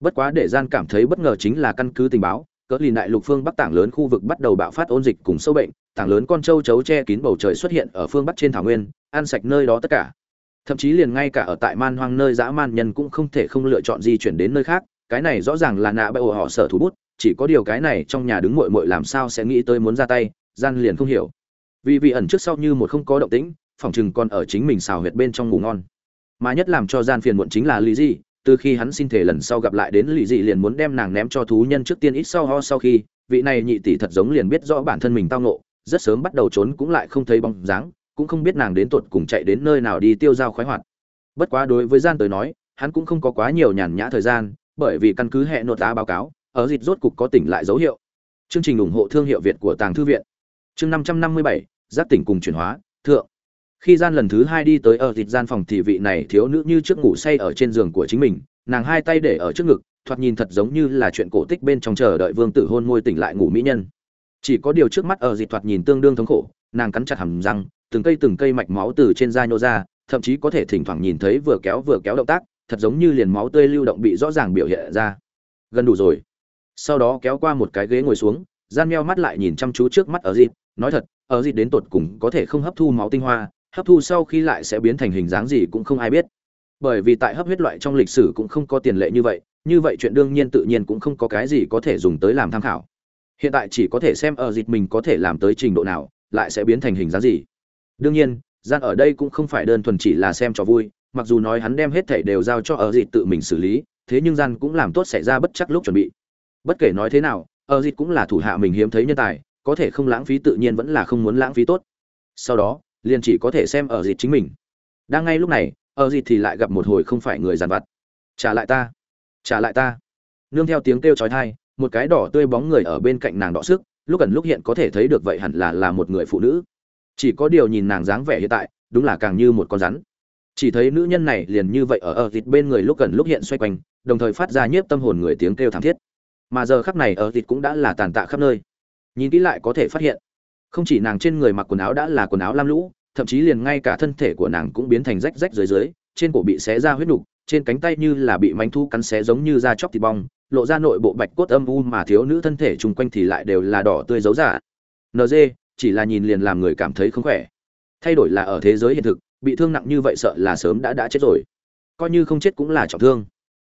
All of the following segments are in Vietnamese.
bất quá để gian cảm thấy bất ngờ chính là căn cứ tình báo, cỡ lìn đại lục phương bắc tảng lớn khu vực bắt đầu bạo phát ôn dịch cùng sâu bệnh, tảng lớn con trâu chấu che kín bầu trời xuất hiện ở phương bắc trên thảo nguyên, ăn sạch nơi đó tất cả. Thậm chí liền ngay cả ở tại man hoang nơi dã man nhân cũng không thể không lựa chọn di chuyển đến nơi khác, cái này rõ ràng là nạ bại họ sở thủ bút, chỉ có điều cái này trong nhà đứng mội mội làm sao sẽ nghĩ tới muốn ra tay, gian liền không hiểu. Vì vị ẩn trước sau như một không có động tĩnh phỏng chừng còn ở chính mình xào huyệt bên trong ngủ ngon. Mà nhất làm cho gian phiền muộn chính là lý gì từ khi hắn xin thể lần sau gặp lại đến lì dị liền muốn đem nàng ném cho thú nhân trước tiên ít sau ho sau khi, vị này nhị tỷ thật giống liền biết rõ bản thân mình tao nộ rất sớm bắt đầu trốn cũng lại không thấy bóng dáng, cũng không biết nàng đến tuột cùng chạy đến nơi nào đi tiêu dao khoái hoạt. Bất quá đối với gian tới nói, hắn cũng không có quá nhiều nhàn nhã thời gian, bởi vì căn cứ hệ nội tá báo cáo, ở dịch rốt cục có tỉnh lại dấu hiệu. Chương trình ủng hộ thương hiệu việt của tàng thư viện. Chương năm trăm năm mươi bảy, giác tỉnh cùng chuyển hóa, thượng khi gian lần thứ hai đi tới ở thịt gian phòng thì vị này thiếu nữ như trước ngủ say ở trên giường của chính mình, nàng hai tay để ở trước ngực, thoạt nhìn thật giống như là chuyện cổ tích bên trong chờ đợi vương tử hôn môi tỉnh lại ngủ mỹ nhân. Chỉ có điều trước mắt ở dịt thoạt nhìn tương đương thống khổ, nàng cắn chặt hầm răng, từng cây từng cây mạch máu từ trên da nhô ra, thậm chí có thể thỉnh thoảng nhìn thấy vừa kéo vừa kéo động tác, thật giống như liền máu tươi lưu động bị rõ ràng biểu hiện ra. Gần đủ rồi. Sau đó kéo qua một cái ghế ngồi xuống, gian meo mắt lại nhìn chăm chú trước mắt ở dịp nói thật, ở dịp đến tột cùng có thể không hấp thu máu tinh hoa hấp thu sau khi lại sẽ biến thành hình dáng gì cũng không ai biết. Bởi vì tại hấp huyết loại trong lịch sử cũng không có tiền lệ như vậy như vậy chuyện đương nhiên tự nhiên cũng không có cái gì có thể dùng tới làm tham khảo. Hiện tại chỉ có thể xem ở dịch mình có thể làm tới trình độ nào, lại sẽ biến thành hình dáng gì. Đương nhiên, gian ở đây cũng không phải đơn thuần chỉ là xem cho vui, mặc dù nói hắn đem hết thảy đều giao cho ở dịch tự mình xử lý, thế nhưng gian cũng làm tốt xảy ra bất chắc lúc chuẩn bị. Bất kể nói thế nào, ở dịch cũng là thủ hạ mình hiếm thấy nhân tài, có thể không lãng phí tự nhiên vẫn là không muốn lãng phí tốt. Sau đó liền chỉ có thể xem ở dịt chính mình. Đang ngay lúc này, ở dịt thì lại gặp một hồi không phải người giàn vặt. Trả lại ta, trả lại ta. Nương theo tiếng kêu chói tai, một cái đỏ tươi bóng người ở bên cạnh nàng đỏ sức, lúc gần lúc hiện có thể thấy được vậy hẳn là là một người phụ nữ. Chỉ có điều nhìn nàng dáng vẻ hiện tại, đúng là càng như một con rắn. Chỉ thấy nữ nhân này liền như vậy ở ở thịt bên người lúc gần lúc hiện xoay quanh, đồng thời phát ra nhiếp tâm hồn người tiếng kêu thảm thiết. Mà giờ khắc này ở thịt cũng đã là tàn tạ khắp nơi. Nhìn kỹ lại có thể phát hiện không chỉ nàng trên người mặc quần áo đã là quần áo lam lũ, thậm chí liền ngay cả thân thể của nàng cũng biến thành rách rách dưới dưới, trên cổ bị xé ra huyết nục, trên cánh tay như là bị mánh thu cắn xé giống như da chóc thịt bong, lộ ra nội bộ bạch cốt âm u mà thiếu nữ thân thể chung quanh thì lại đều là đỏ tươi dấu dạ. giả nd chỉ là nhìn liền làm người cảm thấy không khỏe. Thay đổi là ở thế giới hiện thực, bị thương nặng như vậy sợ là sớm đã đã chết rồi. Coi như không chết cũng là trọng thương.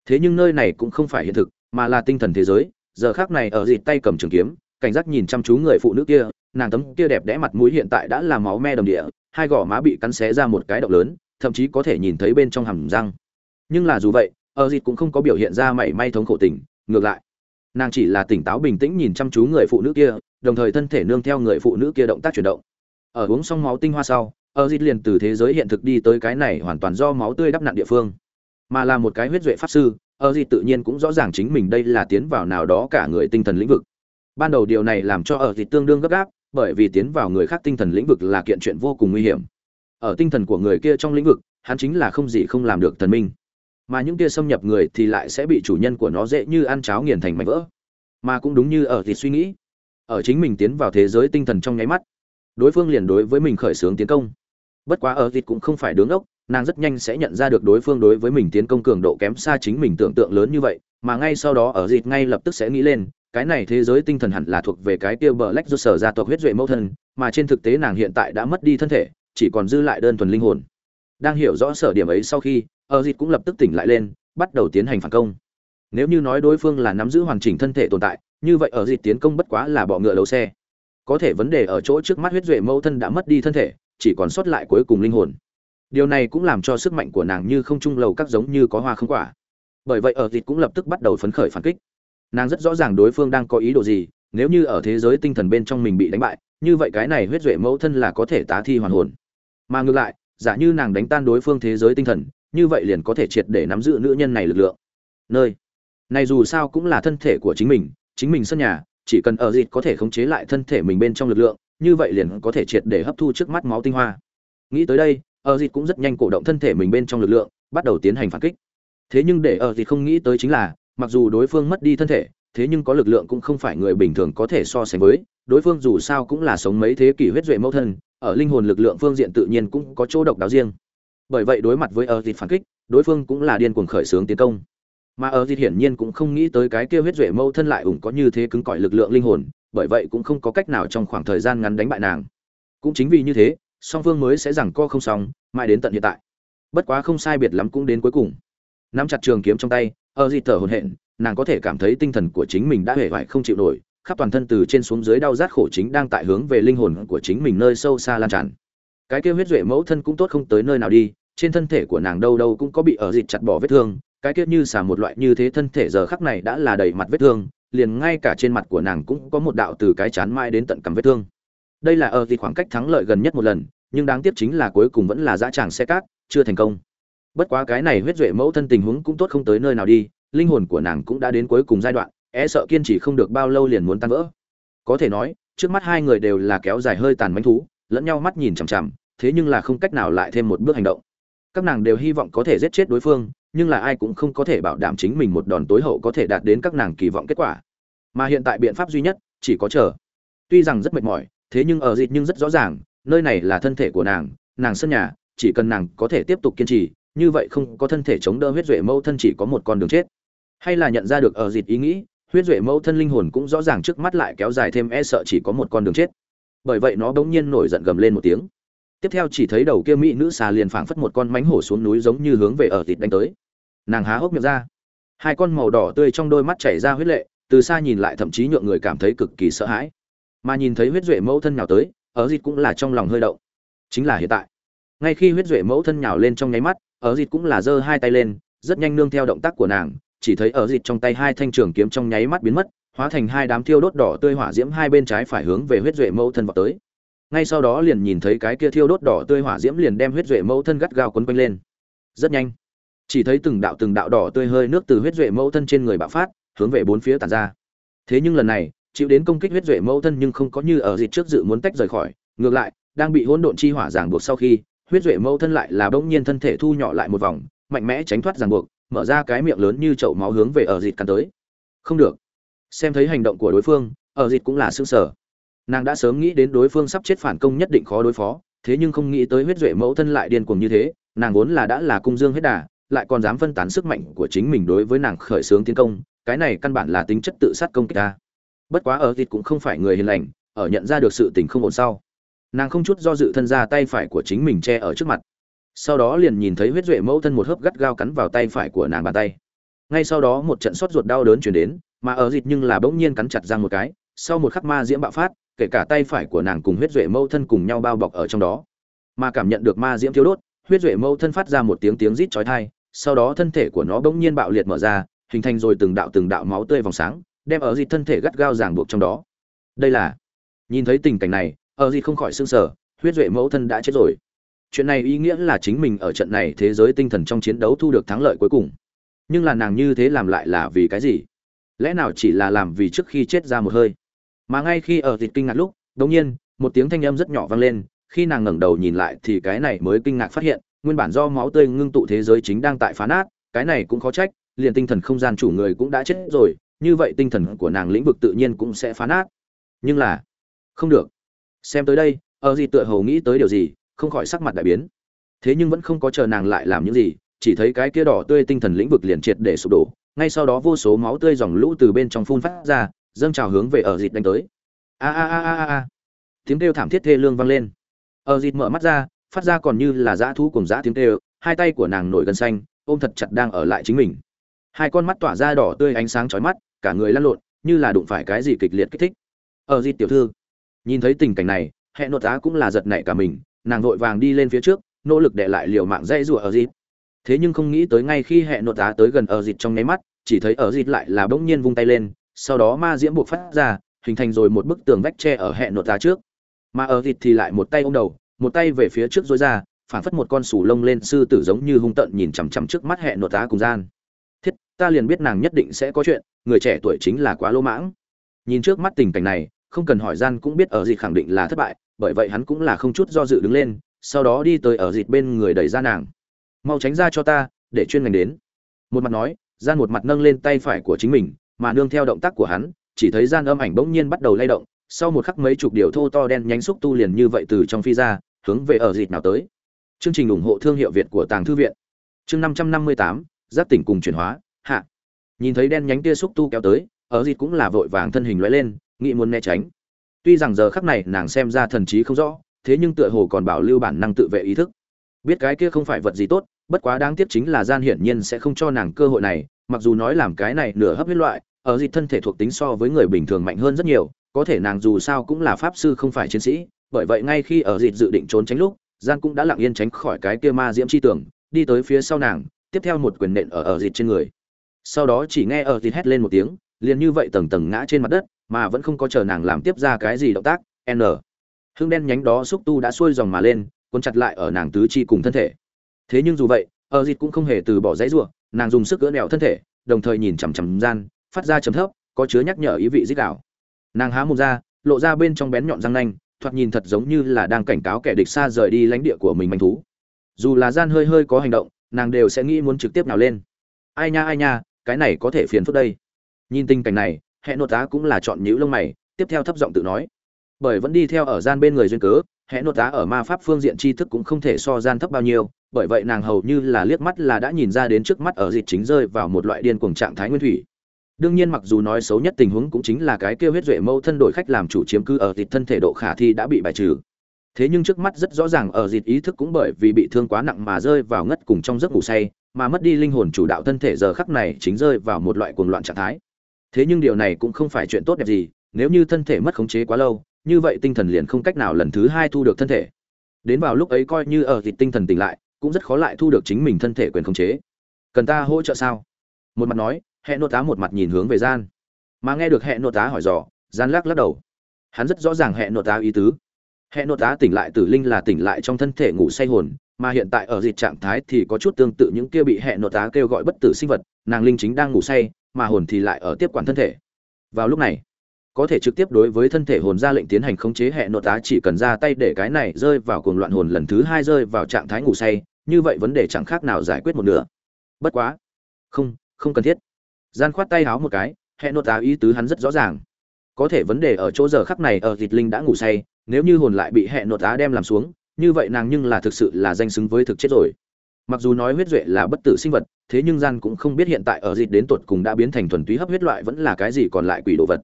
Thế nhưng nơi này cũng không phải hiện thực, mà là tinh thần thế giới. Giờ khác này ở dịt tay cầm trường kiếm, cảnh giác nhìn chăm chú người phụ nữ kia nàng tấm kia đẹp đẽ mặt mũi hiện tại đã là máu me đầm địa, hai gò má bị cắn xé ra một cái động lớn, thậm chí có thể nhìn thấy bên trong hàm răng. Nhưng là dù vậy, ở dịt cũng không có biểu hiện ra mảy may thống khổ tình, ngược lại. Nàng chỉ là tỉnh táo bình tĩnh nhìn chăm chú người phụ nữ kia, đồng thời thân thể nương theo người phụ nữ kia động tác chuyển động. Ở uống xong máu tinh hoa sau, ở dịt liền từ thế giới hiện thực đi tới cái này hoàn toàn do máu tươi đắp nặn địa phương. Mà là một cái huyết duệ pháp sư, ở dịt tự nhiên cũng rõ ràng chính mình đây là tiến vào nào đó cả người tinh thần lĩnh vực. Ban đầu điều này làm cho ở dịt tương đương gấp gáp bởi vì tiến vào người khác tinh thần lĩnh vực là kiện chuyện vô cùng nguy hiểm. Ở tinh thần của người kia trong lĩnh vực, hắn chính là không gì không làm được thần minh. Mà những kia xâm nhập người thì lại sẽ bị chủ nhân của nó dễ như ăn cháo nghiền thành mảnh vỡ. Mà cũng đúng như ở thì suy nghĩ, ở chính mình tiến vào thế giới tinh thần trong nháy mắt, đối phương liền đối với mình khởi xướng tiến công. Bất quá ở thịt cũng không phải đứng ốc, nàng rất nhanh sẽ nhận ra được đối phương đối với mình tiến công cường độ kém xa chính mình tưởng tượng lớn như vậy, mà ngay sau đó ở dịt ngay lập tức sẽ nghĩ lên cái này thế giới tinh thần hẳn là thuộc về cái kia bờ lách do sở gia tộc huyết duệ mẫu thân, mà trên thực tế nàng hiện tại đã mất đi thân thể, chỉ còn dư lại đơn thuần linh hồn. Đang hiểu rõ sở điểm ấy sau khi ở dịt cũng lập tức tỉnh lại lên, bắt đầu tiến hành phản công. Nếu như nói đối phương là nắm giữ hoàn chỉnh thân thể tồn tại, như vậy ở dịt tiến công bất quá là bọ ngựa đấu xe. Có thể vấn đề ở chỗ trước mắt huyết duệ mẫu thân đã mất đi thân thể, chỉ còn sót lại cuối cùng linh hồn. Điều này cũng làm cho sức mạnh của nàng như không trung lầu các giống như có hoa không quả. Bởi vậy ở dịt cũng lập tức bắt đầu phấn khởi phản kích nàng rất rõ ràng đối phương đang có ý đồ gì, nếu như ở thế giới tinh thần bên trong mình bị đánh bại, như vậy cái này huyết duệ mẫu thân là có thể tá thi hoàn hồn. Mà ngược lại, giả như nàng đánh tan đối phương thế giới tinh thần, như vậy liền có thể triệt để nắm giữ nữ nhân này lực lượng. Nơi, này dù sao cũng là thân thể của chính mình chính mình sân nhà, chỉ cần ở dịt có thể khống chế lại thân thể mình bên trong lực lượng, như vậy liền có thể triệt để hấp thu trước mắt máu tinh hoa. Nghĩ tới đây, ở dịt cũng rất nhanh cổ động thân thể mình bên trong lực lượng, bắt đầu tiến hành phản kích. Thế nhưng để ở dịt không nghĩ tới chính là mặc dù đối phương mất đi thân thể, thế nhưng có lực lượng cũng không phải người bình thường có thể so sánh với, đối phương dù sao cũng là sống mấy thế kỷ huyết duệ mẫu thân, ở linh hồn lực lượng phương diện tự nhiên cũng có chỗ độc đáo riêng. Bởi vậy đối mặt với ở dịp phản kích, đối phương cũng là điên cuồng khởi xướng tiến công. Mà ở dịp hiển nhiên cũng không nghĩ tới cái kia huyết duệ mâu thân lại ủng có như thế cứng cỏi lực lượng linh hồn, bởi vậy cũng không có cách nào trong khoảng thời gian ngắn đánh bại nàng. Cũng chính vì như thế, song phương mới sẽ rằng co không xong, mãi đến tận hiện tại. Bất quá không sai biệt lắm cũng đến cuối cùng nắm chặt trường kiếm trong tay, ở dịt thở hổn hển, nàng có thể cảm thấy tinh thần của chính mình đã hề vải không chịu nổi, khắp toàn thân từ trên xuống dưới đau rát khổ chính đang tại hướng về linh hồn của chính mình nơi sâu xa lan tràn. Cái kia huyết duệ mẫu thân cũng tốt không tới nơi nào đi, trên thân thể của nàng đâu đâu cũng có bị ở dịt chặt bỏ vết thương, cái kia như xả một loại như thế thân thể giờ khắc này đã là đầy mặt vết thương, liền ngay cả trên mặt của nàng cũng có một đạo từ cái chán mai đến tận cằm vết thương. Đây là ở dịt khoảng cách thắng lợi gần nhất một lần, nhưng đáng tiếc chính là cuối cùng vẫn là dã tràng xe cát, chưa thành công bất quá cái này huyết duệ mẫu thân tình huống cũng tốt không tới nơi nào đi, linh hồn của nàng cũng đã đến cuối cùng giai đoạn e sợ kiên trì không được bao lâu liền muốn tan vỡ. Có thể nói, trước mắt hai người đều là kéo dài hơi tàn mánh thú, lẫn nhau mắt nhìn chằm chằm, thế nhưng là không cách nào lại thêm một bước hành động. Các nàng đều hy vọng có thể giết chết đối phương, nhưng là ai cũng không có thể bảo đảm chính mình một đòn tối hậu có thể đạt đến các nàng kỳ vọng kết quả. Mà hiện tại biện pháp duy nhất, chỉ có chờ. Tuy rằng rất mệt mỏi, thế nhưng ở dịt nhưng rất rõ ràng, nơi này là thân thể của nàng nàng sân nhà, chỉ cần nàng có thể tiếp tục kiên trì như vậy không có thân thể chống đỡ huyết duệ mâu thân chỉ có một con đường chết. Hay là nhận ra được ở dịt ý nghĩ, huyết duệ mâu thân linh hồn cũng rõ ràng trước mắt lại kéo dài thêm e sợ chỉ có một con đường chết. Bởi vậy nó bỗng nhiên nổi giận gầm lên một tiếng. Tiếp theo chỉ thấy đầu kia mỹ nữ xà liền phảng phất một con mánh hổ xuống núi giống như hướng về ở thịt đánh tới. Nàng há hốc miệng ra. Hai con màu đỏ tươi trong đôi mắt chảy ra huyết lệ, từ xa nhìn lại thậm chí nhượng người cảm thấy cực kỳ sợ hãi. Mà nhìn thấy huyết duệ mẫu thân nhào tới, ở dịt cũng là trong lòng hơi động. Chính là hiện tại. Ngay khi huyết duệ mẫu thân nhào lên trong nháy mắt ở dịt cũng là giơ hai tay lên, rất nhanh nương theo động tác của nàng, chỉ thấy ở dịt trong tay hai thanh trường kiếm trong nháy mắt biến mất, hóa thành hai đám thiêu đốt đỏ tươi hỏa diễm hai bên trái phải hướng về huyết duệ mẫu thân vào tới. Ngay sau đó liền nhìn thấy cái kia thiêu đốt đỏ tươi hỏa diễm liền đem huyết duệ mẫu thân gắt gao quấn quanh lên. Rất nhanh, chỉ thấy từng đạo từng đạo đỏ tươi hơi nước từ huyết duệ mẫu thân trên người bạo phát, hướng về bốn phía tàn ra. Thế nhưng lần này, chịu đến công kích huyết duệ mẫu thân nhưng không có như ở dịp trước dự muốn tách rời khỏi, ngược lại, đang bị hỗn độn chi hỏa giảng buộc sau khi huyết duệ mẫu thân lại là bỗng nhiên thân thể thu nhỏ lại một vòng, mạnh mẽ tránh thoát ràng buộc, mở ra cái miệng lớn như chậu máu hướng về ở dịt cắn tới. Không được. Xem thấy hành động của đối phương, ở dịt cũng là xương sở nàng đã sớm nghĩ đến đối phương sắp chết phản công nhất định khó đối phó, thế nhưng không nghĩ tới huyết duệ mẫu thân lại điên cuồng như thế, nàng vốn là đã là cung dương hết đà, lại còn dám phân tán sức mạnh của chính mình đối với nàng khởi xướng tiến công, cái này căn bản là tính chất tự sát công kích ta. Bất quá ở thịt cũng không phải người hiền lành, ở nhận ra được sự tình không ổn sau nàng không chút do dự thân ra tay phải của chính mình che ở trước mặt. Sau đó liền nhìn thấy huyết duệ mẫu thân một hớp gắt gao cắn vào tay phải của nàng bàn tay. Ngay sau đó một trận sốt ruột đau đớn chuyển đến, mà ở dịt nhưng là bỗng nhiên cắn chặt răng một cái, sau một khắc ma diễm bạo phát, kể cả tay phải của nàng cùng huyết duệ mẫu thân cùng nhau bao bọc ở trong đó. Mà cảm nhận được ma diễm thiếu đốt, huyết duệ mẫu thân phát ra một tiếng tiếng rít chói tai, sau đó thân thể của nó bỗng nhiên bạo liệt mở ra, hình thành rồi từng đạo từng đạo máu tươi vòng sáng, đem ở dịt thân thể gắt gao ràng buộc trong đó. Đây là, nhìn thấy tình cảnh này ở gì không khỏi sưng sờ, huyết duệ mẫu thân đã chết rồi. Chuyện này ý nghĩa là chính mình ở trận này thế giới tinh thần trong chiến đấu thu được thắng lợi cuối cùng. Nhưng là nàng như thế làm lại là vì cái gì? Lẽ nào chỉ là làm vì trước khi chết ra một hơi? Mà ngay khi ở thịt kinh ngạc lúc, đột nhiên, một tiếng thanh âm rất nhỏ vang lên, khi nàng ngẩng đầu nhìn lại thì cái này mới kinh ngạc phát hiện, nguyên bản do máu tươi ngưng tụ thế giới chính đang tại phá nát, cái này cũng khó trách, liền tinh thần không gian chủ người cũng đã chết rồi, như vậy tinh thần của nàng lĩnh vực tự nhiên cũng sẽ phá nát. Nhưng là, không được xem tới đây ở gì tựa hồ nghĩ tới điều gì, không khỏi sắc mặt đại biến. Thế nhưng vẫn không có chờ nàng lại làm những gì, chỉ thấy cái kia đỏ tươi tinh thần lĩnh vực liền triệt để sụp đổ. Ngay sau đó vô số máu tươi dòng lũ từ bên trong phun phát ra, dâng trào hướng về ở dịt đánh tới. A a a a a tiếng kêu thảm thiết thê lương vang lên. Ở dịt mở mắt ra, phát ra còn như là dã thú cùng dã tiếng kêu, hai tay của nàng nổi gân xanh, ôm thật chặt đang ở lại chính mình. Hai con mắt tỏa ra đỏ tươi ánh sáng chói mắt, cả người lăn lộn, như là đụng phải cái gì kịch liệt kích thích. Ở dịt tiểu thư nhìn thấy tình cảnh này hệ nội tá cũng là giật nảy cả mình, nàng vội vàng đi lên phía trước, nỗ lực để lại liều mạng dây rủa ở dịp. Thế nhưng không nghĩ tới ngay khi hệ nội tá tới gần ở dịp trong nháy mắt, chỉ thấy ở dịp lại là bỗng nhiên vung tay lên, sau đó ma diễm buộc phát ra, hình thành rồi một bức tường vách tre ở hệ nội tá trước. Mà ở dịp thì lại một tay ôm đầu, một tay về phía trước dối ra phản phất một con sủ lông lên sư tử giống như hung tợn nhìn chằm chằm trước mắt hệ nội tá cùng gian. Thiết, ta liền biết nàng nhất định sẽ có chuyện, người trẻ tuổi chính là quá lỗ mãng. Nhìn trước mắt tình cảnh này không cần hỏi gian cũng biết ở dịt khẳng định là thất bại, bởi vậy hắn cũng là không chút do dự đứng lên, sau đó đi tới ở dịt bên người đẩy ra nàng. Mau tránh ra cho ta, để chuyên ngành đến. Một mặt nói, gian một mặt nâng lên tay phải của chính mình, mà nương theo động tác của hắn, chỉ thấy gian âm ảnh bỗng nhiên bắt đầu lay động, sau một khắc mấy chục điều thô to đen nhánh xúc tu liền như vậy từ trong phi ra, hướng về ở dịt nào tới. Chương trình ủng hộ thương hiệu việt của tàng thư viện. Chương năm trăm năm mươi tám giáp tỉnh cùng chuyển hóa, hạ. Nhìn thấy đen nhánh tia xúc tu kéo tới, ở dịt cũng là vội vàng thân hình lóe lên nghĩ muốn né tránh. Tuy rằng giờ khắc này nàng xem ra thần trí không rõ, thế nhưng tựa hồ còn bảo lưu bản năng tự vệ ý thức. Biết cái kia không phải vật gì tốt, bất quá đáng tiếc chính là gian hiển nhiên sẽ không cho nàng cơ hội này, mặc dù nói làm cái này nửa hấp huyết loại, ở dị thân thể thuộc tính so với người bình thường mạnh hơn rất nhiều, có thể nàng dù sao cũng là pháp sư không phải chiến sĩ, bởi vậy ngay khi ở dịt dự định trốn tránh lúc gian cũng đã lặng yên tránh khỏi cái kia ma diễm chi tưởng đi tới phía sau nàng, tiếp theo một quyền nện ở ở dịt trên người. Sau đó chỉ nghe ở dịt hét lên một tiếng, liền như vậy tầng tầng ngã trên mặt đất mà vẫn không có chờ nàng làm tiếp ra cái gì động tác, n. Hương đen nhánh đó xúc tu đã xuôi dòng mà lên, cuốn chặt lại ở nàng tứ chi cùng thân thể. Thế nhưng dù vậy, ở dịt cũng không hề từ bỏ dãy ruộng nàng dùng sức gỡ nẹo thân thể, đồng thời nhìn chằm chằm gian, phát ra chấm thấp, có chứa nhắc nhở ý vị dích đảo nàng há mồm ra, lộ ra bên trong bén nhọn răng nanh, thoạt nhìn thật giống như là đang cảnh cáo kẻ địch xa rời đi lãnh địa của mình manh thú. Dù là gian hơi hơi có hành động, nàng đều sẽ nghĩ muốn trực tiếp nào lên. Ai nha ai nha, cái này có thể phiền phức đây. Nhìn tình cảnh này hệ nội tá cũng là chọn nhữ lông mày, tiếp theo thấp giọng tự nói. Bởi vẫn đi theo ở gian bên người duyên cớ hệ nội tá ở ma pháp phương diện tri thức cũng không thể so gian thấp bao nhiêu, bởi vậy nàng hầu như là liếc mắt là đã nhìn ra đến trước mắt ở dịch chính rơi vào một loại điên cuồng trạng thái nguyên thủy. Đương nhiên mặc dù nói xấu nhất tình huống cũng chính là cái kêu huyết duệ mâu thân đổi khách làm chủ chiếm cư ở dịch thân thể độ khả thi đã bị bài trừ. Thế nhưng trước mắt rất rõ ràng ở dịch ý thức cũng bởi vì bị thương quá nặng mà rơi vào ngất cùng trong giấc ngủ say, mà mất đi linh hồn chủ đạo thân thể giờ khắc này chính rơi vào một loại cuồng loạn trạng thái thế nhưng điều này cũng không phải chuyện tốt đẹp gì, nếu như thân thể mất khống chế quá lâu, như vậy tinh thần liền không cách nào lần thứ hai thu được thân thể. Đến vào lúc ấy coi như ở thịt tinh thần tỉnh lại, cũng rất khó lại thu được chính mình thân thể quyền khống chế. Cần ta hỗ trợ sao? Một mặt nói hẹn nô tá một mặt nhìn hướng về gian. Mà nghe được hẹn nô tá hỏi dò, gian lắc lắc đầu. Hắn rất rõ ràng hẹn nô tá ý tứ. Hẹn nô tá tỉnh lại tử linh là tỉnh lại trong thân thể ngủ say hồn, mà hiện tại ở dịch trạng thái thì có chút tương tự những kia bị hẹn nô tá kêu gọi bất tử sinh vật, nàng linh chính đang ngủ say mà hồn thì lại ở tiếp quản thân thể. Vào lúc này, có thể trực tiếp đối với thân thể hồn ra lệnh tiến hành khống chế hệ nội tá chỉ cần ra tay để cái này rơi vào cuồng loạn hồn lần thứ hai rơi vào trạng thái ngủ say, như vậy vấn đề chẳng khác nào giải quyết một nửa. Bất quá, không không cần thiết. Gian khoát tay háo một cái, hệ nội tá ý tứ hắn rất rõ ràng. Có thể vấn đề ở chỗ giờ khắc này ở thịt linh đã ngủ say, nếu như hồn lại bị hệ nội tá đem làm xuống, như vậy nàng nhưng là thực sự là danh xứng với thực chết rồi mặc dù nói huyết duệ là bất tử sinh vật, thế nhưng gian cũng không biết hiện tại ở dịch đến tột cùng đã biến thành thuần túy hấp huyết loại vẫn là cái gì còn lại quỷ đồ vật.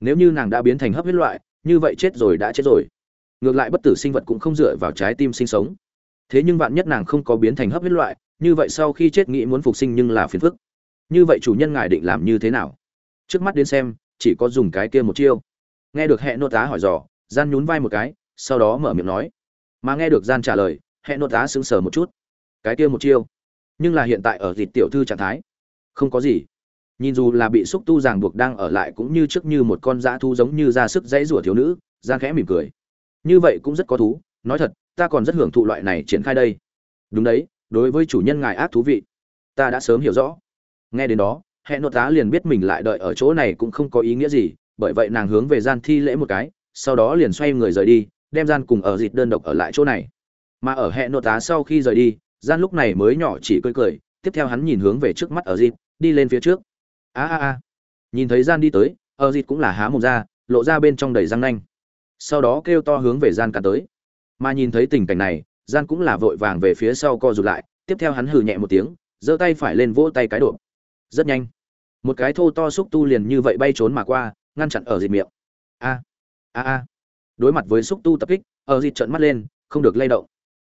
Nếu như nàng đã biến thành hấp huyết loại, như vậy chết rồi đã chết rồi. Ngược lại bất tử sinh vật cũng không dựa vào trái tim sinh sống. Thế nhưng vạn nhất nàng không có biến thành hấp huyết loại, như vậy sau khi chết nghĩ muốn phục sinh nhưng là phiền phức. Như vậy chủ nhân ngài định làm như thế nào? Trước mắt đến xem, chỉ có dùng cái kia một chiêu. Nghe được hệ nô tá hỏi dò, gian nhún vai một cái, sau đó mở miệng nói. Mà nghe được gian trả lời hệ nô tá sững sờ một chút cái kia một chiêu. Nhưng là hiện tại ở dịp tiểu thư trạng thái, không có gì. Nhìn dù là bị xúc tu ràng buộc đang ở lại cũng như trước như một con dã thu giống như ra sức dãy rủa thiếu nữ, gian khẽ mỉm cười. Như vậy cũng rất có thú, nói thật, ta còn rất hưởng thụ loại này triển khai đây. Đúng đấy, đối với chủ nhân ngài ác thú vị, ta đã sớm hiểu rõ. Nghe đến đó hẹn nội tá liền biết mình lại đợi ở chỗ này cũng không có ý nghĩa gì, bởi vậy nàng hướng về gian thi lễ một cái, sau đó liền xoay người rời đi, đem gian cùng ở dịp đơn độc ở lại chỗ này. Mà ở hẹn nội tá sau khi rời đi gian lúc này mới nhỏ chỉ cười cười, tiếp theo hắn nhìn hướng về trước mắt ở dịp đi lên phía trước. A a a. Nhìn thấy gian đi tới ở dịp cũng là há mồm ra, lộ ra bên trong đầy răng nanh. Sau đó kêu to hướng về gian cả tới. Mà nhìn thấy tình cảnh này, gian cũng là vội vàng về phía sau co rụt lại, tiếp theo hắn hừ nhẹ một tiếng, giơ tay phải lên vỗ tay cái độ rất nhanh. Một cái thô to xúc tu liền như vậy bay trốn mà qua, ngăn chặn ở dịp miệng. A a a. Đối mặt với xúc tu tập kích ở dịp trợn mắt lên, không được lay động.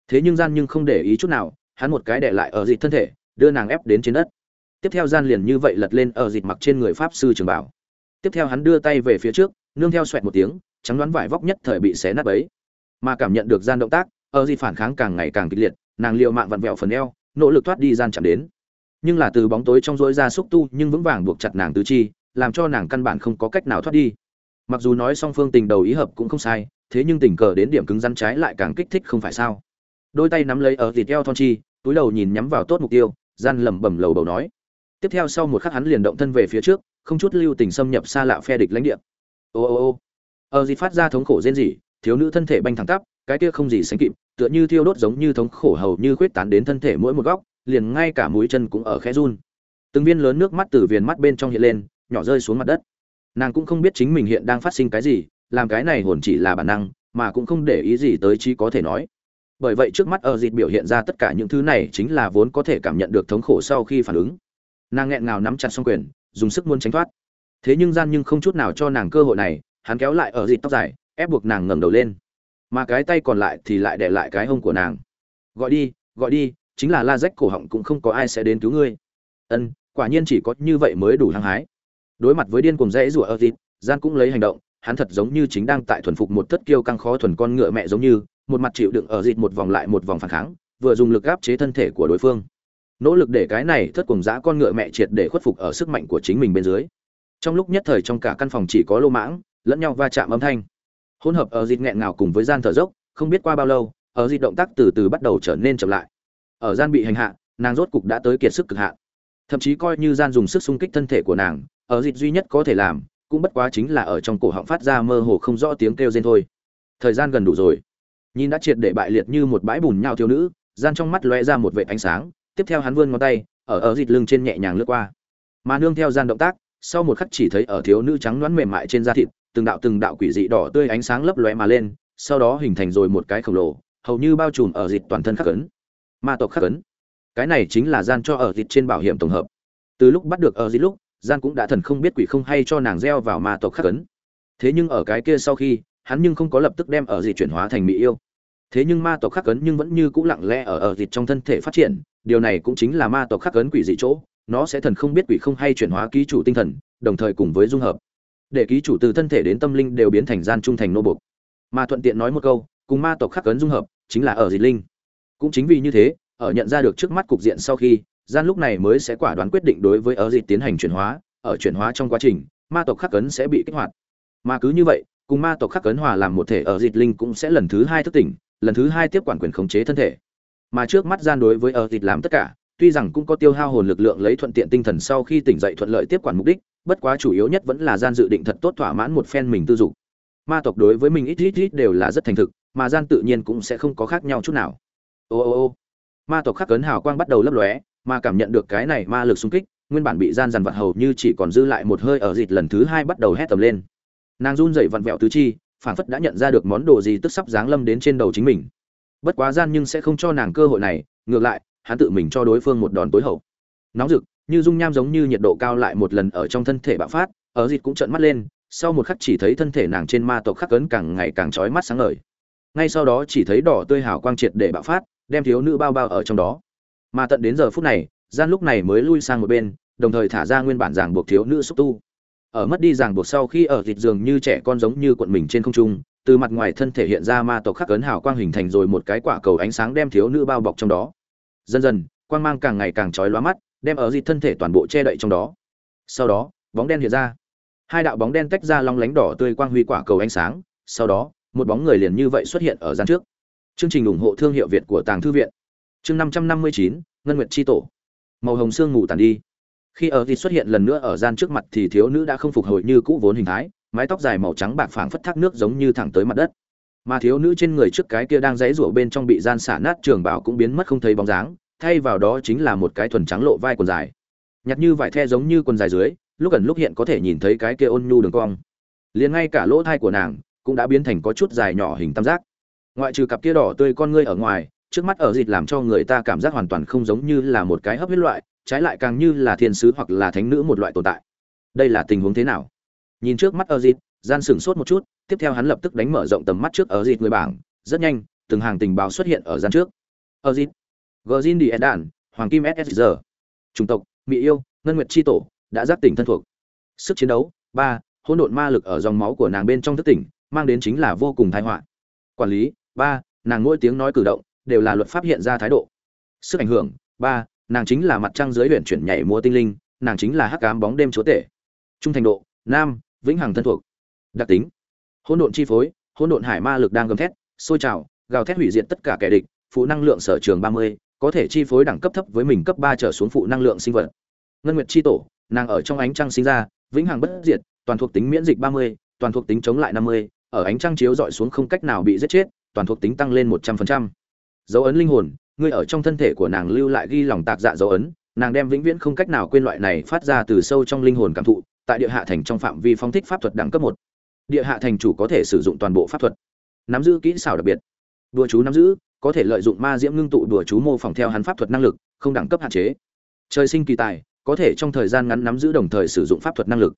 Thế nhưng gian nhưng không để ý chút nào hắn một cái để lại ở dịch thân thể, đưa nàng ép đến trên đất. Tiếp theo gian liền như vậy lật lên ở dịch mặc trên người pháp sư trường bảo. Tiếp theo hắn đưa tay về phía trước, nương theo xoẹt một tiếng, trắng đoán vải vóc nhất thời bị xé nát bấy. Mà cảm nhận được gian động tác, ở dịch phản kháng càng ngày càng kịch liệt, nàng liều mạng vặn vẹo phần eo, nỗ lực thoát đi gian chạm đến. Nhưng là từ bóng tối trong rỗi ra xúc tu nhưng vững vàng buộc chặt nàng tứ chi, làm cho nàng căn bản không có cách nào thoát đi. Mặc dù nói song phương tình đầu ý hợp cũng không sai, thế nhưng tình cờ đến điểm cứng rắn trái lại càng kích thích không phải sao. Đôi tay nắm lấy ở thịt eo thon chi túi đầu nhìn nhắm vào tốt mục tiêu, gian lẩm bẩm lầu bầu nói. Tiếp theo sau một khắc hắn liền động thân về phía trước, không chút lưu tình xâm nhập xa lạ phe địch lãnh địa. Ô ô ô, ở gì phát ra thống khổ rên rỉ, thiếu nữ thân thể banh thẳng tắp, cái kia không gì sánh kịp, tựa như thiêu đốt giống như thống khổ hầu như khuyết tán đến thân thể mỗi một góc, liền ngay cả mũi chân cũng ở khẽ run. Từng viên lớn nước mắt từ viền mắt bên trong hiện lên, nhỏ rơi xuống mặt đất. Nàng cũng không biết chính mình hiện đang phát sinh cái gì, làm cái này hồn chỉ là bản năng, mà cũng không để ý gì tới chi có thể nói bởi vậy trước mắt ở dịt biểu hiện ra tất cả những thứ này chính là vốn có thể cảm nhận được thống khổ sau khi phản ứng. Nàng nghẹn ngào nắm chặt xong quyền, dùng sức muốn tránh thoát. Thế nhưng gian nhưng không chút nào cho nàng cơ hội này, hắn kéo lại ở dịt tóc dài, ép buộc nàng ngẩng đầu lên. Mà cái tay còn lại thì lại để lại cái hông của nàng. Gọi đi gọi đi, chính là la rách cổ họng cũng không có ai sẽ đến cứu ngươi. Ân, quả nhiên chỉ có như vậy mới đủ hăng hái. Đối mặt với điên cuồng rẽ rủa ở dịt gian cũng lấy hành động, hắn thật giống như chính đang tại thuần phục một thất kiêu căng khó thuần con ngựa mẹ giống như một mặt chịu đựng ở dịt một vòng lại một vòng phản kháng, vừa dùng lực áp chế thân thể của đối phương. Nỗ lực để cái này thất cùng dã con ngựa mẹ triệt để khuất phục ở sức mạnh của chính mình bên dưới. Trong lúc nhất thời trong cả căn phòng chỉ có lô mãng, lẫn nhau va chạm âm thanh. Hỗn hợp ở dịt nghẹn ngào cùng với gian thở dốc, không biết qua bao lâu, ở dịt động tác từ từ bắt đầu trở nên chậm lại. Ở gian bị hành hạ, nàng rốt cục đã tới kiệt sức cực hạn. Thậm chí coi như gian dùng sức xung kích thân thể của nàng, ở dịt duy nhất có thể làm, cũng bất quá chính là ở trong cổ họng phát ra mơ hồ không rõ tiếng kêu rên thôi. Thời gian gần đủ rồi nhìn đã triệt để bại liệt như một bãi bùn nhào thiếu nữ, gian trong mắt lóe ra một vệt ánh sáng, tiếp theo hắn vươn ngón tay, ở ở dịt lưng trên nhẹ nhàng lướt qua. Mà nương theo gian động tác, sau một khắc chỉ thấy ở thiếu nữ trắng đoán mềm mại trên da thịt, từng đạo từng đạo quỷ dị đỏ tươi ánh sáng lấp lóe mà lên, sau đó hình thành rồi một cái khổng lồ, hầu như bao trùm ở dịt toàn thân khắc ấn. Ma tộc khắc ấn. Cái này chính là gian cho ở dịt trên bảo hiểm tổng hợp. Từ lúc bắt được ở dịt lúc, gian cũng đã thần không biết quỷ không hay cho nàng gieo vào ma tộc khắc ấn. Thế nhưng ở cái kia sau khi hắn nhưng không có lập tức đem ở dịt chuyển hóa thành mỹ yêu. Thế nhưng ma tộc khắc cấn nhưng vẫn như cũ lặng lẽ ở ở dịt trong thân thể phát triển, điều này cũng chính là ma tộc khắc cấn quỷ dị chỗ, nó sẽ thần không biết quỷ không hay chuyển hóa ký chủ tinh thần, đồng thời cùng với dung hợp. Để ký chủ từ thân thể đến tâm linh đều biến thành gian trung thành nô bộc. Mà thuận tiện nói một câu, cùng ma tộc khắc cấn dung hợp, chính là ở dịch linh. Cũng chính vì như thế, ở nhận ra được trước mắt cục diện sau khi, gian lúc này mới sẽ quả đoán quyết định đối với ở dịch tiến hành chuyển hóa, ở chuyển hóa trong quá trình, ma tộc khắc cấn sẽ bị kích hoạt. Mà cứ như vậy cùng ma tộc khắc cấn hòa làm một thể ở dịch linh cũng sẽ lần thứ hai thức tỉnh, lần thứ hai tiếp quản quyền khống chế thân thể. Mà trước mắt gian đối với ở dịch làm tất cả, tuy rằng cũng có tiêu hao hồn lực lượng lấy thuận tiện tinh thần sau khi tỉnh dậy thuận lợi tiếp quản mục đích, bất quá chủ yếu nhất vẫn là gian dự định thật tốt thỏa mãn một phen mình tư dục. Ma tộc đối với mình ít ít ít đều là rất thành thực, mà gian tự nhiên cũng sẽ không có khác nhau chút nào. Ô ô ô. Ma tộc khắc cấn hào quang bắt đầu lấp lóe, mà cảm nhận được cái này ma lực xung kích, nguyên bản bị gian dằn vặt hầu như chỉ còn dư lại một hơi ở dịch lần thứ hai bắt đầu hét tầm lên nàng run dậy vặn vẹo tứ chi phản phất đã nhận ra được món đồ gì tức sắp giáng lâm đến trên đầu chính mình. Bất quá gian nhưng sẽ không cho nàng cơ hội này, ngược lại, hắn tự mình cho đối phương một đòn tối hậu. Nóng rực, như dung nham giống như nhiệt độ cao lại một lần ở trong thân thể bạo phát, ở dịt cũng trợn mắt lên, sau một khắc chỉ thấy thân thể nàng trên ma tộc khắc cấn càng ngày càng trói mắt sáng ngời. Ngay sau đó chỉ thấy đỏ tươi hào quang triệt để bạo phát, đem thiếu nữ bao bao ở trong đó. Mà tận đến giờ phút này, gian lúc này mới lui sang một bên, đồng thời thả ra nguyên bản giảng buộc thiếu nữ xúc tu ở mất đi ràng buộc sau khi ở thịt giường như trẻ con giống như cuộn mình trên không trung, từ mặt ngoài thân thể hiện ra ma tộc khắc ấn hào quang hình thành rồi một cái quả cầu ánh sáng đem thiếu nữ bao bọc trong đó. Dần dần, quang mang càng ngày càng chói lóa mắt, đem ở dịt thân thể toàn bộ che đậy trong đó. Sau đó, bóng đen hiện ra. Hai đạo bóng đen tách ra long lánh đỏ tươi quang huy quả cầu ánh sáng, sau đó, một bóng người liền như vậy xuất hiện ở gian trước. Chương trình ủng hộ thương hiệu việt của tàng thư viện. Chương năm trăm năm mươi chín, ngân nguyệt tri tổ. Màu hồng sương ngủ tàn đi khi ở thì xuất hiện lần nữa ở gian trước mặt thì thiếu nữ đã không phục hồi như cũ vốn hình thái, mái tóc dài màu trắng bạc phảng phất thác nước giống như thẳng tới mặt đất. Mà thiếu nữ trên người trước cái kia đang dãy rủa bên trong bị gian xả nát trường bảo cũng biến mất không thấy bóng dáng, thay vào đó chính là một cái thuần trắng lộ vai quần dài. Nhặt như vải the giống như quần dài dưới, lúc ẩn lúc hiện có thể nhìn thấy cái kia ôn nhu đường cong. Liền ngay cả lỗ thai của nàng cũng đã biến thành có chút dài nhỏ hình tam giác. Ngoại trừ cặp kia đỏ tươi con ngươi ở ngoài trước mắt ở dịt làm cho người ta cảm giác hoàn toàn không giống như là một cái hấp huyết loại trái lại càng như là thiên sứ hoặc là thánh nữ một loại tồn tại đây là tình huống thế nào nhìn trước mắt ở dịt gian sửng sốt một chút tiếp theo hắn lập tức đánh mở rộng tầm mắt trước ở dịt người bảng rất nhanh từng hàng tình báo xuất hiện ở gian trước ở dịt Gordin Đi Edan, Hoàng Kim SSR. Chủng tộc: Mỹ yêu, Ngân Nguyệt chi tổ, đã giác tỉnh thân thuộc. Sức chiến đấu: ba hỗn độn ma lực ở dòng máu của nàng bên trong thức tỉnh, mang đến chính là vô cùng tai họa. Quản lý: ba nàng mỗi tiếng nói cử động đều là luật pháp hiện ra thái độ. Sức ảnh hưởng: ba nàng chính là mặt trăng dưới huyện chuyển nhảy múa tinh linh, nàng chính là hắc ám bóng đêm chúa tể. Trung thành độ: Nam, vĩnh hằng thân thuộc. Đặc tính: Hỗn độn chi phối, hỗn độn hải ma lực đang gầm thét, sôi trào, gào thét hủy diệt tất cả kẻ địch, phụ năng lượng sở trường 30, có thể chi phối đẳng cấp thấp với mình cấp ba trở xuống phụ năng lượng sinh vật. Ngân Nguyệt chi tổ, nàng ở trong ánh trăng sinh ra, vĩnh hằng bất diệt, toàn thuộc tính miễn dịch 30, toàn thuộc tính chống lại 50, ở ánh trăng chiếu dọi xuống không cách nào bị giết chết, toàn thuộc tính tăng lên 100%. Dấu ấn linh hồn, ngươi ở trong thân thể của nàng lưu lại ghi lòng tạc dạ dấu ấn, nàng đem vĩnh viễn không cách nào quên loại này phát ra từ sâu trong linh hồn cảm thụ, tại địa hạ thành trong phạm vi phong thích pháp thuật đẳng cấp một, Địa hạ thành chủ có thể sử dụng toàn bộ pháp thuật. Nắm giữ kỹ xảo đặc biệt. Đùa chú nắm giữ, có thể lợi dụng ma diễm ngưng tụ đùa chú mô phỏng theo hắn pháp thuật năng lực, không đẳng cấp hạn chế. Trời sinh kỳ tài, có thể trong thời gian ngắn nắm giữ đồng thời sử dụng pháp thuật năng lực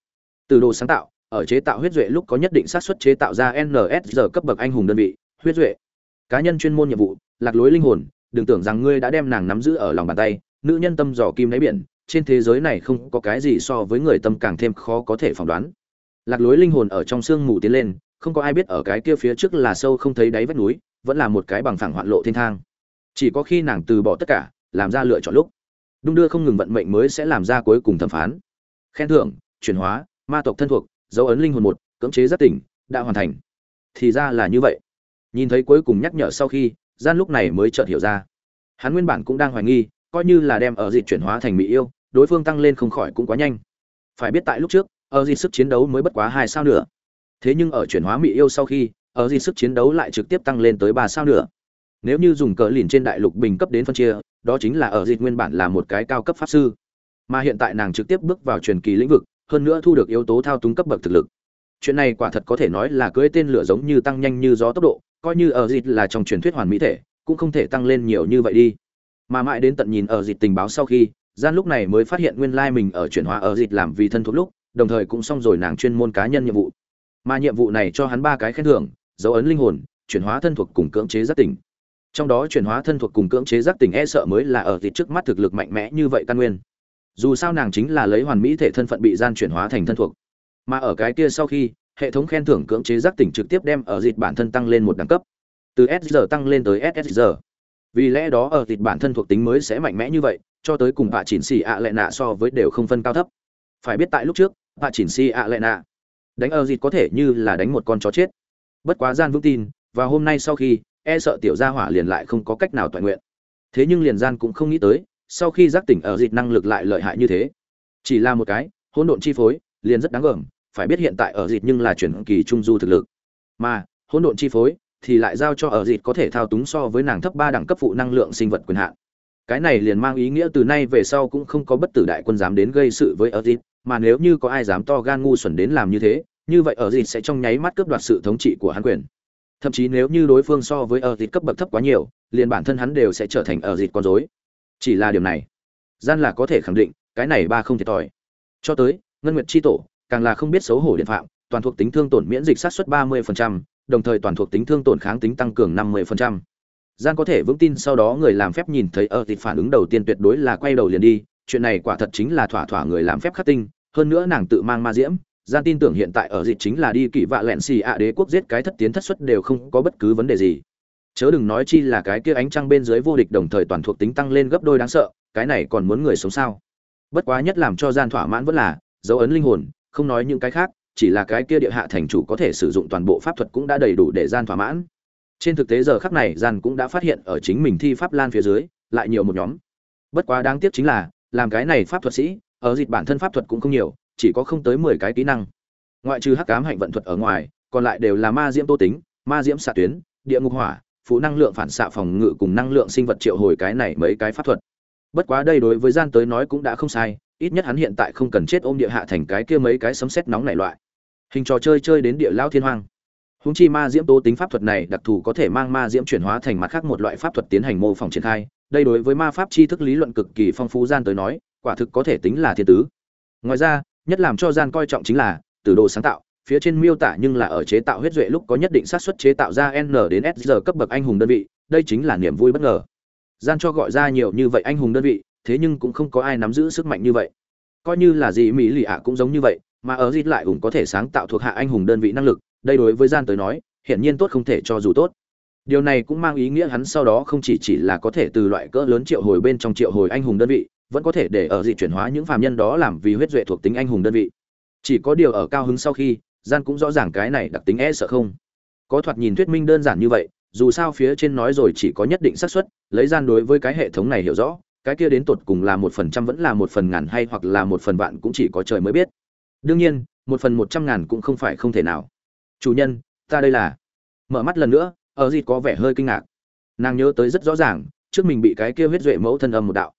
từ đồ sáng tạo ở chế tạo huyết duệ lúc có nhất định xác suất chế tạo ra nsr cấp bậc anh hùng đơn vị huyết duệ cá nhân chuyên môn nhiệm vụ lạc lối linh hồn, đừng tưởng rằng ngươi đã đem nàng nắm giữ ở lòng bàn tay, nữ nhân tâm dò kim đáy biển, trên thế giới này không có cái gì so với người tâm càng thêm khó có thể phỏng đoán. Lạc lối linh hồn ở trong sương mù tiến lên, không có ai biết ở cái kia phía trước là sâu không thấy đáy vách núi, vẫn là một cái bằng phẳng hoạn lộ thiên thang. Chỉ có khi nàng từ bỏ tất cả, làm ra lựa chọn lúc, đung đưa không ngừng vận mệnh mới sẽ làm ra cuối cùng thẩm phán. Khen thưởng, chuyển hóa, ma tộc thân thuộc, dấu ấn linh hồn một, cưỡng chế rất tỉnh, đã hoàn thành. Thì ra là như vậy. Nhìn thấy cuối cùng nhắc nhở sau khi gian lúc này mới chợt hiểu ra. Hắn nguyên bản cũng đang hoài nghi, coi như là đem ở dịch chuyển hóa thành mỹ yêu, đối phương tăng lên không khỏi cũng quá nhanh. Phải biết tại lúc trước ở dịch sức chiến đấu mới bất quá hai sao nữa. Thế nhưng ở chuyển hóa mỹ yêu sau khi ở dịch sức chiến đấu lại trực tiếp tăng lên tới ba sao nữa. Nếu như dùng cờ lìn trên đại lục bình cấp đến phân chia, đó chính là ở dịch nguyên bản là một cái cao cấp pháp sư. Mà hiện tại nàng trực tiếp bước vào truyền kỳ lĩnh vực, hơn nữa thu được yếu tố thao túng cấp bậc thực lực chuyện này quả thật có thể nói là cưỡi tên lửa giống như tăng nhanh như gió tốc độ, coi như ở dịt là trong truyền thuyết hoàn mỹ thể, cũng không thể tăng lên nhiều như vậy đi. Mà mãi đến tận nhìn ở dịt tình báo sau khi, gian lúc này mới phát hiện nguyên lai mình ở chuyển hóa ở dịt làm vì thân thuộc lúc, đồng thời cũng xong rồi nàng chuyên môn cá nhân nhiệm vụ. Mà nhiệm vụ này cho hắn ba cái khen thưởng, dấu ấn linh hồn, chuyển hóa thân thuộc cùng cưỡng chế giác tỉnh. Trong đó chuyển hóa thân thuộc cùng cưỡng chế giác tỉnh e sợ mới là ở dịt trước mắt thực lực mạnh mẽ như vậy căn nguyên. Dù sao nàng chính là lấy hoàn mỹ thể thân phận bị gian chuyển hóa thành thân thuộc mà ở cái kia sau khi, hệ thống khen thưởng cưỡng chế giác tỉnh trực tiếp đem ở dịch bản thân tăng lên một đẳng cấp. Từ s tăng lên tới ss vì lẽ đó ở dịch bản thân thuộc tính mới sẽ mạnh mẽ như vậy, cho tới cùng hạ chỉnh xì ạ lệ nạ so với đều không phân cao thấp. Phải biết tại lúc trước hạ chỉnh xì ạ lệ nạ đánh ở dịch có thể như là đánh một con chó chết. Bất quá gian vững tin, và hôm nay sau khi e sợ tiểu gia hỏa liền lại không có cách nào toàn nguyện. Thế nhưng liền gian cũng không nghĩ tới, sau khi giác tỉnh ở dịch năng lực lại lợi hại như thế. Chỉ là một cái, hỗn độn chi phối liền rất đáng gờm phải biết hiện tại ở dịt nhưng là chuyển kỳ trung du thực lực. Mà, hỗn độn chi phối thì lại giao cho ở dịt có thể thao túng so với nàng thấp ba đẳng cấp phụ năng lượng sinh vật quyền hạn. Cái này liền mang ý nghĩa từ nay về sau cũng không có bất tử đại quân dám đến gây sự với ở dịt mà nếu như có ai dám to gan ngu xuẩn đến làm như thế, như vậy ở dịt sẽ trong nháy mắt cướp đoạt sự thống trị của hắn quyền. Thậm chí nếu như đối phương so với ở dịt cấp bậc thấp quá nhiều, liền bản thân hắn đều sẽ trở thành ở dịt con dối chỉ là điều này, gian là có thể khẳng định, cái này ba không thiệt thòi. Cho tới ngân nguyệt chi tổ càng là không biết xấu hổ điện phạm toàn thuộc tính thương tổn miễn dịch sát xuất 30%, đồng thời toàn thuộc tính thương tổn kháng tính tăng cường 50%. Gian có thể vững tin sau đó người làm phép nhìn thấy ở thì phản ứng đầu tiên tuyệt đối là quay đầu liền đi, chuyện này quả thật chính là thỏa thỏa người làm phép khắc tinh, hơn nữa nàng tự mang ma diễm, gian tin tưởng hiện tại ở dịch chính là đi kỷ vạ lẹn xì ạ đế quốc giết cái thất tiến thất xuất đều không có bất cứ vấn đề gì. Chớ đừng nói chi là cái kia ánh trăng bên dưới vô địch đồng thời toàn thuộc tính tăng lên gấp đôi đáng sợ, cái này còn muốn người sống sao? Bất quá nhất làm cho gian thỏa mãn vẫn là dấu ấn linh hồn, không nói những cái khác, chỉ là cái kia địa hạ thành chủ có thể sử dụng toàn bộ pháp thuật cũng đã đầy đủ để gian thỏa mãn. Trên thực tế giờ khắc này gian cũng đã phát hiện ở chính mình thi pháp lan phía dưới lại nhiều một nhóm. Bất quá đáng tiếc chính là làm cái này pháp thuật sĩ ở dịch bản thân pháp thuật cũng không nhiều chỉ có không tới mười cái kỹ năng. Ngoại trừ hắc cám hạnh vận thuật ở ngoài còn lại đều là ma diễm tô tính ma diễm xạ tuyến địa ngục hỏa phụ năng lượng phản xạ phòng ngự cùng năng lượng sinh vật triệu hồi cái này mấy cái pháp thuật. Bất quá đây đối với gian tới nói cũng đã không sai ít nhất hắn hiện tại không cần chết ôm địa hạ thành cái kia mấy cái sấm sét nóng này loại. Hình trò chơi chơi đến địa lao thiên hoang. Húng chi ma diễm tố tính pháp thuật này đặc thù có thể mang ma diễm chuyển hóa thành mặt khác một loại pháp thuật tiến hành mô phỏng triển khai, đây đối với ma pháp tri thức lý luận cực kỳ phong phú gian tới nói, quả thực có thể tính là thiên tứ. Ngoài ra, nhất làm cho gian coi trọng chính là từ đồ sáng tạo, phía trên miêu tả nhưng là ở chế tạo huyết duệ lúc có nhất định xác suất chế tạo ra n đến s cấp bậc anh hùng đơn vị, đây chính là niềm vui bất ngờ. Gian cho gọi ra nhiều như vậy anh hùng đơn vị thế nhưng cũng không có ai nắm giữ sức mạnh như vậy. Coi như là gì mỹ lì ạ cũng giống như vậy, mà ở dít lại cũng có thể sáng tạo thuộc hạ anh hùng đơn vị năng lực, đây đối với gian tới nói, hiển nhiên tốt không thể cho dù tốt. Điều này cũng mang ý nghĩa hắn sau đó không chỉ chỉ là có thể từ loại cỡ lớn triệu hồi bên trong triệu hồi anh hùng đơn vị, vẫn có thể để ở dị chuyển hóa những phàm nhân đó làm vì huyết duệ thuộc tính anh hùng đơn vị. Chỉ có điều ở cao hứng sau khi, gian cũng rõ ràng cái này đặc tính e sợ không. Có thoạt nhìn thuyết minh đơn giản như vậy, dù sao phía trên nói rồi chỉ có nhất định xác suất, lấy gian đối với cái hệ thống này hiểu rõ cái kia đến tột cùng là một phần trăm vẫn là một phần ngàn hay hoặc là một phần vạn cũng chỉ có trời mới biết. Đương nhiên, một phần một trăm ngàn cũng không phải không thể nào. Chủ nhân, ta đây là. Mở mắt lần nữa, ở dịt có vẻ hơi kinh ngạc. Nàng nhớ tới rất rõ ràng, trước mình bị cái kia huyết duệ mẫu thân âm một đạo.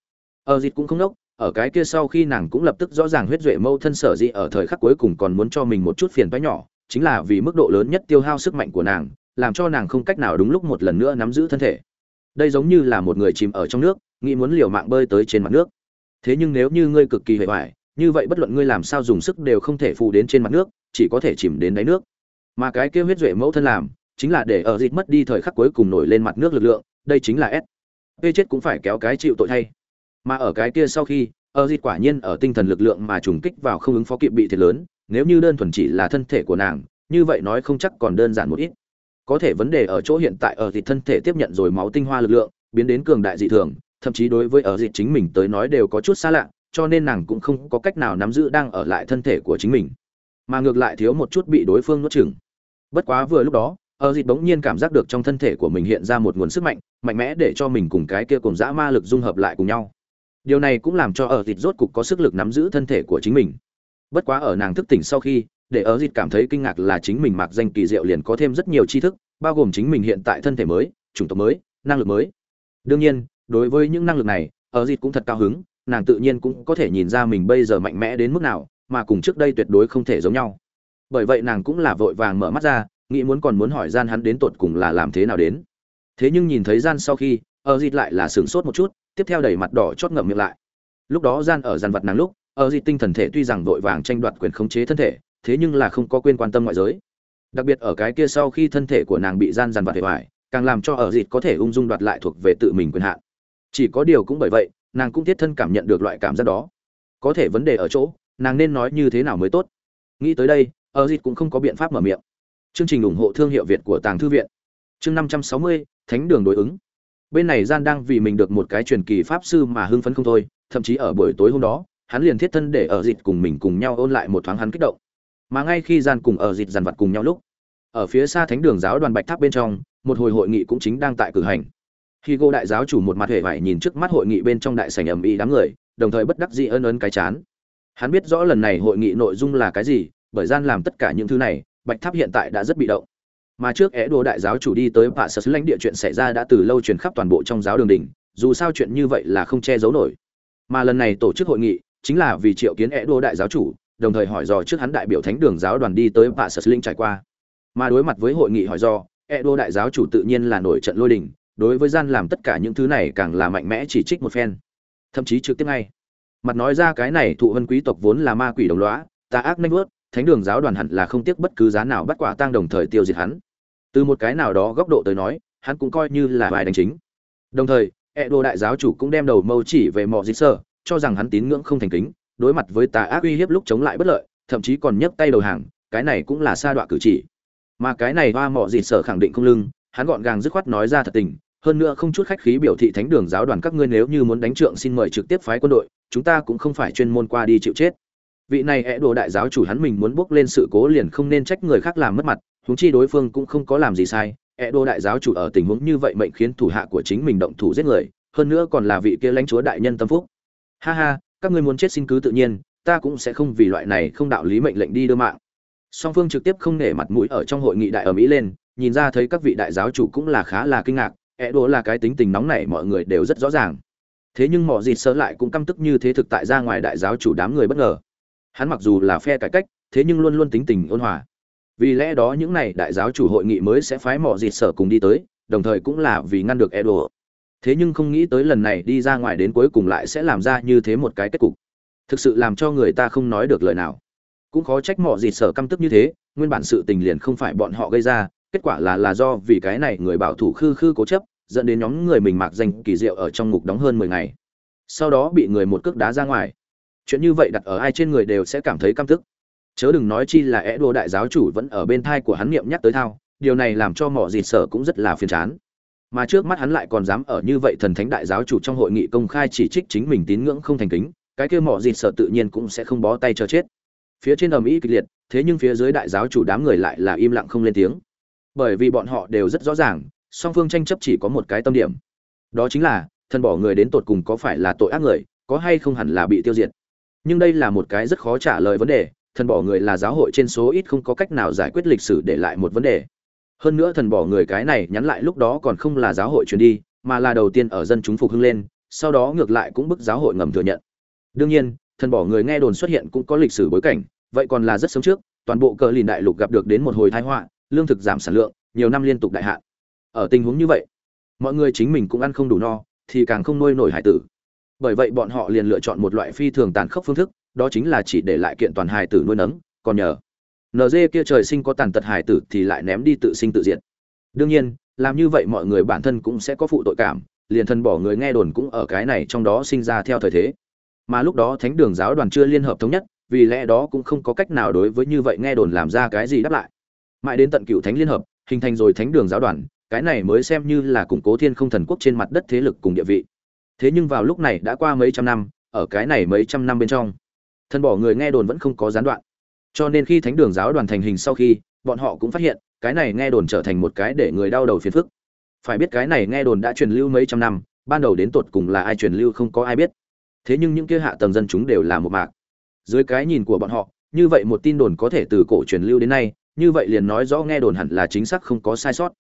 Ở dịt cũng không đốc ở cái kia sau khi nàng cũng lập tức rõ ràng huyết duệ mẫu thân sở dĩ ở thời khắc cuối cùng còn muốn cho mình một chút phiền toái nhỏ, chính là vì mức độ lớn nhất tiêu hao sức mạnh của nàng, làm cho nàng không cách nào đúng lúc một lần nữa nắm giữ thân thể. Đây giống như là một người chìm ở trong nước nghĩ muốn liều mạng bơi tới trên mặt nước. Thế nhưng nếu như ngươi cực kỳ hệ hoài, như vậy bất luận ngươi làm sao dùng sức đều không thể phụ đến trên mặt nước, chỉ có thể chìm đến đáy nước. Mà cái kia huyết duệ mẫu thân làm, chính là để ở dịt mất đi thời khắc cuối cùng nổi lên mặt nước lực lượng, đây chính là s. P chết cũng phải kéo cái chịu tội thay. Mà ở cái kia sau khi, ở dịt quả nhiên ở tinh thần lực lượng mà trùng kích vào không ứng phó kịp bị thiệt lớn, nếu như đơn thuần chỉ là thân thể của nàng, như vậy nói không chắc còn đơn giản một ít. Có thể vấn đề ở chỗ hiện tại ở dịt thân thể tiếp nhận rồi máu tinh hoa lực lượng, biến đến cường đại dị thường thậm chí đối với ở dịt chính mình tới nói đều có chút xa lạ, cho nên nàng cũng không có cách nào nắm giữ đang ở lại thân thể của chính mình. Mà ngược lại thiếu một chút bị đối phương nuốt chửng. Bất quá vừa lúc đó, ở dịt bỗng nhiên cảm giác được trong thân thể của mình hiện ra một nguồn sức mạnh mạnh mẽ để cho mình cùng cái kia cùng dã ma lực dung hợp lại cùng nhau. Điều này cũng làm cho ở dịt rốt cục có sức lực nắm giữ thân thể của chính mình. Bất quá ở nàng thức tỉnh sau khi, để ở dịt cảm thấy kinh ngạc là chính mình mặc danh kỳ diệu liền có thêm rất nhiều tri thức, bao gồm chính mình hiện tại thân thể mới, chủng tộc mới, năng lực mới. Đương nhiên đối với những năng lực này ở dịt cũng thật cao hứng nàng tự nhiên cũng có thể nhìn ra mình bây giờ mạnh mẽ đến mức nào mà cùng trước đây tuyệt đối không thể giống nhau. Bởi vậy nàng cũng là vội vàng mở mắt ra nghĩ muốn còn muốn hỏi gian hắn đến tột cùng là làm thế nào đến. Thế nhưng nhìn thấy gian sau khi ở dịt lại là sửng sốt một chút tiếp theo đẩy mặt đỏ chót ngậm miệng lại. Lúc đó gian ở dàn vật nàng lúc ở dịt tinh thần thể tuy rằng vội vàng tranh đoạt quyền khống chế thân thể thế nhưng là không có quên quan tâm ngoại giới. Đặc biệt ở cái kia sau khi thân thể của nàng bị gian dàn vặt hệ hoại, càng làm cho ở dịt có thể ung dung đoạt lại thuộc về tự mình quyền hạn chỉ có điều cũng bởi vậy, nàng cũng thiết thân cảm nhận được loại cảm giác đó. Có thể vấn đề ở chỗ, nàng nên nói như thế nào mới tốt. Nghĩ tới đây ở dịt cũng không có biện pháp mở miệng. Chương trình ủng hộ thương hiệu việt của tàng thư viện. Chương năm trăm sáu mươi, thánh đường đối ứng. Bên này gian đang vì mình được một cái truyền kỳ pháp sư mà hưng phấn không thôi, thậm chí ở buổi tối hôm đó, hắn liền thiết thân để ở dịt cùng mình cùng nhau ôn lại một thoáng hắn kích động. Mà ngay khi gian cùng ở dịt dàn vật cùng nhau lúc, ở phía xa thánh đường giáo đoàn bạch tháp bên trong, một hồi hội nghị cũng chính đang tại cử hành khi cô đại giáo chủ một mặt hệ vải nhìn trước mắt hội nghị bên trong đại sảnh ầm ĩ đám người, đồng thời bất đắc dĩ ơn ơn cái chán. Hắn biết rõ lần này hội nghị nội dung là cái gì, bởi gian làm tất cả những thứ này, bạch tháp hiện tại đã rất bị động. Mà trước é đồ đại giáo chủ đi tới bạ sở lãnh địa chuyện xảy ra đã từ lâu truyền khắp toàn bộ trong giáo đường đình dù sao chuyện như vậy là không che giấu nổi. Mà lần này tổ chức hội nghị, chính là vì triệu kiến é đồ đại giáo chủ, đồng thời hỏi dò trước hắn đại biểu thánh đường giáo đoàn đi tới bạ sở linh trải qua. Mà đối mặt với hội nghị hỏi dò é đồ đại giáo chủ tự nhiên là nổi trận lôi đình đối với gian làm tất cả những thứ này càng là mạnh mẽ chỉ trích một phen. Thậm chí trực tiếp ngay. Mặt nói ra cái này thụ vân quý tộc vốn là ma quỷ đồng lõa ta ác nanh vớt thánh đường giáo đoàn hẳn là không tiếc bất cứ giá nào bắt quả tang đồng thời tiêu diệt hắn. Từ một cái nào đó góc độ tới nói, hắn cũng coi như là bài đánh chính. Đồng thời e đô đại giáo chủ cũng đem đầu mâu chỉ về mọi dịch sơ, cho rằng hắn tín ngưỡng không thành kính, đối mặt với tà ác uy hiếp lúc chống lại bất lợi, thậm chí còn nhấc tay đầu hàng, cái này cũng là sa đọa cử chỉ. Mà cái này hoa mọ dị sở khẳng định không lưng hắn gọn gàng dứt khoát nói ra thật tình, hơn nữa không chút khách khí biểu thị thánh đường giáo đoàn các ngươi nếu như muốn đánh trượng xin mời trực tiếp phái quân đội, chúng ta cũng không phải chuyên môn qua đi chịu chết. Vị này é đồ đại giáo chủ hắn mình muốn bước lên sự cố liền không nên trách người khác làm mất mặt, huống chi đối phương cũng không có làm gì sai é đồ đại giáo chủ ở tình huống như vậy mệnh khiến thủ hạ của chính mình động thủ giết người, hơn nữa còn là vị kia lãnh chúa đại nhân tâm phúc. Ha ha, các ngươi muốn chết xin cứ tự nhiên, ta cũng sẽ không vì loại này không đạo lý mệnh lệnh đi đưa mạng. Song phương trực tiếp không nể mặt mũi ở trong hội nghị đại ở mỹ lên nhìn ra thấy các vị đại giáo chủ cũng là khá là kinh ngạc é đồ là cái tính tình nóng này mọi người đều rất rõ ràng. Thế nhưng mọi dịt sơ lại cũng căm tức như thế thực tại ra ngoài đại giáo chủ đám người bất ngờ. Hắn mặc dù là phe cải cách, thế nhưng luôn luôn tính tình ôn hòa. Vì lẽ đó những này đại giáo chủ hội nghị mới sẽ phái mỏ dịt sở cùng đi tới, đồng thời cũng là vì ngăn được edo thế nhưng không nghĩ tới lần này đi ra ngoài đến cuối cùng lại sẽ làm ra như thế một cái kết cục. Thực sự làm cho người ta không nói được lời nào. Cũng khó trách mỏ dịt sở căm tức như thế, nguyên bản sự tình liền không phải bọn họ gây ra kết quả là là do vì cái này người bảo thủ khư khư cố chấp, dẫn đến nhóm người mình mạc danh kỳ diệu ở trong ngục đóng hơn mười ngày. Sau đó bị người một cước đá ra ngoài. Chuyện như vậy đặt ở ai trên người đều sẽ cảm thấy căm tức. Chớ đừng nói chi là é đua đại giáo chủ vẫn ở bên thai của hắn niệm nhắc tới thao, điều này làm cho mỏ dịt sở cũng rất là phiền chán. Mà trước mắt hắn lại còn dám ở như vậy thần thánh đại giáo chủ trong hội nghị công khai chỉ trích chính mình tín ngưỡng không thành kính, cái kia mỏ dịt sở tự nhiên cũng sẽ không bó tay cho chết. Phía trên ầm ĩ kịch liệt, thế nhưng phía dưới đại giáo chủ đám người lại là im lặng không lên tiếng bởi vì bọn họ đều rất rõ ràng, song phương tranh chấp chỉ có một cái tâm điểm. Đó chính là, thần bỏ người đến tột cùng có phải là tội ác người, có hay không hẳn là bị tiêu diệt. Nhưng đây là một cái rất khó trả lời vấn đề, thần bỏ người là giáo hội trên số ít không có cách nào giải quyết lịch sử để lại một vấn đề. Hơn nữa thần bỏ người cái này nhắn lại lúc đó còn không là giáo hội truyền đi, mà là đầu tiên ở dân chúng phục hưng lên, sau đó ngược lại cũng bức giáo hội ngầm thừa nhận. Đương nhiên, thần bỏ người nghe đồn xuất hiện cũng có lịch sử bối cảnh, vậy còn là rất sớm trước, toàn bộ cờ lìn đại lục gặp được đến một hồi thái họa lương thực giảm sản lượng, nhiều năm liên tục đại hạn. Ở tình huống như vậy, mọi người chính mình cũng ăn không đủ no, thì càng không nuôi nổi hải tử. Bởi vậy bọn họ liền lựa chọn một loại phi thường tàn khốc phương thức, đó chính là chỉ để lại kiện toàn hải tử nuôi nấng, còn nhờ. Nd kia trời sinh có tàn tật hải tử thì lại ném đi tự sinh tự diệt. Đương nhiên, làm như vậy mọi người bản thân cũng sẽ có phụ tội cảm, liền thân bỏ người nghe đồn cũng ở cái này trong đó sinh ra theo thời thế. Mà lúc đó thánh đường giáo đoàn chưa liên hợp thống nhất, vì lẽ đó cũng không có cách nào đối với như vậy nghe đồn làm ra cái gì đáp lại mãi đến tận cựu thánh liên hợp, hình thành rồi thánh đường giáo đoàn, cái này mới xem như là củng cố thiên không thần quốc trên mặt đất thế lực cùng địa vị. Thế nhưng vào lúc này đã qua mấy trăm năm, ở cái này mấy trăm năm bên trong, thân bỏ người nghe đồn vẫn không có gián đoạn. Cho nên khi thánh đường giáo đoàn thành hình sau khi, bọn họ cũng phát hiện, cái này nghe đồn trở thành một cái để người đau đầu phiền phức. Phải biết cái này nghe đồn đã truyền lưu mấy trăm năm, ban đầu đến tột cùng là ai truyền lưu không có ai biết. Thế nhưng những kia hạ tầng dân chúng đều là một mạc. Dưới cái nhìn của bọn họ, như vậy một tin đồn có thể từ cổ truyền lưu đến nay như vậy liền nói rõ nghe đồn hẳn là chính xác không có sai sót.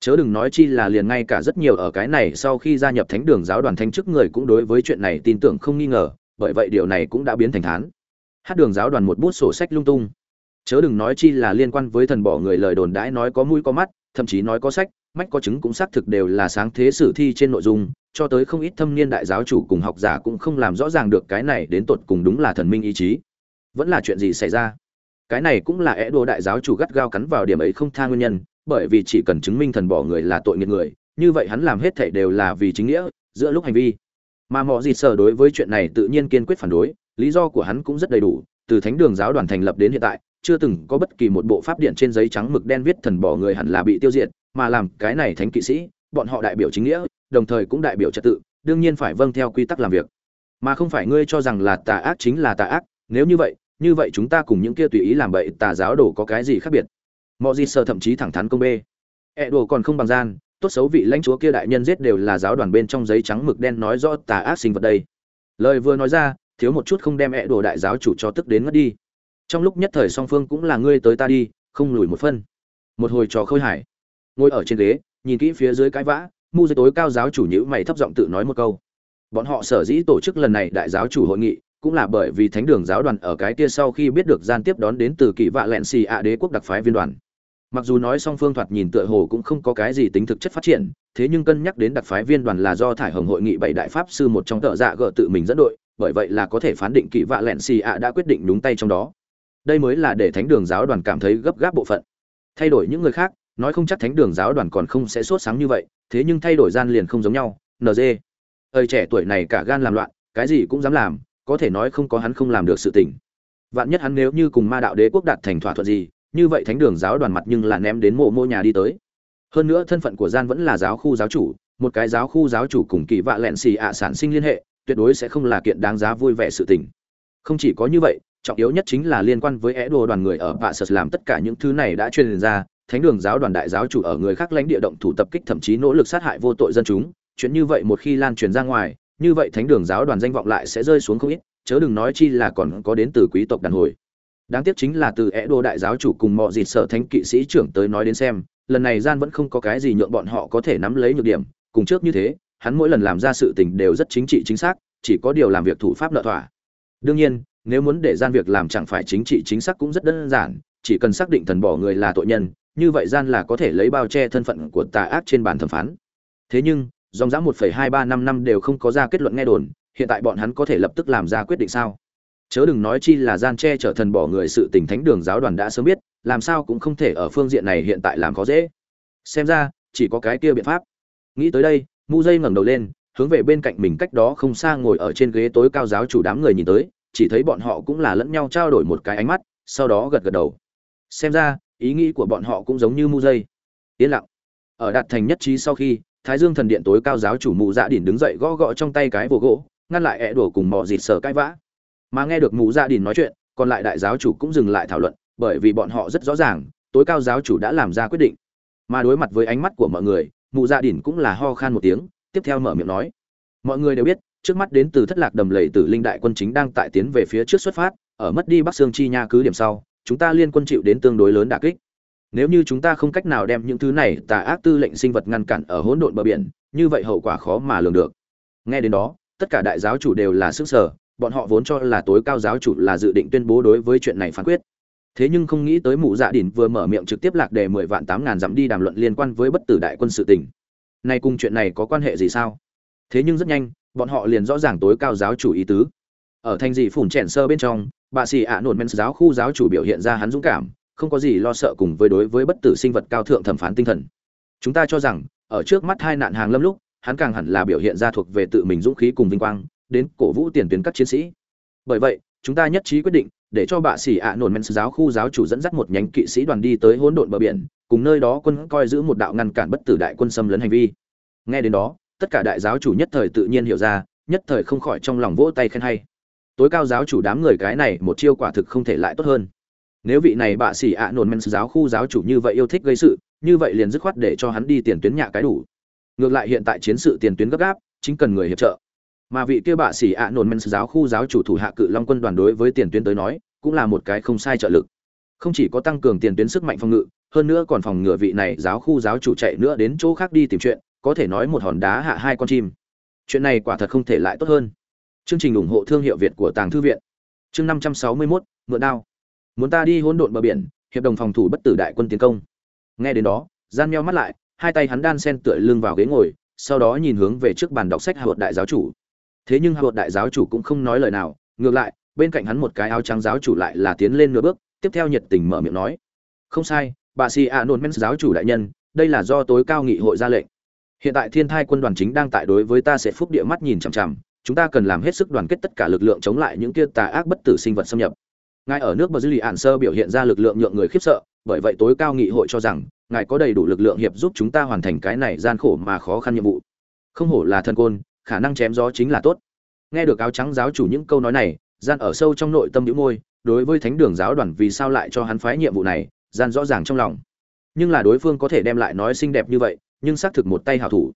Chớ đừng nói chi là liền ngay cả rất nhiều ở cái này sau khi gia nhập thánh đường giáo đoàn thanh chức người cũng đối với chuyện này tin tưởng không nghi ngờ, bởi vậy điều này cũng đã biến thành thán. Hát đường giáo đoàn một bút sổ sách lung tung. Chớ đừng nói chi là liên quan với thần bỏ người lời đồn đãi nói có mũi có mắt, thậm chí nói có sách, mách có chứng cũng xác thực đều là sáng thế sử thi trên nội dung, cho tới không ít thâm niên đại giáo chủ cùng học giả cũng không làm rõ ràng được cái này đến tột cùng đúng là thần minh ý chí. Vẫn là chuyện gì xảy ra? Cái này cũng là é đồ đại giáo chủ gắt gao cắn vào điểm ấy không tha nguyên nhân, bởi vì chỉ cần chứng minh thần bỏ người là tội nghiệt người, như vậy hắn làm hết thảy đều là vì chính nghĩa, giữa lúc hành vi. Mà mọi gì sở đối với chuyện này tự nhiên kiên quyết phản đối, lý do của hắn cũng rất đầy đủ, từ thánh đường giáo đoàn thành lập đến hiện tại, chưa từng có bất kỳ một bộ pháp điện trên giấy trắng mực đen viết thần bỏ người hẳn là bị tiêu diệt, mà làm cái này thánh kỵ sĩ, bọn họ đại biểu chính nghĩa, đồng thời cũng đại biểu trật tự, đương nhiên phải vâng theo quy tắc làm việc. Mà không phải ngươi cho rằng là tà ác chính là tà ác, nếu như vậy như vậy chúng ta cùng những kia tùy ý làm bậy tà giáo đồ có cái gì khác biệt? Mọi gì sợ thậm chí thẳng thắn công bê. Ẹ đồ còn không bằng gian, tốt xấu vị lãnh chúa kia đại nhân giết đều là giáo đoàn bên trong giấy trắng mực đen nói rõ tà ác sinh vật đây. Lời vừa nói ra, thiếu một chút không đem ẹ đồ đại giáo chủ cho tức đến ngất đi. Trong lúc nhất thời song phương cũng là ngươi tới ta đi, không lùi một phân. Một hồi trò khơi hải ngồi ở trên ghế, nhìn kỹ phía dưới cái vã, mu dưới tối cao giáo chủ nhữ mày thấp giọng tự nói một câu. Bọn họ sở dĩ tổ chức lần này đại giáo chủ hội nghị cũng là bởi vì thánh đường giáo đoàn ở cái kia sau khi biết được gian tiếp đón đến từ kỳ vạ lẹn xì ạ đế quốc đặc phái viên đoàn. Mặc dù nói song phương thoạt nhìn tựa hồ cũng không có cái gì tính thực chất phát triển, thế nhưng cân nhắc đến đặc phái viên đoàn là do thải hồng hội nghị bảy đại pháp sư một trong tợ dạ gợ tự mình dẫn đội, bởi vậy là có thể phán định kỳ vạ lẹn xì ạ đã quyết định đúng tay trong đó. Đây mới là để thánh đường giáo đoàn cảm thấy gấp gáp bộ phận. Thay đổi những người khác, nói không chắc thánh đường giáo đoàn còn không sẽ sốt sáng như vậy, thế nhưng thay đổi gian liền không giống nhau nd thời trẻ tuổi này cả gan làm loạn, cái gì cũng dám làm có thể nói không có hắn không làm được sự tình. Vạn nhất hắn nếu như cùng ma đạo đế quốc đạt thành thỏa thuận gì, như vậy thánh đường giáo đoàn mặt nhưng là ném đến mộ mô nhà đi tới. Hơn nữa thân phận của gian vẫn là giáo khu giáo chủ, một cái giáo khu giáo chủ cùng kỳ vạ lẹn xì ạ sản sinh liên hệ, tuyệt đối sẽ không là kiện đáng giá vui vẻ sự tình. Không chỉ có như vậy, trọng yếu nhất chính là liên quan với é đồ đoàn người ở vạ sật làm tất cả những thứ này đã truyền ra, thánh đường giáo đoàn đại giáo chủ ở người khác lãnh địa động thủ tập kích thậm chí nỗ lực sát hại vô tội dân chúng, chuyện như vậy một khi lan truyền ra ngoài như vậy thánh đường giáo đoàn danh vọng lại sẽ rơi xuống không ít, chớ đừng nói chi là còn có đến từ quý tộc đàn hồi. Đáng tiếc chính là từ é đô đại giáo chủ cùng mọi dịt sở thánh kỵ sĩ trưởng tới nói đến xem, lần này gian vẫn không có cái gì nhượng bọn họ có thể nắm lấy nhược điểm, cùng trước như thế, hắn mỗi lần làm ra sự tình đều rất chính trị chính xác, chỉ có điều làm việc thủ pháp nợ thỏa. Đương nhiên, nếu muốn để gian việc làm chẳng phải chính trị chính xác cũng rất đơn giản, chỉ cần xác định thần bỏ người là tội nhân, như vậy gian là có thể lấy bao che thân phận của tà ác trên bàn thẩm phán. Thế nhưng dòng dã một phẩy hai ba năm năm đều không có ra kết luận nghe đồn, hiện tại bọn hắn có thể lập tức làm ra quyết định sao? Chớ đừng nói chi là gian che chở thần bỏ người sự tình thánh đường giáo đoàn đã sớm biết, làm sao cũng không thể ở phương diện này hiện tại làm khó dễ. Xem ra, chỉ có cái kia biện pháp. Nghĩ tới đây, mu dây ngẩng đầu lên, hướng về bên cạnh mình cách đó không xa ngồi ở trên ghế tối cao giáo chủ đám người nhìn tới, chỉ thấy bọn họ cũng là lẫn nhau trao đổi một cái ánh mắt, sau đó gật gật đầu. Xem ra, ý nghĩ của bọn họ cũng giống như mu dây. Yên lặng. Ở đạt thành nhất trí sau khi thái dương thần điện tối cao giáo chủ mụ dạ đỉnh đứng dậy gõ gõ trong tay cái vồ gỗ, ngăn lại ẹ đổ cùng mò dịt sở cãi vã. Mà nghe được mụ dạ đỉnh nói chuyện, còn lại đại giáo chủ cũng dừng lại thảo luận, bởi vì bọn họ rất rõ ràng, tối cao giáo chủ đã làm ra quyết định. Mà đối mặt với ánh mắt của mọi người, mụ dạ đỉnh cũng là ho khan một tiếng, tiếp theo mở miệng nói. Mọi người đều biết, trước mắt đến từ thất lạc đầm lầy tử linh đại quân chính đang tại tiến về phía trước xuất phát, ở mất đi bắc sương chi nha cứ điểm sau, chúng ta liên quân chịu đến tương đối lớn đả kích nếu như chúng ta không cách nào đem những thứ này tà ác tư lệnh sinh vật ngăn cản ở hỗn độn bờ biển, như vậy hậu quả khó mà lường được. Nghe đến đó, tất cả đại giáo chủ đều là sức sở, bọn họ vốn cho là tối cao giáo chủ là dự định tuyên bố đối với chuyện này phán quyết. Thế nhưng không nghĩ tới mụ dạ đỉnh vừa mở miệng trực tiếp lạc đề mười vạn tám ngàn dặm đi đàm luận liên quan với bất tử đại quân sự tình. Nay cùng chuyện này có quan hệ gì sao? Thế nhưng rất nhanh, bọn họ liền rõ ràng tối cao giáo chủ ý tứ. Ở thành dị phủn chèn sơ bên trong, bà xì ạ nổn men giáo khu giáo chủ biểu hiện ra hắn dũng cảm không có gì lo sợ cùng với đối với bất tử sinh vật cao thượng thẩm phán tinh thần. Chúng ta cho rằng, ở trước mắt hai nạn hàng lâm lúc, hắn càng hẳn là biểu hiện ra thuộc về tự mình dũng khí cùng vinh quang, đến cổ vũ tiền tuyến các chiến sĩ. Bởi vậy, chúng ta nhất trí quyết định, để cho bạ sĩ ạ nổn men giáo khu giáo chủ dẫn dắt một nhánh kỵ sĩ đoàn đi tới hỗn độn bờ biển, cùng nơi đó quân coi giữ một đạo ngăn cản bất tử đại quân xâm lấn hành vi. Nghe đến đó, tất cả đại giáo chủ nhất thời tự nhiên hiểu ra, nhất thời không khỏi trong lòng vỗ tay khen hay. Tối cao giáo chủ đám người cái này một chiêu quả thực không thể lại tốt hơn nếu vị này bạ sĩ ạ nổn men giáo khu giáo chủ như vậy yêu thích gây sự, như vậy liền dứt khoát để cho hắn đi tiền tuyến nhạ cái đủ. Ngược lại hiện tại chiến sự tiền tuyến gấp gáp, chính cần người hiệp trợ. Mà vị kia bạ sĩ ạ nổn men giáo khu giáo chủ thủ hạ cự long quân đoàn đối với tiền tuyến tới nói, cũng là một cái không sai trợ lực. Không chỉ có tăng cường tiền tuyến sức mạnh phòng ngự, hơn nữa còn phòng ngừa vị này giáo khu giáo chủ chạy nữa đến chỗ khác đi tìm chuyện, có thể nói một hòn đá hạ hai con chim. Chuyện này quả thật không thể lại tốt hơn. Chương trình ủng hộ thương hiệu việt của tàng thư viện. Chương năm trăm sáu mươi mốt, mượn đao muốn ta đi hỗn độn bờ biển, hiệp đồng phòng thủ bất tử đại quân tiến công. Nghe đến đó, gian meo mắt lại, hai tay hắn đan sen tựa lưng vào ghế ngồi, sau đó nhìn hướng về trước bàn đọc sách hạ đại giáo chủ. Thế nhưng hạ đại giáo chủ cũng không nói lời nào, ngược lại, bên cạnh hắn một cái áo trắng giáo chủ lại là tiến lên nửa bước, tiếp theo nhiệt tình mở miệng nói, không sai, bà si a nôn men giáo chủ đại nhân, đây là do tối cao nghị hội ra lệnh. Hiện tại thiên thai quân đoàn chính đang tại đối với ta sẽ phúc địa mắt nhìn chằm chằm, chúng ta cần làm hết sức đoàn kết tất cả lực lượng chống lại những kia tà ác bất tử sinh vật xâm nhập ngài ở nước bờ dư lì ản sơ biểu hiện ra lực lượng nhượng người khiếp sợ, bởi vậy tối cao nghị hội cho rằng, ngài có đầy đủ lực lượng hiệp giúp chúng ta hoàn thành cái này gian khổ mà khó khăn nhiệm vụ. Không hổ là thân côn, khả năng chém gió chính là tốt. Nghe được áo trắng giáo chủ những câu nói này, gian ở sâu trong nội tâm nhũ môi, đối với thánh đường giáo đoàn vì sao lại cho hắn phái nhiệm vụ này, gian rõ ràng trong lòng. Nhưng là đối phương có thể đem lại nói xinh đẹp như vậy, nhưng xác thực một tay hảo thủ.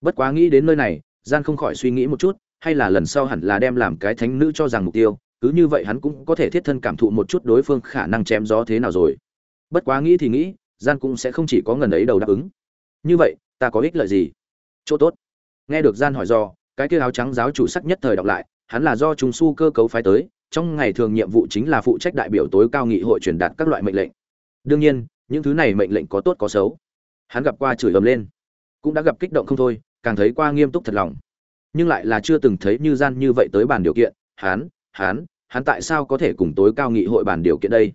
Bất quá nghĩ đến nơi này, gian không khỏi suy nghĩ một chút, hay là lần sau hẳn là đem làm cái thánh nữ cho rằng mục tiêu cứ như vậy hắn cũng có thể thiết thân cảm thụ một chút đối phương khả năng chém gió thế nào rồi. Bất quá nghĩ thì nghĩ gian cũng sẽ không chỉ có ngần ấy đầu đáp ứng. Như vậy, ta có ích lợi gì? Chỗ tốt. Nghe được gian hỏi do, cái kia áo trắng giáo chủ sắc nhất thời đọc lại, hắn là do trung su cơ cấu phái tới, trong ngày thường nhiệm vụ chính là phụ trách đại biểu tối cao nghị hội truyền đạt các loại mệnh lệnh. Đương nhiên, những thứ này mệnh lệnh có tốt có xấu. Hắn gặp qua chửi ầm lên, cũng đã gặp kích động không thôi, càng thấy qua nghiêm túc thật lòng. Nhưng lại là chưa từng thấy như gian như vậy tới bàn điều kiện, hắn hắn hắn tại sao có thể cùng tối cao nghị hội bàn điều kiện đây?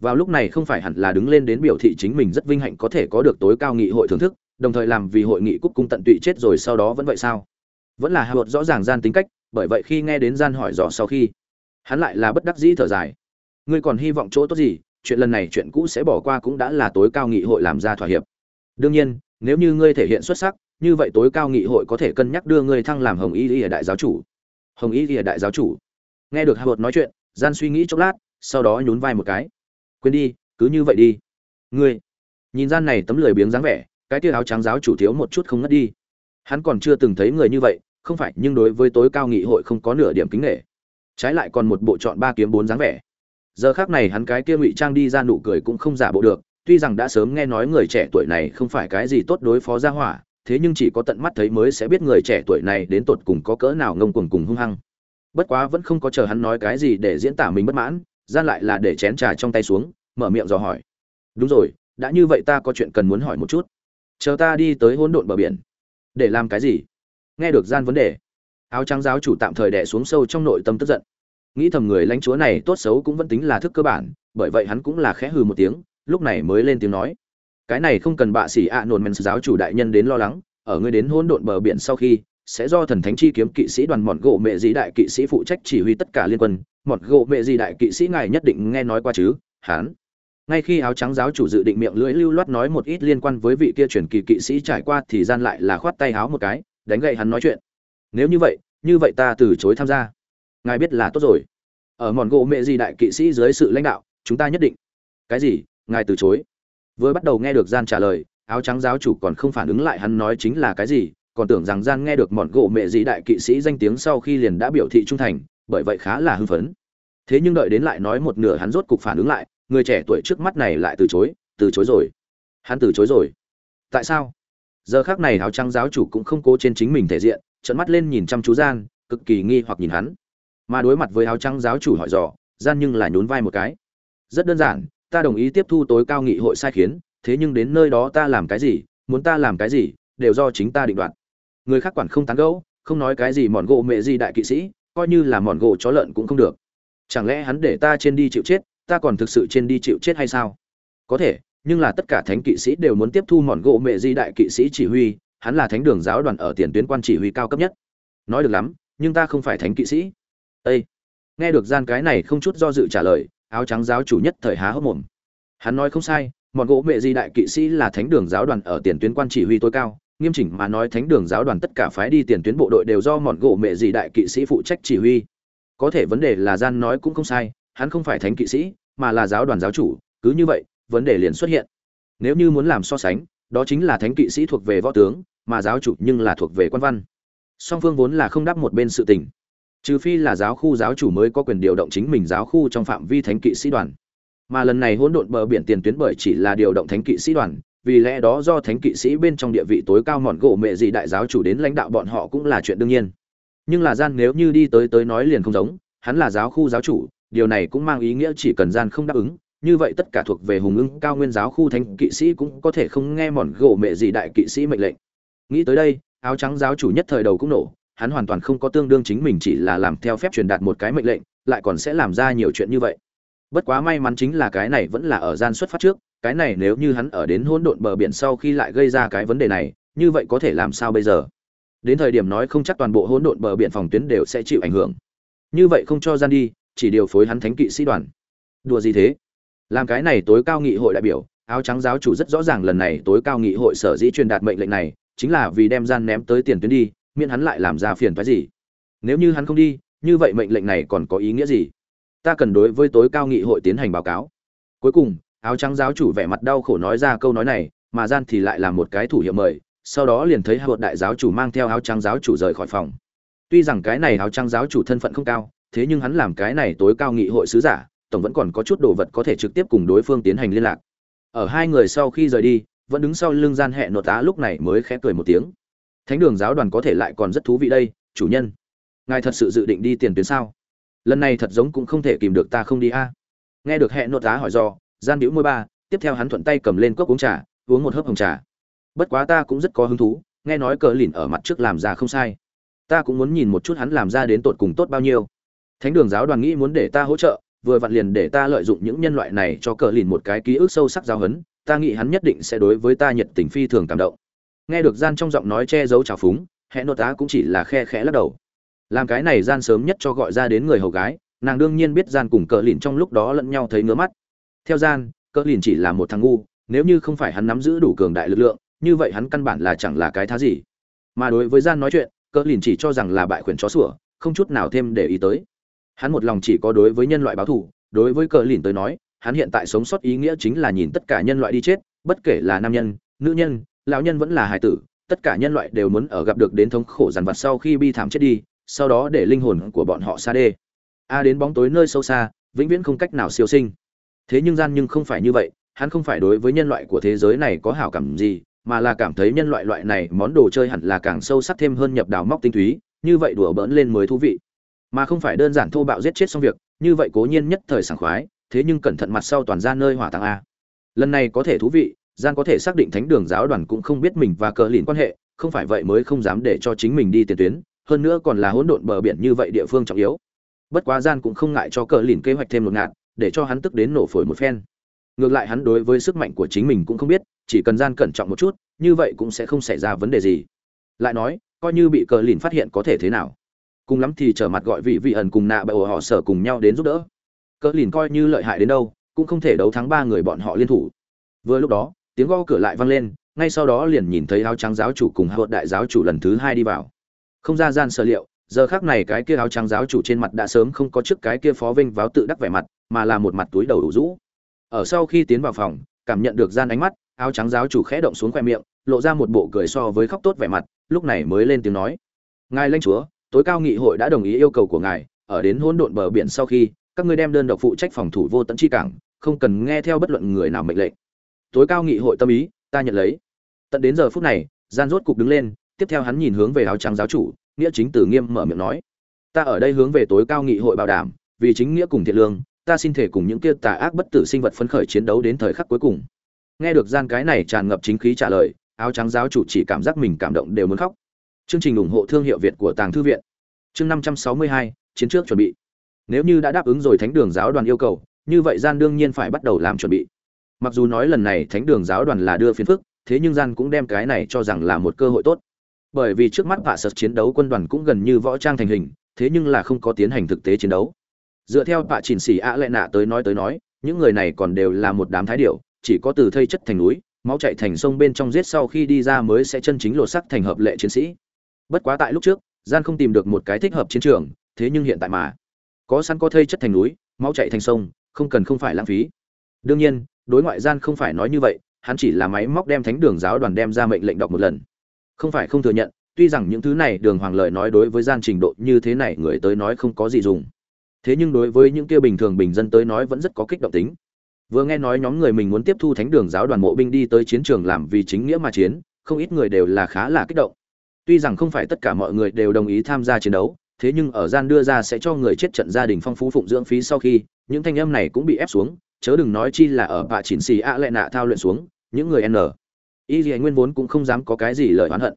Vào lúc này không phải hẳn là đứng lên đến biểu thị chính mình rất vinh hạnh có thể có được tối cao nghị hội thưởng thức, đồng thời làm vì hội nghị cúc cung tận tụy chết rồi sau đó vẫn vậy sao? Vẫn là hạ rõ ràng gian tính cách, bởi vậy khi nghe đến gian hỏi dò sau khi, hắn lại là bất đắc dĩ thở dài. Ngươi còn hy vọng chỗ tốt gì? Chuyện lần này chuyện cũ sẽ bỏ qua cũng đã là tối cao nghị hội làm ra thỏa hiệp. Đương nhiên, nếu như ngươi thể hiện xuất sắc, như vậy tối cao nghị hội có thể cân nhắc đưa ngươi thăng làm hồng y lìa đại giáo chủ. Hồng y lìa đại giáo chủ nghe được hạ nói chuyện, gian suy nghĩ chốc lát, sau đó nhún vai một cái. Quên đi, cứ như vậy đi. Ngươi. Nhìn gian này tấm lười biếng dáng vẻ, cái tia áo trắng giáo chủ thiếu một chút không ngất đi. Hắn còn chưa từng thấy người như vậy, không phải, nhưng đối với tối cao nghị hội không có nửa điểm kính nghệ trái lại còn một bộ chọn ba kiếm bốn dáng vẻ. Giờ khác này hắn cái kia ngụy trang đi ra nụ cười cũng không giả bộ được, tuy rằng đã sớm nghe nói người trẻ tuổi này không phải cái gì tốt đối phó ra hỏa, thế nhưng chỉ có tận mắt thấy mới sẽ biết người trẻ tuổi này đến tột cùng có cỡ nào ngông cuồng cùng hung hăng bất quá vẫn không có chờ hắn nói cái gì để diễn tả mình bất mãn, gian lại là để chén trà trong tay xuống, mở miệng dò hỏi. Đúng rồi, đã như vậy ta có chuyện cần muốn hỏi một chút. Chờ ta đi tới hỗn độn bờ biển. Để làm cái gì? Nghe được gian vấn đề. Áo trắng giáo chủ tạm thời đẻ xuống sâu trong nội tâm tức giận. Nghĩ thầm người lãnh chúa này tốt xấu cũng vẫn tính là thức cơ bản, bởi vậy hắn cũng là khẽ hừ một tiếng, lúc này mới lên tiếng nói. Cái này không cần bạ sĩ ạ à nồn men giáo chủ đại nhân đến lo lắng, ở ngươi đến hỗn độn bờ biển sau khi sẽ do thần thánh chi kiếm kỵ sĩ đoàn mọn gỗ mẹ dĩ đại kỵ sĩ phụ trách chỉ huy tất cả liên quân. Mọn gỗ mẹ dĩ đại kỵ sĩ ngài nhất định nghe nói qua chứ, hán. Ngay khi áo trắng giáo chủ dự định miệng lưỡi lưu loát nói một ít liên quan với vị kia truyền kỳ kỵ sĩ trải qua thì gian lại là khoát tay áo một cái, đánh gậy hắn nói chuyện. Nếu như vậy như vậy ta từ chối tham gia. Ngài biết là tốt rồi. Ở mòn gỗ mẹ gì đại kỵ sĩ dưới sự lãnh đạo, chúng ta nhất định. Cái gì? Ngài từ chối. Vừa bắt đầu nghe được gian trả lời, áo trắng giáo chủ còn không phản ứng lại hắn nói chính là cái gì? Còn tưởng rằng gian nghe được mọn gỗ mẹ dị đại kỵ sĩ danh tiếng sau khi liền đã biểu thị trung thành, bởi vậy khá là hưng phấn. Thế nhưng đợi đến lại nói một nửa hắn rốt cục phản ứng lại, người trẻ tuổi trước mắt này lại từ chối từ chối rồi. Hắn từ chối rồi. Tại sao? Giờ khác này áo trắng giáo chủ cũng không cố trên chính mình thể diện trận mắt lên nhìn chăm chú gian, cực kỳ nghi hoặc nhìn hắn. Mà đối mặt với áo trắng giáo chủ hỏi dò, gian nhưng là nhún vai một cái. Rất đơn giản, ta đồng ý tiếp thu tối cao nghị hội sai khiến, thế nhưng đến nơi đó ta làm cái gì, muốn ta làm cái gì, đều do chính ta định đoạt người khác quản không tán gẫu, không nói cái gì mòn gỗ mẹ gì đại kỵ sĩ, coi như là mòn gỗ chó lợn cũng không được. Chẳng lẽ hắn để ta trên đi chịu chết, ta còn thực sự trên đi chịu chết hay sao? Có thể, nhưng là tất cả thánh kỵ sĩ đều muốn tiếp thu mòn gỗ mẹ di đại kỵ sĩ chỉ huy, hắn là thánh đường giáo đoàn ở tiền tuyến quan chỉ huy cao cấp nhất. Nói được lắm, nhưng ta không phải thánh kỵ sĩ. Â nghe được gian cái này không chút do dự trả lời, áo trắng giáo chủ nhất thời há hốc mồm. Hắn nói không sai, mòn gỗ mẹ di đại kỵ sĩ là thánh đường giáo đoàn ở tiền tuyến quan chỉ huy tối cao nghiêm chỉnh mà nói thánh đường giáo đoàn tất cả phái đi tiền tuyến bộ đội đều do mòn gỗ mẹ dị đại kỵ sĩ phụ trách chỉ huy. Có thể vấn đề là gian nói cũng không sai, hắn không phải thánh kỵ sĩ, mà là giáo đoàn giáo chủ, cứ như vậy, vấn đề liền xuất hiện. Nếu như muốn làm so sánh, đó chính là thánh kỵ sĩ thuộc về võ tướng, mà giáo chủ nhưng là thuộc về quan văn. Song phương vốn là không đáp một bên sự tình. Trừ phi là giáo khu giáo chủ mới có quyền điều động chính mình giáo khu trong phạm vi thánh kỵ sĩ đoàn. Mà lần này hỗn độn bờ biển tiền tuyến bởi chỉ là điều động thánh kỵ sĩ đoàn vì lẽ đó do thánh kỵ sĩ bên trong địa vị tối cao mọn gỗ mẹ gì đại giáo chủ đến lãnh đạo bọn họ cũng là chuyện đương nhiên. Nhưng là gian nếu như đi tới tới nói liền không giống, hắn là giáo khu giáo chủ, điều này cũng mang ý nghĩa chỉ cần gian không đáp ứng, như vậy tất cả thuộc về hùng ưng cao nguyên giáo khu thánh kỵ sĩ cũng có thể không nghe mọn gỗ mẹ gì đại kỵ sĩ mệnh lệnh. Nghĩ tới đây, áo trắng giáo chủ nhất thời đầu cũng nổ, hắn hoàn toàn không có tương đương chính mình chỉ là làm theo phép truyền đạt một cái mệnh lệnh, lại còn sẽ làm ra nhiều chuyện như vậy. Bất quá may mắn chính là cái này vẫn là ở gian xuất phát trước cái này nếu như hắn ở đến hỗn độn bờ biển sau khi lại gây ra cái vấn đề này, như vậy có thể làm sao bây giờ? Đến thời điểm nói không chắc toàn bộ hỗn độn bờ biển phòng tuyến đều sẽ chịu ảnh hưởng. Như vậy không cho gian đi, chỉ điều phối hắn thánh kỵ sĩ đoàn. Đùa gì thế? Làm cái này tối cao nghị hội đại biểu, áo trắng giáo chủ rất rõ ràng lần này tối cao nghị hội sở dĩ truyền đạt mệnh lệnh này, chính là vì đem gian ném tới tiền tuyến đi, miễn hắn lại làm ra phiền phức gì. Nếu như hắn không đi, như vậy mệnh lệnh này còn có ý nghĩa gì? Ta cần đối với tối cao nghị hội tiến hành báo cáo. Cuối cùng áo trắng giáo chủ vẻ mặt đau khổ nói ra câu nói này, mà gian thì lại là một cái thủ hiệu mời, sau đó liền thấy hai đại giáo chủ mang theo áo trắng giáo chủ rời khỏi phòng. Tuy rằng cái này áo trắng giáo chủ thân phận không cao, thế nhưng hắn làm cái này tối cao nghị hội sứ giả, tổng vẫn còn có chút đồ vật có thể trực tiếp cùng đối phương tiến hành liên lạc. Ở hai người sau khi rời đi, vẫn đứng sau lưng gian hẹn nội tá lúc này mới khẽ cười một tiếng. Thánh đường giáo đoàn có thể lại còn rất thú vị đây, chủ nhân. Ngài thật sự dự định đi tiền tuyến sao? Lần này thật giống cũng không thể kìm được ta không đi a. Nghe được hẹn nội tá hỏi do gian biểu môi ba, tiếp theo hắn thuận tay cầm lên cốc uống trà, uống một hớp hồng trà. Bất quá ta cũng rất có hứng thú, nghe nói cờ lìn ở mặt trước làm ra không sai. Ta cũng muốn nhìn một chút hắn làm ra đến tột cùng tốt bao nhiêu. Thánh đường giáo đoàn nghĩ muốn để ta hỗ trợ, vừa vặn liền để ta lợi dụng những nhân loại này cho cờ lìn một cái ký ức sâu sắc giáo hấn ta nghĩ hắn nhất định sẽ đối với ta nhiệt tình phi thường cảm động. Nghe được gian trong giọng nói che giấu trào phúng hẹn nội tá cũng chỉ là khe khẽ lắc đầu. Làm cái này gian sớm nhất cho gọi ra đến người hầu gái, nàng đương nhiên biết gian cùng cờ lìn trong lúc đó lẫn nhau thấy ngứa mắt theo gian, cỡ lìn chỉ là một thằng ngu, nếu như không phải hắn nắm giữ đủ cường đại lực lượng, như vậy hắn căn bản là chẳng là cái thá gì. Mà đối với gian nói chuyện, cỡ lìn chỉ cho rằng là bại khuyển chó sủa, không chút nào thêm để ý tới. Hắn một lòng chỉ có đối với nhân loại báo thù, đối với cờ lìn tới nói, hắn hiện tại sống sót ý nghĩa chính là nhìn tất cả nhân loại đi chết, bất kể là nam nhân, nữ nhân, lão nhân vẫn là hài tử, tất cả nhân loại đều muốn ở gặp được đến thống khổ dằn vặt sau khi bi thảm chết đi, sau đó để linh hồn của bọn họ xa đê. A đến bóng tối nơi sâu xa, vĩnh viễn không cách nào siêu sinh thế nhưng gian nhưng không phải như vậy, hắn không phải đối với nhân loại của thế giới này có hảo cảm gì, mà là cảm thấy nhân loại loại này món đồ chơi hẳn là càng sâu sắc thêm hơn nhập đào móc tinh túy, như vậy đùa bỡn lên mới thú vị. Mà không phải đơn giản thô bạo giết chết xong việc, như vậy cố nhiên nhất thời sảng khoái, thế nhưng cẩn thận mặt sau toàn ra nơi hỏa táng a. Lần này có thể thú vị, gian có thể xác định thánh đường giáo đoàn cũng không biết mình và cờ lìn quan hệ, không phải vậy mới không dám để cho chính mình đi tiền tuyến, hơn nữa còn là hỗn độn bờ biển như vậy địa phương trọng yếu. Bất quá gian cũng không ngại cho cờ lìn kế hoạch thêm một ngạt để cho hắn tức đến nổ phổi một phen. Ngược lại hắn đối với sức mạnh của chính mình cũng không biết, chỉ cần gian cẩn trọng một chút, như vậy cũng sẽ không xảy ra vấn đề gì. Lại nói, coi như bị cờ lìn phát hiện có thể thế nào? Cùng lắm thì trở mặt gọi vị vị ẩn cùng nạ bại họ sở cùng nhau đến giúp đỡ. Cờ lìn coi như lợi hại đến đâu, cũng không thể đấu thắng ba người bọn họ liên thủ. Vừa lúc đó, tiếng gõ cửa lại vang lên, ngay sau đó liền nhìn thấy áo trắng giáo chủ cùng hạ đại giáo chủ lần thứ hai đi vào. Không ra gian sở liệu, giờ khác này cái kia áo trắng giáo chủ trên mặt đã sớm không có trước cái kia phó vinh váo tự đắc vẻ mặt mà là một mặt túi đầu đủ rũ. Ở sau khi tiến vào phòng, cảm nhận được gian ánh mắt, áo trắng giáo chủ khẽ động xuống khoe miệng, lộ ra một bộ cười so với khóc tốt vẻ mặt, lúc này mới lên tiếng nói. Ngài lãnh chúa, tối cao nghị hội đã đồng ý yêu cầu của ngài, ở đến hỗn độn bờ biển sau khi, các ngươi đem đơn độc phụ trách phòng thủ vô tận chi cảng, không cần nghe theo bất luận người nào mệnh lệnh. Tối cao nghị hội tâm ý, ta nhận lấy. Tận đến giờ phút này, gian rốt cục đứng lên, tiếp theo hắn nhìn hướng về áo trắng giáo chủ, nghĩa chính tử nghiêm mở miệng nói. Ta ở đây hướng về tối cao nghị hội bảo đảm, vì chính nghĩa cùng thiện lương ta xin thể cùng những kia tà ác bất tử sinh vật phấn khởi chiến đấu đến thời khắc cuối cùng. Nghe được gian cái này tràn ngập chính khí trả lời, áo trắng giáo chủ chỉ cảm giác mình cảm động đều muốn khóc. Chương trình ủng hộ thương hiệu việt của tàng thư viện. Chương năm trăm sáu mươi hai, chiến trước chuẩn bị. Nếu như đã đáp ứng rồi thánh đường giáo đoàn yêu cầu, như vậy gian đương nhiên phải bắt đầu làm chuẩn bị. Mặc dù nói lần này thánh đường giáo đoàn là đưa phiền phức, thế nhưng gian cũng đem cái này cho rằng là một cơ hội tốt. Bởi vì trước mắt vạ sật chiến đấu quân đoàn cũng gần như võ trang thành hình, thế nhưng là không có tiến hành thực tế chiến đấu dựa theo bạ chỉnh xỉ ạ lệ nạ tới nói tới nói, những người này còn đều là một đám thái điệu chỉ có từ thây chất thành núi, máu chạy thành sông bên trong giết sau khi đi ra mới sẽ chân chính lột sắc thành hợp lệ chiến sĩ. Bất quá tại lúc trước, gian không tìm được một cái thích hợp chiến trường, thế nhưng hiện tại mà. Có sẵn có thây chất thành núi, máu chạy thành sông, không cần không phải lãng phí. Đương nhiên, đối ngoại gian không phải nói như vậy, hắn chỉ là máy móc đem thánh đường giáo đoàn đem ra mệnh lệnh đọc một lần. Không phải không thừa nhận, tuy rằng những thứ này đường hoàng lợi nói đối với gian trình độ như thế này người tới nói không có gì dùng thế nhưng đối với những kia bình thường bình dân tới nói vẫn rất có kích động tính. Vừa nghe nói nhóm người mình muốn tiếp thu thánh đường giáo đoàn mộ binh đi tới chiến trường làm vì chính nghĩa mà chiến, không ít người đều là khá là kích động. Tuy rằng không phải tất cả mọi người đều đồng ý tham gia chiến đấu, thế nhưng ở gian đưa ra sẽ cho người chết trận gia đình phong phú phụng dưỡng phí sau khi, những thanh âm này cũng bị ép xuống, chớ đừng nói chi là ở bạ chỉnh xì ạ lại nạ thao luyện xuống, những người n. Y gì nguyên vốn cũng không dám có cái gì lời oán hận.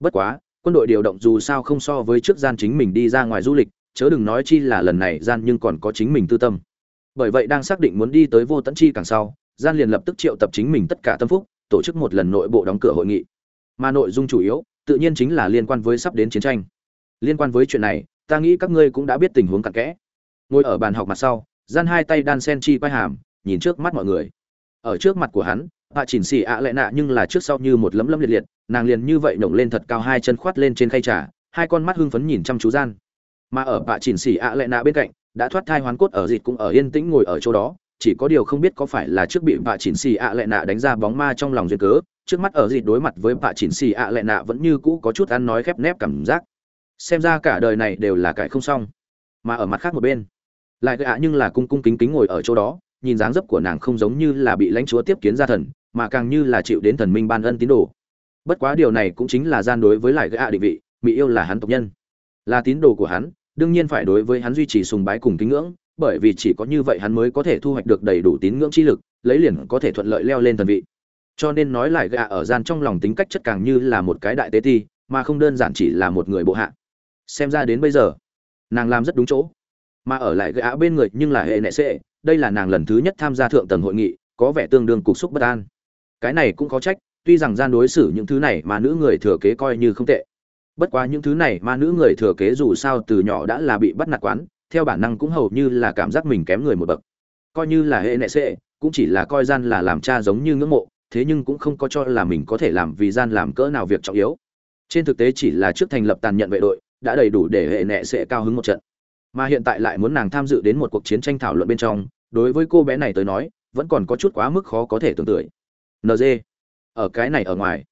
Bất quá, quân đội điều động dù sao không so với trước gian chính mình đi ra ngoài du lịch chớ đừng nói chi là lần này gian nhưng còn có chính mình tư tâm. Bởi vậy đang xác định muốn đi tới vô tận chi càng sau, gian liền lập tức triệu tập chính mình tất cả tâm phúc, tổ chức một lần nội bộ đóng cửa hội nghị. Mà nội dung chủ yếu, tự nhiên chính là liên quan với sắp đến chiến tranh. Liên quan với chuyện này, ta nghĩ các ngươi cũng đã biết tình huống cặn kẽ. Ngồi ở bàn học mặt sau, gian hai tay đan sen chi quay hàm, nhìn trước mắt mọi người. Ở trước mặt của hắn, hạ chỉnh xì ạ lệ nạ nhưng là trước sau như một lấm lấm liệt liệt, nàng liền như vậy nổng lên thật cao hai chân khoát lên trên khay trà, hai con mắt hưng phấn nhìn chăm chú gian mà ở bạ chỉnh xì ạ lệ nạ bên cạnh, đã thoát thai hoán cốt ở dịt cũng ở yên tĩnh ngồi ở chỗ đó, chỉ có điều không biết có phải là trước bị bạ chỉnh xì ạ lệ nạ đánh ra bóng ma trong lòng duyên cớ, trước mắt ở dịt đối mặt với bạ chỉnh xì ạ lệ nạ vẫn như cũ có chút ăn nói khép nép cảm giác. Xem ra cả đời này đều là cải không xong. Mà ở mặt khác một bên, lại gạ nhưng là cung cung kính kính ngồi ở chỗ đó, nhìn dáng dấp của nàng không giống như là bị lãnh chúa tiếp kiến ra thần, mà càng như là chịu đến thần minh ban ân tín đồ. Bất quá điều này cũng chính là gian đối với lại gạ định vị mỹ yêu là hắn tộc nhân là tín đồ của hắn, đương nhiên phải đối với hắn duy trì sùng bái cùng kính ngưỡng, bởi vì chỉ có như vậy hắn mới có thể thu hoạch được đầy đủ tín ngưỡng chi lực, lấy liền có thể thuận lợi leo lên thần vị. Cho nên nói lại gạ ở gian trong lòng tính cách chất càng như là một cái đại tế ti, mà không đơn giản chỉ là một người bộ hạ. Xem ra đến bây giờ, nàng làm rất đúng chỗ. Mà ở lại gã bên người nhưng là hệ nệ sệ, đây là nàng lần thứ nhất tham gia thượng tầng hội nghị, có vẻ tương đương cục xúc bất an. Cái này cũng có trách, tuy rằng gian đối xử những thứ này mà nữ người thừa kế coi như không tệ bất quá những thứ này mà nữ người thừa kế dù sao từ nhỏ đã là bị bắt nạt quán, theo bản năng cũng hầu như là cảm giác mình kém người một bậc. Coi như là hệ nệ sệ, cũng chỉ là coi gian là làm cha giống như ngưỡng mộ, thế nhưng cũng không có cho là mình có thể làm vì gian làm cỡ nào việc trọng yếu. Trên thực tế chỉ là trước thành lập tàn nhận vệ đội, đã đầy đủ để hệ nệ sệ cao hứng một trận. Mà hiện tại lại muốn nàng tham dự đến một cuộc chiến tranh thảo luận bên trong, đối với cô bé này tới nói, vẫn còn có chút quá mức khó có thể tưởng tượng. Nd ở cái này ở ngoài.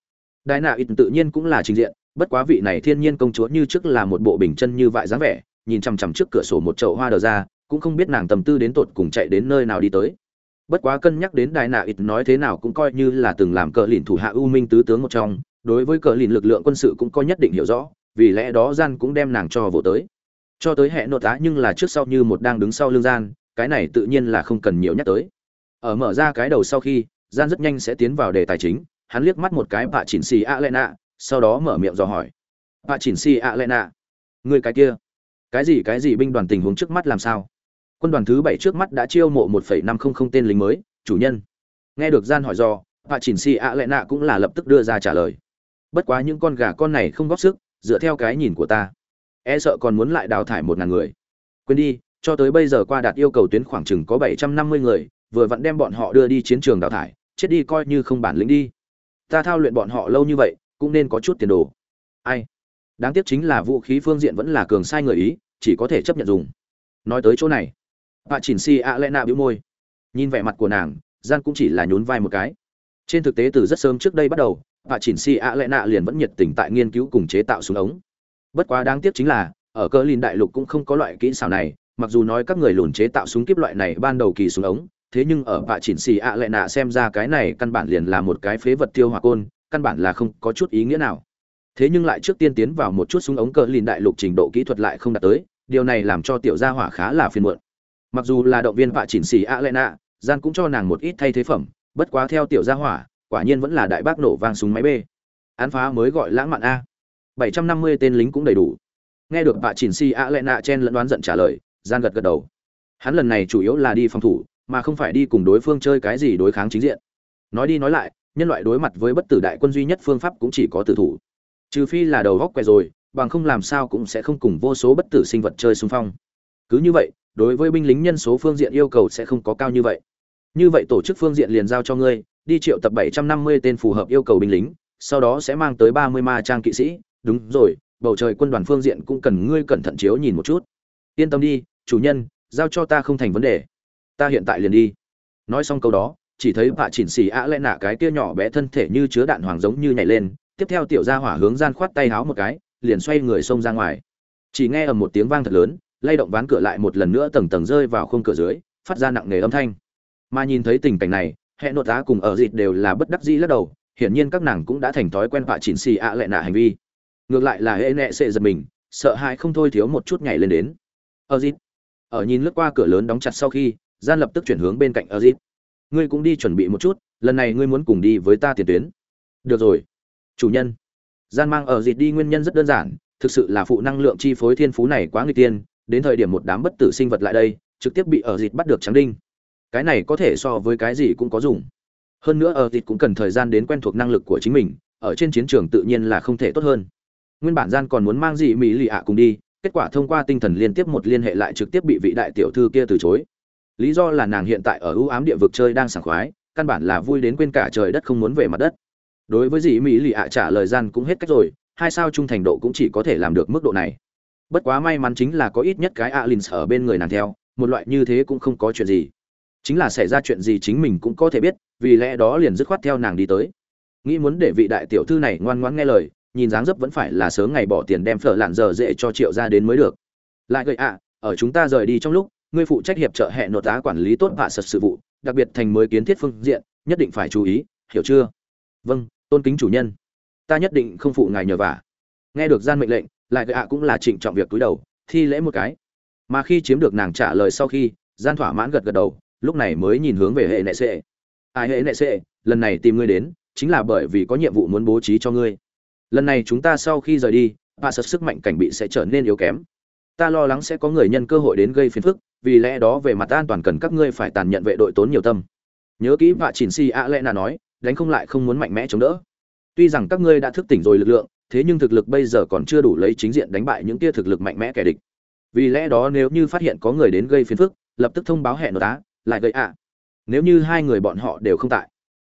Đại nạ ít tự nhiên cũng là trình diện bất quá vị này thiên nhiên công chúa như trước là một bộ bình chân như vại dáng vẻ, nhìn chằm chằm trước cửa sổ một chậu hoa đờ ra, cũng không biết nàng tầm tư đến tột cùng chạy đến nơi nào đi tới. Bất quá cân nhắc đến đại nạ ít nói thế nào cũng coi như là từng làm cờ lìn thủ hạ u minh tứ tướng một trong, đối với cờ lìn lực lượng quân sự cũng có nhất định hiểu rõ, vì lẽ đó gian cũng đem nàng cho vỗ tới. Cho tới hệ nội tá nhưng là trước sau như một đang đứng sau lưng gian, cái này tự nhiên là không cần nhiều nhắc tới. Ở mở ra cái đầu sau khi, gian rất nhanh sẽ tiến vào đề tài chính, hắn liếc mắt một cái bạ chỉnh xì a lena sau đó mở miệng dò hỏi. Bà chỉnh xì a nạ. Người cái kia? Cái gì cái gì binh đoàn tình huống trước mắt làm sao? Quân đoàn thứ bảy trước mắt đã chiêu mộ một phẩy năm không không tên lính mới, chủ nhân. Nghe được gian hỏi dò bà chỉnh xì a nạ cũng là lập tức đưa ra trả lời. Bất quá những con gà con này không góp sức, dựa theo cái nhìn của ta. E sợ còn muốn lại đào thải một ngàn người. Quên đi, cho tới bây giờ qua đạt yêu cầu tuyến khoảng chừng có bảy trăm năm mươi người, vừa vặn đem bọn họ đưa đi chiến trường đào thải, chết đi coi như không bản lĩnh đi. Ta thao luyện bọn họ lâu như vậy cũng nên có chút tiền đồ. Ai? Đáng tiếc chính là vũ khí phương diện vẫn là cường sai người ý, chỉ có thể chấp nhận dùng. Nói tới chỗ này bà chỉnh si a lẽ nạ bĩu môi. Nhìn vẻ mặt của nàng, gian cũng chỉ là nhún vai một cái. Trên thực tế từ rất sớm trước đây bắt đầu bà chỉnh si a lẽ nạ liền vẫn nhiệt tình tại nghiên cứu cùng chế tạo súng ống. Bất quá đáng tiếc chính là, ở cơ lìn đại lục cũng không có loại kỹ xảo này, mặc dù nói các người lùn chế tạo súng kiếp loại này ban đầu kỳ súng ống, thế nhưng ở bạ chỉnh xì ạ lại nạ xem ra cái này căn bản liền là một cái phế vật tiêu hỏa côn căn bản là không có chút ý nghĩa nào. Thế nhưng lại trước tiên tiến vào một chút súng ống cờ lìn đại lục trình độ kỹ thuật lại không đạt tới, điều này làm cho tiểu gia hỏa khá là phiền muộn. Mặc dù là động viên vạ chỉnh xì ạ nạ, gian cũng cho nàng một ít thay thế phẩm, bất quá theo tiểu gia hỏa, quả nhiên vẫn là đại bác nổ vang súng máy b án phá mới gọi lãng mạn a. Bảy trăm năm mươi tên lính cũng đầy đủ. Nghe được vạ chỉnh si a lệ nạ chen lẫn đoán giận trả lời, gian gật gật đầu. Hắn lần này chủ yếu là đi phòng thủ, mà không phải đi cùng đối phương chơi cái gì đối kháng chính diện. Nói đi nói lại nhân loại đối mặt với bất tử đại quân duy nhất phương pháp cũng chỉ có tử thủ. Trừ phi là đầu góc què rồi, bằng không làm sao cũng sẽ không cùng vô số bất tử sinh vật chơi xung phong. Cứ như vậy, đối với binh lính nhân số phương diện yêu cầu sẽ không có cao như vậy. Như vậy tổ chức phương diện liền giao cho ngươi, đi triệu tập 750 tên phù hợp yêu cầu binh lính, sau đó sẽ mang tới 30 ma trang kỵ sĩ. Đúng rồi, bầu trời quân đoàn phương diện cũng cần ngươi cẩn thận chiếu nhìn một chút. Yên tâm đi, chủ nhân, giao cho ta không thành vấn đề. Ta hiện tại liền đi. Nói xong câu đó chỉ thấy bạ chỉnh xì ạ lẽ nạ cái kia nhỏ bé thân thể như chứa đạn hoàng giống như nhảy lên, tiếp theo tiểu gia hỏa hướng gian khoát tay háo một cái, liền xoay người xông ra ngoài. Chỉ nghe ầm một tiếng vang thật lớn, lay động ván cửa lại một lần nữa tầng tầng rơi vào khung cửa dưới, phát ra nặng nề âm thanh. Mà nhìn thấy tình cảnh này, hệ nội tá cùng ở dịt đều là bất đắc dĩ lắc đầu, hiển nhiên các nàng cũng đã thành thói quen vạ chỉnh xì ạ lẽ nạ hành vi. Ngược lại là hệ nệ sệ giật mình, sợ hãi không thôi thiếu một chút nhảy lên đến. Ở dịt, ở nhìn lướt qua cửa lớn đóng chặt sau khi, gian lập tức chuyển hướng bên cạnh ở dịt ngươi cũng đi chuẩn bị một chút, lần này ngươi muốn cùng đi với ta tiền tuyến. Được rồi. Chủ nhân. Gian mang ở dịt đi nguyên nhân rất đơn giản, thực sự là phụ năng lượng chi phối thiên phú này quá nguy tiên, đến thời điểm một đám bất tử sinh vật lại đây, trực tiếp bị ở dịt bắt được trắng đinh. Cái này có thể so với cái gì cũng có dùng. Hơn nữa ở dịt cũng cần thời gian đến quen thuộc năng lực của chính mình, ở trên chiến trường tự nhiên là không thể tốt hơn. Nguyên bản gian còn muốn mang gì mỹ lì ạ cùng đi, kết quả thông qua tinh thần liên tiếp một liên hệ lại trực tiếp bị vị đại tiểu thư kia từ chối lý do là nàng hiện tại ở ưu ám địa vực chơi đang sảng khoái, căn bản là vui đến quên cả trời đất không muốn về mặt đất. Đối với dì mỹ lì ạ trả lời gian cũng hết cách rồi, hai sao trung thành độ cũng chỉ có thể làm được mức độ này. Bất quá may mắn chính là có ít nhất cái alin ở bên người nàng theo, một loại như thế cũng không có chuyện gì. Chính là xảy ra chuyện gì chính mình cũng có thể biết, vì lẽ đó liền dứt khoát theo nàng đi tới. Nghĩ muốn để vị đại tiểu thư này ngoan ngoãn nghe lời, nhìn dáng dấp vẫn phải là sớm ngày bỏ tiền đem phở lạn giờ dễ cho triệu ra đến mới được. Lại gợi ạ, ở chúng ta rời đi trong lúc ngươi phụ trách hiệp trợ hệ nội tá quản lý tốt vạ sật sự vụ, đặc biệt thành mới kiến thiết phương diện, nhất định phải chú ý, hiểu chưa? Vâng tôn kính chủ nhân. Ta nhất định không phụ ngài nhờ vả. Nghe được gian mệnh lệnh, lại gạ cũng là trịnh trọng việc túi đầu, thi lễ một cái. Mà khi chiếm được nàng trả lời sau khi, gian thỏa mãn gật gật đầu, lúc này mới nhìn hướng về hệ nệ sệ. Ai hệ nệ sệ, lần này tìm ngươi đến, chính là bởi vì có nhiệm vụ muốn bố trí cho ngươi. Lần này chúng ta sau khi rời đi hạ sật sức mạnh cảnh bị sẽ trở nên yếu kém. Ta lo lắng sẽ có người nhân cơ hội đến gây phiền phức vì lẽ đó về mặt an toàn cần các ngươi phải tàn nhận vệ đội tốn nhiều tâm. Nhớ kỹ vạ chỉnh si a lẽ là nói, đánh không lại không muốn mạnh mẽ chống đỡ. Tuy rằng các ngươi đã thức tỉnh rồi lực lượng, thế nhưng thực lực bây giờ còn chưa đủ lấy chính diện đánh bại những tia thực lực mạnh mẽ kẻ địch. Vì lẽ đó nếu như phát hiện có người đến gây phiền phức, lập tức thông báo hẹn nội tá, lại gây ạ. Nếu như hai người bọn họ đều không tại,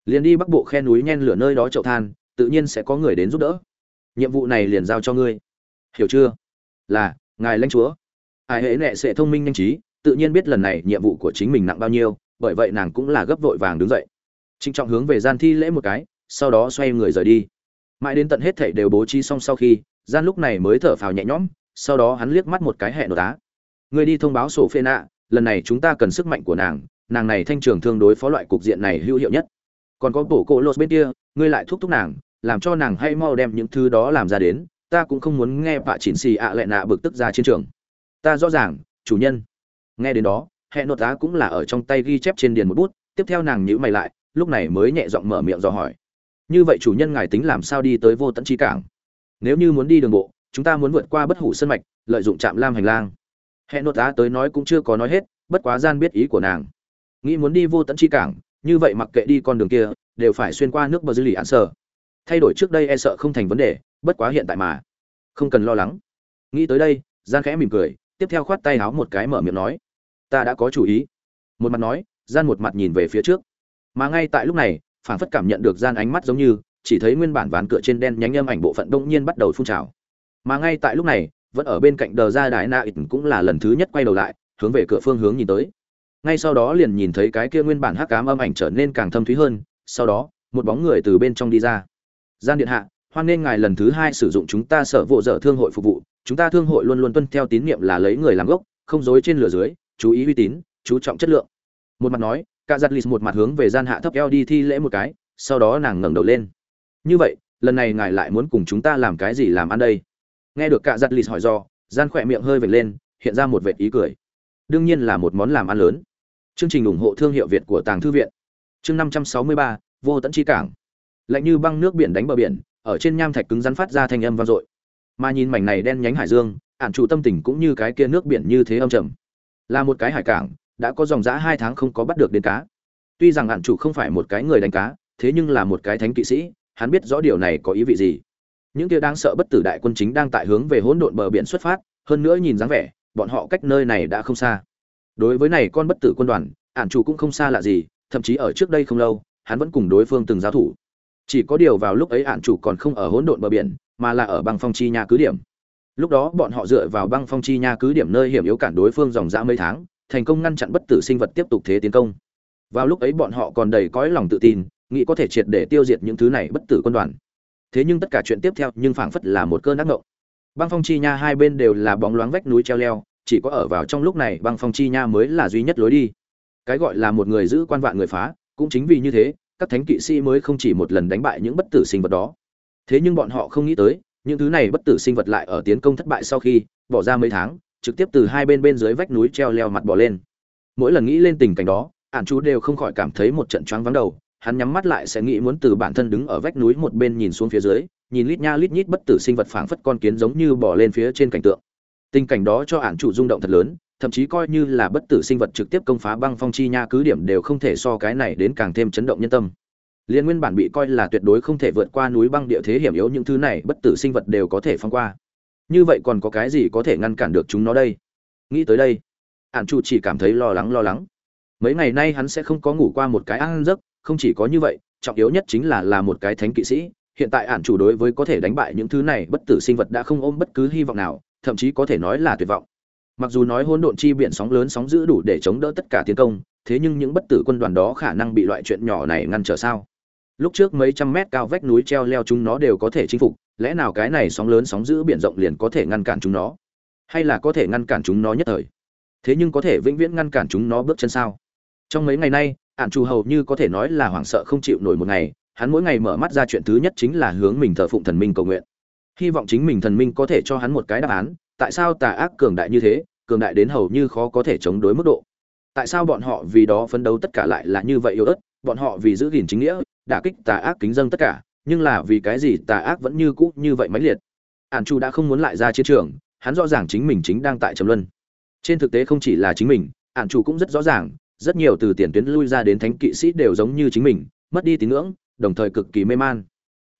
liền đi bắc bộ khe núi nhen lửa nơi đó chậu than, tự nhiên sẽ có người đến giúp đỡ. Nhiệm vụ này liền giao cho ngươi. Hiểu chưa? Là, ngài lãnh chúa. Ai hễ nệ sẽ thông minh nhanh trí tự nhiên biết lần này nhiệm vụ của chính mình nặng bao nhiêu, bởi vậy nàng cũng là gấp vội vàng đứng dậy. Trịnh trọng hướng về gian thi lễ một cái, sau đó xoay người rời đi. Mãi đến tận hết thảy đều bố trí xong sau khi, gian lúc này mới thở phào nhẹ nhõm, sau đó hắn liếc mắt một cái hẹn tá người đi thông báo sổ phê nạ, lần này chúng ta cần sức mạnh của nàng nàng này thanh trường thương đối phó loại cục diện này hữu hiệu nhất. Còn có bổ cổ lột bên kia, ngươi lại thúc thúc nàng, làm cho nàng hay mau đem những thứ đó làm ra đến, ta cũng không muốn nghe bạ chỉnh xì ạ à lẹ nạ bực tức ra chiến trường. Ta rõ ràng, chủ nhân nghe đến đó hẹn nội tá cũng là ở trong tay ghi chép trên điền một bút, tiếp theo nàng nhữ mày lại, lúc này mới nhẹ giọng mở miệng dò hỏi. Như vậy chủ nhân ngài tính làm sao đi tới vô tận chi cảng? Nếu như muốn đi đường bộ, chúng ta muốn vượt qua bất hủ sân mạch, lợi dụng trạm lam hành lang. Hẹn nội tá tới nói cũng chưa có nói hết, bất quá gian biết ý của nàng. Nghĩ muốn đi vô tận chi cảng, như vậy mặc kệ đi con đường kia, đều phải xuyên qua nước bờ dư lì án sở. Thay đổi trước đây e sợ không thành vấn đề, bất quá hiện tại mà. Không cần lo lắng. Nghĩ tới đây gian khẽ mỉm cười, tiếp theo khoát tay háo một cái mở miệng nói ta đã có chủ ý. Một mặt nói, gian một mặt nhìn về phía trước. Mà ngay tại lúc này, phảng phất cảm nhận được gian ánh mắt giống như, chỉ thấy nguyên bản ván cửa trên đen nhánh âm ảnh bộ phận đông nhiên bắt đầu phun trào. Mà ngay tại lúc này, vẫn ở bên cạnh đờ ra đại na ít cũng là lần thứ nhất quay đầu lại, hướng về cửa phương hướng nhìn tới. Ngay sau đó liền nhìn thấy cái kia nguyên bản hắc ám âm ảnh trở nên càng thâm thúy hơn, sau đó, một bóng người từ bên trong đi ra. Gian điện hạ, hoan nên ngài lần thứ hai sử dụng chúng ta sở vụ dở thương hội phục vụ, chúng ta thương hội luôn luôn tuân theo tín nhiệm là lấy người làm gốc, không dối trên lửa dưới chú ý uy tín, chú trọng chất lượng. Một mặt nói, cả giặt lì một mặt hướng về gian hạ thấp eo đi thi lễ một cái, sau đó nàng ngẩng đầu lên. Như vậy, lần này ngài lại muốn cùng chúng ta làm cái gì làm ăn đây? Nghe được cả giặt lì hỏi do, gian khỏe miệng hơi vệt lên, hiện ra một vệt ý cười. Đương nhiên là một món làm ăn lớn. Chương trình ủng hộ thương hiệu việt của tàng thư viện. Chương năm trăm sáu mươi ba, vô tận chi cảng. Lạnh như băng nước biển đánh bờ biển, ở trên nham thạch cứng rắn phát ra thanh âm vang dội. Mà nhìn mảnh này đen nhánh hải dương, ản chủ tâm tình cũng như cái kia nước biển như thế âm trầm là một cái hải cảng, đã có dòng giã hai tháng không có bắt được đến cá. Tuy rằng hạn chủ không phải một cái người đánh cá, thế nhưng là một cái thánh kỵ sĩ, hắn biết rõ điều này có ý vị gì. Những kia đang sợ bất tử đại quân chính đang tại hướng về hỗn độn bờ biển xuất phát, hơn nữa nhìn dáng vẻ, bọn họ cách nơi này đã không xa. Đối với này con bất tử quân đoàn ản chủ cũng không xa lạ gì, thậm chí ở trước đây không lâu, hắn vẫn cùng đối phương từng giao thủ. Chỉ có điều vào lúc ấy ản chủ còn không ở hỗn độn bờ biển, mà là ở băng phong chi nhà cứ điểm lúc đó bọn họ dựa vào băng phong chi nha cứ điểm nơi hiểm yếu cản đối phương dòng dã mấy tháng, thành công ngăn chặn bất tử sinh vật tiếp tục thế tiến công. Vào lúc ấy bọn họ còn đầy cõi lòng tự tin, nghĩ có thể triệt để tiêu diệt những thứ này bất tử quân đoàn. Thế nhưng tất cả chuyện tiếp theo nhưng phảng phất là một cơn ác ngộng băng phong chi nha hai bên đều là bóng loáng vách núi treo leo, chỉ có ở vào trong lúc này băng phong chi nha mới là duy nhất lối đi. Cái gọi là một người giữ quan vạn người phá, cũng chính vì như thế, các thánh kỵ sĩ mới không chỉ một lần đánh bại những bất tử sinh vật đó. Thế nhưng bọn họ không nghĩ tới những thứ này bất tử sinh vật lại ở tiến công thất bại sau khi bỏ ra mấy tháng, trực tiếp từ hai bên bên dưới vách núi treo leo mặt bỏ lên. Mỗi lần nghĩ lên tình cảnh đó ạn chú đều không khỏi cảm thấy một trận choáng vắng đầu. Hắn nhắm mắt lại sẽ nghĩ muốn từ bản thân đứng ở vách núi một bên nhìn xuống phía dưới, nhìn lít nha lít nhít bất tử sinh vật phảng phất con kiến giống như bỏ lên phía trên cảnh tượng. Tình cảnh đó cho ạn chủ rung động thật lớn, thậm chí coi như là bất tử sinh vật trực tiếp công phá băng phong chi nha cứ điểm đều không thể so cái này đến càng thêm chấn động nhân tâm liên nguyên bản bị coi là tuyệt đối không thể vượt qua núi băng địa thế hiểm yếu những thứ này, bất tử sinh vật đều có thể phong qua. Như vậy còn có cái gì có thể ngăn cản được chúng nó đây? Nghĩ tới đây ạn chủ chỉ cảm thấy lo lắng lo lắng. Mấy ngày nay hắn sẽ không có ngủ qua một cái ăn giấc, không chỉ có như vậy, trọng yếu nhất chính là là một cái thánh kỵ sĩ. Hiện tại ạn chủ đối với có thể đánh bại những thứ này bất tử sinh vật đã không ôm bất cứ hy vọng nào, thậm chí có thể nói là tuyệt vọng. Mặc dù nói hỗn độn chi biển sóng lớn sóng giữ đủ để chống đỡ tất cả tiến công, thế nhưng những bất tử quân đoàn đó khả năng bị loại chuyện nhỏ này ngăn trở sao? Lúc trước mấy trăm mét cao vách núi treo leo chúng nó đều có thể chinh phục, lẽ nào cái này sóng lớn sóng giữ biển rộng liền có thể ngăn cản chúng nó? Hay là có thể ngăn cản chúng nó nhất thời? Thế nhưng có thể vĩnh viễn ngăn cản chúng nó bước chân sao? Trong mấy ngày nay ạn chủ hầu như có thể nói là hoảng sợ không chịu nổi một ngày, hắn mỗi ngày mở mắt ra chuyện thứ nhất chính là hướng mình thờ phụng thần minh cầu nguyện. Hy vọng chính mình thần minh có thể cho hắn một cái đáp án, tại sao tà ác cường đại như thế, cường đại đến hầu như khó có thể chống đối mức độ? Tại sao bọn họ vì đó phấn đấu tất cả lại là như vậy yếu ớt, bọn họ vì giữ gìn chính nghĩa đả kích tà ác kính dâng tất cả, nhưng là vì cái gì tà ác vẫn như cũ như vậy mãnh liệt? Ản chu đã không muốn lại ra chiến trường, hắn rõ ràng chính mình chính đang tại trầm luân. Trên thực tế không chỉ là chính mình, ản chu cũng rất rõ ràng, rất nhiều từ tiền tuyến lui ra đến thánh kỵ sĩ đều giống như chính mình, mất đi tín ngưỡng, đồng thời cực kỳ mê man.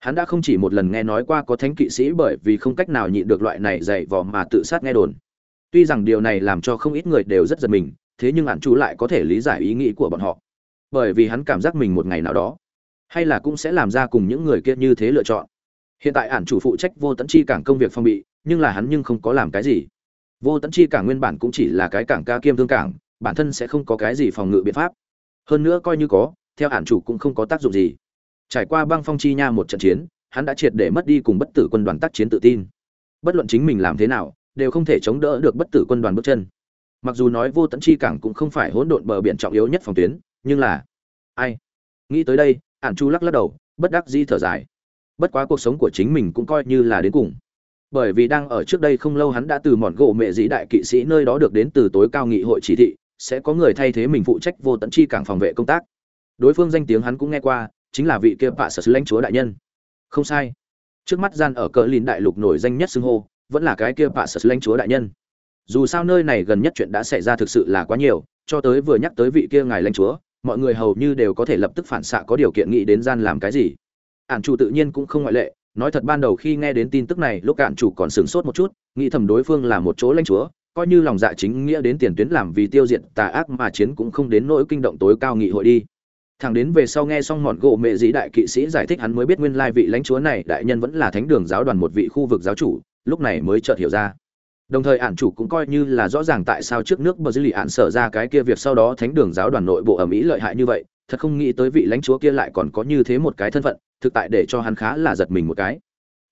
Hắn đã không chỉ một lần nghe nói qua có thánh kỵ sĩ bởi vì không cách nào nhịn được loại này dạy vò mà tự sát nghe đồn. Tuy rằng điều này làm cho không ít người đều rất giật mình, thế nhưng ạn chu lại có thể lý giải ý nghĩ của bọn họ. Bởi vì hắn cảm giác mình một ngày nào đó hay là cũng sẽ làm ra cùng những người kia như thế lựa chọn. Hiện tại ản chủ phụ trách vô tấn chi cảng công việc phong bị, nhưng là hắn nhưng không có làm cái gì. Vô tấn chi cảng nguyên bản cũng chỉ là cái cảng ca kiêm thương cảng, bản thân sẽ không có cái gì phòng ngự biện pháp. Hơn nữa coi như có, theo ản chủ cũng không có tác dụng gì. Trải qua băng phong chi nha một trận chiến, hắn đã triệt để mất đi cùng bất tử quân đoàn tác chiến tự tin. Bất luận chính mình làm thế nào, đều không thể chống đỡ được bất tử quân đoàn bước chân. Mặc dù nói vô tận chi cảng cũng không phải hỗn độn bờ biển trọng yếu nhất phòng tuyến, nhưng là, ai? Nghĩ tới đây ạn chu lắc lắc đầu, bất đắc dĩ thở dài. Bất quá cuộc sống của chính mình cũng coi như là đến cùng. Bởi vì đang ở trước đây không lâu hắn đã từ mòn gỗ mẹ dĩ đại kỵ sĩ nơi đó được đến từ tối cao nghị hội chỉ thị, sẽ có người thay thế mình phụ trách vô tận chi cảng phòng vệ công tác. Đối phương danh tiếng hắn cũng nghe qua, chính là vị kia bạ sở lãnh chúa đại nhân. Không sai. Trước mắt gian ở cỡ lìn đại lục nổi danh nhất xưng hô, vẫn là cái kia bạ sở lãnh chúa đại nhân. Dù sao nơi này gần nhất chuyện đã xảy ra thực sự là quá nhiều, cho tới vừa nhắc tới vị kia ngài lãnh chúa mọi người hầu như đều có thể lập tức phản xạ có điều kiện nghĩ đến gian làm cái gì. Ản chủ tự nhiên cũng không ngoại lệ, nói thật ban đầu khi nghe đến tin tức này, lúc ản chủ còn sửng sốt một chút, nghĩ thầm đối phương là một chỗ lãnh chúa, coi như lòng dạ chính nghĩa đến tiền tuyến làm vì tiêu diệt tà ác mà chiến cũng không đến nỗi kinh động tối cao nghị hội đi. Thằng đến về sau nghe xong mọn gỗ mẹ dĩ đại kỵ sĩ giải thích hắn mới biết nguyên lai vị lãnh chúa này đại nhân vẫn là thánh đường giáo đoàn một vị khu vực giáo chủ, lúc này mới chợt hiểu ra đồng thời ản chủ cũng coi như là rõ ràng tại sao trước nước bờ dư lì ản sở ra cái kia việc sau đó thánh đường giáo đoàn nội bộ ở mỹ lợi hại như vậy, thật không nghĩ tới vị lãnh chúa kia lại còn có như thế một cái thân phận, thực tại để cho hắn khá là giật mình một cái.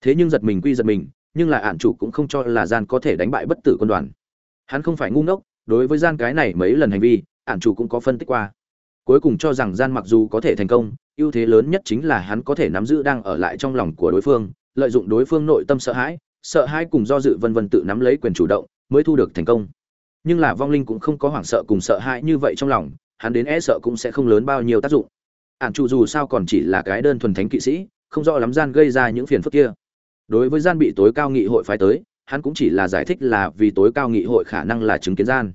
Thế nhưng giật mình quy giật mình, nhưng là ản chủ cũng không cho là gian có thể đánh bại bất tử quân đoàn. Hắn không phải ngu ngốc, đối với gian cái này mấy lần hành vi, ản chủ cũng có phân tích qua. Cuối cùng cho rằng gian mặc dù có thể thành công, ưu thế lớn nhất chính là hắn có thể nắm giữ đang ở lại trong lòng của đối phương, lợi dụng đối phương nội tâm sợ hãi sợ hãi cùng do dự vân vân tự nắm lấy quyền chủ động, mới thu được thành công. Nhưng là vong linh cũng không có hoảng sợ cùng sợ hãi như vậy trong lòng, hắn đến e sợ cũng sẽ không lớn bao nhiêu tác dụng. Ản chủ dù sao còn chỉ là cái đơn thuần thánh kỵ sĩ, không rõ lắm gian gây ra những phiền phức kia. Đối với gian bị tối cao nghị hội phái tới, hắn cũng chỉ là giải thích là vì tối cao nghị hội khả năng là chứng kiến gian.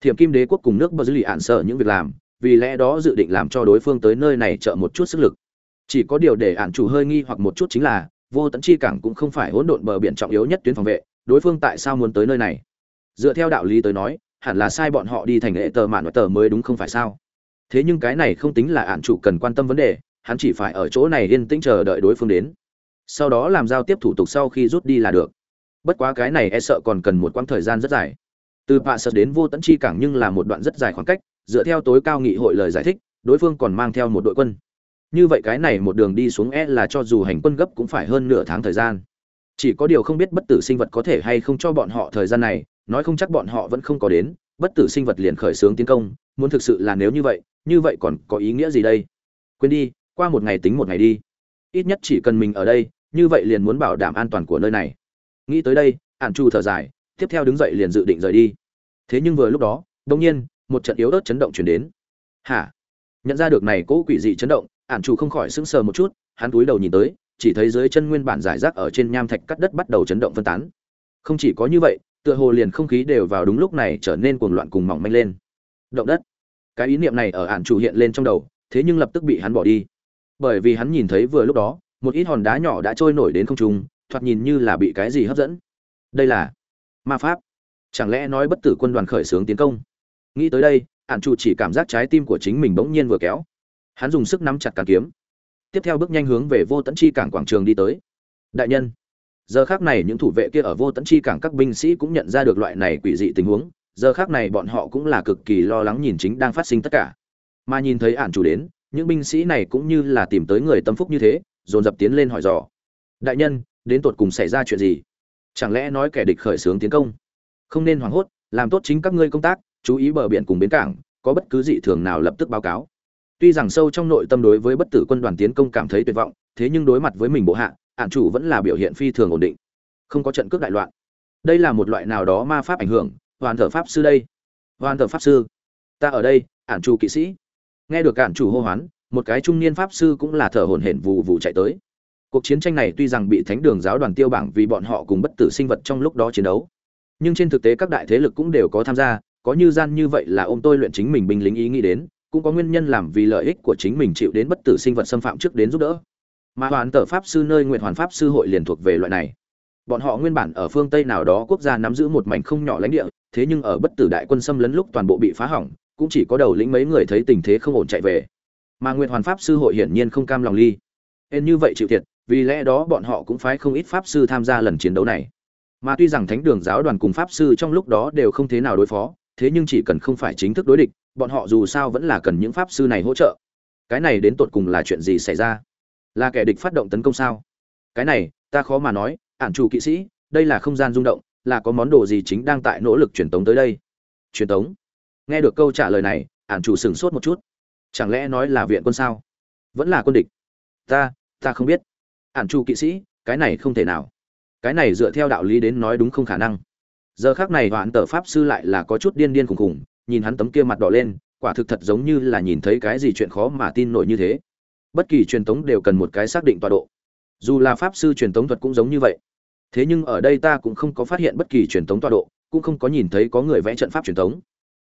Thiểm kim đế quốc cùng nước bờ dư lì ạn sợ những việc làm, vì lẽ đó dự định làm cho đối phương tới nơi này trợ một chút sức lực. Chỉ có điều để ạn chủ hơi nghi hoặc một chút chính là vô tận chi cảng cũng không phải hỗn độn bờ biển trọng yếu nhất tuyến phòng vệ, đối phương tại sao muốn tới nơi này? Dựa theo đạo lý tới nói, hẳn là sai bọn họ đi thành hệ tờ mạn và tờ mới đúng không phải sao? Thế nhưng cái này không tính là ạn chủ cần quan tâm vấn đề, hắn chỉ phải ở chỗ này yên tĩnh chờ đợi đối phương đến. Sau đó làm giao tiếp thủ tục sau khi rút đi là được. Bất quá cái này e sợ còn cần một quãng thời gian rất dài. Từ bạ sợ đến vô tận chi cảng nhưng là một đoạn rất dài khoảng cách, dựa theo tối cao nghị hội lời giải thích, đối phương còn mang theo một đội quân như vậy cái này một đường đi xuống e là cho dù hành quân gấp cũng phải hơn nửa tháng thời gian. Chỉ có điều không biết bất tử sinh vật có thể hay không cho bọn họ thời gian này, nói không chắc bọn họ vẫn không có đến, bất tử sinh vật liền khởi xướng tiến công, muốn thực sự là nếu như vậy như vậy còn có ý nghĩa gì đây? Quên đi, qua một ngày tính một ngày đi. Ít nhất chỉ cần mình ở đây, như vậy liền muốn bảo đảm an toàn của nơi này. Nghĩ tới đây ạn chu thở dài, tiếp theo đứng dậy liền dự định rời đi. Thế nhưng vừa lúc đó đông nhiên, một trận yếu ớt chấn động chuyển đến. Hả? Nhận ra được này cỗ quỷ dị chấn động ản chủ không khỏi sững sờ một chút, hắn túi đầu nhìn tới, chỉ thấy dưới chân nguyên bản giải rác ở trên nham thạch cắt đất bắt đầu chấn động phân tán. Không chỉ có như vậy, tựa hồ liền không khí đều vào đúng lúc này trở nên cuồng loạn cùng mỏng manh lên. Động đất. Cái ý niệm này ở ản chủ hiện lên trong đầu, thế nhưng lập tức bị hắn bỏ đi. Bởi vì hắn nhìn thấy vừa lúc đó, một ít hòn đá nhỏ đã trôi nổi đến không trung, thoạt nhìn như là bị cái gì hấp dẫn. Đây là ma pháp. Chẳng lẽ nói bất tử quân đoàn khởi xướng tiến công? Nghĩ tới đây ạn chủ chỉ cảm giác trái tim của chính mình bỗng nhiên vừa kéo hắn dùng sức nắm chặt càn kiếm. Tiếp theo bước nhanh hướng về vô tận chi cảng quảng trường đi tới. Đại nhân, giờ khác này những thủ vệ kia ở vô tận chi cảng các binh sĩ cũng nhận ra được loại này quỷ dị tình huống, giờ khác này bọn họ cũng là cực kỳ lo lắng nhìn chính đang phát sinh tất cả. Mà nhìn thấy ản chủ đến, những binh sĩ này cũng như là tìm tới người tâm phúc như thế, dồn dập tiến lên hỏi dò. Đại nhân, đến tột cùng xảy ra chuyện gì? Chẳng lẽ nói kẻ địch khởi xướng tiến công? Không nên hoảng hốt, làm tốt chính các ngươi công tác, chú ý bờ biển cùng bến cảng, có bất cứ dị thường nào lập tức báo cáo tuy rằng sâu trong nội tâm đối với bất tử quân đoàn tiến công cảm thấy tuyệt vọng, thế nhưng đối mặt với mình bộ hạ ạn chủ vẫn là biểu hiện phi thường ổn định. Không có trận cướp đại loạn. Đây là một loại nào đó ma pháp ảnh hưởng, hoàn thờ pháp sư đây. Hoàn thờ pháp sư. Ta ở đây ạn chủ kỵ sĩ. Nghe được ạn chủ hô hoán, một cái trung niên pháp sư cũng là thở hổn hển vụ vụ chạy tới. Cuộc chiến tranh này tuy rằng bị thánh đường giáo đoàn tiêu bảng vì bọn họ cùng bất tử sinh vật trong lúc đó chiến đấu, nhưng trên thực tế các đại thế lực cũng đều có tham gia, có như gian như vậy là ôm tôi luyện chính mình binh lính ý nghĩ đến cũng có nguyên nhân làm vì lợi ích của chính mình chịu đến bất tử sinh vật xâm phạm trước đến giúp đỡ. Mà hoàn tờ pháp sư nơi nguyện hoàn pháp sư hội liền thuộc về loại này. Bọn họ nguyên bản ở phương tây nào đó quốc gia nắm giữ một mảnh không nhỏ lãnh địa, thế nhưng ở bất tử đại quân xâm lấn lúc toàn bộ bị phá hỏng, cũng chỉ có đầu lĩnh mấy người thấy tình thế không ổn chạy về. Mà nguyện hoàn pháp sư hội hiển nhiên không cam lòng ly. Hên như vậy chịu thiệt, vì lẽ đó bọn họ cũng phái không ít pháp sư tham gia lần chiến đấu này. Mà tuy rằng thánh đường giáo đoàn cùng pháp sư trong lúc đó đều không thế nào đối phó, thế nhưng chỉ cần không phải chính thức đối địch bọn họ dù sao vẫn là cần những pháp sư này hỗ trợ. Cái này đến tột cùng là chuyện gì xảy ra? Là kẻ địch phát động tấn công sao? Cái này, ta khó mà nói, ản chủ kỵ sĩ, đây là không gian rung động, là có món đồ gì chính đang tại nỗ lực truyền tống tới đây? Truyền tống? Nghe được câu trả lời này, ản chủ sửng sốt một chút. Chẳng lẽ nói là viện quân sao? Vẫn là quân địch? Ta ta không biết. Ản chủ kỵ sĩ, cái này không thể nào. Cái này dựa theo đạo lý đến nói đúng không khả năng. Giờ khác này hoãn tờ pháp sư lại là có chút điên điên khùng khùng nhìn hắn tấm kia mặt đỏ lên, quả thực thật giống như là nhìn thấy cái gì chuyện khó mà tin nổi như thế. Bất kỳ truyền tống đều cần một cái xác định tọa độ. Dù là pháp sư truyền tống thuật cũng giống như vậy. Thế nhưng ở đây ta cũng không có phát hiện bất kỳ truyền tống tọa độ, cũng không có nhìn thấy có người vẽ trận pháp truyền tống.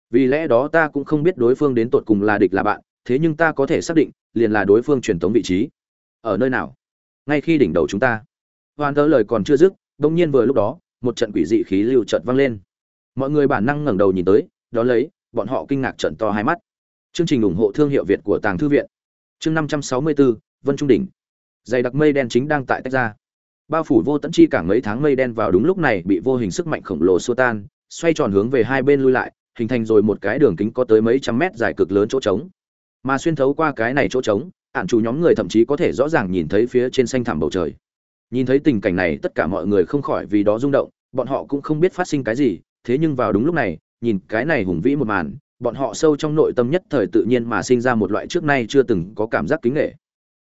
vì lẽ đó ta cũng không biết đối phương đến tột cùng là địch là bạn, thế nhưng ta có thể xác định, liền là đối phương truyền tống vị trí. Ở nơi nào? Ngay khi đỉnh đầu chúng ta. Hoàn thơ lời còn chưa dứt đông nhiên vừa lúc đó, một trận quỷ dị khí lưu chợt vang lên. Mọi người bản năng ngẩng đầu nhìn tới đó lấy, bọn họ kinh ngạc trận to hai mắt. Chương trình ủng hộ thương hiệu việt của tàng thư viện. Chương năm trăm sáu mươi bốn vân trung đỉnh. Dày đặc mây đen chính đang tại tách ra. Bao phủ vô tận chi cảng mấy tháng mây đen vào đúng lúc này bị vô hình sức mạnh khổng lồ xua tan, xoay tròn hướng về hai bên lui lại, hình thành rồi một cái đường kính có tới mấy trăm mét dài cực lớn chỗ trống. Mà xuyên thấu qua cái này chỗ trống, ạn chủ nhóm người thậm chí có thể rõ ràng nhìn thấy phía trên xanh thẳm bầu trời. Nhìn thấy tình cảnh này, tất cả mọi người không khỏi vì đó rung động, bọn họ cũng không biết phát sinh cái gì, thế nhưng vào đúng lúc này nhìn cái này hùng vĩ một màn, bọn họ sâu trong nội tâm nhất thời tự nhiên mà sinh ra một loại trước nay chưa từng có cảm giác kính nghệ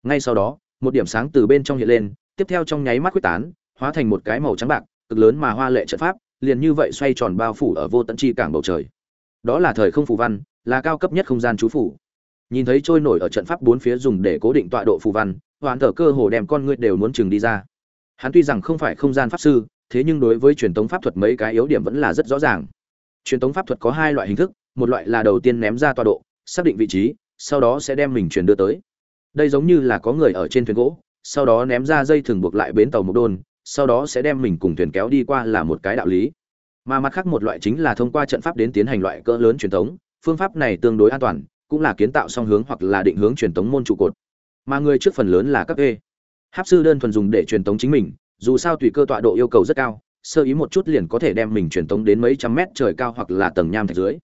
ngay sau đó, một điểm sáng từ bên trong hiện lên, tiếp theo trong nháy mắt quyết tán, hóa thành một cái màu trắng bạc, cực lớn mà hoa lệ trận pháp, liền như vậy xoay tròn bao phủ ở vô tận chi cảng bầu trời. Đó là thời không phù văn, là cao cấp nhất không gian chú phủ. Nhìn thấy trôi nổi ở trận pháp bốn phía dùng để cố định tọa độ phù văn hoàn Thở cơ hồ đem con ngươi đều muốn chừng đi ra. Hắn tuy rằng không phải không gian pháp sư, thế nhưng đối với truyền thống pháp thuật mấy cái yếu điểm vẫn là rất rõ ràng truyền tống pháp thuật có hai loại hình thức, một loại là đầu tiên ném ra tọa độ, xác định vị trí, sau đó sẽ đem mình truyền đưa tới. Đây giống như là có người ở trên thuyền gỗ, sau đó ném ra dây thừng buộc lại bến tàu một đôn sau đó sẽ đem mình cùng thuyền kéo đi qua là một cái đạo lý. Mà mặt khác một loại chính là thông qua trận pháp đến tiến hành loại cỡ lớn truyền thống phương pháp này tương đối an toàn, cũng là kiến tạo song hướng hoặc là định hướng truyền thống môn trụ cột. Mà người trước phần lớn là các e. Háp sư đơn thuần dùng để truyền thống chính mình, dù sao tùy cơ tọa độ yêu cầu rất cao sơ ý một chút liền có thể đem mình truyền tống đến mấy trăm mét trời cao hoặc là tầng nham thạch dưới.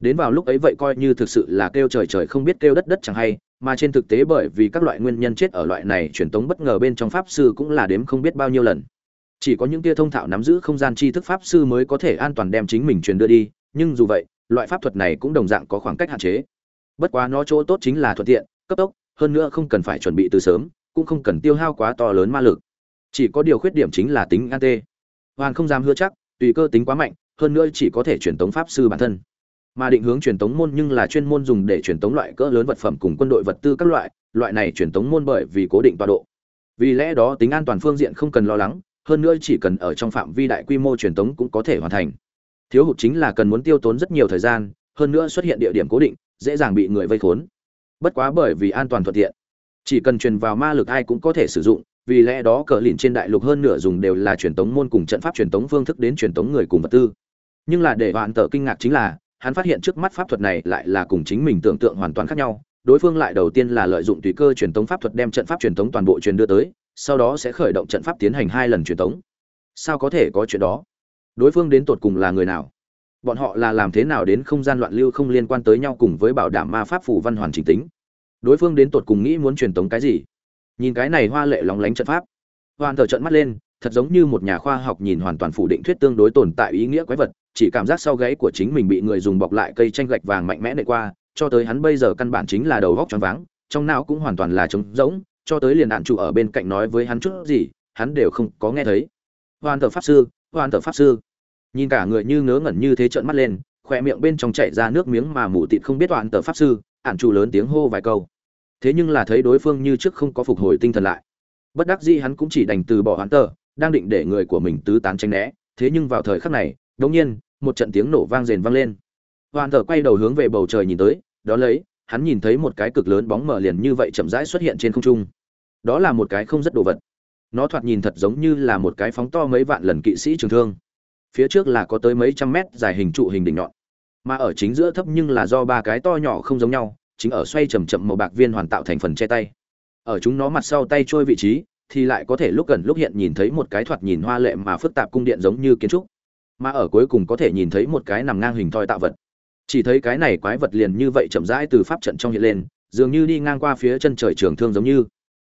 Đến vào lúc ấy vậy coi như thực sự là kêu trời trời không biết kêu đất đất chẳng hay, mà trên thực tế bởi vì các loại nguyên nhân chết ở loại này truyền tống bất ngờ bên trong pháp sư cũng là đếm không biết bao nhiêu lần. Chỉ có những tia thông thạo nắm giữ không gian tri thức pháp sư mới có thể an toàn đem chính mình truyền đưa đi, nhưng dù vậy, loại pháp thuật này cũng đồng dạng có khoảng cách hạn chế. Bất quá nó chỗ tốt chính là thuận tiện, cấp tốc, hơn nữa không cần phải chuẩn bị từ sớm, cũng không cần tiêu hao quá to lớn ma lực. Chỉ có điều khuyết điểm chính là tính an tê hoàn không dám hứa chắc, tùy cơ tính quá mạnh, hơn nữa chỉ có thể truyền tống pháp sư bản thân. Mà định hướng truyền tống môn nhưng là chuyên môn dùng để truyền tống loại cỡ lớn vật phẩm cùng quân đội vật tư các loại loại này truyền tống môn bởi vì cố định tọa độ. Vì lẽ đó tính an toàn phương diện không cần lo lắng, hơn nữa chỉ cần ở trong phạm vi đại quy mô truyền tống cũng có thể hoàn thành. Thiếu hụt chính là cần muốn tiêu tốn rất nhiều thời gian, hơn nữa xuất hiện địa điểm cố định, dễ dàng bị người vây khốn. Bất quá bởi vì an toàn thuận tiện, chỉ cần truyền vào ma lực ai cũng có thể sử dụng vì lẽ đó cờ lìn trên đại lục hơn nửa dùng đều là truyền tống môn cùng trận pháp truyền tống phương thức đến truyền tống người cùng vật tư. Nhưng là để bạn tờ kinh ngạc chính là, hắn phát hiện trước mắt pháp thuật này lại là cùng chính mình tưởng tượng hoàn toàn khác nhau. Đối phương lại đầu tiên là lợi dụng tùy cơ truyền tống pháp thuật đem trận pháp truyền tống toàn bộ truyền đưa tới, sau đó sẽ khởi động trận pháp tiến hành hai lần truyền tống. Sao có thể có chuyện đó? Đối phương đến tột cùng là người nào? Bọn họ là làm thế nào đến không gian loạn lưu không liên quan tới nhau cùng với bảo đảm ma pháp phủ văn hoàn chỉnh tính? Đối phương đến tột cùng nghĩ muốn truyền tống cái gì? Nhìn cái này hoa lệ lóng lánh trận pháp hoàn thờ trận mắt lên, thật giống như một nhà khoa học nhìn hoàn toàn phủ định thuyết tương đối tồn tại ý nghĩa quái vật, chỉ cảm giác sau gáy của chính mình bị người dùng bọc lại cây tranh gạch vàng mạnh mẽ nệ qua, cho tới hắn bây giờ căn bản chính là đầu góc choáng váng, trong não cũng hoàn toàn là trống rỗng, cho tới liền đạn trụ ở bên cạnh nói với hắn chút gì, hắn đều không có nghe thấy. Hoàn thờ pháp sư hoàn thờ pháp sư. Nhìn cả người như ngớ ngẩn như thế trợn mắt lên khỏe miệng bên trong chảy ra nước miếng mà mù tịt không biết toàn tờ pháp sư ạn chủ lớn tiếng hô vài câu thế nhưng là thấy đối phương như trước không có phục hồi tinh thần lại. Bất đắc dĩ hắn cũng chỉ đành từ bỏ hắn tờ, đang định để người của mình tứ tán tranh né, thế nhưng vào thời khắc này đống nhiên, một trận tiếng nổ vang rền vang lên. Hoàn tờ quay đầu hướng về bầu trời nhìn tới, đó lấy, hắn nhìn thấy một cái cực lớn bóng mở liền như vậy chậm rãi xuất hiện trên không trung. Đó là một cái không rất đồ vật. Nó thoạt nhìn thật giống như là một cái phóng to mấy vạn lần kỵ sĩ trường thương. Phía trước là có tới mấy trăm mét dài hình trụ hình đỉnh nhọn. Mà ở chính giữa thấp nhưng là do ba cái to nhỏ không giống nhau chính ở xoay chậm chậm màu bạc viên hoàn tạo thành phần che tay. Ở chúng nó mặt sau tay trôi vị trí, thì lại có thể lúc gần lúc hiện nhìn thấy một cái thoạt nhìn hoa lệ mà phức tạp cung điện giống như kiến trúc. Mà ở cuối cùng có thể nhìn thấy một cái nằm ngang hình thoi tạo vật. Chỉ thấy cái này quái vật liền như vậy chậm rãi từ pháp trận trong hiện lên, dường như đi ngang qua phía chân trời trường thương giống như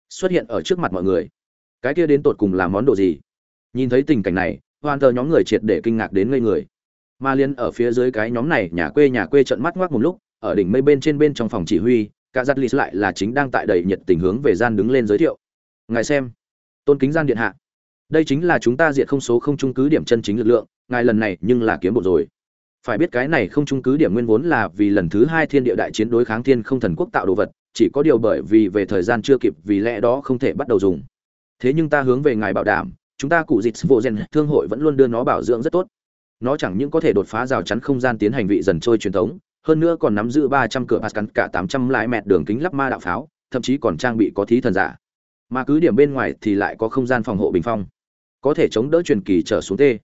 xuất hiện ở trước mặt mọi người. Cái kia đến tột cùng là món đồ gì? Nhìn thấy tình cảnh này hoàn tờ nhóm người triệt để kinh ngạc đến ngây người. Mà liên ở phía dưới cái nhóm này, nhà quê nhà quê trận mắt ngoác một lúc ở đỉnh mây bên trên bên trong phòng chỉ huy, cả giặt lì lại là chính đang tại đầy nhiệt tình hướng về gian đứng lên giới thiệu. Ngài xem. Tôn kính gian điện hạ. Đây chính là chúng ta diệt không số không trung cứ điểm chân chính lực lượng, ngài lần này nhưng là kiếm bộ rồi. Phải biết cái này không trung cứ điểm nguyên vốn là vì lần thứ hai thiên địa đại chiến đối kháng thiên không thần quốc tạo đồ vật, chỉ có điều bởi vì về thời gian chưa kịp vì lẽ đó không thể bắt đầu dùng. Thế nhưng ta hướng về ngài bảo đảm, chúng ta cụ dịch vô gen thương hội vẫn luôn đưa nó bảo dưỡng rất tốt. Nó chẳng những có thể đột phá rào chắn không gian tiến hành vị dần trôi truyền thống hơn nữa còn nắm giữ ba trăm cửa pascal, cả tám trăm lái mẹt đường kính lắp ma đạo pháo, thậm chí còn trang bị có thí thần giả. Mà cứ điểm bên ngoài thì lại có không gian phòng hộ bình phong. Có thể chống đỡ truyền kỳ trở xuống tê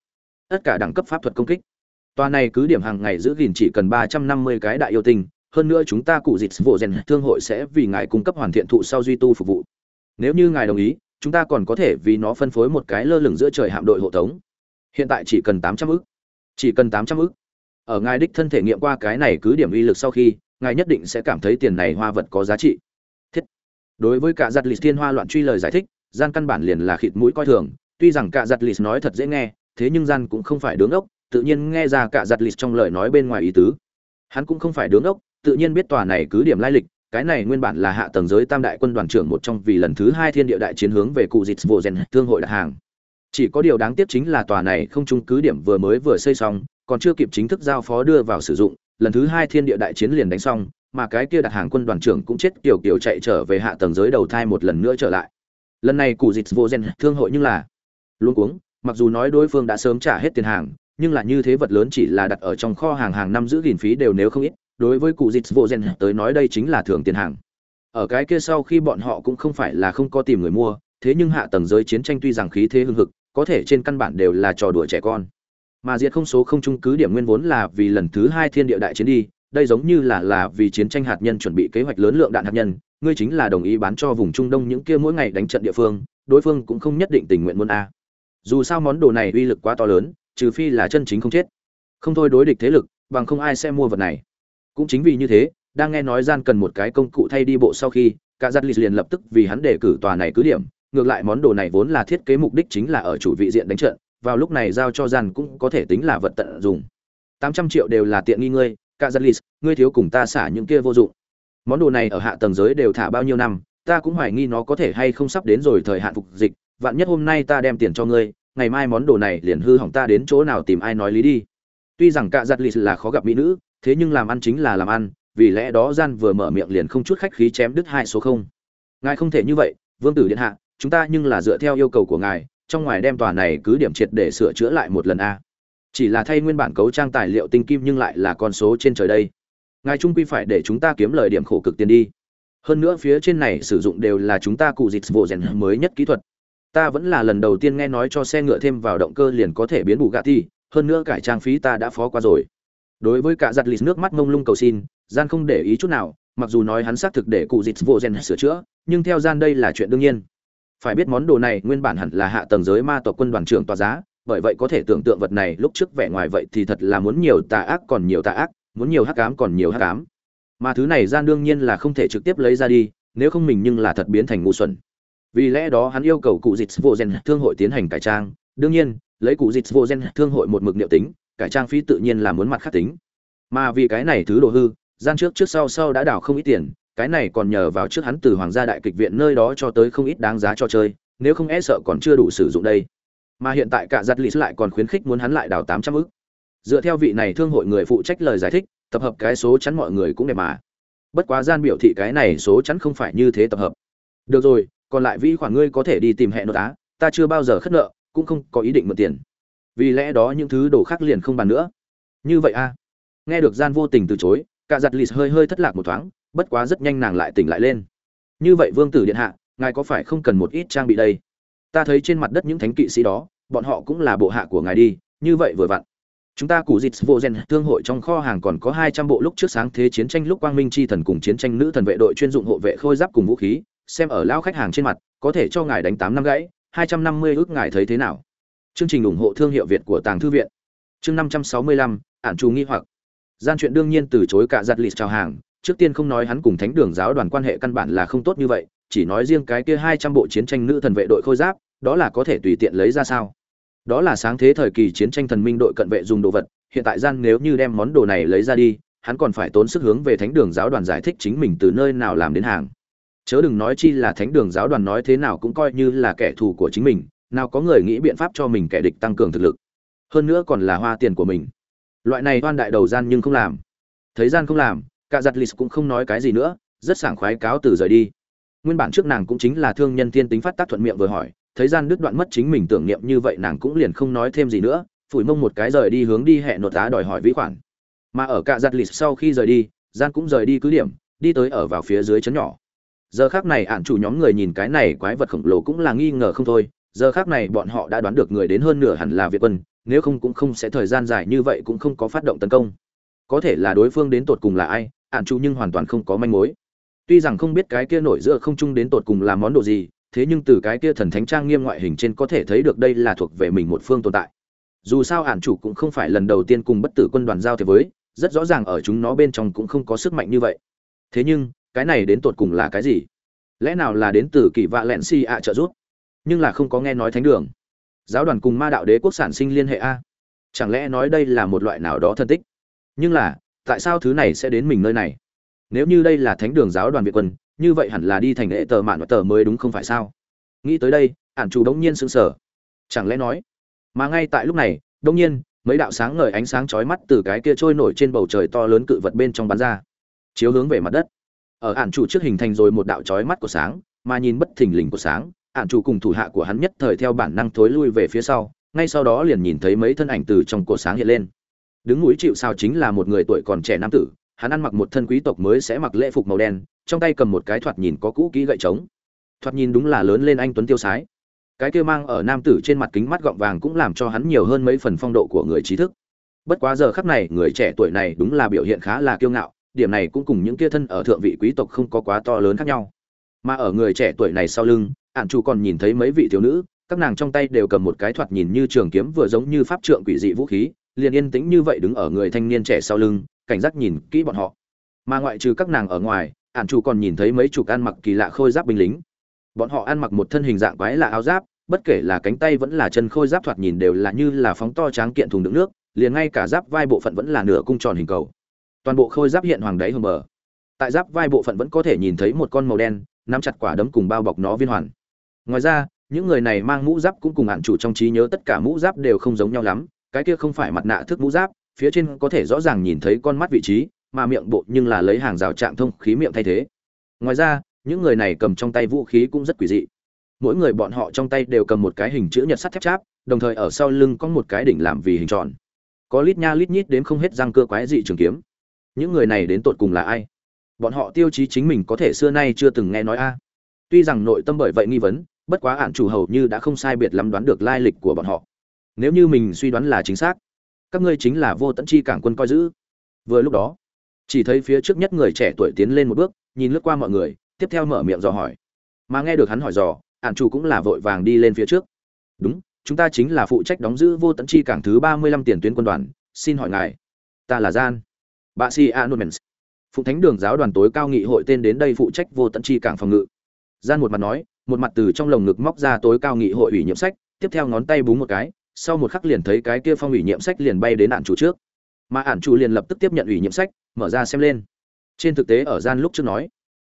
tất cả đẳng cấp pháp thuật công kích. Tòa này cứ điểm hàng ngày giữ gìn chỉ cần ba trăm năm mươi cái đại yêu tinh, hơn nữa chúng ta cụ dịch vụ rèn thương hội sẽ vì ngài cung cấp hoàn thiện thụ sau duy tu phục vụ. Nếu như ngài đồng ý, chúng ta còn có thể vì nó phân phối một cái lơ lửng giữa trời hạm đội hộ tống. Hiện tại chỉ cần tám trăm ức. Chỉ cần tám trăm ức ở ngài đích thân thể nghiệm qua cái này cứ điểm uy lực sau khi, ngài nhất định sẽ cảm thấy tiền này hoa vật có giá trị. Thiết. Đối với cả giặt lịch thiên hoa loạn truy lời giải thích, gian căn bản liền là khịt mũi coi thường. Tuy rằng cả giặt lịch nói thật dễ nghe, thế nhưng gian cũng không phải đứng ốc, tự nhiên nghe ra cả giặt lịch trong lời nói bên ngoài ý tứ. Hắn cũng không phải đứng ốc, tự nhiên biết tòa này cứ điểm lai lịch, cái này nguyên bản là hạ tầng giới tam đại quân đoàn trưởng một trong vì lần thứ hai thiên địa đại chiến hướng về cụ dịch vô rèn thương hội đặt hàng. Chỉ có điều đáng tiếc chính là tòa này không trung cứ điểm vừa mới vừa xây xong còn chưa kịp chính thức giao phó đưa vào sử dụng, lần thứ hai thiên địa đại chiến liền đánh xong, mà cái kia đặt hàng quân đoàn trưởng cũng chết, kiểu kiểu chạy trở về hạ tầng giới đầu thai một lần nữa trở lại. Lần này cụ dịch vô gen thương hội nhưng là luôn cuống, mặc dù nói đối phương đã sớm trả hết tiền hàng, nhưng là như thế vật lớn chỉ là đặt ở trong kho hàng hàng năm giữ gìn phí đều nếu không ít, đối với cụ dịch vô gen tới nói đây chính là thường tiền hàng. Ở cái kia sau khi bọn họ cũng không phải là không có tìm người mua, thế nhưng hạ tầng giới chiến tranh tuy rằng khí thế hưng hực, có thể trên căn bản đều là trò đùa trẻ con mà diệt không số không trung cứ điểm nguyên vốn là vì lần thứ hai thiên địa đại chiến đi, đây giống như là là vì chiến tranh hạt nhân chuẩn bị kế hoạch lớn lượng đạn hạt nhân, ngươi chính là đồng ý bán cho vùng trung đông những kia mỗi ngày đánh trận địa phương, đối phương cũng không nhất định tình nguyện muốn a. Dù sao món đồ này uy lực quá to lớn, trừ phi là chân chính không chết. Không thôi đối địch thế lực, bằng không ai sẽ mua vật này. Cũng chính vì như thế, đang nghe nói gian cần một cái công cụ thay đi bộ sau khi, cả giặt liền lập tức vì hắn đề cử tòa này cứ điểm, ngược lại món đồ này vốn là thiết kế mục đích chính là ở chủ vị diện đánh trận vào lúc này giao cho gian cũng có thể tính là vật tận dụng. Tám trăm triệu đều là tiện nghi ngươi, cả giặt ngươi thiếu cùng ta xả những kia vô dụng. Món đồ này ở hạ tầng giới đều thả bao nhiêu năm, ta cũng hoài nghi nó có thể hay không sắp đến rồi thời hạn phục dịch, vạn nhất hôm nay ta đem tiền cho ngươi, ngày mai món đồ này liền hư hỏng ta đến chỗ nào tìm ai nói lý đi. Tuy rằng cả giặt là khó gặp mỹ nữ, thế nhưng làm ăn chính là làm ăn, vì lẽ đó gian vừa mở miệng liền không chút khách khí chém đứt hai số không. Ngài không thể như vậy, vương tử điện hạ, chúng ta nhưng là dựa theo yêu cầu của ngài trong ngoài đem tòa này cứ điểm triệt để sửa chữa lại một lần a. Chỉ là thay nguyên bản cấu trang tài liệu tinh kim nhưng lại là con số trên trời đây. Ngài trung quy phải để chúng ta kiếm lời điểm khổ cực tiền đi. Hơn nữa phía trên này sử dụng đều là chúng ta cụ dịch vô rèn mới nhất kỹ thuật. Ta vẫn là lần đầu tiên nghe nói cho xe ngựa thêm vào động cơ liền có thể biến bù gạ thi hơn nữa cải trang phí ta đã phó qua rồi. Đối với cả giặt lịt nước mắt mông lung cầu xin, gian không để ý chút nào, mặc dù nói hắn xác thực để cụ dịch vô gen sửa chữa, nhưng theo gian đây là chuyện đương nhiên phải biết món đồ này nguyên bản hẳn là hạ tầng giới ma tộc quân đoàn trưởng tòa giá, bởi vậy có thể tưởng tượng vật này lúc trước vẻ ngoài vậy thì thật là muốn nhiều tà ác còn nhiều tà ác, muốn nhiều hắc ám còn nhiều hắc ám. Mà thứ này gian đương nhiên là không thể trực tiếp lấy ra đi, nếu không mình nhưng là thật biến thành ngu xuẩn. Vì lẽ đó hắn yêu cầu cụ dịch vô gen thương hội tiến hành cải trang. Đương nhiên, lấy cụ dịch vô gen thương hội một mực liệu tính, cải trang phí tự nhiên là muốn mặt khắc tính. Mà vì cái này thứ đồ hư, gian trước trước sau sau đã đảo không ít tiền cái này còn nhờ vào trước hắn từ hoàng gia đại kịch viện nơi đó cho tới không ít đáng giá cho chơi, nếu không e sợ còn chưa đủ sử dụng đây. Mà hiện tại cả giặt lì lại còn khuyến khích muốn hắn lại đào tám trăm ức. Dựa theo vị này thương hội người phụ trách lời giải thích, tập hợp cái số chắn mọi người cũng đẹp mà. Bất quá gian biểu thị cái này số chắn không phải như thế tập hợp. Được rồi, còn lại vi khoản ngươi có thể đi tìm hẹn nội tá ta chưa bao giờ khất nợ, cũng không có ý định mượn tiền. Vì lẽ đó những thứ đồ khác liền không bàn nữa. Như vậy a nghe được gian vô tình từ chối, cả giặt lì hơi hơi thất lạc một thoáng bất quá rất nhanh nàng lại tỉnh lại lên. Như vậy vương tử điện hạ, ngài có phải không cần một ít trang bị đây? Ta thấy trên mặt đất những thánh kỵ sĩ đó, bọn họ cũng là bộ hạ của ngài đi, như vậy vừa vặn. Chúng ta cụ dịt vô gen thương hội trong kho hàng còn có hai trăm bộ lúc trước sáng thế chiến tranh lúc quang minh chi thần cùng chiến tranh nữ thần vệ đội chuyên dụng hộ vệ khôi giáp cùng vũ khí, xem ở lao khách hàng trên mặt, có thể cho ngài đánh tám năm gãy, hai trăm năm mươi ước ngài thấy thế nào? Chương trình ủng hộ thương hiệu việt của tàng thư viện. Chương năm trăm sáu mươi lăm, ản trù nghi hoặc. Gian chuyện đương nhiên từ chối cả giặt lịt chào hàng trước tiên không nói hắn cùng thánh đường giáo đoàn quan hệ căn bản là không tốt như vậy, chỉ nói riêng cái kia hai trăm bộ chiến tranh nữ thần vệ đội khôi giáp, đó là có thể tùy tiện lấy ra sao? Đó là sáng thế thời kỳ chiến tranh thần minh đội cận vệ dùng đồ vật, hiện tại gian nếu như đem món đồ này lấy ra đi, hắn còn phải tốn sức hướng về thánh đường giáo đoàn giải thích chính mình từ nơi nào làm đến hàng. Chớ đừng nói chi là thánh đường giáo đoàn nói thế nào cũng coi như là kẻ thù của chính mình, nào có người nghĩ biện pháp cho mình kẻ địch tăng cường thực lực. Hơn nữa còn là hoa tiền của mình. Loại này toan đại đầu gian nhưng không làm. Thấy gian không làm cả giặt lì cũng không nói cái gì nữa, rất sảng khoái cáo từ rời đi. Nguyên bản trước nàng cũng chính là thương nhân tiên tính phát tác thuận miệng vừa hỏi, thấy gian đứt đoạn mất chính mình tưởng niệm như vậy nàng cũng liền không nói thêm gì nữa, phủi mông một cái rời đi hướng đi hẹn nột tá đòi hỏi vĩ khoản. Mà ở cả giặt lì sau khi rời đi, gian cũng rời đi cứ điểm, đi tới ở vào phía dưới chấn nhỏ. Giờ khác này ạn chủ nhóm người nhìn cái này quái vật khổng lồ cũng là nghi ngờ không thôi, giờ khác này bọn họ đã đoán được người đến hơn nửa hẳn là việt quân, nếu không cũng không sẽ thời gian dài như vậy cũng không có phát động tấn công. Có thể là đối phương đến tột cùng là ai ạn chủ nhưng hoàn toàn không có manh mối. Tuy rằng không biết cái kia nổi giữa không trung đến tột cùng là món đồ gì, thế nhưng từ cái kia thần thánh trang nghiêm ngoại hình trên có thể thấy được đây là thuộc về mình một phương tồn tại. Dù sao ạn chủ cũng không phải lần đầu tiên cùng bất tử quân đoàn giao thế với, rất rõ ràng ở chúng nó bên trong cũng không có sức mạnh như vậy. Thế nhưng, cái này đến tột cùng là cái gì? Lẽ nào là đến từ kỳ vạ lẹn si ạ trợ giúp? Nhưng là không có nghe nói thánh đường. Giáo đoàn cùng ma đạo đế quốc sản sinh liên hệ a. Chẳng lẽ nói đây là một loại nào đó thân tích? Nhưng là tại sao thứ này sẽ đến mình nơi này? Nếu như đây là thánh đường giáo đoàn việt quân, như vậy hẳn là đi thành hệ tờ mạn và tờ mới đúng không phải sao? Nghĩ tới đây, ản chủ đống nhiên sững sờ. Chẳng lẽ nói? Mà ngay tại lúc này, đống nhiên, mấy đạo sáng ngời ánh sáng chói mắt từ cái kia trôi nổi trên bầu trời to lớn cự vật bên trong bắn ra, chiếu hướng về mặt đất. Ở ản chủ trước hình thành rồi một đạo chói mắt của sáng, mà nhìn bất thình lình của sáng, ản chủ cùng thủ hạ của hắn nhất thời theo bản năng thối lui về phía sau, ngay sau đó liền nhìn thấy mấy thân ảnh từ trong cổ sáng hiện lên đứng núi chịu sao chính là một người tuổi còn trẻ nam tử, hắn ăn mặc một thân quý tộc mới sẽ mặc lễ phục màu đen, trong tay cầm một cái thoạt nhìn có cũ kỹ gậy trống. Thoạt nhìn đúng là lớn lên anh tuấn tiêu sái. Cái kia mang ở nam tử trên mặt kính mắt gọng vàng cũng làm cho hắn nhiều hơn mấy phần phong độ của người trí thức. Bất quá giờ khắc này, người trẻ tuổi này đúng là biểu hiện khá là kiêu ngạo, điểm này cũng cùng những kia thân ở thượng vị quý tộc không có quá to lớn khác nhau. Mà ở người trẻ tuổi này sau lưng ạn chủ còn nhìn thấy mấy vị thiếu nữ, các nàng trong tay đều cầm một cái thoạt nhìn như trường kiếm vừa giống như pháp trượng quỷ dị vũ khí liền yên tĩnh như vậy đứng ở người thanh niên trẻ sau lưng, cảnh giác nhìn kỹ bọn họ. Mà ngoại trừ các nàng ở ngoài ạn chủ còn nhìn thấy mấy chục ăn mặc kỳ lạ khôi giáp binh lính. Bọn họ ăn mặc một thân hình dạng quái lạ áo giáp, bất kể là cánh tay vẫn là chân khôi giáp thoạt nhìn đều là như là phóng to tráng kiện thùng đựng nước, liền ngay cả giáp vai bộ phận vẫn là nửa cung tròn hình cầu. Toàn bộ khôi giáp hiện hoàng đáy hầm bờ. Tại giáp vai bộ phận vẫn có thể nhìn thấy một con màu đen, nắm chặt quả đấm cùng bao bọc nó viên hoàn. Ngoài ra, những người này mang mũ giáp cũng cùng hạn chủ trong trí nhớ tất cả mũ giáp đều không giống nhau lắm cái kia không phải mặt nạ thức mũ giáp, phía trên có thể rõ ràng nhìn thấy con mắt vị trí, mà miệng bộ nhưng là lấy hàng rào trạng thông khí miệng thay thế. Ngoài ra, những người này cầm trong tay vũ khí cũng rất quỷ dị. Mỗi người bọn họ trong tay đều cầm một cái hình chữ nhật sắt thép cháp, đồng thời ở sau lưng có một cái đỉnh làm vì hình tròn. Có lít nha lít nhít đến không hết răng cơ quái dị trường kiếm. Những người này đến tột cùng là ai? Bọn họ tiêu chí chính mình có thể xưa nay chưa từng nghe nói a. Tuy rằng nội tâm bởi vậy nghi vấn, bất quá ạn chủ hầu như đã không sai biệt lắm đoán được lai lịch của bọn họ nếu như mình suy đoán là chính xác, các ngươi chính là vô tận chi cảng quân coi giữ. Vừa lúc đó, chỉ thấy phía trước nhất người trẻ tuổi tiến lên một bước, nhìn lướt qua mọi người, tiếp theo mở miệng dò hỏi. Mà nghe được hắn hỏi dò ạn chủ cũng là vội vàng đi lên phía trước. Đúng, chúng ta chính là phụ trách đóng giữ vô tận chi cảng thứ ba mươi lăm tiền tuyến quân đoàn, xin hỏi ngài, ta là gian. Bà si anomens phụng thánh đường giáo đoàn tối cao nghị hội tên đến đây phụ trách vô tận chi cảng phòng ngự. Gian một mặt nói, một mặt từ trong lồng ngực móc ra tối cao nghị hội ủy nhiệm sách, tiếp theo ngón tay búng một cái sau một khắc liền thấy cái kia phong ủy nhiệm sách liền bay đến ạn chủ trước. Mà ạn chủ liền lập tức tiếp nhận ủy nhiệm sách, mở ra xem lên. Trên thực tế ở gian lúc trước nói,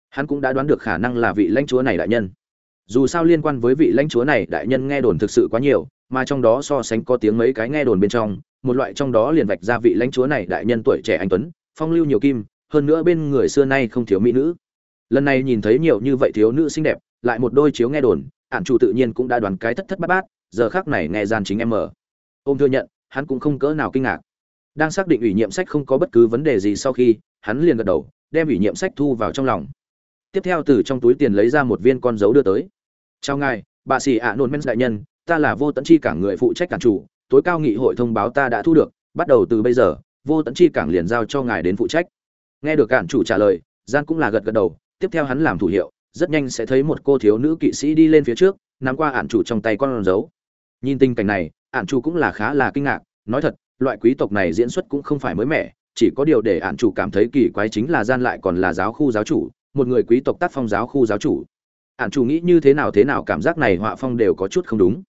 hắn cũng đã đoán được khả năng là vị lãnh chúa này đại nhân. Dù sao liên quan với vị lãnh chúa này đại nhân nghe đồn thực sự quá nhiều, mà trong đó so sánh có tiếng mấy cái nghe đồn bên trong, một loại trong đó liền vạch ra vị lãnh chúa này đại nhân tuổi trẻ anh tuấn, phong lưu nhiều kim, hơn nữa bên người xưa nay không thiếu mỹ nữ. Lần này nhìn thấy nhiều như vậy thiếu nữ xinh đẹp, lại một đôi chiếu nghe đồn, ản chủ tự nhiên cũng đã đoán cái thất thất bát bát giờ khác này nghe gian chính em mở ôm thừa nhận, hắn cũng không cỡ nào kinh ngạc. Đang xác định ủy nhiệm sách không có bất cứ vấn đề gì sau khi, hắn liền gật đầu, đem ủy nhiệm sách thu vào trong lòng. Tiếp theo từ trong túi tiền lấy ra một viên con dấu đưa tới. Chào ngài, bà sĩ ạ nôn men đại nhân, ta là vô tận chi cảng người phụ trách cảng chủ, tối cao nghị hội thông báo ta đã thu được, bắt đầu từ bây giờ, vô tận chi cảng liền giao cho ngài đến phụ trách. Nghe được cảng chủ trả lời gian cũng là gật gật đầu, tiếp theo hắn làm thủ hiệu, rất nhanh sẽ thấy một cô thiếu nữ kỵ sĩ đi lên phía trước, nắm qua ản chủ trong tay con dấu nhìn tình cảnh này ạn chủ cũng là khá là kinh ngạc, nói thật, loại quý tộc này diễn xuất cũng không phải mới mẻ, chỉ có điều để ạn chủ cảm thấy kỳ quái chính là gian lại còn là giáo khu giáo chủ, một người quý tộc tác phong giáo khu giáo chủ. Ạn chủ nghĩ như thế nào thế nào cảm giác này họa phong đều có chút không đúng.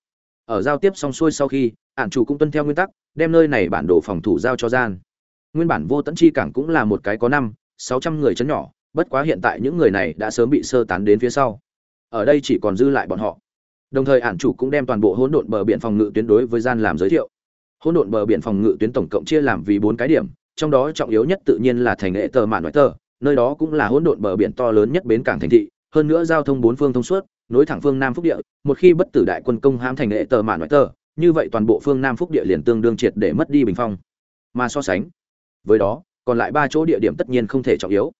Ở giao tiếp xong xuôi sau khi ạn chủ cũng tuân theo nguyên tắc, đem nơi này bản đồ phòng thủ giao cho gian. Nguyên bản vô tận chi cảng cũng là một cái có năm, sáu trăm người chấn nhỏ, bất quá hiện tại những người này đã sớm bị sơ tán đến phía sau. Ở đây chỉ còn dư lại bọn họ đồng thời ản chủ cũng đem toàn bộ hỗn độn bờ biển phòng ngự tuyến đối với gian làm giới thiệu. Hỗn độn bờ biển phòng ngự tuyến tổng cộng chia làm vì bốn cái điểm, trong đó trọng yếu nhất tự nhiên là thành hệ tờ mạn ngoại tờ, nơi đó cũng là hỗn độn bờ biển to lớn nhất bến cảng thành thị, hơn nữa giao thông bốn phương thông suốt, nối thẳng phương nam phúc địa, một khi bất tử đại quân công hãm thành hệ tờ mạn ngoại tờ, như vậy toàn bộ phương nam phúc địa liền tương đương triệt để mất đi bình phong. Mà so sánh với đó, còn lại ba chỗ địa điểm tất nhiên không thể trọng yếu.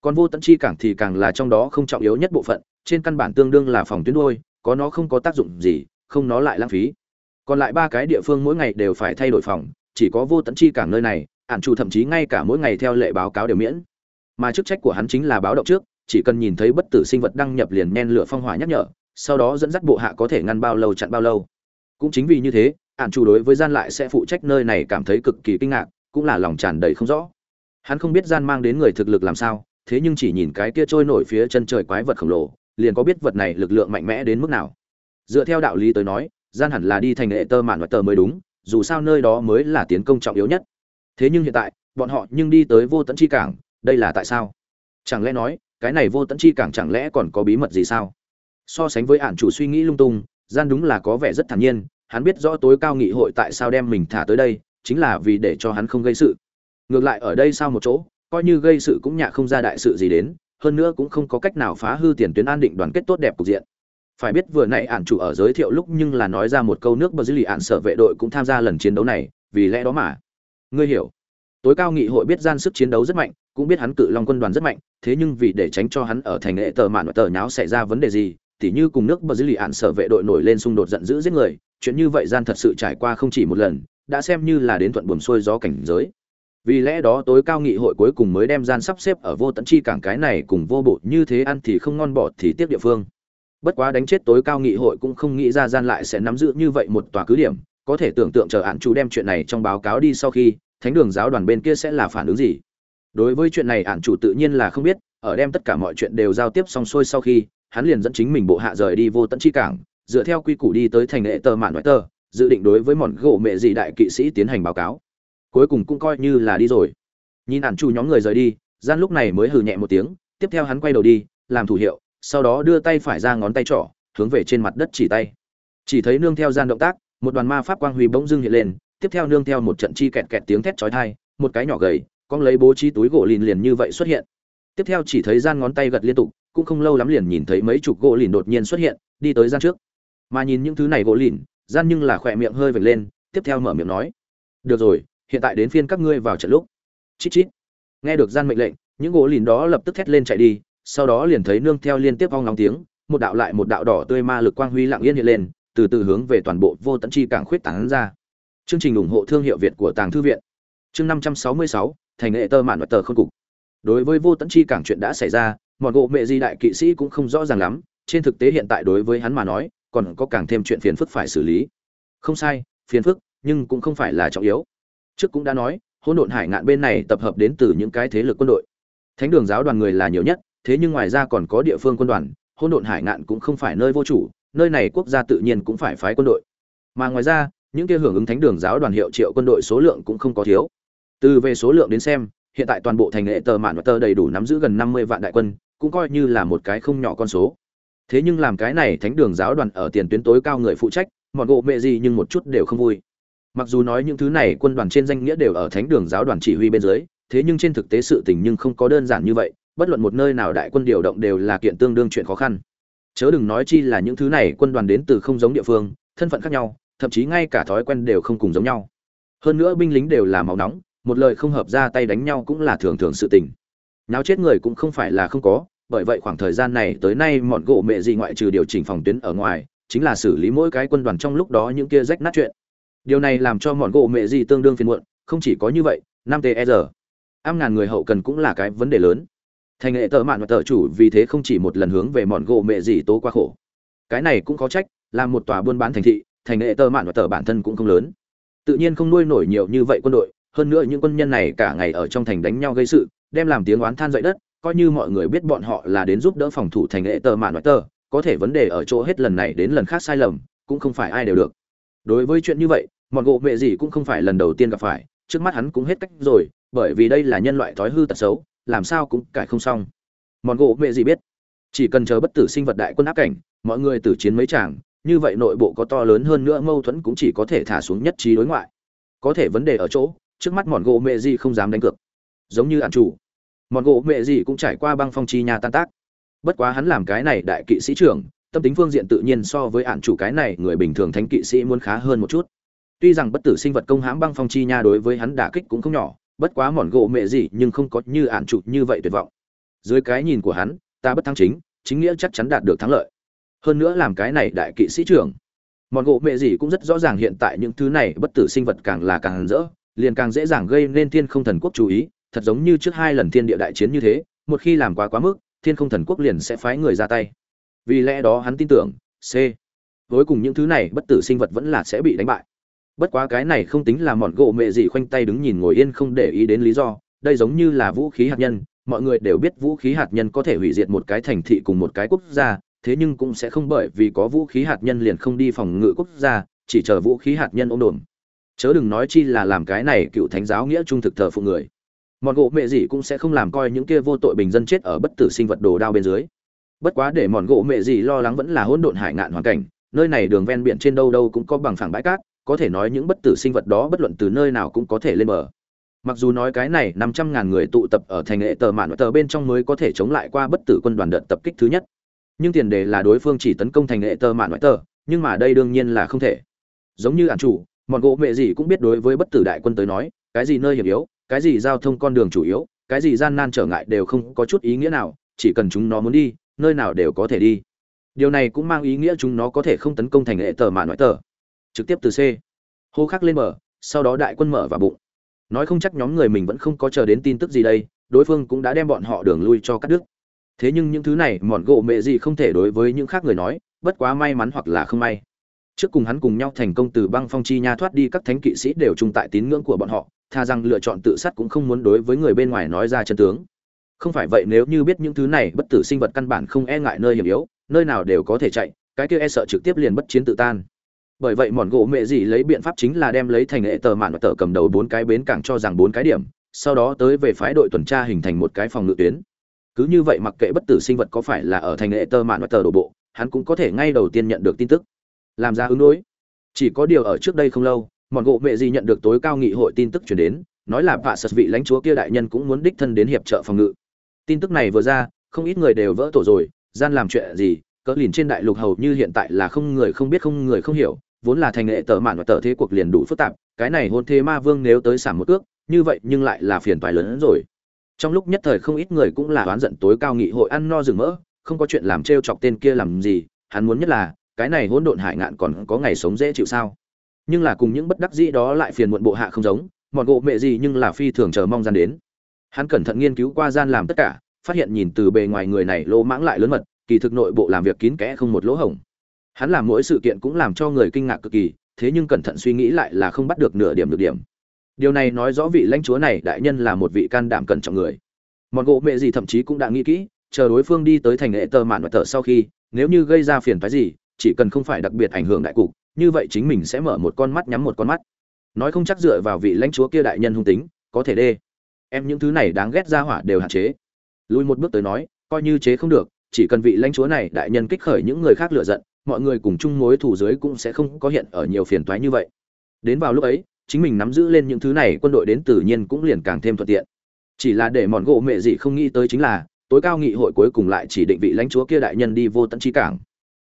Còn vô tận chi cảng thì càng là trong đó không trọng yếu nhất bộ phận, trên căn bản tương đương là phòng tuyến đôi có nó không có tác dụng gì, không nó lại lãng phí. Còn lại ba cái địa phương mỗi ngày đều phải thay đổi phòng, chỉ có vô tận chi cảng nơi này ạn chủ thậm chí ngay cả mỗi ngày theo lệ báo cáo đều miễn. Mà chức trách của hắn chính là báo động trước, chỉ cần nhìn thấy bất tử sinh vật đăng nhập liền nhen lửa phong hỏa nhắc nhở, sau đó dẫn dắt bộ hạ có thể ngăn bao lâu chặn bao lâu. Cũng chính vì như thế ạn chủ đối với gian lại sẽ phụ trách nơi này cảm thấy cực kỳ kinh ngạc, cũng là lòng tràn đầy không rõ. Hắn không biết gian mang đến người thực lực làm sao, thế nhưng chỉ nhìn cái kia trôi nổi phía chân trời quái vật khổng lồ liền có biết vật này lực lượng mạnh mẽ đến mức nào. Dựa theo đạo lý tới nói, gian hẳn là đi thành hệ tơ mạn vật tờ mới đúng, dù sao nơi đó mới là tiến công trọng yếu nhất. Thế nhưng hiện tại, bọn họ nhưng đi tới vô tận chi cảng, đây là tại sao? Chẳng lẽ nói, cái này vô tận chi cảng chẳng lẽ còn có bí mật gì sao? So sánh với ản chủ suy nghĩ lung tung, gian đúng là có vẻ rất thản nhiên, hắn biết rõ tối cao nghị hội tại sao đem mình thả tới đây, chính là vì để cho hắn không gây sự. Ngược lại ở đây sao một chỗ, coi như gây sự cũng nhạ không ra đại sự gì đến hơn nữa cũng không có cách nào phá hư tiền tuyến an định đoàn kết tốt đẹp cục diện. Phải biết vừa nãy ạn chủ ở giới thiệu lúc nhưng là nói ra một câu nước bờ dư lì ạn sở vệ đội cũng tham gia lần chiến đấu này, vì lẽ đó mà. Ngươi hiểu. Tối cao nghị hội biết gian sức chiến đấu rất mạnh, cũng biết hắn cự long quân đoàn rất mạnh, thế nhưng vì để tránh cho hắn ở thành lễ tờ mạn và tờ nháo xảy ra vấn đề gì, tỉ như cùng nước bờ dư lì ạn sở vệ đội nổi lên xung đột giận dữ giết người, chuyện như vậy gian thật sự trải qua không chỉ một lần, đã xem như là đến thuận buồm xuôi gió cảnh giới vì lẽ đó tối cao nghị hội cuối cùng mới đem gian sắp xếp ở vô tận chi cảng cái này cùng vô bộ như thế ăn thì không ngon bỏ thì tiếp địa phương. Bất quá đánh chết tối cao nghị hội cũng không nghĩ ra gian lại sẽ nắm giữ như vậy một tòa cứ điểm, có thể tưởng tượng chờ hạn chú đem chuyện này trong báo cáo đi sau khi, thánh đường giáo đoàn bên kia sẽ là phản ứng gì. Đối với chuyện này hạn chủ tự nhiên là không biết, ở đem tất cả mọi chuyện đều giao tiếp xong xuôi sau khi, hắn liền dẫn chính mình bộ hạ rời đi vô tận chi cảng, dựa theo quy củ đi tới thành hệ tờ mạn ngoại tờ, dự định đối với mòn gỗ mẹ dị đại kỵ sĩ tiến hành báo cáo cuối cùng cũng coi như là đi rồi. Nhìn ản chủ nhóm người rời đi, gian lúc này mới hừ nhẹ một tiếng, tiếp theo hắn quay đầu đi, làm thủ hiệu, sau đó đưa tay phải ra ngón tay trỏ, hướng về trên mặt đất chỉ tay. Chỉ thấy nương theo gian động tác, một đoàn ma pháp quang huy bỗng dưng hiện lên, tiếp theo nương theo một trận chi kẹt kẹt tiếng thét chói tai, một cái nhỏ gầy, con lấy bố trí túi gỗ lìn liền như vậy xuất hiện. Tiếp theo chỉ thấy gian ngón tay gật liên tục, cũng không lâu lắm liền nhìn thấy mấy chục gỗ lìn đột nhiên xuất hiện, đi tới gian trước. Mà nhìn những thứ này gỗ lìn, gian nhưng là khỏe miệng hơi vệt lên, tiếp theo mở miệng nói, được rồi hiện tại đến phiên các ngươi vào trận lúc. Chít chít. Nghe được gian mệnh lệnh, những gỗ lìn đó lập tức thét lên chạy đi, sau đó liền thấy nương theo liên tiếp vong nóng tiếng, một đạo lại một đạo đỏ tươi ma lực quang huy lặng yên hiện lên, từ từ hướng về toàn bộ vô tận chi cảng khuyết tảng ra. Chương trình ủng hộ thương hiệu việt của tàng thư viện. Chương năm trăm sáu mươi sáu, thành nghệ tơ mạn và tờ không cục. Đối với vô tận chi cảng chuyện đã xảy ra, mọi gỗ mẹ di đại kỵ sĩ cũng không rõ ràng lắm, trên thực tế hiện tại đối với hắn mà nói, còn có càng thêm chuyện phiền phức phải xử lý. Không sai, phiền phức, nhưng cũng không phải là trọng yếu trước cũng đã nói, hỗn độn hải ngạn bên này tập hợp đến từ những cái thế lực quân đội. Thánh đường giáo đoàn người là nhiều nhất, thế nhưng ngoài ra còn có địa phương quân đoàn, hỗn độn hải ngạn cũng không phải nơi vô chủ, nơi này quốc gia tự nhiên cũng phải phái quân đội. Mà ngoài ra, những kia hưởng ứng thánh đường giáo đoàn hiệu triệu quân đội số lượng cũng không có thiếu. Từ về số lượng đến xem, hiện tại toàn bộ thành hệ tờ mạn và tờ đầy đủ nắm giữ gần năm mươi vạn đại quân, cũng coi như là một cái không nhỏ con số. Thế nhưng làm cái này thánh đường giáo đoàn ở tiền tuyến tối cao người phụ trách mọn gộ mẹ gì nhưng một chút đều không vui mặc dù nói những thứ này quân đoàn trên danh nghĩa đều ở thánh đường giáo đoàn chỉ huy bên dưới, thế nhưng trên thực tế sự tình nhưng không có đơn giản như vậy, bất luận một nơi nào đại quân điều động đều là kiện tương đương chuyện khó khăn. Chớ đừng nói chi là những thứ này quân đoàn đến từ không giống địa phương, thân phận khác nhau, thậm chí ngay cả thói quen đều không cùng giống nhau. Hơn nữa binh lính đều là máu nóng, một lời không hợp ra tay đánh nhau cũng là thường thường sự tình. Náo chết người cũng không phải là không có, bởi vậy khoảng thời gian này tới nay mọn gỗ mẹ gì ngoại trừ điều chỉnh phòng tuyến ở ngoài, chính là xử lý mỗi cái quân đoàn trong lúc đó những kia rách nát chuyện điều này làm cho mọn gỗ mẹ gì tương đương phiền muộn, không chỉ có như vậy, năm ter am ngàn người hậu cần cũng là cái vấn đề lớn. Thành nghệ tờ mạn và tờ chủ vì thế không chỉ một lần hướng về mọn gỗ mẹ gì tố quá khổ. Cái này cũng có trách, là một tòa buôn bán thành thị, thành nghệ tờ mạn và tờ bản thân cũng không lớn. Tự nhiên không nuôi nổi nhiều như vậy quân đội, hơn nữa những quân nhân này cả ngày ở trong thành đánh nhau gây sự, đem làm tiếng oán than dậy đất, coi như mọi người biết bọn họ là đến giúp đỡ phòng thủ thành nghệ tờ mạn và tờ có thể vấn đề ở chỗ hết lần này đến lần khác sai lầm, cũng không phải ai đều được đối với chuyện như vậy, mọn gỗ mẹ gì cũng không phải lần đầu tiên gặp phải, trước mắt hắn cũng hết cách rồi, bởi vì đây là nhân loại thói hư tật xấu, làm sao cũng cải không xong. Mọn gỗ mẹ gì biết, chỉ cần chờ bất tử sinh vật đại quân áp cảnh, mọi người tử chiến mấy chàng, như vậy nội bộ có to lớn hơn nữa mâu thuẫn cũng chỉ có thể thả xuống nhất trí đối ngoại. Có thể vấn đề ở chỗ, trước mắt mọn gỗ mẹ gì không dám đánh cược. Giống như ạn chủ, mọn gỗ mẹ gì cũng trải qua băng phong chi nhà tan tác. Bất quá hắn làm cái này đại kỵ sĩ trưởng tâm tính phương diện tự nhiên so với ạn chủ cái này, người bình thường thánh kỵ sĩ muốn khá hơn một chút. Tuy rằng bất tử sinh vật công hãm băng phong chi nha đối với hắn đả kích cũng không nhỏ, bất quá mòn gỗ mẹ gì nhưng không có như ạn chủ như vậy tuyệt vọng. Dưới cái nhìn của hắn, ta bất thắng chính chính nghĩa chắc chắn đạt được thắng lợi. Hơn nữa làm cái này đại kỵ sĩ trưởng mòn gỗ mẹ gì cũng rất rõ ràng hiện tại những thứ này bất tử sinh vật càng là càng rỡ, liền càng dễ dàng gây nên thiên không thần quốc chú ý, thật giống như trước hai lần thiên địa đại chiến như thế, một khi làm quá quá mức, thiên không thần quốc liền sẽ phái người ra tay vì lẽ đó hắn tin tưởng, c. Cuối cùng những thứ này, bất tử sinh vật vẫn là sẽ bị đánh bại. Bất quá cái này không tính là mọn gỗ mẹ gì khoanh tay đứng nhìn ngồi yên không để ý đến lý do, đây giống như là vũ khí hạt nhân, mọi người đều biết vũ khí hạt nhân có thể hủy diệt một cái thành thị cùng một cái quốc gia, thế nhưng cũng sẽ không bởi vì có vũ khí hạt nhân liền không đi phòng ngự quốc gia, chỉ chờ vũ khí hạt nhân ôm đồn chớ đừng nói chi là làm cái này cựu thánh giáo nghĩa trung thực thờ phụ người. Mọn gỗ mẹ gì cũng sẽ không làm coi những kia vô tội bình dân chết ở bất tử sinh vật đồ đao bên dưới bất quá để mọn gỗ mẹ gì lo lắng vẫn là hỗn độn hải ngạn hoàn cảnh, nơi này đường ven biển trên đâu đâu cũng có bằng phẳng bãi cát, có thể nói những bất tử sinh vật đó bất luận từ nơi nào cũng có thể lên bờ. Mặc dù nói cái này năm trăm ngàn người tụ tập ở thành hệ tờ mạn tờ bên trong mới có thể chống lại qua bất tử quân đoàn đợt tập kích thứ nhất. Nhưng tiền đề là đối phương chỉ tấn công thành hệ tờ mạn tờ, nhưng mà đây đương nhiên là không thể. Giống như ản chủ mọn gỗ mẹ gì cũng biết đối với bất tử đại quân tới nói, cái gì nơi hiểm yếu, cái gì giao thông con đường chủ yếu, cái gì gian nan trở ngại đều không có chút ý nghĩa nào, chỉ cần chúng nó muốn đi nơi nào đều có thể đi. Điều này cũng mang ý nghĩa chúng nó có thể không tấn công thành hệ tờ mà nói tờ. Trực tiếp từ c. Hô khắc lên mở sau đó đại quân mở vào bụng. Nói không chắc nhóm người mình vẫn không có chờ đến tin tức gì đây, đối phương cũng đã đem bọn họ đường lui cho cắt đứt. Thế nhưng những thứ này, mọn gỗ mẹ gì không thể đối với những khác người nói, bất quá may mắn hoặc là không may. Trước cùng hắn cùng nhau thành công từ băng phong chi nha thoát đi, các thánh kỵ sĩ đều trung tại tín ngưỡng của bọn họ, tha rằng lựa chọn tự sát cũng không muốn đối với người bên ngoài nói ra chân tướng không phải vậy nếu như biết những thứ này, bất tử sinh vật căn bản không e ngại nơi hiểm yếu, nơi nào đều có thể chạy, cái kia e sợ trực tiếp liền bất chiến tự tan. Bởi vậy mòn gỗ mẹ gì lấy biện pháp chính là đem lấy thành hệ tờ mạn và tờ cầm đầu bốn cái bến cảng cho rằng bốn cái điểm, sau đó tới về phái đội tuần tra hình thành một cái phòng ngự tuyến. Cứ như vậy mặc kệ bất tử sinh vật có phải là ở thành hệ tờ mạn và tờ đổ bộ, hắn cũng có thể ngay đầu tiên nhận được tin tức. Làm ra ứng đối. Chỉ có điều ở trước đây không lâu mòn gỗ mẹ gì nhận được tối cao nghị hội tin tức chuyển đến, nói là vạ sật vị lãnh chúa kia đại nhân cũng muốn đích thân đến hiệp trợ phòng ngự tin tức này vừa ra, không ít người đều vỡ tổ rồi, gian làm chuyện gì, cỡ lìn trên đại lục hầu như hiện tại là không người không biết, không người không hiểu, vốn là thành nghệ tờ mạn và tờ thế cuộc liền đủ phức tạp, cái này hôn thế ma vương nếu tới sản một ước như vậy nhưng lại là phiền toái lớn hơn rồi. Trong lúc nhất thời không ít người cũng là oán giận tối cao nghị hội ăn no rừng mỡ, không có chuyện làm trêu chọc tên kia làm gì, hắn muốn nhất là, cái này hỗn độn hải ngạn còn có ngày sống dễ chịu sao. Nhưng là cùng những bất đắc dĩ đó lại phiền muộn bộ hạ không giống, mọn gỗ mẹ gì nhưng là phi thường chờ mong gian đến hắn cẩn thận nghiên cứu qua gian làm tất cả, phát hiện nhìn từ bề ngoài người này lỗ mãng lại lớn mật, kỳ thực nội bộ làm việc kín kẽ không một lỗ hổng. Hắn làm mỗi sự kiện cũng làm cho người kinh ngạc cực kỳ, thế nhưng cẩn thận suy nghĩ lại là không bắt được nửa điểm được điểm. Điều này nói rõ vị lãnh chúa này đại nhân là một vị can đảm cẩn trọng người. Mọn gỗ mẹ gì thậm chí cũng đã nghĩ kỹ, chờ đối phương đi tới thành hệ tờ mạn và tờ sau khi, nếu như gây ra phiền phái gì, chỉ cần không phải đặc biệt ảnh hưởng đại cục, như vậy chính mình sẽ mở một con mắt nhắm một con mắt. Nói không chắc dựa vào vị lãnh chúa kia đại nhân hung tính, có thể đê em những thứ này đáng ghét ra hỏa đều hạn chế. Lùi một bước tới nói, coi như chế không được, chỉ cần vị lãnh chúa này đại nhân kích khởi những người khác lựa giận, mọi người cùng chung mối thủ dưới cũng sẽ không có hiện ở nhiều phiền toái như vậy. Đến vào lúc ấy, chính mình nắm giữ lên những thứ này quân đội đến tự nhiên cũng liền càng thêm thuận tiện. Chỉ là để mòn gỗ mẹ gì không nghĩ tới chính là, tối cao nghị hội cuối cùng lại chỉ định vị lãnh chúa kia đại nhân đi vô tận chi cảng.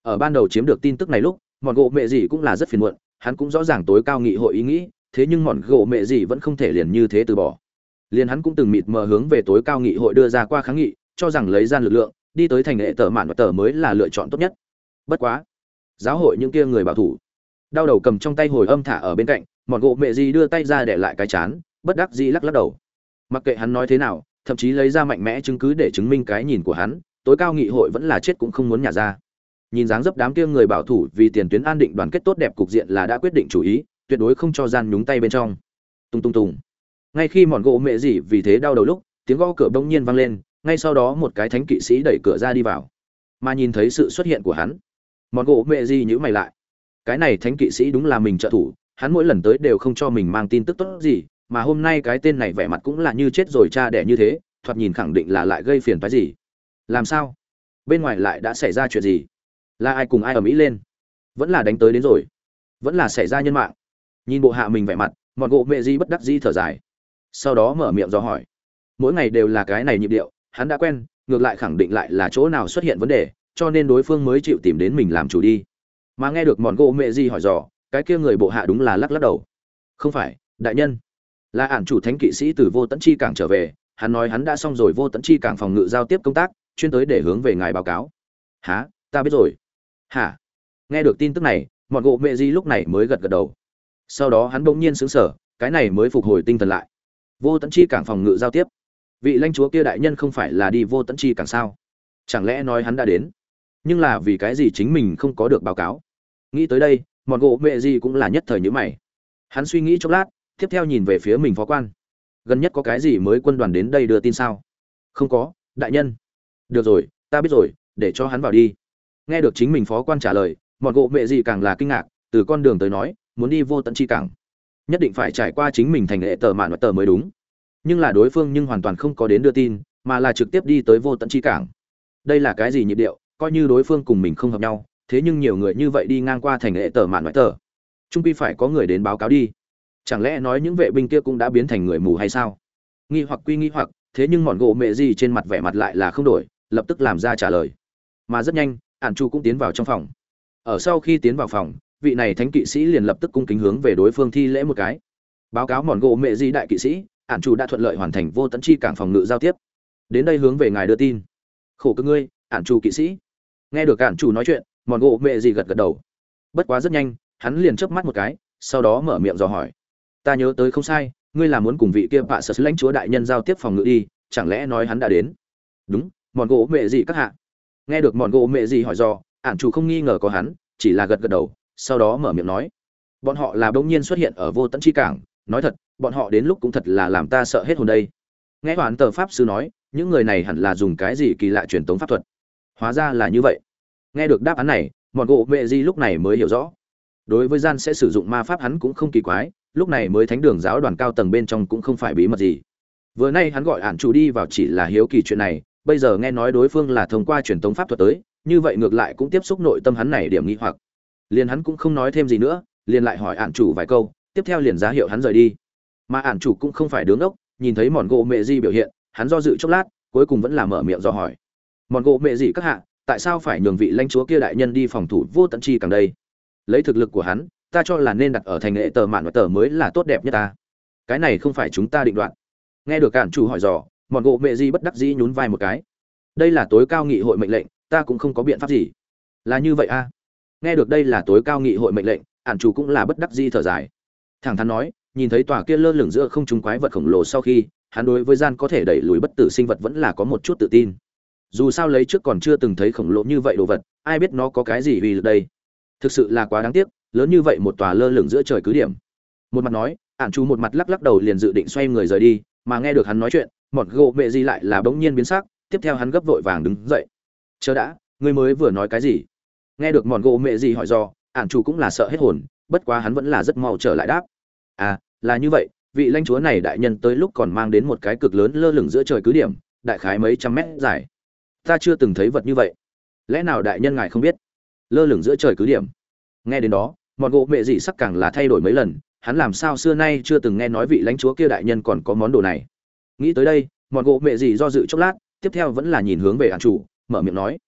Ở ban đầu chiếm được tin tức này lúc mòn gỗ mẹ gì cũng là rất phiền muộn, hắn cũng rõ ràng tối cao nghị hội ý nghĩ, thế nhưng mòn gỗ mẹ gì vẫn không thể liền như thế từ bỏ liền hắn cũng từng mịt mờ hướng về tối cao nghị hội đưa ra qua kháng nghị, cho rằng lấy gian lực lượng, đi tới thành hệ tờ mạn và tờ mới là lựa chọn tốt nhất. Bất quá, giáo hội những kia người bảo thủ, đau đầu cầm trong tay hồi âm thả ở bên cạnh, mọn gỗ mẹ gì đưa tay ra để lại cái chán, bất đắc dĩ lắc lắc đầu. Mặc kệ hắn nói thế nào, thậm chí lấy ra mạnh mẽ chứng cứ để chứng minh cái nhìn của hắn, tối cao nghị hội vẫn là chết cũng không muốn nhả ra. Nhìn dáng dấp đám kia người bảo thủ vì tiền tuyến an định đoàn kết tốt đẹp cục diện là đã quyết định chủ ý, tuyệt đối không cho gian nhúng tay bên trong. Tung tung tùng ngay khi mòn gỗ mẹ gì vì thế đau đầu lúc, tiếng gõ cửa bỗng nhiên vang lên, ngay sau đó một cái thánh kỵ sĩ đẩy cửa ra đi vào. Mà nhìn thấy sự xuất hiện của hắn, mòn gỗ mẹ gì nhữ mày lại. Cái này thánh kỵ sĩ đúng là mình trợ thủ, hắn mỗi lần tới đều không cho mình mang tin tức tốt gì, mà hôm nay cái tên này vẻ mặt cũng là như chết rồi cha đẻ như thế, thoạt nhìn khẳng định là lại gây phiền phái gì. Làm sao? Bên ngoài lại đã xảy ra chuyện gì? Là ai cùng ai ở mỹ lên? Vẫn là đánh tới đến rồi. Vẫn là xảy ra nhân mạng. Nhìn bộ hạ mình vẻ mặt mọn gỗ mẹ di bất đắc di thở dài sau đó mở miệng do hỏi. Mỗi ngày đều là cái này nhịp điệu, hắn đã quen, ngược lại khẳng định lại là chỗ nào xuất hiện vấn đề, cho nên đối phương mới chịu tìm đến mình làm chủ đi. Mà nghe được mòn gỗ mẹ di hỏi dò, cái kia người bộ hạ đúng là lắc lắc đầu. Không phải, đại nhân. Là ản chủ thánh kỵ sĩ từ vô tẫn chi cảng trở về, hắn nói hắn đã xong rồi vô tẫn chi cảng phòng ngự giao tiếp công tác, chuyên tới để hướng về ngài báo cáo. Há ta biết rồi. Hả? Nghe được tin tức này, mọn gỗ mẹ di lúc này mới gật gật đầu. Sau đó hắn bỗng nhiên xứng sở cái này mới phục hồi tinh thần lại vô tận chi cảng phòng ngự giao tiếp. Vị lãnh chúa kia đại nhân không phải là đi vô tận chi cảng sao? Chẳng lẽ nói hắn đã đến? Nhưng là vì cái gì chính mình không có được báo cáo? Nghĩ tới đây, mọn gỗ mẹ gì cũng là nhất thời nhữ mày. Hắn suy nghĩ chốc lát, tiếp theo nhìn về phía mình phó quan. Gần nhất có cái gì mới quân đoàn đến đây đưa tin sao? Không có, đại nhân. Được rồi, ta biết rồi, để cho hắn vào đi. Nghe được chính mình phó quan trả lời, mọn gỗ mẹ gì càng là kinh ngạc, từ con đường tới nói, muốn đi vô tận chi cảng nhất định phải trải qua chính mình thành hệ tờ mạn và tờ mới đúng. Nhưng là đối phương nhưng hoàn toàn không có đến đưa tin, mà là trực tiếp đi tới vô tận chi cảng. Đây là cái gì nhịp điệu, coi như đối phương cùng mình không hợp nhau, thế nhưng nhiều người như vậy đi ngang qua thành hệ tờ mạn ngoại tờ. Trung quy phải có người đến báo cáo đi. Chẳng lẽ nói những vệ binh kia cũng đã biến thành người mù hay sao? Nghi hoặc quy nghi hoặc, thế nhưng mọn gỗ mẹ gì trên mặt vẻ mặt lại là không đổi, lập tức làm ra trả lời. Mà rất nhanh ạn chu cũng tiến vào trong phòng. Ở sau khi tiến vào phòng vị này thánh kỵ sĩ liền lập tức cung kính hướng về đối phương thi lễ một cái. Báo cáo mòn gỗ mẹ di đại kỵ sĩ, ản chủ đã thuận lợi hoàn thành vô tận chi cảng phòng ngự giao tiếp. Đến đây hướng về ngài đưa tin. Khổ cơ ngươi, ản chủ kỵ sĩ. Nghe được ản chủ nói chuyện, mòn gỗ mẹ gì gật gật đầu. Bất quá rất nhanh, hắn liền chớp mắt một cái, sau đó mở miệng dò hỏi. Ta nhớ tới không sai, ngươi là muốn cùng vị kia bạ sở lãnh chúa đại nhân giao tiếp phòng ngự đi, chẳng lẽ nói hắn đã đến? Đúng, mòn gỗ mẹ gì các hạ. Nghe được mòn gỗ mẹ gì hỏi do ản chủ không nghi ngờ có hắn, chỉ là gật gật đầu sau đó mở miệng nói, bọn họ là bỗng nhiên xuất hiện ở vô tận chi cảng, nói thật, bọn họ đến lúc cũng thật là làm ta sợ hết hồn đây. Nghe hoàn tờ pháp sư nói, những người này hẳn là dùng cái gì kỳ lạ truyền tống pháp thuật? Hóa ra là như vậy. Nghe được đáp án này, mọn gỗ mẹ di lúc này mới hiểu rõ. Đối với gian sẽ sử dụng ma pháp hắn cũng không kỳ quái, lúc này mới thánh đường giáo đoàn cao tầng bên trong cũng không phải bí mật gì. Vừa nay hắn gọi ản chủ đi vào chỉ là hiếu kỳ chuyện này, bây giờ nghe nói đối phương là thông qua truyền tống pháp thuật tới, như vậy ngược lại cũng tiếp xúc nội tâm hắn này điểm nghi hoặc liền hắn cũng không nói thêm gì nữa, liền lại hỏi ản chủ vài câu, tiếp theo liền giá hiệu hắn rời đi. Mà ản chủ cũng không phải đứng ốc, nhìn thấy mòn gỗ mẹ di biểu hiện, hắn do dự chốc lát, cuối cùng vẫn là mở miệng do hỏi. Mòn gỗ mẹ gì các hạ, tại sao phải nhường vị lãnh chúa kia đại nhân đi phòng thủ vô tận chi càng đây? Lấy thực lực của hắn, ta cho là nên đặt ở thành nghệ tờ mạn và tờ mới là tốt đẹp nhất ta. Cái này không phải chúng ta định đoạt. Nghe được cản chủ hỏi dò, mòn gỗ mẹ di bất đắc dĩ nhún vai một cái. Đây là tối cao nghị hội mệnh lệnh, ta cũng không có biện pháp gì. Là như vậy a. à? Nghe được đây là tối cao nghị hội mệnh lệnh, ản chủ cũng là bất đắc dĩ thở dài. Thẳng thắn nói, nhìn thấy tòa kia lơ lửng giữa không trung quái vật khổng lồ sau khi, hắn đối với gian có thể đẩy lùi bất tử sinh vật vẫn là có một chút tự tin. Dù sao lấy trước còn chưa từng thấy khổng lồ như vậy đồ vật, ai biết nó có cái gì vì đây? Thực sự là quá đáng tiếc, lớn như vậy một tòa lơ lửng giữa trời cứ điểm. Một mặt nói, ản chú một mặt lắc lắc đầu liền dự định xoay người rời đi, mà nghe được hắn nói chuyện, mọt gỗ mẹ gì lại là bỗng nhiên biến sắc, tiếp theo hắn gấp vội vàng đứng dậy. Chờ đã, ngươi mới vừa nói cái gì? Nghe được mòn gỗ mẹ gì hỏi do ản chủ cũng là sợ hết hồn, bất quá hắn vẫn là rất mau trở lại đáp. À là như vậy, vị lãnh chúa này đại nhân tới lúc còn mang đến một cái cực lớn lơ lửng giữa trời cứ điểm, đại khái mấy trăm mét dài. Ta chưa từng thấy vật như vậy. Lẽ nào đại nhân ngài không biết? Lơ lửng giữa trời cứ điểm. Nghe đến đó mọn gỗ mẹ dị sắc càng là thay đổi mấy lần, hắn làm sao xưa nay chưa từng nghe nói vị lãnh chúa kia đại nhân còn có món đồ này. Nghĩ tới đây mọn gỗ mẹ dị do dự chốc lát, tiếp theo vẫn là nhìn hướng về ạn chủ, mở miệng nói.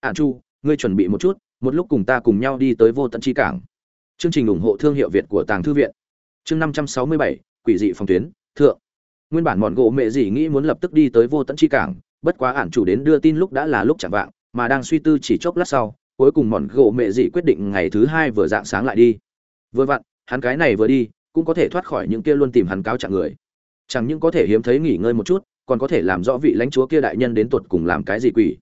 Ạn chu ngươi chuẩn bị một chút một lúc cùng ta cùng nhau đi tới vô tận chi cảng. Chương trình ủng hộ thương hiệu việt của tàng thư viện. Chương năm trăm sáu mươi bảy, quỷ dị phòng tuyến, thượng. Nguyên bản mọn gỗ mẹ dị nghĩ muốn lập tức đi tới vô tận chi cảng, bất quá ản chủ đến đưa tin lúc đã là lúc chẳng vạng, mà đang suy tư chỉ chốc lát sau, cuối cùng mọn gỗ mẹ dị quyết định ngày thứ hai vừa dạng sáng lại đi. Vừa vặn, hắn cái này vừa đi, cũng có thể thoát khỏi những kia luôn tìm hắn cáo trạng người. Chẳng những có thể hiếm thấy nghỉ ngơi một chút, còn có thể làm rõ vị lãnh chúa kia đại nhân đến tuột cùng làm cái gì quỷ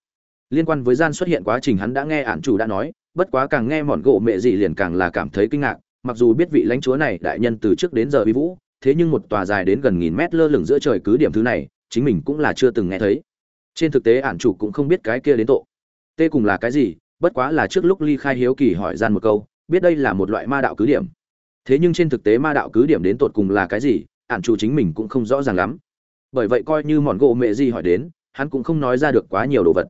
liên quan với gian xuất hiện quá trình hắn đã nghe ản chủ đã nói, bất quá càng nghe mọn gỗ mẹ gì liền càng là cảm thấy kinh ngạc, mặc dù biết vị lãnh chúa này đại nhân từ trước đến giờ uy vũ, thế nhưng một tòa dài đến gần nghìn mét lơ lửng giữa trời cứ điểm thứ này, chính mình cũng là chưa từng nghe thấy. Trên thực tế ản chủ cũng không biết cái kia đến tội tê cùng là cái gì, bất quá là trước lúc ly khai hiếu kỳ hỏi gian một câu, biết đây là một loại ma đạo cứ điểm. Thế nhưng trên thực tế ma đạo cứ điểm đến tột cùng là cái gì, ản chủ chính mình cũng không rõ ràng lắm. Bởi vậy coi như mọn gỗ mẹ gì hỏi đến, hắn cũng không nói ra được quá nhiều đồ vật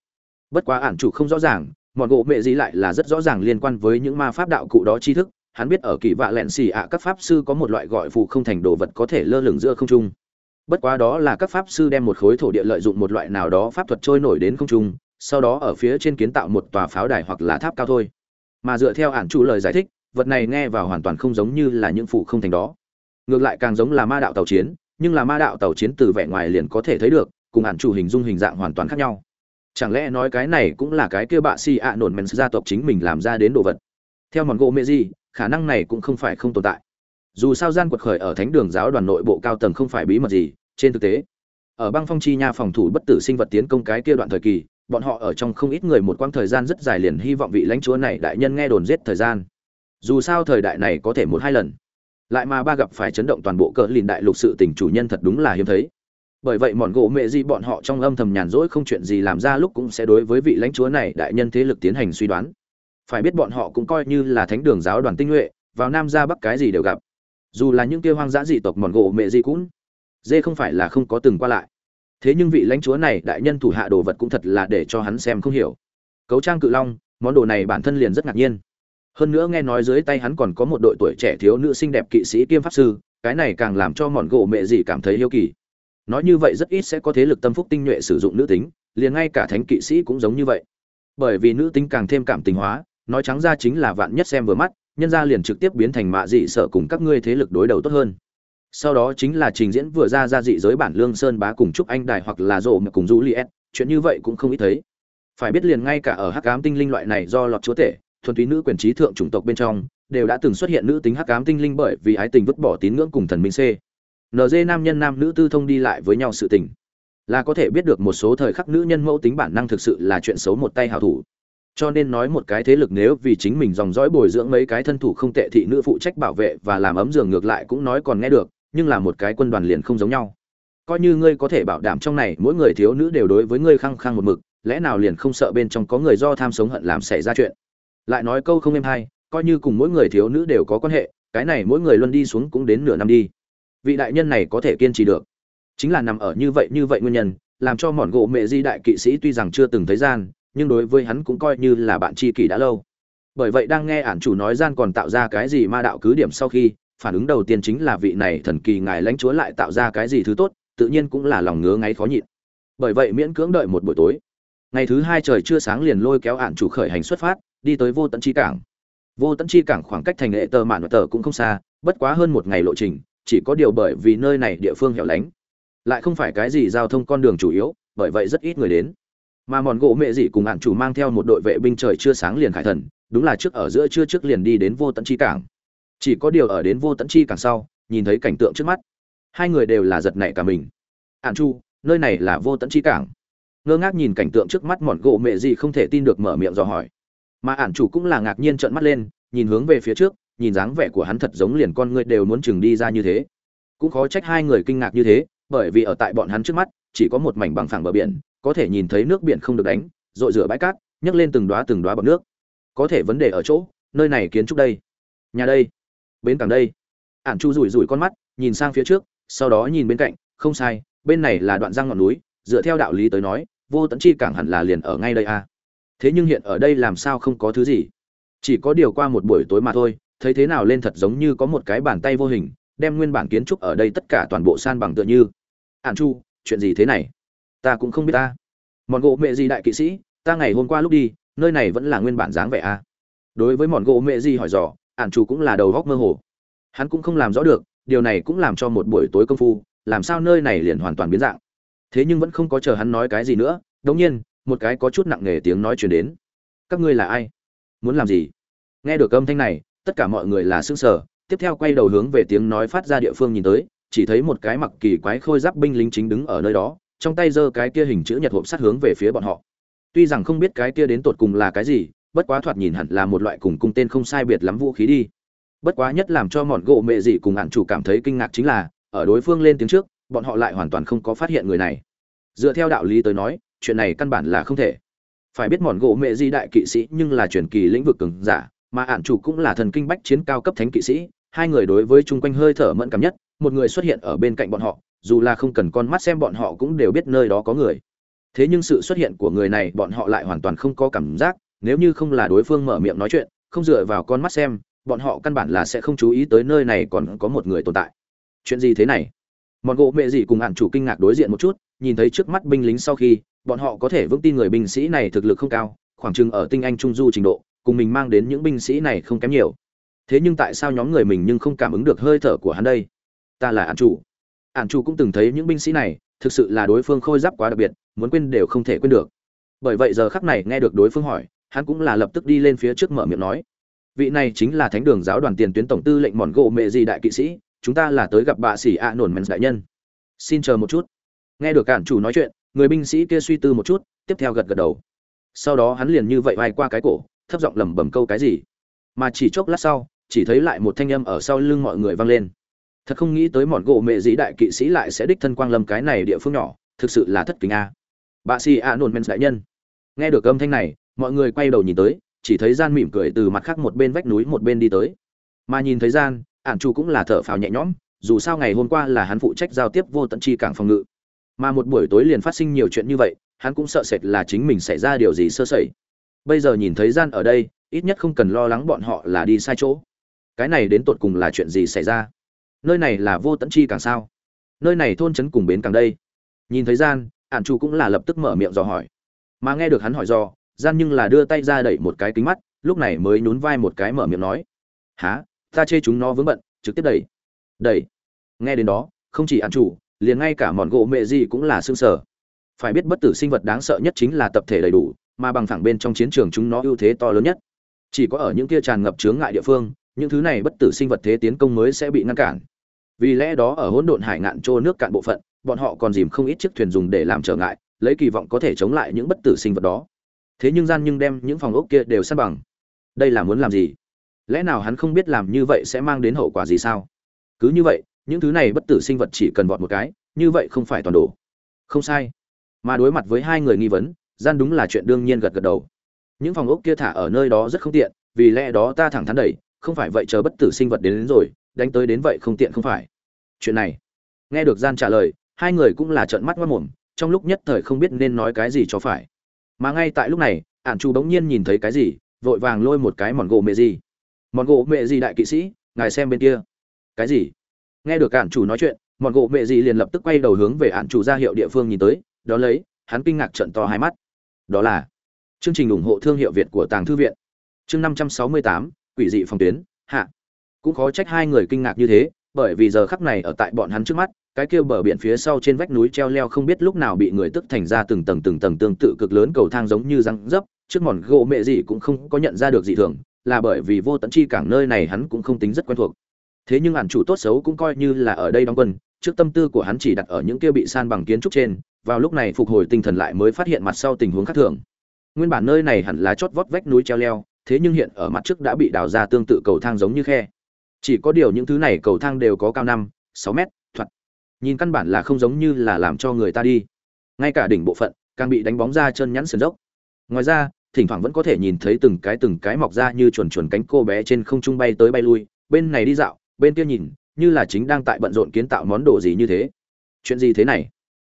bất quá ản chủ không rõ ràng, mọn gỗ mẹ gì lại là rất rõ ràng liên quan với những ma pháp đạo cụ đó tri thức. Hắn biết ở kỳ vạ lẹn xì ạ, các pháp sư có một loại gọi phù không thành đồ vật có thể lơ lửng giữa không trung. Bất quá đó là các pháp sư đem một khối thổ địa lợi dụng một loại nào đó pháp thuật trôi nổi đến không trung, sau đó ở phía trên kiến tạo một tòa pháo đài hoặc là tháp cao thôi. Mà dựa theo ản chủ lời giải thích, vật này nghe vào hoàn toàn không giống như là những phù không thành đó. Ngược lại càng giống là ma đạo tàu chiến, nhưng là ma đạo tàu chiến từ vẻ ngoài liền có thể thấy được, cùng ản chủ hình dung hình dạng hoàn toàn khác nhau chẳng lẽ nói cái này cũng là cái kia bạ si ạ nổn men gia tộc chính mình làm ra đến đồ vật? Theo mòn gỗ mê di khả năng này cũng không phải không tồn tại. Dù sao gian quật khởi ở thánh đường giáo đoàn nội bộ cao tầng không phải bí mật gì, trên thực tế, ở băng phong chi nha phòng thủ bất tử sinh vật tiến công cái kia đoạn thời kỳ, bọn họ ở trong không ít người một quãng thời gian rất dài liền hy vọng vị lãnh chúa này đại nhân nghe đồn giết thời gian. Dù sao thời đại này có thể một hai lần. Lại mà ba gặp phải chấn động toàn bộ cỡ lìn đại lục sự tình chủ nhân thật đúng là hiếm thấy bởi vậy mòn gỗ mẹ di bọn họ trong âm thầm nhàn rỗi không chuyện gì làm ra lúc cũng sẽ đối với vị lãnh chúa này đại nhân thế lực tiến hành suy đoán. Phải biết bọn họ cũng coi như là thánh đường giáo đoàn tinh nhuệ, vào nam ra bắc cái gì đều gặp. Dù là những kia hoang dã dị tộc mòn gỗ mẹ di cũng, dê không phải là không có từng qua lại. Thế nhưng vị lãnh chúa này đại nhân thủ hạ đồ vật cũng thật là để cho hắn xem không hiểu. Cấu trang cự long, món đồ này bản thân liền rất ngạc nhiên. Hơn nữa nghe nói dưới tay hắn còn có một đội tuổi trẻ thiếu nữ xinh đẹp kỵ sĩ kiêm pháp sư, cái này càng làm cho mòn gỗ mẹ gì cảm thấy yêu kỳ nói như vậy rất ít sẽ có thế lực tâm phúc tinh nhuệ sử dụng nữ tính, liền ngay cả thánh kỵ sĩ cũng giống như vậy. Bởi vì nữ tính càng thêm cảm tình hóa, nói trắng ra chính là vạn nhất xem vừa mắt, nhân ra liền trực tiếp biến thành mạ dị sợ cùng các ngươi thế lực đối đầu tốt hơn. Sau đó chính là trình diễn vừa ra ra dị giới bản lương sơn bá cùng trúc anh đài hoặc là rộ mà cùng juliet, chuyện như vậy cũng không ít thấy. Phải biết liền ngay cả ở hắc ám tinh linh loại này do lọt chúa tể, thuần túy nữ quyền trí thượng chủng tộc bên trong, đều đã từng xuất hiện nữ tính hắc ám tinh linh bởi vì ái tình vứt bỏ tín ngưỡng cùng thần minh c NG nam nhân nam nữ tư thông đi lại với nhau sự tình. Là có thể biết được một số thời khắc nữ nhân mẫu tính bản năng thực sự là chuyện xấu một tay hảo thủ. Cho nên nói một cái thế lực nếu vì chính mình dòng dõi bồi dưỡng mấy cái thân thủ không tệ thị nữ phụ trách bảo vệ và làm ấm giường ngược lại cũng nói còn nghe được, nhưng là một cái quân đoàn liền không giống nhau. Coi như ngươi có thể bảo đảm trong này mỗi người thiếu nữ đều đối với ngươi khăng khăng một mực, lẽ nào liền không sợ bên trong có người do tham sống hận làm xảy ra chuyện? Lại nói câu không êm hay, coi như cùng mỗi người thiếu nữ đều có quan hệ, cái này mỗi người luôn đi xuống cũng đến nửa năm đi vị đại nhân này có thể kiên trì được. Chính là nằm ở như vậy như vậy nguyên nhân, làm cho mòn gỗ mẹ di đại kỵ sĩ tuy rằng chưa từng thấy gian, nhưng đối với hắn cũng coi như là bạn tri kỷ đã lâu. Bởi vậy đang nghe ản chủ nói gian còn tạo ra cái gì ma đạo cứ điểm sau khi, phản ứng đầu tiên chính là vị này thần kỳ ngài lãnh chúa lại tạo ra cái gì thứ tốt, tự nhiên cũng là lòng ngứa ngáy khó nhịn. Bởi vậy miễn cưỡng đợi một buổi tối. Ngày thứ hai trời chưa sáng liền lôi kéo ản chủ khởi hành xuất phát, đi tới vô tận chi cảng. Vô tận chi cảng khoảng cách thành hệ tờ mạn và tờ cũng không xa, bất quá hơn một ngày lộ trình chỉ có điều bởi vì nơi này địa phương hẻo lánh. Lại không phải cái gì giao thông con đường chủ yếu, bởi vậy rất ít người đến. Mà mòn gỗ mẹ dị cùng ạn chủ mang theo một đội vệ binh trời chưa sáng liền khải thần, đúng là trước ở giữa trưa trước liền đi đến vô tận chi cảng. Chỉ có điều ở đến vô tận chi cảng sau, nhìn thấy cảnh tượng trước mắt, hai người đều là giật nảy cả mình. Ạn chu, nơi này là vô tận chi cảng. Ngơ ngác nhìn cảnh tượng trước mắt mòn gỗ mẹ gì không thể tin được mở miệng dò hỏi. Mà ạn chủ cũng là ngạc nhiên trợn mắt lên, nhìn hướng về phía trước nhìn dáng vẻ của hắn thật giống liền con người đều muốn chừng đi ra như thế. Cũng khó trách hai người kinh ngạc như thế, bởi vì ở tại bọn hắn trước mắt, chỉ có một mảnh bằng phẳng bờ biển, có thể nhìn thấy nước biển không được đánh, rội rửa bãi cát, nhấc lên từng đoá từng đoá bọt nước. Có thể vấn đề ở chỗ, nơi này kiến trúc đây. Nhà đây. Bến cảng đây. Ản chu rủi rủi con mắt, nhìn sang phía trước, sau đó nhìn bên cạnh, không sai, bên này là đoạn răng ngọn núi, dựa theo đạo lý tới nói, vô tận chi cảng hẳn là liền ở ngay đây à. thế nhưng hiện ở đây làm sao không có thứ gì? Chỉ có điều qua một buổi tối mà thôi thấy thế nào lên thật giống như có một cái bàn tay vô hình, đem nguyên bản kiến trúc ở đây tất cả toàn bộ san bằng tựa như. Ạn chu, chuyện gì thế này? Ta cũng không biết ta. Mòn gỗ mẹ gì đại kỵ sĩ, ta ngày hôm qua lúc đi, nơi này vẫn là nguyên bản dáng vẻ à. đối với mòn gỗ mẹ gì hỏi dò ạn chu cũng là đầu góc mơ hồ. Hắn cũng không làm rõ được, điều này cũng làm cho một buổi tối công phu, làm sao nơi này liền hoàn toàn biến dạng. Thế nhưng vẫn không có chờ hắn nói cái gì nữa, đống nhiên, một cái có chút nặng nề tiếng nói chuyển đến. Các ngươi là ai? Muốn làm gì? Nghe được âm thanh này tất cả mọi người là sững sở tiếp theo quay đầu hướng về tiếng nói phát ra địa phương nhìn tới, chỉ thấy một cái mặc kỳ quái khôi giáp binh lính chính đứng ở nơi đó, trong tay giơ cái kia hình chữ nhật hộp sắt hướng về phía bọn họ. Tuy rằng không biết cái kia đến tột cùng là cái gì, bất quá thoạt nhìn hẳn là một loại cùng cung tên không sai biệt lắm vũ khí đi. Bất quá nhất làm cho mọn gỗ mẹ dị cùng hạn chủ cảm thấy kinh ngạc chính là, ở đối phương lên tiếng trước, bọn họ lại hoàn toàn không có phát hiện người này. Dựa theo đạo lý tới nói, chuyện này căn bản là không thể. Phải biết mọn gỗ mẹ dị đại kỵ sĩ nhưng là truyền kỳ lĩnh vực cường giả mà ạn chủ cũng là thần kinh bách chiến cao cấp thánh kỵ sĩ, hai người đối với chung quanh hơi thở mẫn cảm nhất, một người xuất hiện ở bên cạnh bọn họ, dù là không cần con mắt xem bọn họ cũng đều biết nơi đó có người. Thế nhưng sự xuất hiện của người này bọn họ lại hoàn toàn không có cảm giác, nếu như không là đối phương mở miệng nói chuyện, không dựa vào con mắt xem, bọn họ căn bản là sẽ không chú ý tới nơi này còn có một người tồn tại. Chuyện gì thế này? Mọn gỗ mẹ gì cùng ạn chủ kinh ngạc đối diện một chút, nhìn thấy trước mắt binh lính sau khi, bọn họ có thể vững tin người binh sĩ này thực lực không cao, khoảng chừng ở tinh anh trung du trình độ cùng mình mang đến những binh sĩ này không kém nhiều. Thế nhưng tại sao nhóm người mình nhưng không cảm ứng được hơi thở của hắn đây? Ta là ạn chủ. Ạn chủ cũng từng thấy những binh sĩ này, thực sự là đối phương khôi giáp quá đặc biệt, muốn quên đều không thể quên được. Bởi vậy giờ khắc này nghe được đối phương hỏi, hắn cũng là lập tức đi lên phía trước mở miệng nói, vị này chính là thánh đường giáo đoàn tiền tuyến tổng tư lệnh mòn gỗ mẹ gì đại kỵ sĩ, chúng ta là tới gặp bà sĩ ạ nổn mèn đại nhân. Xin chờ một chút. Nghe được cản chủ nói chuyện, người binh sĩ kia suy tư một chút, tiếp theo gật gật đầu. Sau đó hắn liền như vậy vai qua cái cổ thấp giọng lẩm bẩm câu cái gì. Mà chỉ chốc lát sau, chỉ thấy lại một thanh âm ở sau lưng mọi người vang lên. Thật không nghĩ tới mọn gỗ mẹ dĩ đại kỵ sĩ lại sẽ đích thân quang lâm cái này địa phương nhỏ, thực sự là thất kính a. Bà si a nôn men đại nhân. Nghe được âm thanh này, mọi người quay đầu nhìn tới, chỉ thấy gian mỉm cười từ mặt khác một bên vách núi một bên đi tới. Mà nhìn thấy gian, ản chu cũng là thở phào nhẹ nhõm, dù sao ngày hôm qua là hắn phụ trách giao tiếp vô tận chi cảng phòng ngự. Mà một buổi tối liền phát sinh nhiều chuyện như vậy, hắn cũng sợ sệt là chính mình xảy ra điều gì sơ sẩy bây giờ nhìn thấy gian ở đây, ít nhất không cần lo lắng bọn họ là đi sai chỗ. Cái này đến tột cùng là chuyện gì xảy ra? Nơi này là vô tận chi càng sao? Nơi này thôn trấn cùng bến càng đây. Nhìn thấy gian, ản chủ cũng là lập tức mở miệng dò hỏi. Mà nghe được hắn hỏi dò, gian nhưng là đưa tay ra đẩy một cái kính mắt, lúc này mới nhún vai một cái mở miệng nói. Há ta chê chúng nó vướng bận, trực tiếp đẩy. Đẩy? Nghe đến đó, không chỉ ản chủ liền ngay cả mòn gỗ mẹ gì cũng là xương sở phải biết bất tử sinh vật đáng sợ nhất chính là tập thể đầy đủ mà bằng phẳng bên trong chiến trường chúng nó ưu thế to lớn nhất. Chỉ có ở những kia tràn ngập chướng ngại địa phương, những thứ này bất tử sinh vật thế tiến công mới sẽ bị ngăn cản. Vì lẽ đó ở hỗn độn hải ngạn trô nước cạn bộ phận, bọn họ còn dìm không ít chiếc thuyền dùng để làm trở ngại, lấy kỳ vọng có thể chống lại những bất tử sinh vật đó. Thế nhưng gian nhưng đem những phòng ốc kia đều san bằng. Đây là muốn làm gì? Lẽ nào hắn không biết làm như vậy sẽ mang đến hậu quả gì sao? Cứ như vậy, những thứ này bất tử sinh vật chỉ cần vọt một cái, như vậy không phải toàn đổ. Không sai. Mà đối mặt với hai người nghi vấn gian đúng là chuyện đương nhiên gật gật đầu. Những phòng ốc kia thả ở nơi đó rất không tiện vì lẽ đó ta thẳng thắn đẩy không phải vậy chờ bất tử sinh vật đến, đến rồi đánh tới đến vậy không tiện không phải. Chuyện này. Nghe được gian trả lời hai người cũng là trợn mắt mất mồm trong lúc nhất thời không biết nên nói cái gì cho phải. Mà ngay tại lúc này ản chu bỗng nhiên nhìn thấy cái gì vội vàng lôi một cái mòn gỗ mẹ gì. Mòn gỗ mẹ gì đại kỵ sĩ ngài xem bên kia. Cái gì? Nghe được ản chủ nói chuyện mòn gỗ mẹ gì liền lập tức quay đầu hướng về ản chủ ra hiệu địa phương nhìn tới đó lấy hắn kinh ngạc trận to hai mắt đó là chương trình ủng hộ thương hiệu việt của tàng thư viện. Chương năm trăm sáu mươi tám, quỷ dị phòng tuyến, hạ. Cũng khó trách hai người kinh ngạc như thế, bởi vì giờ khắc này ở tại bọn hắn trước mắt, cái kia bờ biển phía sau trên vách núi treo leo không biết lúc nào bị người tức thành ra từng tầng từng tầng tương tự cực lớn cầu thang giống như răng dấp, trước mòn gỗ mẹ gì cũng không có nhận ra được gì thường, là bởi vì vô tận chi cảng nơi này hắn cũng không tính rất quen thuộc. Thế nhưng ản chủ tốt xấu cũng coi như là ở đây đóng quân, trước tâm tư của hắn chỉ đặt ở những kia bị san bằng kiến trúc trên vào lúc này phục hồi tinh thần lại mới phát hiện mặt sau tình huống khác thường. Nguyên bản nơi này hẳn là chót vót vách núi treo leo, thế nhưng hiện ở mặt trước đã bị đào ra tương tự cầu thang giống như khe. Chỉ có điều những thứ này cầu thang đều có cao năm, sáu mét, thoạt. Nhìn căn bản là không giống như là làm cho người ta đi. Ngay cả đỉnh bộ phận, càng bị đánh bóng ra chân nhẵn sườn dốc. Ngoài ra, thỉnh thoảng vẫn có thể nhìn thấy từng cái từng cái mọc ra như chuồn chuồn cánh cô bé trên không trung bay tới bay lui, bên này đi dạo, bên kia nhìn, như là chính đang tại bận rộn kiến tạo món đồ gì như thế. Chuyện gì thế này?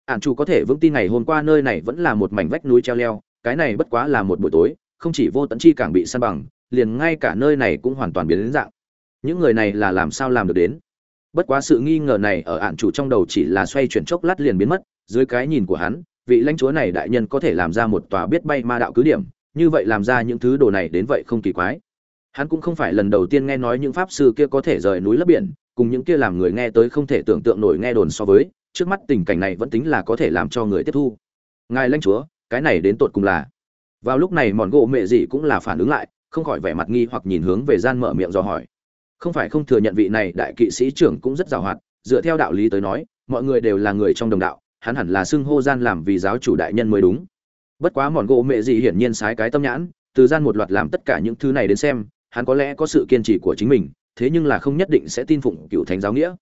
Ạn chủ có thể vững tin ngày hôm qua nơi này vẫn là một mảnh vách núi treo leo, cái này bất quá là một buổi tối, không chỉ vô tận chi càng bị săn bằng, liền ngay cả nơi này cũng hoàn toàn biến đến dạng. Những người này là làm sao làm được đến? Bất quá sự nghi ngờ này ở ạn chủ trong đầu chỉ là xoay chuyển chốc lát liền biến mất, dưới cái nhìn của hắn, vị lãnh chúa này đại nhân có thể làm ra một tòa biết bay ma đạo cứ điểm, như vậy làm ra những thứ đồ này đến vậy không kỳ quái. Hắn cũng không phải lần đầu tiên nghe nói những pháp sư kia có thể rời núi lấp biển, cùng những kia làm người nghe tới không thể tưởng tượng nổi nghe đồn so với trước mắt tình cảnh này vẫn tính là có thể làm cho người tiếp thu. Ngài lãnh chúa, cái này đến tột cùng là? Vào lúc này mòn gỗ mẹ gì cũng là phản ứng lại, không khỏi vẻ mặt nghi hoặc nhìn hướng về gian mở miệng do hỏi. Không phải không thừa nhận vị này đại kỵ sĩ trưởng cũng rất giàu hoạt, dựa theo đạo lý tới nói, mọi người đều là người trong đồng đạo, hắn hẳn là xưng hô gian làm vì giáo chủ đại nhân mới đúng. Bất quá mòn gỗ mẹ gì hiển nhiên sái cái tâm nhãn, từ gian một loạt làm tất cả những thứ này đến xem, hắn có lẽ có sự kiên trì của chính mình, thế nhưng là không nhất định sẽ tin phụng cựu thánh giáo nghĩa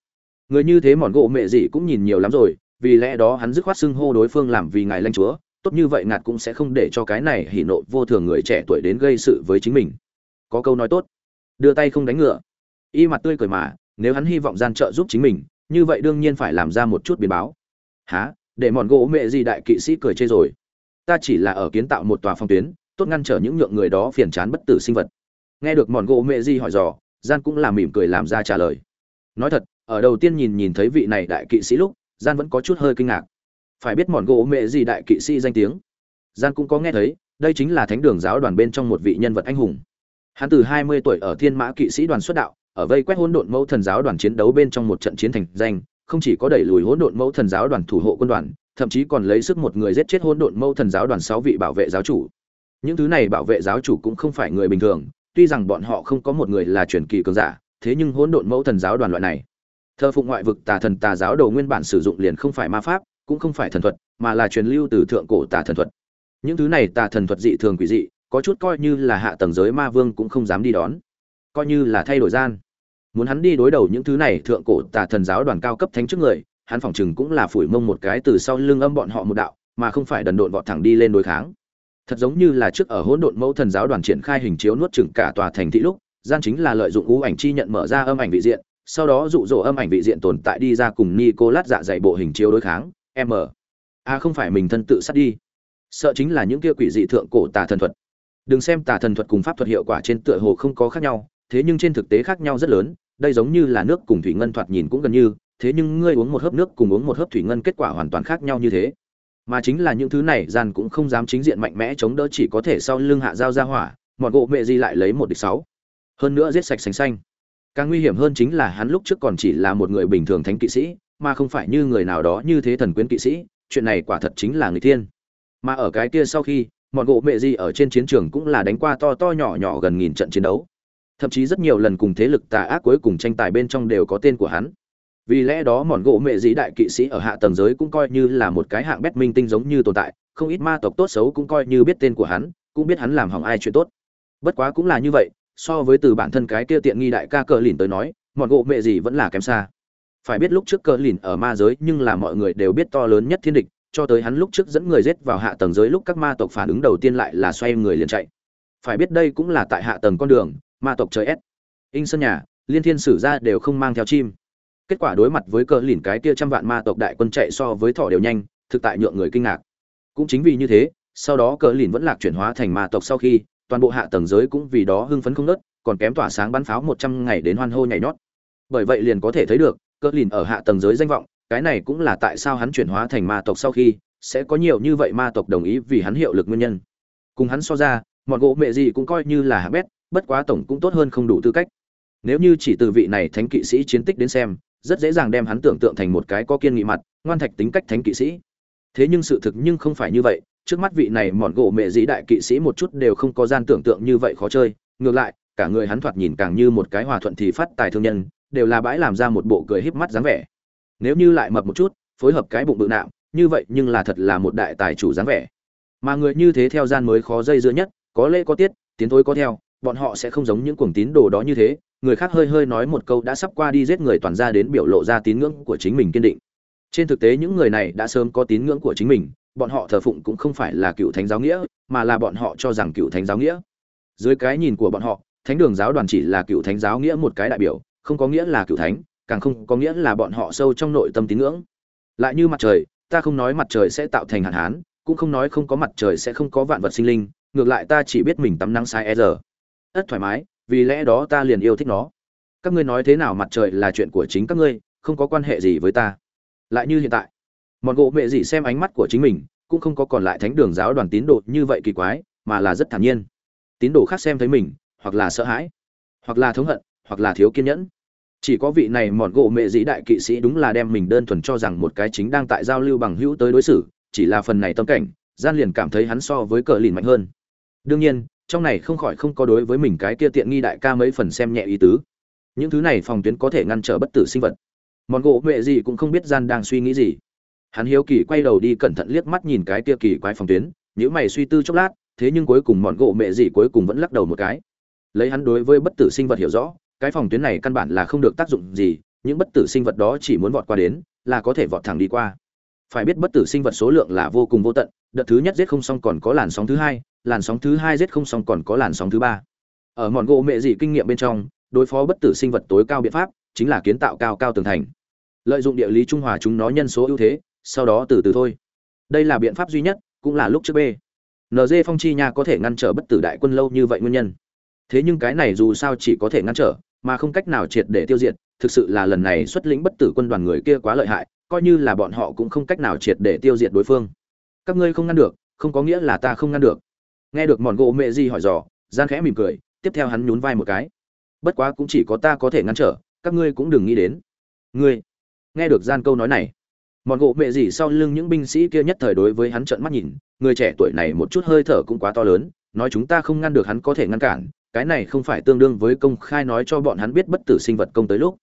người như thế mòn gỗ mẹ gì cũng nhìn nhiều lắm rồi, vì lẽ đó hắn dứt khoát xưng hô đối phương làm vì ngài lanh chúa, tốt như vậy ngạt cũng sẽ không để cho cái này hỉ nộ vô thường người trẻ tuổi đến gây sự với chính mình. Có câu nói tốt, đưa tay không đánh ngựa. Y mặt tươi cười mà, nếu hắn hy vọng gian trợ giúp chính mình, như vậy đương nhiên phải làm ra một chút biến báo. Há để mòn gỗ mẹ gì đại kỵ sĩ cười chê rồi. Ta chỉ là ở kiến tạo một tòa phong tuyến, tốt ngăn trở những nhượng người đó phiền chán bất tử sinh vật. Nghe được mòn gỗ mẹ gì hỏi dò, gian cũng là mỉm cười làm ra trả lời. Nói thật ở đầu tiên nhìn nhìn thấy vị này đại kỵ sĩ lúc, gian vẫn có chút hơi kinh ngạc. Phải biết mòn gỗ mẹ gì đại kỵ sĩ danh tiếng? Gian cũng có nghe thấy, đây chính là thánh đường giáo đoàn bên trong một vị nhân vật anh hùng. Hắn từ 20 tuổi ở thiên mã kỵ sĩ đoàn xuất đạo, ở vây quét hỗn độn mẫu thần giáo đoàn chiến đấu bên trong một trận chiến thành danh, không chỉ có đẩy lùi hỗn độn mẫu thần giáo đoàn thủ hộ quân đoàn, thậm chí còn lấy sức một người giết chết hỗn độn mẫu thần giáo đoàn sáu vị bảo vệ giáo chủ. Những thứ này bảo vệ giáo chủ cũng không phải người bình thường, tuy rằng bọn họ không có một người là truyền kỳ cường giả, thế nhưng hỗn độn mẫu thần giáo đoàn loại này thờ phụng ngoại vực tà thần tà giáo đầu nguyên bản sử dụng liền không phải ma pháp, cũng không phải thần thuật, mà là truyền lưu từ thượng cổ tà thần thuật. Những thứ này tà thần thuật dị thường quỷ dị, có chút coi như là hạ tầng giới ma vương cũng không dám đi đón. Coi như là thay đổi gian. Muốn hắn đi đối đầu những thứ này thượng cổ tà thần giáo đoàn cao cấp thánh trước người, hắn phỏng chừng cũng là phủi mông một cái từ sau lưng âm bọn họ một đạo, mà không phải đần độn vọt thẳng đi lên đối kháng. Thật giống như là trước ở hỗn độn mẫu thần giáo đoàn triển khai hình chiếu nuốt chửng cả tòa thành thị lúc, gian chính là lợi dụng ú ảnh chi nhận mở ra âm ảnh vị diện sau đó dụ dỗ âm ảnh vị diện tồn tại đi ra cùng Nicolas dạ dày bộ hình chiếu đối kháng, m. A à không phải mình thân tự sát đi. Sợ chính là những kia quỷ dị thượng cổ tà thần thuật. Đừng xem tà thần thuật cùng pháp thuật hiệu quả trên tựa hồ không có khác nhau, thế nhưng trên thực tế khác nhau rất lớn, đây giống như là nước cùng thủy ngân thoạt nhìn cũng gần như, thế nhưng ngươi uống một hớp nước cùng uống một hớp thủy ngân kết quả hoàn toàn khác nhau như thế. Mà chính là những thứ này, gian cũng không dám chính diện mạnh mẽ chống đỡ chỉ có thể sau lưng hạ dao ra hỏa, mọn gỗ mẹ gì lại lấy một địch sáu. Hơn nữa giết sạch sành xanh càng nguy hiểm hơn chính là hắn lúc trước còn chỉ là một người bình thường thánh kỵ sĩ, mà không phải như người nào đó như thế thần quyến kỵ sĩ, chuyện này quả thật chính là người thiên. Mà ở cái kia sau khi mọn gỗ mẹ gì ở trên chiến trường cũng là đánh qua to to nhỏ nhỏ gần nghìn trận chiến đấu. Thậm chí rất nhiều lần cùng thế lực tà ác cuối cùng tranh tài bên trong đều có tên của hắn. Vì lẽ đó mọn gỗ mẹ dĩ đại kỵ sĩ ở hạ tầng giới cũng coi như là một cái hạng bét minh tinh giống như tồn tại, không ít ma tộc tốt xấu cũng coi như biết tên của hắn, cũng biết hắn làm hỏng ai chuyện tốt. Bất quá cũng là như vậy so với từ bản thân cái kia tiện nghi đại ca cờ lìn tới nói mọn gỗ mẹ gì vẫn là kém xa. Phải biết lúc trước cờ lìn ở ma giới nhưng là mọi người đều biết to lớn nhất thiên địch, cho tới hắn lúc trước dẫn người giết vào hạ tầng giới lúc các ma tộc phản ứng đầu tiên lại là xoay người liền chạy. Phải biết đây cũng là tại hạ tầng con đường, ma tộc trời ép in sân nhà, liên thiên sử ra đều không mang theo chim. Kết quả đối mặt với cờ lìn cái kia trăm vạn ma tộc đại quân chạy so với thỏ đều nhanh, thực tại nhượng người kinh ngạc. Cũng chính vì như thế, sau đó cờ lìn vẫn lạc chuyển hóa thành ma tộc sau khi toàn bộ hạ tầng giới cũng vì đó hưng phấn không nớt còn kém tỏa sáng bắn pháo một trăm ngày đến hoan hô nhảy nhót. Bởi vậy liền có thể thấy được cờ lìn ở hạ tầng giới danh vọng, cái này cũng là tại sao hắn chuyển hóa thành ma tộc sau khi, sẽ có nhiều như vậy ma tộc đồng ý vì hắn hiệu lực nguyên nhân. Cùng hắn so ra, mọn gỗ mẹ gì cũng coi như là hạ bét, bất quá tổng cũng tốt hơn không đủ tư cách. Nếu như chỉ từ vị này thánh kỵ sĩ chiến tích đến xem, rất dễ dàng đem hắn tưởng tượng thành một cái có kiên nghị mặt, ngoan thạch tính cách thánh kỵ sĩ. Thế nhưng sự thực nhưng không phải như vậy trước mắt vị này mọn gỗ mẹ dĩ đại kỵ sĩ một chút đều không có gian tưởng tượng như vậy khó chơi, ngược lại, cả người hắn thoạt nhìn càng như một cái hòa thuận thì phát tài thương nhân, đều là bãi làm ra một bộ cười híp mắt dáng vẻ. Nếu như lại mập một chút, phối hợp cái bụng bự nạm, như vậy nhưng là thật là một đại tài chủ dáng vẻ. Mà người như thế theo gian mới khó dây dưa nhất, có lễ có tiết, tiến thối có theo, bọn họ sẽ không giống những cuồng tín đồ đó như thế, người khác hơi hơi nói một câu đã sắp qua đi giết người toàn ra đến biểu lộ ra tín ngưỡng của chính mình kiên định. Trên thực tế những người này đã sớm có tín ngưỡng của chính mình bọn họ thờ phụng cũng không phải là cựu thánh giáo nghĩa, mà là bọn họ cho rằng cựu thánh giáo nghĩa. Dưới cái nhìn của bọn họ, thánh đường giáo đoàn chỉ là cựu thánh giáo nghĩa một cái đại biểu, không có nghĩa là cựu thánh, càng không có nghĩa là bọn họ sâu trong nội tâm tín ngưỡng. Lại như mặt trời, ta không nói mặt trời sẽ tạo thành hạn hán, cũng không nói không có mặt trời sẽ không có vạn vật sinh linh, ngược lại ta chỉ biết mình tắm nắng sai e giờ. Ất thoải mái, vì lẽ đó ta liền yêu thích nó. Các ngươi nói thế nào mặt trời là chuyện của chính các ngươi, không có quan hệ gì với ta. Lại như hiện tại mọn gỗ mẹ dị xem ánh mắt của chính mình, cũng không có còn lại thánh đường giáo đoàn tín đồ như vậy kỳ quái, mà là rất thản nhiên. Tín đồ khác xem thấy mình, hoặc là sợ hãi, hoặc là thống hận, hoặc là thiếu kiên nhẫn. Chỉ có vị này mọn gỗ mẹ dị đại kỵ sĩ đúng là đem mình đơn thuần cho rằng một cái chính đang tại giao lưu bằng hữu tới đối xử, chỉ là phần này tâm cảnh, gian liền cảm thấy hắn so với cờ lìn mạnh hơn. Đương nhiên, trong này không khỏi không có đối với mình cái kia tiện nghi đại ca mấy phần xem nhẹ ý tứ. Những thứ này phòng tuyến có thể ngăn trở bất tử sinh vật. Mọn gỗ mẹ dị cũng không biết gian đang suy nghĩ gì hắn hiếu kỳ quay đầu đi cẩn thận liếc mắt nhìn cái kia kỳ quái phòng tuyến nếu mày suy tư chốc lát, thế nhưng cuối cùng mọn gỗ mẹ gì cuối cùng vẫn lắc đầu một cái. Lấy hắn đối với bất tử sinh vật hiểu rõ, cái phòng tuyến này căn bản là không được tác dụng gì, những bất tử sinh vật đó chỉ muốn vọt qua đến, là có thể vọt thẳng đi qua. Phải biết bất tử sinh vật số lượng là vô cùng vô tận, đợt thứ nhất giết không xong còn có làn sóng thứ hai, làn sóng thứ hai giết không xong còn có làn sóng thứ ba. Ở mòn gỗ mẹ dị kinh nghiệm bên trong, đối phó bất tử sinh vật tối cao biện pháp chính là kiến tạo cao cao tường thành. Lợi dụng địa lý trung hòa chúng nó nhân số ưu thế sau đó từ từ thôi. Đây là biện pháp duy nhất, cũng là lúc trước b. Nd phong chi nha có thể ngăn trở bất tử đại quân lâu như vậy nguyên nhân. Thế nhưng cái này dù sao chỉ có thể ngăn trở, mà không cách nào triệt để tiêu diệt, thực sự là lần này xuất lĩnh bất tử quân đoàn người kia quá lợi hại, coi như là bọn họ cũng không cách nào triệt để tiêu diệt đối phương. Các ngươi không ngăn được, không có nghĩa là ta không ngăn được. Nghe được mòn gỗ mẹ di hỏi dò gian khẽ mỉm cười, tiếp theo hắn nhún vai một cái. Bất quá cũng chỉ có ta có thể ngăn trở, các ngươi cũng đừng nghĩ đến. Ngươi, nghe được gian câu nói này mọn gỗ mẹ gì sau lưng những binh sĩ kia nhất thời đối với hắn trợn mắt nhìn, người trẻ tuổi này một chút hơi thở cũng quá to lớn, nói chúng ta không ngăn được hắn có thể ngăn cản, cái này không phải tương đương với công khai nói cho bọn hắn biết bất tử sinh vật công tới lúc.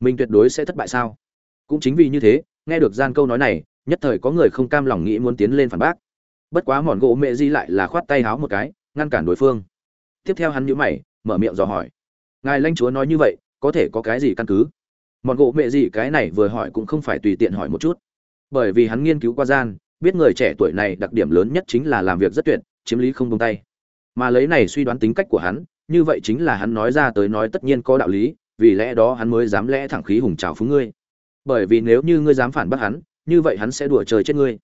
Mình tuyệt đối sẽ thất bại sao? Cũng chính vì như thế, nghe được gian câu nói này, nhất thời có người không cam lòng nghĩ muốn tiến lên phản bác. Bất quá mòn gỗ mẹ di lại là khoát tay háo một cái, ngăn cản đối phương. Tiếp theo hắn nhíu mày, mở miệng dò hỏi. Ngài lãnh chúa nói như vậy, có thể có cái gì căn cứ? Mọn gỗ mẹ gì cái này vừa hỏi cũng không phải tùy tiện hỏi một chút. Bởi vì hắn nghiên cứu qua gian, biết người trẻ tuổi này đặc điểm lớn nhất chính là làm việc rất tuyệt, chiếm lý không buông tay. Mà lấy này suy đoán tính cách của hắn, như vậy chính là hắn nói ra tới nói tất nhiên có đạo lý, vì lẽ đó hắn mới dám lẽ thẳng khí hùng trào phúng ngươi. Bởi vì nếu như ngươi dám phản bác hắn, như vậy hắn sẽ đùa trời chết ngươi.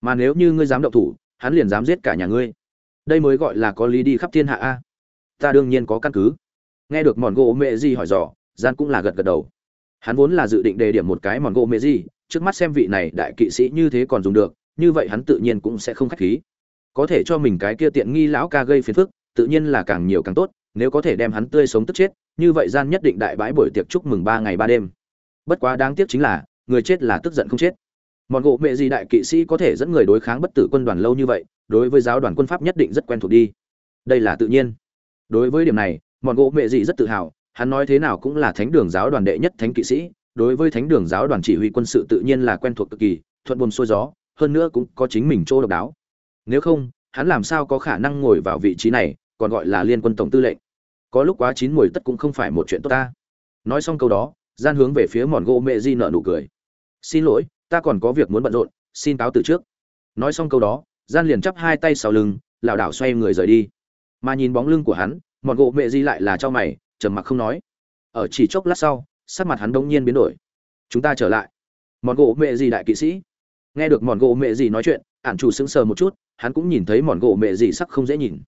Mà nếu như ngươi dám động thủ, hắn liền dám giết cả nhà ngươi. Đây mới gọi là có lý đi khắp thiên hạ a. Ta đương nhiên có căn cứ. Nghe được mòn gỗ mẹ gì hỏi dò, gian cũng là gật gật đầu hắn vốn là dự định đề điểm một cái mòn gỗ mê gì, trước mắt xem vị này đại kỵ sĩ như thế còn dùng được, như vậy hắn tự nhiên cũng sẽ không khách khí. Có thể cho mình cái kia tiện nghi lão ca gây phiền phức, tự nhiên là càng nhiều càng tốt, nếu có thể đem hắn tươi sống tức chết, như vậy gian nhất định đại bãi buổi tiệc chúc mừng ba ngày ba đêm. Bất quá đáng tiếc chính là, người chết là tức giận không chết. Mọn gỗ mẹ gì đại kỵ sĩ có thể dẫn người đối kháng bất tử quân đoàn lâu như vậy, đối với giáo đoàn quân pháp nhất định rất quen thuộc đi. Đây là tự nhiên. Đối với điểm này mọn gỗ mẹ gì rất tự hào hắn nói thế nào cũng là thánh đường giáo đoàn đệ nhất thánh kỵ sĩ, đối với thánh đường giáo đoàn chỉ huy quân sự tự nhiên là quen thuộc cực kỳ, thuận buồm xuôi gió, hơn nữa cũng có chính mình chỗ độc đáo. Nếu không, hắn làm sao có khả năng ngồi vào vị trí này, còn gọi là liên quân tổng tư lệnh. Có lúc quá chín mùi tất cũng không phải một chuyện tốt ta. Nói xong câu đó, gian hướng về phía mòn gỗ mẹ di nợ nụ cười. Xin lỗi, ta còn có việc muốn bận rộn, xin cáo từ trước. Nói xong câu đó, gian liền chắp hai tay sau lưng, lảo đảo xoay người rời đi. Mà nhìn bóng lưng của hắn, mòn gỗ mẹ di lại là cho mày trầm mặc không nói. Ở chỉ chốc lát sau, sắc mặt hắn đông nhiên biến đổi. Chúng ta trở lại. Mòn gỗ mẹ gì đại kỵ sĩ. Nghe được mòn gỗ mẹ gì nói chuyện, ản chủ sững sờ một chút, hắn cũng nhìn thấy mòn gỗ mẹ gì sắc không dễ nhìn.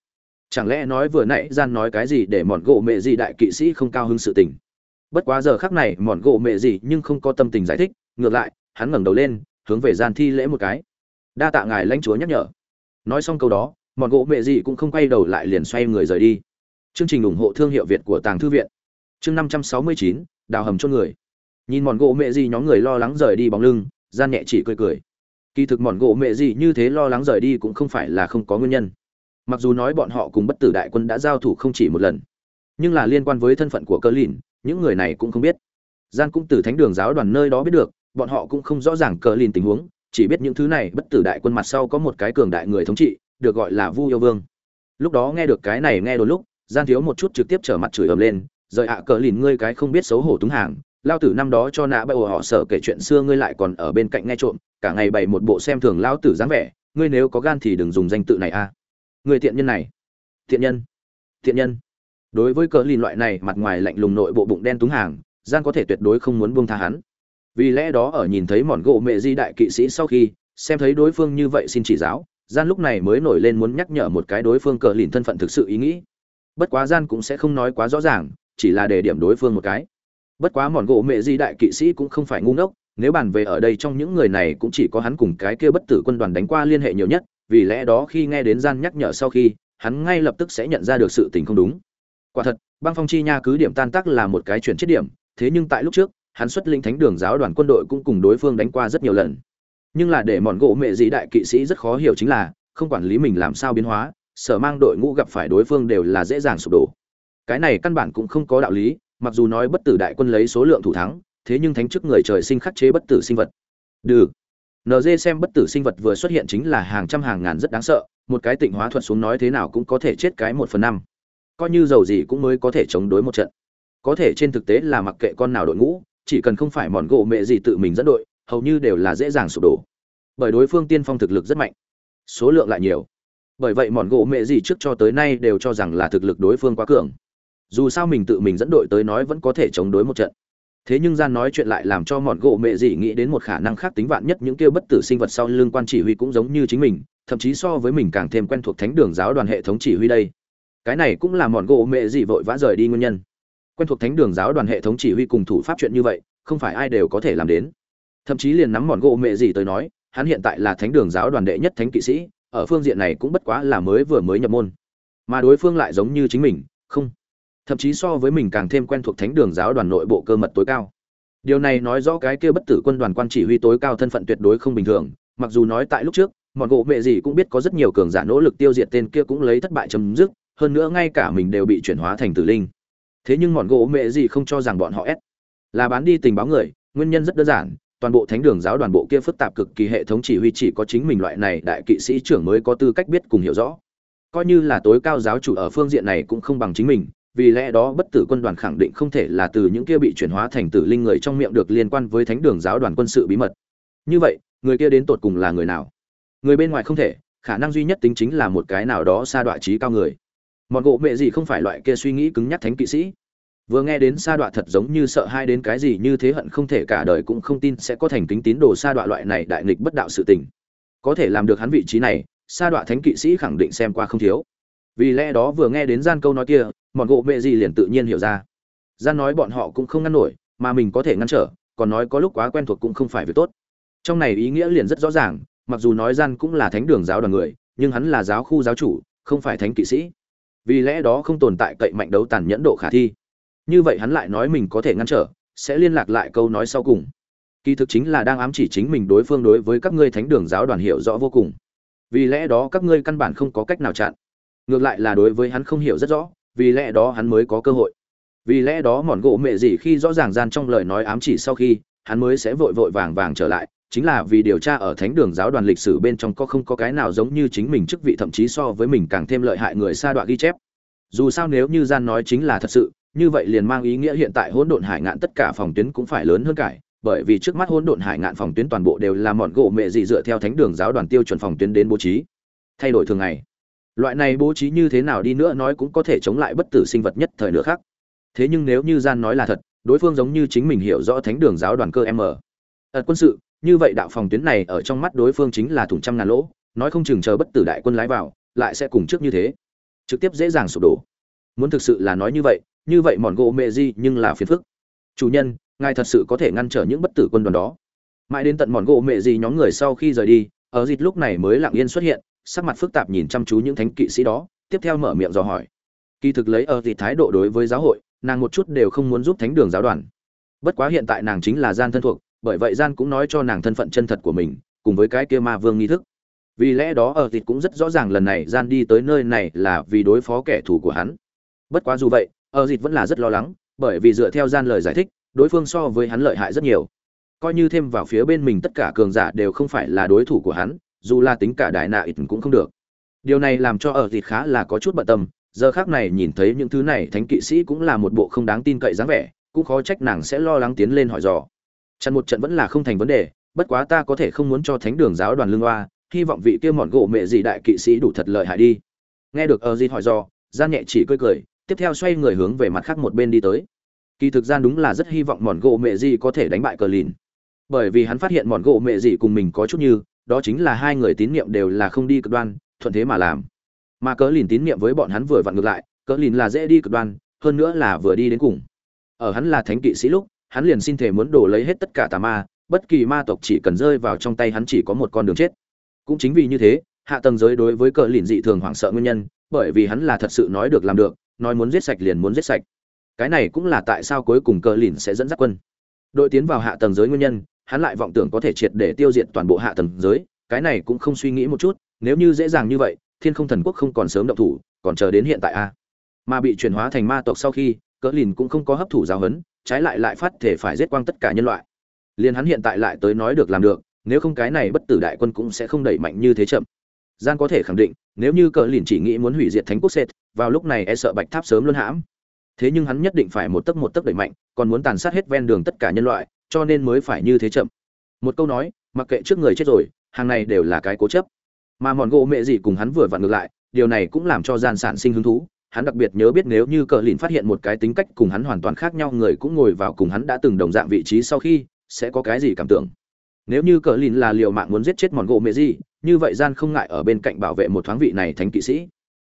Chẳng lẽ nói vừa nãy gian nói cái gì để mòn gỗ mẹ gì đại kỵ sĩ không cao hứng sự tình? Bất quá giờ khác này mòn gỗ mẹ gì nhưng không có tâm tình giải thích, ngược lại, hắn ngẩng đầu lên, hướng về gian thi lễ một cái. Đa tạ ngài lãnh chúa nhắc nhở. Nói xong câu đó mòn gỗ mẹ gì cũng không quay đầu lại liền xoay người rời đi chương trình ủng hộ thương hiệu việt của tàng thư viện. Chương năm trăm sáu mươi chín, đào hầm cho người. Nhìn mòn gỗ mẹ gì nhóm người lo lắng rời đi bóng lưng, gian nhẹ chỉ cười cười. Kỳ thực mòn gỗ mẹ gì như thế lo lắng rời đi cũng không phải là không có nguyên nhân. Mặc dù nói bọn họ cùng bất tử đại quân đã giao thủ không chỉ một lần, nhưng là liên quan với thân phận của cơ lìn, những người này cũng không biết. Gian cũng từ thánh đường giáo đoàn nơi đó biết được, bọn họ cũng không rõ ràng cờ lìn tình huống, chỉ biết những thứ này bất tử đại quân mặt sau có một cái cường đại người thống trị, được gọi là vu yêu vương. Lúc đó nghe được cái này nghe đôi lúc gian thiếu một chút trực tiếp trở mặt chửi ầm lên, rời ạ, cờ lìn ngươi cái không biết xấu hổ túng hàng, lao tử năm đó cho nã bậy họ sợ kể chuyện xưa ngươi lại còn ở bên cạnh nghe trộm, cả ngày bày một bộ xem thường lao tử dáng vẻ, ngươi nếu có gan thì đừng dùng danh tự này a. Người tiện nhân này. Thiện nhân. Thiện nhân. Đối với cờ lìn loại này, mặt ngoài lạnh lùng nội bộ bụng đen túng hàng, gian có thể tuyệt đối không muốn buông tha hắn. Vì lẽ đó ở nhìn thấy mòn gỗ mẹ di đại kỵ sĩ sau khi, xem thấy đối phương như vậy xin chỉ giáo, gian lúc này mới nổi lên muốn nhắc nhở một cái đối phương cờ lìn thân phận thực sự ý nghĩ bất quá gian cũng sẽ không nói quá rõ ràng, chỉ là để điểm đối phương một cái. Bất quá mòn gỗ mẹ di đại kỵ sĩ cũng không phải ngu ngốc, nếu bàn về ở đây trong những người này cũng chỉ có hắn cùng cái kia bất tử quân đoàn đánh qua liên hệ nhiều nhất, vì lẽ đó khi nghe đến gian nhắc nhở sau khi, hắn ngay lập tức sẽ nhận ra được sự tình không đúng. Quả thật, băng phong chi nha cứ điểm tan tác là một cái chuyển chết điểm, thế nhưng tại lúc trước, hắn xuất linh thánh đường giáo đoàn quân đội cũng cùng đối phương đánh qua rất nhiều lần. Nhưng là để mòn gỗ mẹ dĩ đại kỵ sĩ rất khó hiểu chính là, không quản lý mình làm sao biến hóa sở mang đội ngũ gặp phải đối phương đều là dễ dàng sụp đổ. Cái này căn bản cũng không có đạo lý, mặc dù nói bất tử đại quân lấy số lượng thủ thắng, thế nhưng thánh chức người trời sinh khắc chế bất tử sinh vật. Đừ. Nd xem bất tử sinh vật vừa xuất hiện chính là hàng trăm hàng ngàn rất đáng sợ, một cái tịnh hóa thuật xuống nói thế nào cũng có thể chết cái một phần năm. Coi như giàu gì cũng mới có thể chống đối một trận. Có thể trên thực tế là mặc kệ con nào đội ngũ, chỉ cần không phải mòn gỗ mẹ gì tự mình dẫn đội, hầu như đều là dễ dàng sụp đổ. Bởi đối phương tiên phong thực lực rất mạnh. Số lượng lại nhiều bởi vậy mòn gỗ mẹ gì trước cho tới nay đều cho rằng là thực lực đối phương quá cường. Dù sao mình tự mình dẫn đội tới nói vẫn có thể chống đối một trận. Thế nhưng gian nói chuyện lại làm cho mòn gỗ mẹ gì nghĩ đến một khả năng khác tính vạn nhất những kêu bất tử sinh vật sau lưng quan chỉ huy cũng giống như chính mình, thậm chí so với mình càng thêm quen thuộc thánh đường giáo đoàn hệ thống chỉ huy đây. Cái này cũng là mòn gỗ mẹ gì vội vã rời đi nguyên nhân. Quen thuộc thánh đường giáo đoàn hệ thống chỉ huy cùng thủ pháp chuyện như vậy, không phải ai đều có thể làm đến. Thậm chí liền nắm mòn gỗ mẹ gì tới nói, hắn hiện tại là thánh đường giáo đoàn đệ nhất thánh kỵ sĩ ở phương diện này cũng bất quá là mới vừa mới nhập môn. Mà đối phương lại giống như chính mình, không. Thậm chí so với mình càng thêm quen thuộc thánh đường giáo đoàn nội bộ cơ mật tối cao. Điều này nói rõ cái kia bất tử quân đoàn quan chỉ huy tối cao thân phận tuyệt đối không bình thường, mặc dù nói tại lúc trước mọn gỗ mẹ gì cũng biết có rất nhiều cường giả nỗ lực tiêu diệt tên kia cũng lấy thất bại chấm dứt, hơn nữa ngay cả mình đều bị chuyển hóa thành tử linh. Thế nhưng mọn gỗ mẹ gì không cho rằng bọn họ ép. Là bán đi tình báo người, nguyên nhân rất đơn giản toàn bộ thánh đường giáo đoàn bộ kia phức tạp cực kỳ hệ thống chỉ huy chỉ có chính mình loại này đại kỵ sĩ trưởng mới có tư cách biết cùng hiểu rõ. Coi như là tối cao giáo chủ ở phương diện này cũng không bằng chính mình, vì lẽ đó bất tử quân đoàn khẳng định không thể là từ những kia bị chuyển hóa thành tử linh người trong miệng được liên quan với thánh đường giáo đoàn quân sự bí mật. Như vậy, người kia đến tột cùng là người nào? Người bên ngoài không thể, khả năng duy nhất tính chính là một cái nào đó xa đoạn trí cao người. Mọn gỗ mệ gì không phải loại kia suy nghĩ cứng nhắc thánh kỵ sĩ? Vừa nghe đến sa đọa thật giống như sợ hai đến cái gì như thế hận không thể cả đời cũng không tin sẽ có thành kính tín đồ sa đọa loại này đại nghịch bất đạo sự tình. Có thể làm được hắn vị trí này, sa đọa thánh kỵ sĩ khẳng định xem qua không thiếu. Vì lẽ đó vừa nghe đến gian câu nói kia, mọn gỗ mẹ gì liền tự nhiên hiểu ra. Gian nói bọn họ cũng không ngăn nổi, mà mình có thể ngăn trở, còn nói có lúc quá quen thuộc cũng không phải việc tốt. Trong này ý nghĩa liền rất rõ ràng, mặc dù nói gian cũng là thánh đường giáo đoàn người, nhưng hắn là giáo khu giáo chủ, không phải thánh kỵ sĩ. Vì lẽ đó không tồn tại cậy mạnh đấu tàn nhẫn độ khả thi như vậy hắn lại nói mình có thể ngăn trở, sẽ liên lạc lại câu nói sau cùng. Kỳ thực chính là đang ám chỉ chính mình đối phương đối với các ngươi thánh đường giáo đoàn hiểu rõ vô cùng. Vì lẽ đó các ngươi căn bản không có cách nào chặn. Ngược lại là đối với hắn không hiểu rất rõ, vì lẽ đó hắn mới có cơ hội. Vì lẽ đó mòn gỗ mẹ gì khi rõ ràng gian trong lời nói ám chỉ sau khi, hắn mới sẽ vội vội vàng vàng trở lại, chính là vì điều tra ở thánh đường giáo đoàn lịch sử bên trong có không có cái nào giống như chính mình chức vị thậm chí so với mình càng thêm lợi hại người xa đoạn ghi chép. Dù sao nếu như gian nói chính là thật sự như vậy liền mang ý nghĩa hiện tại hỗn độn hải ngạn tất cả phòng tuyến cũng phải lớn hơn cải, bởi vì trước mắt hỗn độn hải ngạn phòng tuyến toàn bộ đều là mọn gỗ mẹ dị dựa theo thánh đường giáo đoàn tiêu chuẩn phòng tuyến đến bố trí. Thay đổi thường ngày, loại này bố trí như thế nào đi nữa nói cũng có thể chống lại bất tử sinh vật nhất thời nữa khác. Thế nhưng nếu như gian nói là thật, đối phương giống như chính mình hiểu rõ thánh đường giáo đoàn cơ m thật quân sự, như vậy đạo phòng tuyến này ở trong mắt đối phương chính là thủng trăm ngàn lỗ, nói không chừng chờ bất tử đại quân lái vào, lại sẽ cùng trước như thế. Trực tiếp dễ dàng sụp đổ muốn thực sự là nói như vậy như vậy mòn gỗ mẹ di nhưng là phiền phức. Chủ nhân, ngài thật sự có thể ngăn trở những bất tử quân đoàn đó. Mãi đến tận mòn gỗ mẹ di nhóm người sau khi rời đi, ở dịp lúc này mới lặng yên xuất hiện, sắc mặt phức tạp nhìn chăm chú những thánh kỵ sĩ đó, tiếp theo mở miệng dò hỏi. Kỳ thực lấy ở dịp thái độ đối với giáo hội, nàng một chút đều không muốn giúp thánh đường giáo đoàn. Bất quá hiện tại nàng chính là gian thân thuộc, bởi vậy gian cũng nói cho nàng thân phận chân thật của mình, cùng với cái kia ma vương nghi thức. Vì lẽ đó ở thịt cũng rất rõ ràng lần này gian đi tới nơi này là vì đối phó kẻ thù của hắn bất quá dù vậy ở dịt vẫn là rất lo lắng, bởi vì dựa theo gian lời giải thích, đối phương so với hắn lợi hại rất nhiều. Coi như thêm vào phía bên mình tất cả cường giả đều không phải là đối thủ của hắn, dù là tính cả đại nạ ít cũng không được. Điều này làm cho ở dịt khá là có chút bận tâm, giờ khác này nhìn thấy những thứ này, thánh kỵ sĩ cũng là một bộ không đáng tin cậy dáng vẻ, cũng khó trách nàng sẽ lo lắng tiến lên hỏi dò. Chặn một trận vẫn là không thành vấn đề, bất quá ta có thể không muốn cho thánh đường giáo đoàn lương oa, hy vọng vị kia mọn gỗ mẹ gì đại kỵ sĩ đủ thật lợi hại đi. Nghe được ở dịt hỏi dò, gian nhẹ chỉ cười cười tiếp theo xoay người hướng về mặt khác một bên đi tới. Kỳ thực gian đúng là rất hy vọng mòn gỗ mẹ gì có thể đánh bại cờ lìn. Bởi vì hắn phát hiện mòn gỗ mẹ gì cùng mình có chút như, đó chính là hai người tín nhiệm đều là không đi cực đoan, thuận thế mà làm. Mà cờ lìn tín nhiệm với bọn hắn vừa vặn ngược lại, cờ lìn là dễ đi cực đoan, hơn nữa là vừa đi đến cùng. Ở hắn là thánh kỵ sĩ lúc, hắn liền xin thể muốn đổ lấy hết tất cả tà ma, bất kỳ ma tộc chỉ cần rơi vào trong tay hắn chỉ có một con đường chết. Cũng chính vì như thế, hạ tầng giới đối với cờ lìn dị thường hoảng sợ nguyên nhân, bởi vì hắn là thật sự nói được làm được nói muốn giết sạch liền muốn giết sạch. Cái này cũng là tại sao cuối cùng cờ lìn sẽ dẫn dắt quân. Đội tiến vào hạ tầng giới nguyên nhân, hắn lại vọng tưởng có thể triệt để tiêu diệt toàn bộ hạ tầng giới, cái này cũng không suy nghĩ một chút, nếu như dễ dàng như vậy, thiên không thần quốc không còn sớm động thủ, còn chờ đến hiện tại a. Mà bị chuyển hóa thành ma tộc sau khi cỡ lìn cũng không có hấp thụ giáo huấn, trái lại lại phát thể phải giết quang tất cả nhân loại. Liền hắn hiện tại lại tới nói được làm được, nếu không cái này bất tử đại quân cũng sẽ không đẩy mạnh như thế chậm. Gian có thể khẳng định, nếu như cờ lìn chỉ nghĩ muốn hủy diệt thánh quốc sệt vào lúc này e sợ bạch tháp sớm luôn hãm. Thế nhưng hắn nhất định phải một tấc một tấc đẩy mạnh, còn muốn tàn sát hết ven đường tất cả nhân loại, cho nên mới phải như thế chậm. Một câu nói, mặc kệ trước người chết rồi, hàng này đều là cái cố chấp. Mà mòn gỗ mẹ gì cùng hắn vừa vặn ngược lại, điều này cũng làm cho gian sản sinh hứng thú. Hắn đặc biệt nhớ biết nếu như cờ lìn phát hiện một cái tính cách cùng hắn hoàn toàn khác nhau người cũng ngồi vào cùng hắn đã từng đồng dạng vị trí sau khi, sẽ có cái gì cảm tưởng? Nếu như cờ lìn là liều mạng muốn giết chết mòn gỗ mẹ gì, như vậy gian không ngại ở bên cạnh bảo vệ một thoáng vị này thánh kỵ sĩ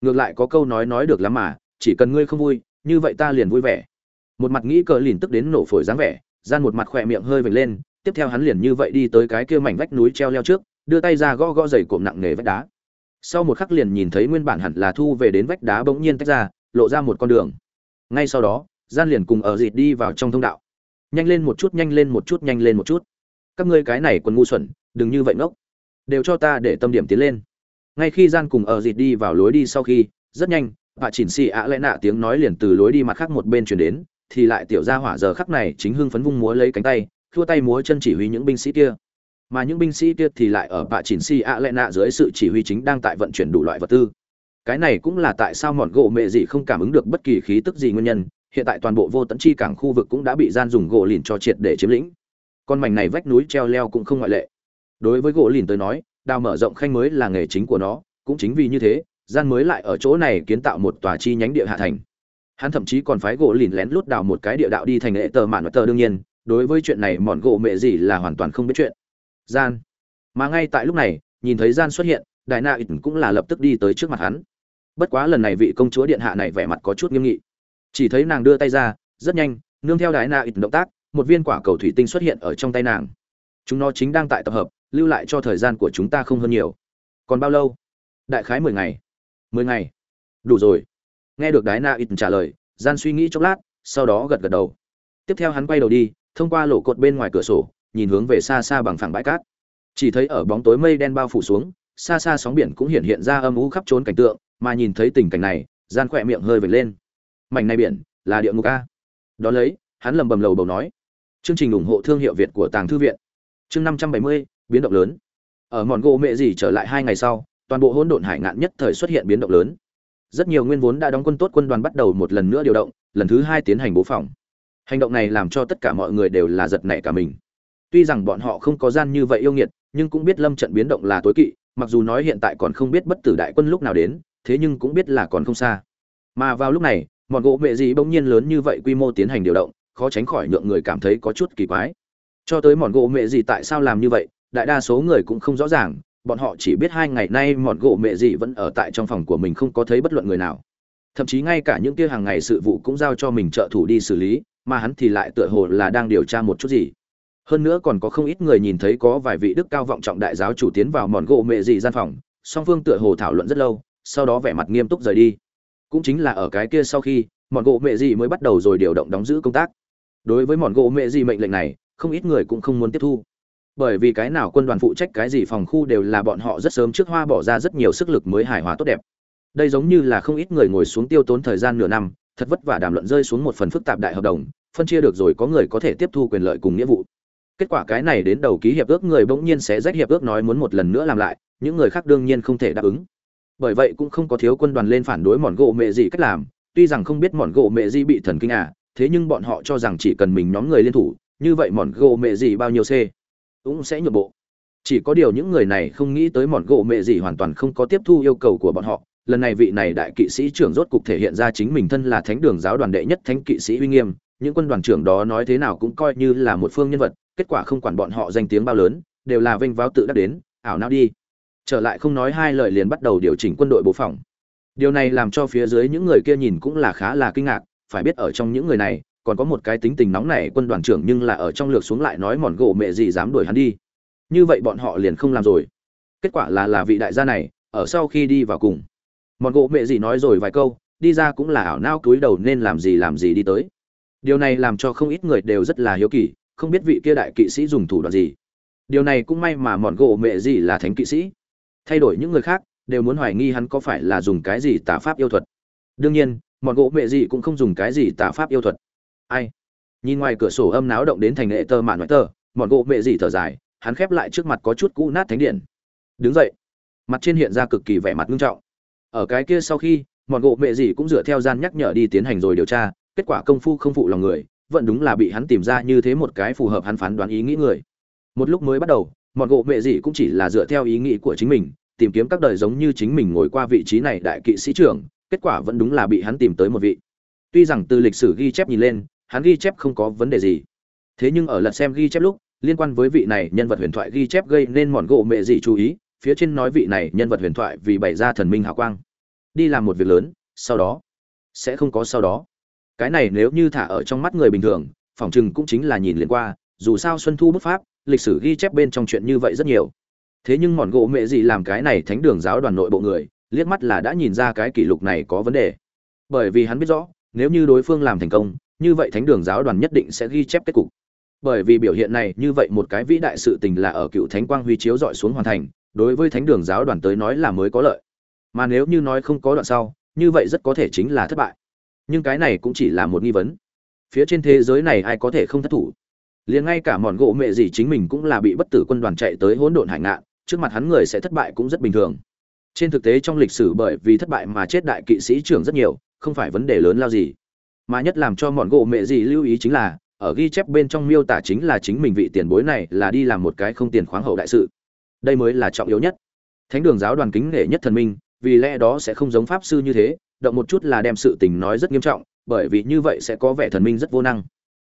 ngược lại có câu nói nói được lắm mà, chỉ cần ngươi không vui, như vậy ta liền vui vẻ. Một mặt nghĩ cờ lìn tức đến nổ phổi dáng vẻ, gian một mặt khỏe miệng hơi vểnh lên, tiếp theo hắn liền như vậy đi tới cái kia mảnh vách núi treo leo trước, đưa tay ra gõ gõ giày cộm nặng nề vách đá. Sau một khắc liền nhìn thấy nguyên bản hẳn là thu về đến vách đá bỗng nhiên tách ra, lộ ra một con đường. Ngay sau đó, gian liền cùng ở dịt đi vào trong thông đạo. Nhanh lên một chút, nhanh lên một chút, nhanh lên một chút. Các ngươi cái này còn ngu xuẩn, đừng như vậy ngốc. Đều cho ta để tâm điểm tiến lên ngay khi gian cùng ở dịt đi vào lối đi sau khi, rất nhanh, bà chỉnh xì ạ lẽ nạ tiếng nói liền từ lối đi mặt khác một bên chuyển đến, thì lại tiểu gia hỏa giờ khắc này chính hưng phấn vung múa lấy cánh tay thua tay múa chân chỉ huy những binh sĩ kia. Mà những binh sĩ kia thì lại ở bạ chỉnh si ạ lệ nạ dưới sự chỉ huy chính đang tại vận chuyển đủ loại vật tư. Cái này cũng là tại sao mọn gỗ mẹ gì không cảm ứng được bất kỳ khí tức gì nguyên nhân, hiện tại toàn bộ vô tận chi cảng khu vực cũng đã bị gian dùng gỗ lìn cho triệt để chiếm lĩnh. Con mảnh này vách núi treo leo cũng không ngoại lệ. Đối với gỗ lìn tới nói đào mở rộng khanh mới là nghề chính của nó, cũng chính vì như thế, gian mới lại ở chỗ này kiến tạo một tòa chi nhánh địa hạ thành. Hắn thậm chí còn phái gỗ lìn lén lút đào một cái địa đạo đi thành lệ tờ mạn và tờ đương nhiên, đối với chuyện này mọn gỗ mẹ gì là hoàn toàn không biết chuyện. Gian. Mà ngay tại lúc này, nhìn thấy gian xuất hiện, đại na ít cũng là lập tức đi tới trước mặt hắn. Bất quá lần này vị công chúa điện hạ này vẻ mặt có chút nghiêm nghị. Chỉ thấy nàng đưa tay ra, rất nhanh, nương theo đại na ít động tác, một viên quả cầu thủy tinh xuất hiện ở trong tay nàng. Chúng nó chính đang tại tập hợp lưu lại cho thời gian của chúng ta không hơn nhiều. Còn bao lâu? Đại khái mười ngày. Mười ngày. Đủ rồi. Nghe được đái na ít trả lời, gian suy nghĩ chốc lát, sau đó gật gật đầu. Tiếp theo hắn quay đầu đi, thông qua lỗ cột bên ngoài cửa sổ, nhìn hướng về xa xa bằng phẳng bãi cát. Chỉ thấy ở bóng tối mây đen bao phủ xuống, xa xa sóng biển cũng hiện hiện ra âm u khắp trốn cảnh tượng, mà nhìn thấy tình cảnh này, gian khỏe miệng hơi vệt lên. Mảnh này biển, là địa ngục a. Đó lấy, hắn lầm bầm lầu bầu nói. Chương trình ủng hộ thương hiệu việt của tàng thư viện. Chương năm trăm bảy mươi biến động lớn. Ở mòn gỗ mẹ gì trở lại hai ngày sau, toàn bộ hỗn độn hải ngạn nhất thời xuất hiện biến động lớn. Rất nhiều nguyên vốn đã đóng quân tốt quân đoàn bắt đầu một lần nữa điều động, lần thứ hai tiến hành bố phòng. Hành động này làm cho tất cả mọi người đều là giật nảy cả mình. Tuy rằng bọn họ không có gian như vậy yêu nghiệt, nhưng cũng biết lâm trận biến động là tối kỵ, mặc dù nói hiện tại còn không biết bất tử đại quân lúc nào đến, thế nhưng cũng biết là còn không xa. Mà vào lúc này mọn gỗ mẹ gì bỗng nhiên lớn như vậy quy mô tiến hành điều động, khó tránh khỏi nhượng người cảm thấy có chút kỳ quái. Cho tới mọn gỗ mẹ gì tại sao làm như vậy đại đa số người cũng không rõ ràng, bọn họ chỉ biết hai ngày nay mọn gỗ mẹ gì vẫn ở tại trong phòng của mình không có thấy bất luận người nào. Thậm chí ngay cả những kia hàng ngày sự vụ cũng giao cho mình trợ thủ đi xử lý, mà hắn thì lại tựa hồ là đang điều tra một chút gì. Hơn nữa còn có không ít người nhìn thấy có vài vị đức cao vọng trọng đại giáo chủ tiến vào mòn gỗ mẹ gì gian phòng, song phương tựa hồ thảo luận rất lâu, sau đó vẻ mặt nghiêm túc rời đi. Cũng chính là ở cái kia sau khi mòn gỗ mẹ gì mới bắt đầu rồi điều động đóng giữ công tác. Đối với mòn gỗ mẹ gì mệnh lệnh này, không ít người cũng không muốn tiếp thu bởi vì cái nào quân đoàn phụ trách cái gì phòng khu đều là bọn họ rất sớm trước hoa bỏ ra rất nhiều sức lực mới hài hòa tốt đẹp. Đây giống như là không ít người ngồi xuống tiêu tốn thời gian nửa năm, thật vất vả đàm luận rơi xuống một phần phức tạp đại hợp đồng, phân chia được rồi có người có thể tiếp thu quyền lợi cùng nghĩa vụ. Kết quả cái này đến đầu ký hiệp ước người bỗng nhiên sẽ rách hiệp ước nói muốn một lần nữa làm lại, những người khác đương nhiên không thể đáp ứng. Bởi vậy cũng không có thiếu quân đoàn lên phản đối mòn gỗ mẹ gì cách làm, tuy rằng không biết mòn gỗ mẹ gì bị thần kinh à thế nhưng bọn họ cho rằng chỉ cần mình nhóm người liên thủ, như vậy mòn gỗ mẹ gì bao nhiêu c cũng sẽ nhượng bộ. Chỉ có điều những người này không nghĩ tới mòn gỗ mẹ gì hoàn toàn không có tiếp thu yêu cầu của bọn họ. Lần này vị này đại kỵ sĩ trưởng rốt cục thể hiện ra chính mình thân là thánh đường giáo đoàn đệ nhất thánh kỵ sĩ uy nghiêm. Những quân đoàn trưởng đó nói thế nào cũng coi như là một phương nhân vật, kết quả không quản bọn họ danh tiếng bao lớn, đều là vênh váo tự đắc đến, ảo não đi. Trở lại không nói hai lời liền bắt đầu điều chỉnh quân đội bố phòng. Điều này làm cho phía dưới những người kia nhìn cũng là khá là kinh ngạc, phải biết ở trong những người này còn có một cái tính tình nóng này quân đoàn trưởng nhưng là ở trong lược xuống lại nói mòn gỗ mẹ gì dám đuổi hắn đi. Như vậy bọn họ liền không làm rồi. Kết quả là là vị đại gia này, ở sau khi đi vào cùng. Mòn gỗ mẹ gì nói rồi vài câu, đi ra cũng là ảo nao túi đầu nên làm gì làm gì đi tới. Điều này làm cho không ít người đều rất là hiếu kỳ, không biết vị kia đại kỵ sĩ dùng thủ đoạn gì. Điều này cũng may mà mòn gỗ mẹ gì là thánh kỵ sĩ. Thay đổi những người khác, đều muốn hoài nghi hắn có phải là dùng cái gì tà pháp yêu thuật. Đương nhiên, mòn gỗ mẹ gì cũng không dùng cái gì tà pháp yêu thuật ai? Nhìn ngoài cửa sổ âm náo động đến thành nghệ tơ mạn ngoại tơ, mọn gỗ mẹ gì thở dài, hắn khép lại trước mặt có chút cũ nát thánh điện. Đứng dậy. Mặt trên hiện ra cực kỳ vẻ mặt nghiêm trọng. Ở cái kia sau khi, mọn gỗ mẹ gì cũng dựa theo gian nhắc nhở đi tiến hành rồi điều tra, kết quả công phu không phụ lòng người, vẫn đúng là bị hắn tìm ra như thế một cái phù hợp hắn phán đoán ý nghĩ người. Một lúc mới bắt đầu, mọn gỗ mẹ gì cũng chỉ là dựa theo ý nghĩ của chính mình, tìm kiếm các đời giống như chính mình ngồi qua vị trí này đại kỵ sĩ trưởng, kết quả vẫn đúng là bị hắn tìm tới một vị. Tuy rằng từ lịch sử ghi chép nhìn lên hắn ghi chép không có vấn đề gì. Thế nhưng ở lật xem ghi chép lúc, liên quan với vị này nhân vật huyền thoại ghi chép gây nên mòn gỗ mẹ gì chú ý, phía trên nói vị này nhân vật huyền thoại vì bày ra thần minh hào quang. Đi làm một việc lớn, sau đó, sẽ không có sau đó. Cái này nếu như thả ở trong mắt người bình thường, phỏng chừng cũng chính là nhìn liền qua, dù sao xuân thu bức pháp, lịch sử ghi chép bên trong chuyện như vậy rất nhiều. Thế nhưng mòn gỗ mẹ gì làm cái này thánh đường giáo đoàn nội bộ người, liếc mắt là đã nhìn ra cái kỷ lục này có vấn đề. Bởi vì hắn biết rõ, nếu như đối phương làm thành công như vậy thánh đường giáo đoàn nhất định sẽ ghi chép kết cục. Bởi vì biểu hiện này, như vậy một cái vĩ đại sự tình là ở cựu thánh quang huy chiếu dọi xuống hoàn thành, đối với thánh đường giáo đoàn tới nói là mới có lợi. Mà nếu như nói không có đoạn sau, như vậy rất có thể chính là thất bại. Nhưng cái này cũng chỉ là một nghi vấn. Phía trên thế giới này ai có thể không thất thủ? Liền ngay cả mòn gỗ mẹ gì chính mình cũng là bị bất tử quân đoàn chạy tới hỗn độn hải ngạn, trước mặt hắn người sẽ thất bại cũng rất bình thường. Trên thực tế trong lịch sử bởi vì thất bại mà chết đại kỵ sĩ trưởng rất nhiều, không phải vấn đề lớn lao gì mà nhất làm cho mọn gỗ mẹ gì lưu ý chính là, ở ghi chép bên trong miêu tả chính là chính mình vị tiền bối này là đi làm một cái không tiền khoáng hậu đại sự. Đây mới là trọng yếu nhất. Thánh đường giáo đoàn kính nể nhất thần minh, vì lẽ đó sẽ không giống pháp sư như thế, động một chút là đem sự tình nói rất nghiêm trọng, bởi vì như vậy sẽ có vẻ thần minh rất vô năng.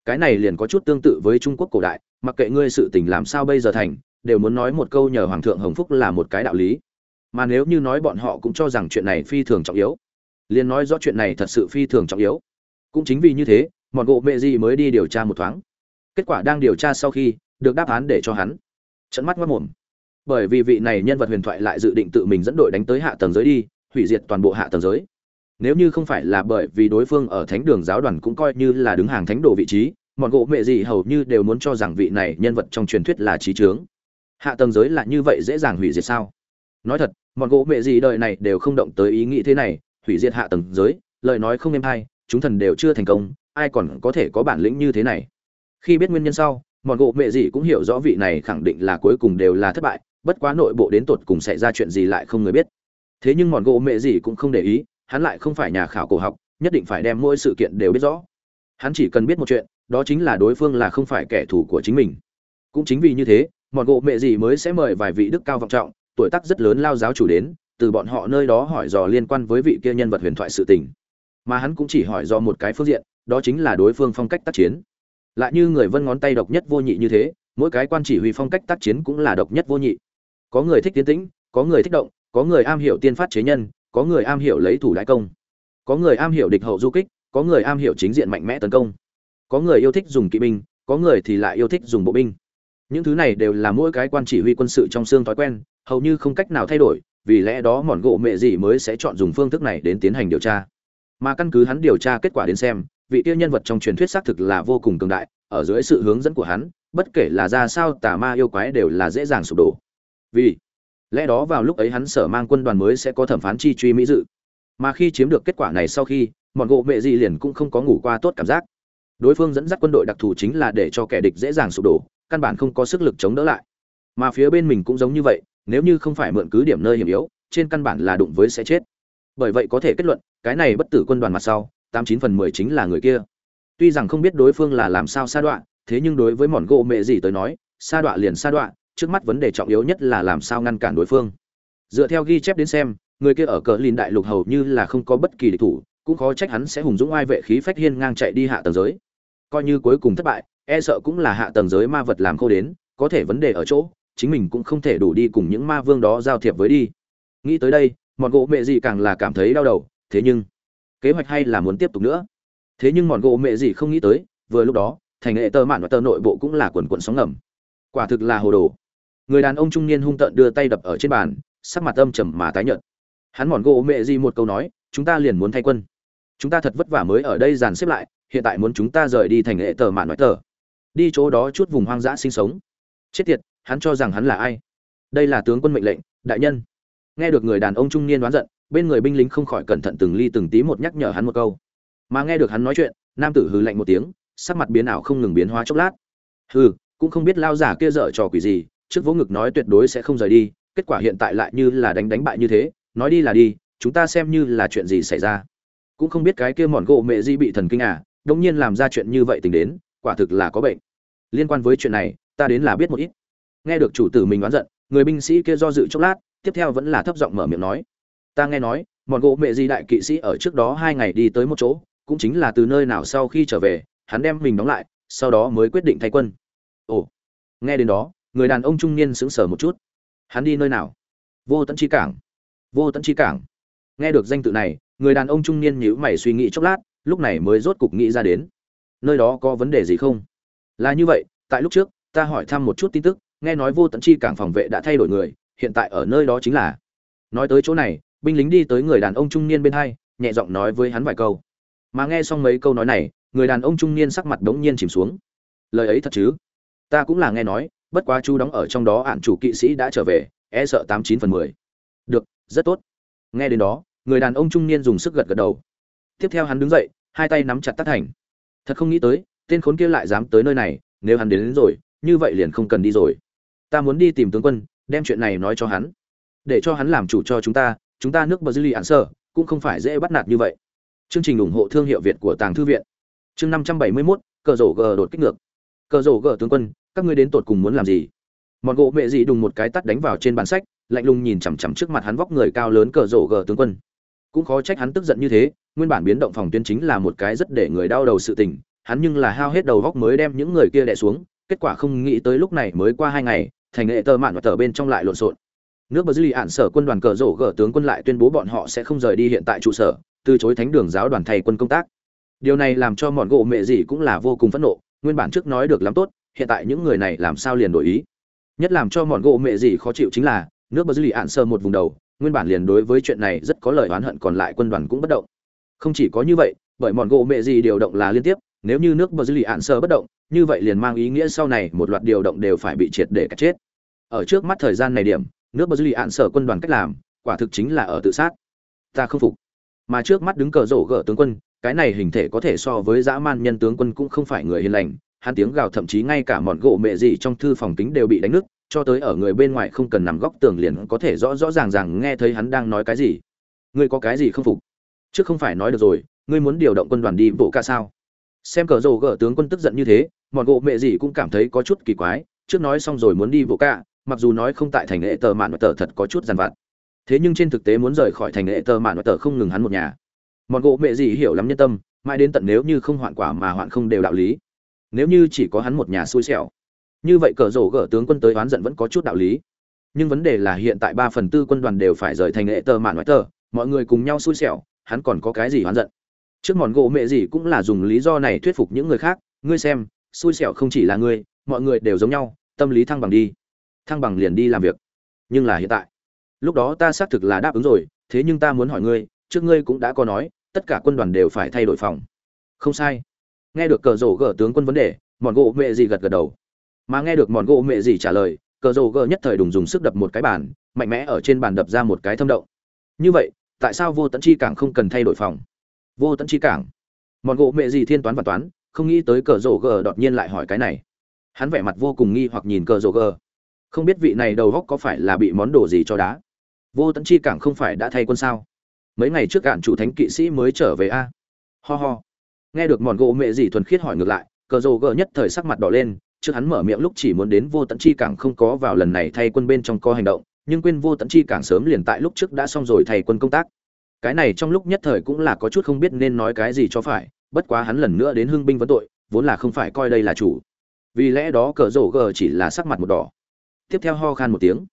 Cái này liền có chút tương tự với trung quốc cổ đại, mặc kệ ngươi sự tình làm sao bây giờ thành, đều muốn nói một câu nhờ hoàng thượng hồng phúc là một cái đạo lý. Mà nếu như nói bọn họ cũng cho rằng chuyện này phi thường trọng yếu, liền nói rõ chuyện này thật sự phi thường trọng yếu cũng chính vì như thế, mọn gỗ mẹ gì mới đi điều tra một thoáng. Kết quả đang điều tra sau khi, được đáp án để cho hắn. Trận mắt mất mồm. Bởi vì vị này nhân vật huyền thoại lại dự định tự mình dẫn đội đánh tới hạ tầng giới đi, hủy diệt toàn bộ hạ tầng giới. Nếu như không phải là bởi vì đối phương ở thánh đường giáo đoàn cũng coi như là đứng hàng thánh đồ vị trí, mọn gỗ mẹ gì hầu như đều muốn cho rằng vị này nhân vật trong truyền thuyết là trí trướng. Hạ tầng giới là như vậy dễ dàng hủy diệt sao? Nói thật, mọn gỗ mẹ gì đời này đều không động tới ý nghĩ thế này, hủy diệt hạ tầng giới, lời nói không êm hay chúng thần đều chưa thành công, ai còn có thể có bản lĩnh như thế này? Khi biết nguyên nhân sau, mọn gỗ mẹ gì cũng hiểu rõ vị này khẳng định là cuối cùng đều là thất bại, bất quá nội bộ đến tột cùng xảy ra chuyện gì lại không người biết. Thế nhưng mọn gỗ mẹ gì cũng không để ý, hắn lại không phải nhà khảo cổ học, nhất định phải đem mỗi sự kiện đều biết rõ. Hắn chỉ cần biết một chuyện, đó chính là đối phương là không phải kẻ thù của chính mình. Cũng chính vì như thế, mọn gỗ mẹ gì mới sẽ mời vài vị đức cao vọng trọng, tuổi tác rất lớn lao giáo chủ đến, từ bọn họ nơi đó hỏi dò liên quan với vị kia nhân vật huyền thoại sự tình mà hắn cũng chỉ hỏi do một cái phương diện, đó chính là đối phương phong cách tác chiến. Lại như người vân ngón tay độc nhất vô nhị như thế, mỗi cái quan chỉ huy phong cách tác chiến cũng là độc nhất vô nhị. Có người thích tiến tĩnh, có người thích động, có người am hiểu tiên phát chế nhân, có người am hiểu lấy thủ đại công. Có người am hiểu địch hậu du kích, có người am hiểu chính diện mạnh mẽ tấn công. Có người yêu thích dùng kỵ binh, có người thì lại yêu thích dùng bộ binh. Những thứ này đều là mỗi cái quan chỉ huy quân sự trong xương thói quen, hầu như không cách nào thay đổi, vì lẽ đó mòn gỗ mẹ gì mới sẽ chọn dùng phương thức này đến tiến hành điều tra mà căn cứ hắn điều tra kết quả đến xem, vị tiêu nhân vật trong truyền thuyết xác thực là vô cùng cường đại, ở dưới sự hướng dẫn của hắn, bất kể là ra sao tà ma yêu quái đều là dễ dàng sụp đổ. Vì lẽ đó vào lúc ấy hắn sở mang quân đoàn mới sẽ có thẩm phán chi truy mỹ dự. Mà khi chiếm được kết quả này sau khi mọn gỗ mẹ gì liền cũng không có ngủ qua tốt cảm giác. Đối phương dẫn dắt quân đội đặc thù chính là để cho kẻ địch dễ dàng sụp đổ, căn bản không có sức lực chống đỡ lại. Mà phía bên mình cũng giống như vậy, nếu như không phải mượn cứ điểm nơi hiểm yếu, trên căn bản là đụng với sẽ chết. Bởi vậy có thể kết luận cái này bất tử quân đoàn mặt sau, tám chín phần mười chính là người kia. Tuy rằng không biết đối phương là làm sao sa đoạn thế nhưng đối với mọn gỗ mẹ gì tới nói, sa đoạn liền sa đoạn trước mắt vấn đề trọng yếu nhất là làm sao ngăn cản đối phương. Dựa theo ghi chép đến xem, người kia ở cờ lìn đại lục hầu như là không có bất kỳ địch thủ, cũng khó trách hắn sẽ hùng dũng ai vệ khí phách hiên ngang chạy đi hạ tầng giới. Coi như cuối cùng thất bại e sợ cũng là hạ tầng giới ma vật làm khô đến, có thể vấn đề ở chỗ, chính mình cũng không thể đủ đi cùng những ma vương đó giao thiệp với đi. Nghĩ tới đây, mọn gỗ mẹ gì càng là cảm thấy đau đầu thế nhưng, kế hoạch hay là muốn tiếp tục nữa? Thế nhưng mọn gỗ mẹ gì không nghĩ tới, vừa lúc đó, thành hệ tơ mạn và tơ nội bộ cũng là quần quần sóng ngầm. Quả thực là hồ đồ. Người đàn ông trung niên hung tợn đưa tay đập ở trên bàn, sắc mặt âm trầm mà tái nhợt. Hắn mòn gỗ mẹ gì một câu nói, chúng ta liền muốn thay quân. Chúng ta thật vất vả mới ở đây dàn xếp lại, hiện tại muốn chúng ta rời đi thành hệ tờ mạn nói tờ đi chỗ đó chút vùng hoang dã sinh sống. Chết tiệt, hắn cho rằng hắn là ai? Đây là tướng quân mệnh lệnh, đại nhân nghe được người đàn ông trung niên đoán giận, bên người binh lính không khỏi cẩn thận từng ly từng tí một nhắc nhở hắn một câu. Mà nghe được hắn nói chuyện, nam tử hừ lạnh một tiếng, sắc mặt biến ảo không ngừng biến hóa chốc lát. Hừ, cũng không biết lao giả kia dở trò quỷ gì, trước vỗ ngực nói tuyệt đối sẽ không rời đi, kết quả hiện tại lại như là đánh đánh bại như thế, nói đi là đi, chúng ta xem như là chuyện gì xảy ra. Cũng không biết cái kia mòn gỗ mẹ di bị thần kinh à đông nhiên làm ra chuyện như vậy tình đến, quả thực là có bệnh. Liên quan với chuyện này, ta đến là biết một ít. Nghe được chủ tử mình oán giận, người binh sĩ kia do dự chốc lát tiếp theo vẫn là thấp giọng mở miệng nói. Ta nghe nói, mọn gỗ mẹ di đại kỵ sĩ ở trước đó hai ngày đi tới một chỗ, cũng chính là từ nơi nào sau khi trở về, hắn đem mình đóng lại, sau đó mới quyết định thay quân. Ồ, nghe đến đó, người đàn ông trung niên sững sờ một chút. Hắn đi nơi nào? Vô tận chi cảng. Vô tận chi cảng. Nghe được danh tự này, người đàn ông trung niên nhíu mày suy nghĩ chốc lát, lúc này mới rốt cục nghĩ ra đến. Nơi đó có vấn đề gì không? Là như vậy, tại lúc trước, ta hỏi thăm một chút tin tức, nghe nói vô tận chi cảng phòng vệ đã thay đổi người hiện tại ở nơi đó chính là. Nói tới chỗ này binh lính đi tới người đàn ông trung niên bên hai nhẹ giọng nói với hắn vài câu. Mà nghe xong mấy câu nói này người đàn ông trung niên sắc mặt đống nhiên chìm xuống. Lời ấy thật chứ? Ta cũng là nghe nói bất quá chú đóng ở trong đó ạn chủ kỵ sĩ đã trở về e sợ tám chín phần mười. Được rất tốt. Nghe đến đó người đàn ông trung niên dùng sức gật gật đầu. Tiếp theo hắn đứng dậy hai tay nắm chặt tắt thành. Thật không nghĩ tới tên khốn kia lại dám tới nơi này nếu hắn đến, đến rồi như vậy liền không cần đi rồi. Ta muốn đi tìm tướng quân đem chuyện này nói cho hắn. Để cho hắn làm chủ cho chúng ta chúng ta nước bờ dư lì ạn sơ, cũng không phải dễ bắt nạt như vậy. Chương trình ủng hộ thương hiệu việt của tàng thư viện. Chương năm trăm bảy mươi mốt, cờ rổ g đột kích ngược. Cờ rổ g tướng quân, các ngươi đến tột cùng muốn làm gì? Mọn gỗ mẹ dị đùng một cái tắt đánh vào trên bàn sách, lạnh lùng nhìn chằm chằm trước mặt hắn vóc người cao lớn cờ rổ gờ tướng quân. Cũng khó trách hắn tức giận như thế, nguyên bản biến động phòng tuyến chính là một cái rất để người đau đầu sự tình, hắn nhưng là hao hết đầu góc mới đem những người kia đè xuống, kết quả không nghĩ tới lúc này mới qua hai ngày thành nghệ tờ mạn và tờ bên trong lại lộn xộn. Nước bờ dư lì ạn sở quân đoàn cờ rổ gờ tướng quân lại tuyên bố bọn họ sẽ không rời đi hiện tại trụ sở, từ chối thánh đường giáo đoàn thầy quân công tác. Điều này làm cho mọn gỗ mẹ gì cũng là vô cùng phẫn nộ, nguyên bản trước nói được lắm tốt, hiện tại những người này làm sao liền đổi ý. Nhất làm cho mọn gỗ mẹ gì khó chịu chính là, nước bờ dư lì ạn sơ một vùng đầu, nguyên bản liền đối với chuyện này rất có lời oán hận còn lại quân đoàn cũng bất động. Không chỉ có như vậy, bởi mọn gỗ mẹ gì điều động là liên tiếp nếu như nước bờ dư lì ạn sơ bất động, như vậy liền mang ý nghĩa sau này một loạt điều động đều phải bị triệt để cắt chết. Ở trước mắt thời gian này điểm, nước bờ dư lì ạn sở quân đoàn cách làm, quả thực chính là ở tự sát. Ta không phục. Mà trước mắt đứng cờ rổ gỡ tướng quân, cái này hình thể có thể so với dã man nhân tướng quân cũng không phải người hiền lành, hắn tiếng gào thậm chí ngay cả mọn gỗ mẹ gì trong thư phòng kính đều bị đánh nứt, cho tới ở người bên ngoài không cần nằm góc tường liền có thể rõ rõ ràng ràng nghe thấy hắn đang nói cái gì. Ngươi có cái gì không phục? Trước không phải nói được rồi, ngươi muốn điều động quân đoàn đi bộ ca sao? Xem cờ rồ gỡ tướng quân tức giận như thế mọn gỗ mẹ gì cũng cảm thấy có chút kỳ quái trước nói xong rồi muốn đi bộ cả, mặc dù nói không tại thành lễ tờ mạn và tờ thật có chút dằn vặt. Thế nhưng trên thực tế muốn rời khỏi thành lễ tờ mạn và tờ không ngừng hắn một nhà. Mọn gỗ mẹ gì hiểu lắm nhân tâm mãi đến tận nếu như không hoạn quả mà hoạn không đều đạo lý. Nếu như chỉ có hắn một nhà xui xẻo như vậy cờ rổ gỡ tướng quân tới oán giận vẫn có chút đạo lý. Nhưng vấn đề là hiện tại ba phần tư quân đoàn đều phải rời thành lễ tờ mạn ngoại tờ mọi người cùng nhau xui xẻo hắn còn có cái gì oán giận? Trước mòn gỗ mẹ gì cũng là dùng lý do này thuyết phục những người khác, ngươi xem, xui xẻo không chỉ là ngươi, mọi người đều giống nhau, tâm lý thăng bằng đi. Thăng bằng liền đi làm việc. Nhưng là hiện tại, lúc đó ta xác thực là đáp ứng rồi, thế nhưng ta muốn hỏi ngươi, trước ngươi cũng đã có nói, tất cả quân đoàn đều phải thay đổi phòng. Không sai. Nghe được cờ rổ gỡ tướng quân vấn đề, mòn gỗ mẹ gì gật gật đầu. Mà nghe được mòn gỗ mẹ gì trả lời, cờ rổ gỡ nhất thời đùng dùng sức đập một cái bàn, mạnh mẽ ở trên bàn đập ra một cái thâm động. Như vậy, tại sao vô tận chi càng không cần thay đổi phòng? Vô tận chi cảng. Mọn gỗ mẹ gì thiên toán và toán, không nghĩ tới cờ rổ gờ đột nhiên lại hỏi cái này. Hắn vẻ mặt vô cùng nghi hoặc nhìn cờ rổ gờ. Không biết vị này đầu góc có phải là bị món đồ gì cho đá? Vô tận chi cảng không phải đã thay quân sao? Mấy ngày trước cản chủ thánh kỵ sĩ mới trở về a. Ho ho. Nghe được mòn gỗ mẹ gì thuần khiết hỏi ngược lại, cờ rồ gờ nhất thời sắc mặt đỏ lên, trước hắn mở miệng lúc chỉ muốn đến vô tận chi cảng không có vào lần này thay quân bên trong có hành động, nhưng quên vô tận chi cảng sớm liền tại lúc trước đã xong rồi thay quân công tác cái này trong lúc nhất thời cũng là có chút không biết nên nói cái gì cho phải, bất quá hắn lần nữa đến hưng binh vấn tội, vốn là không phải coi đây là chủ. Vì lẽ đó cờ rổ gờ chỉ là sắc mặt một đỏ. Tiếp theo ho khan một tiếng.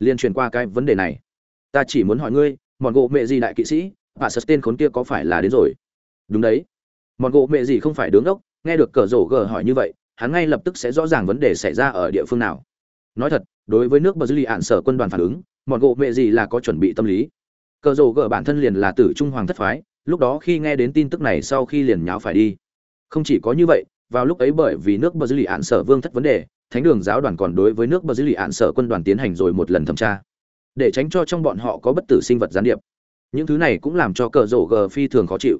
Liên truyền qua cái vấn đề này. Ta chỉ muốn hỏi ngươi, mọn gỗ mẹ gì đại kỵ sĩ bà sật tên khốn kia có phải là đến rồi? Đúng đấy. Mọn gỗ mẹ gì không phải đứng đốc, nghe được cờ rổ gờ hỏi như vậy, hắn ngay lập tức sẽ rõ ràng vấn đề xảy ra ở địa phương nào. Nói thật, đối với nước bờ dư lì ạn sở quân đoàn phản ứng, mọn gỗ mẹ gì là có chuẩn bị tâm lý cờ rổ gở bản thân liền là tử trung hoàng thất phái, lúc đó khi nghe đến tin tức này sau khi liền nháo phải đi. Không chỉ có như vậy, vào lúc ấy bởi vì nước bờ dư lì ạn sở vương thất vấn đề, thánh đường giáo đoàn còn đối với nước bờ dư lì ạn sở quân đoàn tiến hành rồi một lần thẩm tra, để tránh cho trong bọn họ có bất tử sinh vật gián điệp. Những thứ này cũng làm cho cờ rổ gờ phi thường khó chịu.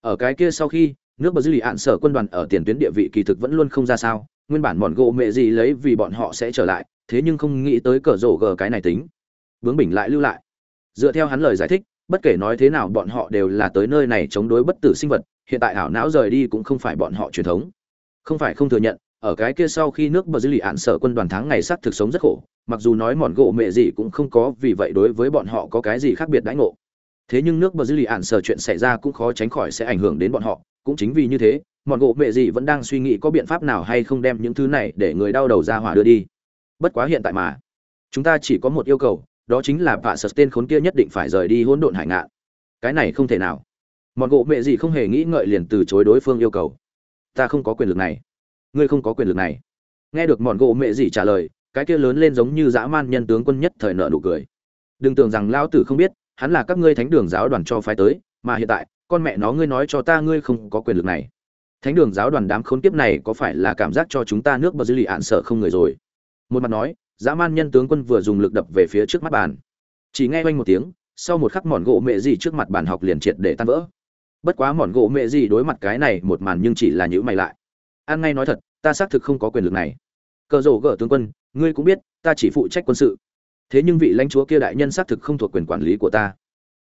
Ở cái kia sau khi, nước bờ dư lì ạn sở quân đoàn ở tiền tuyến địa vị kỳ thực vẫn luôn không ra sao, nguyên bản bọn gỗ mẹ gì lấy vì bọn họ sẽ trở lại, thế nhưng không nghĩ tới cờ rổ gờ cái này tính. Bướng bình lại lưu lại dựa theo hắn lời giải thích, bất kể nói thế nào bọn họ đều là tới nơi này chống đối bất tử sinh vật, hiện tại ảo não rời đi cũng không phải bọn họ truyền thống. Không phải không thừa nhận, ở cái kia sau khi nước bờ dư lì ạn sở quân đoàn tháng ngày sát thực sống rất khổ, mặc dù nói mòn gỗ mẹ gì cũng không có, vì vậy đối với bọn họ có cái gì khác biệt đãi ngộ. Thế nhưng nước bờ dư lì ạn sở chuyện xảy ra cũng khó tránh khỏi sẽ ảnh hưởng đến bọn họ, cũng chính vì như thế mòn gỗ mẹ gì vẫn đang suy nghĩ có biện pháp nào hay không đem những thứ này để người đau đầu ra hỏa đưa đi. Bất quá hiện tại mà, chúng ta chỉ có một yêu cầu đó chính là vạ sật tên khốn kia nhất định phải rời đi hỗn độn hải ngạn. Cái này không thể nào. Mọn gỗ mẹ gì không hề nghĩ ngợi liền từ chối đối phương yêu cầu. Ta không có quyền lực này. Ngươi không có quyền lực này. Nghe được mọn gỗ mẹ gì trả lời, cái kia lớn lên giống như dã man nhân tướng quân nhất thời nợ nụ cười. Đừng tưởng rằng lão tử không biết, hắn là các ngươi thánh đường giáo đoàn cho phái tới, mà hiện tại, con mẹ nó ngươi nói cho ta ngươi không có quyền lực này. Thánh đường giáo đoàn đám khốn kiếp này có phải là cảm giác cho chúng ta nước bờ dư lì ạn sợ không người rồi? Một mặt nói dã man nhân tướng quân vừa dùng lực đập về phía trước mắt bàn. Chỉ nghe oanh một tiếng, sau một khắc mòn gỗ mẹ gì trước mặt bàn học liền triệt để tan vỡ. Bất quá mòn gỗ mẹ gì đối mặt cái này một màn nhưng chỉ là nhữ mày lại. An ngay nói thật, ta xác thực không có quyền lực này. Cờ rổ gở tướng quân, ngươi cũng biết, ta chỉ phụ trách quân sự. Thế nhưng vị lãnh chúa kia đại nhân xác thực không thuộc quyền quản lý của ta.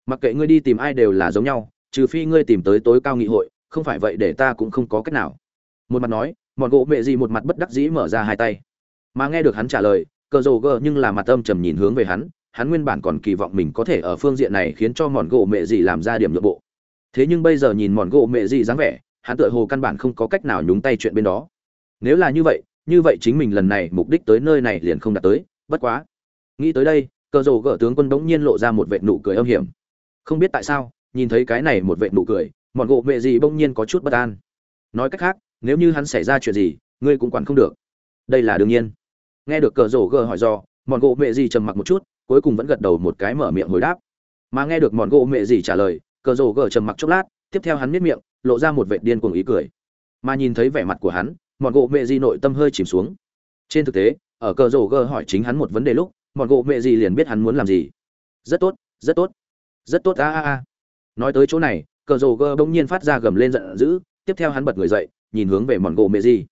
Mặc kệ ngươi đi tìm ai đều là giống nhau, trừ phi ngươi tìm tới tối cao nghị hội, không phải vậy để ta cũng không có cách nào. Một mặt nói, mòn gỗ mẹ gì một mặt bất đắc dĩ mở ra hai tay. Mà nghe được hắn trả lời cờ rồ gờ nhưng là mặt âm trầm nhìn hướng về hắn hắn nguyên bản còn kỳ vọng mình có thể ở phương diện này khiến cho mòn gỗ mẹ gì làm ra điểm nội bộ. Thế nhưng bây giờ nhìn mòn gỗ mẹ gì dáng vẻ, hắn tựa hồ căn bản không có cách nào nhúng tay chuyện bên đó. Nếu là như vậy như vậy chính mình lần này mục đích tới nơi này liền không đạt tới, bất quá. Nghĩ tới đây, cờ rồ gỡ tướng quân bỗng nhiên lộ ra một vệ nụ cười âm hiểm. Không biết tại sao, nhìn thấy cái này một vệ nụ cười mọn gỗ mẹ gì bỗng nhiên có chút bất an. Nói cách khác, nếu như hắn xảy ra chuyện gì, ngươi cũng quản không được. Đây là đương nhiên nghe được cờ rổ gờ hỏi do mòn gỗ mẹ gì trầm mặc một chút, cuối cùng vẫn gật đầu một cái mở miệng hồi đáp. Mà nghe được mòn gỗ mẹ gì trả lời, cờ rổ gờ trầm mặc chốc lát, tiếp theo hắn miết miệng, lộ ra một vệ điên cuồng ý cười. Mà nhìn thấy vẻ mặt của hắn, mòn gỗ mẹ gì nội tâm hơi chìm xuống. Trên thực tế, ở cờ rổ gờ hỏi chính hắn một vấn đề lúc, mòn gỗ mẹ gì liền biết hắn muốn làm gì. Rất tốt rất tốt rất tốt, a a a. Nói tới chỗ này, cờ rổ gờ bỗng nhiên phát ra gầm lên giận dữ, tiếp theo hắn bật người dậy, nhìn hướng về mòn gỗ mẹ gì.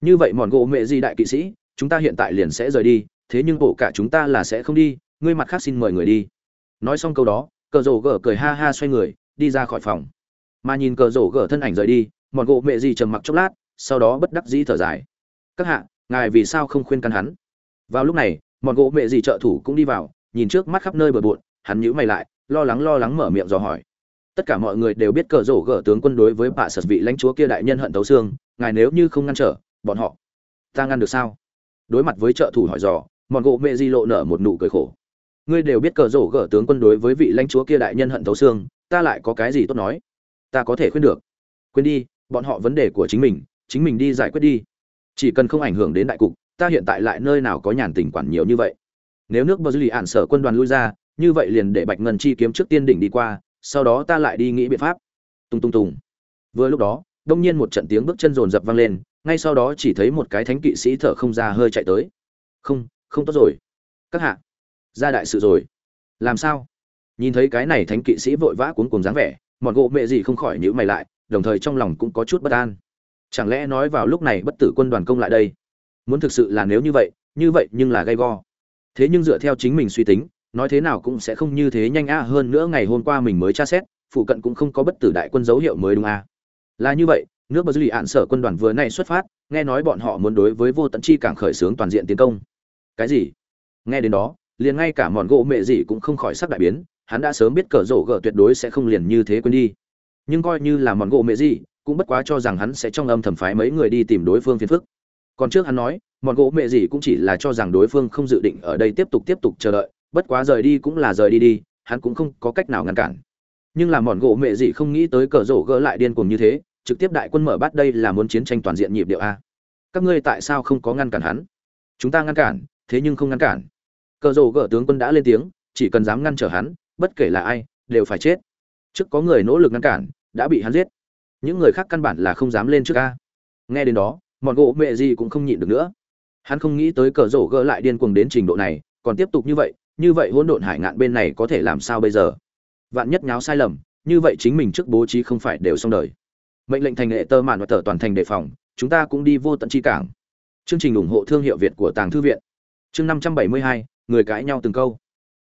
Như vậy mòn gỗ mẹ gì đại kỵ sĩ chúng ta hiện tại liền sẽ rời đi, thế nhưng bộ cả chúng ta là sẽ không đi, ngươi mặt khác xin mời người đi. Nói xong câu đó, cờ rổ gở cười ha ha xoay người, đi ra khỏi phòng. Mà nhìn cờ rổ gở thân ảnh rời đi, mọn gỗ mẹ gì trầm mặc chốc lát, sau đó bất đắc dĩ thở dài. Các hạ, ngài vì sao không khuyên can hắn? Vào lúc này, mọn gỗ mẹ gì trợ thủ cũng đi vào, nhìn trước mắt khắp nơi bờ bộn, hắn nhíu mày lại, lo lắng lo lắng mở miệng dò hỏi. Tất cả mọi người đều biết cờ rổ gở tướng quân đối với bạ sật vị lãnh chúa kia đại nhân hận tấu xương, ngài nếu như không ngăn trở, bọn họ ta ngăn được sao? Đối mặt với trợ thủ hỏi dò, mọn gỗ mẹ di lộ nở một nụ cười khổ. Ngươi đều biết cờ rổ gở tướng quân đối với vị lãnh chúa kia đại nhân hận thấu xương, ta lại có cái gì tốt nói? Ta có thể khuyên được. Quên đi, bọn họ vấn đề của chính mình chính mình đi giải quyết đi. Chỉ cần không ảnh hưởng đến đại cục, ta hiện tại lại nơi nào có nhàn tình quản nhiều như vậy? Nếu nước bờ dư lì ạn sở quân đoàn lui ra, như vậy liền để bạch ngân chi kiếm trước tiên đỉnh đi qua, sau đó ta lại đi nghĩ biện pháp. Tung tung tùng. Vừa lúc đó, đông nhiên một trận tiếng bước chân rồn rập vang lên ngay sau đó chỉ thấy một cái thánh kỵ sĩ thở không ra hơi chạy tới. Không không tốt rồi. Các hạ, ra đại sự rồi. Làm sao? Nhìn thấy cái này thánh kỵ sĩ vội vã cuốn cuồng dáng vẻ, mọn gỗ mẹ gì không khỏi nhữ mày lại, đồng thời trong lòng cũng có chút bất an. Chẳng lẽ nói vào lúc này bất tử quân đoàn công lại đây? Muốn thực sự là nếu như vậy như vậy nhưng là gay go. Thế nhưng dựa theo chính mình suy tính, nói thế nào cũng sẽ không như thế nhanh a, hơn nữa ngày hôm qua mình mới tra xét, phụ cận cũng không có bất tử đại quân dấu hiệu mới đúng a. Là như vậy nước bờ dư lì ạn sở quân đoàn vừa nay xuất phát, nghe nói bọn họ muốn đối với vô tận chi cảng khởi xướng toàn diện tiến công. Cái gì? Nghe đến đó, liền ngay cả mòn gỗ mẹ gì cũng không khỏi sắc đại biến, hắn đã sớm biết cờ rổ gỡ tuyệt đối sẽ không liền như thế quên đi. Nhưng coi như là mòn gỗ mẹ gì, cũng bất quá cho rằng hắn sẽ trong âm thầm phái mấy người đi tìm đối phương phiền phức. Còn trước hắn nói mòn gỗ mẹ gì cũng chỉ là cho rằng đối phương không dự định ở đây tiếp tục tiếp tục chờ đợi, bất quá rời đi cũng là rời đi đi, hắn cũng không có cách nào ngăn cản. Nhưng là mòn gỗ mẹ gì không nghĩ tới cờ rổ gỡ lại điên cuồng như thế trực tiếp đại quân mở bắt đây là muốn chiến tranh toàn diện nhịp điệu a. Các ngươi tại sao không có ngăn cản hắn? Chúng ta ngăn cản, thế nhưng không ngăn cản. Cờ rổ gỡ tướng quân đã lên tiếng, chỉ cần dám ngăn trở hắn, bất kể là ai, đều phải chết. Trước có người nỗ lực ngăn cản, đã bị hắn giết. Những người khác căn bản là không dám lên trước a. Nghe đến đó, mọn gỗ mẹ gì cũng không nhịn được nữa. Hắn không nghĩ tới cờ rổ gỡ lại điên cuồng đến trình độ này, còn tiếp tục như vậy như vậy hỗn độn hải ngạn bên này có thể làm sao bây giờ? Vạn nhất nháo sai lầm, như vậy chính mình trước bố trí không phải đều xong đời mệnh lệnh thành hệ tơ mạn và tờ toàn thành đề phòng, chúng ta cũng đi vô tận chi cảng. Chương trình ủng hộ thương hiệu việt của tàng thư viện. Chương năm trăm bảy mươi hai, người cãi nhau từng câu.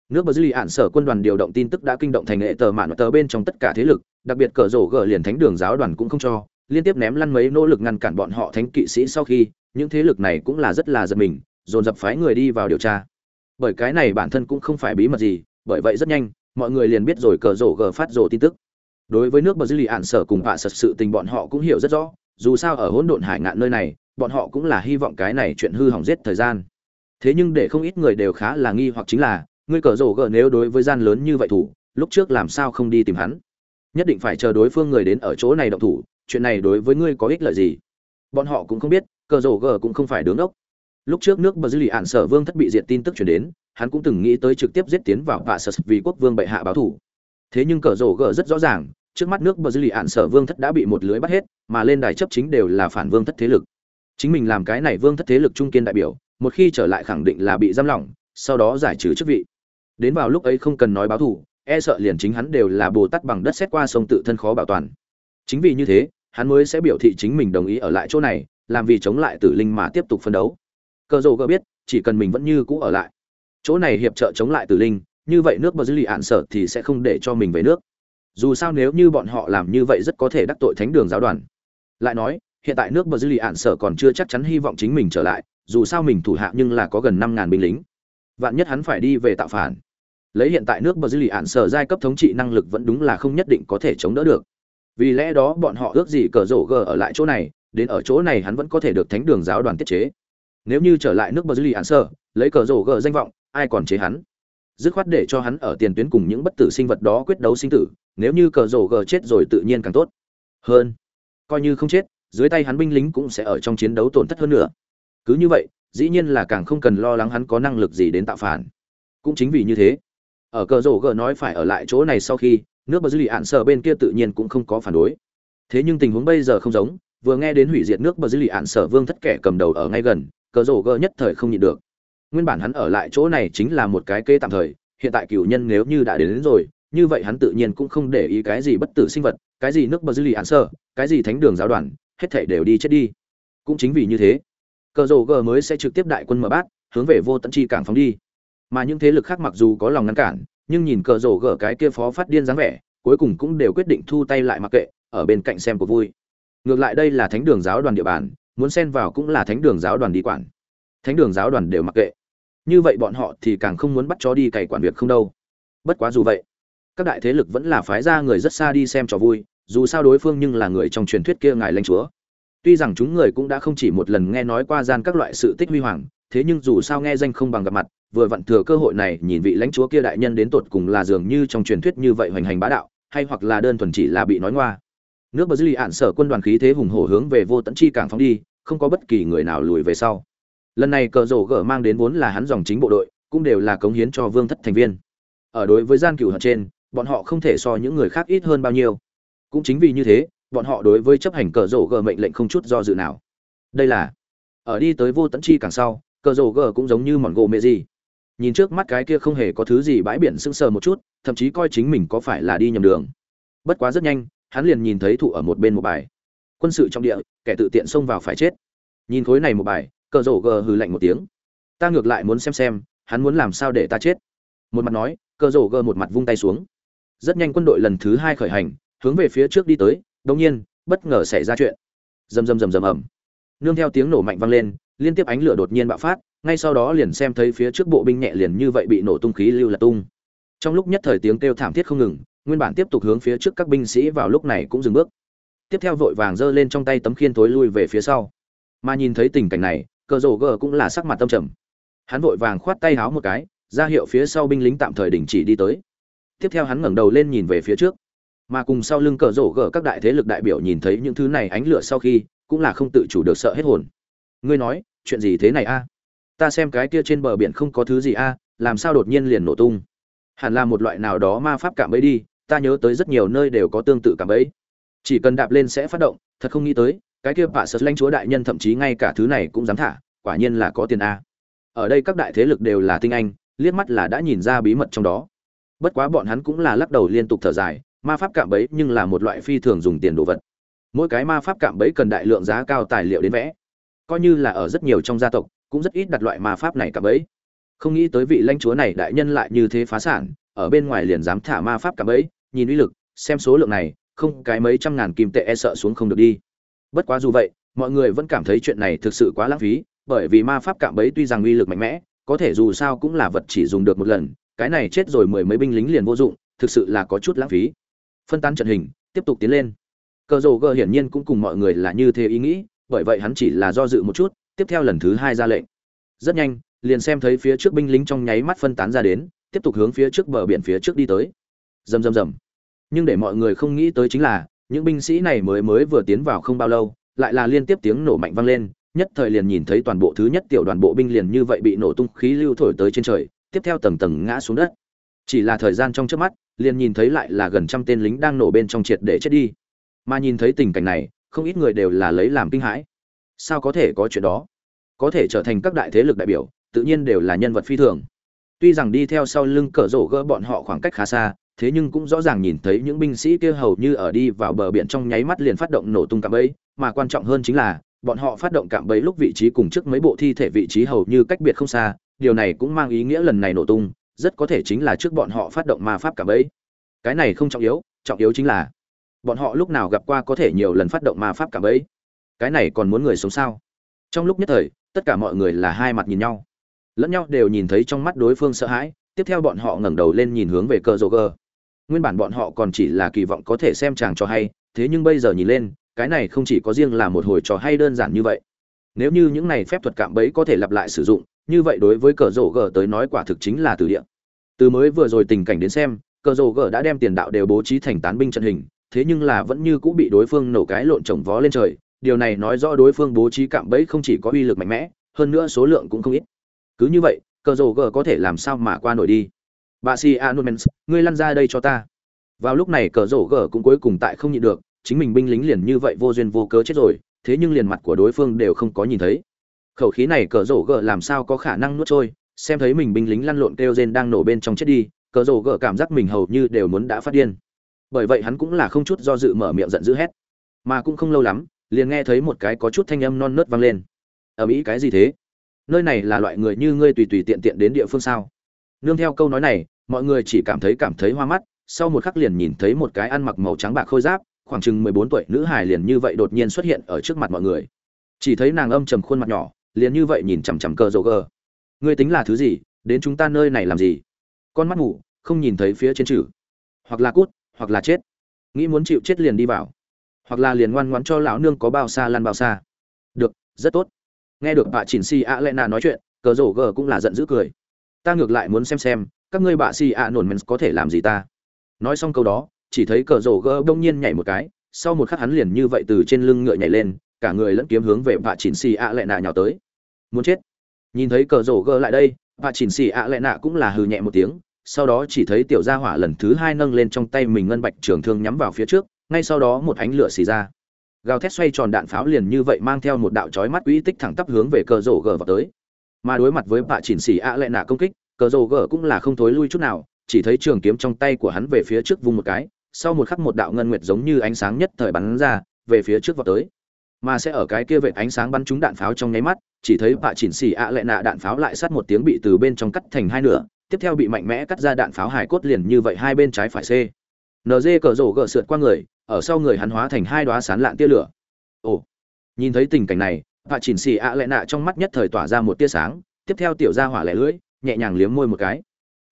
Nước bờ dư lì ạn sở quân đoàn điều động tin tức đã kinh động thành hệ tờ mạn và tờ bên trong tất cả thế lực, đặc biệt cờ rổ gờ liền thánh đường giáo đoàn cũng không cho, liên tiếp ném lăn mấy nỗ lực ngăn cản bọn họ thánh kỵ sĩ sau khi, những thế lực này cũng là rất là giật mình, dồn dập phái người đi vào điều tra. Bởi cái này bản thân cũng không phải bí mật gì, bởi vậy rất nhanh, mọi người liền biết rồi cờ rổ gờ phát rổ tin tức đối với nước bờ dư lì ạn sở cùng vạ sật sự tình bọn họ cũng hiểu rất rõ, dù sao ở hỗn độn hải ngạn nơi này, bọn họ cũng là hy vọng cái này chuyện hư hỏng giết thời gian. Thế nhưng để không ít người đều khá là nghi hoặc chính là, ngươi cờ rổ gờ nếu đối với gian lớn như vậy thủ, lúc trước làm sao không đi tìm hắn? Nhất định phải chờ đối phương người đến ở chỗ này động thủ, chuyện này đối với ngươi có ích lợi gì? Bọn họ cũng không biết, cờ rổ gờ cũng không phải đứng ốc. Lúc trước nước bờ dư lì ạn sở vương thất bị diện tin tức chuyển đến, hắn cũng từng nghĩ tới trực tiếp giết tiến vào vạ sở vì quốc vương bệ hạ báo thủ. Thế nhưng cờ rổ gờ rất rõ ràng trước mắt nước bờ dư lì ạn sở vương thất đã bị một lưới bắt hết, mà lên đài chấp chính đều là phản vương thất thế lực. Chính mình làm cái này vương thất thế lực trung kiên đại biểu, một khi trở lại khẳng định là bị giam lỏng, sau đó giải trừ chức vị. Đến vào lúc ấy không cần nói báo thù e sợ liền chính hắn đều là bồ tát bằng đất xét qua sông tự thân khó bảo toàn. Chính vì như thế, hắn mới sẽ biểu thị chính mình đồng ý ở lại chỗ này, làm vì chống lại tử linh mà tiếp tục phân đấu. Cờ rồ gỡ biết, chỉ cần mình vẫn như cũ ở lại, chỗ này hiệp trợ chống lại tử linh, như vậy nước bờ dư lì ạn sở thì sẽ không để cho mình về nước dù sao nếu như bọn họ làm như vậy rất có thể đắc tội thánh đường giáo đoàn. Lại nói, hiện tại nước bờ dư lì ạn sở còn chưa chắc chắn hy vọng chính mình trở lại, dù sao mình thủ hạ nhưng là có gần năm ngàn binh lính. Vạn nhất hắn phải đi về tạo phản. Lấy hiện tại nước bờ dư lì ạn sở giai cấp thống trị năng lực vẫn đúng là không nhất định có thể chống đỡ được. Vì lẽ đó bọn họ ước gì cờ rổ gờ ở lại chỗ này, đến ở chỗ này hắn vẫn có thể được thánh đường giáo đoàn tiết chế. Nếu như trở lại nước bờ dư lì ạn sở, lấy cờ rổ gờ danh vọng, ai còn chế hắn? Dứt khoát để cho hắn ở tiền tuyến cùng những bất tử sinh vật đó quyết đấu sinh tử nếu như cờ rổ gờ chết rồi tự nhiên càng tốt. Hơn coi như không chết dưới tay hắn binh lính cũng sẽ ở trong chiến đấu tổn thất hơn nữa. Cứ như vậy dĩ nhiên là càng không cần lo lắng hắn có năng lực gì đến tạo phản. Cũng chính vì như thế ở cờ rổ gờ nói phải ở lại chỗ này sau khi nước bờ dư lì ạn sở bên kia tự nhiên cũng không có phản đối. Thế nhưng tình huống bây giờ không giống vừa nghe đến hủy diệt nước bờ dư lì ạn sở vương thất kẻ cầm đầu ở ngay gần cờ rổ gờ nhất thời không nhịn được. Nguyên bản hắn ở lại chỗ này chính là một cái kê tạm thời hiện tại cửu nhân nếu như đã đến, đến rồi như vậy hắn tự nhiên cũng không để ý cái gì bất tử sinh vật, cái gì nước bờ dư lì ạn sở cái gì thánh đường giáo đoàn, hết thảy đều đi chết đi. Cũng chính vì như thế, cờ rổ gờ mới sẽ trực tiếp đại quân mở bát, hướng về vô tận chi cảng phóng đi. Mà những thế lực khác mặc dù có lòng ngăn cản, nhưng nhìn cờ rổ gờ cái kia phó phát điên dáng vẻ, cuối cùng cũng đều quyết định thu tay lại mặc kệ, ở bên cạnh xem cuộc vui. Ngược lại đây là thánh đường giáo đoàn địa bàn, muốn xen vào cũng là thánh đường giáo đoàn đi quản. Thánh đường giáo đoàn đều mặc kệ. Như vậy bọn họ thì càng không muốn bắt chó đi cày quản việc không đâu. Bất quá dù vậy các đại thế lực vẫn là phái ra người rất xa đi xem trò vui, dù sao đối phương nhưng là người trong truyền thuyết kia ngài lãnh chúa. Tuy rằng chúng người cũng đã không chỉ một lần nghe nói qua gian các loại sự tích huy hoàng, thế nhưng dù sao nghe danh không bằng gặp mặt, vừa vặn thừa cơ hội này nhìn vị lãnh chúa kia đại nhân đến tột cùng là dường như trong truyền thuyết như vậy hoành hành bá đạo, hay hoặc là đơn thuần chỉ là bị nói ngoa. Nước bờ dư lì ạn sở quân đoàn khí thế hùng hổ hướng về vô tận chi cảng phóng đi, không có bất kỳ người nào lùi về sau. Lần này cờ rổ gở mang đến vốn là hắn dòng chính bộ đội, cũng đều là cống hiến cho vương thất thành viên. Ở đối với gian cửu hận trên bọn họ không thể so những người khác ít hơn bao nhiêu. Cũng chính vì như thế, bọn họ đối với chấp hành cờ rổ g mệnh lệnh không chút do dự nào. Đây là, ở đi tới vô tận chi càng sau, cờ rổ g cũng giống như mòn gỗ mẹ gì. Nhìn trước mắt cái kia không hề có thứ gì bãi biển sưng sờ một chút, thậm chí coi chính mình có phải là đi nhầm đường. Bất quá rất nhanh, hắn liền nhìn thấy thụ ở một bên một bài. Quân sự trong địa, kẻ tự tiện xông vào phải chết. Nhìn khối này một bài, cờ rổ gờ hừ lạnh một tiếng. Ta ngược lại muốn xem xem, hắn muốn làm sao để ta chết? Một mặt nói, cờ rổ gờ một mặt vung tay xuống rất nhanh quân đội lần thứ hai khởi hành, hướng về phía trước đi tới đông nhiên, bất ngờ xảy ra chuyện. Rầm rầm rầm rầm ầm. Nương theo tiếng nổ mạnh vang lên, liên tiếp ánh lửa đột nhiên bạo phát, ngay sau đó liền xem thấy phía trước bộ binh nhẹ liền như vậy bị nổ tung khí lưu là tung. Trong lúc nhất thời tiếng kêu thảm thiết không ngừng, nguyên bản tiếp tục hướng phía trước các binh sĩ vào lúc này cũng dừng bước. Tiếp theo vội vàng giơ lên trong tay tấm khiên tối lui về phía sau. Mà nhìn thấy tình cảnh này, cờ rổ gờ cũng là sắc mặt tâm trầm. Hắn vội vàng khoát tay háo một cái, ra hiệu phía sau binh lính tạm thời đình chỉ đi tới tiếp theo hắn ngẩng đầu lên nhìn về phía trước. Mà cùng sau lưng cờ rổ gờ các đại thế lực đại biểu nhìn thấy những thứ này ánh lửa sau khi, cũng là không tự chủ được sợ hết hồn. Ngươi nói, chuyện gì thế này a? Ta xem cái kia trên bờ biển không có thứ gì a, làm sao đột nhiên liền nổ tung? Hẳn là một loại nào đó ma pháp cảm ấy đi, ta nhớ tới rất nhiều nơi đều có tương tự cảm ấy. Chỉ cần đạp lên sẽ phát động, thật không nghĩ tới, cái kia bạ sợ lãnh chúa đại nhân thậm chí ngay cả thứ này cũng dám thả, quả nhiên là có tiền a. Ở đây các đại thế lực đều là tinh anh, liếc mắt là đã nhìn ra bí mật trong đó bất quá bọn hắn cũng là lắc đầu liên tục thở dài, ma pháp cạm bẫy nhưng là một loại phi thường dùng tiền đồ vật. Mỗi cái ma pháp cạm bẫy cần đại lượng giá cao tài liệu đến vẽ. Coi như là ở rất nhiều trong gia tộc, cũng rất ít đặt loại ma pháp này cạm bẫy. Không nghĩ tới vị lãnh chúa này đại nhân lại như thế phá sản, ở bên ngoài liền dám thả ma pháp cạm bẫy, nhìn uy lực, xem số lượng này, không cái mấy trăm ngàn kim tệ e sợ xuống không được đi. Bất quá dù vậy, mọi người vẫn cảm thấy chuyện này thực sự quá lãng phí, bởi vì ma pháp cạm bẫy tuy rằng uy lực mạnh mẽ, có thể dù sao cũng là vật chỉ dùng được một lần cái này chết rồi mười mấy binh lính liền vô dụng, thực sự là có chút lãng phí. Phân tán trận hình, tiếp tục tiến lên. Cờ rồ gờ hiển nhiên cũng cùng mọi người là như thế ý nghĩ, bởi vậy hắn chỉ là do dự một chút, tiếp theo lần thứ hai ra lệnh. Rất nhanh, liền xem thấy phía trước binh lính trong nháy mắt phân tán ra đến, tiếp tục hướng phía trước bờ biển phía trước đi tới. Rầm rầm rầm. Nhưng để mọi người không nghĩ tới chính là, những binh sĩ này mới mới vừa tiến vào không bao lâu, lại là liên tiếp tiếng nổ mạnh vang lên, nhất thời liền nhìn thấy toàn bộ thứ nhất tiểu đoàn bộ binh liền như vậy bị nổ tung khí lưu thổi tới trên trời tiếp theo tầng tầng ngã xuống đất. Chỉ là thời gian trong trước mắt, liền nhìn thấy lại là gần trăm tên lính đang nổ bên trong triệt để chết đi. Mà nhìn thấy tình cảnh này, không ít người đều là lấy làm kinh hãi. Sao có thể có chuyện đó? Có thể trở thành các đại thế lực đại biểu, tự nhiên đều là nhân vật phi thường. Tuy rằng đi theo sau lưng cỡ rổ gỡ bọn họ khoảng cách khá xa, thế nhưng cũng rõ ràng nhìn thấy những binh sĩ kia hầu như ở đi vào bờ biển trong nháy mắt liền phát động nổ tung cạm bẫy, mà quan trọng hơn chính là bọn họ phát động cạm bẫy lúc vị trí cùng trước mấy bộ thi thể vị trí hầu như cách biệt không xa, điều này cũng mang ý nghĩa lần này nổ tung, rất có thể chính là trước bọn họ phát động ma pháp cạm bẫy. Cái này không trọng yếu trọng yếu chính là bọn họ lúc nào gặp qua có thể nhiều lần phát động ma pháp cạm bẫy. Cái này còn muốn người sống sao? Trong lúc nhất thời, tất cả mọi người là hai mặt nhìn nhau. Lẫn nhau đều nhìn thấy trong mắt đối phương sợ hãi, tiếp theo bọn họ ngẩng đầu lên nhìn hướng về cờ Roger. nguyên bản bọn họ còn chỉ là kỳ vọng có thể xem chàng cho hay, thế nhưng bây giờ nhìn lên cái này không chỉ có riêng là một hồi trò hay đơn giản như vậy. Nếu như những này phép thuật cạm bẫy có thể lặp lại sử dụng, như vậy đối với cờ rổ gờ tới nói quả thực chính là từ địa. Từ mới vừa rồi tình cảnh đến xem, cờ rổ gờ đã đem tiền đạo đều bố trí thành tán binh trận hình, thế nhưng là vẫn như cũng bị đối phương nổ cái lộn trồng vó lên trời. Điều này nói rõ đối phương bố trí cạm bẫy không chỉ có uy lực mạnh mẽ, hơn nữa số lượng cũng không ít. Cứ như vậy, cờ rổ gờ có thể làm sao mà qua nổi đi? Bà si anumens ngươi lăn ra đây cho ta. Vào lúc này cờ rổ gờ cũng cuối cùng tại không nhịn được chính mình binh lính liền như vậy vô duyên vô cớ chết rồi, thế nhưng liền mặt của đối phương đều không có nhìn thấy. Khẩu khí này cờ rổ gờ làm sao có khả năng nuốt trôi, xem thấy mình binh lính lăn lộn kêu rên đang nổ bên trong chết đi, cờ rổ gờ cảm giác mình hầu như đều muốn đã phát điên. Bởi vậy hắn cũng là không chút do dự mở miệng giận dữ hét. Mà cũng không lâu lắm, liền nghe thấy một cái có chút thanh âm non nớt vang lên. Ở mỹ cái gì thế? Nơi này là loại người như ngươi tùy tùy tiện tiện đến địa phương sao? Nương theo câu nói này, mọi người chỉ cảm thấy cảm thấy hoa mắt, sau một khắc liền nhìn thấy một cái ăn mặc màu trắng bạc khôi giáp khoảng chừng mười bốn tuổi, nữ hài liền như vậy đột nhiên xuất hiện ở trước mặt mọi người. Chỉ thấy nàng âm trầm khuôn mặt nhỏ, liền như vậy nhìn chằm chằm cờ rộ gờ. Ngươi tính là thứ gì? Đến chúng ta nơi này làm gì? Con mắt ngủ không nhìn thấy phía trên chữ. Hoặc là cút, hoặc là chết. Nghĩ muốn chịu chết liền đi vào. Hoặc là liền ngoan ngoãn cho lão nương có bao xa lăn bao xa. Được, rất tốt. Nghe được bà chỉnh si a lệ nà nói chuyện cờ rổ gờ cũng là giận dữ cười. Ta ngược lại muốn xem xem, các ngươi bà si a nổn mens có thể làm gì ta? Nói xong câu đó chỉ thấy cờ rổ gơ đông nhiên nhảy một cái, sau một khắc hắn liền như vậy từ trên lưng ngựa nhảy lên, cả người lẫn kiếm hướng về vạ chỉnh xì ạ lệ nạ nhào tới. Muốn chết. Nhìn thấy cờ rổ gơ lại đây, vạ chỉnh xì ạ lệ nạ cũng là hừ nhẹ một tiếng, sau đó chỉ thấy tiểu gia hỏa lần thứ hai nâng lên trong tay mình ngân bạch trường thương nhắm vào phía trước, ngay sau đó một ánh lửa xì ra. Gào thét xoay tròn đạn pháo liền như vậy mang theo một đạo chói mắt quỹ tích thẳng tắp hướng về cờ rổ gờ vào tới. Mà đối mặt với bạ chỉnh xỉ ạ lệ nạ công kích, cờ rổ gờ cũng là không thối lui chút nào, chỉ thấy trường kiếm trong tay của hắn về phía trước vung một cái sau một khắc một đạo ngân nguyệt giống như ánh sáng nhất thời bắn ra, về phía trước vọt tới. Mà sẽ ở cái kia vệt ánh sáng bắn trúng đạn pháo trong nháy mắt, chỉ thấy bạ chỉnh xỉ ạ lệ nạ đạn pháo lại sát một tiếng bị từ bên trong cắt thành hai nửa, tiếp theo bị mạnh mẽ cắt ra đạn pháo hải cốt liền như vậy hai bên trái phải c. Nd cờ rổ gờ sượt qua người, ở sau người hắn hóa thành hai đóa sán lạn tia lửa. Ồ. Nhìn thấy tình cảnh này, bạ chỉnh xì ạ lệ nạ trong mắt nhất thời tỏa ra một tia sáng, tiếp theo tiểu gia hỏa lẻ lưỡi, nhẹ nhàng liếm môi một cái.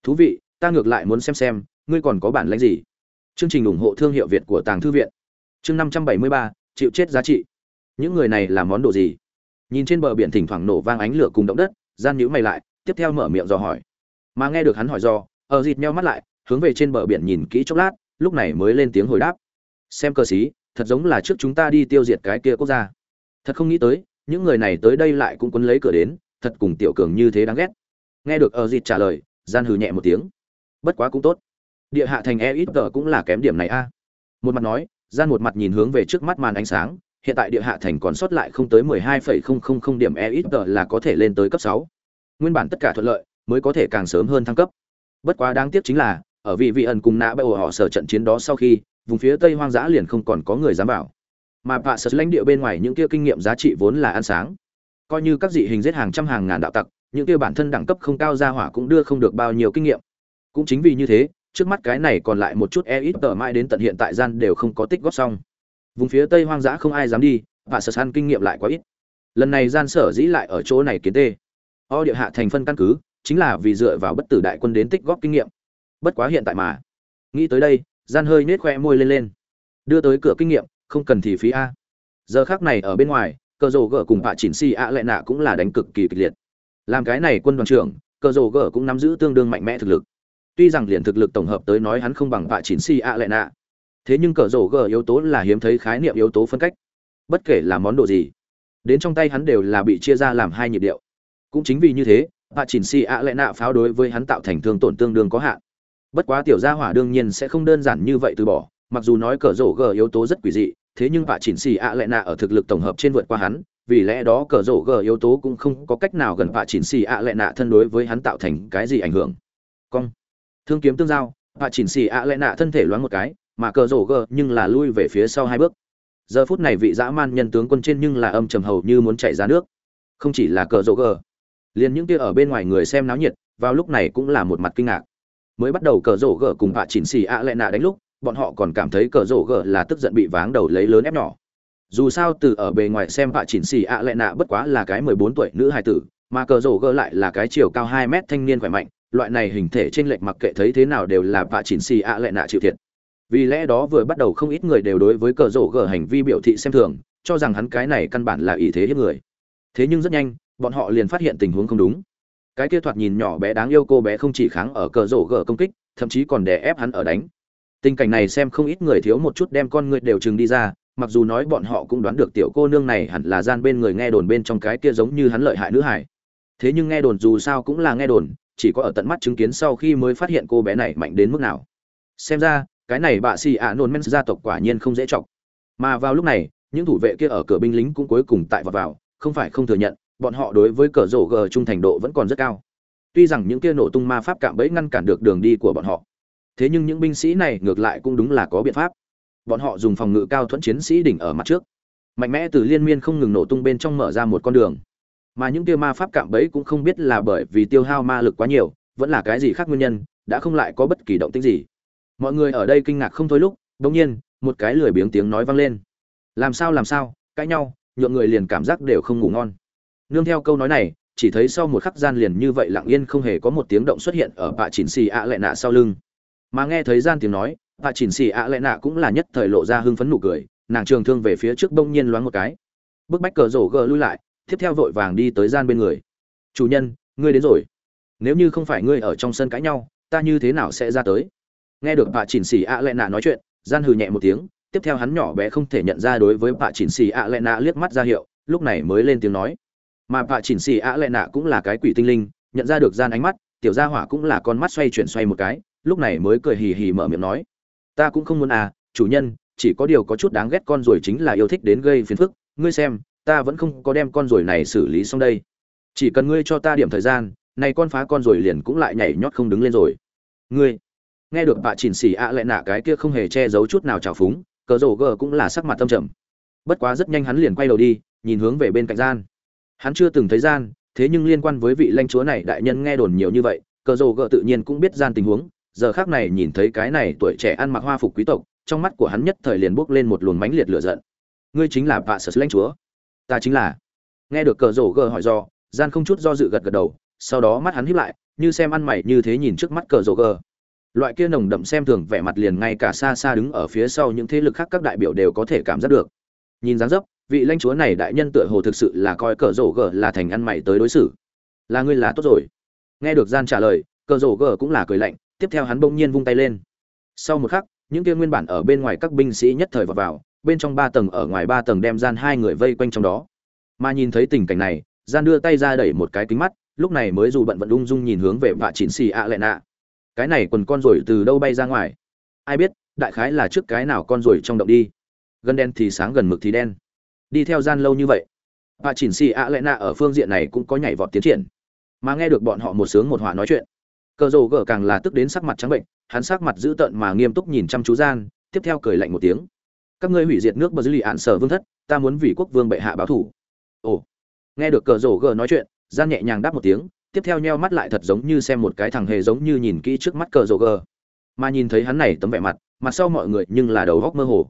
Thú vị, ta ngược lại muốn xem xem, ngươi còn có bản lãnh gì? Chương trình ủng hộ thương hiệu việt của tàng thư viện. Chương năm trăm bảy mươi ba, chịu chết giá trị. Những người này làm món đồ gì? Nhìn trên bờ biển thỉnh thoảng nổ vang ánh lửa cùng động đất, gian nhíu mày lại, tiếp theo mở miệng dò hỏi. Mà nghe được hắn hỏi do, ở dịt nheo mắt lại, hướng về trên bờ biển nhìn kỹ chốc lát, lúc này mới lên tiếng hồi đáp. Xem cơ sĩ, thật giống là trước chúng ta đi tiêu diệt cái kia quốc gia. Thật không nghĩ tới, những người này tới đây lại cũng quấn lấy cửa đến, thật cùng tiểu cường như thế đáng ghét. Nghe được ở dịt trả lời, gian hừ nhẹ một tiếng. Bất quá cũng tốt địa hạ thành e ít tờ cũng là kém điểm này a. Một mặt nói, gian một mặt nhìn hướng về trước mắt màn ánh sáng, hiện tại địa hạ thành còn sót lại không tới mười hai phẩy không không không điểm e ít tờ là có thể lên tới cấp sáu. Nguyên bản tất cả thuận lợi, mới có thể càng sớm hơn thăng cấp. Bất quá đáng tiếc chính là, ở vị vị ẩn cùng nã bệ họ sở trận chiến đó sau khi, vùng phía tây hoang dã liền không còn có người dám bảo mà bạ sở lãnh địa bên ngoài những kia kinh nghiệm giá trị vốn là ăn sáng. Coi như các dị hình giết hàng trăm hàng ngàn đạo tặc, những kia bản thân đẳng cấp không cao ra hỏa cũng đưa không được bao nhiêu kinh nghiệm. Cũng chính vì như thế trước mắt cái này còn lại một chút e ít tờ mãi đến tận hiện tại gian đều không có tích góp xong. Vùng phía tây hoang dã không ai dám đi, và sở san kinh nghiệm lại quá ít. Lần này gian sở dĩ lại ở chỗ này kiến tê. O địa hạ thành phân căn cứ, chính là vì dựa vào bất tử đại quân đến tích góp kinh nghiệm. Bất quá hiện tại mà. Nghĩ tới đây, gian hơi nết khoe môi lên lên. Đưa tới cửa kinh nghiệm, không cần thì phí a. Giờ khác này ở bên ngoài, cờ rổ gở cùng bạ chỉnh si a lệ nạ cũng là đánh cực kỳ kịch liệt. Làm cái này quân đoàn trưởng, cờ rổ gở cũng nắm giữ tương đương mạnh mẽ thực lực tuy rằng liền thực lực tổng hợp tới nói hắn không bằng vạ chín si a lệ nạ. Thế nhưng cờ rổ g yếu tố là hiếm thấy khái niệm yếu tố phân cách. Bất kể là món đồ gì, đến trong tay hắn đều là bị chia ra làm hai nhịp điệu. Cũng chính vì như thế, vạ chín si a lệ nạ pháo đối với hắn tạo thành thương tổn tương đương có hạn. Bất quá tiểu gia hỏa đương nhiên sẽ không đơn giản như vậy từ bỏ, mặc dù nói cờ rổ g yếu tố rất quỷ dị, thế nhưng vạ chỉnh xì ạ lại nạ ở thực lực tổng hợp trên vượt qua hắn, vì lẽ đó cờ rổ g yếu tố cũng không có cách nào gần vạ chỉnh xì ạ lại nạ thân đối với hắn tạo thành cái gì ảnh hưởng. Cong thương kiếm tương giao bà chỉnh xì ạ lại nạ thân thể loáng một cái, mà cờ rổ gờ nhưng là lui về phía sau hai bước. Giờ phút này vị dã man nhân tướng quân trên nhưng là âm trầm hầu như muốn chạy ra nước. Không chỉ là cờ rổ gờ, liền những kia ở bên ngoài người xem náo nhiệt, vào lúc này cũng là một mặt kinh ngạc. Mới bắt đầu cờ rổ gờ cùng bà chỉnh xì ạ lại nạ đánh lúc, bọn họ còn cảm thấy cờ rổ gờ là tức giận bị váng đầu lấy lớn ép nhỏ. Dù sao từ ở bề ngoài xem bà chỉnh xì ạ lại nạ bất quá là cái mười bốn tuổi nữ hài tử, mà cờ rổ gờ lại là cái chiều cao hai mét thanh niên khỏe mạnh loại này hình thể trên lệch mặc kệ thấy thế nào đều là vạ chỉnh xì ạ lại nạ chịu thiệt. Vì lẽ đó vừa bắt đầu không ít người đều đối với cờ rổ gờ hành vi biểu thị xem thường, cho rằng hắn cái này căn bản là ý thế hiếp người. Thế nhưng rất nhanh, bọn họ liền phát hiện tình huống không đúng. Cái kia thoạt nhìn nhỏ bé đáng yêu cô bé không chỉ kháng ở cờ rổ gờ công kích, thậm chí còn đè ép hắn ở đánh. Tình cảnh này xem không ít người thiếu một chút đem con người đều chừng đi ra, mặc dù nói bọn họ cũng đoán được tiểu cô nương này hẳn là gian bên người nghe đồn bên trong cái kia giống như hắn lợi hại nữ hải thế nhưng nghe đồn dù sao cũng là nghe đồn chỉ có ở tận mắt chứng kiến sau khi mới phát hiện cô bé này mạnh đến mức nào. Xem ra, cái này bạ xì ạ nôn men gia tộc quả nhiên không dễ chọc. Mà vào lúc này, những thủ vệ kia ở cửa binh lính cũng cuối cùng tại vào vào, không phải không thừa nhận, bọn họ đối với cờ rổ gờ trung thành độ vẫn còn rất cao. Tuy rằng những kia nổ tung ma pháp cạm bẫy ngăn cản được đường đi của bọn họ, thế nhưng những binh sĩ này ngược lại cũng đúng là có biện pháp. Bọn họ dùng phòng ngự cao thuẫn chiến sĩ đỉnh ở mặt trước. Mạnh mẽ từ liên miên không ngừng nổ tung bên trong mở ra một con đường mà những kia ma pháp cạm bẫy cũng không biết là bởi vì tiêu hao ma lực quá nhiều, vẫn là cái gì khác nguyên nhân, đã không lại có bất kỳ động tĩnh gì. Mọi người ở đây kinh ngạc không thôi lúc đ nhiên, một cái lười biếng tiếng nói vang lên. Làm sao làm sao, cãi nhau, nhượng người liền cảm giác đều không ngủ ngon. Nương theo câu nói này, chỉ thấy sau một khắc gian liền như vậy lặng yên không hề có một tiếng động xuất hiện ở bạ chỉnh xì ạ lệ nạ sau lưng. Mà nghe thấy gian tiếng nói, bạ chỉnh xì ạ lệ nạ cũng là nhất thời lộ ra hưng phấn nụ cười, nàng trường thương về phía trước bỗng nhiên loáng một cái. Bức bách cờ rổ gờ lui lại tiếp theo vội vàng đi tới gian bên người. Chủ nhân, ngươi đến rồi. Nếu như không phải ngươi ở trong sân cãi nhau, ta như thế nào sẽ ra tới? Nghe được bạ chỉnh xì ạ lệ nạ nói chuyện, gian hừ nhẹ một tiếng, tiếp theo hắn nhỏ bé không thể nhận ra đối với bạ chỉnh xì ạ lệ nạ liếc mắt ra hiệu, lúc này mới lên tiếng nói. Mà bạ chỉnh xì ạ lệ nạ cũng là cái quỷ tinh linh, nhận ra được gian ánh mắt, tiểu gia hỏa cũng là con mắt xoay chuyển xoay một cái, lúc này mới cười hì hì mở miệng nói. Ta cũng không muốn à chủ nhân, chỉ có điều có chút đáng ghét con rồi chính là yêu thích đến gây phiền phức, ngươi xem ta vẫn không có đem con rồi này xử lý xong đây. Chỉ cần ngươi cho ta điểm thời gian, này con phá con rồi liền cũng lại nhảy nhót không đứng lên rồi. Ngươi, nghe được bà chỉnh xỉ ạ à nạ cái kia không hề che giấu chút nào trào phúng, cờ rổ gờ cũng là sắc mặt tâm trầm. Bất quá rất nhanh hắn liền quay đầu đi, nhìn hướng về bên cạnh gian. Hắn chưa từng thấy gian, thế nhưng liên quan với vị lãnh chúa này đại nhân nghe đồn nhiều như vậy, cờ rổ gờ tự nhiên cũng biết gian tình huống. Giờ khác này nhìn thấy cái này tuổi trẻ ăn mặc hoa phục quý tộc, trong mắt của hắn nhất thời liền bốc lên một luồng mãnh liệt lửa giận. Ngươi chính là bà sở lãnh chúa ta chính là. Nghe được cờ rổ gờ hỏi do, gian không chút do dự gật gật đầu, sau đó mắt hắn híp lại, như xem ăn mày như thế nhìn trước mắt cờ rổ gờ. Loại kia nồng đậm xem thường vẻ mặt liền ngay cả xa xa đứng ở phía sau những thế lực khác các đại biểu đều có thể cảm giác được. Nhìn dáng dấp, vị lãnh chúa này đại nhân tựa hồ thực sự là coi cờ rổ gờ là thành ăn mày tới đối xử. Là ngươi là tốt rồi. Nghe được gian trả lời, cờ rổ gờ cũng là cười lạnh, tiếp theo hắn bỗng nhiên vung tay lên. Sau một khắc, những kia nguyên bản ở bên ngoài các binh sĩ nhất thời vào vào bên trong ba tầng ở ngoài ba tầng đem gian hai người vây quanh trong đó. Mà nhìn thấy tình cảnh này, gian đưa tay ra đẩy một cái kính mắt, lúc này mới dù bận vận ung dung nhìn hướng về vạ chỉnh xì ạ lệ nạ. Cái này quần con rồi từ đâu bay ra ngoài? Ai biết, đại khái là trước cái nào con rồi trong động đi. Gần đen thì sáng gần mực thì đen. Đi theo gian lâu như vậy, vạ chỉnh xì ạ lệ nạ ở phương diện này cũng có nhảy vọt tiến triển. Mà nghe được bọn họ một sướng một họa nói chuyện, cờ rồ gở càng là tức đến sắc mặt trắng bệnh, hắn sắc mặt dữ tợn mà nghiêm túc nhìn chăm chú gian, tiếp theo cười lạnh một tiếng các ngươi hủy diệt nước bờ dư lì ạn sở vương thất, ta muốn vì quốc vương bệ hạ báo thủ. Ồ, nghe được cờ rổ gờ nói chuyện, gian nhẹ nhàng đáp một tiếng, tiếp theo nheo mắt lại thật giống như xem một cái thằng hề giống như nhìn kỹ trước mắt cờ rổ gờ. Mà nhìn thấy hắn này tấm vẻ mặt mặt sau mọi người nhưng là đầu góc mơ hồ.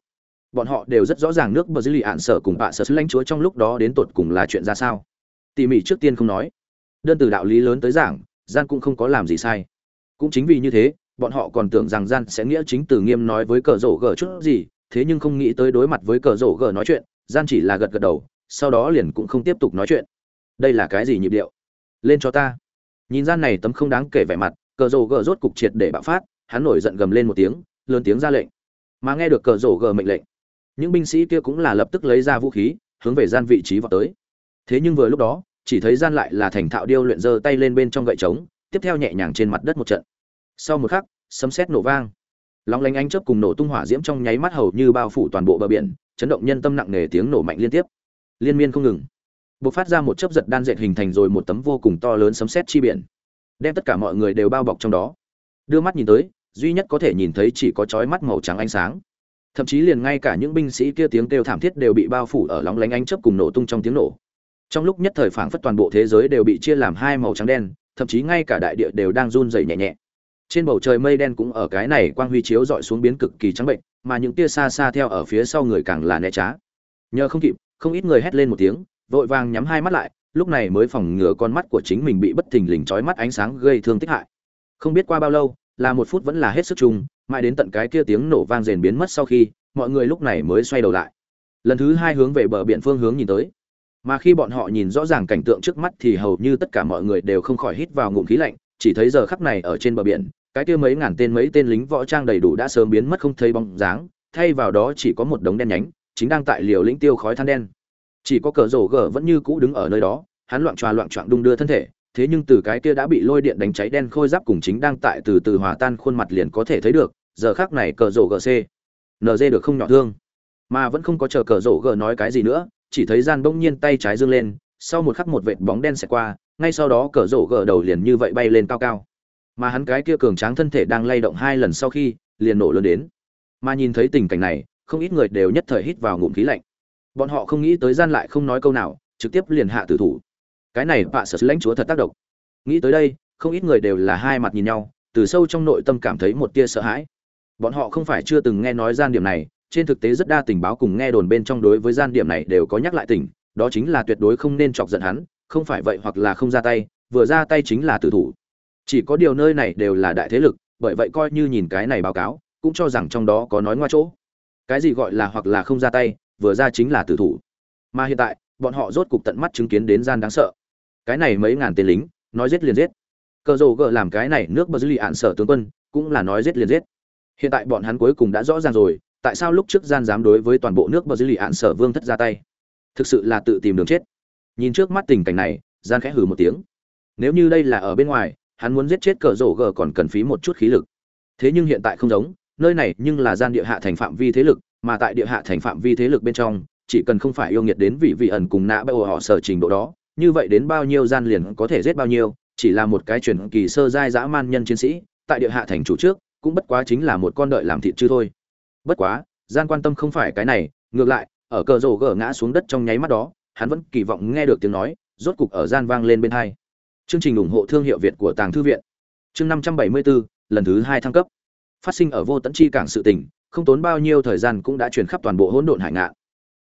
Bọn họ đều rất rõ ràng nước bờ dư lì ạn sở cùng bạ sở sứ lãnh chúa trong lúc đó đến tột cùng là chuyện ra sao. Tỉ mỉ trước tiên không nói. Đơn từ đạo lý lớn tới giảng, gian cũng không có làm gì sai. Cũng chính vì như thế, bọn họ còn tưởng rằng gian sẽ nghĩa chính từ nghiêm nói với cờ rổ gờ chút gì thế nhưng không nghĩ tới đối mặt với cờ rổ gờ nói chuyện, gian chỉ là gật gật đầu, sau đó liền cũng không tiếp tục nói chuyện. Đây là cái gì nhịp điệu? Lên cho ta. Nhìn gian này tấm không đáng kể vẻ mặt, cờ rổ gờ rốt cục triệt để bạo phát, hắn nổi giận gầm lên một tiếng, lớn tiếng ra lệnh. Mà nghe được cờ rổ gờ mệnh lệnh, những binh sĩ kia cũng là lập tức lấy ra vũ khí, hướng về gian vị trí vào tới. Thế nhưng vừa lúc đó, chỉ thấy gian lại là thành thạo điêu luyện giơ tay lên bên trong gậy trống, tiếp theo nhẹ nhàng trên mặt đất một trận. Sau một khắc, sấm sét nổ vang lóng lánh ánh chớp cùng nổ tung hỏa diễm trong nháy mắt hầu như bao phủ toàn bộ bờ biển, chấn động nhân tâm nặng nề tiếng nổ mạnh liên tiếp. Liên miên không ngừng. Bộc phát ra một chớp giật đan dệt hình thành rồi một tấm vô cùng to lớn sấm sét chi biển. Đem tất cả mọi người đều bao bọc trong đó. Đưa mắt nhìn tới, duy nhất có thể nhìn thấy chỉ có chói mắt màu trắng ánh sáng. Thậm chí liền ngay cả những binh sĩ kia tiếng kêu thảm thiết đều bị bao phủ ở lóng lánh ánh chớp cùng nổ tung trong tiếng nổ. Trong lúc nhất thời phảng phất toàn bộ thế giới đều bị chia làm hai màu trắng đen, thậm chí ngay cả đại địa đều đang run rẩy nhẹ nhẹ trên bầu trời mây đen cũng ở cái này quang huy chiếu dọi xuống biến cực kỳ trắng bệnh, mà những tia xa xa theo ở phía sau người càng là né trá. Nhờ không kịp, không ít người hét lên một tiếng, vội vàng nhắm hai mắt lại, lúc này mới phòng ngừa con mắt của chính mình bị bất thình lình trói mắt ánh sáng gây thương tích hại. Không biết qua bao lâu, là một phút vẫn là hết sức chung, mãi đến tận cái kia tiếng nổ vang rền biến mất sau khi, mọi người lúc này mới xoay đầu lại. Lần thứ hai hướng về bờ biển phương hướng nhìn tới. Mà khi bọn họ nhìn rõ ràng cảnh tượng trước mắt thì hầu như tất cả mọi người đều không khỏi hít vào ngụm khí lạnh chỉ thấy giờ khắc này ở trên bờ biển, cái kia mấy ngàn tên mấy tên lính võ trang đầy đủ đã sớm biến mất không thấy bóng dáng, thay vào đó chỉ có một đống đen nhánh, chính đang tại liều lĩnh tiêu khói than đen. Chỉ có cờ rổ gờ vẫn như cũ đứng ở nơi đó, hắn loạn tròa loạn trạng đung đưa thân thể, thế nhưng từ cái kia đã bị lôi điện đánh cháy đen khôi giáp cùng chính đang tại từ từ hòa tan khuôn mặt liền có thể thấy được, giờ khác này cờ rổ gc nz được không nhỏ thương. Mà vẫn không có chờ cờ rổ gờ nói cái gì nữa, chỉ thấy gian bỗng nhiên tay trái dương lên, sau một khắc một vệt bóng đen xẹt qua ngay sau đó cờ rổ gờ đầu liền như vậy bay lên cao cao. Mà hắn cái kia cường tráng thân thể đang lay động hai lần sau khi, liền nổ lớn đến. Mà nhìn thấy tình cảnh này, không ít người đều nhất thời hít vào ngụm khí lạnh. Bọn họ không nghĩ tới gian lại không nói câu nào, trực tiếp liền hạ tử thủ. Cái này bạ sợ lãnh chúa thật tác động. Nghĩ tới đây, không ít người đều là hai mặt nhìn nhau, từ sâu trong nội tâm cảm thấy một tia sợ hãi. Bọn họ không phải chưa từng nghe nói gian điểm này, trên thực tế rất đa tình báo cùng nghe đồn bên trong đối với gian điểm này đều có nhắc lại tình, đó chính là tuyệt đối không nên chọc giận hắn không phải vậy hoặc là không ra tay, vừa ra tay chính là tử thủ. Chỉ có điều nơi này đều là đại thế lực, bởi vậy coi như nhìn cái này báo cáo, cũng cho rằng trong đó có nói ngoa chỗ. Cái gì gọi là hoặc là không ra tay, vừa ra chính là tử thủ. Mà hiện tại, bọn họ rốt cục tận mắt chứng kiến đến gian đáng sợ. Cái này mấy ngàn tên lính, nói giết liền giết. Cờ rồ gỡ làm cái này nước bờ dư lì ạn sở tướng quân, cũng là nói giết liền giết. Hiện tại bọn hắn cuối cùng đã rõ ràng rồi, tại sao lúc trước gian dám đối với toàn bộ nước bờ dư lì ạn sở vương thất ra tay? Thực sự là tự tìm đường chết nhìn trước mắt tình cảnh này gian khẽ hừ một tiếng. Nếu như đây là ở bên ngoài, hắn muốn giết chết cờ rổ gờ còn cần phí một chút khí lực. Thế nhưng hiện tại không giống, nơi này nhưng là gian địa hạ thành phạm vi thế lực, mà tại địa hạ thành phạm vi thế lực bên trong, chỉ cần không phải yêu nghiệt đến vị vị ẩn cùng nã bao họ sở trình độ đó, như vậy đến bao nhiêu gian liền có thể giết bao nhiêu, chỉ là một cái truyền kỳ sơ giai dã man nhân chiến sĩ, tại địa hạ thành chủ trước, cũng bất quá chính là một con đợi làm thịt chứ thôi. Bất quá gian quan tâm không phải cái này, ngược lại, ở cờ rổ gờ ngã xuống đất trong nháy mắt đó hắn vẫn kỳ vọng nghe được tiếng nói, rốt cục ở gian vang lên bên hai. Chương trình ủng hộ thương hiệu việt của tàng thư viện. Chương năm trăm bảy mươi bốn lần thứ hai thăng cấp. Phát sinh ở vô tận chi cảng sự tình, không tốn bao nhiêu thời gian cũng đã truyền khắp toàn bộ hỗn độn hải ngạn.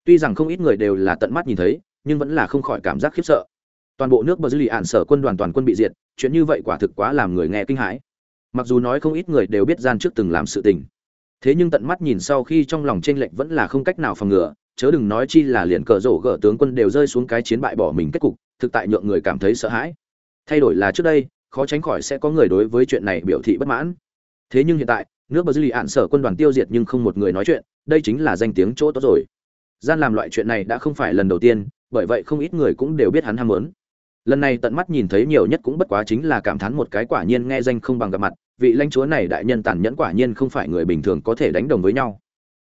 Tuy rằng không ít người đều là tận mắt nhìn thấy, nhưng vẫn là không khỏi cảm giác khiếp sợ. Toàn bộ nước bờ dư lì ạn sở quân đoàn toàn quân bị diệt, chuyện như vậy quả thực quá làm người nghe kinh hãi. Mặc dù nói không ít người đều biết gian trước từng làm sự tình. Thế nhưng tận mắt nhìn sau khi trong lòng chênh lệch vẫn là không cách nào phòng ngừa chớ đừng nói chi là liền cờ rổ gỡ tướng quân đều rơi xuống cái chiến bại bỏ mình kết cục, thực tại nhượng người cảm thấy sợ hãi. Thay đổi là trước đây, khó tránh khỏi sẽ có người đối với chuyện này biểu thị bất mãn. Thế nhưng hiện tại, nước bờ dư lì ạn sở quân đoàn tiêu diệt nhưng không một người nói chuyện, đây chính là danh tiếng chỗ tốt rồi. Gian làm loại chuyện này đã không phải lần đầu tiên, bởi vậy không ít người cũng đều biết hắn ham muốn. Lần này tận mắt nhìn thấy nhiều nhất cũng bất quá chính là cảm thán một cái quả nhiên nghe danh không bằng gặp mặt, vị lãnh chúa này đại nhân tàn nhẫn quả nhiên không phải người bình thường có thể đánh đồng với nhau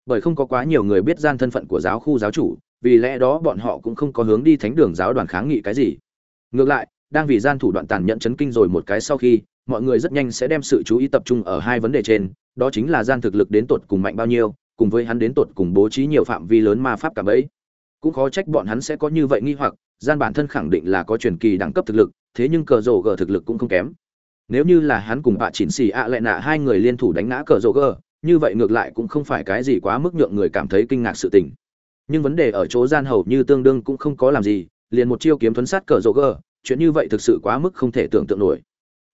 bởi không có quá nhiều người biết gian thân phận của giáo khu giáo chủ, vì lẽ đó bọn họ cũng không có hướng đi thánh đường giáo đoàn kháng nghị cái gì. Ngược lại, đang vì gian thủ đoạn tàn nhẫn chấn kinh rồi một cái sau khi, mọi người rất nhanh sẽ đem sự chú ý tập trung ở hai vấn đề trên, đó chính là gian thực lực đến tột cùng mạnh bao nhiêu, cùng với hắn đến tột cùng bố trí nhiều phạm vi lớn ma pháp cả bấy. Cũng khó trách bọn hắn sẽ có như vậy nghi hoặc, gian bản thân khẳng định là có truyền kỳ đẳng cấp thực lực, thế nhưng cờ rổ gờ thực lực cũng không kém. Nếu như là hắn cùng bạ chỉnh xì ạ à lại nạ hai người liên thủ đánh ngã cờ rổ gờ như vậy ngược lại cũng không phải cái gì quá mức nhượng người cảm thấy kinh ngạc sự tình. Nhưng vấn đề ở chỗ gian hầu như tương đương cũng không có làm gì, liền một chiêu kiếm thuấn sát cờ rổ gờ, chuyện như vậy thực sự quá mức không thể tưởng tượng nổi.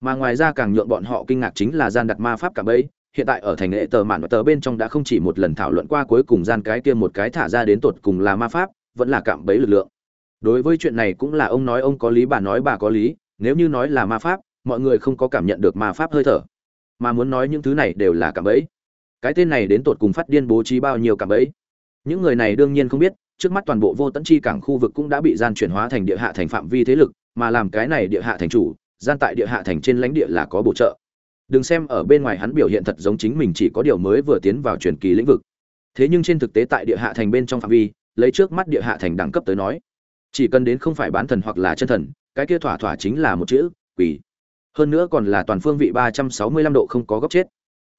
Mà ngoài ra càng nhượng bọn họ kinh ngạc chính là gian đặt ma pháp cả bấy hiện tại ở thành nghệ tờ mạn và tờ bên trong đã không chỉ một lần thảo luận qua cuối cùng gian cái kia một cái thả ra đến tột cùng là ma pháp, vẫn là cạm bấy lực lượng. Đối với chuyện này cũng là ông nói ông có lý, bà nói bà có lý, nếu như nói là ma pháp, mọi người không có cảm nhận được ma pháp hơi thở. Mà muốn nói những thứ này đều là cạm bấy cái tên này đến tột cùng phát điên bố trí bao nhiêu cảm ấy? Những người này đương nhiên không biết, trước mắt toàn bộ vô tận chi cảng khu vực cũng đã bị gian chuyển hóa thành địa hạ thành phạm vi thế lực, mà làm cái này địa hạ thành chủ, gian tại địa hạ thành trên lãnh địa là có bổ trợ. Đừng xem ở bên ngoài hắn biểu hiện thật giống chính mình chỉ có điều mới vừa tiến vào truyền kỳ lĩnh vực. Thế nhưng trên thực tế tại địa hạ thành bên trong phạm vi, lấy trước mắt địa hạ thành đẳng cấp tới nói, chỉ cần đến không phải bán thần hoặc là chân thần, cái kia thỏa thỏa chính là một chữ, quỷ. Hơn nữa còn là toàn phương vị ba trăm sáu mươi lăm độ không có góc chết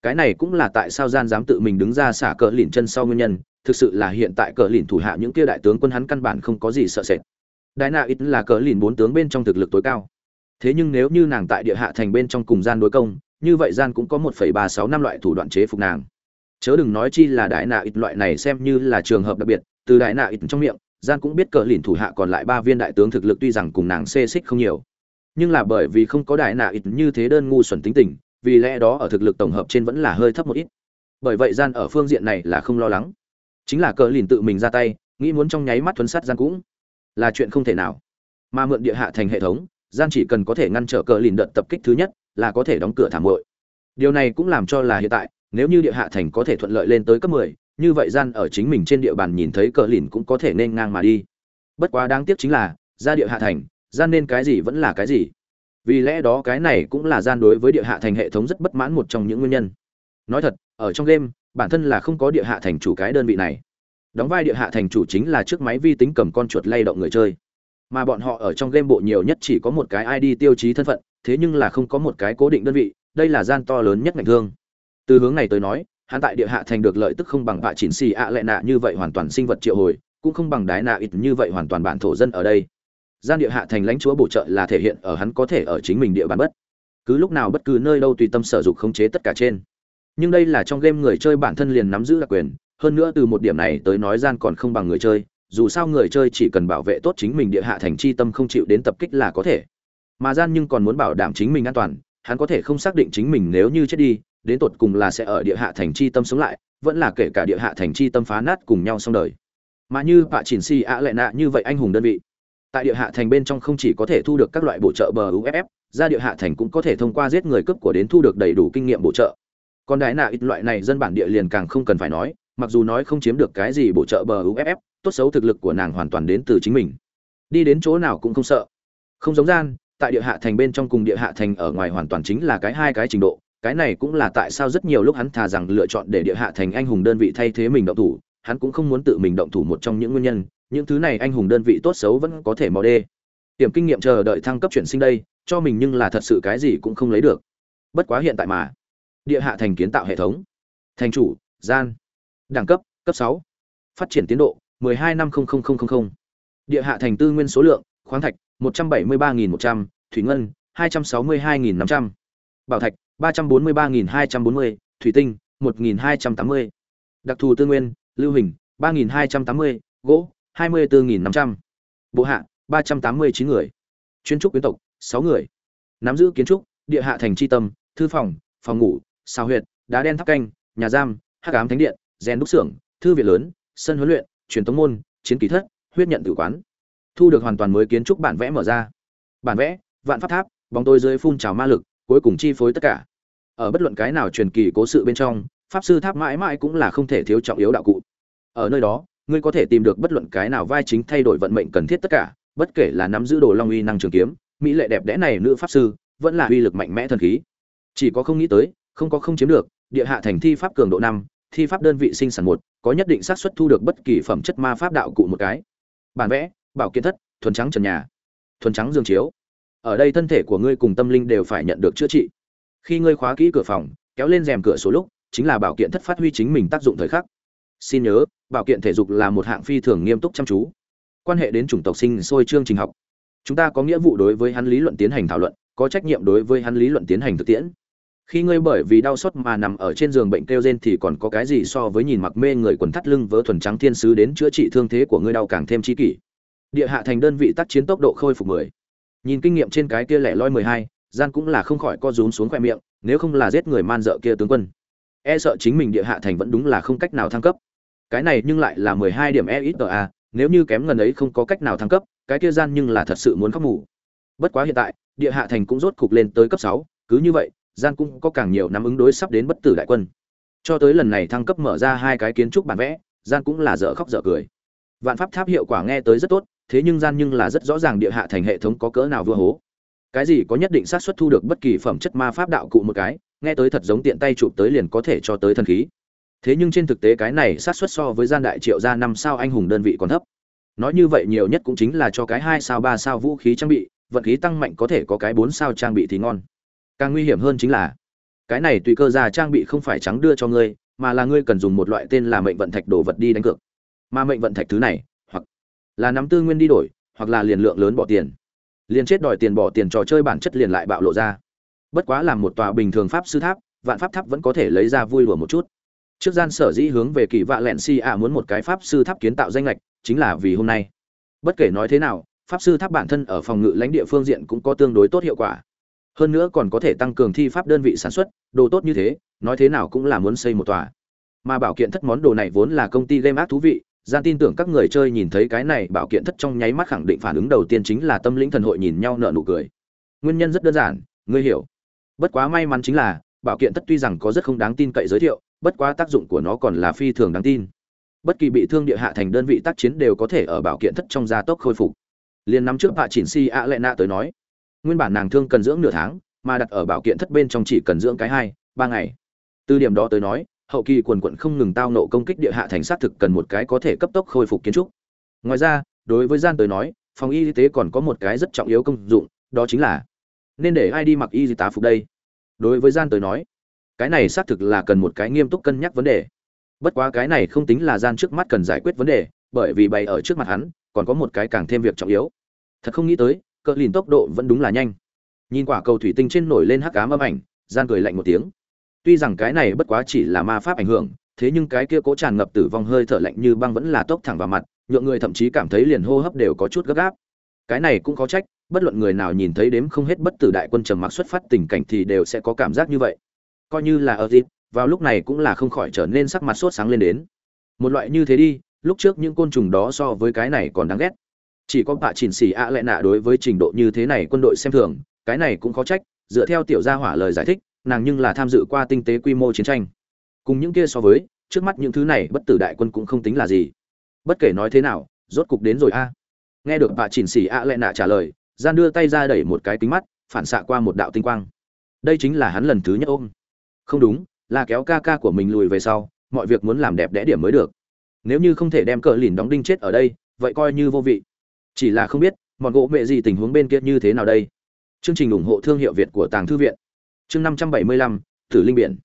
cái này cũng là tại sao gian dám tự mình đứng ra xả cờ lìn chân sau nguyên nhân, thực sự là hiện tại cờ lìn thủ hạ những kia đại tướng quân hắn căn bản không có gì sợ sệt. Đại nạ ít là cờ lìn bốn tướng bên trong thực lực tối cao. Thế nhưng nếu như nàng tại địa hạ thành bên trong cùng gian đối công, như vậy gian cũng có một phẩy ba sáu năm loại thủ đoạn chế phục nàng. Chớ đừng nói chi là đại nạ ít loại này xem như là trường hợp đặc biệt, từ đại nạ ít trong miệng, gian cũng biết cờ lìn thủ hạ còn lại ba viên đại tướng thực lực tuy rằng cùng nàng xê xích không nhiều. Nhưng là bởi vì không có đại nạ ít như thế đơn ngu xuẩn tính tình vì lẽ đó ở thực lực tổng hợp trên vẫn là hơi thấp một ít. Bởi vậy gian ở phương diện này là không lo lắng. Chính là cờ lìn tự mình ra tay nghĩ muốn trong nháy mắt thuấn sát gian cũng là chuyện không thể nào. Mà mượn địa hạ thành hệ thống gian chỉ cần có thể ngăn trở cờ lìn đợt tập kích thứ nhất là có thể đóng cửa thảm muội điều này cũng làm cho là hiện tại nếu như địa hạ thành có thể thuận lợi lên tới cấp 10, như vậy gian ở chính mình trên địa bàn nhìn thấy cờ lìn cũng có thể nên ngang mà đi. Bất quá đáng tiếc chính là ra địa hạ thành gian nên cái gì vẫn là cái gì vì lẽ đó cái này cũng là gian đối với địa hạ thành hệ thống rất bất mãn một trong những nguyên nhân. Nói thật, ở trong game, bản thân là không có địa hạ thành chủ cái đơn vị này. Đóng vai địa hạ thành chủ chính là chiếc máy vi tính cầm con chuột lay động người chơi. Mà bọn họ ở trong game bộ nhiều nhất chỉ có một cái id tiêu chí thân phận, thế nhưng là không có một cái cố định đơn vị, đây là gian to lớn nhất ngành thương. Từ hướng này tới nói, hắn tại địa hạ thành được lợi tức không bằng bạ chỉnh xì ạ lệ nạ như vậy hoàn toàn sinh vật triệu hồi, cũng không bằng đái nạ ít như vậy hoàn toàn bản thổ dân ở đây gian địa hạ thành lãnh chúa bổ trợ là thể hiện ở hắn có thể ở chính mình địa bàn bất. Cứ lúc nào bất cứ nơi đâu tùy tâm sở dục khống chế tất cả trên. Nhưng đây là trong game người chơi bản thân liền nắm giữ đặc quyền, hơn nữa từ một điểm này tới nói gian còn không bằng người chơi, dù sao người chơi chỉ cần bảo vệ tốt chính mình địa hạ thành chi tâm không chịu đến tập kích là có thể. Mà gian nhưng còn muốn bảo đảm chính mình an toàn, hắn có thể không xác định chính mình nếu như chết đi, đến tột cùng là sẽ ở địa hạ thành chi tâm sống lại, vẫn là kể cả địa hạ thành chi tâm phá nát cùng nhau xong đời. Mà như bạ chỉnh si ạ lệ nạ như vậy anh hùng đơn vị tại địa hạ thành bên trong không chỉ có thể thu được các loại bổ trợ bờ uff ra địa hạ thành cũng có thể thông qua giết người cướp của đến thu được đầy đủ kinh nghiệm bổ trợ. Còn đái nạ ít loại này dân bản địa liền càng không cần phải nói, mặc dù nói không chiếm được cái gì bổ trợ bờ uff tốt xấu thực lực của nàng hoàn toàn đến từ chính mình. Đi đến chỗ nào cũng không sợ. Không giống gian, tại địa hạ thành bên trong cùng địa hạ thành ở ngoài hoàn toàn chính là cái hai cái trình độ, cái này cũng là tại sao rất nhiều lúc hắn thà rằng lựa chọn để địa hạ thành anh hùng đơn vị thay thế mình động thủ, hắn cũng không muốn tự mình động thủ một trong những nguyên nhân những thứ này anh hùng đơn vị tốt xấu vẫn có thể mò đê. Điểm kinh nghiệm chờ đợi thăng cấp chuyển sinh đây cho mình nhưng là thật sự cái gì cũng không lấy được. Bất quá hiện tại mà. Địa hạ thành kiến tạo hệ thống. Thành chủ gian. Đẳng cấp cấp sáu. Phát triển tiến độ 12 năm địa hạ thành tư nguyên số lượng khoáng thạch 173.100, thủy ngân 262.500, bảo thạch 343.240, thủy tinh 1.280. đặc thù tư nguyên lưu hình 3.280, gỗ 24.500. bộ hạ 389 người. Chuyên trúc quyến tộc 6 người. Nắm giữ kiến trúc, địa hạ thành tri tâm, thư phòng phòng ngủ sao huyệt, đá đen tháp canh, nhà giam, hắc ám thánh điện, rèn đúc xưởng, thư viện lớn, sân huấn luyện, truyền tống môn, chiến kỳ thất, huyết nhận tử quán. Thu được hoàn toàn mới kiến trúc bản vẽ mở ra. Bản vẽ, vạn pháp tháp, bóng tôi dưới phun trào ma lực, cuối cùng chi phối tất cả. Ở bất luận cái nào truyền kỳ cố sự bên trong, pháp sư tháp mãi mãi cũng là không thể thiếu trọng yếu đạo cụ. Ở nơi đó ngươi có thể tìm được bất luận cái nào vai chính thay đổi vận mệnh cần thiết tất cả, bất kể là nắm giữ đồ long uy năng trường kiếm, mỹ lệ đẹp đẽ này nữ pháp sư, vẫn là uy lực mạnh mẽ thần khí. Chỉ có không nghĩ tới, không có không chiếm được, địa hạ thành thi pháp cường độ năm, thi pháp đơn vị sinh sản một, có nhất định xác suất thu được bất kỳ phẩm chất ma pháp đạo cụ một cái. Bản vẽ, bảo kiến thất, thuần trắng trần nhà, thuần trắng dương chiếu. Ở đây thân thể của ngươi cùng tâm linh đều phải nhận được chữa trị. Khi ngươi khóa kỹ cửa phòng, kéo lên rèm cửa số lúc, chính là bảo kiện thất phát huy chính mình tác dụng thời khắc xin nhớ, bảo kiện thể dục là một hạng phi thường nghiêm túc chăm chú. Quan hệ đến chủng tộc sinh sôi chương trình học. Chúng ta có nghĩa vụ đối với hắn lý luận tiến hành thảo luận, có trách nhiệm đối với hắn lý luận tiến hành thực tiễn. Khi ngươi bởi vì đau xót mà nằm ở trên giường bệnh kêu rên thì còn có cái gì so với nhìn mặc mê người quần thắt lưng vớ thuần trắng thiên sứ đến chữa trị thương thế của ngươi đau càng thêm chi kỷ. Địa hạ thành đơn vị tác chiến tốc độ khôi phục mười. Nhìn kinh nghiệm trên cái kia lẻ loi mười hai, gian cũng là không khỏi co rúm xuống khoe miệng, nếu không là giết người man dợ kia tướng quân e sợ chính mình địa hạ thành vẫn đúng là không cách nào thăng cấp. Cái này nhưng lại là mười hai điểm e ít a, nếu như kém ngần ấy không có cách nào thăng cấp, cái kia gian nhưng là thật sự muốn khóc mù. Bất quá hiện tại, địa hạ thành cũng rốt cục lên tới cấp sáu, cứ như vậy, gian cũng có càng nhiều năm ứng đối sắp đến bất tử đại quân. Cho tới lần này thăng cấp mở ra hai cái kiến trúc bản vẽ, gian cũng là dở khóc dở cười. Vạn pháp tháp hiệu quả nghe tới rất tốt, thế nhưng gian nhưng là rất rõ ràng địa hạ thành hệ thống có cỡ nào vừa hố. Cái gì có nhất định xác suất thu được bất kỳ phẩm chất ma pháp đạo cụ một cái nghe tới thật giống tiện tay chụp tới liền có thể cho tới thần khí. Thế nhưng trên thực tế cái này sát suất so với gian đại triệu gia năm sao anh hùng đơn vị còn thấp. Nói như vậy nhiều nhất cũng chính là cho cái hai sao ba sao vũ khí trang bị, vận khí tăng mạnh có thể có cái bốn sao trang bị thì ngon. Càng nguy hiểm hơn chính là, cái này tùy cơ ra trang bị không phải trắng đưa cho ngươi, mà là ngươi cần dùng một loại tên là mệnh vận thạch đồ vật đi đánh cược. Mà mệnh vận thạch thứ này, hoặc là nắm tư nguyên đi đổi, hoặc là liền lượng lớn bỏ tiền. Liền chết đòi tiền bỏ tiền trò chơi bản chất liền lại bạo lộ ra bất quá làm một tòa bình thường pháp sư tháp, vạn pháp tháp vẫn có thể lấy ra vui lùa một chút. Trước gian sở dĩ hướng về kỳ vạ lẹn si ạ muốn một cái pháp sư tháp kiến tạo danh lệch, chính là vì hôm nay. Bất kể nói thế nào, pháp sư tháp bản thân ở phòng ngự lãnh địa phương diện cũng có tương đối tốt hiệu quả. Hơn nữa còn có thể tăng cường thi pháp đơn vị sản xuất, đồ tốt như thế, nói thế nào cũng là muốn xây một tòa. Mà bảo kiện thất món đồ này vốn là công ty game ác thú vị, gian tin tưởng các người chơi nhìn thấy cái này bảo kiện thất trong nháy mắt khẳng định phản ứng đầu tiên chính là tâm linh thần hội nhìn nhau nợ nụ cười. Nguyên nhân rất đơn giản, ngươi hiểu bất quá may mắn chính là, bảo kiện thất tuy rằng có rất không đáng tin cậy giới thiệu, bất quá tác dụng của nó còn là phi thường đáng tin. Bất kỳ bị thương địa hạ thành đơn vị tác chiến đều có thể ở bảo kiện thất trong gia tốc khôi phục. Liền năm trước hạ chỉnh si a lệ nạ tới nói, nguyên bản nàng thương cần dưỡng nửa tháng, mà đặt ở bảo kiện thất bên trong chỉ cần dưỡng cái hai, ba ngày. Từ điểm đó tới nói, hậu kỳ quần quận không ngừng tao nộ công kích địa hạ thành xác thực cần một cái có thể cấp tốc khôi phục kiến trúc. Ngoài ra, đối với gian tới nói, phòng y tế còn có một cái rất trọng yếu công dụng, đó chính là nên để ai đi mặc y tá phục đây? Đối với gian tới nói, cái này xác thực là cần một cái nghiêm túc cân nhắc vấn đề. Bất quá cái này không tính là gian trước mắt cần giải quyết vấn đề, bởi vì bày ở trước mặt hắn, còn có một cái càng thêm việc trọng yếu. Thật không nghĩ tới cỡ lìn tốc độ vẫn đúng là nhanh. Nhìn quả cầu thủy tinh trên nổi lên hắc ám âm ảnh, gian cười lạnh một tiếng. Tuy rằng cái này bất quá chỉ là ma pháp ảnh hưởng, thế nhưng cái kia cố tràn ngập tử vong hơi thở lạnh như băng vẫn là tốc thẳng vào mặt, nhượng người thậm chí cảm thấy liền hô hấp đều có chút gấp gáp cái này cũng có trách, bất luận người nào nhìn thấy đếm không hết bất tử đại quân trầm mặc xuất phát tình cảnh thì đều sẽ có cảm giác như vậy. Coi như là ở dịp vào lúc này cũng là không khỏi trở nên sắc mặt sốt sáng lên đến. Một loại như thế đi, lúc trước những côn trùng đó so với cái này còn đáng ghét. Chỉ có bạ chỉnh xỉ ạ à lệ nạ đối với trình độ như thế này quân đội xem thường, cái này cũng có trách, dựa theo tiểu gia hỏa lời giải thích, nàng nhưng là tham dự qua tinh tế quy mô chiến tranh. Cùng những kia so với, trước mắt những thứ này bất tử đại quân cũng không tính là gì. Bất kể nói thế nào, rốt cục đến rồi a nghe được bà chỉnh xỉ ạ lệ nạ trả lời, gian đưa tay ra đẩy một cái kính mắt, phản xạ qua một đạo tinh quang. Đây chính là hắn lần thứ nhất ôm. Không đúng, là kéo ca ca của mình lùi về sau, mọi việc muốn làm đẹp đẽ điểm mới được. Nếu như không thể đem cờ lìn đóng đinh chết ở đây, vậy coi như vô vị. Chỉ là không biết, mọn gỗ mẹ gì tình huống bên kia như thế nào đây. Chương trình ủng hộ thương hiệu việt của tàng thư viện. Chương năm trăm bảy mươi lăm, tử linh biển.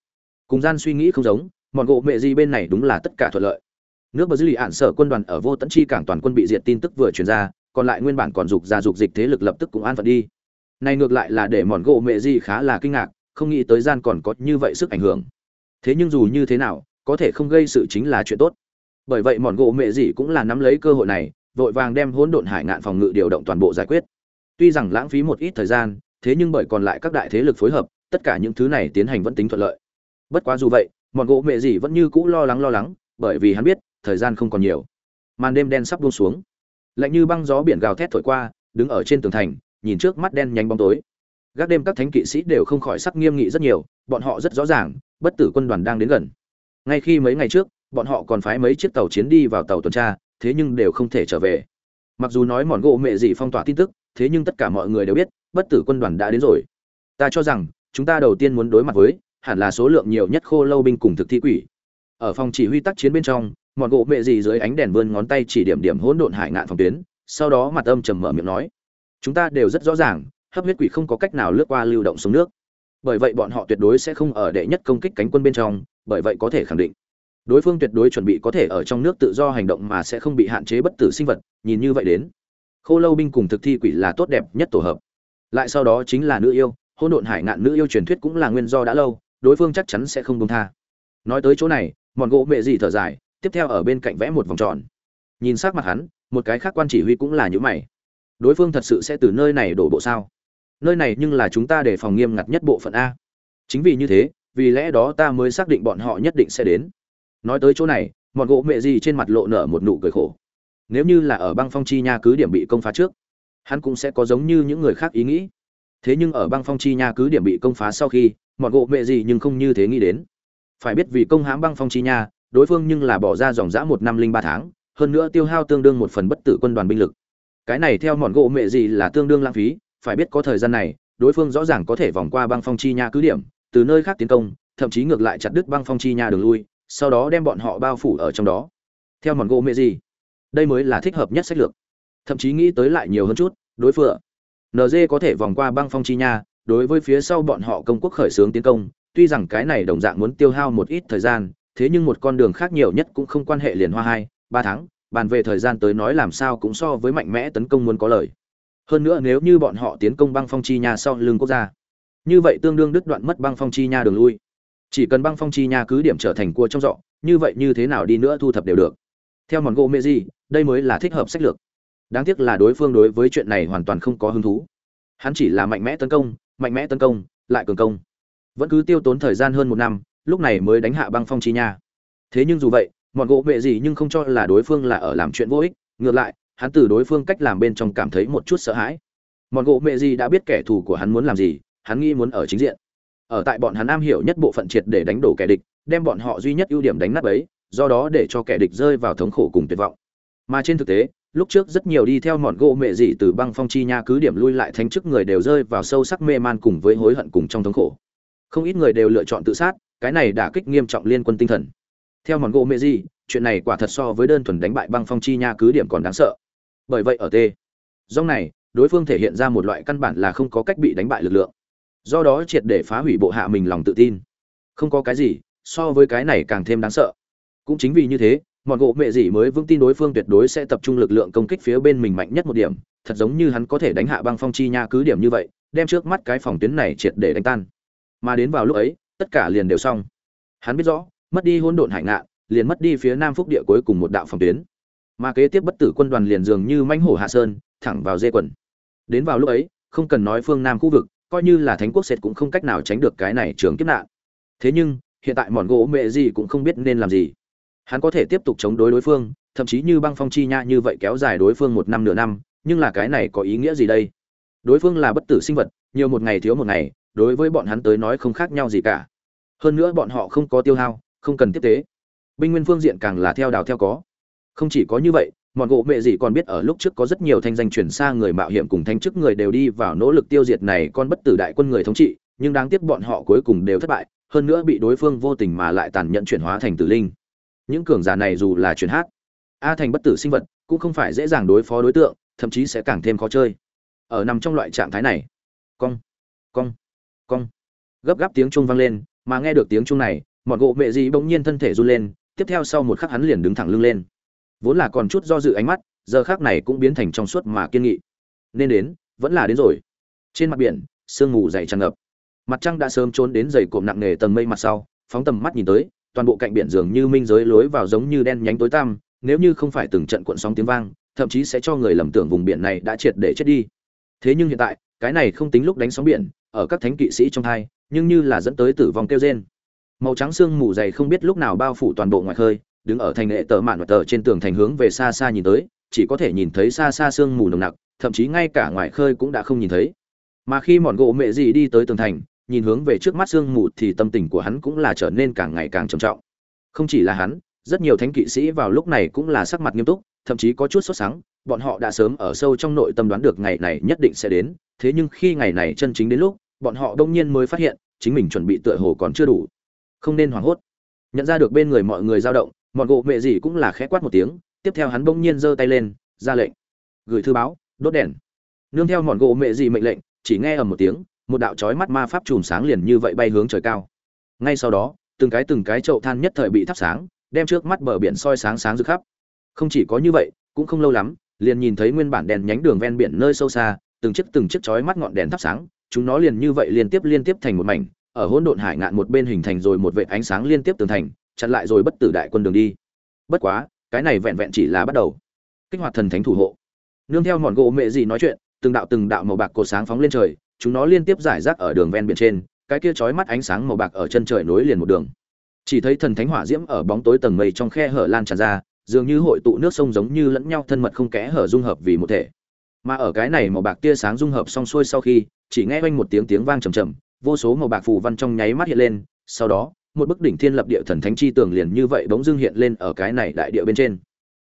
Cùng gian suy nghĩ không giống, mọn gỗ mẹ gì bên này đúng là tất cả thuận lợi nước bờ dư lì ạn sở quân đoàn ở vô tận chi cảng toàn quân bị diệt tin tức vừa truyền ra, còn lại nguyên bản còn dục ra dục dịch thế lực lập tức cũng an phận đi. Này ngược lại là để mòn gỗ mẹ gì khá là kinh ngạc, không nghĩ tới gian còn có như vậy sức ảnh hưởng. Thế nhưng dù như thế nào, có thể không gây sự chính là chuyện tốt. Bởi vậy mòn gỗ mẹ gì cũng là nắm lấy cơ hội này, vội vàng đem hỗn độn hải ngạn phòng ngự điều động toàn bộ giải quyết. Tuy rằng lãng phí một ít thời gian, thế nhưng bởi còn lại các đại thế lực phối hợp, tất cả những thứ này tiến hành vẫn tính thuận lợi. Bất quá dù vậy, mòn gỗ mẹ gì vẫn như cũ lo lắng lo lắng, bởi vì hắn biết thời gian không còn nhiều. Màn đêm đen sắp buông xuống. Lạnh như băng gió biển gào thét thổi qua, đứng ở trên tường thành, nhìn trước mắt đen nhánh bóng tối. Gác đêm các thánh kỵ sĩ đều không khỏi sắc nghiêm nghị rất nhiều, bọn họ rất rõ ràng, bất tử quân đoàn đang đến gần. Ngay khi mấy ngày trước, bọn họ còn phái mấy chiếc tàu chiến đi vào tàu tuần tra, thế nhưng đều không thể trở về. Mặc dù nói mòn gỗ mẹ gì phong tỏa tin tức, thế nhưng tất cả mọi người đều biết, bất tử quân đoàn đã đến rồi. Ta cho rằng, chúng ta đầu tiên muốn đối mặt với, hẳn là số lượng nhiều nhất khô lâu binh cùng thực thi quỷ. Ở phòng chỉ huy tác chiến bên trong mọn gỗ mẹ gì dưới ánh đèn vươn ngón tay chỉ điểm điểm hỗn độn hải ngạn phòng tuyến, sau đó mặt âm trầm mở miệng nói, chúng ta đều rất rõ ràng, hấp huyết quỷ không có cách nào lướt qua lưu động xuống nước. Bởi vậy bọn họ tuyệt đối sẽ không ở đệ nhất công kích cánh quân bên trong, bởi vậy có thể khẳng định, đối phương tuyệt đối chuẩn bị có thể ở trong nước tự do hành động mà sẽ không bị hạn chế bất tử sinh vật, nhìn như vậy đến, khô lâu binh cùng thực thi quỷ là tốt đẹp nhất tổ hợp. Lại sau đó chính là nữ yêu hôn độn hải ngạn nữ yêu truyền thuyết cũng là nguyên do đã lâu, đối phương chắc chắn sẽ không công tha. Nói tới chỗ này, mọn gỗ mẹ gì thở dài tiếp theo ở bên cạnh vẽ một vòng tròn. Nhìn sắc mặt hắn, một cái khác quan chỉ huy cũng là những mày. Đối phương thật sự sẽ từ nơi này đổ bộ sao? Nơi này nhưng là chúng ta để phòng nghiêm ngặt nhất bộ phận a. Chính vì như thế, vì lẽ đó ta mới xác định bọn họ nhất định sẽ đến. Nói tới chỗ này mọn gỗ mẹ gì trên mặt lộ nở một nụ cười khổ. Nếu như là ở băng phong chi nha cứ điểm bị công phá trước, hắn cũng sẽ có giống như những người khác ý nghĩ. Thế nhưng ở băng phong chi nha cứ điểm bị công phá sau khi mọn gỗ mẹ gì nhưng không như thế nghĩ đến. Phải biết vì công hãm băng phong chi nha đối phương nhưng là bỏ ra dòng dã một năm linh ba tháng, hơn nữa tiêu hao tương đương một phần bất tử quân đoàn binh lực. Cái này theo mọn gỗ mẹ gì là tương đương lãng phí, phải biết có thời gian này, đối phương rõ ràng có thể vòng qua băng phong chi nha cứ điểm, từ nơi khác tiến công, thậm chí ngược lại chặt đứt băng phong chi nha đường lui, sau đó đem bọn họ bao phủ ở trong đó. Theo mọn gỗ mẹ gì, đây mới là thích hợp nhất sách lược. Thậm chí nghĩ tới lại nhiều hơn chút, đối phương nd có thể vòng qua băng phong chi nha, đối với phía sau bọn họ công quốc khởi xướng tiến công, tuy rằng cái này đồng dạng muốn tiêu hao một ít thời gian thế nhưng một con đường khác nhiều nhất cũng không quan hệ liền hoa hai, ba tháng, bàn về thời gian tới nói làm sao cũng so với mạnh mẽ tấn công muốn có lời. Hơn nữa nếu như bọn họ tiến công băng phong chi nha sau lưng quốc gia, như vậy tương đương đứt đoạn mất băng phong chi nha đường lui. Chỉ cần băng phong chi nha cứ điểm trở thành cua trong rọ như vậy như thế nào đi nữa thu thập đều được. Theo mòn gỗ mê di đây mới là thích hợp sách lược. Đáng tiếc là đối phương đối với chuyện này hoàn toàn không có hứng thú. Hắn chỉ là mạnh mẽ tấn công, mạnh mẽ tấn công, lại cường công. Vẫn cứ tiêu tốn thời gian hơn một năm lúc này mới đánh hạ băng phong chi nha. Thế nhưng dù vậy, mọn gỗ mẹ gì nhưng không cho là đối phương là ở làm chuyện vô ích, ngược lại, hắn từ đối phương cách làm bên trong cảm thấy một chút sợ hãi. Mọn gỗ mẹ gì đã biết kẻ thù của hắn muốn làm gì, hắn nghĩ muốn ở chính diện. Ở tại bọn hắn am hiểu nhất bộ phận triệt để đánh đổ kẻ địch, đem bọn họ duy nhất ưu điểm đánh nát ấy do đó để cho kẻ địch rơi vào thống khổ cùng tuyệt vọng. Mà trên thực tế, lúc trước rất nhiều đi theo mọn gỗ mẹ dị từ băng phong chi nha cứ điểm lui lại thánh chức người đều rơi vào sâu sắc mê man cùng với hối hận cùng trong thống khổ. Không ít người đều lựa chọn tự sát cái này đả kích nghiêm trọng liên quân tinh thần. Theo mòn gỗ mẹ dị chuyện này quả thật so với đơn thuần đánh bại băng phong chi nha cứ điểm còn đáng sợ. Bởi vậy ở t dòng này, đối phương thể hiện ra một loại căn bản là không có cách bị đánh bại lực lượng. Do đó triệt để phá hủy bộ hạ mình lòng tự tin. Không có cái gì, so với cái này càng thêm đáng sợ. Cũng chính vì như thế mọn gỗ mẹ gì mới vững tin đối phương tuyệt đối sẽ tập trung lực lượng công kích phía bên mình mạnh nhất một điểm. Thật giống như hắn có thể đánh hạ băng phong chi nha cứ điểm như vậy, đem trước mắt cái phòng tuyến này triệt để đánh tan. Mà đến vào lúc ấy tất cả liền đều xong. Hắn biết rõ, mất đi hỗn độn hải ngạn, liền mất đi phía nam phúc địa cuối cùng một đạo phòng tuyến. Mà kế tiếp bất tử quân đoàn liền dường như manh hổ hạ sơn, thẳng vào dê quần. Đến vào lúc ấy, không cần nói phương nam khu vực, coi như là thánh quốc sệt cũng không cách nào tránh được cái này trường kiếp nạn. Thế nhưng, hiện tại mòn gỗ mẹ gì cũng không biết nên làm gì. Hắn có thể tiếp tục chống đối đối phương, thậm chí như băng phong chi nha như vậy kéo dài đối phương một năm nửa năm, nhưng là cái này có ý nghĩa gì đây? Đối phương là bất tử sinh vật, nhiều một ngày thiếu một ngày đối với bọn hắn tới nói không khác nhau gì cả. Hơn nữa bọn họ không có tiêu hao, không cần tiếp tế. Binh nguyên phương diện càng là theo đào theo có. Không chỉ có như vậy, mọn gỗ mẹ gì còn biết ở lúc trước có rất nhiều thanh danh chuyển xa người mạo hiểm cùng thanh chức người đều đi vào nỗ lực tiêu diệt này con bất tử đại quân người thống trị, nhưng đáng tiếc bọn họ cuối cùng đều thất bại, hơn nữa bị đối phương vô tình mà lại tàn nhẫn chuyển hóa thành tử linh. Những cường giả này dù là chuyển hát, a thành bất tử sinh vật, cũng không phải dễ dàng đối phó đối tượng, thậm chí sẽ càng thêm khó chơi. Ở nằm trong loại trạng thái này. Cong cong cong. Gấp gáp tiếng chuông vang lên, mà nghe được tiếng chuông này, mọn gỗ mẹ gì bỗng nhiên thân thể run lên, tiếp theo sau một khắc hắn liền đứng thẳng lưng lên. Vốn là còn chút do dự ánh mắt, giờ khác này cũng biến thành trong suốt mà kiên nghị. Nên đến, vẫn là đến rồi. Trên mặt biển, sương mù dày tràn ngập. Mặt trăng đã sớm trốn đến dày cộm nặng nề tầng mây mặt sau, phóng tầm mắt nhìn tới, toàn bộ cạnh biển dường như minh giới lối vào giống như đen nhánh tối tăm, nếu như không phải từng trận cuộn sóng tiếng vang, thậm chí sẽ cho người lầm tưởng vùng biển này đã triệt để chết đi. Thế nhưng hiện tại, cái này không tính lúc đánh sóng biển ở các thánh kỵ sĩ trong hai nhưng như là dẫn tới tử vong kêu rên. Màu trắng sương mù dày không biết lúc nào bao phủ toàn bộ ngoài khơi, đứng ở thành nghệ tờ mạn và tờ trên tường thành hướng về xa xa nhìn tới, chỉ có thể nhìn thấy xa xa sương mù nồng nặc, thậm chí ngay cả ngoài khơi cũng đã không nhìn thấy. Mà khi mòn gỗ mẹ gì đi tới tường thành, nhìn hướng về trước mắt sương mù thì tâm tình của hắn cũng là trở nên càng ngày càng trầm trọng. Không chỉ là hắn, rất nhiều thánh kỵ sĩ vào lúc này cũng là sắc mặt nghiêm túc thậm chí có chút sốt sắng, bọn họ đã sớm ở sâu trong nội tâm đoán được ngày này nhất định sẽ đến, thế nhưng khi ngày này chân chính đến lúc, bọn họ đông nhiên mới phát hiện, chính mình chuẩn bị tựa hồ còn chưa đủ. Không nên hoảng hốt. Nhận ra được bên người mọi người dao động, mọn gỗ mẹ gì cũng là khẽ quát một tiếng, tiếp theo hắn bỗng nhiên giơ tay lên, ra lệnh. Gửi thư báo, đốt đèn. Nương theo mọn gỗ mẹ gì mệnh lệnh, chỉ nghe ầm một tiếng, một đạo chói mắt ma pháp chùm sáng liền như vậy bay hướng trời cao. Ngay sau đó, từng cái từng cái chậu than nhất thời bị thắp sáng, đem trước mắt bờ biển soi sáng sáng rực khắp không chỉ có như vậy, cũng không lâu lắm, liền nhìn thấy nguyên bản đèn nhánh đường ven biển nơi sâu xa, từng chiếc từng chiếc chói mắt ngọn đèn thắp sáng, chúng nó liền như vậy liên tiếp liên tiếp thành một mảnh, ở hỗn độn hải ngạn một bên hình thành rồi một vệt ánh sáng liên tiếp tường thành, chặn lại rồi bất tử đại quân đường đi. Bất quá, cái này vẹn vẹn chỉ là bắt đầu. Kích hoạt thần thánh thủ hộ. Nương theo mòn gỗ mẹ gì nói chuyện, từng đạo từng đạo màu bạc cột sáng phóng lên trời, chúng nó liên tiếp giải rác ở đường ven biển trên, cái kia chói mắt ánh sáng màu bạc ở chân trời nối liền một đường. Chỉ thấy thần thánh hỏa diễm ở bóng tối tầng mây trong khe hở lan tràn ra dường như hội tụ nước sông giống như lẫn nhau thân mật không kẽ hở dung hợp vì một thể. Mà ở cái này màu bạc tia sáng dung hợp xong xuôi sau khi, chỉ nghe quanh một tiếng tiếng vang trầm trầm, vô số màu bạc phù văn trong nháy mắt hiện lên, sau đó, một bức đỉnh thiên lập địa thần thánh chi tường liền như vậy bỗng dưng hiện lên ở cái này đại địa bên trên.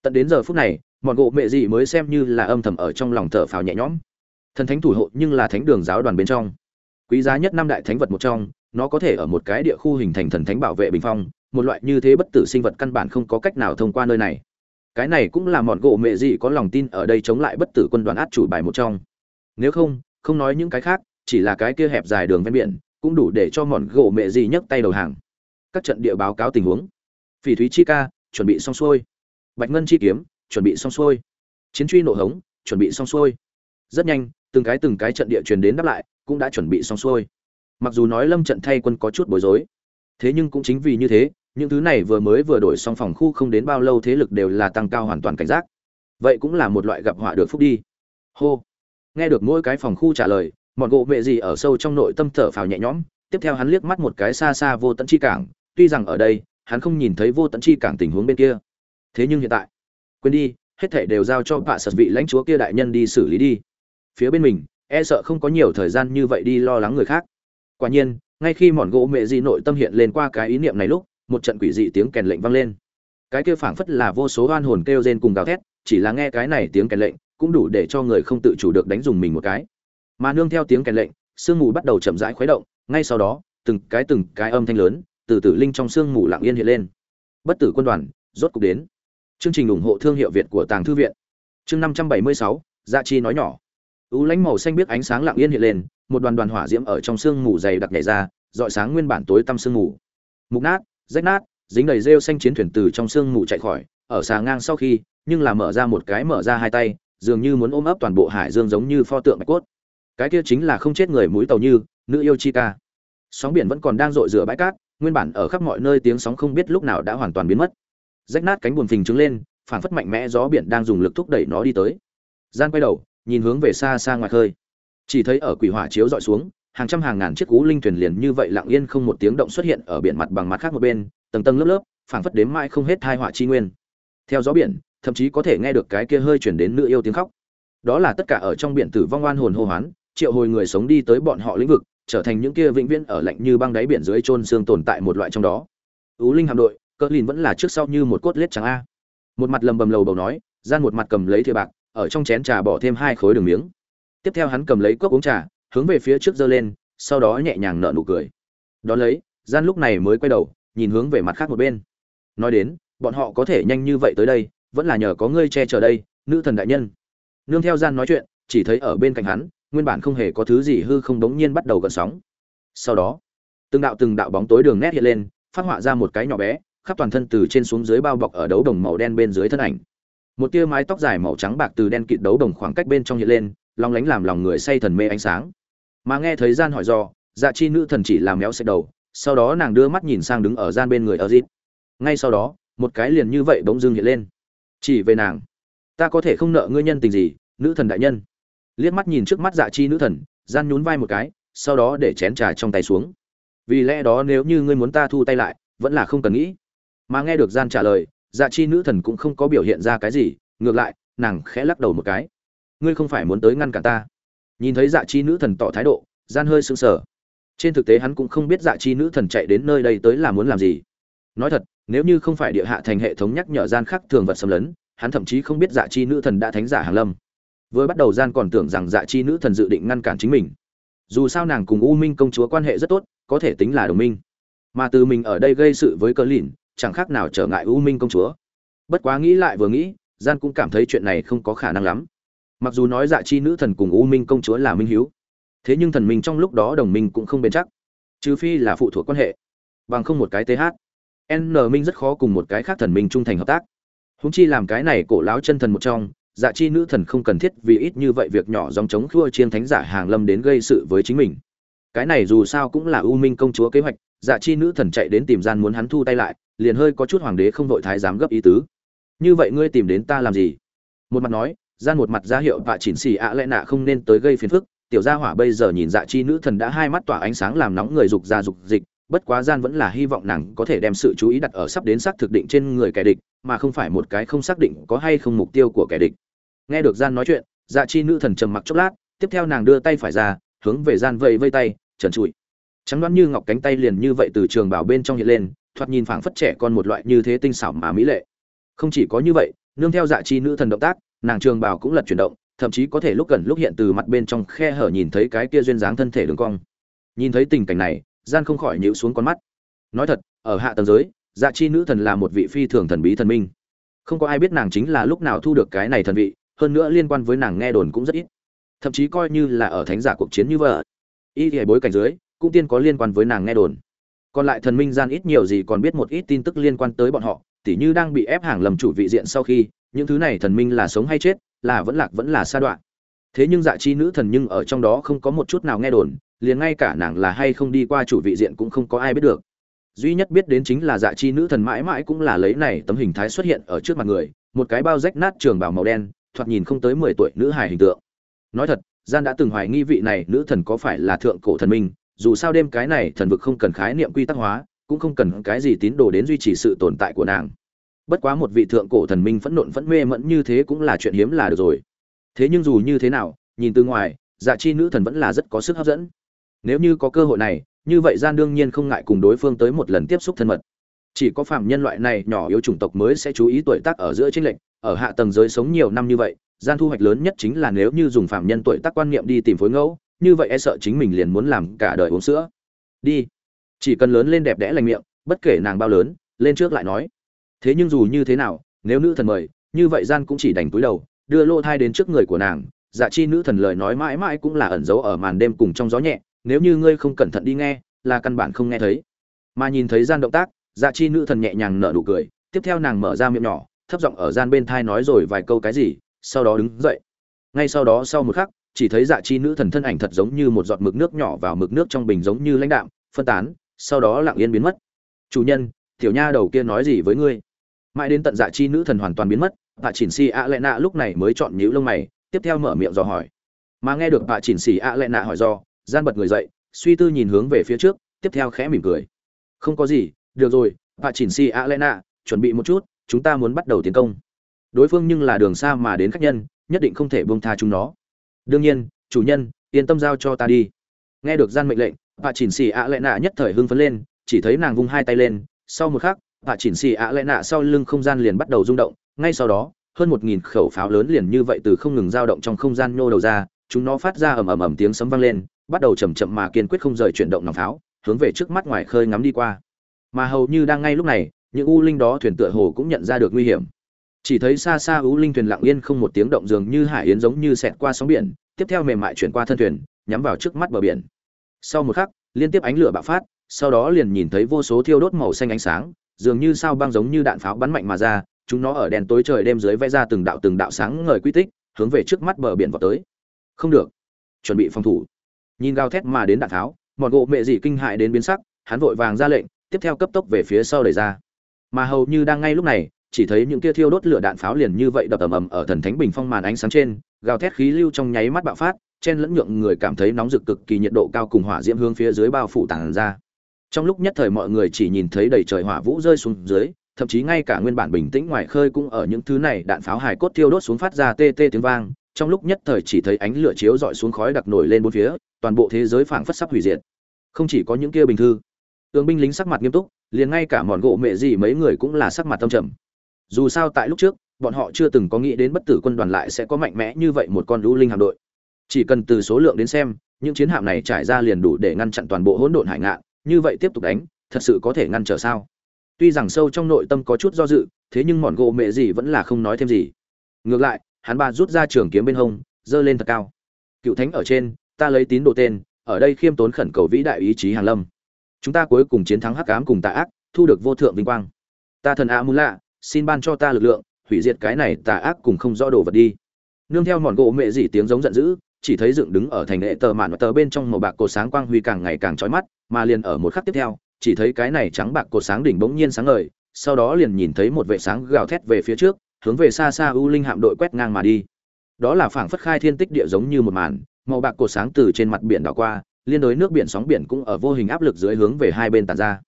Tận đến giờ phút này mọn gỗ mẹ gì mới xem như là âm thầm ở trong lòng thở phào nhẹ nhõm. Thần thánh thủ hộ nhưng là thánh đường giáo đoàn bên trong. Quý giá nhất năm đại thánh vật một trong, nó có thể ở một cái địa khu hình thành thần thánh bảo vệ bình phong một loại như thế bất tử sinh vật căn bản không có cách nào thông qua nơi này. Cái này cũng là mọn gỗ mẹ gì có lòng tin ở đây chống lại bất tử quân đoàn át chủ bài một trong. Nếu không không nói những cái khác, chỉ là cái kia hẹp dài đường ven biển, cũng đủ để cho mọn gỗ mẹ gì nhấc tay đầu hàng. Các trận địa báo cáo tình huống. Phỉ thúy chi ca, chuẩn bị xong xuôi. Bạch ngân chi kiếm, chuẩn bị xong xuôi. Chiến truy nổ hống, chuẩn bị xong xuôi. Rất nhanh, từng cái từng cái trận địa truyền đến đáp lại, cũng đã chuẩn bị xong xuôi. Mặc dù nói lâm trận thay quân có chút bối rối, thế nhưng cũng chính vì như thế những thứ này vừa mới vừa đổi xong phòng khu không đến bao lâu thế lực đều là tăng cao hoàn toàn cảnh giác. Vậy cũng là một loại gặp họa được phúc đi. Hô. Nghe được mỗi cái phòng khu trả lời mọn gỗ mẹ gì ở sâu trong nội tâm thở phào nhẹ nhõm, tiếp theo hắn liếc mắt một cái xa xa vô tận chi cảng, tuy rằng ở đây, hắn không nhìn thấy vô tận chi cảng tình huống bên kia. Thế nhưng hiện tại, quên đi, hết thảy đều giao cho bạ sật vị lãnh chúa kia đại nhân đi xử lý đi. Phía bên mình e sợ không có nhiều thời gian như vậy đi lo lắng người khác. Quả nhiên, ngay khi mọn gỗ mẹ gì nội tâm hiện lên qua cái ý niệm này lúc một trận quỷ dị tiếng kèn lệnh vang lên. Cái kia phảng phất là vô số oan hồn kêu rên cùng gào thét, chỉ là nghe cái này tiếng kèn lệnh, cũng đủ để cho người không tự chủ được đánh dùng mình một cái. Mà nương theo tiếng kèn lệnh, sương mù bắt đầu chậm rãi khuấy động, ngay sau đó, từng cái từng cái âm thanh lớn, từ tử linh trong sương mù lặng yên hiện lên. Bất tử quân đoàn, rốt cục đến. Chương trình ủng hộ thương hiệu việt của tàng thư viện. Chương năm trăm bảy mươi sáu dạ chi nói nhỏ. Ú lánh màu xanh biết ánh sáng lặng yên hiện lên, một đoàn đoàn hỏa diễm ở trong sương mù dày đặc nhảy ra dọi sáng nguyên bản tối tăm sương mù. Mục nát rách nát, dính đầy rêu xanh chiến thuyền từ trong sương mù chạy khỏi, ở xà ngang sau khi, nhưng là mở ra một cái mở ra hai tay, dường như muốn ôm ấp toàn bộ hải dương giống như pho tượng bạch cốt. Cái kia chính là không chết người mũi tàu như, nữ yêu chi ca. Sóng biển vẫn còn đang rội rửa bãi cát, nguyên bản ở khắp mọi nơi tiếng sóng không biết lúc nào đã hoàn toàn biến mất. Rách nát cánh buồn phình trứng lên, phảng phất mạnh mẽ gió biển đang dùng lực thúc đẩy nó đi tới. Gian quay đầu, nhìn hướng về xa xa ngoài khơi. Chỉ thấy ở quỷ hỏa chiếu dọi xuống hàng trăm hàng ngàn chiếc cú linh thuyền liền như vậy lặng yên không một tiếng động xuất hiện ở biển mặt bằng mặt khác một bên, tầng tầng lớp lớp, phảng phất đếm mãi không hết thai họa chi nguyên. Theo gió biển, thậm chí có thể nghe được cái kia hơi chuyển đến nữ yêu tiếng khóc. Đó là tất cả ở trong biển tử vong oan hồn hô hoán, triệu hồi người sống đi tới bọn họ lĩnh vực, trở thành những kia vĩnh viễn ở lạnh như băng đáy biển dưới chôn xương tồn tại một loại trong đó. Ú linh hạm đội, cỡ lìn vẫn là trước sau như một cốt lết trắng a. Một mặt lầm bầm lầu bầu nói, gian một mặt cầm lấy thìa bạc, ở trong chén trà bỏ thêm hai khối đường miếng. Tiếp theo hắn cầm lấy cốc uống trà hướng về phía trước giơ lên, sau đó nhẹ nhàng nở nụ cười. Đón lấy, gian lúc này mới quay đầu, nhìn hướng về mặt khác một bên. Nói đến, bọn họ có thể nhanh như vậy tới đây, vẫn là nhờ có ngươi che chở đây, nữ thần đại nhân. Nương theo gian nói chuyện, chỉ thấy ở bên cạnh hắn, nguyên bản không hề có thứ gì hư không đống nhiên bắt đầu gợn sóng. Sau đó, từng đạo từng đạo bóng tối đường nét hiện lên, phát họa ra một cái nhỏ bé, khắp toàn thân từ trên xuống dưới bao bọc ở đấu đồng màu đen bên dưới thân ảnh. Một tia mái tóc dài màu trắng bạc từ đen kịt đấu đồng khoảng cách bên trong hiện lên long lánh làm lòng người say thần mê ánh sáng. Mà nghe thấy gian hỏi do dạ chi nữ thần chỉ làm méo xẹt đầu, sau đó nàng đưa mắt nhìn sang đứng ở gian bên người ở dít ngay sau đó, một cái liền như vậy bỗng dưng hiện lên. Chỉ về nàng. Ta có thể không nợ ngươi nhân tình gì, nữ thần đại nhân? Liếc mắt nhìn trước mắt dạ chi nữ thần, gian nhún vai một cái, sau đó để chén trà trong tay xuống. Vì lẽ đó nếu như ngươi muốn ta thu tay lại, vẫn là không cần nghĩ. Mà nghe được gian trả lời dạ chi nữ thần cũng không có biểu hiện ra cái gì, ngược lại, nàng khẽ lắc đầu một cái ngươi không phải muốn tới ngăn cản ta. Nhìn thấy dạ chi nữ thần tỏ thái độ, gian hơi sững sờ. Trên thực tế hắn cũng không biết dạ chi nữ thần chạy đến nơi đây tới là muốn làm gì. Nói thật, nếu như không phải địa hạ thành hệ thống nhắc nhở gian khác thường vật xâm lấn, hắn thậm chí không biết dạ chi nữ thần đã thánh giả hàng lâm. Vừa bắt đầu gian còn tưởng rằng dạ chi nữ thần dự định ngăn cản chính mình. Dù sao nàng cùng u minh công chúa quan hệ rất tốt, có thể tính là đồng minh. Mà từ mình ở đây gây sự với cờ lìn, chẳng khác nào trở ngại u minh công chúa. Bất quá nghĩ lại vừa nghĩ, gian cũng cảm thấy chuyện này không có khả năng lắm mặc dù nói dạ chi nữ thần cùng u minh công chúa là minh hiếu, thế nhưng thần minh trong lúc đó đồng minh cũng không bền chắc, trừ phi là phụ thuộc quan hệ, bằng không một cái th n minh rất khó cùng một cái khác thần minh trung thành hợp tác. Húng chi làm cái này cổ láo chân thần một trong dạ chi nữ thần không cần thiết vì ít như vậy việc nhỏ dòng chống khua chiên thánh giả hàng lâm đến gây sự với chính mình. Cái này dù sao cũng là u minh công chúa kế hoạch dạ chi nữ thần chạy đến tìm gian muốn hắn thu tay lại, liền hơi có chút hoàng đế không vội thái dám gấp ý tứ. Như vậy ngươi tìm đến ta làm gì? Một mặt nói gian một mặt ra hiệu và chỉnh xì ạ lẽ nạ không nên tới gây phiền phức. Tiểu gia hỏa bây giờ nhìn dạ chi nữ thần đã hai mắt tỏa ánh sáng làm nóng người dục ra dục dịch, bất quá gian vẫn là hy vọng nàng có thể đem sự chú ý đặt ở sắp đến xác thực định trên người kẻ địch, mà không phải một cái không xác định có hay không mục tiêu của kẻ địch. Nghe được gian nói chuyện dạ chi nữ thần trầm mặc chốc lát, tiếp theo nàng đưa tay phải ra, hướng về gian vây vây tay, trần trụi. Trắng đoán như ngọc cánh tay liền như vậy từ trường bảo bên trong hiện lên, thoạt nhìn phảng phất trẻ con một loại như thế tinh xảo mà mỹ lệ. Không chỉ có như vậy, nương theo dạ chi nữ thần động tác nàng trường bảo cũng lật chuyển động, thậm chí có thể lúc gần lúc hiện từ mặt bên trong khe hở nhìn thấy cái kia duyên dáng thân thể đường cong. Nhìn thấy tình cảnh này, gian không khỏi nhíu xuống con mắt. Nói thật, ở hạ tầng giới dạ chi nữ thần là một vị phi thường thần bí thần minh. Không có ai biết nàng chính là lúc nào thu được cái này thần vị, hơn nữa liên quan với nàng nghe đồn cũng rất ít. Thậm chí coi như là ở thánh giả cuộc chiến như vậy y thì bối cảnh dưới, cũng tiên có liên quan với nàng nghe đồn. Còn lại thần minh gian ít nhiều gì còn biết một ít tin tức liên quan tới bọn họ tỉ như đang bị ép hàng lầm chủ vị diện sau khi, những thứ này thần minh là sống hay chết, là vẫn lạc vẫn là sa đoạn. Thế nhưng dạ chi nữ thần nhưng ở trong đó không có một chút nào nghe đồn, liền ngay cả nàng là hay không đi qua chủ vị diện cũng không có ai biết được. Duy nhất biết đến chính là dạ chi nữ thần mãi mãi cũng là lấy này tấm hình thái xuất hiện ở trước mặt người, một cái bao rách nát trường bào màu đen, thoạt nhìn không tới mười tuổi nữ hài hình tượng. Nói thật, gian đã từng hoài nghi vị này nữ thần có phải là thượng cổ thần minh, dù sao đêm cái này thần vực không cần khái niệm quy tắc hóa cũng không cần cái gì tín đồ đến duy trì sự tồn tại của nàng. Bất quá một vị thượng cổ thần minh phẫn nộn vẫn mê mẫn như thế cũng là chuyện hiếm là được rồi. Thế nhưng dù như thế nào, nhìn từ ngoài dạ chi nữ thần vẫn là rất có sức hấp dẫn. Nếu như có cơ hội này, như vậy gian đương nhiên không ngại cùng đối phương tới một lần tiếp xúc thân mật. Chỉ có phạm nhân loại này nhỏ yếu chủng tộc mới sẽ chú ý tuổi tác ở giữa chênh lệnh ở hạ tầng giới sống nhiều năm như vậy, gian thu hoạch lớn nhất chính là nếu như dùng phạm nhân tuổi tác quan niệm đi tìm phối ngẫu, như vậy e sợ chính mình liền muốn làm cả đời uống sữa. Đi chỉ cần lớn lên đẹp đẽ lành miệng, bất kể nàng bao lớn, lên trước lại nói. Thế nhưng dù như thế nào, nếu nữ thần mời, như vậy gian cũng chỉ đành túi đầu, đưa lô thai đến trước người của nàng. Dạ chi nữ thần lời nói mãi mãi cũng là ẩn giấu ở màn đêm cùng trong gió nhẹ, nếu như ngươi không cẩn thận đi nghe, là căn bản không nghe thấy. Mà nhìn thấy gian động tác dạ chi nữ thần nhẹ nhàng nở nụ cười, tiếp theo nàng mở ra miệng nhỏ, thấp giọng ở gian bên thai nói rồi vài câu cái gì, sau đó đứng dậy. Ngay sau đó sau một khắc, chỉ thấy dạ chi nữ thần thân ảnh thật giống như một giọt mực nước nhỏ vào mực nước trong bình giống như lãnh đạm, phân tán sau đó lặng yên biến mất. Chủ nhân, tiểu nha đầu kia nói gì với ngươi? Mãi đến tận dạ chi nữ thần hoàn toàn biến mất bà chỉnh si a lệ nạ lúc này mới chọn nhíu lông mày, tiếp theo mở miệng dò hỏi. Mà nghe được bà chỉnh xì a lệ nạ hỏi do, gian bật người dậy, suy tư nhìn hướng về phía trước, tiếp theo khẽ mỉm cười. Không có gì, được rồi bà chỉnh xì a lệ nạ, chuẩn bị một chút, chúng ta muốn bắt đầu tiến công. Đối phương nhưng là đường xa mà đến khách nhân, nhất định không thể buông tha chúng nó. Đương nhiên, chủ nhân, yên tâm giao cho ta đi nghe được gian mệnh lệnh bà chỉnh xì ạ lệ nạ nhất thời hưng phấn lên, chỉ thấy nàng vung hai tay lên, sau một khắc bà chỉnh xì ạ lệ nạ sau lưng không gian liền bắt đầu rung động, ngay sau đó, hơn một nghìn khẩu pháo lớn liền như vậy từ không ngừng dao động trong không gian nhô đầu ra, chúng nó phát ra ầm ầm ầm tiếng sấm vang lên, bắt đầu chậm chậm mà kiên quyết không rời chuyển động nòng pháo, hướng về trước mắt ngoài khơi ngắm đi qua. Mà hầu như đang ngay lúc này, những u linh đó thuyền tựa hồ cũng nhận ra được nguy hiểm. Chỉ thấy xa xa u linh thuyền lặng yên không một tiếng động dường như hải yến giống như xẹt qua sóng biển, tiếp theo mềm mại chuyển qua thân thuyền nhắm vào trước mắt bờ biển. Sau một khắc, liên tiếp ánh lửa bạo phát, sau đó liền nhìn thấy vô số thiêu đốt màu xanh ánh sáng, dường như sao băng giống như đạn pháo bắn mạnh mà ra, chúng nó ở đèn tối trời đêm dưới vẽ ra từng đạo từng đạo sáng ngời quy tích, hướng về trước mắt bờ biển vào tới. Không được. Chuẩn bị phòng thủ. Nhìn gào thét mà đến đạn tháo mọn gỗ mẹ dị kinh hại đến biến sắc, hắn vội vàng ra lệnh, tiếp theo cấp tốc về phía sau đẩy ra. Mà hầu như đang ngay lúc này chỉ thấy những kia thiêu đốt lửa đạn pháo liền như vậy đập ầm ầm ở thần thánh bình phong màn ánh sáng trên, gào thét khí lưu trong nháy mắt bạo phát, chen lẫn nhượng người cảm thấy nóng rực cực kỳ nhiệt độ cao cùng hỏa diễm hướng phía dưới bao phủ tàng ra. Trong lúc nhất thời mọi người chỉ nhìn thấy đầy trời hỏa vũ rơi xuống dưới, thậm chí ngay cả nguyên bản bình tĩnh ngoài khơi cũng ở những thứ này đạn pháo hài cốt thiêu đốt xuống phát ra tê tê tiếng vang, trong lúc nhất thời chỉ thấy ánh lửa chiếu dọi xuống khói đặc nổi lên bốn phía, toàn bộ thế giới phảng phất sắp hủy diệt. Không chỉ có những kia bình thư tướng binh lính sắc mặt nghiêm túc, liền ngay cả mòn gỗ mẹ gì mấy người cũng là sắc mặt tâm trầm dù sao tại lúc trước, bọn họ chưa từng có nghĩ đến bất tử quân đoàn lại sẽ có mạnh mẽ như vậy một con lũ linh hạm đội. Chỉ cần từ số lượng đến xem, những chiến hạm này trải ra liền đủ để ngăn chặn toàn bộ hỗn độn hải ngạn, như vậy tiếp tục đánh, thật sự có thể ngăn trở sao? Tuy rằng sâu trong nội tâm có chút do dự, thế nhưng mòn gỗ mẹ gì vẫn là không nói thêm gì. Ngược lại, hắn ba rút ra trường kiếm bên hông, giơ lên thật cao. Cựu thánh ở trên, ta lấy tín đồ tên, ở đây khiêm tốn khẩn cầu vĩ đại ý chí hàn lâm. Chúng ta cuối cùng chiến thắng hắc ám cùng tà ác, thu được vô thượng vinh quang. Ta thần a mù lạ xin ban cho ta lực lượng hủy diệt cái này tà ác cùng không rõ đồ vật đi nương theo mòn gỗ mẹ dị tiếng giống giận dữ chỉ thấy dựng đứng ở thành hệ tờ mạn và tờ bên trong màu bạc cột sáng quang huy càng ngày càng trói mắt mà liền ở một khắc tiếp theo chỉ thấy cái này trắng bạc cột sáng đỉnh bỗng nhiên sáng ngời, sau đó liền nhìn thấy một vệ sáng gào thét về phía trước, hướng về xa xa U Linh hạm đội quét ngang mà đi. Đó là phảng phất khai thiên tích địa giống như một màn, màu bạc cột sáng từ trên mặt biển đảo qua, liên đối nước biển sóng biển cũng ở vô hình áp lực dưới hướng về hai bên tản ra.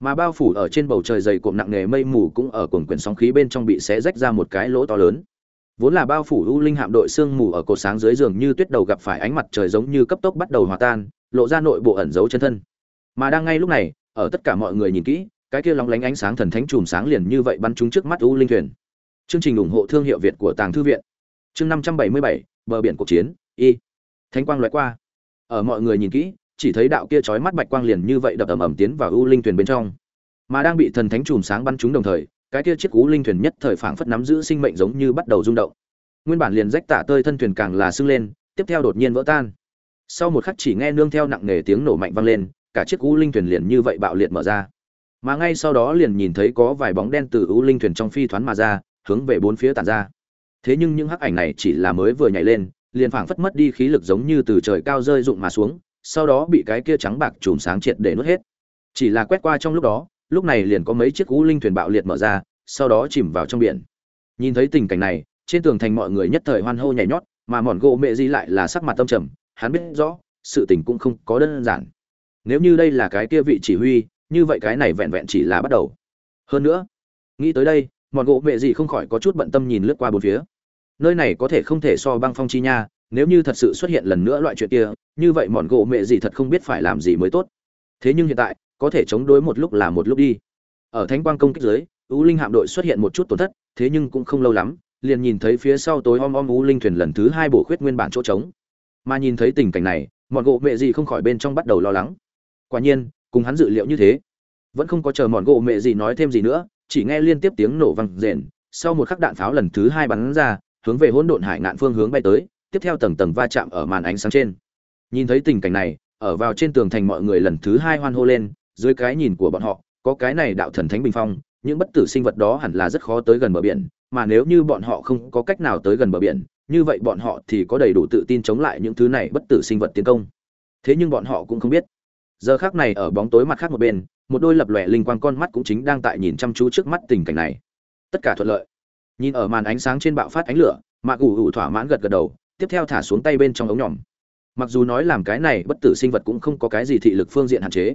Mà bao phủ ở trên bầu trời dày cộm nặng nề mây mù cũng ở cuồng quyển sóng khí bên trong bị xé rách ra một cái lỗ to lớn. Vốn là bao phủ U Linh hạm đội sương mù ở cột sáng dưới giường như tuyết đầu gặp phải ánh mặt trời giống như cấp tốc bắt đầu hòa tan, lộ ra nội bộ ẩn giấu chân thân. Mà đang ngay lúc này, ở tất cả mọi người nhìn kỹ cái kia lóng lánh ánh sáng thần thánh chùm sáng liền như vậy bắn trúng trước mắt u linh thuyền chương trình ủng hộ thương hiệu việt của tàng thư viện chương năm trăm bảy mươi bảy bờ biển cuộc chiến y thánh quang loại qua ở mọi người nhìn kỹ chỉ thấy đạo kia chói mắt bạch quang liền như vậy đập ầm ầm tiến vào u linh thuyền bên trong. Mà đang bị thần thánh chùm sáng bắn trúng đồng thời, cái kia chiếc u linh thuyền nhất thời phảng phất nắm giữ sinh mệnh giống như bắt đầu rung động. Nguyên bản liền rách tả tơi thân thuyền càng là sưng lên, tiếp theo đột nhiên vỡ tan. Sau một khắc chỉ nghe nương theo nặng nề tiếng nổ mạnh vang lên, cả chiếc u linh thuyền liền như vậy bạo liệt mở ra. Mà ngay sau đó liền nhìn thấy có vài bóng đen từ u linh thuyền trong phi thoán mà ra, hướng về bốn phía tản ra. Thế nhưng những hắc ảnh này chỉ là mới vừa nhảy lên, liền phảng phất mất đi khí lực giống như từ trời cao rơi rụng mà xuống sau đó bị cái kia trắng bạc chùm sáng triệt để nuốt hết. Chỉ là quét qua trong lúc đó, lúc này liền có mấy chiếc cú linh thuyền bạo liệt mở ra, sau đó chìm vào trong biển. Nhìn thấy tình cảnh này, trên tường thành mọi người nhất thời hoan hô nhảy nhót, mà mòn gỗ mẹ di lại là sắc mặt tâm trầm, hắn biết rõ, sự tình cũng không có đơn giản. Nếu như đây là cái kia vị chỉ huy, như vậy cái này vẹn vẹn chỉ là bắt đầu. Hơn nữa, nghĩ tới đây, mọn gỗ mẹ gì không khỏi có chút bận tâm nhìn lướt qua bốn phía. Nơi này có thể không thể so băng phong chi nha, nếu như thật sự xuất hiện lần nữa loại chuyện kia như vậy mọn gỗ mẹ gì thật không biết phải làm gì mới tốt. Thế nhưng hiện tại, có thể chống đối một lúc là một lúc đi. Ở thánh quang công kích dưới, u linh hạm đội xuất hiện một chút tổn thất, thế nhưng cũng không lâu lắm, liền nhìn thấy phía sau tối om om u linh thuyền lần thứ hai bổ khuyết nguyên bản chỗ trống. Mà nhìn thấy tình cảnh này, mọn gỗ mẹ gì không khỏi bên trong bắt đầu lo lắng. Quả nhiên, cùng hắn dự liệu như thế, vẫn không có chờ mọn gỗ mẹ gì nói thêm gì nữa, chỉ nghe liên tiếp tiếng nổ vang rền, sau một khắc đạn pháo lần thứ hai bắn ra, hướng về hỗn độn hải ngạn phương hướng bay tới, tiếp theo tầng tầng va chạm ở màn ánh sáng trên nhìn thấy tình cảnh này, ở vào trên tường thành mọi người lần thứ hai hoan hô lên, dưới cái nhìn của bọn họ, có cái này đạo thần thánh bình phong, những bất tử sinh vật đó hẳn là rất khó tới gần bờ biển, mà nếu như bọn họ không có cách nào tới gần bờ biển, như vậy bọn họ thì có đầy đủ tự tin chống lại những thứ này bất tử sinh vật tiến công. Thế nhưng bọn họ cũng không biết. Giờ khác này ở bóng tối mặt khác một bên, một đôi lập lòe linh quang con mắt cũng chính đang tại nhìn chăm chú trước mắt tình cảnh này. Tất cả thuận lợi. Nhìn ở màn ánh sáng trên bạo phát ánh lửa, mạc ủ ủ thỏa mãn gật gật đầu, tiếp theo thả xuống tay bên trong ống nhỏm mặc dù nói làm cái này bất tử sinh vật cũng không có cái gì thị lực phương diện hạn chế,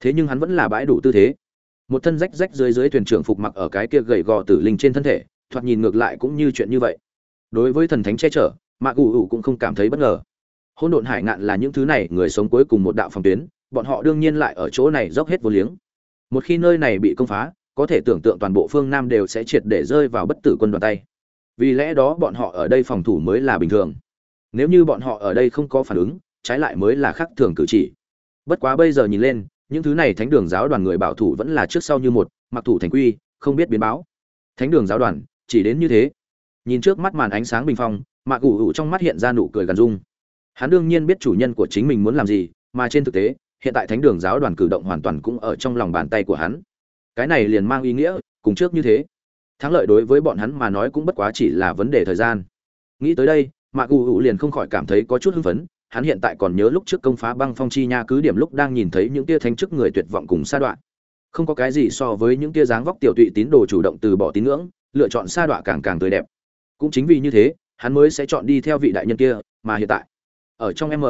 thế nhưng hắn vẫn là bãi đủ tư thế. Một thân rách rách dưới dưới thuyền trưởng phục mặc ở cái kia gầy gò tử linh trên thân thể, thoạt nhìn ngược lại cũng như chuyện như vậy. Đối với thần thánh che chở, mạc ủ ủ cũng không cảm thấy bất ngờ. Hôn độn hải ngạn là những thứ này, người sống cuối cùng một đạo phòng tuyến, bọn họ đương nhiên lại ở chỗ này dốc hết vô liếng. Một khi nơi này bị công phá, có thể tưởng tượng toàn bộ phương nam đều sẽ triệt để rơi vào bất tử quân đoàn tay. Vì lẽ đó bọn họ ở đây phòng thủ mới là bình thường nếu như bọn họ ở đây không có phản ứng, trái lại mới là khác thường cử chỉ. Bất quá bây giờ nhìn lên, những thứ này thánh đường giáo đoàn người bảo thủ vẫn là trước sau như một, mặc thủ thành quy, không biết biến báo. Thánh đường giáo đoàn, chỉ đến như thế. Nhìn trước mắt màn ánh sáng bình phong, mạc ủ ủ trong mắt hiện ra nụ cười gần dung hắn đương nhiên biết chủ nhân của chính mình muốn làm gì, mà trên thực tế, hiện tại thánh đường giáo đoàn cử động hoàn toàn cũng ở trong lòng bàn tay của hắn. Cái này liền mang ý nghĩa, cùng trước như thế. Thắng lợi đối với bọn hắn mà nói cũng bất quá chỉ là vấn đề thời gian. Nghĩ tới đây mạ cụ hữu liền không khỏi cảm thấy có chút hưng phấn, hắn hiện tại còn nhớ lúc trước công phá băng phong chi nha cứ điểm lúc đang nhìn thấy những tia thánh chức người tuyệt vọng cùng sa đoạn không có cái gì so với những tia dáng vóc tiểu tụy tín đồ chủ động từ bỏ tín ngưỡng, lựa chọn sa đoạn càng càng tươi đẹp. Cũng chính vì như thế, hắn mới sẽ chọn đi theo vị đại nhân kia, mà hiện tại, ở trong m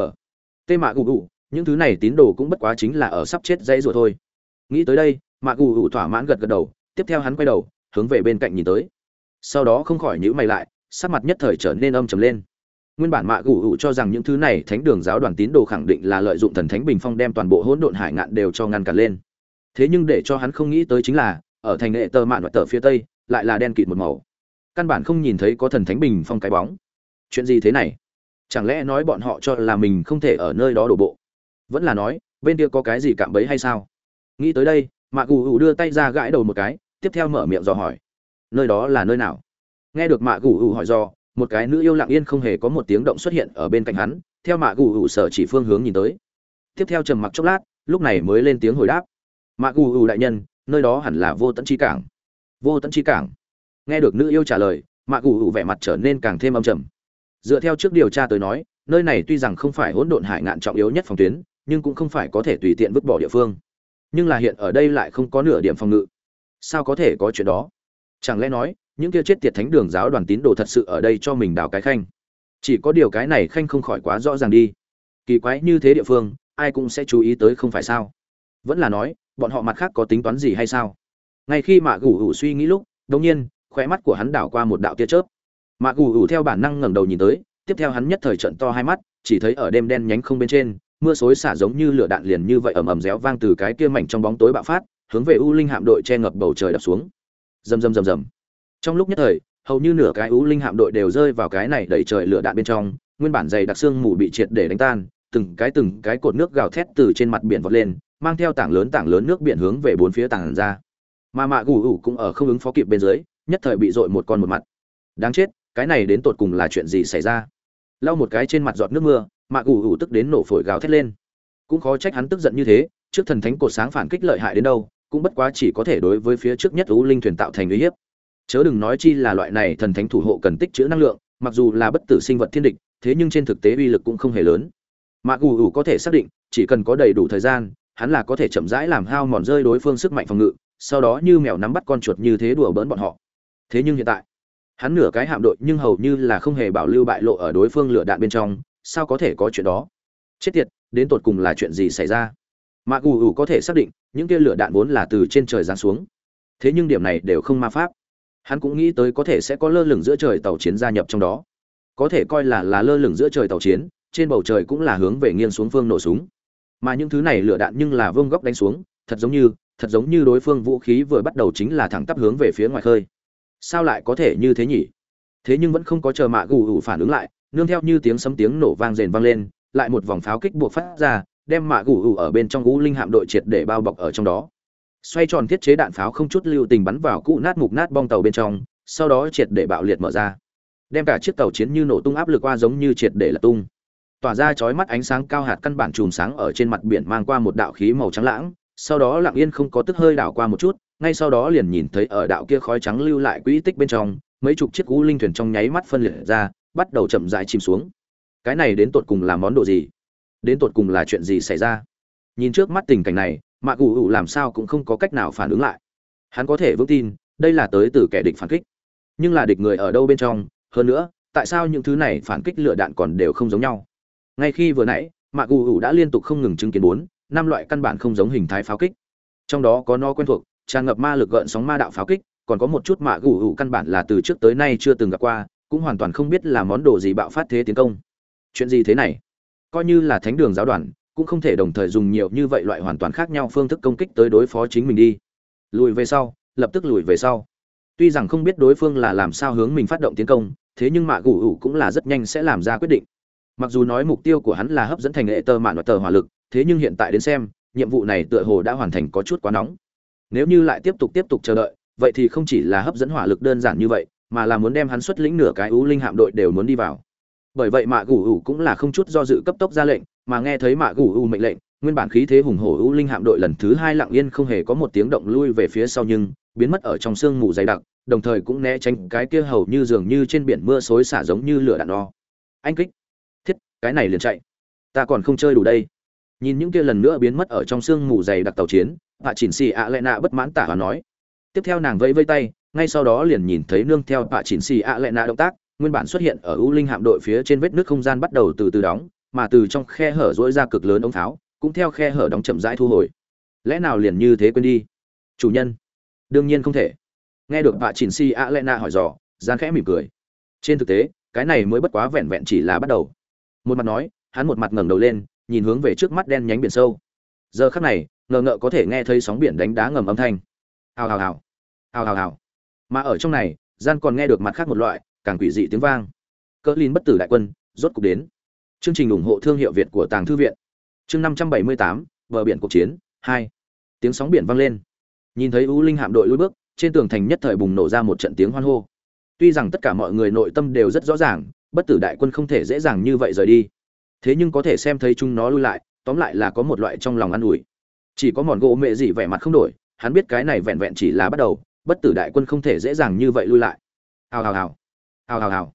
tê mạ gù gù những thứ này tín đồ cũng bất quá chính là ở sắp chết dãy rồi thôi. Nghĩ tới đây, mạ gù gù thỏa mãn gật gật đầu, tiếp theo hắn quay đầu, hướng về bên cạnh nhìn tới. Sau đó không khỏi nhữ mày lại, sắc mặt nhất thời trở nên âm trầm lên nguyên bản mạ gù gù cho rằng những thứ này thánh đường giáo đoàn tín đồ khẳng định là lợi dụng thần thánh bình phong đem toàn bộ hỗn độn hải ngạn đều cho ngăn cản lên. Thế nhưng để cho hắn không nghĩ tới chính là, ở thành nghệ tơ mạn và tờ phía tây, lại là đen kịt một màu. Căn bản không nhìn thấy có thần thánh bình phong cái bóng. Chuyện gì thế này? Chẳng lẽ nói bọn họ cho là mình không thể ở nơi đó đổ bộ? Vẫn là nói, bên kia có cái gì cạm bẫy hay sao? Nghĩ tới đây, mạ gù ủ đưa tay ra gãi đầu một cái, tiếp theo mở miệng dò hỏi. Nơi đó là nơi nào? Nghe được mạ gù ủ hỏi do một cái nữ yêu lặng yên không hề có một tiếng động xuất hiện ở bên cạnh hắn, theo mạ gù ủ sở chỉ phương hướng nhìn tới. Tiếp theo trầm mặc chốc lát, lúc này mới lên tiếng hồi đáp. Mạ gù ủ đại nhân, nơi đó hẳn là vô tận chi cảng. Vô tận chi cảng. Nghe được nữ yêu trả lời, mạ gù ủ vẻ mặt trở nên càng thêm âm trầm. Dựa theo trước điều tra tới nói, nơi này tuy rằng không phải hỗn độn hải ngạn trọng yếu nhất phòng tuyến, nhưng cũng không phải có thể tùy tiện vứt bỏ địa phương. Nhưng là hiện ở đây lại không có nửa điểm phòng ngự. Sao có thể có chuyện đó? Chẳng lẽ nói những kia chết tiệt thánh đường giáo đoàn tín đồ thật sự ở đây cho mình đào cái khanh. Chỉ có điều cái này khanh không khỏi quá rõ ràng đi. Kỳ quái như thế địa phương, ai cũng sẽ chú ý tới không phải sao? Vẫn là nói, bọn họ mặt khác có tính toán gì hay sao? Ngay khi mạ gù ủ suy nghĩ lúc, đột nhiên, khóe mắt của hắn đảo qua một đạo tia chớp. Mạ gù ủ theo bản năng ngẩng đầu nhìn tới, tiếp theo hắn nhất thời trận to hai mắt, chỉ thấy ở đêm đen nhánh không bên trên, mưa xối xả giống như lửa đạn liền như vậy ầm ầm réo vang từ cái kia mảnh trong bóng tối bạo phát, hướng về u linh hạm đội che ngập bầu trời đập xuống. Rầm rầm rầm rầm trong lúc nhất thời, hầu như nửa cái ú linh hạm đội đều rơi vào cái này đẩy trời lửa đạn bên trong, nguyên bản dày đặc xương mù bị triệt để đánh tan, từng cái từng cái cột nước gào thét từ trên mặt biển vọt lên, mang theo tảng lớn tảng lớn nước biển hướng về bốn phía tảng ra. Mà mạ gù ủ cũng ở không ứng phó kịp bên dưới, nhất thời bị dội một con một mặt. Đáng chết, cái này đến tột cùng là chuyện gì xảy ra? Lau một cái trên mặt giọt nước mưa, mạ gù ủ tức đến nổ phổi gào thét lên. Cũng khó trách hắn tức giận như thế, trước thần thánh cột sáng phản kích lợi hại đến đâu, cũng bất quá chỉ có thể đối với phía trước nhất ú linh thuyền tạo thành uy hiếp chớ đừng nói chi là loại này thần thánh thủ hộ cần tích trữ năng lượng, mặc dù là bất tử sinh vật thiên địch, thế nhưng trên thực tế uy lực cũng không hề lớn. Mà gù ủ có thể xác định, chỉ cần có đầy đủ thời gian, hắn là có thể chậm rãi làm hao mòn rơi đối phương sức mạnh phòng ngự, sau đó như mèo nắm bắt con chuột như thế đùa bỡn bọn họ. Thế nhưng hiện tại, hắn nửa cái hạm đội nhưng hầu như là không hề bảo lưu bại lộ ở đối phương lửa đạn bên trong, sao có thể có chuyện đó? Chết tiệt, đến tột cùng là chuyện gì xảy ra? Mà gù ủ có thể xác định, những kia lửa đạn vốn là từ trên trời giáng xuống. Thế nhưng điểm này đều không ma pháp hắn cũng nghĩ tới có thể sẽ có lơ lửng giữa trời tàu chiến gia nhập trong đó. Có thể coi là là lơ lửng giữa trời tàu chiến, trên bầu trời cũng là hướng về nghiêng xuống phương nổ súng. Mà những thứ này lửa đạn nhưng là vương góc đánh xuống, thật giống như, thật giống như đối phương vũ khí vừa bắt đầu chính là thẳng tắp hướng về phía ngoài khơi. Sao lại có thể như thế nhỉ? Thế nhưng vẫn không có chờ mạ gù ủ phản ứng lại, nương theo như tiếng sấm tiếng nổ vang rền vang lên, lại một vòng pháo kích buộc phát ra, đem mạ gù ủ ở bên trong ngũ linh hạm đội triệt để bao bọc ở trong đó xoay tròn thiết chế đạn pháo không chút lưu tình bắn vào cụ nát mục nát bong tàu bên trong, sau đó triệt để bạo liệt mở ra. Đem cả chiếc tàu chiến như nổ tung áp lực qua giống như triệt để là tung. Tỏa ra chói mắt ánh sáng cao hạt căn bản chùm sáng ở trên mặt biển mang qua một đạo khí màu trắng lãng, sau đó lặng yên không có tức hơi đảo qua một chút, ngay sau đó liền nhìn thấy ở đạo kia khói trắng lưu lại quỹ tích bên trong, mấy chục chiếc cú linh thuyền trong nháy mắt phân liệt ra, bắt đầu chậm rãi chìm xuống. Cái này đến tột cùng là món đồ gì? Đến tột cùng là chuyện gì xảy ra? Nhìn trước mắt tình cảnh này mạ cụ ủ làm sao cũng không có cách nào phản ứng lại. Hắn có thể vững tin, đây là tới từ kẻ địch phản kích. Nhưng là địch người ở đâu bên trong, hơn nữa, tại sao những thứ này phản kích lựa đạn còn đều không giống nhau? Ngay khi vừa nãy mạc ủ ủ đã liên tục không ngừng chứng kiến bốn, năm loại căn bản không giống hình thái pháo kích. Trong đó có no quen thuộc, tràn ngập ma lực gợn sóng ma đạo pháo kích, còn có một chút mạ gù ủ căn bản là từ trước tới nay chưa từng gặp qua, cũng hoàn toàn không biết là món đồ gì bạo phát thế tiến công. Chuyện gì thế này? Coi như là thánh đường giáo đoàn cũng không thể đồng thời dùng nhiều như vậy loại hoàn toàn khác nhau phương thức công kích tới đối phó chính mình đi. Lùi về sau, lập tức lùi về sau. Tuy rằng không biết đối phương là làm sao hướng mình phát động tiến công, thế nhưng mạ gù ủ cũng là rất nhanh sẽ làm ra quyết định. Mặc dù nói mục tiêu của hắn là hấp dẫn thành hệ tơ mạn và tờ hỏa lực, thế nhưng hiện tại đến xem, nhiệm vụ này tựa hồ đã hoàn thành có chút quá nóng. Nếu như lại tiếp tục tiếp tục chờ đợi, vậy thì không chỉ là hấp dẫn hỏa lực đơn giản như vậy, mà là muốn đem hắn xuất lĩnh nửa cái ú linh hạm đội đều muốn đi vào. Bởi vậy mạ gù ủ cũng là không chút do dự cấp tốc ra lệnh mà nghe thấy mạ gù u mệnh lệnh, nguyên bản khí thế hùng hổ u linh hạm đội lần thứ hai lặng yên không hề có một tiếng động lui về phía sau nhưng, biến mất ở trong sương mù dày đặc, đồng thời cũng né tránh cái kia hầu như dường như trên biển mưa xối xả giống như lửa đạn đo anh kích. Thiết, cái này liền chạy. Ta còn không chơi đủ đây. Nhìn những kia lần nữa biến mất ở trong sương mù dày đặc tàu chiến, hạ chỉnh xì ạ lệ nạ bất mãn tả và nói. Tiếp theo nàng vẫy vây tay, ngay sau đó liền nhìn thấy nương theo hạ chỉnh xì ạ lệ nạ động tác, nguyên bản xuất hiện ở u linh hạm đội phía trên vết nước không gian bắt đầu từ từ đóng mà từ trong khe hở rỗi ra cực lớn ống tháo, cũng theo khe hở đóng chậm rãi thu hồi. Lẽ nào liền như thế quên đi? Chủ nhân, đương nhiên không thể. Nghe được bà chỉnh si a lẽ na hỏi dò gian khẽ mỉm cười. Trên thực tế, cái này mới bất quá vẹn vẹn chỉ là bắt đầu. Một mặt nói, hắn một mặt ngẩng đầu lên, nhìn hướng về trước mắt đen nhánh biển sâu. Giờ khắc này, ngờ ngợ có thể nghe thấy sóng biển đánh đá ngầm âm thanh. Hào hào hào. Hào hào hào. Mà ở trong này gian còn nghe được mặt khác một loại, càng quỷ dị tiếng vang. Cỡ lin bất tử đại quân, rốt cục đến chương trình ủng hộ thương hiệu việt của tàng thư viện. Chương năm trăm bảy mươi tám, bờ biển cuộc chiến, hai. Tiếng sóng biển vang lên. Nhìn thấy u linh hạm đội lùi bước, trên tường thành nhất thời bùng nổ ra một trận tiếng hoan hô. Tuy rằng tất cả mọi người nội tâm đều rất rõ ràng, bất tử đại quân không thể dễ dàng như vậy rời đi. Thế nhưng có thể xem thấy chúng nó lui lại, tóm lại là có một loại trong lòng ă n ủi. Chỉ có mòn gỗ mẹ gì vẻ mặt không đổi, hắn biết cái này vẹn vẹn chỉ là bắt đầu, bất tử đại quân không thể dễ dàng như vậy lui lại. Hào hào hào. Hào hào hào.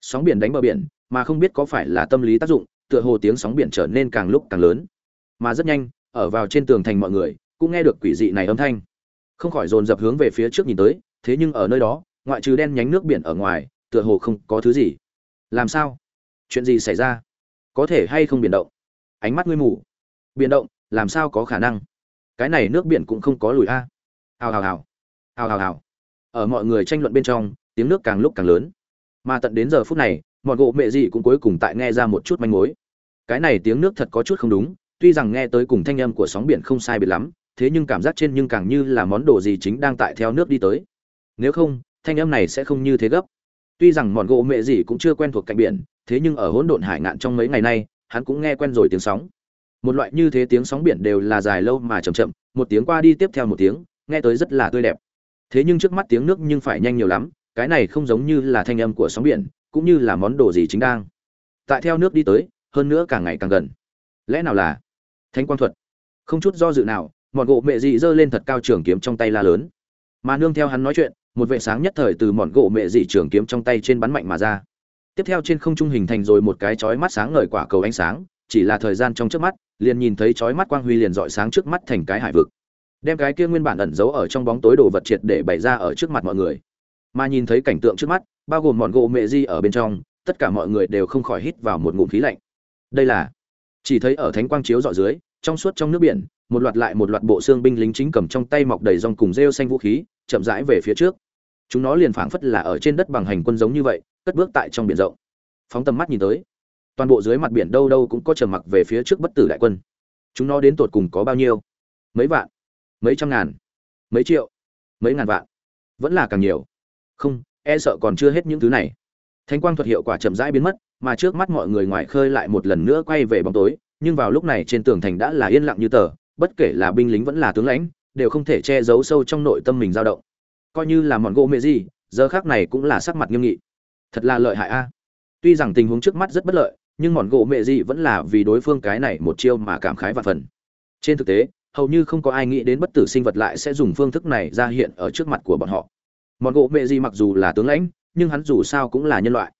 Sóng biển đánh bờ biển mà không biết có phải là tâm lý tác dụng, tựa hồ tiếng sóng biển trở nên càng lúc càng lớn. Mà rất nhanh, ở vào trên tường thành mọi người cũng nghe được quỷ dị này âm thanh. Không khỏi dồn dập hướng về phía trước nhìn tới, thế nhưng ở nơi đó, ngoại trừ đen nhánh nước biển ở ngoài, tựa hồ không có thứ gì. Làm sao? Chuyện gì xảy ra? Có thể hay không biển động? Ánh mắt ngươi mù. Biển động, làm sao có khả năng? Cái này nước biển cũng không có lùi a. Hào hào hào. Hào hào hào. Ở mọi người tranh luận bên trong, tiếng nước càng lúc càng lớn. Mà tận đến giờ phút này mọi gỗ mẹ gì cũng cuối cùng tại nghe ra một chút manh mối. Cái này tiếng nước thật có chút không đúng, tuy rằng nghe tới cùng thanh âm của sóng biển không sai biệt lắm, thế nhưng cảm giác trên nhưng càng như là món đồ gì chính đang tại theo nước đi tới. Nếu không, thanh âm này sẽ không như thế gấp. Tuy rằng mọn gỗ mẹ gì cũng chưa quen thuộc cạnh biển, thế nhưng ở hỗn độn hải ngạn trong mấy ngày nay, hắn cũng nghe quen rồi tiếng sóng. Một loại như thế tiếng sóng biển đều là dài lâu mà chậm chậm, một tiếng qua đi tiếp theo một tiếng, nghe tới rất là tươi đẹp. Thế nhưng trước mắt tiếng nước nhưng phải nhanh nhiều lắm, cái này không giống như là thanh âm của sóng biển cũng như là món đồ gì chính đang. Tại theo nước đi tới, hơn nữa càng ngày càng gần. Lẽ nào là thanh quang thuật? Không chút do dự nào, mọn gỗ mẹ dị giơ lên thật cao trường kiếm trong tay la lớn. Mà nương theo hắn nói chuyện, một vệ sáng nhất thời từ mọn gỗ mẹ dị trường kiếm trong tay trên bắn mạnh mà ra. Tiếp theo trên không trung hình thành rồi một cái chói mắt sáng ngời quả cầu ánh sáng, chỉ là thời gian trong trước mắt, liền nhìn thấy chói mắt quang huy liền dọi sáng trước mắt thành cái hải vực. Đem cái kia nguyên bản ẩn giấu ở trong bóng tối đồ vật triệt để bày ra ở trước mặt mọi người. Mà nhìn thấy cảnh tượng trước mắt bao gồm mọn gỗ mẹ di ở bên trong, tất cả mọi người đều không khỏi hít vào một ngụm khí lạnh. Đây là, chỉ thấy ở thánh quang chiếu dọ dưới, trong suốt trong nước biển, một loạt lại một loạt bộ xương binh lính chính cầm trong tay mọc đầy rong cùng rêu xanh vũ khí, chậm rãi về phía trước. Chúng nó liền phảng phất là ở trên đất bằng hành quân giống như vậy, cất bước tại trong biển rộng. Phóng tầm mắt nhìn tới, toàn bộ dưới mặt biển đâu đâu cũng có trầm mặc về phía trước bất tử đại quân. Chúng nó đến tột cùng có bao nhiêu? Mấy vạn? Mấy trăm ngàn? Mấy triệu? Mấy ngàn vạn? Vẫn là càng nhiều. Không e sợ còn chưa hết những thứ này. Thánh quang thuật hiệu quả chậm rãi biến mất, mà trước mắt mọi người ngoài khơi lại một lần nữa quay về bóng tối, nhưng vào lúc này trên tường thành đã là yên lặng như tờ, bất kể là binh lính vẫn là tướng lãnh, đều không thể che giấu sâu trong nội tâm mình dao động. Coi như là mòn gỗ mẹ gì, giờ khác này cũng là sắc mặt nghiêm nghị. Thật là lợi hại a. Tuy rằng tình huống trước mắt rất bất lợi, nhưng mòn gỗ mẹ gì vẫn là vì đối phương cái này một chiêu mà cảm khái và phần. Trên thực tế, hầu như không có ai nghĩ đến bất tử sinh vật lại sẽ dùng phương thức này ra hiện ở trước mặt của bọn họ mọn gỗ mẹ gì mặc dù là tướng lãnh, nhưng hắn dù sao cũng là nhân loại.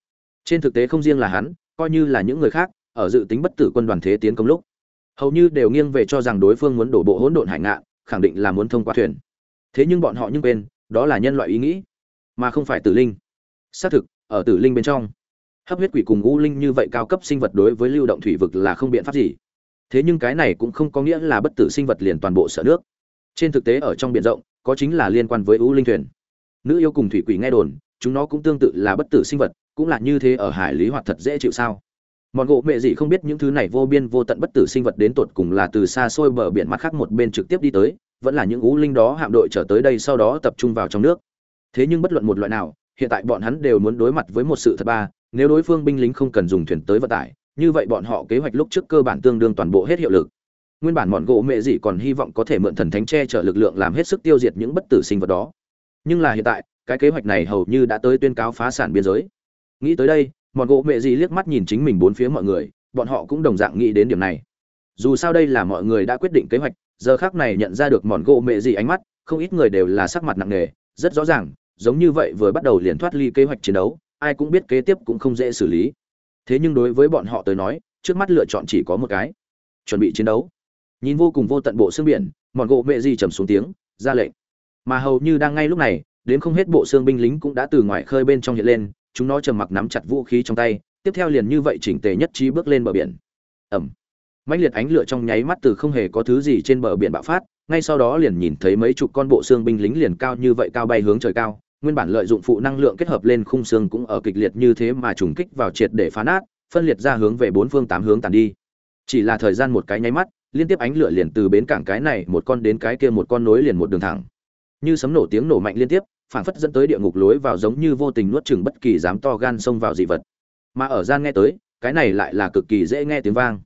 Trên thực tế không riêng là hắn, coi như là những người khác, ở dự tính bất tử quân đoàn thế tiến công lúc, hầu như đều nghiêng về cho rằng đối phương muốn đổ bộ hỗn độn hải ngạn, khẳng định là muốn thông qua thuyền. Thế nhưng bọn họ nhưng quên, đó là nhân loại ý nghĩ, mà không phải tử linh. Xác thực, ở tử linh bên trong, hấp huyết quỷ cùng u linh như vậy cao cấp sinh vật đối với lưu động thủy vực là không biện pháp gì. Thế nhưng cái này cũng không có nghĩa là bất tử sinh vật liền toàn bộ sợ nước. Trên thực tế ở trong biển rộng, có chính là liên quan với u linh thuyền nữ yêu cùng thủy quỷ nghe đồn, chúng nó cũng tương tự là bất tử sinh vật, cũng là như thế ở hải lý hoạt thật dễ chịu sao? Mọn gỗ mẹ gì không biết những thứ này vô biên vô tận bất tử sinh vật đến tột cùng là từ xa xôi bờ biển mắt khác một bên trực tiếp đi tới, vẫn là những ú linh đó hạm đội trở tới đây sau đó tập trung vào trong nước. Thế nhưng bất luận một loại nào, hiện tại bọn hắn đều muốn đối mặt với một sự thật ba, nếu đối phương binh lính không cần dùng thuyền tới vận tải, như vậy bọn họ kế hoạch lúc trước cơ bản tương đương toàn bộ hết hiệu lực. Nguyên bản mọn gỗ mẹ gì còn hy vọng có thể mượn thần thánh che chở lực lượng làm hết sức tiêu diệt những bất tử sinh vật đó nhưng là hiện tại, cái kế hoạch này hầu như đã tới tuyên cáo phá sản biên giới. Nghĩ tới đây, mọn gỗ mẹ gì liếc mắt nhìn chính mình bốn phía mọi người, bọn họ cũng đồng dạng nghĩ đến điểm này. Dù sao đây là mọi người đã quyết định kế hoạch, giờ khác này nhận ra được mọn gỗ mẹ gì ánh mắt, không ít người đều là sắc mặt nặng nề, rất rõ ràng, giống như vậy vừa bắt đầu liền thoát ly kế hoạch chiến đấu, ai cũng biết kế tiếp cũng không dễ xử lý. Thế nhưng đối với bọn họ tới nói, trước mắt lựa chọn chỉ có một cái, chuẩn bị chiến đấu. Nhìn vô cùng vô tận bộ xương biển, mọn gỗ mẹ gì trầm xuống tiếng, ra lệnh mà hầu như đang ngay lúc này, đến không hết bộ xương binh lính cũng đã từ ngoài khơi bên trong hiện lên, chúng nó trầm mặc nắm chặt vũ khí trong tay, tiếp theo liền như vậy chỉnh tề nhất trí bước lên bờ biển. Ẩm mãnh liệt ánh lửa trong nháy mắt từ không hề có thứ gì trên bờ biển bạo phát, ngay sau đó liền nhìn thấy mấy chục con bộ xương binh lính liền cao như vậy cao bay hướng trời cao, nguyên bản lợi dụng phụ năng lượng kết hợp lên khung xương cũng ở kịch liệt như thế mà trùng kích vào triệt để phá nát, phân liệt ra hướng về bốn phương tám hướng tàn đi. Chỉ là thời gian một cái nháy mắt, liên tiếp ánh lửa liền từ bến cảng cái này một con đến cái kia một con nối liền một đường thẳng như sấm nổ tiếng nổ mạnh liên tiếp, phảng phất dẫn tới địa ngục lối vào giống như vô tình nuốt chừng bất kỳ dám to gan xông vào dị vật. Mà ở gian nghe tới, cái này lại là cực kỳ dễ nghe tiếng vang.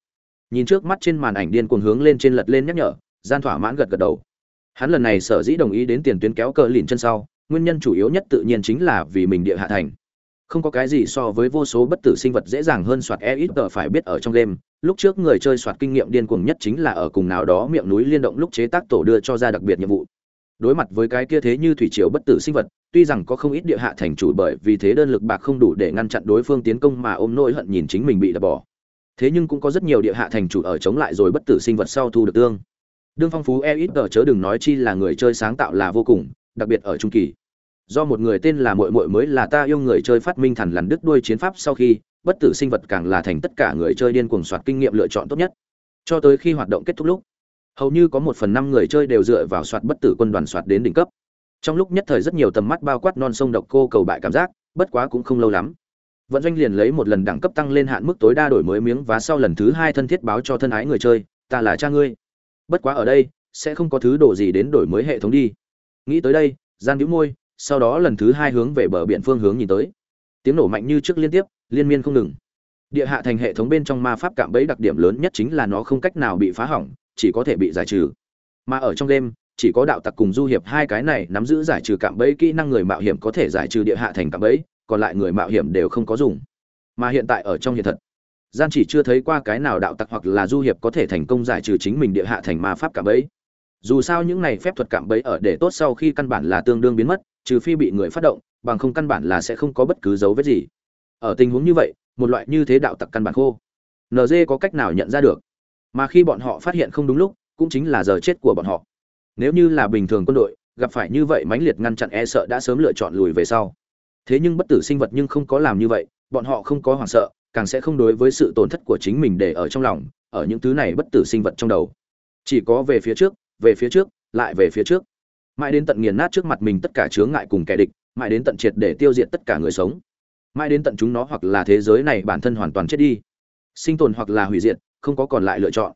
Nhìn trước mắt trên màn ảnh điên cuồng hướng lên trên lật lên nhắc nhở, gian thỏa mãn gật gật đầu. Hắn lần này sở dĩ đồng ý đến tiền tuyến kéo cờ lìn chân sau, nguyên nhân chủ yếu nhất tự nhiên chính là vì mình địa hạ thành. Không có cái gì so với vô số bất tử sinh vật dễ dàng hơn soạt e ít tờ phải biết ở trong game. Lúc trước người chơi soạt kinh nghiệm điên cuồng nhất chính là ở cùng nào đó miệng núi liên động lúc chế tác tổ đưa cho ra đặc biệt nhiệm vụ đối mặt với cái kia thế như thủy triều bất tử sinh vật, tuy rằng có không ít địa hạ thành chủ bởi vì thế đơn lực bạc không đủ để ngăn chặn đối phương tiến công mà ôm nỗi hận nhìn chính mình bị đập bỏ. Thế nhưng cũng có rất nhiều địa hạ thành chủ ở chống lại rồi bất tử sinh vật sau thu được tương. Đương phong phú e ít tờ chớ đừng nói chi là người chơi sáng tạo là vô cùng, đặc biệt ở trung kỳ. Do một người tên là muội muội mới là ta yêu người chơi phát minh thẳn lằn đứt đuôi chiến pháp sau khi, bất tử sinh vật càng là thành tất cả người chơi điên cuồng soạt kinh nghiệm lựa chọn tốt nhất. Cho tới khi hoạt động kết thúc lúc hầu như có một phần năm người chơi đều dựa vào soạt bất tử quân đoàn soạt đến đỉnh cấp. Trong lúc nhất thời rất nhiều tầm mắt bao quát non sông độc cô cầu bại cảm giác, bất quá cũng không lâu lắm. Vận doanh liền lấy một lần đẳng cấp tăng lên hạn mức tối đa đổi mới miếng và sau lần thứ hai thân thiết báo cho thân ái người chơi, ta là cha ngươi. Bất quá ở đây, sẽ không có thứ đồ gì đến đổi mới hệ thống đi. Nghĩ tới đây gian đĩu môi, sau đó lần thứ hai hướng về bờ biển phương hướng nhìn tới. Tiếng nổ mạnh như trước liên tiếp, liên miên không ngừng. Địa hạ thành hệ thống bên trong ma pháp cạm bẫy đặc điểm lớn nhất chính là nó không cách nào bị phá hỏng chỉ có thể bị giải trừ. Mà ở trong đêm, chỉ có đạo tặc cùng du hiệp hai cái này nắm giữ giải trừ cạm bẫy kỹ năng người mạo hiểm có thể giải trừ địa hạ thành cạm bẫy còn lại người mạo hiểm đều không có dùng. Mà hiện tại ở trong hiện thật gian chỉ chưa thấy qua cái nào đạo tặc hoặc là du hiệp có thể thành công giải trừ chính mình địa hạ thành ma pháp cạm bẫy. Dù sao những này phép thuật cạm bẫy ở để tốt sau khi căn bản là tương đương biến mất trừ phi bị người phát động bằng không căn bản là sẽ không có bất cứ dấu vết gì. Ở tình huống như vậy một loại như thế đạo tặc căn bản khô. Nd có cách nào nhận ra được? Mà khi bọn họ phát hiện không đúng lúc, cũng chính là giờ chết của bọn họ. Nếu như là bình thường quân đội, gặp phải như vậy mãnh liệt ngăn chặn e sợ đã sớm lựa chọn lùi về sau. Thế nhưng bất tử sinh vật nhưng không có làm như vậy, bọn họ không có hoảng sợ, càng sẽ không đối với sự tổn thất của chính mình để ở trong lòng, ở những thứ này bất tử sinh vật trong đầu. Chỉ có về phía trước, về phía trước, lại về phía trước. Mãi đến tận nghiền nát trước mặt mình tất cả chướng ngại cùng kẻ địch, mãi đến tận triệt để tiêu diệt tất cả người sống. Mãi đến tận chúng nó hoặc là thế giới này bản thân hoàn toàn chết đi. Sinh tồn hoặc là hủy diệt không có còn lại lựa chọn.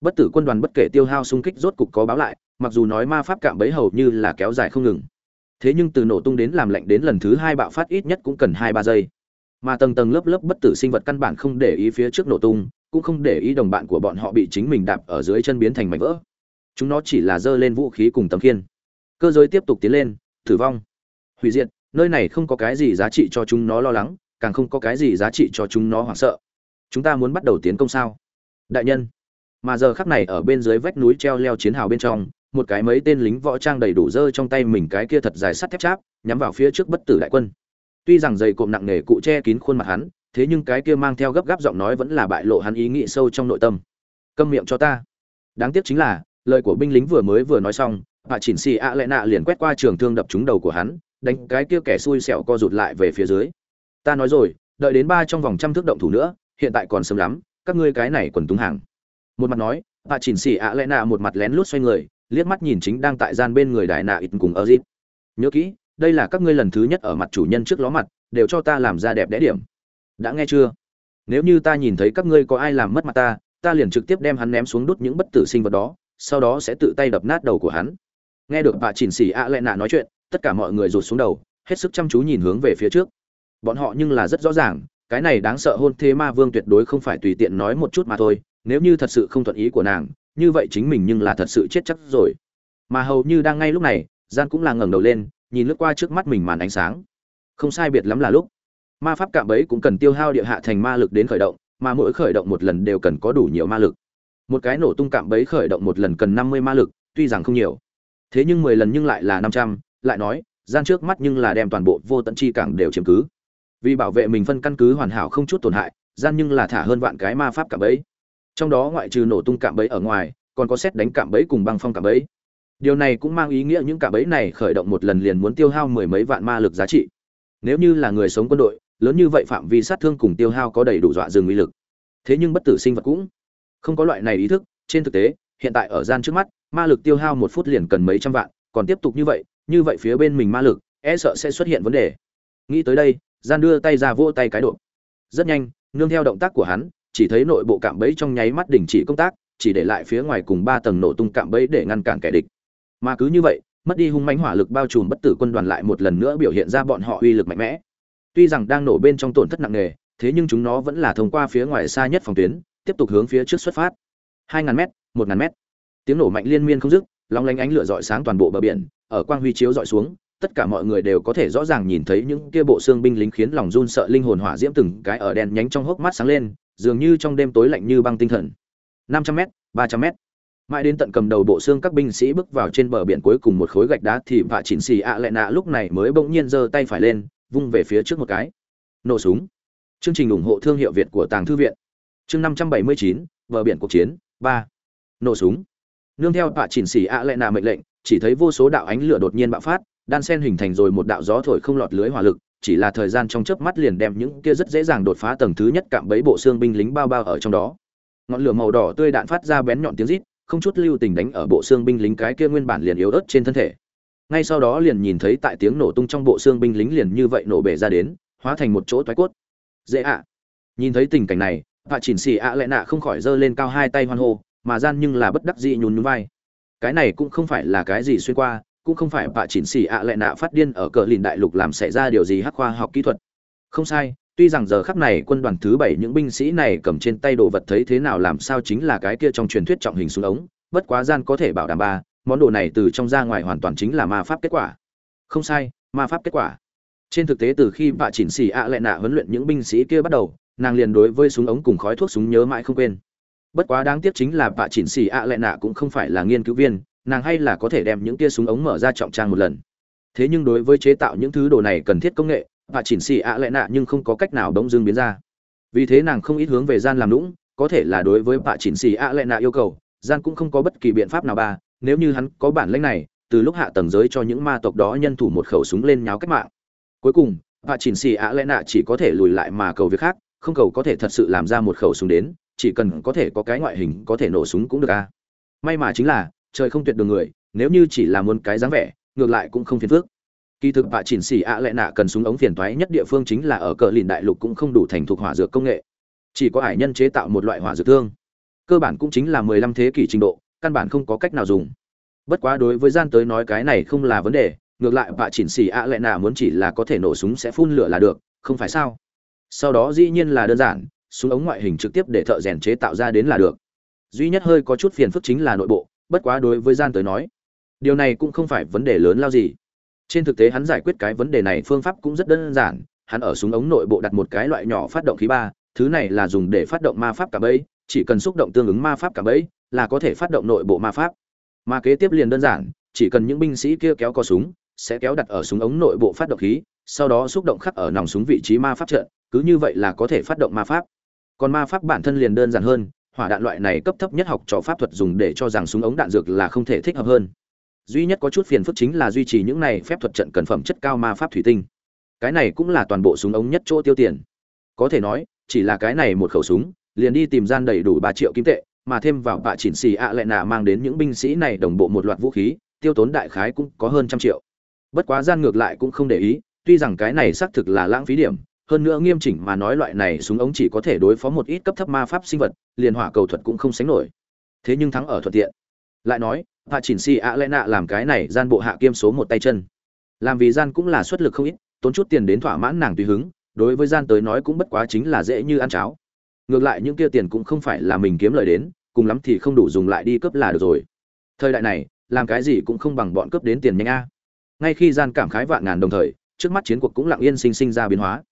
Bất tử quân đoàn bất kể tiêu hao xung kích rốt cục có báo lại, mặc dù nói ma pháp cạm bẫy hầu như là kéo dài không ngừng. Thế nhưng từ nổ tung đến làm lạnh đến lần thứ hai bạo phát ít nhất cũng cần hai ba giây. Mà tầng tầng lớp lớp bất tử sinh vật căn bản không để ý phía trước nổ tung, cũng không để ý đồng bạn của bọn họ bị chính mình đạp ở dưới chân biến thành mảnh vỡ. Chúng nó chỉ là giơ lên vũ khí cùng tấm khiên. Cơ giới tiếp tục tiến lên tử vong. Hủy diệt, nơi này không có cái gì giá trị cho chúng nó lo lắng, càng không có cái gì giá trị cho chúng nó hoảng sợ. Chúng ta muốn bắt đầu tiến công sao? Đại nhân. Mà giờ khắc này ở bên dưới vách núi treo leo chiến hào bên trong, một cái mấy tên lính võ trang đầy đủ dơ trong tay mình cái kia thật dài sắt thép cháp, nhắm vào phía trước bất tử đại quân. Tuy rằng dày cộm nặng nề cụ che kín khuôn mặt hắn, thế nhưng cái kia mang theo gấp gáp giọng nói vẫn là bại lộ hắn ý nghĩ sâu trong nội tâm. Câm miệng cho ta. Đáng tiếc chính là, lời của binh lính vừa mới vừa nói xong bà chỉnh xì ạ lệ nạ liền quét qua trường thương đập trúng đầu của hắn, đánh cái kia kẻ xui xẹo co rụt lại về phía dưới. Ta nói rồi, đợi đến ba trong vòng trăm thước động thủ nữa, hiện tại còn sớm lắm các ngươi cái này quần túng hàng. Một mặt nói bà chỉnh xỉ ạ lẽ nạ một mặt lén lút xoay người, liếc mắt nhìn chính đang tại gian bên người đại nạ ít cùng ở dịp nhớ kỹ, đây là các ngươi lần thứ nhất ở mặt chủ nhân trước ló mặt, đều cho ta làm ra đẹp đẽ điểm. Đã nghe chưa? Nếu như ta nhìn thấy các ngươi có ai làm mất mặt ta ta liền trực tiếp đem hắn ném xuống đốt những bất tử sinh vật đó, sau đó sẽ tự tay đập nát đầu của hắn. Nghe được bà chỉnh xỉ ạ lẽ nạ nói chuyện, tất cả mọi người rụt xuống đầu, hết sức chăm chú nhìn hướng về phía trước. Bọn họ nhưng là rất rõ ràng cái này đáng sợ hôn thế ma vương tuyệt đối không phải tùy tiện nói một chút mà thôi, nếu như thật sự không thuận ý của nàng, như vậy chính mình nhưng là thật sự chết chắc rồi. Mà hầu như đang ngay lúc này, gian cũng là ngẩng đầu lên, nhìn lướt qua trước mắt mình màn ánh sáng. Không sai biệt lắm là lúc, ma pháp cạm bẫy cũng cần tiêu hao địa hạ thành ma lực đến khởi động, mà mỗi khởi động một lần đều cần có đủ nhiều ma lực. Một cái nổ tung cạm bẫy khởi động một lần cần năm mươi ma lực, tuy rằng không nhiều. Thế nhưng mười lần nhưng lại là năm trăm, lại nói, gian trước mắt nhưng là đem toàn bộ vô tận chi cảng đều chiếm cứ vì bảo vệ mình phân căn cứ hoàn hảo không chút tổn hại, gian nhưng là thả hơn vạn cái ma pháp cạm bẫy. Trong đó ngoại trừ nổ tung cạm bẫy ở ngoài, còn có xét đánh cạm bẫy cùng băng phong cạm bẫy. Điều này cũng mang ý nghĩa những cạm bẫy này khởi động một lần liền muốn tiêu hao mười mấy vạn ma lực giá trị. Nếu như là người sống quân đội, lớn như vậy phạm vi sát thương cùng tiêu hao có đầy đủ dọa dừng uy lực. Thế nhưng bất tử sinh vật cũng không có loại này ý thức. Trên thực tế, hiện tại ở gian trước mắt, ma lực tiêu hao một phút liền cần mấy trăm vạn. Còn tiếp tục như vậy như vậy phía bên mình ma lực e sợ sẽ xuất hiện vấn đề. Nghĩ tới đây gian đưa tay ra vỗ tay cái độ. Rất nhanh, nương theo động tác của hắn, chỉ thấy nội bộ cạm bẫy trong nháy mắt đình chỉ công tác, chỉ để lại phía ngoài cùng ba tầng nổ tung cạm bẫy để ngăn cản kẻ địch. Mà cứ như vậy, mất đi hung mãnh hỏa lực bao trùm bất tử quân đoàn lại một lần nữa biểu hiện ra bọn họ uy lực mạnh mẽ. Tuy rằng đang nổ bên trong tổn thất nặng nề, thế nhưng chúng nó vẫn là thông qua phía ngoài xa nhất phòng tuyến, tiếp tục hướng phía trước xuất phát. Hai ngàn m một ngàn m tiếng nổ mạnh liên miên không dứt, long lanh ánh lửa rọi sáng toàn bộ bờ biển, ở quang huy chiếu rọi xuống tất cả mọi người đều có thể rõ ràng nhìn thấy những kia bộ xương binh lính khiến lòng run sợ linh hồn hỏa diễm từng cái ở đèn nhánh trong hốc mắt sáng lên dường như trong đêm tối lạnh như băng tinh thần. 500 m 300 m mãi đến tận cầm đầu bộ xương các binh sĩ bước vào trên bờ biển cuối cùng một khối gạch đá thì vạ chỉnh xì ạ lệ nạ lúc này mới bỗng nhiên giơ tay phải lên vung về phía trước một cái. Nổ súng. Chương trình ủng hộ thương hiệu việt của tàng thư viện. Chương 579, bờ biển cuộc chiến 3. nổ súng. Nương theo vạ chỉnh xì ạ lệ nạ mệnh lệnh chỉ thấy vô số đạo ánh lửa đột nhiên bạo phát đan sen hình thành rồi một đạo gió thổi không lọt lưới hỏa lực, chỉ là thời gian trong chớp mắt liền đem những kia rất dễ dàng đột phá tầng thứ nhất cạm bẫy bộ xương binh lính bao bao ở trong đó. Ngọn lửa màu đỏ tươi đạn phát ra bén nhọn tiếng rít, không chút lưu tình đánh ở bộ xương binh lính cái kia nguyên bản liền yếu ớt trên thân thể. Ngay sau đó liền nhìn thấy tại tiếng nổ tung trong bộ xương binh lính liền như vậy nổ bể ra đến, hóa thành một chỗ toái cốt. Dễ ạ. Nhìn thấy tình cảnh này và chỉnh xì ạ à lẽ nạ không khỏi giơ lên cao hai tay hoan hô, mà gian nhưng là bất đắc dĩ nhún nhún vai. Cái này cũng không phải là cái gì xuyên qua cũng không phải bà chỉnh xỉ ạ à lẽ nạ phát điên ở cờ lìn đại lục làm xảy ra điều gì hắc khoa học kỹ thuật. Không sai, tuy rằng giờ khắc này quân đoàn thứ bảy những binh sĩ này cầm trên tay đồ vật thấy thế nào làm sao chính là cái kia trong truyền thuyết trọng hình xuống ống, bất quá gian có thể bảo đảm ba, món đồ này từ trong ra ngoài hoàn toàn chính là ma pháp kết quả. Không sai, ma pháp kết quả. Trên thực tế từ khi bà chỉnh xỉ ạ lệ nạ huấn luyện những binh sĩ kia bắt đầu, nàng liền đối với súng ống cùng khói thuốc súng nhớ mãi không quên. Bất quá đáng tiếc chính là bà chỉnh xỉ ạ lệ nạ cũng không phải là nghiên cứu viên nàng hay là có thể đem những tia súng ống mở ra trọng trang một lần. Thế nhưng đối với chế tạo những thứ đồ này cần thiết công nghệ, và chỉnh xì ạ lệ nạ nhưng không có cách nào đống dưng biến ra. Vì thế nàng không ít hướng về gian làm lũng có thể là đối với bà chỉnh xì ạ lệ nạ yêu cầu, gian cũng không có bất kỳ biện pháp nào ba, nếu như hắn có bản lĩnh này, từ lúc hạ tầng giới cho những ma tộc đó nhân thủ một khẩu súng lên nháo cách mạng. Cuối cùng bà chỉnh xì ạ lệ nạ chỉ có thể lùi lại mà cầu việc khác, không cầu có thể thật sự làm ra một khẩu súng đến, chỉ cần có thể có cái ngoại hình có thể nổ súng cũng được a may mà chính là trời không tuyệt đường người, nếu như chỉ là muốn cái dáng vẻ, ngược lại cũng không phiền phức. Kỳ thực bạ chỉnh xỉ ạ lại nạ cần súng ống phiền toái nhất địa phương chính là ở cờ lìn đại lục cũng không đủ thành thục hỏa dược công nghệ. Chỉ có hải nhân chế tạo một loại hỏa dược thương. Cơ bản cũng chính là mười lăm thế kỷ trình độ, căn bản không có cách nào dùng. Bất quá đối với gian tới nói cái này không là vấn đề, ngược lại bạ chỉnh xỉ ạ lại nạ muốn chỉ là có thể nổ súng sẽ phun lửa là được, không phải sao? Sau đó dĩ nhiên là đơn giản, súng ống ngoại hình trực tiếp để thợ rèn chế tạo ra đến là được. Duy nhất hơi có chút phiền phức chính là nội bộ bất quá đối với gian tới nói, điều này cũng không phải vấn đề lớn lao gì. Trên thực tế hắn giải quyết cái vấn đề này phương pháp cũng rất đơn giản, hắn ở súng ống nội bộ đặt một cái loại nhỏ phát động khí ba, thứ này là dùng để phát động ma pháp cả bẫy, chỉ cần xúc động tương ứng ma pháp cả bẫy là có thể phát động nội bộ ma pháp. Mà kế tiếp liền đơn giản, chỉ cần những binh sĩ kia kéo co súng, sẽ kéo đặt ở súng ống nội bộ phát động khí, sau đó xúc động khắc ở nòng súng vị trí ma pháp trận, cứ như vậy là có thể phát động ma pháp. Còn ma pháp bản thân liền đơn giản hơn hỏa đạn loại này cấp thấp nhất học cho pháp thuật dùng để cho rằng súng ống đạn dược là không thể thích hợp hơn. Duy nhất có chút phiền phức chính là duy trì những này phép thuật trận cần phẩm chất cao ma pháp thủy tinh. Cái này cũng là toàn bộ súng ống nhất chỗ tiêu tiền. Có thể nói, chỉ là cái này một khẩu súng, liền đi tìm gian đầy đủ ba triệu kim tệ, mà thêm vào bạ chỉnh xì ạ à lại nạ mang đến những binh sĩ này đồng bộ một loạt vũ khí, tiêu tốn đại khái cũng có hơn trăm triệu. Bất quá gian ngược lại cũng không để ý, tuy rằng cái này xác thực là lãng phí điểm hơn nữa nghiêm chỉnh mà nói loại này súng ống chỉ có thể đối phó một ít cấp thấp ma pháp sinh vật, liền hỏa cầu thuật cũng không sánh nổi. Thế nhưng thắng ở thuận tiện. Lại nói, hạ chỉnh si ạ lẽ nạ làm cái này gian bộ hạ kiêm số một tay chân. Làm vì gian cũng là xuất lực không ít, tốn chút tiền đến thỏa mãn nàng tùy hứng, đối với gian tới nói cũng bất quá chính là dễ như ăn cháo. Ngược lại những kia tiền cũng không phải là mình kiếm lời đến, cùng lắm thì không đủ dùng lại đi cướp là được rồi. Thời đại này, làm cái gì cũng không bằng bọn cướp đến tiền nhanh a. Ngay khi gian cảm khái vạn ngàn đồng thời, trước mắt chiến cuộc cũng lặng yên sinh sinh ra biến hóa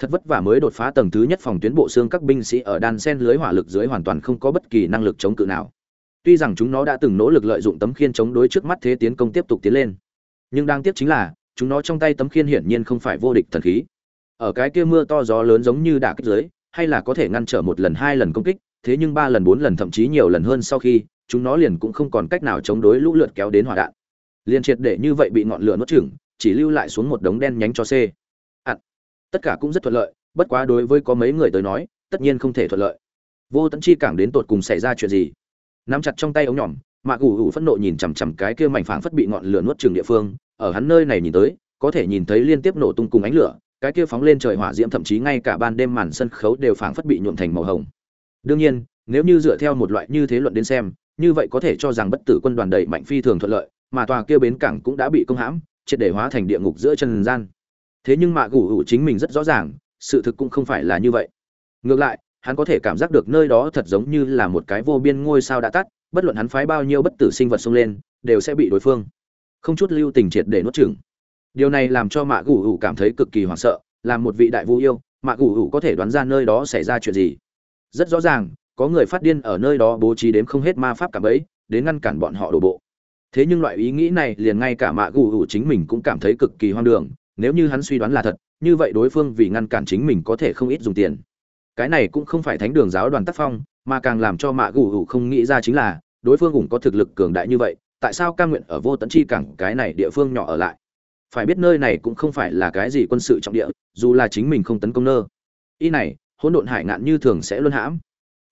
thật vất vả mới đột phá tầng thứ nhất phòng tuyến bộ xương các binh sĩ ở đan sen lưới hỏa lực dưới hoàn toàn không có bất kỳ năng lực chống cự nào. Tuy rằng chúng nó đã từng nỗ lực lợi dụng tấm khiên chống đối trước mắt thế tiến công tiếp tục tiến lên. Nhưng đáng tiếc chính là, chúng nó trong tay tấm khiên hiển nhiên không phải vô địch thần khí. Ở cái kia mưa to gió lớn giống như đả kích dưới, hay là có thể ngăn trở một lần, hai lần công kích, thế nhưng ba lần, bốn lần, thậm chí nhiều lần hơn sau khi, chúng nó liền cũng không còn cách nào chống đối lũ lượt kéo đến hỏa đạn. Liền triệt để như vậy bị ngọn lửa nuốt chửng, chỉ lưu lại xuống một đống đen nhánh cho c tất cả cũng rất thuận lợi, bất quá đối với có mấy người tới nói, tất nhiên không thể thuận lợi. Vô tận chi cảng đến tột cùng xảy ra chuyện gì? Nắm chặt trong tay ống nhỏm mạ gù hủ phẫn nộ nhìn chằm chằm cái kia mảnh phảng phất bị ngọn lửa nuốt chửng địa phương, ở hắn nơi này nhìn tới, có thể nhìn thấy liên tiếp nổ tung cùng ánh lửa, cái kia phóng lên trời hỏa diễm thậm chí ngay cả ban đêm màn sân khấu đều phảng phất bị nhuộm thành màu hồng. Đương nhiên, nếu như dựa theo một loại như thế luận đến xem, như vậy có thể cho rằng bất tử quân đoàn đẩy mạnh phi thường thuận lợi, mà tòa kia bến cảng cũng đã bị công hãm, triệt để hóa thành địa ngục giữa chân gian thế nhưng mạ gù gù chính mình rất rõ ràng, sự thực cũng không phải là như vậy. Ngược lại, hắn có thể cảm giác được nơi đó thật giống như là một cái vô biên ngôi sao đã tắt, bất luận hắn phái bao nhiêu bất tử sinh vật xông lên, đều sẽ bị đối phương không chút lưu tình triệt để nuốt chửng. Điều này làm cho mạ gù gù cảm thấy cực kỳ hoảng sợ làm một vị đại vũ yêu, mạ gù gù có thể đoán ra nơi đó xảy ra chuyện gì. Rất rõ ràng, có người phát điên ở nơi đó bố trí đếm không hết ma pháp cả ấy, đến ngăn cản bọn họ đổ bộ. Thế nhưng loại ý nghĩ này liền ngay cả mạ gù gù chính mình cũng cảm thấy cực kỳ hoang đường nếu như hắn suy đoán là thật, như vậy đối phương vì ngăn cản chính mình có thể không ít dùng tiền. Cái này cũng không phải thánh đường giáo đoàn tác phong, mà càng làm cho mạ gù gù không nghĩ ra chính là, đối phương cũng có thực lực cường đại như vậy, tại sao ca nguyện ở vô tận chi cảng cái này địa phương nhỏ ở lại? Phải biết nơi này cũng không phải là cái gì quân sự trọng địa, dù là chính mình không tấn công nơ. Y này, hỗn độn hải ngạn như thường sẽ luân hãm.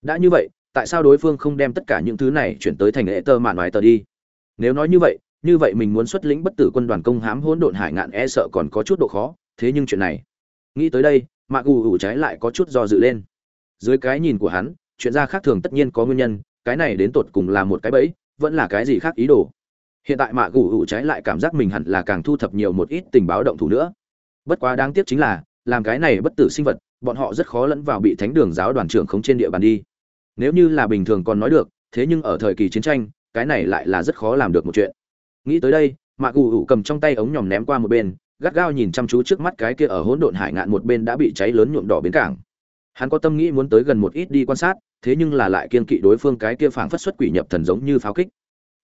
Đã như vậy, tại sao đối phương không đem tất cả những thứ này chuyển tới thành hệ tơ mạn ngoài tờ đi? Nếu nói như vậy như vậy mình muốn xuất lĩnh bất tử quân đoàn công hãm hỗn độn hải ngạn e sợ còn có chút độ khó, thế nhưng chuyện này, nghĩ tới đây, mạc ù ủ trái lại có chút do dự lên. Dưới cái nhìn của hắn, chuyện ra khác thường tất nhiên có nguyên nhân, cái này đến tột cùng là một cái bẫy, vẫn là cái gì khác ý đồ. Hiện tại mạ gù ủ trái lại cảm giác mình hẳn là càng thu thập nhiều một ít tình báo động thủ nữa. Bất quá đáng tiếc chính là, làm cái này bất tử sinh vật, bọn họ rất khó lẫn vào bị thánh đường giáo đoàn trưởng không trên địa bàn đi. Nếu như là bình thường còn nói được, thế nhưng ở thời kỳ chiến tranh, cái này lại là rất khó làm được một chuyện nghĩ tới đây mạ gù ủ cầm trong tay ống nhòm ném qua một bên, gắt gao nhìn chăm chú trước mắt cái kia ở hỗn độn hải ngạn một bên đã bị cháy lớn nhuộm đỏ bến cảng. Hắn có tâm nghĩ muốn tới gần một ít đi quan sát, thế nhưng là lại kiên kỵ đối phương cái kia phảng phất xuất quỷ nhập thần giống như pháo kích.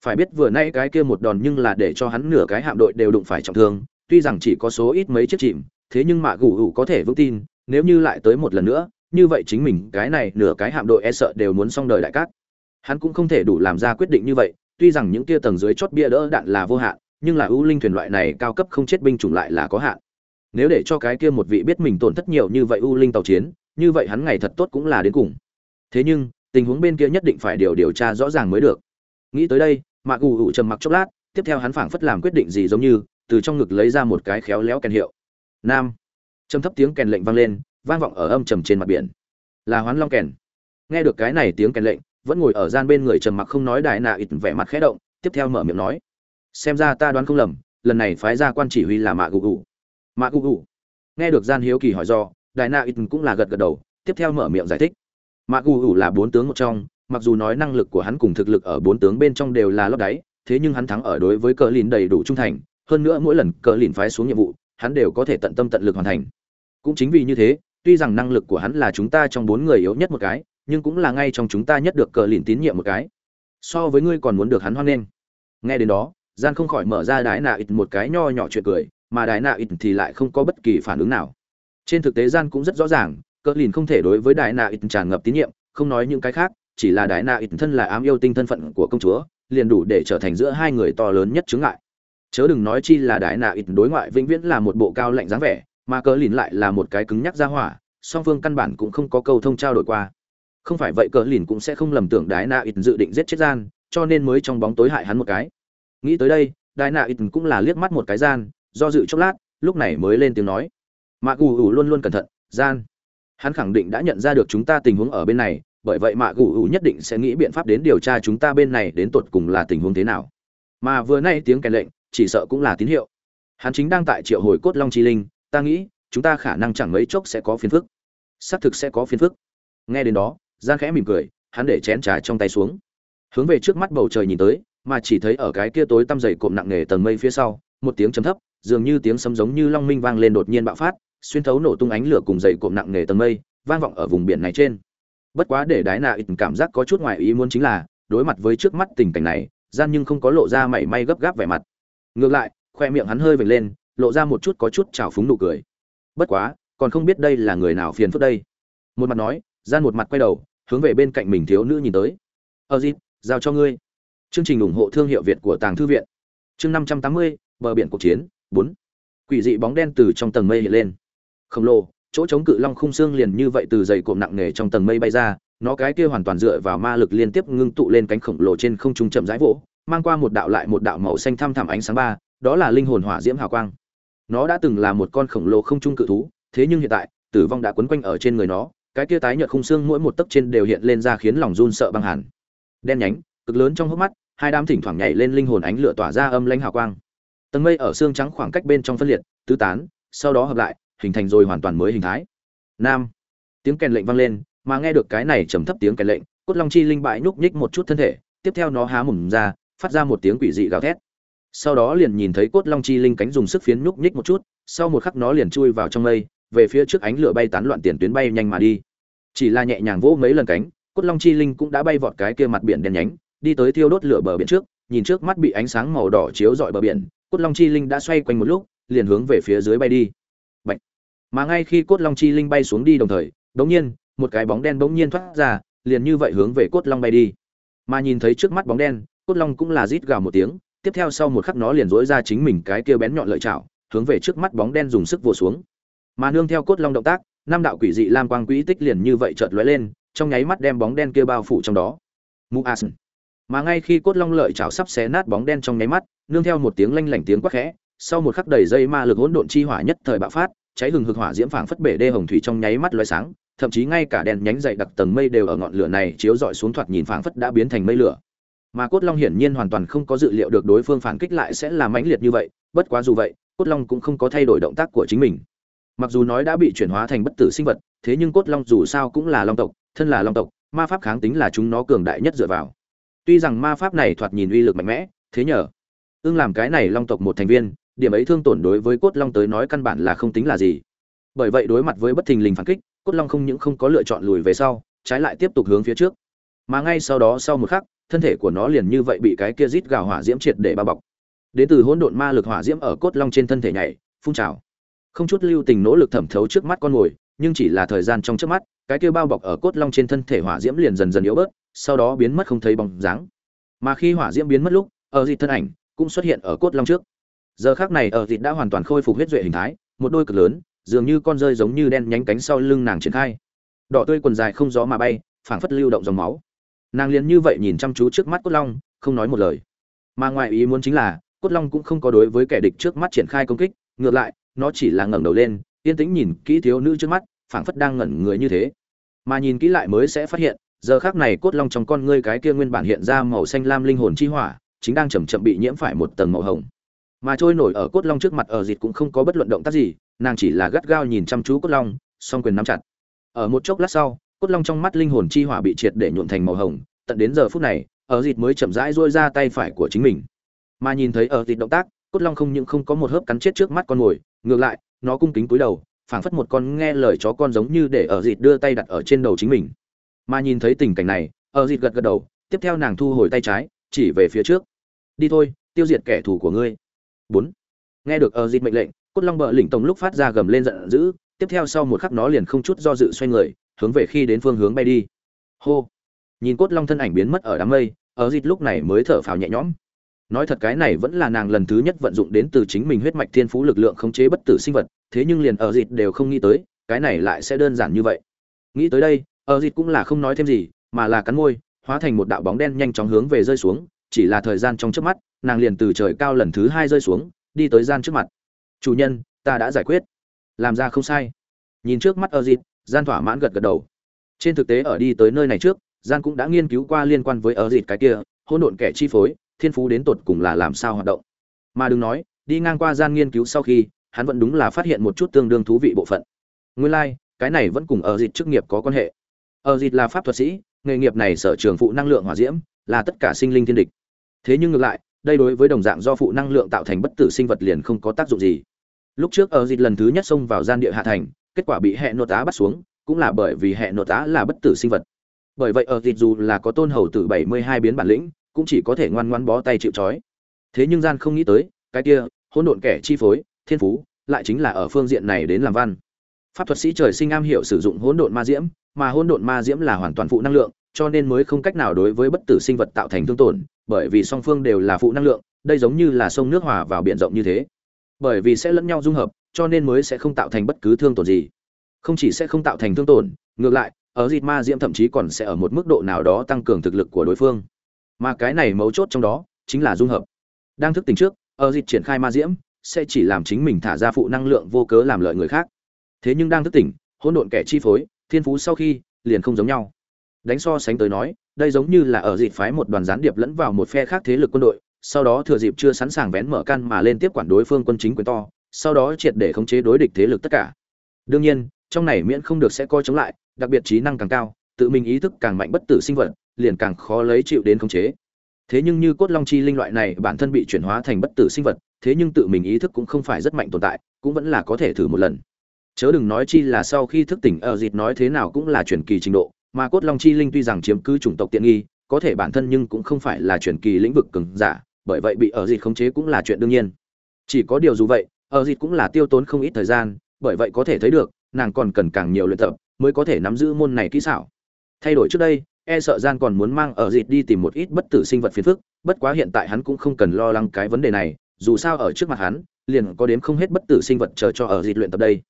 Phải biết vừa nay cái kia một đòn nhưng là để cho hắn nửa cái hạm đội đều đụng phải trọng thương, tuy rằng chỉ có số ít mấy chiếc chìm, thế nhưng mạ gù ủ có thể vững tin, nếu như lại tới một lần nữa, như vậy chính mình cái này nửa cái hạm đội e sợ đều muốn xong đời đại cát. Hắn cũng không thể đủ làm ra quyết định như vậy tuy rằng những kia tầng dưới chót bia đỡ đạn là vô hạn, nhưng là ưu linh thuyền loại này cao cấp không chết binh chủng lại là có hạn. Nếu để cho cái kia một vị biết mình tổn thất nhiều như vậy ưu linh tàu chiến, như vậy hắn ngày thật tốt cũng là đến cùng. Thế nhưng, tình huống bên kia nhất định phải điều điều tra rõ ràng mới được. Nghĩ tới đây, mạc ù ù trầm mặc chốc lát, tiếp theo hắn phảng phất làm quyết định gì giống như, từ trong ngực lấy ra một cái khéo léo kèn hiệu. Nam. Trầm thấp tiếng kèn lệnh vang lên, vang vọng ở âm trầm trên mặt biển. Là hoán long kèn. Nghe được cái này tiếng kèn lệnh vẫn ngồi ở gian bên người trầm mặc không nói đại nạ ít vẻ mặt khẽ động, tiếp theo mở miệng nói, xem ra ta đoán không lầm, lần này phái ra quan chỉ huy là mạ gù gù. Mạ gù gù. Nghe được gian hiếu kỳ hỏi do, đại na ít cũng là gật gật đầu, tiếp theo mở miệng giải thích, mạ gù gù là bốn tướng một trong, mặc dù nói năng lực của hắn cùng thực lực ở bốn tướng bên trong đều là lót đáy, thế nhưng hắn thắng ở đối với cờ lìn đầy đủ trung thành, hơn nữa mỗi lần cờ lìn phái xuống nhiệm vụ, hắn đều có thể tận tâm tận lực hoàn thành. Cũng chính vì như thế, tuy rằng năng lực của hắn là chúng ta trong bốn người yếu nhất một cái nhưng cũng là ngay trong chúng ta nhất được cờ lìn tín nhiệm một cái. So với ngươi còn muốn được hắn hoan nghênh. Nghe đến đó, gian không khỏi mở ra đái nạ ít một cái nho nhỏ chuyện cười, mà đái nạ ít thì lại không có bất kỳ phản ứng nào. Trên thực tế gian cũng rất rõ ràng, cờ lìn không thể đối với đái nạ ít tràn ngập tín nhiệm, không nói những cái khác, chỉ là đái nạ ít thân là ám yêu tinh thân phận của công chúa, liền đủ để trở thành giữa hai người to lớn nhất chướng ngại. Chớ đừng nói chi là đái nạ ít đối ngoại vĩnh viễn là một bộ cao lạnh dáng vẻ, mà cờ lìn lại là một cái cứng nhắc ra hỏa, song phương căn bản cũng không có câu thông trao đổi qua không phải vậy, cờ lìn cũng sẽ không lầm tưởng đái nạ ít dự định giết chết gian, cho nên mới trong bóng tối hại hắn một cái. Nghĩ tới đây, đái nạ ít cũng là liếc mắt một cái gian, do dự chốc lát, lúc này mới lên tiếng nói. Mạ gù ủ luôn luôn cẩn thận, gian. Hắn khẳng định đã nhận ra được chúng ta tình huống ở bên này, bởi vậy mạ gù ủ nhất định sẽ nghĩ biện pháp đến điều tra chúng ta bên này đến tột cùng là tình huống thế nào. Mà vừa nay tiếng kèn lệnh, chỉ sợ cũng là tín hiệu. Hắn chính đang tại triệu hồi cốt long chi linh, ta nghĩ, chúng ta khả năng chẳng mấy chốc sẽ có phiền phức. Xác thực sẽ có phiền phức. Nghe đến đó gian khẽ mỉm cười, hắn để chén trà trong tay xuống. Hướng về trước mắt bầu trời nhìn tới, mà chỉ thấy ở cái kia tối tăm dày cộm nặng nề tầng mây phía sau, một tiếng chấm thấp, dường như tiếng sấm giống như long minh vang lên đột nhiên bạo phát, xuyên thấu nổ tung ánh lửa cùng dày cộm nặng nề tầng mây, vang vọng ở vùng biển này trên. Bất quá để đái nạ ít cảm giác có chút ngoài ý muốn chính là, đối mặt với trước mắt tình cảnh này gian nhưng không có lộ ra mảy may gấp gáp vẻ mặt. Ngược lại, khoe miệng hắn hơi vểnh lên, lộ ra một chút có chút trào phúng nụ cười. Bất quá, còn không biết đây là người nào phiền phức đây. Một mặt nói gian một mặt quay đầu hướng về bên cạnh mình thiếu nữ nhìn tới. Ờ dịp, giao cho ngươi. Chương trình ủng hộ thương hiệu việt của tàng thư viện. Chương năm trăm tám mươi, bờ biển cuộc chiến, bốn. Quỷ dị bóng đen từ trong tầng mây hiện lên. Khổng lồ, chỗ chống cự long khung xương liền như vậy từ dày cộm nặng nề trong tầng mây bay ra, nó cái kia hoàn toàn dựa vào ma lực liên tiếp ngưng tụ lên cánh khổng lồ trên không trung chậm rãi vỗ, mang qua một đạo lại một đạo màu xanh thăm thẳm ánh sáng ba, đó là linh hồn hỏa diễm hào quang. Nó đã từng là một con khổng lồ không trung cự thú, thế nhưng hiện tại, tử vong đã quấn quanh ở trên người nó cái kia tái nhợt khung xương mỗi một tấc trên đều hiện lên ra khiến lòng run sợ băng hẳn đen nhánh, cực lớn trong hốc mắt, hai đám thỉnh thoảng nhảy lên linh hồn ánh lửa tỏa ra âm lãnh hào quang. Tầng mây ở xương trắng khoảng cách bên trong phân liệt, tứ tán, sau đó hợp lại, hình thành rồi hoàn toàn mới hình thái. Nam. Tiếng kèn lệnh vang lên, mà nghe được cái này trầm thấp tiếng kèn lệnh, cốt long chi linh bại nhúc nhích một chút thân thể, tiếp theo nó há mồm ra, phát ra một tiếng quỷ dị gào thét. Sau đó liền nhìn thấy cốt long chi linh cánh dùng sức phiến nhúc nhích một chút, sau một khắc nó liền chui vào trong mây về phía trước ánh lửa bay tán loạn tiền tuyến bay nhanh mà đi. Chỉ là nhẹ nhàng vỗ mấy lần cánh, cốt long chi linh cũng đã bay vọt cái kia mặt biển đen nhánh, đi tới thiêu đốt lửa bờ biển trước, nhìn trước mắt bị ánh sáng màu đỏ chiếu rọi bờ biển, cốt long chi linh đã xoay quanh một lúc, liền hướng về phía dưới bay đi. Bạch. mà ngay khi cốt long chi linh bay xuống đi đồng thời, đống nhiên, một cái bóng đen bỗng nhiên thoát ra, liền như vậy hướng về cốt long bay đi. Mà nhìn thấy trước mắt bóng đen, cốt long cũng là rít gào một tiếng, tiếp theo sau một khắc nó liền dỗi ra chính mình cái kia bén nhọn lợi chảo, hướng về trước mắt bóng đen dùng sức vồ xuống mà nương theo cốt long động tác, năm đạo quỷ dị lam quang quỹ tích liền như vậy chợt lóe lên, trong nháy mắt đem bóng đen kia bao phủ trong đó. Mu as mà ngay khi cốt long lợi chảo sắp xé nát bóng đen trong nháy mắt, nương theo một tiếng lanh lảnh tiếng quắc khẽ, sau một khắc đầy dây ma lực hỗn độn chi hỏa nhất thời bạo phát, cháy hừng hực hỏa diễm phảng phất bể đê hồng thủy trong nháy mắt lóe sáng, thậm chí ngay cả đèn nhánh dày đặc tầng mây đều ở ngọn lửa này chiếu rọi xuống thoạt nhìn phảng phất đã biến thành mây lửa. Mà cốt long hiển nhiên hoàn toàn không có dự liệu được đối phương phản kích lại sẽ là mãnh liệt như vậy, bất quá dù vậy, cốt long cũng không có thay đổi động tác của chính mình mặc dù nói đã bị chuyển hóa thành bất tử sinh vật, thế nhưng cốt long dù sao cũng là long tộc, thân là long tộc, ma pháp kháng tính là chúng nó cường đại nhất dựa vào. Tuy rằng ma pháp này thoạt nhìn uy lực mạnh mẽ, thế nhờ, ưng làm cái này long tộc một thành viên, điểm ấy thương tổn đối với cốt long tới nói căn bản là không tính là gì. Bởi vậy đối mặt với bất thình lình phản kích, cốt long không những không có lựa chọn lùi về sau, trái lại tiếp tục hướng phía trước. Mà ngay sau đó sau một khắc, thân thể của nó liền như vậy bị cái kia rít gào hỏa diễm triệt để bao bọc. Đến từ hỗn độn ma lực hỏa diễm ở cốt long trên thân thể nhảy, phun trào không chút lưu tình nỗ lực thẩm thấu trước mắt con mồi, nhưng chỉ là thời gian trong trước mắt, cái kia bao bọc ở cốt long trên thân thể hỏa diễm liền dần dần yếu bớt, sau đó biến mất không thấy bóng dáng. Mà khi hỏa diễm biến mất lúc, ở dịt thân ảnh cũng xuất hiện ở cốt long trước. Giờ khác này ở dịt đã hoàn toàn khôi phục huyết duệ hình thái, một đôi cực lớn, dường như con rơi giống như đen nhánh cánh sau lưng nàng triển khai. Đỏ tươi quần dài không gió mà bay, phảng phất lưu động dòng máu. Nàng liền như vậy nhìn chăm chú trước mắt cốt long, không nói một lời. Mà ngoài ý muốn chính là, cốt long cũng không có đối với kẻ địch trước mắt triển khai công kích, ngược lại nó chỉ là ngẩng đầu lên, yên tĩnh nhìn kỹ thiếu nữ trước mắt, phảng phất đang ngẩn người như thế. Mà nhìn kỹ lại mới sẽ phát hiện, giờ khác này cốt long trong con ngươi cái kia nguyên bản hiện ra màu xanh lam linh hồn chi hỏa, chính đang chậm chậm bị nhiễm phải một tầng màu hồng. Mà trôi nổi ở cốt long trước mặt ở dịt cũng không có bất luận động tác gì, nàng chỉ là gắt gao nhìn chăm chú cốt long, song quyền nắm chặt. Ở một chốc lát sau, cốt long trong mắt linh hồn chi hỏa bị triệt để nhuộn thành màu hồng, tận đến giờ phút này, ở dịt mới chậm rãi rôi ra tay phải của chính mình. Mà nhìn thấy ở dịt động tác, cốt long không những không có một hớp cắn chết trước mắt con mồi ngược lại, nó cung kính cúi đầu, phảng phất một con nghe lời chó con giống như để ở dịt đưa tay đặt ở trên đầu chính mình. Mà nhìn thấy tình cảnh này, ở dịt gật gật đầu, tiếp theo nàng thu hồi tay trái, chỉ về phía trước. Đi thôi, tiêu diệt kẻ thù của ngươi. Bốn. Nghe được ở dịt mệnh lệnh, cốt long bờ lỉnh tổng lúc phát ra gầm lên giận dữ, tiếp theo sau một khắc nó liền không chút do dự xoay người, hướng về khi đến phương hướng bay đi. Hô. Nhìn cốt long thân ảnh biến mất ở đám mây, ở dịt lúc này mới thở phào nhẹ nhõm nói thật cái này vẫn là nàng lần thứ nhất vận dụng đến từ chính mình huyết mạch thiên phú lực lượng khống chế bất tử sinh vật, thế nhưng liền ở dịt đều không nghĩ tới, cái này lại sẽ đơn giản như vậy. Nghĩ tới đây, ở dịt cũng là không nói thêm gì, mà là cắn môi, hóa thành một đạo bóng đen nhanh chóng hướng về rơi xuống, chỉ là thời gian trong trước mắt, nàng liền từ trời cao lần thứ hai rơi xuống, đi tới gian trước mặt. Chủ nhân, ta đã giải quyết. Làm ra không sai. Nhìn trước mắt ở dịt gian thỏa mãn gật gật đầu. Trên thực tế ở đi tới nơi này trước, gian cũng đã nghiên cứu qua liên quan với ở dịt cái kia, hỗn độn kẻ chi phối thiên phú đến tột cùng là làm sao hoạt động. Mà đừng nói đi ngang qua gian nghiên cứu sau khi hắn vẫn đúng là phát hiện một chút tương đương thú vị bộ phận. Nguyên lai、like, cái này vẫn cùng ở dịt chức nghiệp có quan hệ. Ở dịt là pháp thuật sĩ nghề nghiệp này sở trường phụ năng lượng hỏa diễm là tất cả sinh linh thiên địch. Thế nhưng ngược lại đây đối với đồng dạng do phụ năng lượng tạo thành bất tử sinh vật liền không có tác dụng gì. Lúc trước ở dịt lần thứ nhất xông vào gian địa hạ thành kết quả bị hệ nội tá bắt xuống cũng là bởi vì hệ nội tá là bất tử sinh vật. Bởi vậy ở dịt dù là có tôn hầu tử bảy mươi hai biến bản lĩnh cũng chỉ có thể ngoan ngoãn bó tay chịu trói. Thế nhưng gian không nghĩ tới, cái kia, hỗn độn kẻ chi phối, thiên phú, lại chính là ở phương diện này đến làm văn. Pháp thuật sĩ trời sinh am hiểu sử dụng hỗn độn ma diễm, mà hỗn độn ma diễm là hoàn toàn phụ năng lượng, cho nên mới không cách nào đối với bất tử sinh vật tạo thành thương tổn, bởi vì song phương đều là phụ năng lượng, đây giống như là sông nước hòa vào biển rộng như thế. Bởi vì sẽ lẫn nhau dung hợp, cho nên mới sẽ không tạo thành bất cứ thương tổn gì. Không chỉ sẽ không tạo thành thương tổn, ngược lại, ở dịt ma diễm thậm chí còn sẽ ở một mức độ nào đó tăng cường thực lực của đối phương mà cái này mấu chốt trong đó chính là dung hợp. Đang thức tỉnh trước, ở dịch triển khai ma diễm, sẽ chỉ làm chính mình thả ra phụ năng lượng vô cớ làm lợi người khác. Thế nhưng đang thức tỉnh, hỗn độn kẻ chi phối, thiên phú sau khi, liền không giống nhau. Đánh so sánh tới nói, đây giống như là ở dịp phái một đoàn gián điệp lẫn vào một phe khác thế lực quân đội, sau đó thừa dịp chưa sẵn sàng vén mở căn mà lên tiếp quản đối phương quân chính quyền to, sau đó triệt để khống chế đối địch thế lực tất cả. Đương nhiên, trong này miễn không được sẽ coi chống lại, đặc biệt trí năng càng cao, tự mình ý thức càng mạnh bất tử sinh vật liền càng khó lấy chịu đến khống chế. Thế nhưng như cốt long chi linh loại này bản thân bị chuyển hóa thành bất tử sinh vật, thế nhưng tự mình ý thức cũng không phải rất mạnh tồn tại, cũng vẫn là có thể thử một lần. Chớ đừng nói chi là sau khi thức tỉnh ở dịt nói thế nào cũng là chuyển kỳ trình độ, mà cốt long chi linh tuy rằng chiếm cứ chủng tộc tiện nghi, có thể bản thân nhưng cũng không phải là chuyển kỳ lĩnh vực cường giả, bởi vậy bị ở dịt khống chế cũng là chuyện đương nhiên. Chỉ có điều dù vậy ở dịt cũng là tiêu tốn không ít thời gian, bởi vậy có thể thấy được, nàng còn cần càng nhiều luyện tập mới có thể nắm giữ môn này kỹ xảo. Thay đổi trước đây e sợ gian còn muốn mang ở dịt đi tìm một ít bất tử sinh vật phiền phức, bất quá hiện tại hắn cũng không cần lo lắng cái vấn đề này, dù sao ở trước mặt hắn, liền có đếm không hết bất tử sinh vật chờ cho ở dịt luyện tập đây.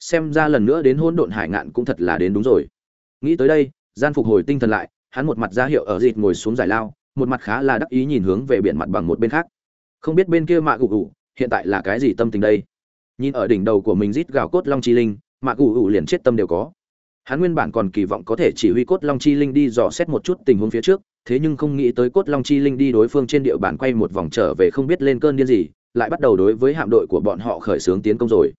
Xem ra lần nữa đến hôn độn hải ngạn cũng thật là đến đúng rồi. Nghĩ tới đây, gian phục hồi tinh thần lại, hắn một mặt ra hiệu ở dịt ngồi xuống giải lao, một mặt khá là đắc ý nhìn hướng về biển mặt bằng một bên khác. Không biết bên kia mạ gù gù, hiện tại là cái gì tâm tình đây? Nhìn ở đỉnh đầu của mình rít gào cốt long chi linh, mạ gù gù liền chết tâm đều có hắn nguyên bản còn kỳ vọng có thể chỉ huy cốt long chi linh đi dò xét một chút tình huống phía trước, thế nhưng không nghĩ tới cốt long chi linh đi đối phương trên địa bàn quay một vòng trở về không biết lên cơn điên gì, lại bắt đầu đối với hạm đội của bọn họ khởi xướng tiến công rồi.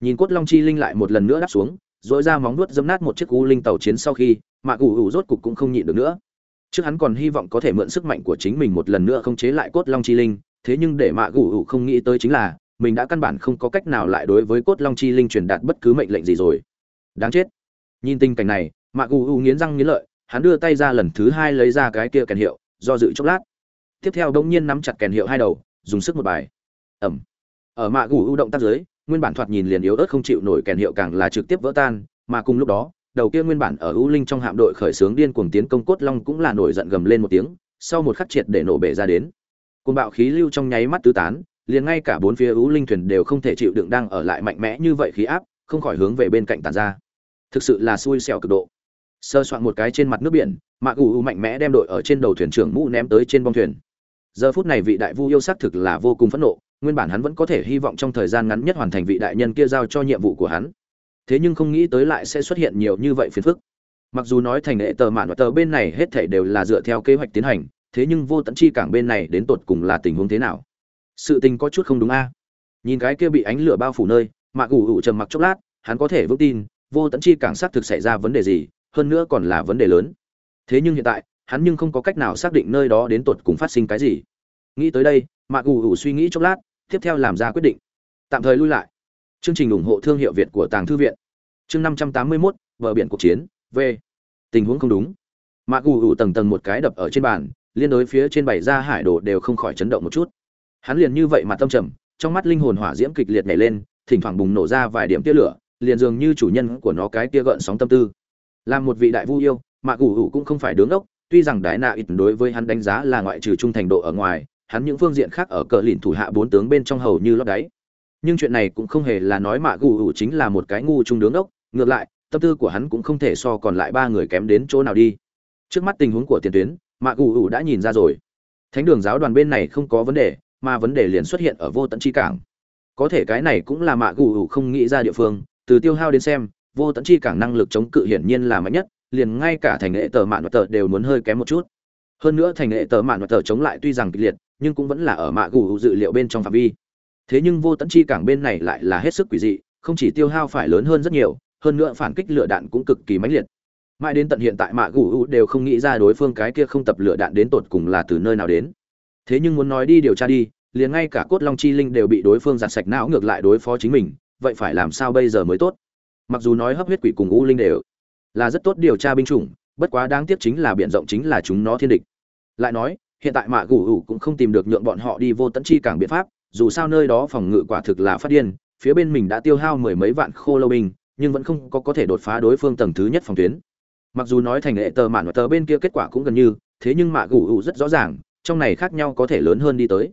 Nhìn cốt long chi linh lại một lần nữa đáp xuống dội ra móng nuốt dâm nát một chiếc u linh tàu chiến sau khi mạ gù ủ rốt cục cũng không nhịn được nữa. Trước hắn còn hy vọng có thể mượn sức mạnh của chính mình một lần nữa không chế lại cốt long chi linh, thế nhưng để mạ gù ủ không nghĩ tới chính là, mình đã căn bản không có cách nào lại đối với cốt long chi linh truyền đạt bất cứ mệnh lệnh gì rồi. Đáng chết nhìn tình cảnh này mạ u u nghiến răng nghiến lợi hắn đưa tay ra lần thứ hai lấy ra cái kia kèn hiệu do dự chốc lát tiếp theo đông nhiên nắm chặt kèn hiệu hai đầu dùng sức một bài ẩm ở mạ gù u động tác giới nguyên bản thoạt nhìn liền yếu ớt không chịu nổi kèn hiệu càng là trực tiếp vỡ tan, mà cùng lúc đó, đầu kia nguyên bản ở U Linh trong hạm đội khởi xướng điên cuồng tiến công cốt long cũng là nổi giận gầm lên một tiếng, sau một khắc triệt để nổ bể ra đến. cùng bạo khí lưu trong nháy mắt tứ tán, liền ngay cả bốn phía U Linh thuyền đều không thể chịu đựng đang ở lại mạnh mẽ như vậy khí áp, không khỏi hướng về bên cạnh tàn ra. Thực sự là xui xẻo cực độ. Sơ soạn một cái trên mặt nước biển, Mạc U mạnh mẽ đem đội ở trên đầu thuyền trưởng mũ ném tới trên bong thuyền. Giờ phút này vị đại vu yêu sắc thực là vô cùng phẫn nộ, nguyên bản hắn vẫn có thể hy vọng trong thời gian ngắn nhất hoàn thành vị đại nhân kia giao cho nhiệm vụ của hắn thế nhưng không nghĩ tới lại sẽ xuất hiện nhiều như vậy phiền phức mặc dù nói thành hệ tờ mạn và tờ bên này hết thể đều là dựa theo kế hoạch tiến hành thế nhưng vô tận chi cảng bên này đến tột cùng là tình huống thế nào sự tình có chút không đúng a nhìn cái kia bị ánh lửa bao phủ nơi mạc gù ủ trầm mặc chốc lát hắn có thể vững tin vô tận chi cảng xác thực xảy ra vấn đề gì, hơn nữa còn là vấn đề lớn. Thế nhưng hiện tại, hắn nhưng không có cách nào xác định nơi đó đến tột cùng phát sinh cái gì. Nghĩ tới đây mạc gù ủ suy nghĩ chốc lát, tiếp theo làm ra quyết định. Tạm thời lui lại. Chương trình ủng hộ thương hiệu việt của tàng thư viện. Chương năm trăm tám mươi mốt, bờ biển cuộc chiến, v. Tình huống không đúng. Mạc gù ủ tầng tầng một cái đập ở trên bàn, liên đối phía trên bảy ra hải đồ đều không khỏi chấn động một chút. Hắn liền như vậy mà tâm trầm, trong mắt linh hồn hỏa diễm kịch liệt nhảy lên, thỉnh thoảng bùng nổ ra vài điểm tia lửa liền dường như chủ nhân của nó cái tia gợn sóng tâm tư làm một vị đại vu yêu, mà gù ủ cũng không phải đứng đốc. tuy rằng đại nạ ít đối với hắn đánh giá là ngoại trừ trung thành độ ở ngoài, hắn những phương diện khác ở cờ lìn thủ hạ bốn tướng bên trong hầu như lót đáy nhưng chuyện này cũng không hề là nói mạ gù ủ chính là một cái ngu trung đứng đốc. ngược lại, tâm tư của hắn cũng không thể so còn lại ba người kém đến chỗ nào đi trước mắt tình huống của tiền tuyến mạ gù ủ đã nhìn ra rồi thánh đường giáo đoàn bên này không có vấn đề, mà vấn đề liền xuất hiện ở vô tận chi cảng có thể cái này cũng là mạ gù ủ không nghĩ ra địa phương từ tiêu hao đến xem, vô tận chi cảng năng lực chống cự hiển nhiên là mạnh nhất, liền ngay cả thành nghệ tờ mạn và tờ đều muốn hơi kém một chút. Hơn nữa thành nghệ tờ mạn và tờ chống lại tuy rằng kịch liệt, nhưng cũng vẫn là ở mạ gù dự liệu bên trong phạm vi. Thế nhưng vô tận chi cảng bên này lại là hết sức quỷ dị, không chỉ tiêu hao phải lớn hơn rất nhiều, hơn nữa phản kích lửa đạn cũng cực kỳ mãnh liệt. Mãi đến tận hiện tại mạ gù đều không nghĩ ra đối phương cái kia không tập lửa đạn đến tột cùng là từ nơi nào đến. Thế nhưng muốn nói đi điều tra đi, liền ngay cả cốt long chi linh đều bị đối phương giặt sạch não ngược lại đối phó chính mình vậy phải làm sao bây giờ mới tốt? Mặc dù nói hấp huyết quỷ cùng u linh đều là rất tốt điều tra binh chủng, bất quá đáng tiếc chính là biện rộng chính là chúng nó thiên địch. Lại nói, hiện tại mạ gù ủ cũng không tìm được nhượng bọn họ đi vô tận chi cảng biện pháp, dù sao nơi đó phòng ngự quả thực là phát điên, phía bên mình đã tiêu hao mười mấy vạn khô lâu binh, nhưng vẫn không có có thể đột phá đối phương tầng thứ nhất phòng tuyến. Mặc dù nói thành hệ tờ mạn và tờ bên kia kết quả cũng gần như, thế nhưng mạ gù ủ rất rõ ràng, trong này khác nhau có thể lớn hơn đi tới.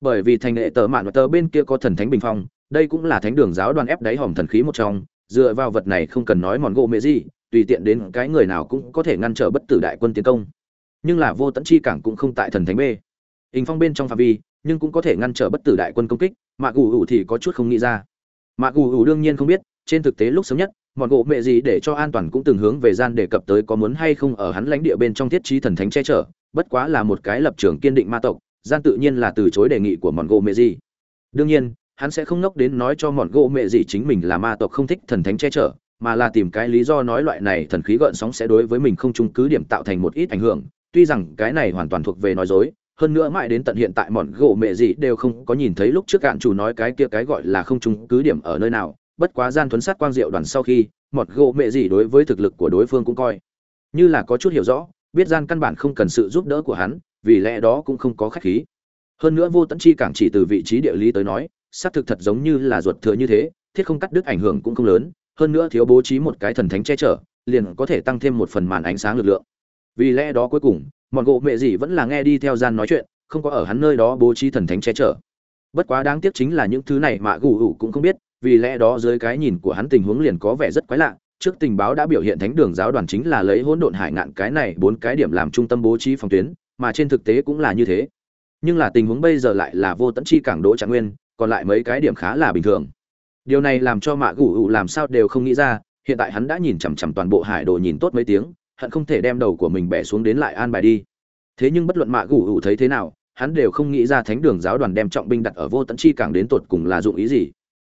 Bởi vì thành hệ tờ mạn và tờ bên kia có thần thánh bình phong đây cũng là thánh đường giáo đoàn ép đáy hòm thần khí một trong, dựa vào vật này không cần nói mòn gỗ mẹ gì, tùy tiện đến cái người nào cũng có thể ngăn trở bất tử đại quân tiến công. Nhưng là vô tận chi cảng cũng không tại thần thánh b. Hình phong bên trong phạm vi, nhưng cũng có thể ngăn trở bất tử đại quân công kích mạ gù ủ thì có chút không nghĩ ra. Mạ gù ủ đương nhiên không biết, trên thực tế lúc sớm nhất mọn gỗ mẹ gì để cho an toàn cũng từng hướng về gian đề cập tới có muốn hay không ở hắn lãnh địa bên trong thiết trí thần thánh che chở, bất quá là một cái lập trường kiên định ma tộc, gian tự nhiên là từ chối đề nghị của mọn gỗ mẹ gì. Đương nhiên hắn sẽ không nốc đến nói cho mọn gỗ mẹ gì chính mình là ma tộc không thích thần thánh che chở, mà là tìm cái lý do nói loại này thần khí gợn sóng sẽ đối với mình không trung cứ điểm tạo thành một ít ảnh hưởng. Tuy rằng cái này hoàn toàn thuộc về nói dối, hơn nữa mãi đến tận hiện tại mọn gỗ mẹ gì đều không có nhìn thấy lúc trước cạn chủ nói cái kia cái gọi là không trung cứ điểm ở nơi nào. Bất quá gian thuấn sát quang diệu đoàn sau khi mọt gỗ mẹ gì đối với thực lực của đối phương cũng coi như là có chút hiểu rõ, biết gian căn bản không cần sự giúp đỡ của hắn, vì lẽ đó cũng không có khách khí. Hơn nữa vô tận chi càng chỉ từ vị trí địa lý tới nói xác thực thật giống như là ruột thừa như thế, thiết không cắt đứt ảnh hưởng cũng không lớn, hơn nữa thiếu bố trí một cái thần thánh che chở, liền có thể tăng thêm một phần màn ánh sáng lực lượng. Vì lẽ đó cuối cùng, mọn gỗ mẹ gì vẫn là nghe đi theo gian nói chuyện, không có ở hắn nơi đó bố trí thần thánh che chở. Bất quá đáng tiếc chính là những thứ này mà gù gù cũng không biết, vì lẽ đó dưới cái nhìn của hắn tình huống liền có vẻ rất quái lạ, trước tình báo đã biểu hiện thánh đường giáo đoàn chính là lấy hỗn độn hải ngạn cái này bốn cái điểm làm trung tâm bố trí phòng tuyến, mà trên thực tế cũng là như thế. Nhưng là tình huống bây giờ lại là vô tận chi cảng đỗ trạng nguyên còn lại mấy cái điểm khá là bình thường. Điều này làm cho mạ gù ủ làm sao đều không nghĩ ra, hiện tại hắn đã nhìn chằm chằm toàn bộ hải đồ nhìn tốt mấy tiếng, hận không thể đem đầu của mình bẻ xuống đến lại an bài đi. Thế nhưng bất luận mạ gù ủ thấy thế nào, hắn đều không nghĩ ra thánh đường giáo đoàn đem trọng binh đặt ở vô tận chi cảng đến tột cùng là dụng ý gì.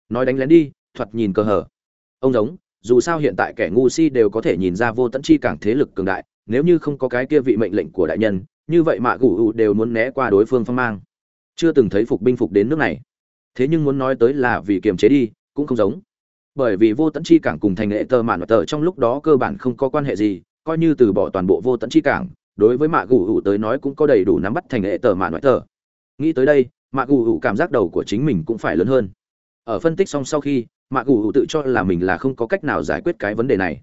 Nói đánh lén đi, thoạt nhìn cơ hở ông giống, dù sao hiện tại kẻ ngu si đều có thể nhìn ra vô tận chi cảng thế lực cường đại, nếu như không có cái kia vị mệnh lệnh của đại nhân, như vậy mạ gù ủ đều muốn né qua đối phương phong mang. Chưa từng thấy phục binh phục đến nước này thế nhưng muốn nói tới là vì kiềm chế đi, cũng không giống. Bởi vì vô tận chi cảng cùng thành nghệ tờ mạn và tờ trong lúc đó cơ bản không có quan hệ gì, coi như từ bỏ toàn bộ vô tận chi cảng, đối với mạ gù ủ tới nói cũng có đầy đủ nắm bắt thành nghệ tờ mạn và tờ. Nghĩ tới đây, mạ gù ủ cảm giác đầu của chính mình cũng phải lớn hơn. Ở phân tích xong sau khi, mạ gù tự cho là mình là không có cách nào giải quyết cái vấn đề này.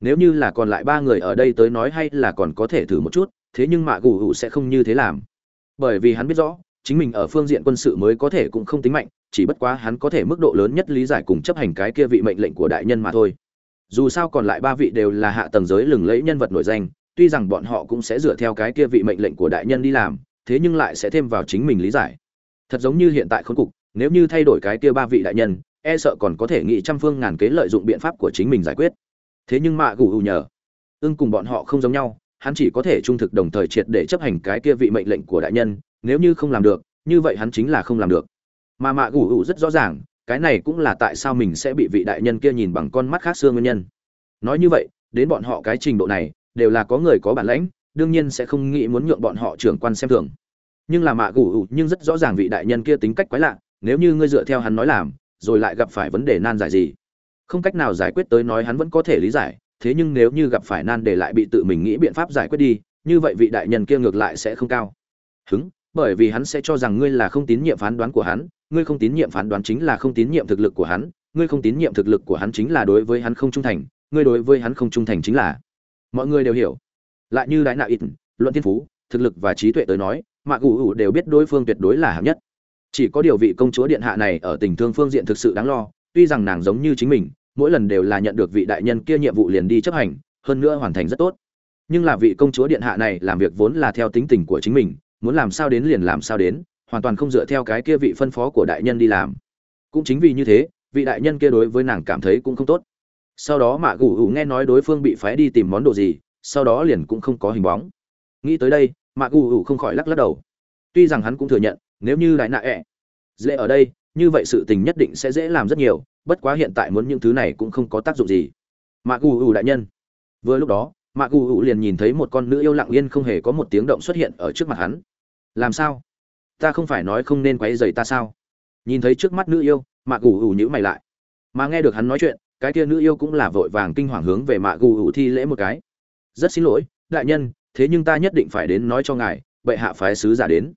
Nếu như là còn lại ba người ở đây tới nói hay là còn có thể thử một chút, thế nhưng mạ gù sẽ không như thế làm. Bởi vì hắn biết rõ chính mình ở phương diện quân sự mới có thể cũng không tính mạnh, chỉ bất quá hắn có thể mức độ lớn nhất lý giải cùng chấp hành cái kia vị mệnh lệnh của đại nhân mà thôi. Dù sao còn lại ba vị đều là hạ tầng giới lừng lẫy nhân vật nổi danh, tuy rằng bọn họ cũng sẽ dựa theo cái kia vị mệnh lệnh của đại nhân đi làm, thế nhưng lại sẽ thêm vào chính mình lý giải. Thật giống như hiện tại khốn cục, nếu như thay đổi cái kia ba vị đại nhân e sợ còn có thể nghĩ trăm phương ngàn kế lợi dụng biện pháp của chính mình giải quyết. Thế nhưng mạ gù ủ nhờ, ưng cùng bọn họ không giống nhau, hắn chỉ có thể trung thực đồng thời triệt để chấp hành cái kia vị mệnh lệnh của đại nhân nếu như không làm được, như vậy hắn chính là không làm được. Mà mạ gù ủ rất rõ ràng, cái này cũng là tại sao mình sẽ bị vị đại nhân kia nhìn bằng con mắt khác xưa nguyên nhân. Nói như vậy, đến bọn họ cái trình độ này, đều là có người có bản lãnh, đương nhiên sẽ không nghĩ muốn nhượng bọn họ trưởng quan xem thường. Nhưng là mạ gù ủ nhưng rất rõ ràng vị đại nhân kia tính cách quái lạ, nếu như ngươi dựa theo hắn nói làm, rồi lại gặp phải vấn đề nan giải gì? Không cách nào giải quyết tới nói hắn vẫn có thể lý giải, thế nhưng nếu như gặp phải nan để lại bị tự mình nghĩ biện pháp giải quyết đi, như vậy vị đại nhân kia ngược lại sẽ không cao. Hứng bởi vì hắn sẽ cho rằng ngươi là không tín nhiệm phán đoán của hắn, ngươi không tín nhiệm phán đoán chính là không tín nhiệm thực lực của hắn, ngươi không tín nhiệm thực lực của hắn chính là đối với hắn không trung thành, ngươi đối với hắn không trung thành chính là. Mọi người đều hiểu. Lại như đại nạo ít, luận thiên phú, thực lực và trí tuệ tới nói mạ gù ủ đều biết đối phương tuyệt đối là hạng nhất. Chỉ có điều vị công chúa điện hạ này ở tình thương phương diện thực sự đáng lo, tuy rằng nàng giống như chính mình, mỗi lần đều là nhận được vị đại nhân kia nhiệm vụ liền đi chấp hành, hơn nữa hoàn thành rất tốt. Nhưng là vị công chúa điện hạ này làm việc vốn là theo tính tình của chính mình muốn làm sao đến liền làm sao đến, hoàn toàn không dựa theo cái kia vị phân phó của đại nhân đi làm. Cũng chính vì như thế, vị đại nhân kia đối với nàng cảm thấy cũng không tốt. Sau đó mạ gù ủ nghe nói đối phương bị phái đi tìm món đồ gì, sau đó liền cũng không có hình bóng. Nghĩ tới đây, mạ gù ủ không khỏi lắc lắc đầu. Tuy rằng hắn cũng thừa nhận, nếu như đại nạ ẹ, dễ ở đây, như vậy sự tình nhất định sẽ dễ làm rất nhiều, bất quá hiện tại muốn những thứ này cũng không có tác dụng gì. Mạ gù ủ đại nhân, vừa lúc đó mạ gù ủ liền nhìn thấy một con nữ yêu lặng yên không hề có một tiếng động xuất hiện ở trước mặt hắn. Làm sao? Ta không phải nói không nên quấy rầy ta sao? Nhìn thấy trước mắt nữ yêu, mạ gù ủ nhữ mày lại. Mà nghe được hắn nói chuyện, cái kia nữ yêu cũng là vội vàng kinh hoàng hướng về mạ gù ủ thi lễ một cái. Rất xin lỗi, đại nhân, thế nhưng ta nhất định phải đến nói cho ngài, bệ hạ phái sứ giả đến.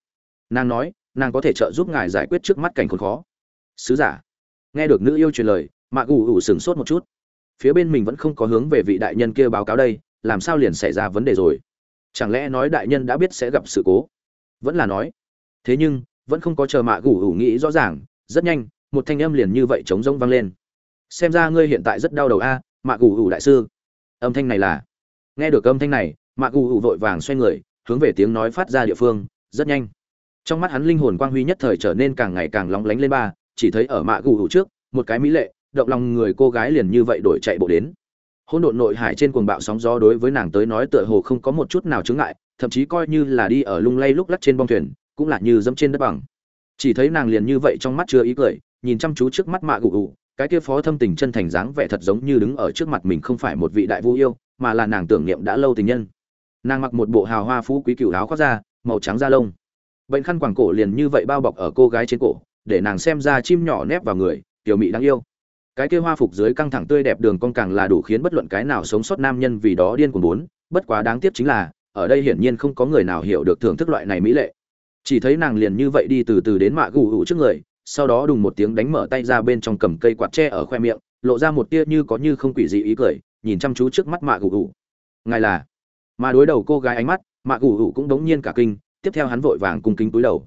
Nàng nói, nàng có thể trợ giúp ngài giải quyết trước mắt cảnh khốn khó. Sứ giả. Nghe được nữ yêu truyền lời, mạ gù ủ sửng sốt một chút. Phía bên mình vẫn không có hướng về vị đại nhân kia báo cáo đây làm sao liền xảy ra vấn đề rồi? Chẳng lẽ nói đại nhân đã biết sẽ gặp sự cố? Vẫn là nói. Thế nhưng, vẫn không có chờ mạ gù hủ nghĩ rõ ràng, rất nhanh, một thanh âm liền như vậy trống rỗng vang lên. Xem ra ngươi hiện tại rất đau đầu a, mạ gù hủ đại sư. Âm thanh này là. Nghe được âm thanh này, mạ gù hủ vội vàng xoay người, hướng về tiếng nói phát ra địa phương, rất nhanh. Trong mắt hắn linh hồn quang huy nhất thời trở nên càng ngày càng lóng lánh lên ba, chỉ thấy ở mạ gù hủ trước, một cái mỹ lệ, động lòng người cô gái liền như vậy đổi chạy bộ đến hỗn độn nội hải trên cuồng bạo sóng gió đối với nàng tới nói tựa hồ không có một chút nào chướng ngại, thậm chí coi như là đi ở lung lay lúc lắc trên bong thuyền, cũng là như dẫm trên đất bằng. Chỉ thấy nàng liền như vậy trong mắt chưa ý cười, nhìn chăm chú trước mắt mạ gù gù, cái kia phó thâm tình chân thành dáng vẻ thật giống như đứng ở trước mặt mình không phải một vị đại vũ yêu, mà là nàng tưởng niệm đã lâu tình nhân. Nàng mặc một bộ hào hoa phú quý cựu áo khoác da, màu trắng da lông. Bệnh khăn quàng cổ liền như vậy bao bọc ở cô gái trên cổ, để nàng xem ra chim nhỏ nép vào người, tiểu mị đáng yêu cái kia hoa phục dưới căng thẳng tươi đẹp đường cong càng là đủ khiến bất luận cái nào sống sót nam nhân vì đó điên cuồng muốn. Bất quá đáng tiếc chính là, ở đây hiển nhiên không có người nào hiểu được thưởng thức loại này mỹ lệ. Chỉ thấy nàng liền như vậy đi từ từ đến mạ gù hụ trước người, sau đó đùng một tiếng đánh mở tay ra bên trong cầm cây quạt tre ở khoe miệng, lộ ra một tia như có như không quỷ dị ý cười, nhìn chăm chú trước mắt mạ gù hụ ngài là? Mà đối đầu cô gái ánh mắt, mạ gù hụ cũng đống nhiên cả kinh, tiếp theo hắn vội vàng cung kính túi đầu.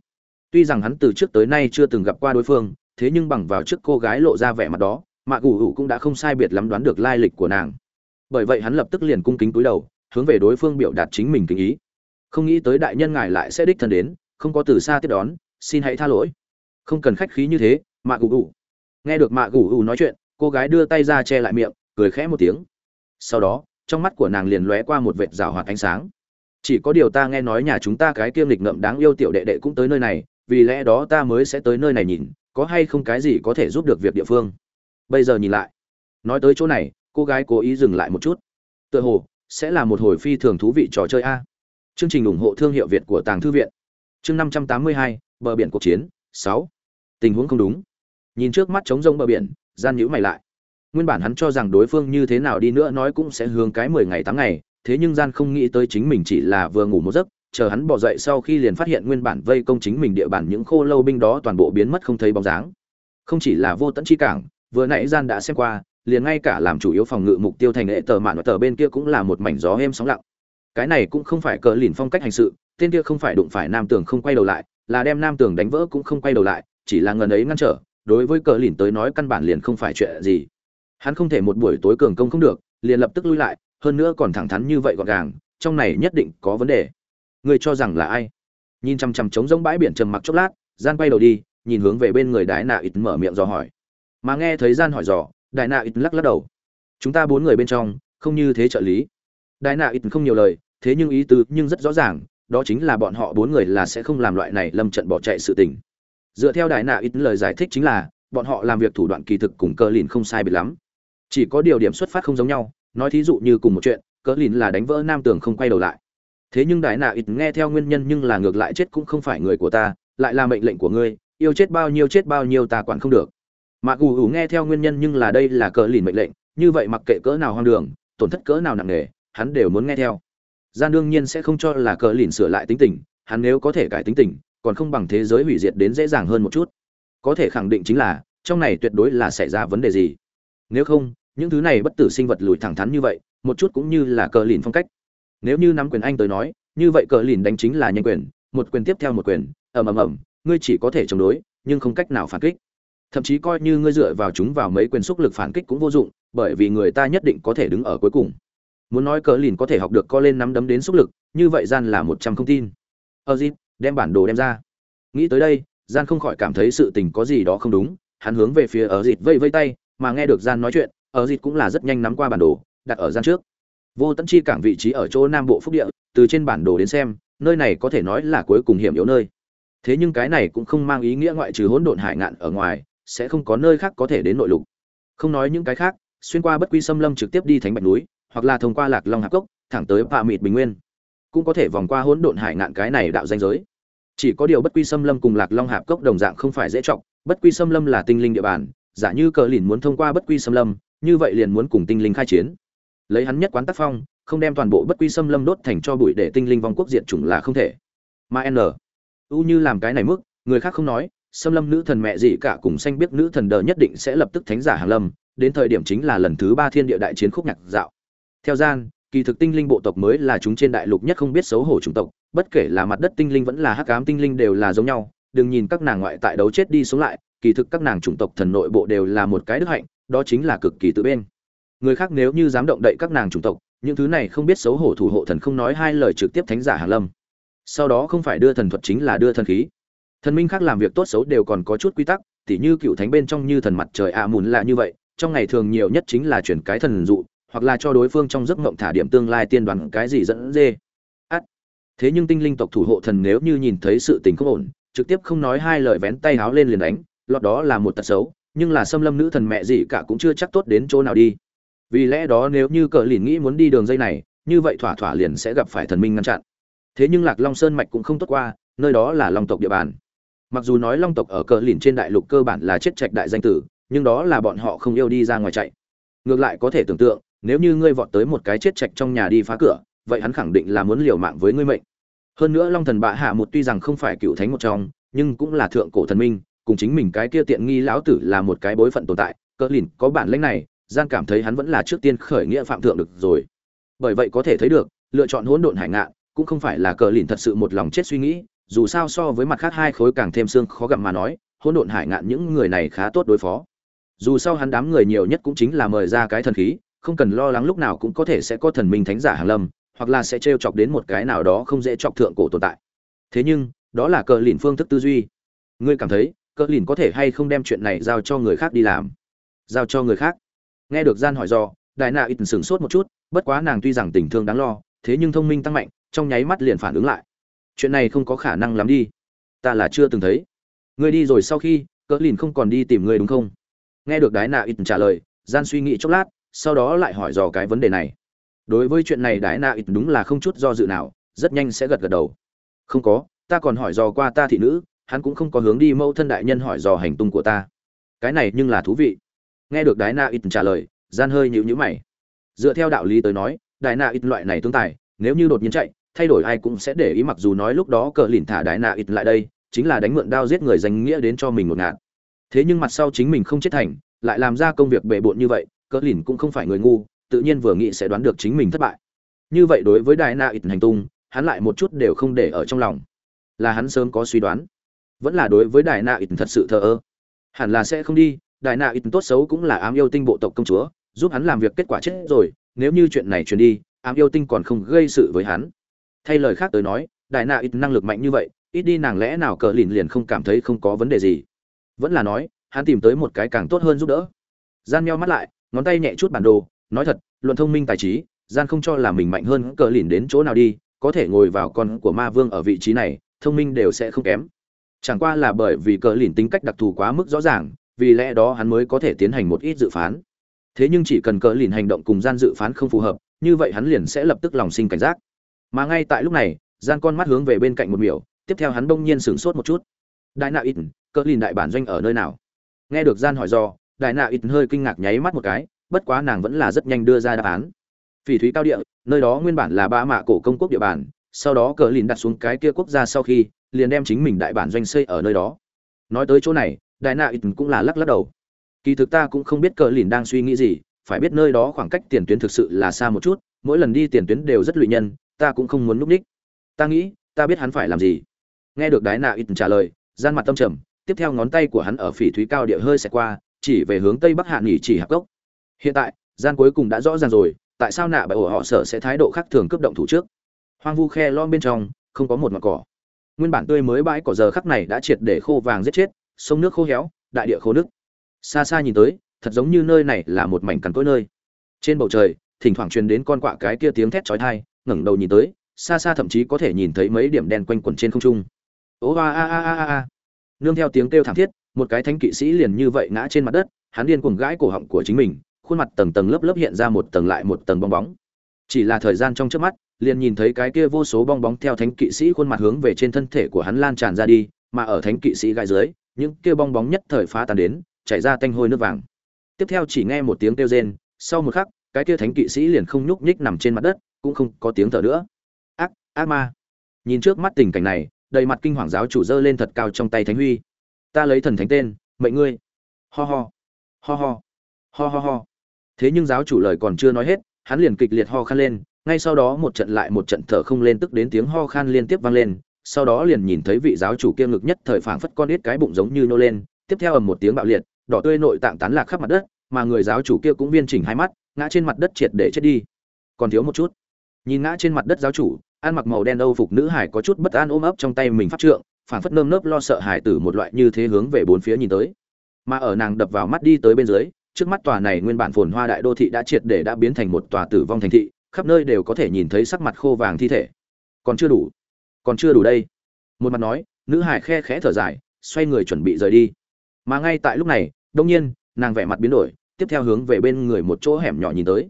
Tuy rằng hắn từ trước tới nay chưa từng gặp qua đối phương, thế nhưng bằng vào trước cô gái lộ ra vẻ mặt đó mạ gù hữu cũng đã không sai biệt lắm đoán được lai lịch của nàng. Bởi vậy hắn lập tức liền cung kính túi đầu, hướng về đối phương biểu đạt chính mình kính ý. Không nghĩ tới đại nhân ngài lại sẽ đích thân đến, không có từ xa tiếp đón, xin hãy tha lỗi. Không cần khách khí như thế, mạ gù hữu nghe được mạ gù hữu nói chuyện, cô gái đưa tay ra che lại miệng, cười khẽ một tiếng. Sau đó, trong mắt của nàng liền lóe qua một vệt rào hoạt ánh sáng. Chỉ có điều ta nghe nói nhà chúng ta cái kiêm lịch ngậm đáng yêu tiểu đệ đệ cũng tới nơi này, vì lẽ đó ta mới sẽ tới nơi này nhìn, có hay không cái gì có thể giúp được việc địa phương? Bây giờ nhìn lại. Nói tới chỗ này, cô gái cố ý dừng lại một chút. Tựa hồ, sẽ là một hồi phi thường thú vị trò chơi a. Chương trình ủng hộ thương hiệu việt của tàng thư viện. Chương năm trăm tám mươi hai, bờ biển cuộc chiến, sáu. Tình huống không đúng. Nhìn trước mắt trống rông bờ biển, gian nhữ mày lại. Nguyên bản hắn cho rằng đối phương như thế nào đi nữa nói cũng sẽ hướng cái mười ngày tám ngày, thế nhưng gian không nghĩ tới chính mình chỉ là vừa ngủ một giấc, chờ hắn bỏ dậy sau khi liền phát hiện nguyên bản vây công chính mình địa bàn những khô lâu binh đó toàn bộ biến mất không thấy bóng dáng. Không chỉ là vô tận chi cảng vừa nãy gian đã xem qua, liền ngay cả làm chủ yếu phòng ngự mục tiêu thành hệ tờ mạn và tờ bên kia cũng là một mảnh gió êm sóng lặng. Cái này cũng không phải cờ lìn phong cách hành sự, tên kia không phải đụng phải nam tường không quay đầu lại, là đem nam tường đánh vỡ cũng không quay đầu lại, chỉ là ngần ấy ngăn trở, đối với cờ lìn tới nói căn bản liền không phải chuyện gì. Hắn không thể một buổi tối cường công không được, liền lập tức lui lại, hơn nữa còn thẳng thắn như vậy gọn gàng, trong này nhất định có vấn đề. Người cho rằng là ai? Nhìn chằm chằm trống giống bãi biển trầm mặc chốc lát, gian bay đầu đi, nhìn hướng về bên người đại nạ ít mở miệng dò hỏi mà nghe thấy gian hỏi dò, đại nạ ít lắc lắc đầu. Chúng ta bốn người bên trong, không như thế trợ lý. Đại nạ ít không nhiều lời, thế nhưng ý tứ nhưng rất rõ ràng, đó chính là bọn họ bốn người là sẽ không làm loại này lâm trận bỏ chạy sự tình. Dựa theo đại nạ ít lời giải thích chính là, bọn họ làm việc thủ đoạn kỳ thực cùng cờ lìn không sai biệt lắm. Chỉ có điều điểm xuất phát không giống nhau, nói thí dụ như cùng một chuyện, cờ lìn là đánh vỡ nam tường không quay đầu lại. Thế nhưng đại nạ ít nghe theo nguyên nhân nhưng là ngược lại chết cũng không phải người của ta, lại là mệnh lệnh của ngươi, yêu chết bao nhiêu chết bao nhiêu ta quản không được mặc ù ủ nghe theo nguyên nhân nhưng là đây là cờ lìn mệnh lệnh, như vậy mặc kệ cỡ nào hoang đường, tổn thất cỡ nào nặng nề, hắn đều muốn nghe theo. Gian đương nhiên sẽ không cho là cờ lìn sửa lại tính tình, hắn nếu có thể cải tính tình, còn không bằng thế giới hủy diệt đến dễ dàng hơn một chút. Có thể khẳng định chính là, trong này tuyệt đối là xảy ra vấn đề gì. Nếu không, những thứ này bất tử sinh vật lùi thẳng thắn như vậy, một chút cũng như là cờ lìn phong cách. Nếu như nắm quyền anh tới nói, như vậy cờ lìn đánh chính là nhanh quyền, một quyền tiếp theo một quyền, ầm ầm ầm, ngươi chỉ có thể chống đối, nhưng không cách nào phản kích thậm chí coi như ngươi dựa vào chúng vào mấy quyền xúc lực phản kích cũng vô dụng, bởi vì người ta nhất định có thể đứng ở cuối cùng. Muốn nói cờ lìn có thể học được co lên nắm đấm đến xúc lực, như vậy gian là một trăm không tin. Ờ, Ơ dịp đem bản đồ đem ra. Nghĩ tới đây, gian không khỏi cảm thấy sự tình có gì đó không đúng, hắn hướng về phía ờ ở dịt vây vây tay, mà nghe được gian nói chuyện ờ ở dịt cũng là rất nhanh nắm qua bản đồ, đặt ở gian trước. Vô tận chi cảng vị trí ở chỗ nam bộ phúc địa, từ trên bản đồ đến xem, nơi này có thể nói là cuối cùng hiểm yếu nơi. Thế nhưng cái này cũng không mang ý nghĩa ngoại trừ hỗn độn hải ngạn ở ngoài sẽ không có nơi khác có thể đến nội lục. Không nói những cái khác, xuyên qua bất quy xâm lâm trực tiếp đi thánh bạch núi, hoặc là thông qua lạc long hạp cốc, thẳng tới pạ mịt bình nguyên. Cũng có thể vòng qua hỗn độn hải ngạn cái này đạo danh giới. Chỉ có điều bất quy xâm lâm cùng lạc long hạp cốc đồng dạng không phải dễ trọng bất quy xâm lâm là tinh linh địa bàn, giả như cờ lìn muốn thông qua bất quy xâm lâm, như vậy liền muốn cùng tinh linh khai chiến. Lấy hắn nhất quán tác phong, không đem toàn bộ bất quy xâm lâm đốt thành cho bụi để tinh linh vong quốc diện chủng là không thể. Mà n u như làm cái này mức, người khác không nói xâm lâm nữ thần mẹ gì cả cùng xanh biết nữ thần đờ nhất định sẽ lập tức thánh giả hàng lâm, đến thời điểm chính là lần thứ ba thiên địa đại chiến khúc nhạc dạo. Theo gian, kỳ thực tinh linh bộ tộc mới là chúng trên đại lục nhất không biết xấu hổ chủng tộc, bất kể là mặt đất tinh linh vẫn là hắc ám tinh linh đều là giống nhau, đừng nhìn các nàng ngoại tại đấu chết đi sống lại, kỳ thực các nàng chủng tộc thần nội bộ đều là một cái đức hạnh, đó chính là cực kỳ tự bên. Người khác nếu như dám động đậy các nàng chủng tộc, những thứ này không biết xấu hổ thủ hộ thần không nói hai lời trực tiếp thánh giả hàng lâm. Sau đó không phải đưa thần thuật chính là đưa thần khí thần minh khác làm việc tốt xấu đều còn có chút quy tắc, tỉ như cựu thánh bên trong như thần mặt trời ạ à mùn là như vậy, trong ngày thường nhiều nhất chính là chuyển cái thần dụ, hoặc là cho đối phương trong giấc mộng thả điểm tương lai tiên đoán cái gì dẫn dê. Ắt thế nhưng tinh linh tộc thủ hộ thần nếu như nhìn thấy sự tình không ổn, trực tiếp không nói hai lời vén tay háo lên liền đánh, lọt đó là một tật xấu, nhưng là xâm lâm nữ thần mẹ gì cả cũng chưa chắc tốt đến chỗ nào đi. Vì lẽ đó nếu như cờ lìn nghĩ muốn đi đường dây này, như vậy thỏa thỏa liền sẽ gặp phải thần minh ngăn chặn. Thế nhưng lạc long sơn mạch cũng không tốt qua, nơi đó là long tộc địa bàn mặc dù nói long tộc ở cờ lìn trên đại lục cơ bản là chết trạch đại danh tử, nhưng đó là bọn họ không yêu đi ra ngoài chạy. Ngược lại có thể tưởng tượng, nếu như ngươi vọt tới một cái chết trạch trong nhà đi phá cửa, vậy hắn khẳng định là muốn liều mạng với ngươi mệnh. Hơn nữa long thần bạ hạ một tuy rằng không phải cựu thánh một trong, nhưng cũng là thượng cổ thần minh, cùng chính mình cái kia tiện nghi lão tử là một cái bối phận tồn tại, cờ lìn có bản lĩnh này gian cảm thấy hắn vẫn là trước tiên khởi nghĩa phạm thượng được rồi. Bởi vậy có thể thấy được, lựa chọn hỗn độn hải ngạn, cũng không phải là cờ lìn thật sự một lòng chết suy nghĩ dù sao so với mặt khác hai khối càng thêm xương khó gặm mà nói, hỗn độn hải ngạn những người này khá tốt đối phó. Dù sao hắn đám người nhiều nhất cũng chính là mời ra cái thần khí, không cần lo lắng lúc nào cũng có thể sẽ có thần minh thánh giả hàng lâm, hoặc là sẽ t chọc đến một cái nào đó không dễ chọc thượng cổ tồn tại. Thế nhưng, đó là cờ lìn phương thức tư duy. Ngươi cảm thấy, cờ lìn có thể hay không đem chuyện này giao cho người khác đi làm? Giao cho người khác? Nghe được gian hỏi do, đại nạ ít sửng sốt một chút, bất quá nàng tuy rằng tình thương đáng lo, thế nhưng thông minh tăng mạnh, trong nháy mắt liền phản ứng lại chuyện này không có khả năng lắm đi. Ta là chưa từng thấy. Ngươi đi rồi sau khi, cỡ lìn không còn đi tìm ngươi đúng không? Nghe được đái nạ ít trả lời, gian suy nghĩ chốc lát, sau đó lại hỏi dò cái vấn đề này. Đối với chuyện này đái nạ ít đúng là không chút do dự nào, rất nhanh sẽ gật gật đầu. Không có, ta còn hỏi dò qua ta thị nữ, hắn cũng không có hướng đi mẫu thân đại nhân hỏi dò hành tung của ta. Cái này nhưng là thú vị. Nghe được đái na ít trả lời, gian hơi nhịu nhữ mày. Dựa theo đạo lý tới nói, đái na ít loại này tương tài, nếu như đột nhiên chạy thay đổi ai cũng sẽ để ý mặc dù nói lúc đó cờ lìn thả đại nạ ít lại đây, chính là đánh mượn đao giết người danh nghĩa đến cho mình một ngạt. Thế nhưng mặt sau chính mình không chết thành, lại làm ra công việc bề bộn như vậy, cờ lìn cũng không phải người ngu, tự nhiên vừa nghĩ sẽ đoán được chính mình thất bại. Như vậy đối với đại nạ ít hành tung, hắn lại một chút đều không để ở trong lòng. Là hắn sớm có suy đoán. Vẫn là đối với đại nạ ít thật sự thờ ơ. Hẳn là sẽ không đi, đại nạ ít tốt xấu cũng là ám yêu tinh bộ tộc công chúa, giúp hắn làm việc kết quả chết rồi, nếu như chuyện này truyền đi, ám yêu tinh còn không gây sự với hắn thay lời khác tới nói, đại nạ ít năng lực mạnh như vậy, ít đi nàng lẽ nào cờ lìn liền không cảm thấy không có vấn đề gì. Vẫn là nói, hắn tìm tới một cái càng tốt hơn giúp đỡ. Gian meo mắt lại, ngón tay nhẹ chút bản đồ, nói thật, luận thông minh tài trí, gian không cho là mình mạnh hơn cờ lìn đến chỗ nào đi, có thể ngồi vào con của ma vương ở vị trí này, thông minh đều sẽ không kém. Chẳng qua là bởi vì cờ lìn tính cách đặc thù quá mức rõ ràng, vì lẽ đó hắn mới có thể tiến hành một ít dự phán. Thế nhưng chỉ cần cờ lìn hành động cùng gian dự phán không phù hợp, như vậy hắn liền sẽ lập tức lòng sinh cảnh giác mà ngay tại lúc này gian con mắt hướng về bên cạnh một miểu, tiếp theo hắn bỗng nhiên sửng sốt một chút. Đại nạ ít cờ lìn đại bản doanh ở nơi nào? Nghe được gian hỏi do, đại nạ ít hơi kinh ngạc nháy mắt một cái, bất quá nàng vẫn là rất nhanh đưa ra đáp án. Phỉ thúy cao địa, nơi đó nguyên bản là ba mạ cổ công quốc địa bàn, sau đó cờ lìn đặt xuống cái kia quốc gia sau khi, liền đem chính mình đại bản doanh xây ở nơi đó. Nói tới chỗ này, đại nạ ít cũng là lắc lắc đầu. Kỳ thực ta cũng không biết cờ lìn đang suy nghĩ gì, phải biết nơi đó khoảng cách tiền tuyến thực sự là xa một chút, mỗi lần đi tiền tuyến đều rất lụy nhân ta cũng không muốn núp ních. Ta nghĩ, ta biết hắn phải làm gì. Nghe được đái nạ ít trả lời, gian mặt tâm trầm, tiếp theo ngón tay của hắn ở phỉ thúy cao địa hơi xẹt qua, chỉ về hướng tây bắc hạ nghỉ chỉ hạc gốc hiện tại, gian cuối cùng đã rõ ràng rồi, tại sao nạ bại ổ họ sở sẽ thái độ khác thường cấp động thủ trước? Hoang vu khe lom bên trong, không có một mặt cỏ. Nguyên bản tươi mới bãi cỏ giờ khắc này đã triệt để khô vàng giết chết, sông nước khô héo, đại địa khô nước xa xa nhìn tới, thật giống như nơi này là một mảnh cằn cỗi nơi. Trên bầu trời, thỉnh thoảng truyền đến con quạ cái kia tiếng thét chói tai ngẩng đầu nhìn tới, xa xa thậm chí có thể nhìn thấy mấy điểm đen quanh quẩn trên không trung. Ố a a a a a nương theo tiếng kêu thảm thiết, một cái thánh kỵ sĩ liền như vậy ngã trên mặt đất, hắn điên cuồng gãi cổ họng của chính mình, khuôn mặt tầng tầng lớp lớp hiện ra một tầng lại một tầng bong bóng. Chỉ là thời gian trong trước mắt, liền nhìn thấy cái kia vô số bong bóng theo thánh kỵ sĩ khuôn mặt hướng về trên thân thể của hắn lan tràn ra đi, mà ở thánh kỵ sĩ gai dưới, những kia bong bóng nhất thời phá tan đến, chảy ra tanh hôi nước vàng. Tiếp theo chỉ nghe một tiếng kêu rên, sau một khắc, cái kia thánh kỵ sĩ liền không nhúc nhích nằm trên mặt đất cũng không có tiếng thở nữa. Ác ác ma. Nhìn trước mắt tình cảnh này, đầy mặt kinh hoàng giáo chủ dơ lên thật cao trong tay thánh huy. Ta lấy thần thánh tên, mệnh ngươi. Ho ho. Ho ho. Ho ho ho. Thế nhưng giáo chủ lời còn chưa nói hết, hắn liền kịch liệt ho khan lên, ngay sau đó một trận lại một trận thở không lên tức đến tiếng ho khan liên tiếp vang lên, sau đó liền nhìn thấy vị giáo chủ kia ngực nhất thời phảng phất con ít cái bụng giống như nô lên, tiếp theo ầm một tiếng bạo liệt, đỏ tươi nội tạng tán lạc khắp mặt đất, mà người giáo chủ kia cũng viên chỉnh hai mắt, ngã trên mặt đất triệt để chết đi. Còn thiếu một chút nhìn ngã trên mặt đất giáo chủ, ăn mặc màu đen âu phục nữ hải có chút bất an ôm ấp trong tay mình phát trượng phản phất nơm nớp lo sợ hải tử một loại như thế hướng về bốn phía nhìn tới. Mà ở nàng đập vào mắt đi tới bên dưới, trước mắt tòa này nguyên bản phồn hoa đại đô thị đã triệt để đã biến thành một tòa tử vong thành thị, khắp nơi đều có thể nhìn thấy sắc mặt khô vàng thi thể. Còn chưa đủ. Còn chưa đủ đây. Một mặt nói, nữ hải khe khẽ thở dài, xoay người chuẩn bị rời đi. Mà ngay tại lúc này đông nhiên, nàng vẻ mặt biến đổi, tiếp theo hướng về bên người một chỗ hẻm nhỏ nhìn tới.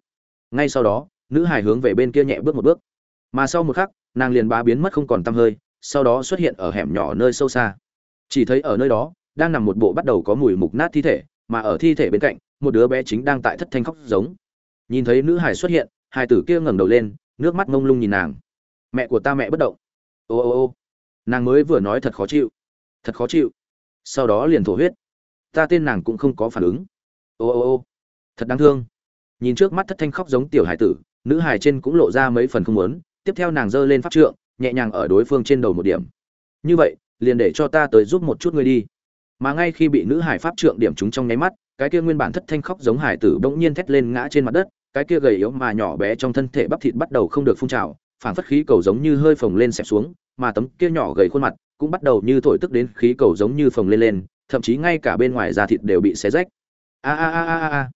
Ngay sau đó nữ hải hướng về bên kia nhẹ bước một bước. Mà sau một khắc, nàng liền bá biến mất không còn tăm hơi, sau đó xuất hiện ở hẻm nhỏ nơi sâu xa. Chỉ thấy ở nơi đó, đang nằm một bộ bắt đầu có mùi mục nát thi thể, mà ở thi thể bên cạnh, một đứa bé chính đang tại thất thanh khóc giống. Nhìn thấy nữ hải xuất hiện hai tử kia ngẩng đầu lên, nước mắt mông lung nhìn nàng. Mẹ của ta mẹ bất động. Ô ô ô. Nàng mới vừa nói thật khó chịu. Thật khó chịu. Sau đó liền thổ huyết. Ta tên nàng cũng không có phản ứng. Ô ô ô. Thật đáng thương. Nhìn trước mắt thất thanh khóc giống tiểu hải tử nữ hài trên cũng lộ ra mấy phần không muốn, tiếp theo nàng giơ lên pháp trượng, nhẹ nhàng ở đối phương trên đầu một điểm. Như vậy, liền để cho ta tới giúp một chút ngươi đi. Mà ngay khi bị nữ hải pháp trượng điểm chúng trong nháy mắt, cái kia nguyên bản thất thanh khóc giống hải tử bỗng nhiên thét lên ngã trên mặt đất, cái kia gầy yếu mà nhỏ bé trong thân thể bắp thịt bắt đầu không được phun trào phản phất khí cầu giống như hơi phồng lên xẹp xuống, mà tấm kia nhỏ gầy khuôn mặt cũng bắt đầu như thổi tức đến khí cầu giống như phồng lên lên, thậm chí ngay cả bên ngoài da thịt đều bị xé rách. A a a a a.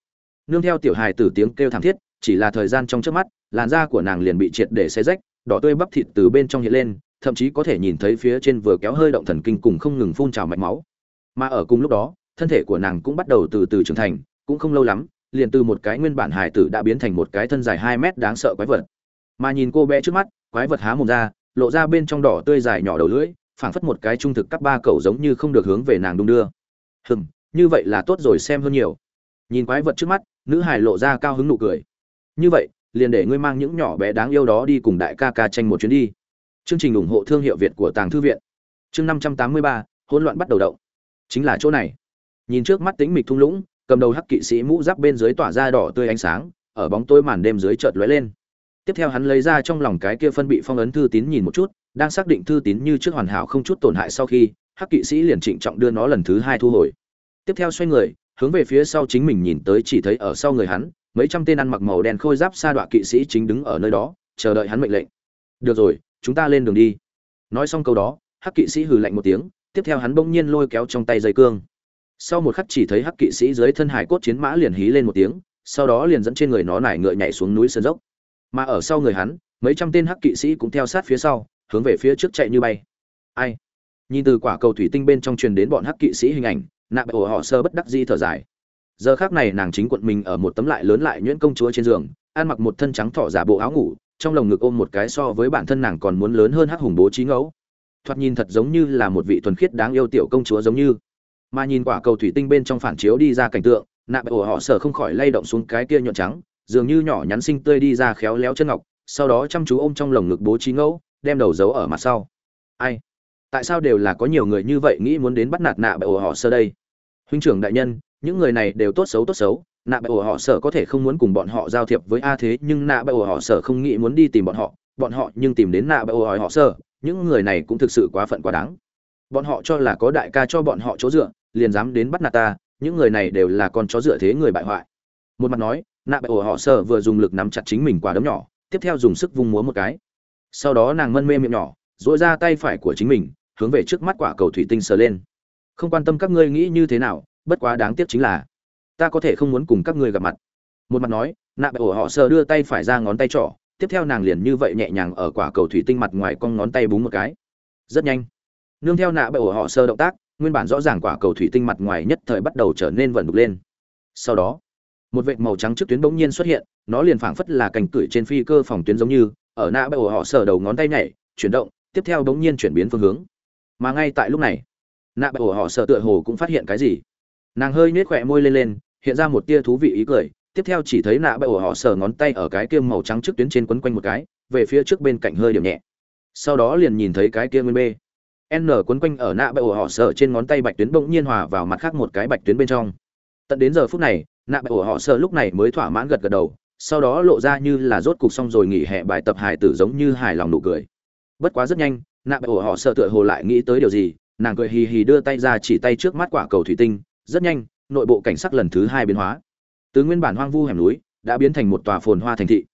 Nương theo tiểu hài tử tiếng kêu thảm thiết chỉ là thời gian trong trước mắt, làn da của nàng liền bị triệt để xé rách, đỏ tươi bắp thịt từ bên trong hiện lên, thậm chí có thể nhìn thấy phía trên vừa kéo hơi động thần kinh cùng không ngừng phun trào mạch máu. Mà ở cùng lúc đó, thân thể của nàng cũng bắt đầu từ từ trưởng thành, cũng không lâu lắm, liền từ một cái nguyên bản hài tử đã biến thành một cái thân dài hai mét đáng sợ quái vật. Mà nhìn cô bé trước mắt, quái vật há mồm ra, lộ ra bên trong đỏ tươi dài nhỏ đầu lưỡi, phảng phất một cái trung thực cắp ba cầu giống như không được hướng về nàng đung đưa. Hừm, như vậy là tốt rồi, xem hơn nhiều. Nhìn quái vật trước mắt, nữ hải lộ ra cao hứng nụ cười như vậy, liền để ngươi mang những nhỏ bé đáng yêu đó đi cùng đại ca ca tranh một chuyến đi. Chương trình ủng hộ thương hiệu việt của tàng thư viện. Chương năm trăm tám mươi ba, hỗn loạn bắt đầu động. Chính là chỗ này. Nhìn trước mắt tính mịch thung lũng, cầm đầu hắc kỵ sĩ mũ giáp bên dưới tỏa ra đỏ tươi ánh sáng, ở bóng tối màn đêm dưới chợt lóe lên. Tiếp theo hắn lấy ra trong lòng cái kia phân bị phong ấn thư tín nhìn một chút, đang xác định thư tín như trước hoàn hảo không chút tổn hại sau khi, hắc kỵ sĩ liền trịnh trọng đưa nó lần thứ hai thu hồi. Tiếp theo xoay người, hướng về phía sau chính mình nhìn tới chỉ thấy ở sau người hắn mấy trăm tên ăn mặc màu đen khôi giáp sa đọa kỵ sĩ chính đứng ở nơi đó, chờ đợi hắn mệnh lệnh. Được rồi, chúng ta lên đường đi. Nói xong câu đó, hắc kỵ sĩ hừ lạnh một tiếng, tiếp theo hắn bỗng nhiên lôi kéo trong tay dây cương. Sau một khắc chỉ thấy hắc kỵ sĩ dưới thân hải cốt chiến mã liền hí lên một tiếng, sau đó liền dẫn trên người nó nải ngựa nhảy xuống núi sơn dốc. Mà ở sau người hắn, mấy trăm tên hắc kỵ sĩ cũng theo sát phía sau, hướng về phía trước chạy như bay. Ai? Nhìn từ quả cầu thủy tinh bên trong truyền đến bọn hắc kỵ sĩ hình ảnh nạp ổ họ sơ bất đắc di thở dài giờ khác này nàng chính quận mình ở một tấm lại lớn lại nhuyễn công chúa trên giường, ăn mặc một thân trắng thỏ giả bộ áo ngủ, trong lồng ngực ôm một cái so với bản thân nàng còn muốn lớn hơn hắc hùng bố trí ngẫu. Thoạt nhìn thật giống như là một vị thuần khiết đáng yêu tiểu công chúa giống như. Mà nhìn quả cầu thủy tinh bên trong phản chiếu đi ra cảnh tượng, nạp bệ ổ họ sở không khỏi lay động xuống cái kia nhọn trắng, dường như nhỏ nhắn xinh tươi đi ra khéo léo chân ngọc, sau đó chăm chú ôm trong lồng ngực bố trí ngẫu, đem đầu giấu ở mặt sau. Ai? Tại sao đều là có nhiều người như vậy nghĩ muốn đến bắt nạt nạ bệ ổ họ sơ đây? Huynh trưởng đại nhân những người này đều tốt xấu tốt xấu, nạ bệ ổ họ sở có thể không muốn cùng bọn họ giao thiệp với a thế, nhưng nạ bệ ổ họ sở không nghĩ muốn đi tìm bọn họ bọn họ nhưng tìm đến nạ bệ ổ họ sở, những người này cũng thực sự quá phận quá đáng. Bọn họ cho là có đại ca cho bọn họ chỗ dựa, liền dám đến bắt nạt ta, những người này đều là con chó dựa thế người bại hoại. Một mặt nói, nạ bệ ổ họ sở vừa dùng lực nắm chặt chính mình quả đấm nhỏ, tiếp theo dùng sức vung múa một cái. Sau đó nàng mân mê miệng nhỏ dội ra tay phải của chính mình, hướng về trước mắt quả cầu thủy tinh sờ lên. Không quan tâm các ngươi nghĩ như thế nào bất quá đáng tiếc chính là, ta có thể không muốn cùng các ngươi gặp mặt. Một mặt nói, nạ bệ ổ họ sờ đưa tay phải ra ngón tay trỏ, tiếp theo nàng liền như vậy nhẹ nhàng ở quả cầu thủy tinh mặt ngoài con ngón tay búng một cái. Rất nhanh, nương theo nạ bệ ổ họ sơ động tác, nguyên bản rõ ràng quả cầu thủy tinh mặt ngoài nhất thời bắt đầu trở nên vẩn đục lên. Sau đó, một vệt màu trắng trước tuyến bỗng nhiên xuất hiện, nó liền phảng phất là cành cửi trên phi cơ phòng tuyến giống như, ở nạ bệ ổ họ sờ đầu ngón tay nhảy, chuyển động, tiếp theo bỗng nhiên chuyển biến phương hướng. Mà ngay tại lúc này, nạ bệ ổ họ sờ tựa hồ cũng phát hiện cái gì nàng hơi nhếch khỏe môi lên lên, hiện ra một tia thú vị ý cười, tiếp theo chỉ thấy nạ bậy ổ họ sờ ngón tay ở cái kia màu trắng trước tuyến trên quấn quanh một cái, về phía trước bên cạnh hơi điểm nhẹ. Sau đó liền nhìn thấy cái kia nguyên b n quấn quanh ở nạ bậy ổ họ sờ trên ngón tay bạch tuyến bỗng nhiên hòa vào mặt khác một cái bạch tuyến bên trong. Tận đến giờ phút này, nạ bậy ổ họ sờ lúc này mới thỏa mãn gật gật đầu, sau đó lộ ra như là rốt cục xong rồi nghỉ hè bài tập hài tử giống như hài lòng nụ cười. Bất quá rất nhanh, nạ bậy ổ họ sờ tựa hồ lại nghĩ tới điều gì, nàng cười hì hì đưa tay ra chỉ tay trước mắt quả cầu thủy tinh rất nhanh, nội bộ cảnh sắc lần thứ hai biến hóa. Từ nguyên bản hoang vu hẻm núi, đã biến thành một tòa phồn hoa thành thị.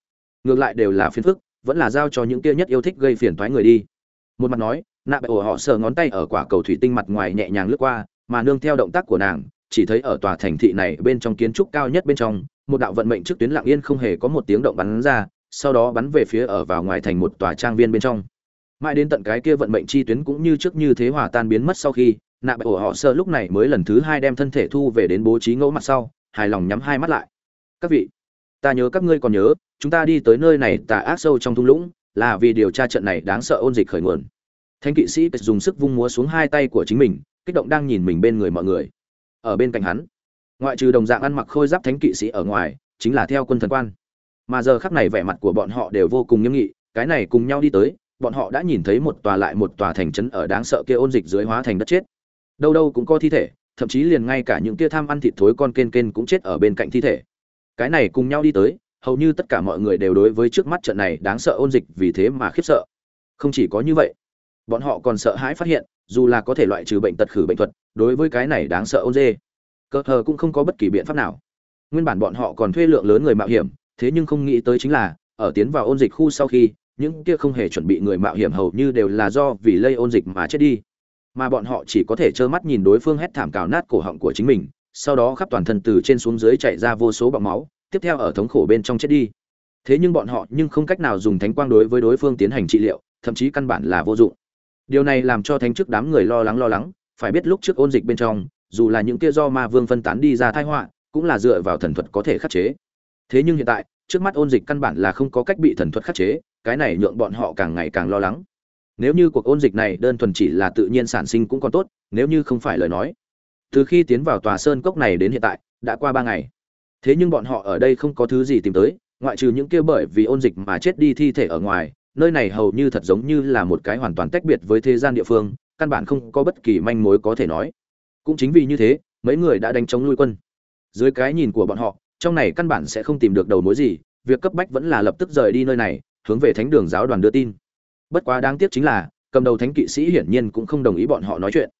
Ngược lại đều là phiền phức, vẫn là giao cho những kia nhất yêu thích gây phiền toái người đi. Một mặt nói, nạ bệ ổ họ sờ ngón tay ở quả cầu thủy tinh mặt ngoài nhẹ nhàng lướt qua, mà nương theo động tác của nàng, chỉ thấy ở tòa thành thị này bên trong kiến trúc cao nhất bên trong, một đạo vận mệnh trước tuyến lặng yên không hề có một tiếng động bắn ra, sau đó bắn về phía ở vào ngoài thành một tòa trang viên bên trong. Mãi đến tận cái kia vận mệnh chi tuyến cũng như trước như thế hòa tan biến mất sau khi nạ bệ ổ họ sơ lúc này mới lần thứ hai đem thân thể thu về đến bố trí ngẫu mặt sau, hài lòng nhắm hai mắt lại. Các vị, ta nhớ các ngươi còn nhớ, chúng ta đi tới nơi này tà ác sâu trong thung lũng, là vì điều tra trận này đáng sợ ôn dịch khởi nguồn. Thanh kỵ sĩ dùng sức vung múa xuống hai tay của chính mình, kích động đang nhìn mình bên người mọi người. Ở bên cạnh hắn, ngoại trừ đồng dạng ăn mặc khôi giáp thánh kỵ sĩ ở ngoài, chính là theo quân thần quan. Mà giờ khắc này vẻ mặt của bọn họ đều vô cùng nghiêm nghị, cái này cùng nhau đi tới, bọn họ đã nhìn thấy một tòa lại một tòa thành trấn ở đáng sợ kia ôn dịch dưới hóa thành đất chết đâu đâu cũng có thi thể, thậm chí liền ngay cả những kia tham ăn thịt thối con kên kên cũng chết ở bên cạnh thi thể. Cái này cùng nhau đi tới, hầu như tất cả mọi người đều đối với trước mắt trận này đáng sợ ôn dịch vì thế mà khiếp sợ. Không chỉ có như vậy, bọn họ còn sợ hãi phát hiện, dù là có thể loại trừ bệnh tật khử bệnh thuật, đối với cái này đáng sợ ôn dê, cơ hờ cũng không có bất kỳ biện pháp nào. Nguyên bản bọn họ còn thuê lượng lớn người mạo hiểm, thế nhưng không nghĩ tới chính là, ở tiến vào ôn dịch khu sau khi, những kia không hề chuẩn bị người mạo hiểm hầu như đều là do vì lây ôn dịch mà chết đi mà bọn họ chỉ có thể trơ mắt nhìn đối phương hét thảm cào nát cổ họng của chính mình, sau đó khắp toàn thân từ trên xuống dưới chạy ra vô số bọng máu, tiếp theo ở thống khổ bên trong chết đi. Thế nhưng bọn họ nhưng không cách nào dùng thánh quang đối với đối phương tiến hành trị liệu, thậm chí căn bản là vô dụng. Điều này làm cho thánh chức đám người lo lắng lo lắng, phải biết lúc trước ôn dịch bên trong, dù là những kia do ma vương phân tán đi ra thai họa, cũng là dựa vào thần thuật có thể khắc chế. Thế nhưng hiện tại, trước mắt ôn dịch căn bản là không có cách bị thần thuật khắc chế, cái này nhượng bọn họ càng ngày càng lo lắng nếu như cuộc ôn dịch này đơn thuần chỉ là tự nhiên sản sinh cũng còn tốt, nếu như không phải lời nói. Từ khi tiến vào tòa sơn cốc này đến hiện tại, đã qua ba ngày. Thế nhưng bọn họ ở đây không có thứ gì tìm tới, ngoại trừ những kia bởi vì ôn dịch mà chết đi thi thể ở ngoài, nơi này hầu như thật giống như là một cái hoàn toàn tách biệt với thế gian địa phương, căn bản không có bất kỳ manh mối có thể nói. Cũng chính vì như thế, mấy người đã đánh chống nuôi quân. Dưới cái nhìn của bọn họ, trong này căn bản sẽ không tìm được đầu mối gì, việc cấp bách vẫn là lập tức rời đi nơi này, hướng về thánh đường giáo đoàn đưa tin bất quá đáng tiếc chính là, cầm đầu thánh kỵ sĩ hiển nhiên cũng không đồng ý bọn họ nói chuyện.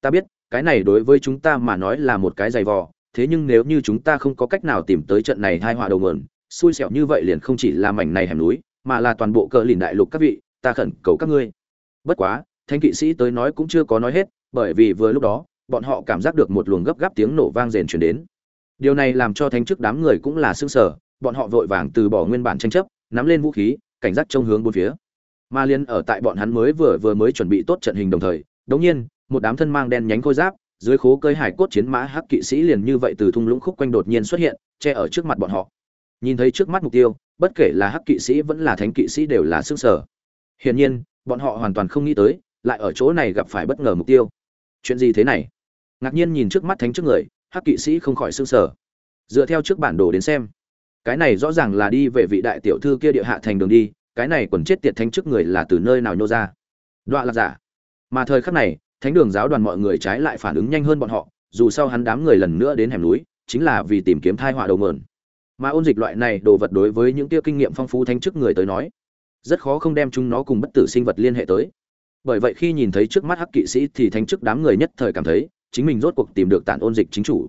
Ta biết, cái này đối với chúng ta mà nói là một cái giày vò, thế nhưng nếu như chúng ta không có cách nào tìm tới trận này hai họa đầu nguồn, xui xẻo như vậy liền không chỉ là mảnh này hẻm núi, mà là toàn bộ cờ lìn đại lục các vị, ta khẩn cầu các ngươi. Bất quá, thánh kỵ sĩ tới nói cũng chưa có nói hết, bởi vì vừa lúc đó, bọn họ cảm giác được một luồng gấp gáp tiếng nổ vang rền chuyển đến. Điều này làm cho thánh chức đám người cũng là sưng sở bọn họ vội vàng từ bỏ nguyên bản tranh chấp, nắm lên vũ khí, cảnh giác trông hướng bốn phía ma liên ở tại bọn hắn mới vừa vừa mới chuẩn bị tốt trận hình đồng thời đột nhiên, một đám thân mang đen nhánh khôi giáp, dưới khố cơi hải cốt chiến mã hắc kỵ sĩ liền như vậy từ thung lũng khúc quanh đột nhiên xuất hiện, che ở trước mặt bọn họ. Nhìn thấy trước mắt mục tiêu, bất kể là hắc kỵ sĩ vẫn là thánh kỵ sĩ đều là sức sở. Hiển nhiên, bọn họ hoàn toàn không nghĩ tới, lại ở chỗ này gặp phải bất ngờ mục tiêu. Chuyện gì thế này? Ngạc nhiên nhìn trước mắt thánh trước người, hắc kỵ sĩ không khỏi sửng sở. Dựa theo trước bản đồ đến xem, cái này rõ ràng là đi về vị đại tiểu thư kia địa hạ thành đường đi cái này còn chết tiệt thánh trước người là từ nơi nào nhô ra? Đoạn là giả. Mà thời khắc này, thánh đường giáo đoàn mọi người trái lại phản ứng nhanh hơn bọn họ, dù sau hắn đám người lần nữa đến hẻm núi, chính là vì tìm kiếm thai họa đầu mượn. Mà ôn dịch loại này đồ vật đối với những tia kinh nghiệm phong phú thánh chức người tới nói, rất khó không đem chúng nó cùng bất tử sinh vật liên hệ tới. Bởi vậy khi nhìn thấy trước mắt hắc kỵ sĩ thì thánh chức đám người nhất thời cảm thấy, chính mình rốt cuộc tìm được tản ôn dịch chính chủ.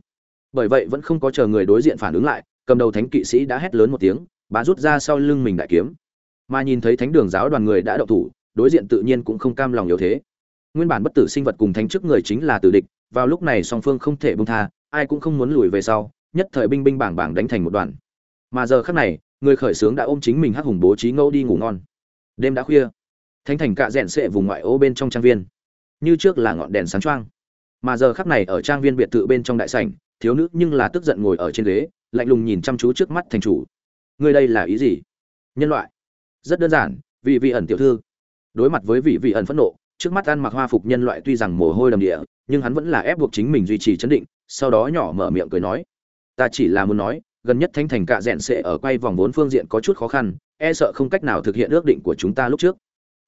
Bởi vậy vẫn không có chờ người đối diện phản ứng lại, cầm đầu thánh kỵ sĩ đã hét lớn một tiếng bà rút ra sau lưng mình đại kiếm mà nhìn thấy thánh đường giáo đoàn người đã động thủ, đối diện tự nhiên cũng không cam lòng yếu thế. Nguyên bản bất tử sinh vật cùng thánh chức người chính là tử địch, vào lúc này song phương không thể bông tha, ai cũng không muốn lùi về sau, nhất thời binh binh bảng bảng đánh thành một đoàn. Mà giờ khắc này, người khởi sướng đã ôm chính mình hắc hùng bố trí ngẫu đi ngủ ngon. Đêm đã khuya. Thánh thành cạ rẽn sệ vùng ngoại ô bên trong trang viên. Như trước là ngọn đèn sáng choang. Mà giờ khắc này ở trang viên biệt thự bên trong đại sảnh, thiếu nữ nhưng là tức giận ngồi ở trên ghế, lạnh lùng nhìn chăm chú trước mắt thành chủ. Người đây là ý gì? Nhân loại rất đơn giản vì vị ẩn tiểu thư. Đối mặt với vị vị ẩn phẫn nộ, trước mắt ăn mặc hoa phục nhân loại tuy rằng mồ hôi đầm địa, nhưng hắn vẫn là ép buộc chính mình duy trì chấn định, sau đó nhỏ mở miệng cười nói, ta chỉ là muốn nói, gần nhất thánh thành cạ rẽn sẽ ở quay vòng vốn phương diện có chút khó khăn e sợ không cách nào thực hiện ước định của chúng ta lúc trước.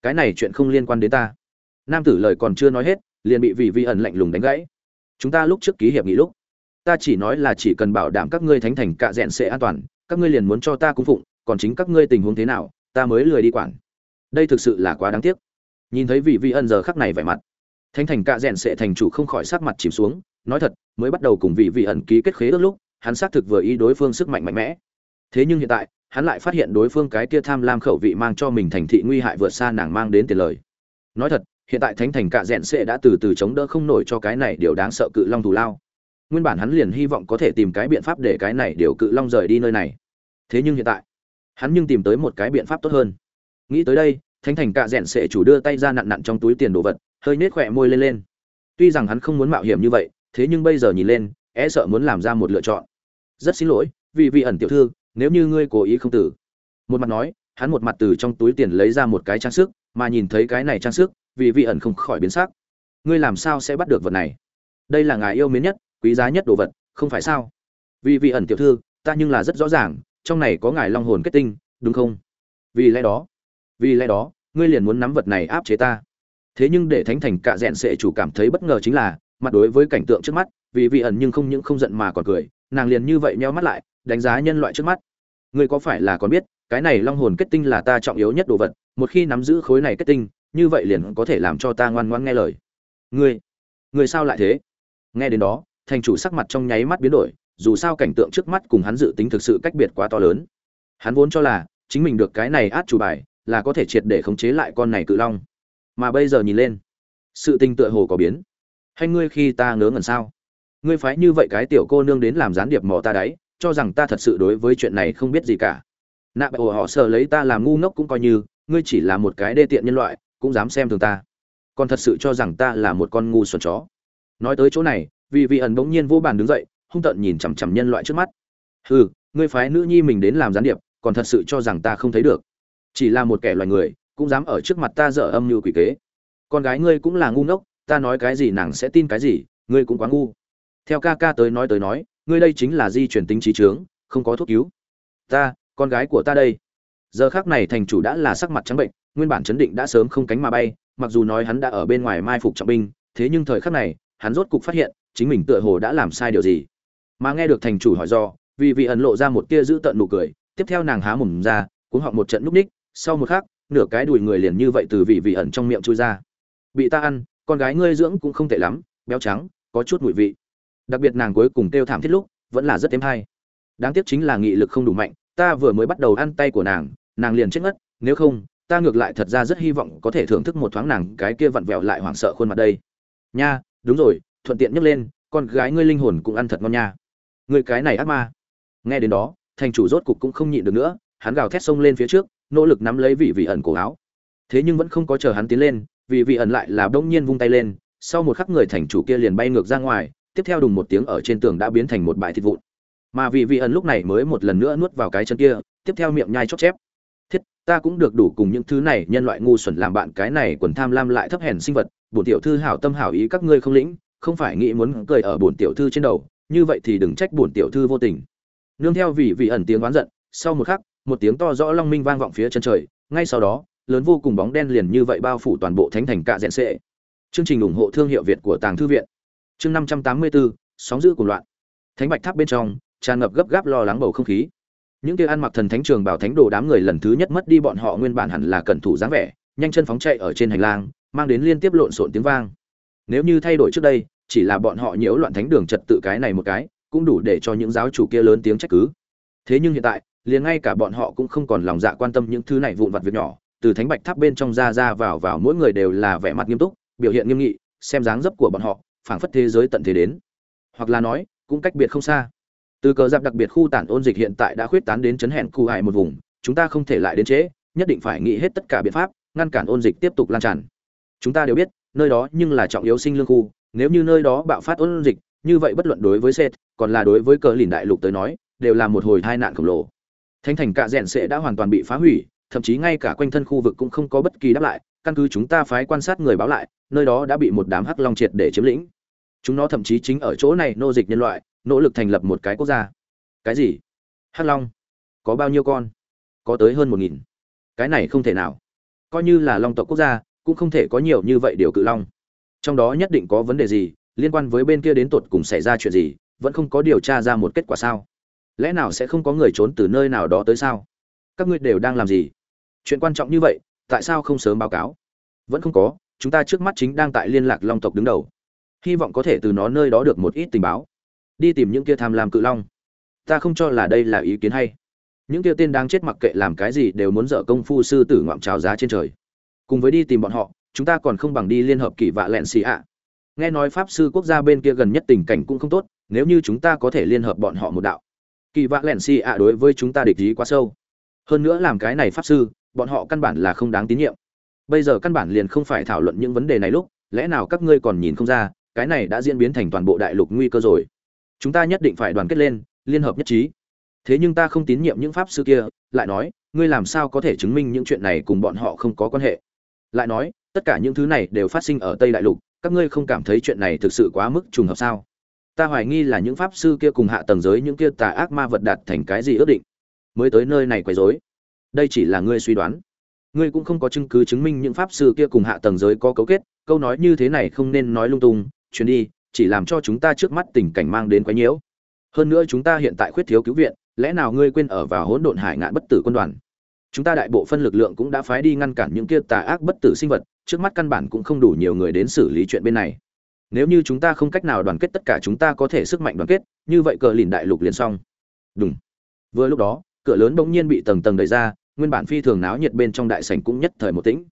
Cái này chuyện không liên quan đến ta. Nam tử lời còn chưa nói hết, liền bị vị vị ẩn lạnh lùng đánh gãy. Chúng ta lúc trước ký hiệp nghị lúc, ta chỉ nói là chỉ cần bảo đảm các ngươi thánh thành cạ rẽn sẽ an toàn, các ngươi liền muốn cho ta cung phụng, còn chính các ngươi tình huống thế nào ta mới lười đi quản. Đây thực sự là quá đáng tiếc. Nhìn thấy vị vi ân giờ khắc này vẻ mặt, thánh thành cạ rẽn sệ thành chủ không khỏi sắc mặt chìm xuống, nói thật, mới bắt đầu cùng vị vị ẩn ký kết khế ước lúc, hắn xác thực vừa ý đối phương sức mạnh mạnh mẽ. Thế nhưng hiện tại, hắn lại phát hiện đối phương cái kia tham lam khẩu vị mang cho mình thành thị nguy hại vượt xa nàng mang đến tiền lời. Nói thật, hiện tại thánh thành cạ rẽn sệ đã từ từ chống đỡ không nổi cho cái này điều đáng sợ cự long thù lao. Nguyên bản hắn liền hy vọng có thể tìm cái biện pháp để cái này điều cự long rời đi nơi này. Thế nhưng hiện tại hắn nhưng tìm tới một cái biện pháp tốt hơn. Nghĩ tới đây, thánh thành cạ rẽn sệ chủ đưa tay ra nặn nặn trong túi tiền đồ vật, hơi nết khỏe môi lên lên. Tuy rằng hắn không muốn mạo hiểm như vậy, thế nhưng bây giờ nhìn lên e sợ muốn làm ra một lựa chọn. Rất xin lỗi vì vị ẩn tiểu thư, nếu như ngươi cố ý không tử. Một mặt nói, hắn một mặt từ trong túi tiền lấy ra một cái trang sức, mà nhìn thấy cái này trang sức vì vị ẩn không khỏi biến sắc. Ngươi làm sao sẽ bắt được vật này? Đây là ngài yêu mến nhất, quý giá nhất đồ vật, không phải sao? Vì vị ẩn tiểu thư, ta nhưng là rất rõ ràng trong này có ngài long hồn kết tinh, đúng không? Vì lẽ đó, vì lẽ đó, ngươi liền muốn nắm vật này áp chế ta. Thế nhưng để thánh thành cạ rẽn sệ chủ cảm thấy bất ngờ chính là, mặt đối với cảnh tượng trước mắt, vì vị ẩn nhưng không những không giận mà còn cười, nàng liền như vậy meo mắt lại, đánh giá nhân loại trước mắt. Ngươi có phải là còn biết, cái này long hồn kết tinh là ta trọng yếu nhất đồ vật, một khi nắm giữ khối này kết tinh, như vậy liền có thể làm cho ta ngoan ngoãn nghe lời. Ngươi ngươi sao lại thế? Nghe đến đó, thành chủ sắc mặt trong nháy mắt biến đổi dù sao cảnh tượng trước mắt cùng hắn dự tính thực sự cách biệt quá to lớn. Hắn vốn cho là, chính mình được cái này át chủ bài, là có thể triệt để khống chế lại con này cự long. Mà bây giờ nhìn lên, sự tình tựa hồ có biến. Hay ngươi khi ta ngớ ngẩn sao? Ngươi phái như vậy cái tiểu cô nương đến làm gián điệp mò ta đấy, cho rằng ta thật sự đối với chuyện này không biết gì cả. Nạ bại họ sợ lấy ta làm ngu ngốc cũng coi như, ngươi chỉ là một cái đê tiện nhân loại, cũng dám xem thường ta. Còn thật sự cho rằng ta là một con ngu xuẩn chó. Nói tới chỗ này vì vị ẩn bỗng nhiên vô bàn đứng dậy hung tợn nhìn chằm chằm nhân loại trước mắt. Hừ, ngươi phái nữ nhi mình đến làm gián điệp, còn thật sự cho rằng ta không thấy được. Chỉ là một kẻ loài người, cũng dám ở trước mặt ta dở âm như quỷ kế. Con gái ngươi cũng là ngu ngốc, ta nói cái gì nàng sẽ tin cái gì, ngươi cũng quá ngu. Theo ca ca tới nói tới nói, ngươi đây chính là di chuyển tính trí trướng không có thuốc cứu. Ta, con gái của ta đây. Giờ khác này thành chủ đã là sắc mặt trắng bệnh, nguyên bản chấn định đã sớm không cánh mà bay, mặc dù nói hắn đã ở bên ngoài mai phục trọng binh, thế nhưng thời khắc này, hắn rốt cục phát hiện, chính mình tựa hồ đã làm sai điều gì mà nghe được thành chủ hỏi do, vì vị ẩn lộ ra một tia giữ tận nụ cười, tiếp theo nàng há mồm ra, cuống họng một trận núp ních, sau một khắc, nửa cái đùi người liền như vậy từ vị vị ẩn trong miệng chui ra. Bị ta ăn, con gái ngươi dưỡng cũng không tệ lắm, béo trắng, có chút mùi vị. Đặc biệt nàng cuối cùng kêu thảm thiết lúc, vẫn là rất êm hay. Đáng tiếc chính là nghị lực không đủ mạnh, ta vừa mới bắt đầu ăn tay của nàng nàng liền chết ngất, nếu không, ta ngược lại thật ra rất hy vọng có thể thưởng thức một thoáng nàng cái kia vặn vẹo lại hoảng sợ khuôn mặt đây. Nha, đúng rồi, thuận tiện nhấc lên, con gái ngươi linh hồn cũng ăn thật ngon nha người cái này ác ma. Nghe đến đó, thành chủ rốt cục cũng không nhịn được nữa, hắn gào thét xông lên phía trước, nỗ lực nắm lấy vị vị ẩn cổ áo. Thế nhưng vẫn không có chờ hắn tiến lên, vị vị ẩn lại là đông nhiên vung tay lên, sau một khắc người thành chủ kia liền bay ngược ra ngoài, tiếp theo đùng một tiếng ở trên tường đã biến thành một bãi thịt vụn. Mà vị vị ẩn lúc này mới một lần nữa nuốt vào cái chân kia, tiếp theo miệng nhai chóc chép. Thiết, ta cũng được đủ cùng những thứ này, nhân loại ngu xuẩn làm bạn cái này quần tham lam lại thấp hèn sinh vật, bổn tiểu thư hảo tâm hảo ý các ngươi không lĩnh, không phải nghĩ muốn cười ở bổn tiểu thư trên đầu như vậy thì đừng trách bổn tiểu thư vô tình. Nương theo vị vị ẩn tiếng oán giận, sau một khắc, một tiếng to rõ long minh vang vọng phía chân trời, ngay sau đó, lớn vô cùng bóng đen liền như vậy bao phủ toàn bộ thánh thành cạ rẽn sệ chương trình ủng hộ thương hiệu việt của tàng thư viện. Chương năm trăm tám mươi bốn sóng giữ cùng loạn. Thánh bạch tháp bên trong, tràn ngập gấp gáp lo lắng bầu không khí. Những kia ăn mặc thần thánh trường bảo thánh đồ đám người lần thứ nhất mất đi bọn họ nguyên bản hẳn là cẩn thủ dáng vẻ, nhanh chân phóng chạy ở trên hành lang, mang đến liên tiếp lộn xộn tiếng vang. Nếu như thay đổi trước đây chỉ là bọn họ nhiễu loạn thánh đường trật tự cái này một cái, cũng đủ để cho những giáo chủ kia lớn tiếng trách cứ. Thế nhưng hiện tại, liền ngay cả bọn họ cũng không còn lòng dạ quan tâm những thứ này vụn vặt việc nhỏ, từ thánh bạch tháp bên trong ra ra vào vào mỗi người đều là vẻ mặt nghiêm túc, biểu hiện nghiêm nghị, xem dáng dấp của bọn họ, phảng phất thế giới tận thế đến. Hoặc là nói, cũng cách biệt không xa. Từ cờ giặc đặc biệt khu tản ôn dịch hiện tại đã khuyết tán đến chấn hẹn cụ hải một vùng, chúng ta không thể lại đến chế nhất định phải nghĩ hết tất cả biện pháp, ngăn cản ôn dịch tiếp tục lan tràn. Chúng ta đều biết, nơi đó nhưng là trọng yếu sinh lương khu nếu như nơi đó bạo phát ôn dịch, như vậy bất luận đối với sệt còn là đối với cờ lìn đại lục tới nói, đều là một hồi tai nạn khổng lồ. Thánh thành cạ rẽn sẽ đã hoàn toàn bị phá hủy, thậm chí ngay cả quanh thân khu vực cũng không có bất kỳ đáp lại, căn cứ chúng ta phái quan sát người báo lại, nơi đó đã bị một đám hắc long triệt để chiếm lĩnh. Chúng nó thậm chí chính ở chỗ này nô dịch nhân loại, nỗ lực thành lập một cái quốc gia. Cái gì? Hắc long? Có bao nhiêu con? Có tới hơn một nghìn. Cái này không thể nào. Coi như là long tộc quốc gia, cũng không thể có nhiều như vậy điều cự long trong đó nhất định có vấn đề gì, liên quan với bên kia đến tột cùng xảy ra chuyện gì, vẫn không có điều tra ra một kết quả sao? Lẽ nào sẽ không có người trốn từ nơi nào đó tới sao? Các ngươi đều đang làm gì? Chuyện quan trọng như vậy, tại sao không sớm báo cáo? Vẫn không có, chúng ta trước mắt chính đang tại liên lạc long tộc đứng đầu. Hy vọng có thể từ nó nơi đó được một ít tình báo. Đi tìm những kia tham lam cự long. Ta không cho là đây là ý kiến hay. Những kia tên đang chết mặc kệ làm cái gì đều muốn dở công phu sư tử ngoạm trào giá trên trời. Cùng với đi tìm bọn họ chúng ta còn không bằng đi liên hợp kỳ vạ lẹn xì ạ. Nghe nói pháp sư quốc gia bên kia gần nhất tình cảnh cũng không tốt, nếu như chúng ta có thể liên hợp bọn họ một đạo, kỳ vạ lẹn xì ạ đối với chúng ta địch ý quá sâu. Hơn nữa làm cái này pháp sư, bọn họ căn bản là không đáng tín nhiệm. Bây giờ căn bản liền không phải thảo luận những vấn đề này lúc, lẽ nào các ngươi còn nhìn không ra, cái này đã diễn biến thành toàn bộ đại lục nguy cơ rồi. Chúng ta nhất định phải đoàn kết lên, liên hợp nhất trí. Thế nhưng ta không tín nhiệm những pháp sư kia, lại nói, ngươi làm sao có thể chứng minh những chuyện này cùng bọn họ không có quan hệ? Lại nói tất cả những thứ này đều phát sinh ở tây đại lục, các ngươi không cảm thấy chuyện này thực sự quá mức trùng hợp sao? Ta hoài nghi là những pháp sư kia cùng hạ tầng giới những kia tà ác ma vật đạt thành cái gì ước định, mới tới nơi này quấy rối. Đây chỉ là ngươi suy đoán. Ngươi cũng không có chứng cứ chứng minh những pháp sư kia cùng hạ tầng giới có cấu kết, câu nói như thế này không nên nói lung tung, chuyến đi, chỉ làm cho chúng ta trước mắt tình cảnh mang đến quấy nhiễu. Hơn nữa chúng ta hiện tại khuyết thiếu cứu viện, lẽ nào ngươi quên ở vào hỗn độn hải ngạn bất tử quân đoàn? Chúng ta đại bộ phân lực lượng cũng đã phái đi ngăn cản những kia tà ác bất tử sinh vật trước mắt căn bản cũng không đủ nhiều người đến xử lý chuyện bên này. Nếu như chúng ta không cách nào đoàn kết tất cả chúng ta có thể sức mạnh đoàn kết, như vậy cờ lìn đại lục liền xong. Đúng vừa lúc đó, cửa lớn bỗng nhiên bị tầng tầng đẩy ra, nguyên bản phi thường náo nhiệt bên trong đại sảnh cũng nhất thời một tĩnh.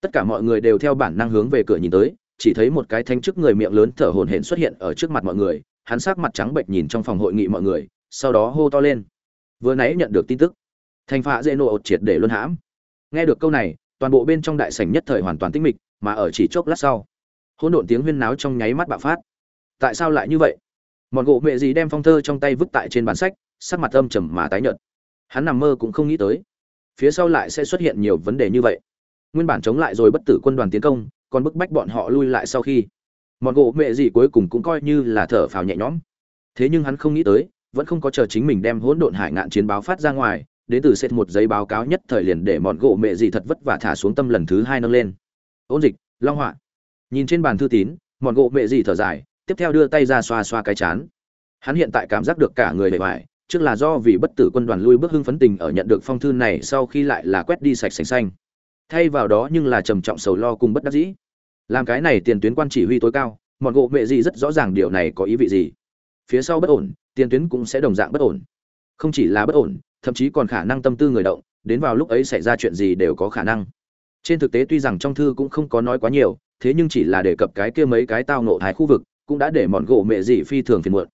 Tất cả mọi người đều theo bản năng hướng về cửa nhìn tới, chỉ thấy một cái thanh chức người miệng lớn thở hổn hển xuất hiện ở trước mặt mọi người, hắn sắc mặt trắng bệch nhìn trong phòng hội nghị mọi người, sau đó hô to lên. Vừa nãy nhận được tin tức. Thành phạ dễ nổ triệt để luân hãm. Nghe được câu này toàn bộ bên trong đại sảnh nhất thời hoàn toàn tĩnh mịch, mà ở chỉ chốc lát sau, hỗn độn tiếng huyên náo trong nháy mắt bạo phát. Tại sao lại như vậy? Mọn gỗ mẹ gì đem phong thơ trong tay vứt tại trên bàn sách, sắc mặt âm trầm mà tái nhợt. Hắn nằm mơ cũng không nghĩ tới, phía sau lại sẽ xuất hiện nhiều vấn đề như vậy. Nguyên bản chống lại rồi bất tử quân đoàn tiến công, còn bức bách bọn họ lui lại sau khi. Mọn gỗ mẹ gì cuối cùng cũng coi như là thở phào nhẹ nhõm. Thế nhưng hắn không nghĩ tới, vẫn không có chờ chính mình đem hỗn độn hải ngạn chiến báo phát ra ngoài đến từ xét một giấy báo cáo nhất thời liền để mọn gỗ mẹ gì thật vất vả thả xuống tâm lần thứ hai nâng lên. Ôn dịch, long họa. Nhìn trên bàn thư tín, mọn gỗ mẹ gì thở dài, tiếp theo đưa tay ra xoa xoa cái chán. Hắn hiện tại cảm giác được cả người bề ngoài, trước là do vì bất tử quân đoàn lui bước hưng phấn tình ở nhận được phong thư này sau khi lại là quét đi sạch sành xanh. Thay vào đó nhưng là trầm trọng sầu lo cùng bất đắc dĩ. Làm cái này tiền tuyến quan chỉ huy tối cao, mọn gỗ mẹ gì rất rõ ràng điều này có ý vị gì. Phía sau bất ổn, tiền tuyến cũng sẽ đồng dạng bất ổn. Không chỉ là bất ổn thậm chí còn khả năng tâm tư người động, đến vào lúc ấy xảy ra chuyện gì đều có khả năng. Trên thực tế tuy rằng trong thư cũng không có nói quá nhiều, thế nhưng chỉ là đề cập cái kia mấy cái tao nộ thái khu vực, cũng đã để mòn gỗ mẹ dị phi thường phiền muộn.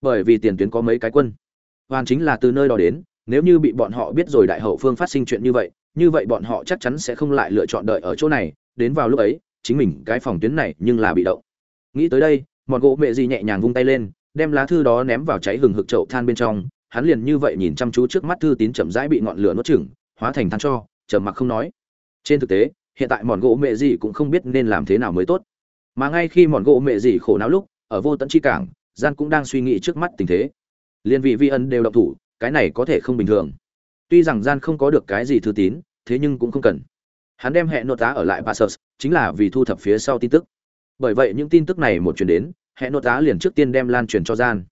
Bởi vì tiền tuyến có mấy cái quân. Hoàn chính là từ nơi đó đến, nếu như bị bọn họ biết rồi đại hậu phương phát sinh chuyện như vậy như vậy bọn họ chắc chắn sẽ không lại lựa chọn đợi ở chỗ này, đến vào lúc ấy, chính mình cái phòng tuyến này nhưng là bị động. Nghĩ tới đây, mọn gỗ mẹ dị nhẹ nhàng vung tay lên, đem lá thư đó ném vào cháy hừng hực chậu than bên trong hắn liền như vậy nhìn chăm chú trước mắt thư tín chậm rãi bị ngọn lửa nuốt chửng, hóa thành than cho, trầm mặc không nói. Trên thực tế, hiện tại mòn gỗ mẹ gì cũng không biết nên làm thế nào mới tốt. Mà ngay khi mòn gỗ mẹ gì khổ não lúc, ở vô tận chi cảng, gian cũng đang suy nghĩ trước mắt tình thế. Liên vị vi ân đều động thủ, cái này có thể không bình thường. Tuy rằng gian không có được cái gì thư tín, thế nhưng cũng không cần. Hắn đem hẹn nội tá ở lại passus chính là vì thu thập phía sau tin tức. Bởi vậy những tin tức này một truyền đến hẹn nội tá liền trước tiên đem lan truyền cho gian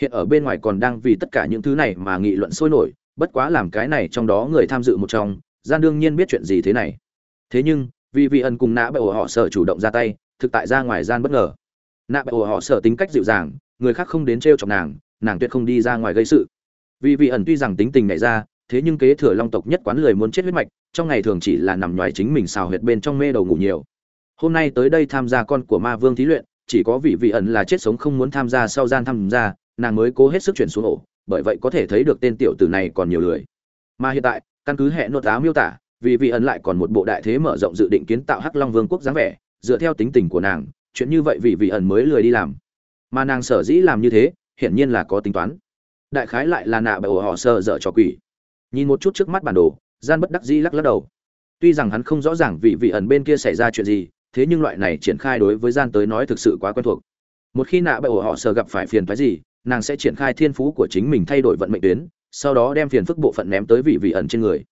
hiện ở bên ngoài còn đang vì tất cả những thứ này mà nghị luận sôi nổi, bất quá làm cái này trong đó người tham dự một trong, gian đương nhiên biết chuyện gì thế này. Thế nhưng, vì vị ân cùng nã bởi họ sở chủ động ra tay, thực tại ra ngoài gian bất ngờ. Nã bởi họ sở tính cách dịu dàng, người khác không đến trêu chọc nàng nàng tuyệt không đi ra ngoài gây sự. Vì vị ẩn tuy rằng tính tình này ra, thế nhưng kế thừa long tộc nhất quán lười muốn chết huyết mạch, trong ngày thường chỉ là nằm ngoài chính mình xào huyệt bên trong mê đầu ngủ nhiều. Hôm nay tới đây tham gia con của ma vương thí luyện, chỉ có vị vị ẩn là chết sống không muốn tham gia sau gian tham gia nàng mới cố hết sức chuyển xuống ổ, bởi vậy có thể thấy được tên tiểu tử này còn nhiều lười. Mà hiện tại, căn cứ hệ nội áo miêu tả, vì vị ẩn lại còn một bộ đại thế mở rộng dự định kiến tạo hắc long vương quốc dáng vẻ, dựa theo tính tình của nàng, chuyện như vậy vị vị ẩn mới lười đi làm. Mà nàng sở dĩ làm như thế, hiển nhiên là có tính toán. Đại khái lại là nạ bởi ổ họ sơ dở cho quỷ. Nhìn một chút trước mắt bản đồ, gian bất đắc dĩ lắc lắc đầu. Tuy rằng hắn không rõ ràng vị vị ẩn bên kia xảy ra chuyện gì, thế nhưng loại này triển khai đối với gian tới nói thực sự quá quen thuộc. Một khi nạ bởi ổ họ sơ gặp phải phiền phái gì nàng sẽ triển khai thiên phú của chính mình thay đổi vận mệnh tuyến, sau đó đem phiền phức bộ phận ném tới vị vị ẩn trên người.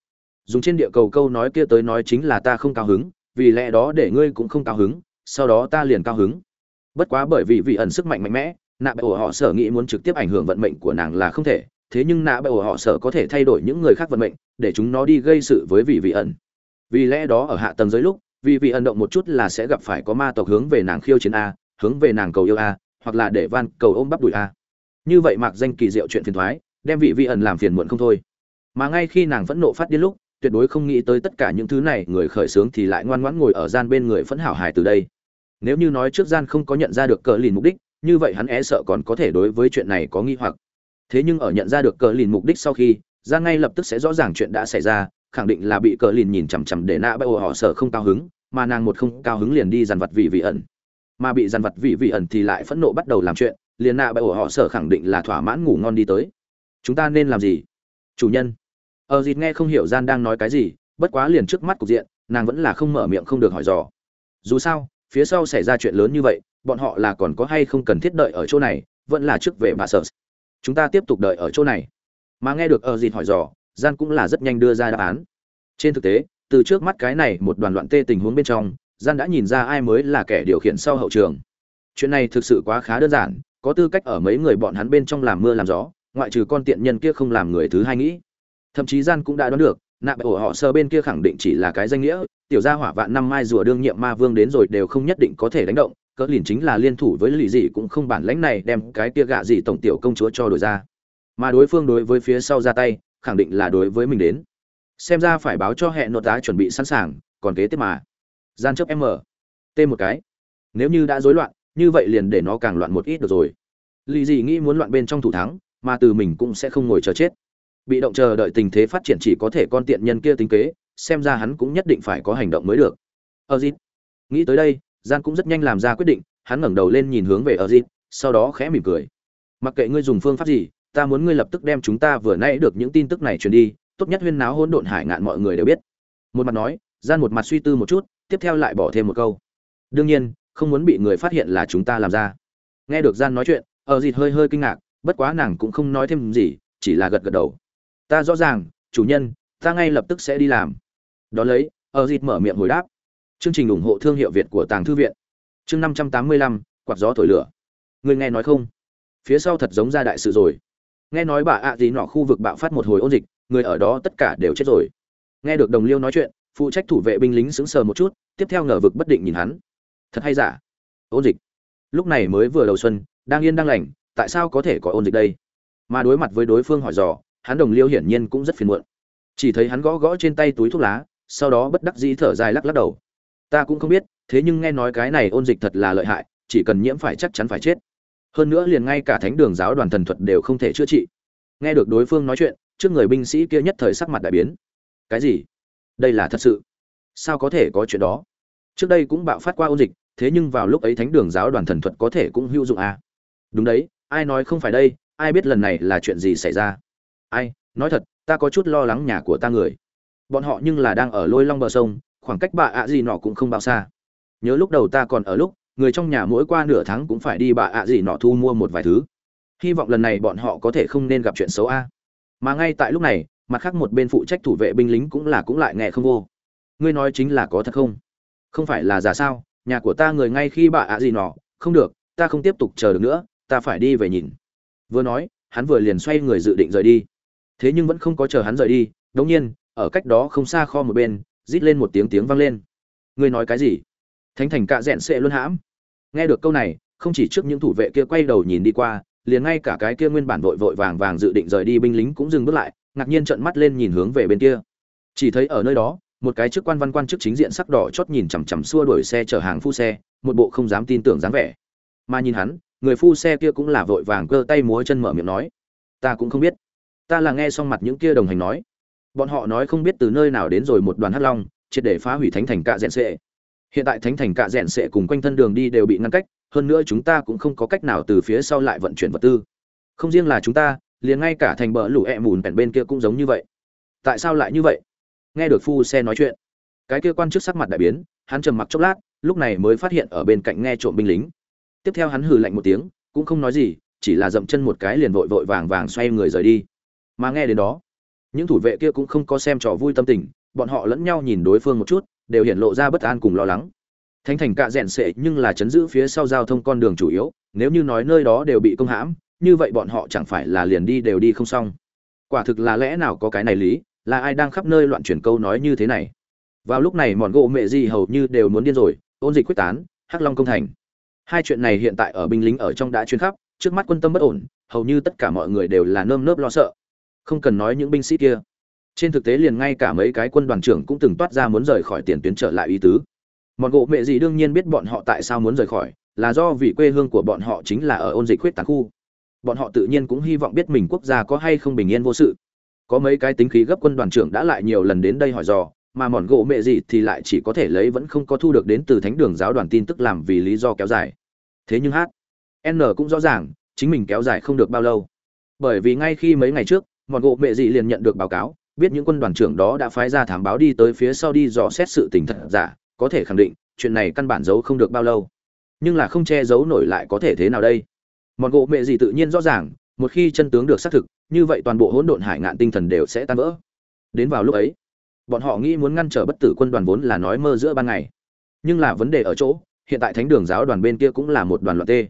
Dùng trên địa cầu câu nói kia tới nói chính là ta không cao hứng, vì lẽ đó để ngươi cũng không cao hứng, sau đó ta liền cao hứng. Bất quá bởi vì vị ẩn sức mạnh mạnh mẽ, nạ bệ ổ họ sở nghĩ muốn trực tiếp ảnh hưởng vận mệnh của nàng là không thể, thế nhưng nạ bệ ổ họ sở có thể thay đổi những người khác vận mệnh, để chúng nó đi gây sự với vị vị ẩn. Vì lẽ đó ở hạ tầng dưới lúc, vị vị ẩn động một chút là sẽ gặp phải có ma tộc hướng về nàng khiêu chiến a, hướng về nàng cầu yêu a, hoặc là để van cầu ôm bắp đùi a như vậy mặc danh kỳ diệu chuyện phiền thoái, đem vị vị ẩn làm phiền muộn không thôi. Mà ngay khi nàng phẫn nộ phát điên lúc, tuyệt đối không nghĩ tới tất cả những thứ này, người khởi sướng thì lại ngoan ngoãn ngồi ở gian bên người phẫn hảo hài từ đây. Nếu như nói trước gian không có nhận ra được cờ lìn mục đích, như vậy hắn e sợ còn có thể đối với chuyện này có nghi hoặc. Thế nhưng ở nhận ra được cờ lìn mục đích sau khi, gian ngay lập tức sẽ rõ ràng chuyện đã xảy ra, khẳng định là bị cờ lìn nhìn chằm chằm để nạ bậy họ sợ không cao hứng, mà nàng một không cao hứng liền đi dằn vật vị vị ẩn. Mà bị dằn vật vị vị ẩn thì lại phẫn nộ bắt đầu làm chuyện liền nạ bậy họ sở khẳng định là thỏa mãn ngủ ngon đi tới. Chúng ta nên làm gì? Chủ nhân. Ở dịt nghe không hiểu gian đang nói cái gì, bất quá liền trước mắt cục diện, nàng vẫn là không mở miệng không được hỏi dò. Dù sao, phía sau xảy ra chuyện lớn như vậy, bọn họ là còn có hay không cần thiết đợi ở chỗ này, vẫn là trước về bà sở. Chúng ta tiếp tục đợi ở chỗ này. Mà nghe được ở dịt hỏi dò, gian cũng là rất nhanh đưa ra đáp án. Trên thực tế, từ trước mắt cái này một đoàn loạn tê tình huống bên trong, gian đã nhìn ra ai mới là kẻ điều khiển sau hậu trường. Chuyện này thực sự quá khá đơn giản có tư cách ở mấy người bọn hắn bên trong làm mưa làm gió, ngoại trừ con tiện nhân kia không làm người thứ hai nghĩ. Thậm chí gian cũng đã đoán được, nạp ổ họ sơ bên kia khẳng định chỉ là cái danh nghĩa, tiểu gia hỏa vạn năm mai rùa đương nhiệm ma vương đến rồi đều không nhất định có thể đánh động, cỡ lìn chính là liên thủ với lì dị cũng không bản lãnh này đem cái kia gạ dị tổng tiểu công chúa cho đổi ra. Mà đối phương đối với phía sau ra tay, khẳng định là đối với mình đến. Xem ra phải báo cho hẹn nội tá chuẩn bị sẵn sàng, còn kế tiếp mà. Gian chấp m. T một cái. Nếu như đã rối loạn như vậy liền để nó càng loạn một ít được rồi. Lì dị nghĩ muốn loạn bên trong thủ thắng, mà từ mình cũng sẽ không ngồi chờ chết. Bị động chờ đợi tình thế phát triển chỉ có thể con tiện nhân kia tính kế, xem ra hắn cũng nhất định phải có hành động mới được. Ở dịp nghĩ tới đây, gian cũng rất nhanh làm ra quyết định, hắn ngẩng đầu lên nhìn hướng về ở dịp sau đó khẽ mỉm cười. Mặc kệ ngươi dùng phương pháp gì, ta muốn ngươi lập tức đem chúng ta vừa nãy được những tin tức này truyền đi, tốt nhất huyên náo hỗn độn hải ngạn mọi người đều biết. Một mặt nói, gian một mặt suy tư một chút, tiếp theo lại bỏ thêm một câu. Đương nhiên không muốn bị người phát hiện là chúng ta làm ra. Nghe được gian nói chuyện ở dịt hơi hơi kinh ngạc, bất quá nàng cũng không nói thêm gì, chỉ là gật gật đầu. Ta rõ ràng, chủ nhân, ta ngay lập tức sẽ đi làm. Đón lấy ở dịt mở miệng hồi đáp. Chương trình ủng hộ thương hiệu việt của tàng thư viện. Chương năm trăm tám mươi lăm, quạt gió thổi lửa. Người nghe nói không? Phía sau thật giống ra đại sự rồi. Nghe nói bà ạ gì nọ khu vực bạo phát một hồi ôn dịch, người ở đó tất cả đều chết rồi. Nghe được đồng liêu nói chuyện, phụ trách thủ vệ binh lính sững sờ một chút, tiếp theo ngờ vực bất định nhìn hắn thật hay giả? Ôn dịch. Lúc này mới vừa đầu xuân, đang yên đang lành, tại sao có thể có ôn dịch đây? Mà đối mặt với đối phương hỏi dò, hắn đồng liêu hiển nhiên cũng rất phiền muộn. Chỉ thấy hắn gõ gõ trên tay túi thuốc lá, sau đó bất đắc dĩ thở dài lắc lắc đầu. Ta cũng không biết, thế nhưng nghe nói cái này ôn dịch thật là lợi hại, chỉ cần nhiễm phải chắc chắn phải chết. Hơn nữa liền ngay cả thánh đường giáo đoàn thần thuật đều không thể chữa trị. Nghe được đối phương nói chuyện, trước người binh sĩ kia nhất thời sắc mặt đại biến. Cái gì? Đây là thật sự? Sao có thể có chuyện đó? Trước đây cũng bạo phát qua ôn dịch thế nhưng vào lúc ấy thánh đường giáo đoàn thần thuật có thể cũng hữu dụng à. đúng đấy, ai nói không phải đây, ai biết lần này là chuyện gì xảy ra. Ai, nói thật, ta có chút lo lắng nhà của ta người. Bọn họ nhưng là đang ở lôi long bờ sông, khoảng cách bà ạ gì nọ cũng không bao xa. Nhớ lúc đầu ta còn ở lúc, người trong nhà mỗi qua nửa tháng cũng phải đi bà ạ gì nọ thu mua một vài thứ. Hy vọng lần này bọn họ có thể không nên gặp chuyện xấu a. Mà ngay tại lúc này, mặt khác một bên phụ trách thủ vệ binh lính cũng là cũng lại nghe không vô. Ngươi nói chính là có thật không? Không phải là giả sao? Nhà của ta người ngay khi bà ạ gì nọ, không được, ta không tiếp tục chờ được nữa, ta phải đi về nhìn. Vừa nói, hắn vừa liền xoay người dự định rời đi. Thế nhưng vẫn không có chờ hắn rời đi, đống nhiên, ở cách đó không xa kho một bên, rít lên một tiếng tiếng vang lên. Ngươi nói cái gì? Thánh thành cạ rẽn sệ luôn hãm. Nghe được câu này, không chỉ trước những thủ vệ kia quay đầu nhìn đi qua, liền ngay cả cái kia nguyên bản vội vội vàng vàng dự định rời đi binh lính cũng dừng bước lại, ngạc nhiên trợn mắt lên nhìn hướng về bên kia. Chỉ thấy ở nơi đó một cái chức quan văn quan chức chính diện sắc đỏ chót nhìn chằm chằm xua đuổi xe chở hàng phu xe, một bộ không dám tin tưởng dáng vẻ. Mà nhìn hắn, người phu xe kia cũng là vội vàng cơ tay múa chân mở miệng nói, ta cũng không biết. Ta là nghe xong mặt những kia đồng hành nói. Bọn họ nói không biết từ nơi nào đến rồi một đoàn hắc long, triệt để phá hủy thánh thành cạ rẽn sệ. Hiện tại thánh thành cạ rẽn sệ cùng quanh thân đường đi đều bị ngăn cách, hơn nữa chúng ta cũng không có cách nào từ phía sau lại vận chuyển vật tư. Không riêng là chúng ta, liền ngay cả thành bờ lũ ẹ mùn bèn bên kia cũng giống như vậy. Tại sao lại như vậy? Nghe được phu xe nói chuyện. Cái kia quan chức sắc mặt đại biến, hắn trầm mặc chốc lát, lúc này mới phát hiện ở bên cạnh nghe trộm binh lính. Tiếp theo hắn hừ lạnh một tiếng, cũng không nói gì, chỉ là dậm chân một cái liền vội vội vàng vàng xoay người rời đi. Mà nghe đến đó, những thủ vệ kia cũng không có xem trò vui tâm tình, bọn họ lẫn nhau nhìn đối phương một chút, đều hiện lộ ra bất an cùng lo lắng. Thánh thành cạ rẽn sệ nhưng là chấn giữ phía sau giao thông con đường chủ yếu, nếu như nói nơi đó đều bị công hãm, như vậy bọn họ chẳng phải là liền đi đều đi không xong. Quả thực là lẽ nào có cái này lý? Là ai đang khắp nơi loạn chuyển câu nói như thế này? Vào lúc này mòn gỗ mẹ gì hầu như đều muốn điên rồi, ôn dịch quyết tán, hắc long công thành. Hai chuyện này hiện tại ở binh lính ở trong đã chuyên khắp, trước mắt quân tâm bất ổn, hầu như tất cả mọi người đều là nơm nớp lo sợ. Không cần nói những binh sĩ kia. Trên thực tế liền ngay cả mấy cái quân đoàn trưởng cũng từng toát ra muốn rời khỏi tiền tuyến trở lại ý tứ. Mọn gỗ mẹ gì đương nhiên biết bọn họ tại sao muốn rời khỏi, là do vì quê hương của bọn họ chính là ở ôn dịch khuyết tán khu. Bọn họ tự nhiên cũng hy vọng biết mình quốc gia có hay không bình yên vô sự có mấy cái tính khí gấp quân đoàn trưởng đã lại nhiều lần đến đây hỏi dò, mà mòn gỗ mẹ gì thì lại chỉ có thể lấy vẫn không có thu được đến từ thánh đường giáo đoàn tin tức làm vì lý do kéo dài. Thế nhưng hát, n cũng rõ ràng, chính mình kéo dài không được bao lâu. Bởi vì ngay khi mấy ngày trước, mòn gỗ mẹ gì liền nhận được báo cáo, biết những quân đoàn trưởng đó đã phái ra thảm báo đi tới phía sau đi dò xét sự tình thật giả, có thể khẳng định, chuyện này căn bản giấu không được bao lâu. Nhưng là không che giấu nổi lại có thể thế nào đây? Mòn gỗ mẹ gì tự nhiên rõ ràng một khi chân tướng được xác thực, như vậy toàn bộ hỗn độn hải ngạn tinh thần đều sẽ tan vỡ. Đến vào lúc ấy, bọn họ nghĩ muốn ngăn trở bất tử quân đoàn vốn là nói mơ giữa ban ngày. Nhưng là vấn đề ở chỗ, hiện tại thánh đường giáo đoàn bên kia cũng là một đoàn loạn tê.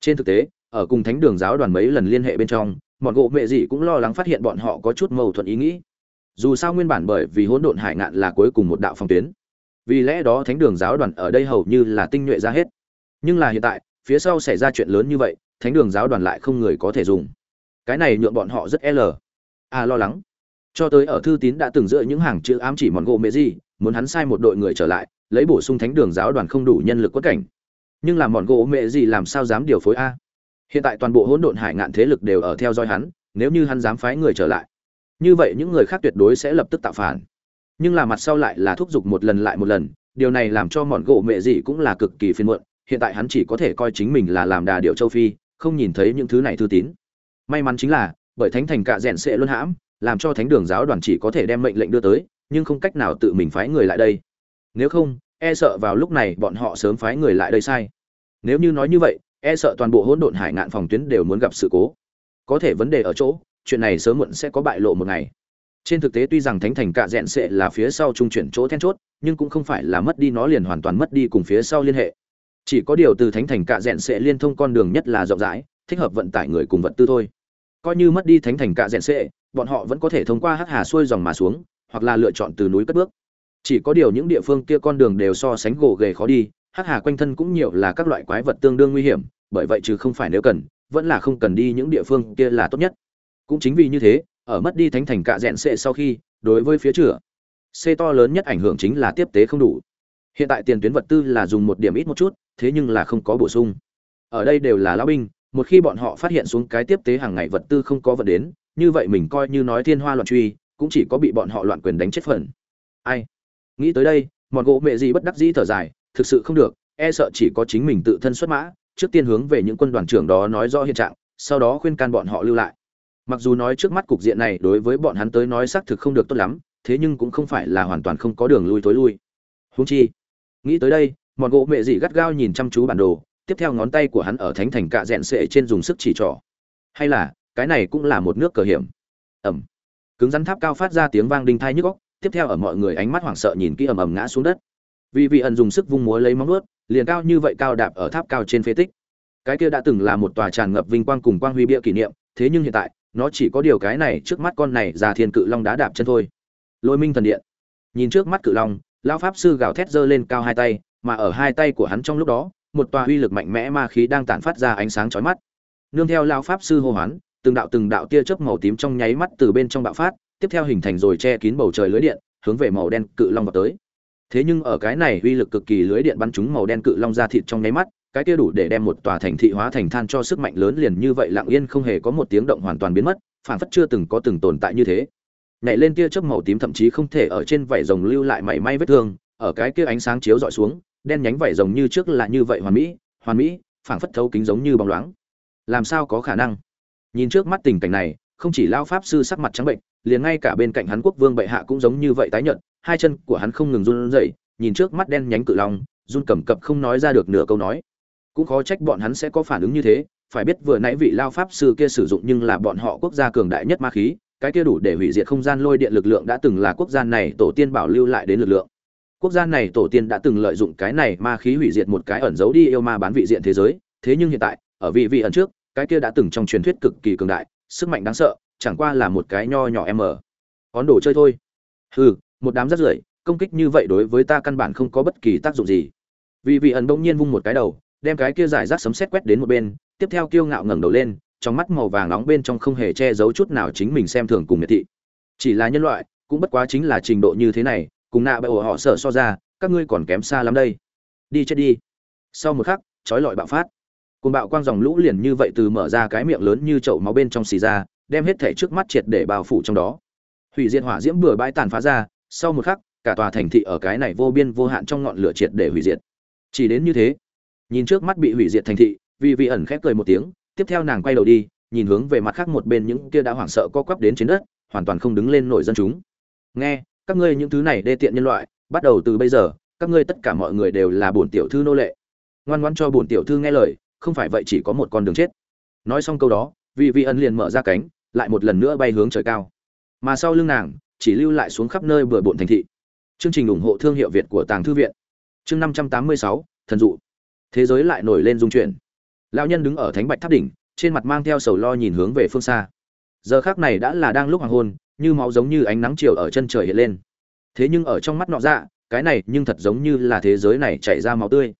Trên thực tế, ở cùng thánh đường giáo đoàn mấy lần liên hệ bên trong bọn gỗ mẹ gì cũng lo lắng phát hiện bọn họ có chút mâu thuẫn ý nghĩ. Dù sao nguyên bản bởi vì hỗn độn hải ngạn là cuối cùng một đạo phong tuyến. Vì lẽ đó thánh đường giáo đoàn ở đây hầu như là tinh nhuệ ra hết. Nhưng là hiện tại, phía sau xảy ra chuyện lớn như vậy thánh đường giáo đoàn lại không người có thể dùng. Cái này nhượng bọn họ rất l. À lo lắng. Cho tới ở thư tín đã từng giữa những hàng chữ ám chỉ mòn gỗ mẹ gì, muốn hắn sai một đội người trở lại, lấy bổ sung thánh đường giáo đoàn không đủ nhân lực quất cảnh. Nhưng làm mòn gỗ mẹ gì làm sao dám điều phối a? Hiện tại toàn bộ hỗn độn hải ngạn thế lực đều ở theo dõi hắn, nếu như hắn dám phái người trở lại, như vậy những người khác tuyệt đối sẽ lập tức tạo phản. Nhưng là mặt sau lại là thúc giục một lần lại một lần, điều này làm cho mọn gỗ mẹ gì cũng là cực kỳ phiền muộn, hiện tại hắn chỉ có thể coi chính mình là làm đà điệu châu phi không nhìn thấy những thứ này thư tín. May mắn chính là, bởi thánh thành cạ rẽn sẽ luôn hãm, làm cho thánh đường giáo đoàn chỉ có thể đem mệnh lệnh đưa tới, nhưng không cách nào tự mình phái người lại đây. Nếu không e sợ vào lúc này bọn họ sớm phái người lại đây sai. Nếu như nói như vậy e sợ toàn bộ hỗn độn hải ngạn phòng tuyến đều muốn gặp sự cố. Có thể vấn đề ở chỗ, chuyện này sớm muộn sẽ có bại lộ một ngày. Trên thực tế tuy rằng thánh thành cạ rẽn sẽ là phía sau trung chuyển chỗ then chốt, nhưng cũng không phải là mất đi nó liền hoàn toàn mất đi cùng phía sau liên hệ chỉ có điều từ thánh thành cạ rẽn sẽ liên thông con đường nhất là rộng rãi thích hợp vận tải người cùng vật tư thôi. Coi như mất đi thánh thành cạ rẽn sẽ bọn họ vẫn có thể thông qua hắc hà xuôi dòng mà xuống hoặc là lựa chọn từ núi cất bước. Chỉ có điều những địa phương kia con đường đều so sánh gồ ghề khó đi hắc hà quanh thân cũng nhiều là các loại quái vật tương đương nguy hiểm bởi vậy chứ không phải nếu cần vẫn là không cần đi những địa phương kia là tốt nhất. Cũng chính vì như thế ở mất đi thánh thành cạ rẽn xệ sau khi đối với phía chửa, c to lớn nhất ảnh hưởng chính là tiếp tế không đủ hiện tại tiền tuyến vật tư là dùng một điểm ít một chút, thế nhưng là không có bổ sung. Ở đây đều là lão binh, một khi bọn họ phát hiện xuống cái tiếp tế hàng ngày vật tư không có vật đến, như vậy mình coi như nói thiên hoa loạn truy, cũng chỉ có bị bọn họ loạn quyền đánh chết phần. Ai? Nghĩ tới đây, mọn gỗ mẹ gì bất đắc dĩ thở dài, thực sự không được e sợ chỉ có chính mình tự thân xuất mã, trước tiên hướng về những quân đoàn trưởng đó nói rõ hiện trạng, sau đó khuyên can bọn họ lưu lại. Mặc dù nói trước mắt cục diện này đối với bọn hắn tới nói xác thực không được tốt lắm, thế nhưng cũng không phải là hoàn toàn không có đường lui tối lui. Húng chi nghĩ tới đây mọn gỗ mẹ dị gắt gao nhìn chăm chú bản đồ, tiếp theo ngón tay của hắn ở thánh thành cạ rẽn sệ trên dùng sức chỉ trỏ. Hay là, cái này cũng là một nước cờ hiểm. Ẩm. Cứng rắn tháp cao phát ra tiếng vang đinh thai nhức góc tiếp theo ở mọi người ánh mắt hoảng sợ nhìn kỹ ầm ầm ngã xuống đất. Vì vị ẩn dùng sức vung múa lấy móng nuốt liền cao như vậy cao đạp ở tháp cao trên phế tích. Cái kia đã từng là một tòa tràn ngập vinh quang cùng quang huy bia kỷ niệm, thế nhưng hiện tại, nó chỉ có điều cái này trước mắt con này già thiên cự long đá đạp chân thôi. Lôi minh thần điện. Nhìn trước mắt cự long lão pháp sư gào thét giơ lên cao hai tay, mà ở hai tay của hắn trong lúc đó, một tòa uy lực mạnh mẽ ma khí đang tản phát ra ánh sáng chói mắt. Nương theo lão pháp sư hô hoán, từng đạo từng đạo tia chớp màu tím trong nháy mắt từ bên trong bạo phát, tiếp theo hình thành rồi che kín bầu trời lưới điện, hướng về màu đen cự long vọt tới. Thế nhưng ở cái này uy lực cực kỳ lưới điện bắn trúng màu đen cự long ra thịt trong nháy mắt, cái kia đủ để đem một tòa thành thị hóa thành than cho sức mạnh lớn liền như vậy lặng yên không hề có một tiếng động hoàn toàn biến mất phản phất chưa từng có từng tồn tại như thế nhảy lên tia chớp màu tím thậm chí không thể ở trên vảy rồng lưu lại mảy may vết thương, ở cái kia ánh sáng chiếu dọi xuống, đen nhánh vảy rồng như trước là như vậy hoàn mỹ hoàn mỹ, phảng phất thấu kính giống như bóng loáng. Làm sao có khả năng? Nhìn trước mắt tình cảnh này, không chỉ lao pháp sư sắc mặt trắng bệnh, liền ngay cả bên cạnh hắn quốc vương bệ hạ cũng giống như vậy tái nhợt, hai chân của hắn không ngừng run rẩy, nhìn trước mắt đen nhánh cự long, run cầm cập không nói ra được nửa câu nói. Cũng khó trách bọn hắn sẽ có phản ứng như thế, phải biết vừa nãy vị lao pháp sư kia sử dụng nhưng là bọn họ quốc gia cường đại nhất ma khí cái kia đủ để hủy diệt không gian lôi điện lực lượng đã từng là quốc gia này tổ tiên bảo lưu lại đến lực lượng. Quốc gia này tổ tiên đã từng lợi dụng cái này ma khí hủy diệt một cái ẩn giấu đi yêu ma bán vị diện thế giới, thế nhưng hiện tại, ở vị vị ẩn trước, cái kia đã từng trong truyền thuyết cực kỳ cường đại, sức mạnh đáng sợ, chẳng qua là một cái nho nhỏ em ở. Món đồ chơi thôi. Hừ, một đám rất rưởi, công kích như vậy đối với ta căn bản không có bất kỳ tác dụng gì. Vì vị ẩn bỗng nhiên vung một cái đầu, đem cái kia giải rác sấm sét quét đến một bên, tiếp theo kiêu ngạo ngẩng đầu lên trong mắt màu vàng nóng bên trong không hề che giấu chút nào chính mình xem thường cùng miệt thị. Chỉ là nhân loại, cũng bất quá chính là trình độ như thế này, cùng nạ bệ ổ họ sợ so ra, các ngươi còn kém xa lắm đây. Đi chết đi. Sau một khắc chói lọi bạo phát. Cùng bạo quang dòng lũ liền như vậy từ mở ra cái miệng lớn như chậu máu bên trong xì ra, đem hết thể trước mắt triệt để bao phủ trong đó. Hủy diệt hỏa diễm bừa bãi tàn phá ra, sau một khắc, cả tòa thành thị ở cái này vô biên vô hạn trong ngọn lửa triệt để hủy diệt. Chỉ đến như thế, nhìn trước mắt bị hủy diệt thành thị vì vị ẩn khép cười một tiếng tiếp theo nàng quay đầu đi, nhìn hướng về mặt khác một bên những kia đã hoảng sợ co quắp đến trên đất, hoàn toàn không đứng lên nổi dân chúng. Nghe, các ngươi những thứ này đê tiện nhân loại, bắt đầu từ bây giờ, các ngươi tất cả mọi người đều là bổn tiểu thư nô lệ. Ngoan ngoan cho bổn tiểu thư nghe lời, không phải vậy chỉ có một con đường chết. Nói xong câu đó vị vị ân liền mở ra cánh, lại một lần nữa bay hướng trời cao. Mà sau lưng nàng, chỉ lưu lại xuống khắp nơi bừa bộn thành thị. Chương trình ủng hộ thương hiệu việt của tàng thư viện. Chương năm trăm tám mươi sáu, thần dụ. Thế giới lại nổi lên dung chuyển lão nhân đứng ở thánh bạch tháp đỉnh, trên mặt mang theo sầu lo nhìn hướng về phương xa. Giờ khác này đã là đang lúc hoàng hôn, như máu giống như ánh nắng chiều ở chân trời hiện lên. Thế nhưng ở trong mắt nọ dạ cái này nhưng thật giống như là thế giới này chảy ra máu tươi.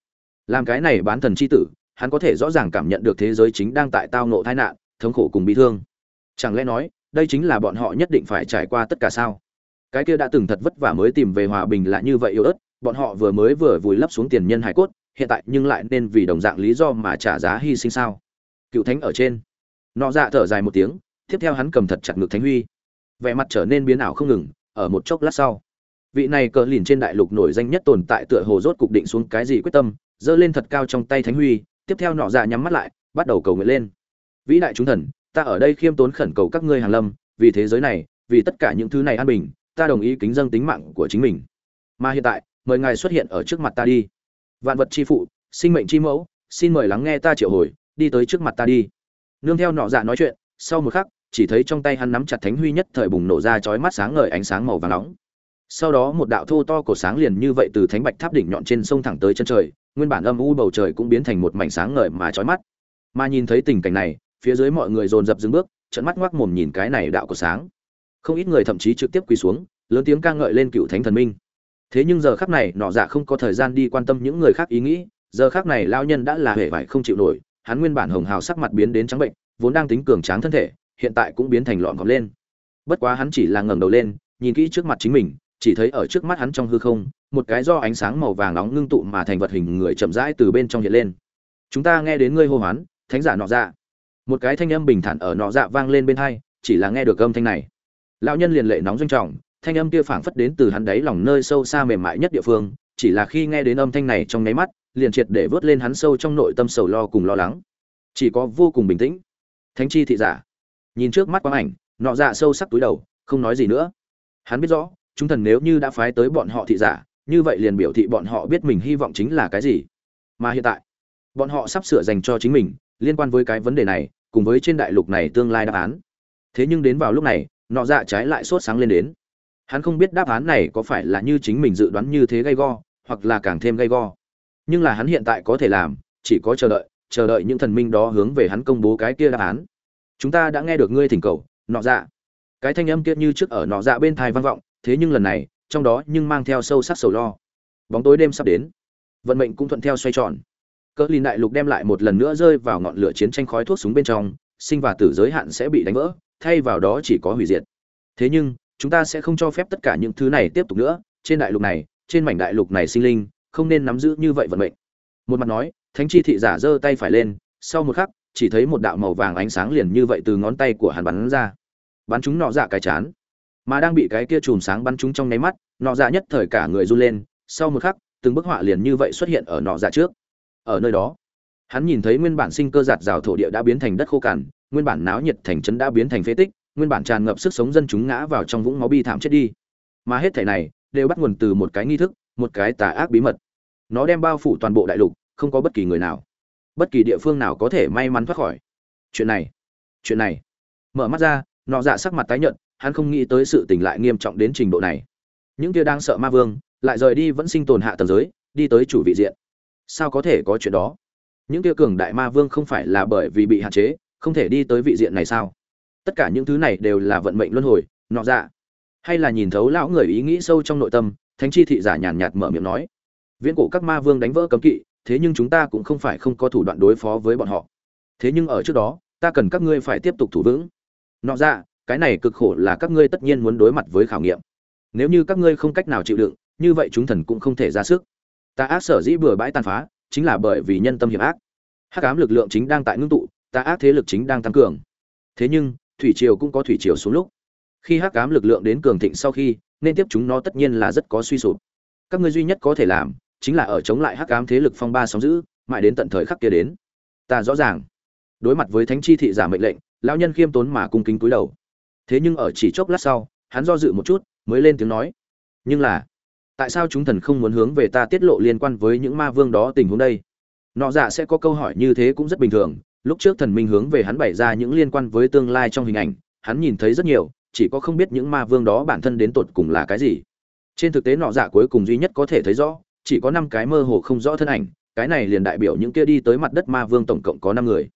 Làm cái này bán thần c h i tử, hắn có thể rõ ràng cảm nhận được thế giới chính đang tại tao nộ tai nạn, thống khổ cùng bị thương. Chẳng lẽ nói, đây chính là bọn họ nhất định phải trải qua tất cả sao? Cái kia đã từng thật vất vả mới tìm về hòa bình lại như vậy yếu ớt, bọn họ vừa mới vừa vùi lấp xuống tiền nhân hải cốt hiện tại nhưng lại nên vì đồng dạng lý do mà trả giá hy sinh sao? Cựu thánh ở trên. Nọ dạ thở dài một tiếng, tiếp theo hắn cầm thật chặt ngực thánh huy. Vẻ mặt trở nên biến ảo không ngừng, ở một chốc lát sau. Vị này cờ lìn trên đại lục nổi danh nhất tồn tại tựa hồ rốt cục định xuống cái gì quyết tâm, giơ lên thật cao trong tay thánh huy, tiếp theo nọ dạ nhắm mắt lại, bắt đầu cầu nguyện lên. Vĩ đại chúng thần, ta ở đây khiêm tốn khẩn cầu các ngươi hàn lâm, vì thế giới này, vì tất cả những thứ này an bình, ta đồng ý kính dâng tính mạng của chính mình. Mà hiện tại, mời ngài xuất hiện ở trước mặt ta đi vạn vật chi phụ, sinh mệnh chi mẫu, xin mời lắng nghe ta triệu hồi, đi tới trước mặt ta đi. Nương theo nọ dạ nói chuyện, sau một khắc, chỉ thấy trong tay hắn nắm chặt thánh huy nhất thời bùng nổ ra chói mắt sáng ngời ánh sáng màu vàng nóng. Sau đó một đạo thô to cổ sáng liền như vậy từ thánh bạch tháp đỉnh nhọn trên sông thẳng tới chân trời, nguyên bản âm u bầu trời cũng biến thành một mảnh sáng ngời mà chói mắt. Mà nhìn thấy tình cảnh này, phía dưới mọi người dồn dập dừng bước trận mắt ngoác mồm nhìn cái này đạo cổ sáng. Không ít người thậm chí trực tiếp quỳ xuống, lớn tiếng ca ngợi lên cựu thánh thần minh thế nhưng giờ khắc này, nọ dạ không có thời gian đi quan tâm những người khác ý nghĩ. Giờ khắc này lao nhân đã là hề vải không chịu nổi. Hắn nguyên bản hồng hào sắc mặt biến đến trắng bệnh, vốn đang tính cường tráng thân thể, hiện tại cũng biến thành lọn gọt lên. Bất quá hắn chỉ là ngẩng đầu lên, nhìn kỹ trước mặt chính mình, chỉ thấy ở trước mắt hắn trong hư không, một cái do ánh sáng màu vàng nóng ngưng tụ mà thành vật hình người chậm rãi từ bên trong hiện lên. Chúng ta nghe đến ngươi hô hoán, thánh giả nọ dạ. Một cái thanh âm bình thản ở nọ dạ vang lên bên hai, chỉ là nghe được âm thanh này. Lão nhân liền lệ nóng doanh trọng thanh âm kia phảng phất đến từ hắn đáy lòng nơi sâu xa mềm mại nhất địa phương, chỉ là khi nghe đến âm thanh này trong ngáy mắt, liền triệt để vớt lên hắn sâu trong nội tâm sầu lo cùng lo lắng. Chỉ có vô cùng bình tĩnh. Thánh chi thị giả. Nhìn trước mắt quang ảnh, nọ dạ sâu sắc túi đầu, không nói gì nữa. Hắn biết rõ, chúng thần nếu như đã phái tới bọn họ thị giả, như vậy liền biểu thị bọn họ biết mình hy vọng chính là cái gì. Mà hiện tại, bọn họ sắp sửa dành cho chính mình, liên quan với cái vấn đề này, cùng với trên đại lục này tương lai đáp án. Thế nhưng đến vào lúc này, nọ dạ trái lại sốt sáng lên đến hắn không biết đáp án này có phải là như chính mình dự đoán như thế gay go, hoặc là càng thêm gay go. Nhưng là hắn hiện tại có thể làm, chỉ có chờ đợi chờ đợi những thần minh đó hướng về hắn công bố cái kia đáp án. Chúng ta đã nghe được ngươi thỉnh cầu, nọ dạ. Cái thanh âm kia như trước ở nọ dạ bên thai vang vọng, thế nhưng lần này, trong đó nhưng mang theo sâu sắc sầu lo. Bóng tối đêm sắp đến. Vận mệnh cũng thuận theo xoay tròn. Cỡ lìn đại lục đem lại một lần nữa rơi vào ngọn lửa chiến tranh khói thuốc súng bên trong, sinh và tử giới hạn sẽ bị đánh vỡ, thay vào đó chỉ có hủy diệt. Thế nhưng chúng ta sẽ không cho phép tất cả những thứ này tiếp tục nữa, trên đại lục này, trên mảnh đại lục này sinh linh, không nên nắm giữ như vậy vận mệnh. Một mặt nói, thánh chi thị giả giơ tay phải lên, sau một khắc, chỉ thấy một đạo màu vàng ánh sáng liền như vậy từ ngón tay của hắn bắn ra. Bắn chúng nọ dạ cái chán. Mà đang bị cái kia chùm sáng bắn chúng trong nháy mắt, nọ dạ nhất thời cả người run lên, sau một khắc, từng bức họa liền như vậy xuất hiện ở nọ dạ trước. Ở nơi đó, hắn nhìn thấy nguyên bản sinh cơ giạt rào thổ địa đã biến thành đất khô cằn, nguyên bản náo nhiệt thành trấn đã biến thành phế tích nguyên bản tràn ngập sức sống dân chúng ngã vào trong vũng máu bi thảm chết đi. Mà hết thể này đều bắt nguồn từ một cái nghi thức, một cái tà ác bí mật. Nó đem bao phủ toàn bộ đại lục, không có bất kỳ người nào. Bất kỳ địa phương nào có thể may mắn thoát khỏi. Chuyện này chuyện này. Mở mắt ra, nọ dạ sắc mặt tái nhợt, hắn không nghĩ tới sự tình lại nghiêm trọng đến trình độ này. Những kia đang sợ ma vương lại rời đi vẫn sinh tồn hạ tầng giới, đi tới chủ vị diện. Sao có thể có chuyện đó? Những kia cường đại ma vương không phải là bởi vì bị hạn chế, không thể đi tới vị diện này sao? Tất cả những thứ này đều là vận mệnh luân hồi, nọ dạ. Hay là nhìn thấu lão người ý nghĩ sâu trong nội tâm, thánh chi thị giả nhàn nhạt mở miệng nói. Viễn cổ các ma vương đánh vỡ cấm kỵ, thế nhưng chúng ta cũng không phải không có thủ đoạn đối phó với bọn họ. Thế nhưng ở trước đó, ta cần các ngươi phải tiếp tục thủ vững. Nọ dạ cái này cực khổ là các ngươi tất nhiên muốn đối mặt với khảo nghiệm. Nếu như các ngươi không cách nào chịu đựng, như vậy chúng thần cũng không thể ra sức. Ta ác sở dĩ bừa bãi tàn phá, chính là bởi vì nhân tâm hiểm ác. Hắc ám lực lượng chính đang tại ngưng tụ, ta ác thế lực chính đang tăng cường. Thế nhưng thủy triều cũng có thủy triều xuống lúc. Khi hắc ám lực lượng đến cường thịnh sau khi, nên tiếp chúng nó tất nhiên là rất có suy sụp. Các ngươi duy nhất có thể làm, chính là ở chống lại hắc ám thế lực phong ba sóng giữ, mãi đến tận thời khắc kia đến. Ta rõ ràng. Đối mặt với thánh chi thị giả mệnh lệnh, lão nhân khiêm tốn mà cung kính cúi đầu. Thế nhưng ở chỉ chốc lát sau, hắn do dự một chút, mới lên tiếng nói. Nhưng là, tại sao chúng thần không muốn hướng về ta tiết lộ liên quan với những ma vương đó tình huống đây? Nọ dạ sẽ có câu hỏi như thế cũng rất bình thường lúc trước thần minh hướng về hắn bày ra những liên quan với tương lai trong hình ảnh, hắn nhìn thấy rất nhiều, chỉ có không biết những ma vương đó bản thân đến tột cùng là cái gì. Trên thực tế nọ giả cuối cùng duy nhất có thể thấy rõ, chỉ có năm cái mơ hồ không rõ thân ảnh, cái này liền đại biểu những kia đi tới mặt đất ma vương tổng cộng có năm người.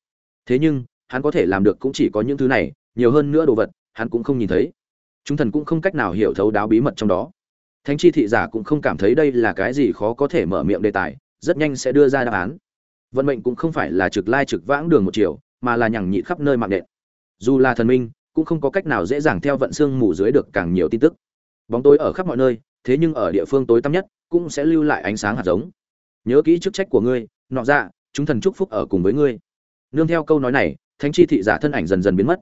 Thế nhưng, hắn có thể làm được cũng chỉ có những thứ này, nhiều hơn nữa đồ vật, hắn cũng không nhìn thấy. Chúng thần cũng không cách nào hiểu thấu đáo bí mật trong đó. Thánh chi thị giả cũng không cảm thấy đây là cái gì khó có thể mở miệng đề tài, rất nhanh sẽ đưa ra đáp án vận mệnh cũng không phải là trực lai trực vãng đường một chiều, mà là nhằng nhị khắp nơi mạng đệm dù là thần minh, cũng không có cách nào dễ dàng theo vận xương mù dưới được càng nhiều tin tức. Bóng tối ở khắp mọi nơi, thế nhưng ở địa phương tối tăm nhất, cũng sẽ lưu lại ánh sáng hạt giống. Nhớ kỹ chức trách của ngươi, nọ ra chúng thần chúc phúc ở cùng với ngươi. Nương theo câu nói này, thánh chi thị giả thân ảnh dần dần biến mất.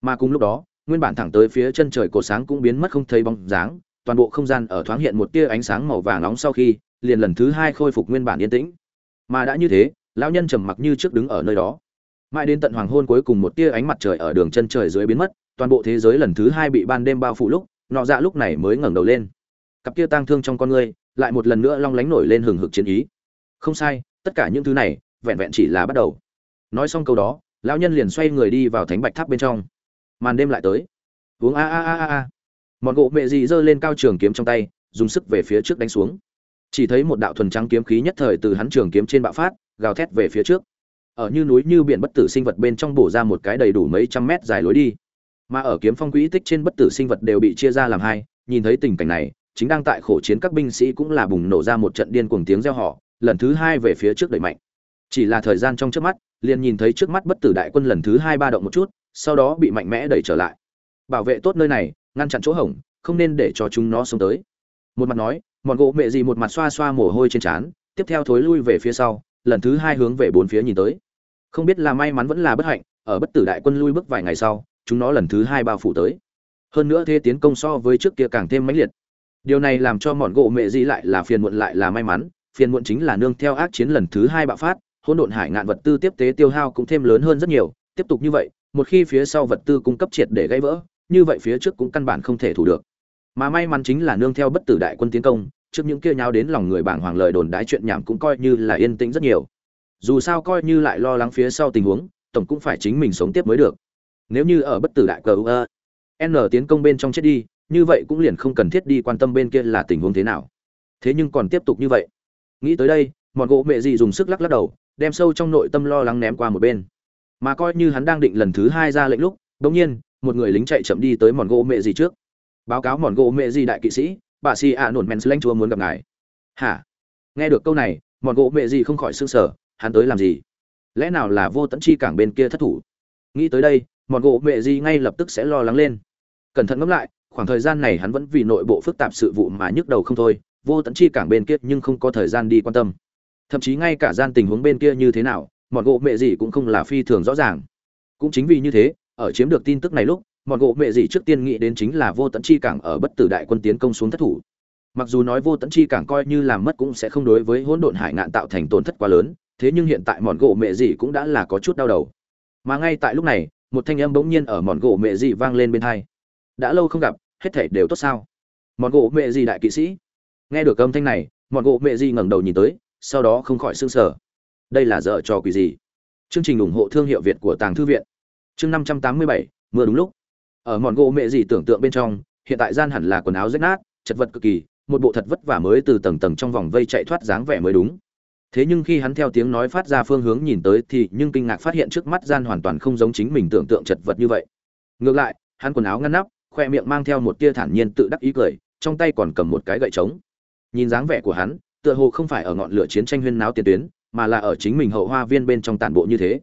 Mà cùng lúc đó, nguyên bản thẳng tới phía chân trời cổ sáng cũng biến mất không thấy bóng dáng, toàn bộ không gian ở thoáng hiện một tia ánh sáng màu vàng nóng sau khi, liền lần thứ hai khôi phục nguyên bản yên tĩnh. Mà đã như thế lão nhân trầm mặc như trước đứng ở nơi đó. Mãi đến tận hoàng hôn cuối cùng một tia ánh mặt trời ở đường chân trời dưới biến mất, toàn bộ thế giới lần thứ hai bị ban đêm bao phủ lúc, nọ dạ lúc này mới ngẩng đầu lên. Cặp kia tang thương trong con ngươi, lại một lần nữa long lánh nổi lên hừng hực chiến ý. Không sai, tất cả những thứ này, vẹn vẹn chỉ là bắt đầu. Nói xong câu đó, lão nhân liền xoay người đi vào thánh bạch tháp bên trong. Màn đêm lại tới. Uống a a a a a. Mọn gỗ mẹ dị giơ lên cao trường kiếm trong tay, dùng sức về phía trước đánh xuống. Chỉ thấy một đạo thuần trắng kiếm khí nhất thời từ hắn trường kiếm trên bạo phát gào thét về phía trước. Ở như núi như biển bất tử sinh vật bên trong bổ ra một cái đầy đủ mấy trăm mét dài lối đi. Mà ở kiếm phong quỹ tích trên bất tử sinh vật đều bị chia ra làm hai nhìn thấy tình cảnh này chính đang tại khổ chiến các binh sĩ cũng là bùng nổ ra một trận điên cuồng tiếng reo họ lần thứ hai về phía trước đẩy mạnh. Chỉ là thời gian trong trước mắt liền nhìn thấy trước mắt bất tử đại quân lần thứ hai ba động một chút sau đó bị mạnh mẽ đẩy trở lại. Bảo vệ tốt nơi này ngăn chặn chỗ hỏng, không nên để cho chúng nó xông tới. Một mặt nói mọn gỗ mẹ gì một mặt xoa xoa mồ hôi trên trán tiếp theo thối lui về phía sau lần thứ hai hướng về bốn phía nhìn tới. Không biết là may mắn vẫn là bất hạnh, ở bất tử đại quân lui bước vài ngày sau, chúng nó lần thứ hai bao phủ tới. Hơn nữa thế tiến công so với trước kia càng thêm mãnh liệt. Điều này làm cho mọn gỗ mẹ di lại là phiền muộn lại là may mắn, phiền muộn chính là nương theo ác chiến lần thứ hai bạo phát, hỗn độn hải ngạn vật tư tiếp tế tiêu hao cũng thêm lớn hơn rất nhiều, tiếp tục như vậy, một khi phía sau vật tư cung cấp triệt để gãy vỡ, như vậy phía trước cũng căn bản không thể thủ được. Mà may mắn chính là nương theo bất tử đại quân tiến công trước những kia nháo đến lòng người bảng hoàng lời đồn đái chuyện nhảm cũng coi như là yên tĩnh rất nhiều. Dù sao coi như lại lo lắng phía sau tình huống, tổng cũng phải chính mình sống tiếp mới được. Nếu như ở bất tử đại cờ ua n tiến công bên trong chết đi, như vậy cũng liền không cần thiết đi quan tâm bên kia là tình huống thế nào. Thế nhưng còn tiếp tục như vậy. Nghĩ tới đây, mọn gỗ mẹ gì dùng sức lắc lắc đầu, đem sâu trong nội tâm lo lắng ném qua một bên. Mà coi như hắn đang định lần thứ hai ra lệnh lúc đống nhiên, một người lính chạy chậm đi tới mọn gỗ mẹ gì trước. Báo cáo mọn gỗ mẹ gì đại kỵ sĩ bà si a nổn men lanh chúa muốn gặp ngài. Hả? Nghe được câu này mọn gỗ mẹ gì không khỏi sưng sở hắn tới làm gì? Lẽ nào là vô tận chi cảng bên kia thất thủ? Nghĩ tới đây mọn gỗ mẹ gì ngay lập tức sẽ lo lắng lên. Cẩn thận ngẫm lại, khoảng thời gian này hắn vẫn vì nội bộ phức tạp sự vụ mà nhức đầu không thôi, vô tận chi cảng bên kia nhưng không có thời gian đi quan tâm. Thậm chí ngay cả gian tình huống bên kia như thế nào mọn gỗ mẹ gì cũng không là phi thường rõ ràng. Cũng chính vì như thế, ở chiếm được tin tức này lúc mọn gỗ mẹ gì trước tiên nghĩ đến chính là vô tận chi cảng ở bất tử đại quân tiến công xuống thất thủ. Mặc dù nói vô tận chi cảng coi như làm mất cũng sẽ không đối với hỗn độn hải ngạn tạo thành tổn thất quá lớn, thế nhưng hiện tại mọn gỗ mẹ gì cũng đã là có chút đau đầu. Mà ngay tại lúc này, một thanh âm bỗng nhiên ở mọn gỗ mẹ gì vang lên bên tai đã lâu không gặp, hết thể đều tốt sao? Mọn gỗ mẹ gì đại kỵ sĩ. Nghe được âm thanh này mọn gỗ mẹ gì ngẩng đầu nhìn tới, sau đó không khỏi sưng sờ. Đây là dở trò quỷ gì? Chương trình ủng hộ thương hiệu việt của tàng thư viện. Chương năm trăm tám mươi bảy, mưa đúng lúc ở mòn gỗ mẹ gì tưởng tượng bên trong, hiện tại gian hẳn là quần áo rách nát, chật vật cực kỳ, một bộ thật vất vả mới từ tầng tầng trong vòng vây chạy thoát dáng vẻ mới đúng. Thế nhưng khi hắn theo tiếng nói phát ra phương hướng nhìn tới thì nhưng kinh ngạc phát hiện trước mắt gian hoàn toàn không giống chính mình tưởng tượng chật vật như vậy. Ngược lại, hắn quần áo ngăn nắp, khoe miệng mang theo một tia thản nhiên tự đắc ý cười, trong tay còn cầm một cái gậy trống. Nhìn dáng vẻ của hắn, tựa hồ không phải ở ngọn lửa chiến tranh huyên náo tiền tuyến, mà là ở chính mình hậu hoa viên bên trong tản bộ như thế.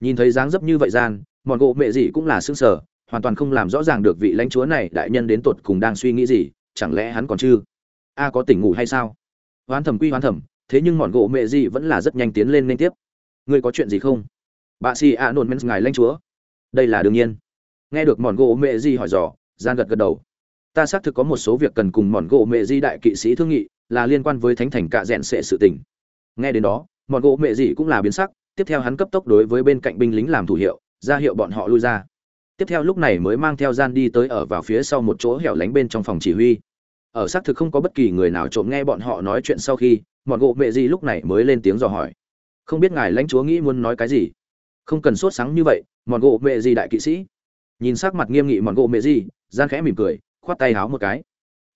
Nhìn thấy dáng dấp như vậy gian mọn gỗ mẹ gì cũng là xương sở hoàn toàn không làm rõ ràng được vị lãnh chúa này đại nhân đến tột cùng đang suy nghĩ gì chẳng lẽ hắn còn chưa a có tỉnh ngủ hay sao? Hoán thẩm quy hoán thẩm, thế nhưng ngọn gỗ mẹ gì vẫn là rất nhanh tiến lên liên tiếp. Ngươi có chuyện gì không? Bà si a nôn men ngài lãnh chúa. Đây là đương nhiên. Nghe được mòn gỗ mẹ gì hỏi dò gian gật gật đầu. Ta xác thực có một số việc cần cùng mòn gỗ mẹ di đại kỵ sĩ thương nghị là liên quan với thánh thành cạ rẽn sệ sự tình. Nghe đến đó mòn gỗ mẹ gì cũng là biến sắc tiếp theo hắn cấp tốc đối với bên cạnh binh lính làm thủ hiệu ra hiệu bọn họ lui ra tiếp theo lúc này mới mang theo gian đi tới ở vào phía sau một chỗ hẻo lánh bên trong phòng chỉ huy. Ở xác thực không có bất kỳ người nào trộm nghe bọn họ nói chuyện sau khi mọn gỗ mẹ gì lúc này mới lên tiếng dò hỏi. Không biết ngài lãnh chúa nghĩ muốn nói cái gì? Không cần sốt sáng như vậy mọn gỗ mẹ gì đại kỵ sĩ. Nhìn sắc mặt nghiêm nghị mọn gỗ mẹ gì, gian khẽ mỉm cười, khoát tay háo một cái.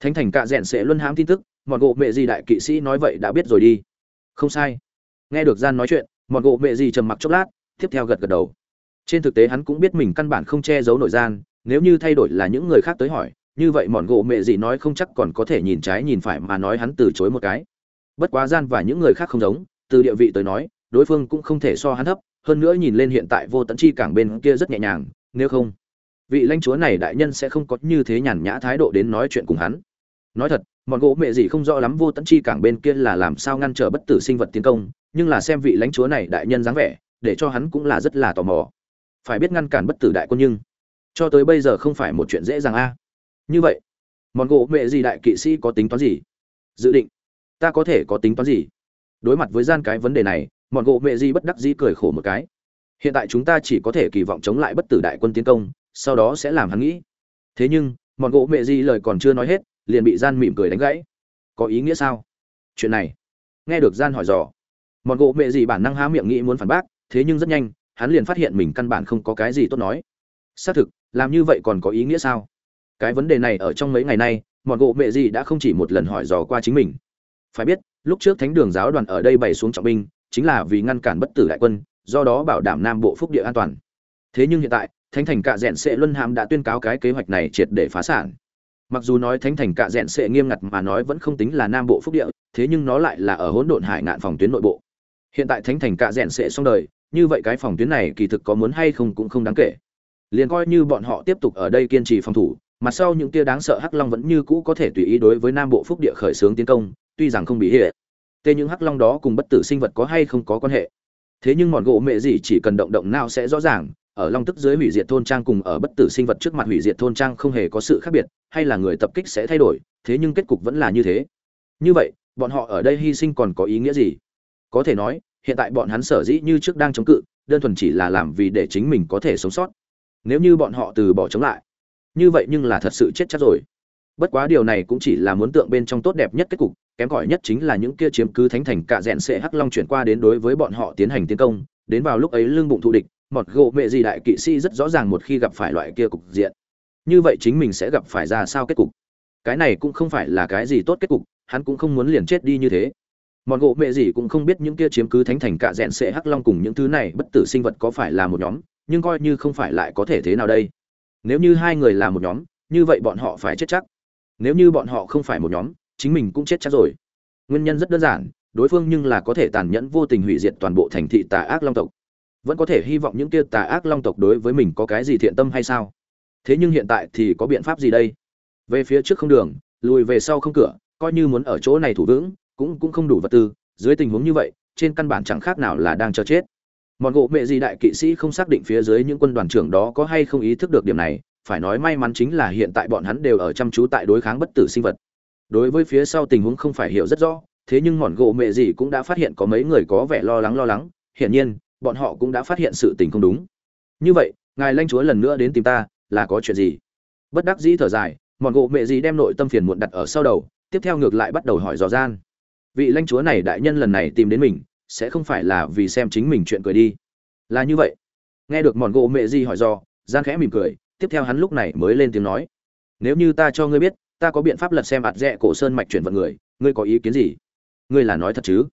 Thánh thành cạ rẽn sẽ luân hãm tin tức mọn gỗ mẹ gì đại kỵ sĩ nói vậy đã biết rồi đi. Không sai. Nghe được gian nói chuyện mọn gỗ mẹ gì trầm mặc chốc lát, tiếp theo gật gật đầu trên thực tế hắn cũng biết mình căn bản không che giấu nội gian, nếu như thay đổi là những người khác tới hỏi, như vậy mọn gỗ mẹ gì nói không chắc còn có thể nhìn trái nhìn phải mà nói hắn từ chối một cái. Bất quá gian và những người khác không giống, từ địa vị tới nói, đối phương cũng không thể so hắn thấp, hơn nữa nhìn lên hiện tại vô tận chi cảng bên kia rất nhẹ nhàng, nếu không, vị lãnh chúa này đại nhân sẽ không có như thế nhàn nhã thái độ đến nói chuyện cùng hắn. Nói thật, mọn gỗ mẹ gì không rõ lắm vô tận chi cảng bên kia là làm sao ngăn trở bất tử sinh vật tiến công, nhưng là xem vị lãnh chúa này đại nhân dáng vẻ, để cho hắn cũng là rất là tò mò phải biết ngăn cản bất tử đại quân nhưng cho tới bây giờ không phải một chuyện dễ dàng a. Như vậy mọn gỗ mẹ gì đại kỵ sĩ có tính toán gì? Dự định, ta có thể có tính toán gì? Đối mặt với gian cái vấn đề này mọn gỗ mẹ gì bất đắc dĩ cười khổ một cái. Hiện tại chúng ta chỉ có thể kỳ vọng chống lại bất tử đại quân tiến công, sau đó sẽ làm hắn nghĩ. Thế nhưng mọn gỗ mẹ gì lời còn chưa nói hết, liền bị gian mỉm cười đánh gãy. Có ý nghĩa sao? Chuyện này, nghe được gian hỏi dò. Mọn gỗ mẹ gì bản năng há miệng nghĩ muốn phản bác, thế nhưng rất nhanh hắn liền phát hiện mình căn bản không có cái gì tốt nói. Xác thực, làm như vậy còn có ý nghĩa sao? Cái vấn đề này ở trong mấy ngày nay mọn gỗ mẹ gì đã không chỉ một lần hỏi dò qua chính mình. Phải biết, lúc trước thánh đường giáo đoàn ở đây bày xuống trọng binh, chính là vì ngăn cản bất tử đại quân, do đó bảo đảm nam bộ phúc địa an toàn. Thế nhưng hiện tại, thánh thành cạ rẽn Sệ luân hàm đã tuyên cáo cái kế hoạch này triệt để phá sản. Mặc dù nói thánh thành cạ rẽn Sệ nghiêm ngặt mà nói vẫn không tính là nam bộ phúc địa, thế nhưng nó lại là ở hỗn độn hải ngạn phòng tuyến nội bộ. Hiện tại thánh thành cạ rẽn Sệ xong đời như vậy cái phòng tuyến này kỳ thực có muốn hay không cũng không đáng kể. Liền coi như bọn họ tiếp tục ở đây kiên trì phòng thủ mặt sau những tia đáng sợ hắc long vẫn như cũ có thể tùy ý đối với nam bộ phúc địa khởi xướng tiến công, tuy rằng không bị hệ tê những hắc long đó cùng bất tử sinh vật có hay không có quan hệ? Thế nhưng mọn gỗ mẹ gì chỉ cần động động nào sẽ rõ ràng, ở long tức dưới hủy diệt thôn trang cùng ở bất tử sinh vật trước mặt hủy diệt thôn trang không hề có sự khác biệt, hay là người tập kích sẽ thay đổi, thế nhưng kết cục vẫn là như thế. Như vậy, bọn họ ở đây hy sinh còn có ý nghĩa gì? Có thể nói hiện tại bọn hắn sở dĩ như trước đang chống cự, đơn thuần chỉ là làm vì để chính mình có thể sống sót. Nếu như bọn họ từ bỏ chống lại, như vậy nhưng là thật sự chết chắc rồi. Bất quá điều này cũng chỉ là muốn tượng bên trong tốt đẹp nhất kết cục, kém cỏi nhất chính là những kia chiếm cứ thánh thành cạ rẽn sẽ hắc long chuyển qua đến đối với bọn họ tiến hành tiến công, đến vào lúc ấy lương bụng thù địch, mọt gỗ mệ gì đại kỵ sĩ rất rõ ràng một khi gặp phải loại kia cục diện. Như vậy chính mình sẽ gặp phải ra sao kết cục? Cái này cũng không phải là cái gì tốt kết cục, hắn cũng không muốn liền chết đi như thế mọn gỗ mẹ gì cũng không biết những kia chiếm cứ thánh thành cạ rẽn sệ hắc long cùng những thứ này bất tử sinh vật có phải là một nhóm, nhưng coi như không phải lại có thể thế nào đây? Nếu như hai người là một nhóm, như vậy bọn họ phải chết chắc. Nếu như bọn họ không phải một nhóm, chính mình cũng chết chắc rồi. Nguyên nhân rất đơn giản, đối phương nhưng là có thể tàn nhẫn vô tình hủy diệt toàn bộ thành thị tà ác long tộc. Vẫn có thể hy vọng những kia tà ác long tộc đối với mình có cái gì thiện tâm hay sao? Thế nhưng hiện tại thì có biện pháp gì đây? Về phía trước không đường, lùi về sau không cửa, coi như muốn ở chỗ này thủ vững cũng cũng không đủ vật tư, dưới tình huống như vậy, trên căn bản chẳng khác nào là đang chờ chết. Mọn gỗ mẹ gì đại kỵ sĩ không xác định phía dưới những quân đoàn trưởng đó có hay không ý thức được điểm này, phải nói may mắn chính là hiện tại bọn hắn đều ở chăm chú tại đối kháng bất tử sinh vật. Đối với phía sau tình huống không phải hiểu rất rõ, thế nhưng mọn gỗ mẹ gì cũng đã phát hiện có mấy người có vẻ lo lắng lo lắng, hiển nhiên, bọn họ cũng đã phát hiện sự tình không đúng. Như vậy, ngài lãnh chúa lần nữa đến tìm ta, là có chuyện gì? Bất đắc dĩ thở dài, mọn gỗ mẹ gì đem nội tâm phiền muộn đặt ở sau đầu, tiếp theo ngược lại bắt đầu hỏi dò gian vị lãnh chúa này đại nhân lần này tìm đến mình sẽ không phải là vì xem chính mình chuyện cười đi. Là như vậy. Nghe được mọn gỗ mẹ Di hỏi do, gian khẽ mỉm cười tiếp theo hắn lúc này mới lên tiếng nói. Nếu như ta cho ngươi biết ta có biện pháp lật xem ạt rẽ cổ sơn mạch chuyển vận người ngươi có ý kiến gì? Ngươi là nói thật chứ?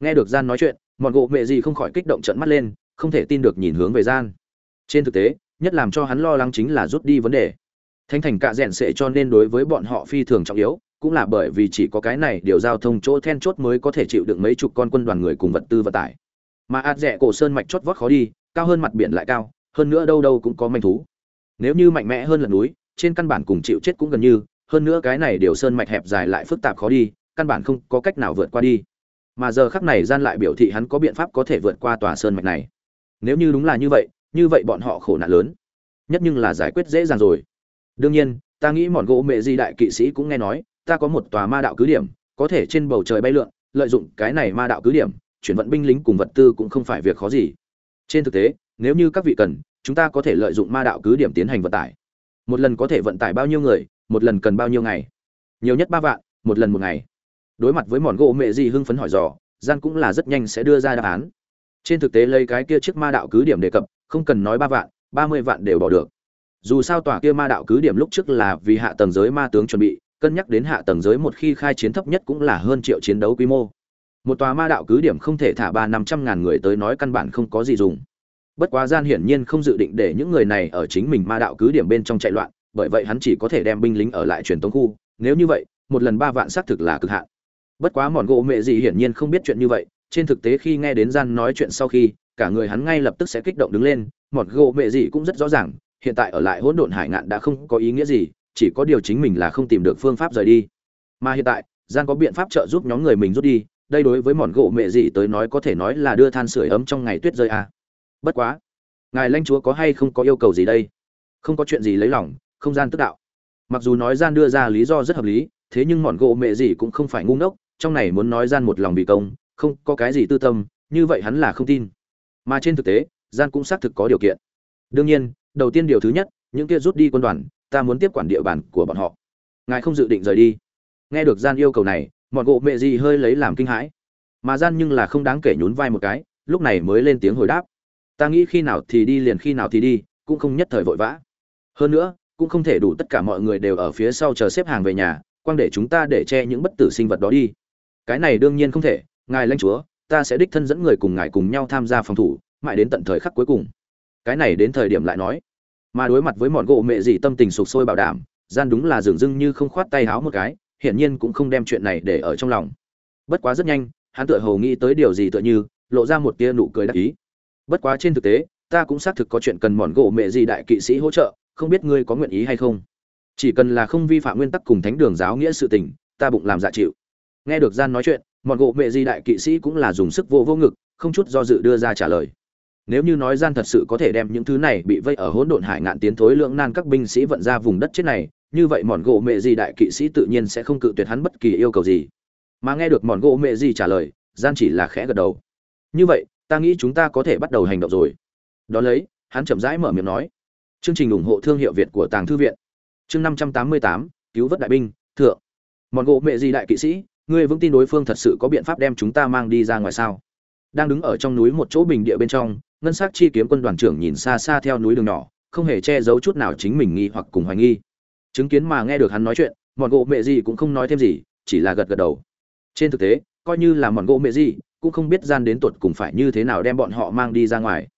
Nghe được gian nói chuyện mọn gỗ mẹ Di không khỏi kích động trận mắt lên không thể tin được nhìn hướng về gian. Trên thực tế nhất làm cho hắn lo lắng chính là rút đi vấn đề. Thanh thành cạ rẽn sệ cho nên đối với bọn họ phi thường trọng yếu cũng là bởi vì chỉ có cái này điều giao thông chỗ then chốt mới có thể chịu đựng mấy chục con quân đoàn người cùng vật tư vận tải. Mà ạt rẻ cổ sơn mạch chót vót khó đi, cao hơn mặt biển lại cao, hơn nữa đâu đâu cũng có manh thú. Nếu như mạnh mẽ hơn lần núi, trên căn bản cùng chịu chết cũng gần như, hơn nữa cái này điều sơn mạch hẹp dài lại phức tạp khó đi, căn bản không có cách nào vượt qua đi. Mà giờ khắc này gian lại biểu thị hắn có biện pháp có thể vượt qua tòa sơn mạch này. Nếu như đúng là như vậy như vậy bọn họ khổ nạn lớn. Nhất nhưng là giải quyết dễ dàng rồi. Đương nhiên, ta nghĩ mọn gỗ mẹ di đại kỵ sĩ cũng nghe nói ta có một tòa ma đạo cứ điểm, có thể trên bầu trời bay lượn, lợi dụng cái này ma đạo cứ điểm, chuyển vận binh lính cùng vật tư cũng không phải việc khó gì. Trên thực tế, nếu như các vị cần, chúng ta có thể lợi dụng ma đạo cứ điểm tiến hành vận tải. Một lần có thể vận tải bao nhiêu người, một lần cần bao nhiêu ngày. Nhiều nhất ba vạn, một lần một ngày. Đối mặt với mòn gỗ mẹ gì hưng phấn hỏi dò gian cũng là rất nhanh sẽ đưa ra đáp án. Trên thực tế lấy cái kia chiếc ma đạo cứ điểm đề cập, không cần nói ba vạn, ba mươi vạn đều bỏ được. Dù sao tòa kia ma đạo cứ điểm lúc trước là vì hạ tầng giới ma tướng chuẩn bị cân nhắc đến hạ tầng giới một khi khai chiến thấp nhất cũng là hơn triệu chiến đấu quy mô. Một tòa ma đạo cứ điểm không thể thả ba năm trăm ngàn người tới nói căn bản không có gì dùng. Bất quá gian hiển nhiên không dự định để những người này ở chính mình ma đạo cứ điểm bên trong chạy loạn, bởi vậy hắn chỉ có thể đem binh lính ở lại truyền tống khu. Nếu như vậy, một lần ba vạn xác thực là cực hạn. Bất quá mòn gỗ mẹ gì hiển nhiên không biết chuyện như vậy, trên thực tế khi nghe đến gian nói chuyện sau khi, cả người hắn ngay lập tức sẽ kích động đứng lên mòn gỗ mẹ gì cũng rất rõ ràng, hiện tại ở lại hỗn độn hải ngạn đã không có ý nghĩa gì chỉ có điều chính mình là không tìm được phương pháp rời đi. Mà hiện tại gian có biện pháp trợ giúp nhóm người mình rút đi, đây đối với mòn gỗ mẹ gì tới nói có thể nói là đưa than sửa ấm trong ngày tuyết rơi à. bất quá, ngài lãnh chúa có hay không có yêu cầu gì đây? Không có chuyện gì lấy lòng, không gian tức đạo. Mặc dù nói gian đưa ra lý do rất hợp lý, thế nhưng mòn gỗ mẹ gì cũng không phải ngu ngốc, trong này muốn nói gian một lòng bị công, không có cái gì tư tâm, như vậy hắn là không tin. Mà trên thực tế gian cũng xác thực có điều kiện. Đương nhiên, đầu tiên điều thứ nhất, những kia rút đi quân đoàn ta muốn tiếp quản địa bàn của bọn họ. Ngài không dự định rời đi. Nghe được gian yêu cầu này mọn gỗ mẹ gì hơi lấy làm kinh hãi. Mà gian nhưng là không đáng kể nhún vai một cái, lúc này mới lên tiếng hồi đáp. Ta nghĩ khi nào thì đi liền khi nào thì đi, cũng không nhất thời vội vã. Hơn nữa, cũng không thể đủ tất cả mọi người đều ở phía sau chờ xếp hàng về nhà quang để chúng ta để che những bất tử sinh vật đó đi. Cái này đương nhiên không thể, ngài lãnh chúa, ta sẽ đích thân dẫn người cùng ngài cùng nhau tham gia phòng thủ, mãi đến tận thời khắc cuối cùng. Cái này đến thời điểm lại nói mà đối mặt với mọn gỗ mẹ gì tâm tình sụp sôi bảo đảm, gian đúng là dường dưng như không khoát tay háo một cái, hiển nhiên cũng không đem chuyện này để ở trong lòng. Bất quá rất nhanh, hắn tựa hồ nghĩ tới điều gì tựa như, lộ ra một tia nụ cười đắc ý. Bất quá trên thực tế, ta cũng xác thực có chuyện cần mọn gỗ mẹ gì đại kỵ sĩ hỗ trợ, không biết ngươi có nguyện ý hay không? Chỉ cần là không vi phạm nguyên tắc cùng thánh đường giáo nghĩa sự tình, ta bụng làm dạ chịu. Nghe được gian nói chuyện, mọn gỗ mẹ gì đại kỵ sĩ cũng là dùng sức vô vô ngực, không chút do dự đưa ra trả lời nếu như nói gian thật sự có thể đem những thứ này bị vây ở hỗn độn hải ngạn tiến thối lưỡng nan các binh sĩ vận ra vùng đất chết này, như vậy mòn gỗ mẹ gì đại kỵ sĩ tự nhiên sẽ không cự tuyệt hắn bất kỳ yêu cầu gì. Mà nghe được mòn gỗ mẹ gì trả lời, gian chỉ là khẽ gật đầu. Như vậy, ta nghĩ chúng ta có thể bắt đầu hành động rồi. Đó lấy, hắn chậm rãi mở miệng nói. Chương trình ủng hộ thương hiệu việt của tàng thư viện. Chương năm trăm tám mươi tám, cứu vớt đại binh, thượng. Mòn gỗ mẹ gì đại kỵ sĩ, ngươi vững tin đối phương thật sự có biện pháp đem chúng ta mang đi ra ngoài sao? Đang đứng ở trong núi một chỗ bình địa bên trong ngân sắc chi kiếm quân đoàn trưởng nhìn xa xa theo núi đường nhỏ, không hề che giấu chút nào chính mình nghi hoặc cùng hoài nghi. Chứng kiến mà nghe được hắn nói chuyện, Mọn gỗ mẹ gì cũng không nói thêm gì, chỉ là gật gật đầu. Trên thực tế, coi như là Mọn gỗ mẹ gì, cũng không biết gian đến tuột cùng phải như thế nào đem bọn họ mang đi ra ngoài.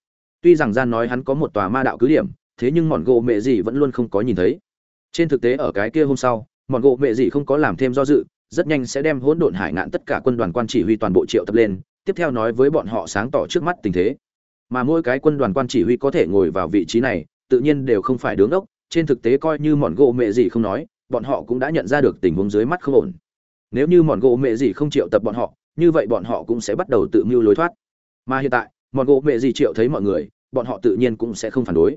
Tuy rằng gian nói hắn có một tòa ma đạo cứ điểm, thế nhưng Mọn gỗ mẹ gì vẫn luôn không có nhìn thấy. Trên thực tế ở cái kia hôm sau, Mọn gỗ mẹ gì không có làm thêm do dự, rất nhanh sẽ đem hỗn độn hải ngạn tất cả quân đoàn quan chỉ huy toàn bộ triệu tập lên, tiếp theo nói với bọn họ sáng tỏ trước mắt tình thế mà mỗi cái quân đoàn quan chỉ huy có thể ngồi vào vị trí này, tự nhiên đều không phải đứng đốc, trên thực tế coi như mòn gỗ mẹ gì không nói, bọn họ cũng đã nhận ra được tình huống dưới mắt không ổn. Nếu như mòn gỗ mẹ gì không triệu tập bọn họ, như vậy bọn họ cũng sẽ bắt đầu tự mưu lối thoát. Mà hiện tại mòn gỗ mẹ gì triệu thấy mọi người, bọn họ tự nhiên cũng sẽ không phản đối.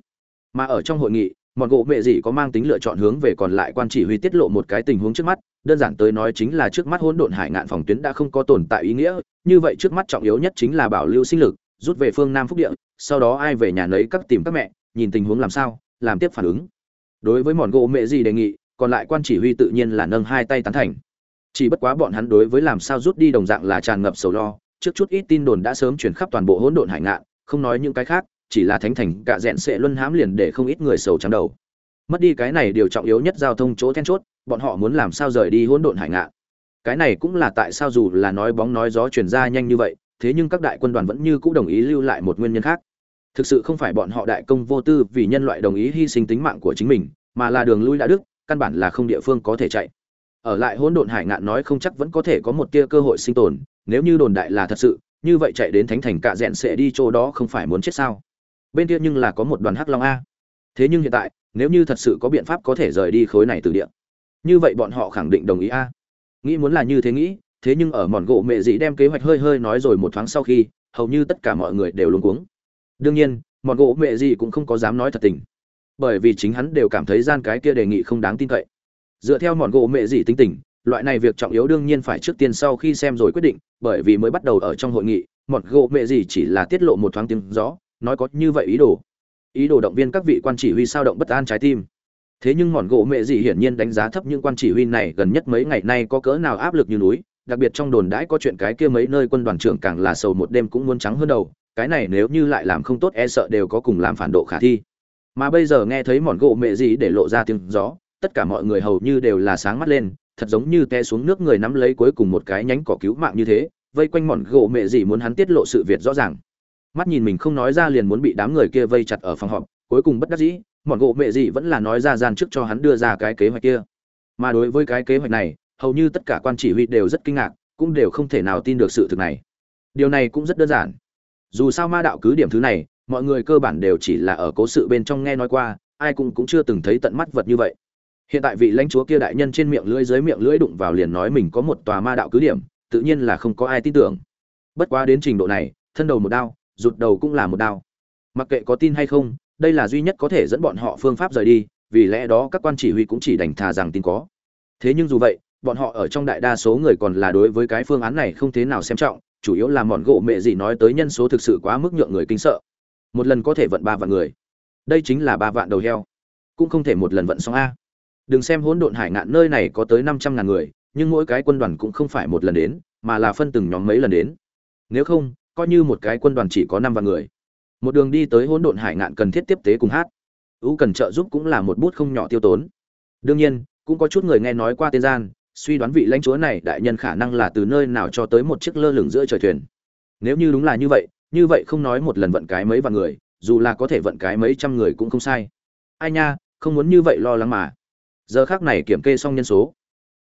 Mà ở trong hội nghị mòn gỗ mẹ gì có mang tính lựa chọn hướng về còn lại quan chỉ huy tiết lộ một cái tình huống trước mắt, đơn giản tới nói chính là trước mắt hỗn độn hải ngạn phòng tuyến đã không có tồn tại ý nghĩa, như vậy trước mắt trọng yếu nhất chính là bảo lưu sinh lực rút về phương nam phúc địa, sau đó ai về nhà nấy các tìm các mẹ, nhìn tình huống làm sao, làm tiếp phản ứng. Đối với mòn gỗ mẹ gì đề nghị, còn lại quan chỉ huy tự nhiên là nâng hai tay tán thành. Chỉ bất quá bọn hắn đối với làm sao rút đi đồng dạng là tràn ngập sầu lo, trước chút ít tin đồn đã sớm chuyển khắp toàn bộ hỗn độn hải ngạn, không nói những cái khác, chỉ là thánh thành cả rẽn sẽ luân hãm liền để không ít người sầu trắng đầu. Mất đi cái này điều trọng yếu nhất giao thông chỗ then chốt, bọn họ muốn làm sao rời đi hỗn độn hải ngạn? Cái này cũng là tại sao dù là nói bóng nói gió truyền ra nhanh như vậy thế nhưng các đại quân đoàn vẫn như cũ đồng ý lưu lại một nguyên nhân khác. Thực sự không phải bọn họ đại công vô tư vì nhân loại đồng ý hy sinh tính mạng của chính mình, mà là đường lui đã đức, căn bản là không địa phương có thể chạy. Ở lại hỗn độn hải ngạn nói không chắc vẫn có thể có một tia cơ hội sinh tồn, nếu như đồn đại là thật sự, như vậy chạy đến thánh thành cạ rẽn sẽ đi chỗ đó không phải muốn chết sao? Bên kia nhưng là có một đoàn hắc long a. Thế nhưng hiện tại, nếu như thật sự có biện pháp có thể rời đi khối này từ địa. Như vậy bọn họ khẳng định đồng ý a. Nghĩ muốn là như thế nghĩ thế nhưng ở mòn gỗ mẹ dị đem kế hoạch hơi hơi nói rồi một thoáng sau khi, hầu như tất cả mọi người đều luống cuống. Đương nhiên, mòn gỗ mẹ dị cũng không có dám nói thật tình. Bởi vì chính hắn đều cảm thấy gian cái kia đề nghị không đáng tin cậy. Dựa theo mòn gỗ mẹ dị tính tình, loại này việc trọng yếu đương nhiên phải trước tiên sau khi xem rồi quyết định, bởi vì mới bắt đầu ở trong hội nghị, mòn gỗ mẹ dị chỉ là tiết lộ một thoáng tiếng rõ, nói có như vậy ý đồ. Ý đồ động viên các vị quan chỉ huy sao động bất an trái tim. Thế nhưng mòn gỗ mẹ gì hiển nhiên đánh giá thấp những quan chỉ huy này gần nhất mấy ngày nay có cỡ nào áp lực như núi đặc biệt trong đồn đãi có chuyện cái kia mấy nơi quân đoàn trưởng càng là sầu một đêm cũng muốn trắng hơn đầu, cái này nếu như lại làm không tốt e sợ đều có cùng làm phản độ khả thi. Mà bây giờ nghe thấy mòn gỗ mẹ gì để lộ ra tiếng gió, tất cả mọi người hầu như đều là sáng mắt lên, thật giống như té xuống nước người nắm lấy cuối cùng một cái nhánh cỏ cứu mạng như thế, vây quanh mòn gỗ mẹ gì muốn hắn tiết lộ sự việc rõ ràng. Mắt nhìn mình không nói ra liền muốn bị đám người kia vây chặt ở phòng họp, cuối cùng bất đắc dĩ mọn gỗ mẹ gì vẫn là nói ra gian trước cho hắn đưa ra cái kế hoạch kia. Mà đối với cái kế hoạch này hầu như tất cả quan chỉ huy đều rất kinh ngạc, cũng đều không thể nào tin được sự thực này. Điều này cũng rất đơn giản. Dù sao ma đạo cứ điểm thứ này, mọi người cơ bản đều chỉ là ở cố sự bên trong nghe nói qua, ai cũng cũng chưa từng thấy tận mắt vật như vậy. Hiện tại vị lãnh chúa kia đại nhân trên miệng lưỡi dưới miệng lưỡi đụng vào liền nói mình có một tòa ma đạo cứ điểm, tự nhiên là không có ai tin tưởng. Bất quá đến trình độ này, thân đầu một đao, rụt đầu cũng là một đao. Mặc kệ có tin hay không, đây là duy nhất có thể dẫn bọn họ phương pháp rời đi, vì lẽ đó các quan chỉ huy cũng chỉ đành thà rằng tin có. Thế nhưng dù vậy bọn họ ở trong đại đa số người còn là đối với cái phương án này không thế nào xem trọng, chủ yếu là mòn gỗ mẹ gì nói tới nhân số thực sự quá mức nhượng người kinh sợ. Một lần có thể vận ba vạn người. Đây chính là ba vạn đầu heo. Cũng không thể một lần vận xong a. Đừng xem hỗn độn hải ngạn nơi này có tới năm trăm ngàn người, nhưng mỗi cái quân đoàn cũng không phải một lần đến, mà là phân từng nhóm mấy lần đến. Nếu không, coi như một cái quân đoàn chỉ có năm vạn người. Một đường đi tới hỗn độn hải ngạn cần thiết tiếp tế cùng hát. Ưu cần trợ giúp cũng là một bút không nhỏ tiêu tốn. Đương nhiên, cũng có chút người nghe nói qua tên gian suy đoán vị lãnh chúa này đại nhân khả năng là từ nơi nào cho tới một chiếc lơ lửng giữa trời thuyền. Nếu như đúng là như vậy như vậy không nói một lần vận cái mấy vạn người, dù là có thể vận cái mấy trăm người cũng không sai. Ai nha, không muốn như vậy lo lắng mà. Giờ khác này kiểm kê xong nhân số.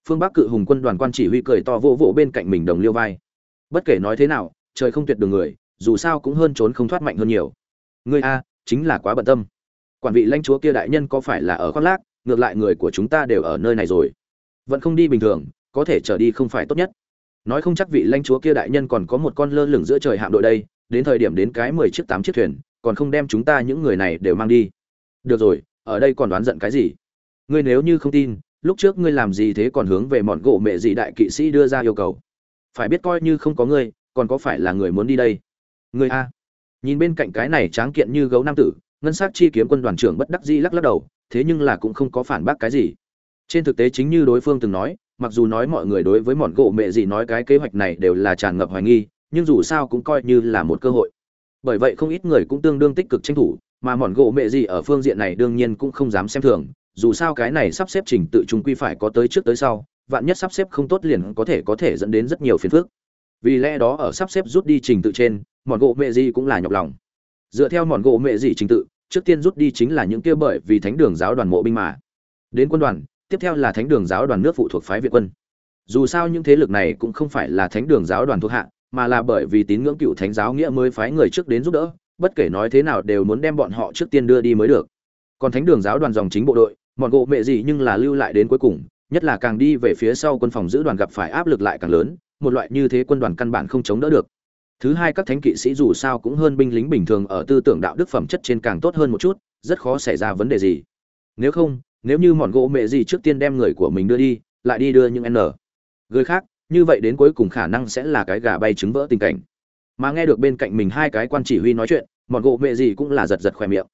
Phương bắc cự hùng quân đoàn quan chỉ huy cười to vỗ vỗ bên cạnh mình đồng liêu vai. Bất kể nói thế nào, trời không tuyệt đường người, dù sao cũng hơn trốn không thoát mạnh hơn nhiều. Ngươi a, chính là quá bận tâm. Quản vị lãnh chúa kia đại nhân có phải là ở khoác lác, ngược lại người của chúng ta đều ở nơi này rồi vẫn không đi bình thường, có thể trở đi không phải tốt nhất. Nói không chắc vị lãnh chúa kia đại nhân còn có một con lơ lửng giữa trời hạm đội đây, đến thời điểm đến cái mười chiếc tám chiếc thuyền, còn không đem chúng ta những người này đều mang đi. Được rồi, ở đây còn đoán giận cái gì? Ngươi nếu như không tin, lúc trước ngươi làm gì thế còn hướng về mọn gỗ mẹ dị đại kỵ sĩ đưa ra yêu cầu. Phải biết coi như không có ngươi, còn có phải là người muốn đi đây? Ngươi a. Nhìn bên cạnh cái này tráng kiện như gấu nam tử, ngân s á c chi kiếm quân đoàn trưởng bất đắc dĩ lắc lắc đầu, thế nhưng là cũng không có phản bác cái gì trên thực tế chính như đối phương từng nói, mặc dù nói mọi người đối với mọn gỗ mẹ gì nói cái kế hoạch này đều là tràn ngập hoài nghi, nhưng dù sao cũng coi như là một cơ hội. Bởi vậy không ít người cũng tương đương tích cực tranh thủ, mà mọn gỗ mẹ gì ở phương diện này đương nhiên cũng không dám xem thường, dù sao cái này sắp xếp trình tự chúng quy phải có tới trước tới sau, vạn nhất sắp xếp không tốt liền có thể có thể dẫn đến rất nhiều phiền phức. Vì lẽ đó ở sắp xếp rút đi trình tự trên, mọn gỗ mẹ gì cũng là nhọc lòng. Dựa theo mọn gỗ mẹ gì trình tự, trước tiên rút đi chính là những kia bởi vì thánh đường giáo đoàn mộ binh mà. Đến quân đoàn tiếp theo là thánh đường giáo đoàn nước phụ thuộc phái việt quân. Dù sao những thế lực này cũng không phải là thánh đường giáo đoàn thuộc hạ, mà là bởi vì tín ngưỡng cựu thánh giáo nghĩa mới phái người trước đến giúp đỡ, bất kể nói thế nào đều muốn đem bọn họ trước tiên đưa đi mới được. Còn thánh đường giáo đoàn dòng chính bộ đội bọn gộ mẹ gì nhưng là lưu lại đến cuối cùng, nhất là càng đi về phía sau quân phòng giữ đoàn gặp phải áp lực lại càng lớn, một loại như thế quân đoàn căn bản không chống đỡ được. Thứ hai các thánh kỵ sĩ dù sao cũng hơn binh lính bình thường ở tư tưởng đạo đức phẩm chất trên càng tốt hơn một chút, rất khó xảy ra vấn đề gì. Nếu không nếu như mọn gỗ mẹ gì trước tiên đem người của mình đưa đi, lại đi đưa những n. Người khác, như vậy đến cuối cùng khả năng sẽ là cái gà bay trứng vỡ tình cảnh. Mà nghe được bên cạnh mình hai cái quan chỉ huy nói chuyện, mọn gỗ mẹ gì cũng là giật giật khỏe miệng.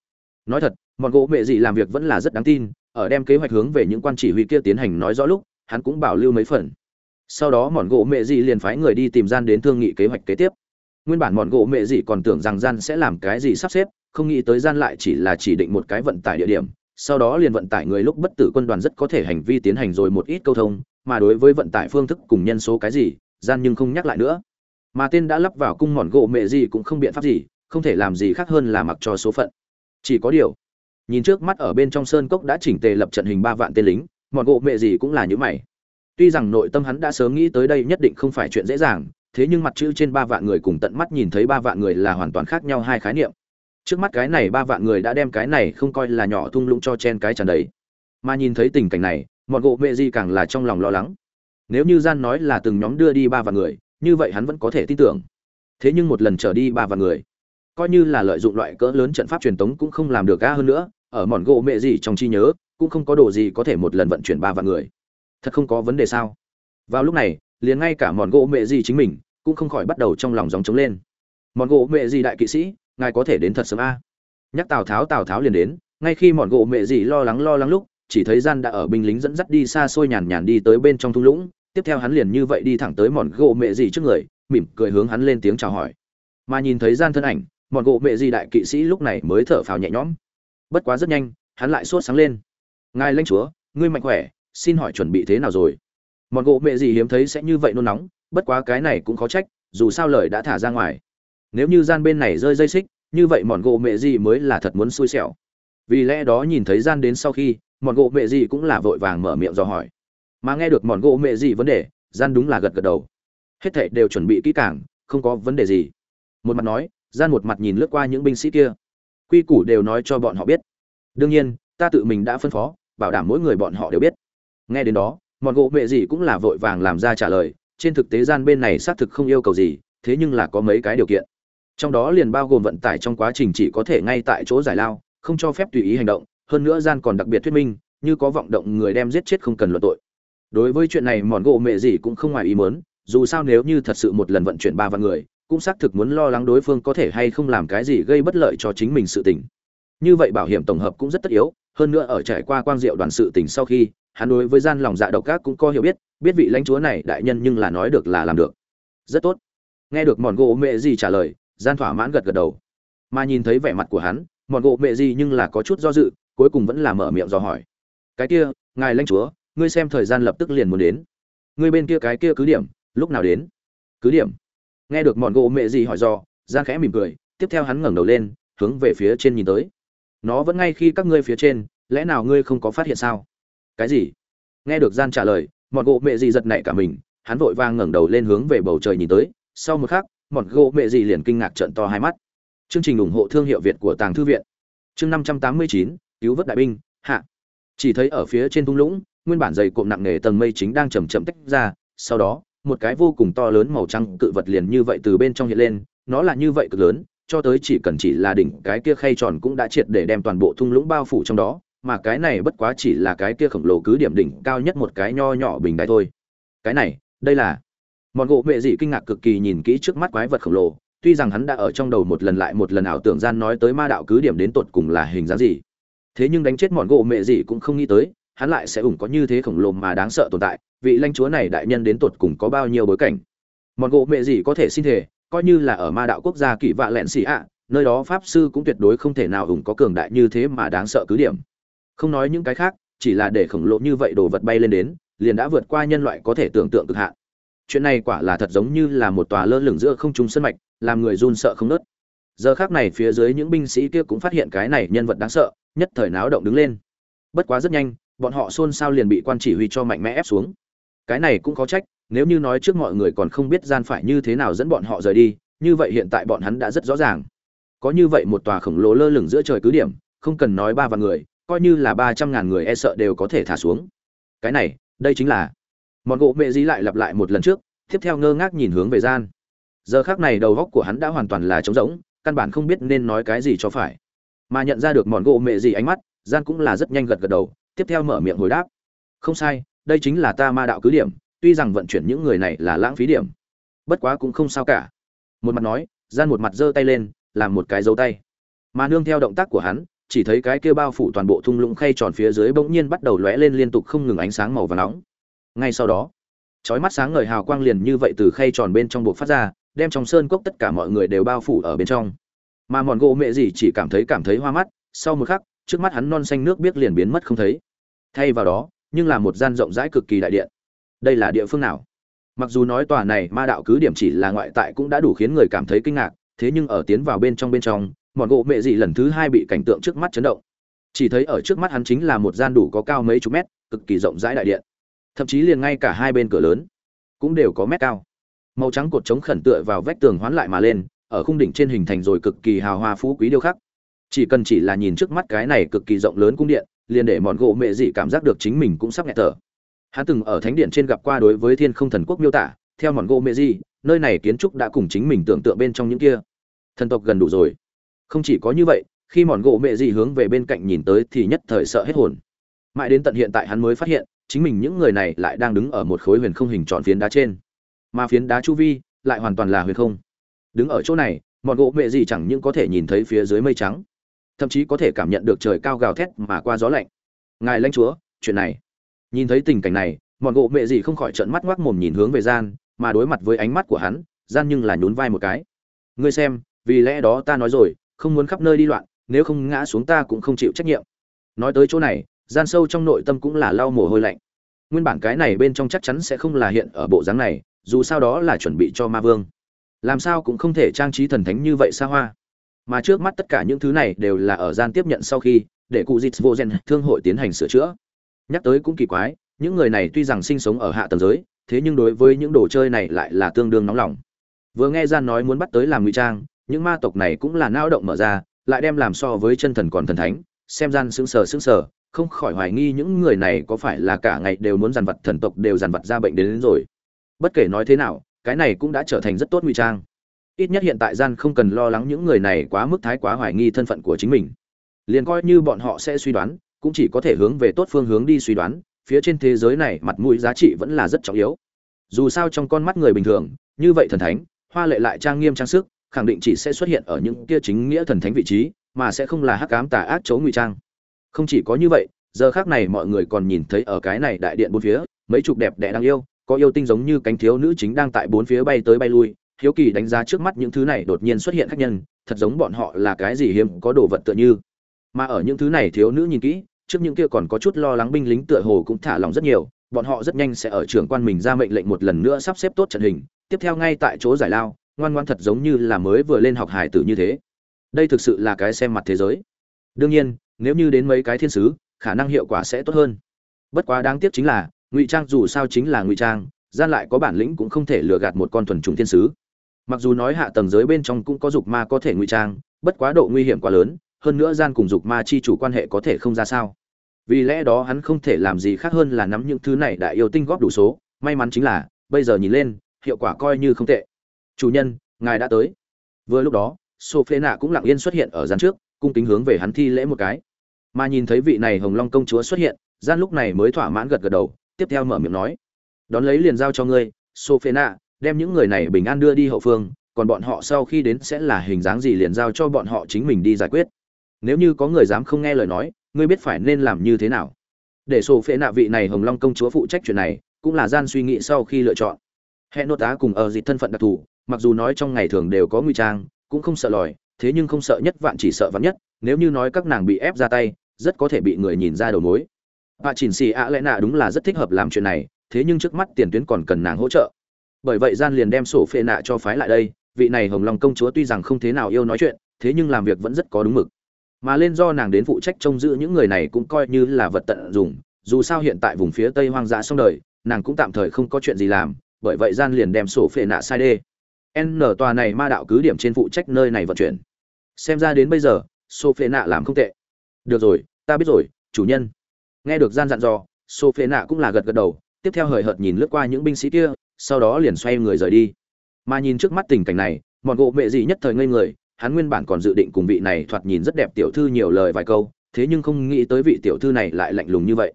Nói thật, mọn gỗ mẹ gì làm việc vẫn là rất đáng tin, ở đem kế hoạch hướng về những quan chỉ huy kia tiến hành nói rõ lúc, hắn cũng bảo lưu mấy phần. Sau đó mọn gỗ mẹ gì liền phái người đi tìm gian đến thương nghị kế hoạch kế tiếp. Nguyên bản mọn gỗ mẹ gì còn tưởng rằng gian sẽ làm cái gì sắp xếp, không nghĩ tới gian lại chỉ là chỉ định một cái vận tải địa điểm sau đó liền vận tải người lúc bất tử quân đoàn rất có thể hành vi tiến hành rồi một ít câu thông, mà đối với vận tải phương thức cùng nhân số cái gì, gian nhưng không nhắc lại nữa. Mà tên đã lắp vào cung mòn gỗ mẹ gì cũng không biện pháp gì, không thể làm gì khác hơn là mặc cho số phận. Chỉ có điều, nhìn trước mắt ở bên trong sơn cốc đã chỉnh tề lập trận hình ba vạn tên lính, mòn gỗ mẹ gì cũng là những mày. Tuy rằng nội tâm hắn đã sớm nghĩ tới đây nhất định không phải chuyện dễ dàng, thế nhưng mặt chữ trên ba vạn người cùng tận mắt nhìn thấy ba vạn người là hoàn toàn khác nhau hai khái niệm trước mắt cái này ba vạn người đã đem cái này không coi là nhỏ thung lũng cho chen cái tràn đấy mà nhìn thấy tình cảnh này, mọn gỗ mẹ di càng là trong lòng lo lắng. Nếu như gian nói là từng nhóm đưa đi ba vạn người, như vậy hắn vẫn có thể tin tưởng. Thế nhưng một lần trở đi ba vạn người, coi như là lợi dụng loại cỡ lớn trận pháp truyền tống cũng không làm được ga hơn nữa, ở mọn gỗ mẹ gì trong chi nhớ, cũng không có đồ gì có thể một lần vận chuyển ba vạn người. Thật không có vấn đề sao? Vào lúc này, liền ngay cả mọn gỗ mẹ gì chính mình, cũng không khỏi bắt đầu trong lòng dòng trống lên. Mọn gỗ mẹ gì đại kỵ sĩ ngài có thể đến thật sớm a. Nhắc tào tháo tào tháo liền đến, ngay khi mọn gỗ mẹ gì lo lắng lo lắng lúc, chỉ thấy gian đã ở binh lính dẫn dắt đi xa xôi nhàn nhàn đi tới bên trong thung lũng, tiếp theo hắn liền như vậy đi thẳng tới mọn gỗ mẹ gì trước người, mỉm cười hướng hắn lên tiếng chào hỏi. Mà nhìn thấy gian thân ảnh, mọn gỗ mẹ gì đại kỵ sĩ lúc này mới thở phào nhẹ nhõm. Bất quá rất nhanh, hắn lại sốt sáng lên. Ngài lãnh chúa, ngươi mạnh khỏe, xin hỏi chuẩn bị thế nào rồi? Mọn gỗ mẹ gì hiếm thấy sẽ như vậy nôn nóng, bất quá cái này cũng khó trách, dù sao lời đã thả ra ngoài nếu như gian bên này rơi dây xích, như vậy mọn gỗ mẹ gì mới là thật muốn xui xẻo. Vì lẽ đó nhìn thấy gian đến sau khi, mọn gỗ mẹ gì cũng là vội vàng mở miệng do hỏi. Mà nghe được mọn gỗ mẹ gì vấn đề, gian đúng là gật gật đầu. Hết thảy đều chuẩn bị kỹ càng, không có vấn đề gì. Một mặt nói, gian một mặt nhìn lướt qua những binh sĩ kia. Quy củ đều nói cho bọn họ biết. Đương nhiên, ta tự mình đã phân phó, bảo đảm mỗi người bọn họ đều biết. Nghe đến đó, mọn gỗ mẹ gì cũng là vội vàng làm ra trả lời, trên thực tế gian bên này xác thực không yêu cầu gì, thế nhưng là có mấy cái điều kiện trong đó liền bao gồm vận tải trong quá trình chỉ có thể ngay tại chỗ giải lao, không cho phép tùy ý hành động, hơn nữa gian còn đặc biệt thuyết minh, như có vọng động người đem giết chết không cần luận tội. Đối với chuyện này mòn gỗ mẹ gì cũng không ngoài ý muốn. dù sao nếu như thật sự một lần vận chuyển ba vạn người, cũng xác thực muốn lo lắng đối phương có thể hay không làm cái gì gây bất lợi cho chính mình sự tình. Như vậy bảo hiểm tổng hợp cũng rất tất yếu, hơn nữa ở trải qua quang diệu đoàn sự tình sau khi, hắn đối với gian lòng dạ độc ác cũng có hiểu biết biết vị lãnh chúa này đại nhân nhưng là nói được là làm được. Rất tốt. Nghe được mòn gỗ mẹ gì trả lời gian thỏa mãn gật gật đầu. Mà nhìn thấy vẻ mặt của hắn, mọn gỗ mẹ gì nhưng là có chút do dự, cuối cùng vẫn là mở miệng dò hỏi. Cái kia, ngài lãnh chúa, ngươi xem thời gian lập tức liền muốn đến. Ngươi bên kia cái kia cứ điểm, lúc nào đến? Cứ điểm. Nghe được mọn gỗ mẹ gì hỏi do gian khẽ mỉm cười, tiếp theo hắn ngẩng đầu lên, hướng về phía trên nhìn tới. Nó vẫn ngay khi các ngươi phía trên, lẽ nào ngươi không có phát hiện sao? Cái gì? Nghe được gian trả lời, mọn gỗ mẹ gì giật nảy cả mình, hắn vội vàng ngẩng đầu lên hướng về bầu trời nhìn tới. Sau một khắc mọn gỗ mẹ gì liền kinh ngạc trợn to hai mắt. Chương trình ủng hộ thương hiệu việt của tàng thư viện. Chương năm trăm tám mươi chín, cứu vớt đại binh, hạ. Chỉ thấy ở phía trên thung lũng, nguyên bản dày cộm nặng nề tầng mây chính đang chầm chậm tách ra, sau đó, một cái vô cùng to lớn màu trắng cự vật liền như vậy từ bên trong hiện lên, nó là như vậy cực lớn, cho tới chỉ cần chỉ là đỉnh cái kia khay tròn cũng đã triệt để đem toàn bộ thung lũng bao phủ trong đó, mà cái này bất quá chỉ là cái kia khổng lồ cứ điểm đỉnh cao nhất một cái nho nhỏ bình đại thôi. Cái này, đây là mọn gỗ mẹ dị kinh ngạc cực kỳ nhìn kỹ trước mắt quái vật khổng lồ, tuy rằng hắn đã ở trong đầu một lần lại một lần ảo tưởng gian nói tới ma đạo cứ điểm đến tột cùng là hình dáng gì. Thế nhưng đánh chết mọn gỗ mẹ dị cũng không nghĩ tới, hắn lại sẽ ủng có như thế khổng lồ mà đáng sợ tồn tại, vị lãnh chúa này đại nhân đến tột cùng có bao nhiêu bối cảnh. Mọn gỗ mẹ dị có thể xin thể coi như là ở ma đạo quốc gia kỷ vạ lẹn xỉ ạ, nơi đó pháp sư cũng tuyệt đối không thể nào ủng có cường đại như thế mà đáng sợ cứ điểm. Không nói những cái khác, chỉ là để khổng lồ như vậy đồ vật bay lên đến, liền đã vượt qua nhân loại có thể tưởng tượng cực hạn chuyện này quả là thật giống như là một tòa lơ lửng giữa không trung sân mạch, làm người run sợ không nớt. Giờ khác này phía dưới những binh sĩ kia cũng phát hiện cái này nhân vật đáng sợ, nhất thời náo động đứng lên. Bất quá rất nhanh, bọn họ xôn xao liền bị quan chỉ huy cho mạnh mẽ ép xuống. Cái này cũng có trách, nếu như nói trước mọi người còn không biết gian phải như thế nào dẫn bọn họ rời đi, như vậy hiện tại bọn hắn đã rất rõ ràng. Có như vậy một tòa khổng lồ lơ lửng giữa trời cứ điểm, không cần nói ba vạn người, coi như là ba trăm ngàn người e sợ đều có thể thả xuống. Cái này, đây chính là mọn gỗ mẹ dí lại lặp lại một lần trước, tiếp theo ngơ ngác nhìn hướng về gian. Giờ khác này đầu góc của hắn đã hoàn toàn là trống rỗng, căn bản không biết nên nói cái gì cho phải. Mà nhận ra được mọn gỗ mẹ gì ánh mắt, gian cũng là rất nhanh gật gật đầu, tiếp theo mở miệng hồi đáp. Không sai, đây chính là ta ma đạo cứ điểm, tuy rằng vận chuyển những người này là lãng phí điểm. Bất quá cũng không sao cả. Một mặt nói, gian một mặt giơ tay lên, làm một cái dấu tay. Mà nương theo động tác của hắn, chỉ thấy cái kia bao phủ toàn bộ thung lũng khay tròn phía dưới bỗng nhiên bắt đầu lóe lên liên tục không ngừng ánh sáng màu và nóng ngay sau đó, chói mắt sáng ngời hào quang liền như vậy từ khay tròn bên trong buộc phát ra, đem trong sơn cốc tất cả mọi người đều bao phủ ở bên trong. Mà mòn gỗ mẹ gì chỉ cảm thấy cảm thấy hoa mắt, sau một khắc, trước mắt hắn non xanh nước biết liền biến mất không thấy. Thay vào đó, nhưng là một gian rộng rãi cực kỳ đại điện. Đây là địa phương nào? Mặc dù nói tòa này ma đạo cứ điểm chỉ là ngoại tại cũng đã đủ khiến người cảm thấy kinh ngạc, thế nhưng ở tiến vào bên trong bên trong, mọn gỗ mẹ dị lần thứ hai bị cảnh tượng trước mắt chấn động. Chỉ thấy ở trước mắt hắn chính là một gian đủ có cao mấy chục mét, cực kỳ rộng rãi đại điện thậm chí liền ngay cả hai bên cửa lớn cũng đều có mét cao. Màu trắng cột trống khẩn tựa vào vách tường hoán lại mà lên, ở khung đỉnh trên hình thành rồi cực kỳ hào hoa phú quý điêu khắc. Chỉ cần chỉ là nhìn trước mắt cái này cực kỳ rộng lớn cung điện, liền để mọn gỗ mẹ dị cảm giác được chính mình cũng sắp nghẹt thở. Hắn từng ở thánh điện trên gặp qua đối với thiên không thần quốc miêu tả, theo mọn gỗ mẹ dị, nơi này kiến trúc đã cùng chính mình tưởng tượng bên trong những kia. Thần tộc gần đủ rồi. Không chỉ có như vậy, khi mọn gỗ mẹ dị hướng về bên cạnh nhìn tới thì nhất thời sợ hết hồn. Mãi đến tận hiện tại hắn mới phát hiện chính mình những người này lại đang đứng ở một khối huyền không hình tròn phiến đá trên. Mà phiến đá chu vi lại hoàn toàn là huyền không. Đứng ở chỗ này mọn gỗ mẹ gì chẳng những có thể nhìn thấy phía dưới mây trắng, thậm chí có thể cảm nhận được trời cao gào thét mà qua gió lạnh. Ngài lãnh chúa, chuyện này. Nhìn thấy tình cảnh này mọn gỗ mẹ gì không khỏi trợn mắt ngoác mồm nhìn hướng về gian, mà đối mặt với ánh mắt của hắn, gian nhưng là nhún vai một cái. Ngươi xem, vì lẽ đó ta nói rồi, không muốn khắp nơi đi loạn, nếu không ngã xuống ta cũng không chịu trách nhiệm. Nói tới chỗ này gian sâu trong nội tâm cũng là lau mồ hôi lạnh. Nguyên bản cái này bên trong chắc chắn sẽ không là hiện ở bộ dáng này, dù sao đó là chuẩn bị cho ma vương. Làm sao cũng không thể trang trí thần thánh như vậy xa hoa. Mà trước mắt tất cả những thứ này đều là ở gian tiếp nhận sau khi, để cụ dịch vô gen thương hội tiến hành sửa chữa. Nhắc tới cũng kỳ quái, những người này tuy rằng sinh sống ở hạ tầng giới, thế nhưng đối với những đồ chơi này lại là tương đương nóng lòng. Vừa nghe gian nói muốn bắt tới làm ngụy trang, những ma tộc này cũng là nao động mở ra, lại đem làm so với chân thần còn thần thánh, xem gian sững sờ sững sờ không khỏi hoài nghi những người này có phải là cả ngày đều muốn dàn vật thần tộc đều dàn vật ra bệnh đến, đến rồi. Bất kể nói thế nào cái này cũng đã trở thành rất tốt ngụy trang. Ít nhất hiện tại gian không cần lo lắng những người này quá mức thái quá hoài nghi thân phận của chính mình. Liền coi như bọn họ sẽ suy đoán cũng chỉ có thể hướng về tốt phương hướng đi suy đoán phía trên thế giới này mặt mũi giá trị vẫn là rất trọng yếu. Dù sao trong con mắt người bình thường như vậy thần thánh hoa lệ lại trang nghiêm trang sức khẳng định chỉ sẽ xuất hiện ở những kia chính nghĩa thần thánh vị trí mà sẽ không là hắc ám tà ác chấu ngụy trang không chỉ có như vậy, giờ khác này mọi người còn nhìn thấy ở cái này đại điện bốn phía, mấy chục đẹp đẽ đáng yêu, có yêu tinh giống như cánh thiếu nữ chính đang tại bốn phía bay tới bay lui. Hiếu kỳ đánh giá trước mắt những thứ này đột nhiên xuất hiện khách nhân, thật giống bọn họ là cái gì hiếm có đồ vật tựa như. Mà ở những thứ này thiếu nữ nhìn kỹ, trước những kia còn có chút lo lắng binh lính tựa hồ cũng thả lòng rất nhiều. Bọn họ rất nhanh sẽ ở trưởng quan mình ra mệnh lệnh một lần nữa sắp xếp tốt trận hình. Tiếp theo ngay tại chỗ giải lao, ngoan ngoan thật giống như là mới vừa lên học hải tử như thế. Đây thực sự là cái xem mặt thế giới. Đương nhiên nếu như đến mấy cái thiên sứ, khả năng hiệu quả sẽ tốt hơn. Bất quá đáng tiếc chính là, ngụy trang dù sao chính là ngụy trang, gian lại có bản lĩnh cũng không thể lừa gạt một con thuần trùng thiên sứ. Mặc dù nói hạ tầng giới bên trong cũng có dục ma có thể ngụy trang, bất quá độ nguy hiểm quá lớn, hơn nữa gian cùng dục ma chi chủ quan hệ có thể không ra sao. Vì lẽ đó hắn không thể làm gì khác hơn là nắm những thứ này đại yêu tinh góp đủ số, may mắn chính là, bây giờ nhìn lên, hiệu quả coi như không tệ. Chủ nhân, ngài đã tới. Vừa lúc đó sophie nạ cũng lặng yên xuất hiện ở gian trước, cung kính hướng về hắn thi lễ một cái mà nhìn thấy vị này hồng long công chúa xuất hiện, gian lúc này mới thỏa mãn gật gật đầu, tiếp theo mở miệng nói, đón lấy liền giao cho ngươi sophena đem những người này bình an đưa đi hậu phương, còn bọn họ sau khi đến sẽ là hình dáng gì liền giao cho bọn họ chính mình đi giải quyết. Nếu như có người dám không nghe lời nói, ngươi biết phải nên làm như thế nào. Để sổ phệ nạ vị này hồng long công chúa phụ trách chuyện này, cũng là gian suy nghĩ sau khi lựa chọn. Hẹn nốt tá cùng ở dịch thân phận đặc thù, mặc dù nói trong ngày thường đều có nguy trang, cũng không sợ lòi, thế nhưng không sợ nhất vạn chỉ sợ vạn nhất, nếu như nói các nàng bị ép ra tay rất có thể bị người nhìn ra đầu mối. Bà chỉnh xì ạ lẽ nạ đúng là rất thích hợp làm chuyện này, thế nhưng trước mắt tiền tuyến còn cần nàng hỗ trợ. Bởi vậy gian liền đem sổ phê nạ cho phái lại đây, vị này hồng long công chúa tuy rằng không thế nào yêu nói chuyện, thế nhưng làm việc vẫn rất có đúng mực. Mà lên do nàng đến phụ trách trông giữ những người này cũng coi như là vật tận dụng, dù sao hiện tại vùng phía tây hoang dã xong đời, nàng cũng tạm thời không có chuyện gì làm, bởi vậy gian liền đem sổ phệ nạ sai đê. N tòa này ma đạo cứ điểm trên phụ trách nơi này vận chuyển. Xem ra đến bây giờ, sổ phệ nạ làm không tệ được rồi, ta biết rồi, chủ nhân. Nghe được gian dặn dò sổ phệ nạ cũng là gật gật đầu, tiếp theo hời hợt nhìn lướt qua những binh sĩ kia, sau đó liền xoay người rời đi. Mà nhìn trước mắt tình cảnh này, mọn gỗ mẹ gì nhất thời ngây người, hắn nguyên bản còn dự định cùng vị này thoạt nhìn rất đẹp tiểu thư nhiều lời vài câu, thế nhưng không nghĩ tới vị tiểu thư này lại lạnh lùng như vậy.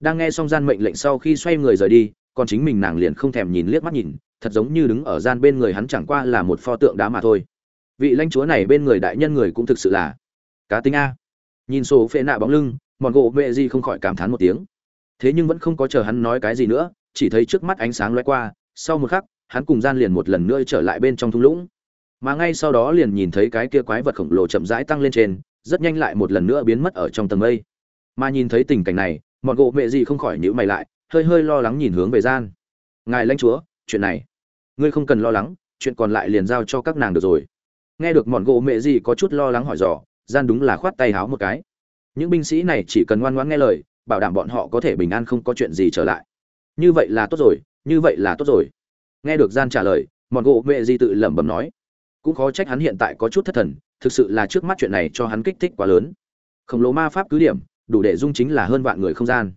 Đang nghe xong gian mệnh lệnh sau khi xoay người rời đi, còn chính mình nàng liền không thèm nhìn liếc mắt nhìn, thật giống như đứng ở gian bên người hắn chẳng qua là một pho tượng đá mà thôi. Vị lãnh chúa này bên người đại nhân người cũng thực sự là cá tính a nhìn số phệ nạ bóng lưng mọn gỗ mẹ gì không khỏi cảm thán một tiếng. Thế nhưng vẫn không có chờ hắn nói cái gì nữa, chỉ thấy trước mắt ánh sáng lóe qua, sau một khắc, hắn cùng gian liền một lần nữa trở lại bên trong thung lũng. Mà ngay sau đó liền nhìn thấy cái kia quái vật khổng lồ chậm rãi tăng lên trên, rất nhanh lại một lần nữa biến mất ở trong tầng mây. Mà nhìn thấy tình cảnh này mọn gỗ mẹ gì không khỏi nhíu mày lại, hơi hơi lo lắng nhìn hướng về gian. Ngài lãnh chúa, chuyện này, ngươi không cần lo lắng, chuyện còn lại liền giao cho các nàng được rồi. Nghe được mọn gỗ mẹ gì có chút lo lắng hỏi dò gian đúng là khoát tay háo một cái. Những binh sĩ này chỉ cần ngoan ngoãn nghe lời, bảo đảm bọn họ có thể bình an không có chuyện gì trở lại. Như vậy là tốt rồi, như vậy là tốt rồi. Nghe được gian trả lời, mọn gỗ mẹ Di tự lẩm bẩm nói. Cũng khó trách hắn hiện tại có chút thất thần, thực sự là trước mắt chuyện này cho hắn kích thích quá lớn. Khổng lồ ma pháp cứ điểm, đủ để dung chính là hơn vạn người không gian.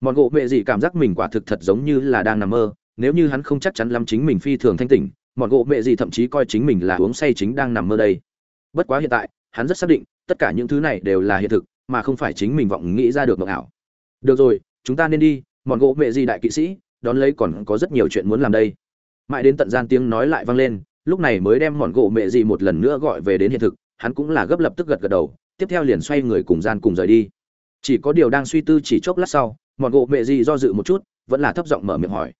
Mọn gỗ mẹ gì cảm giác mình quả thực thật giống như là đang nằm mơ, nếu như hắn không chắc chắn lắm chính mình phi thường thanh tỉnh, mọn gỗ mẹ gì thậm chí coi chính mình là uống say chính đang nằm mơ đây. Bất quá hiện tại hắn rất xác định, tất cả những thứ này đều là hiện thực, mà không phải chính mình vọng nghĩ ra được mộng ảo. Được rồi, chúng ta nên đi, mọn gỗ mẹ gì đại kỵ sĩ, đón lấy còn có rất nhiều chuyện muốn làm đây. Mãi đến tận gian tiếng nói lại vang lên, lúc này mới đem mọn gỗ mẹ gì một lần nữa gọi về đến hiện thực, hắn cũng là gấp lập tức gật gật đầu, tiếp theo liền xoay người cùng gian cùng rời đi. Chỉ có điều đang suy tư chỉ chốc lát sau, mọn gỗ mẹ gì do dự một chút, vẫn là thấp giọng mở miệng hỏi.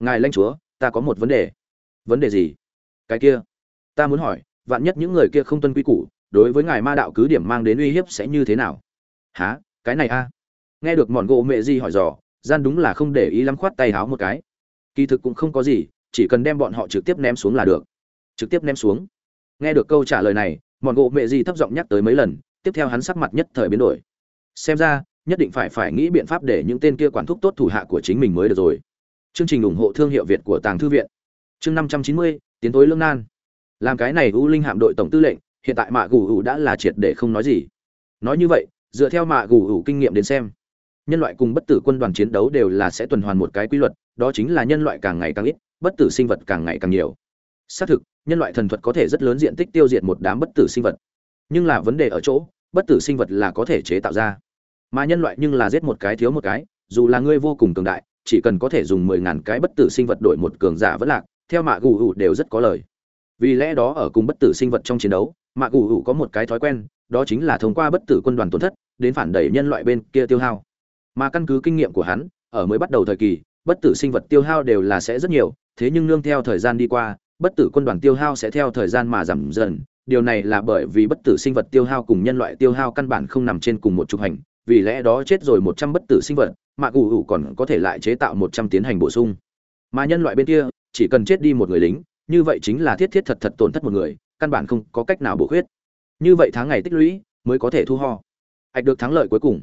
Ngài lãnh chúa, ta có một vấn đề. Vấn đề gì? Cái kia. Ta muốn hỏi, vạn nhất những người kia không tuân quy củ đối với ngài ma đạo cứ điểm mang đến uy hiếp sẽ như thế nào? Há cái này a? Nghe được mọn gỗ mẹ di hỏi dò, gian đúng là không để ý lắm khoát tay háo một cái. Kỳ thực cũng không có gì, chỉ cần đem bọn họ trực tiếp ném xuống là được. Trực tiếp ném xuống. Nghe được câu trả lời này, mọn gỗ mẹ di thấp giọng nhắc tới mấy lần, tiếp theo hắn sắc mặt nhất thời biến đổi. Xem ra, nhất định phải phải nghĩ biện pháp để những tên kia quản thúc tốt thủ hạ của chính mình mới được rồi. Chương trình ủng hộ thương hiệu việt của tàng thư viện. Chương năm trăm chín mươi, tiến tối lương nan. Làm cái này u linh hạm đội tổng tư lệnh hiện tại mạ gù ủ đã là triệt để không nói gì. Nói như vậy, dựa theo mạ gù ủ kinh nghiệm đến xem, nhân loại cùng bất tử quân đoàn chiến đấu đều là sẽ tuần hoàn một cái quy luật, đó chính là nhân loại càng ngày càng ít, bất tử sinh vật càng ngày càng nhiều. Xác thực, nhân loại thần thuật có thể rất lớn diện tích tiêu diệt một đám bất tử sinh vật. Nhưng là vấn đề ở chỗ, bất tử sinh vật là có thể chế tạo ra. Mà nhân loại nhưng là giết một cái thiếu một cái, dù là ngươi vô cùng cường đại, chỉ cần có thể dùng mười ngàn cái bất tử sinh vật đổi một cường giả vẫn lạc, theo mạ gù ủ đều rất có lời. Vì lẽ đó ở cùng bất tử sinh vật trong chiến đấu mạ cụ hữu có một cái thói quen, đó chính là thông qua bất tử quân đoàn tổn thất, đến phản đẩy nhân loại bên kia tiêu hao. Mà căn cứ kinh nghiệm của hắn, ở mới bắt đầu thời kỳ, bất tử sinh vật tiêu hao đều là sẽ rất nhiều, thế nhưng nương theo thời gian đi qua, bất tử quân đoàn tiêu hao sẽ theo thời gian mà giảm dần. Điều này là bởi vì bất tử sinh vật tiêu hao cùng nhân loại tiêu hao căn bản không nằm trên cùng một trục hành, vì lẽ đó chết rồi một trăm bất tử sinh vật mạ cụ hữu còn có thể lại chế tạo một trăm tiến hành bổ sung. Mà nhân loại bên kia, chỉ cần chết đi một người lính, như vậy chính là thiết thiết thật thật tổn thất một người căn bản không có cách nào bổ khuyết. Như vậy tháng ngày tích lũy mới có thể thu ho. Ạch được thắng lợi cuối cùng.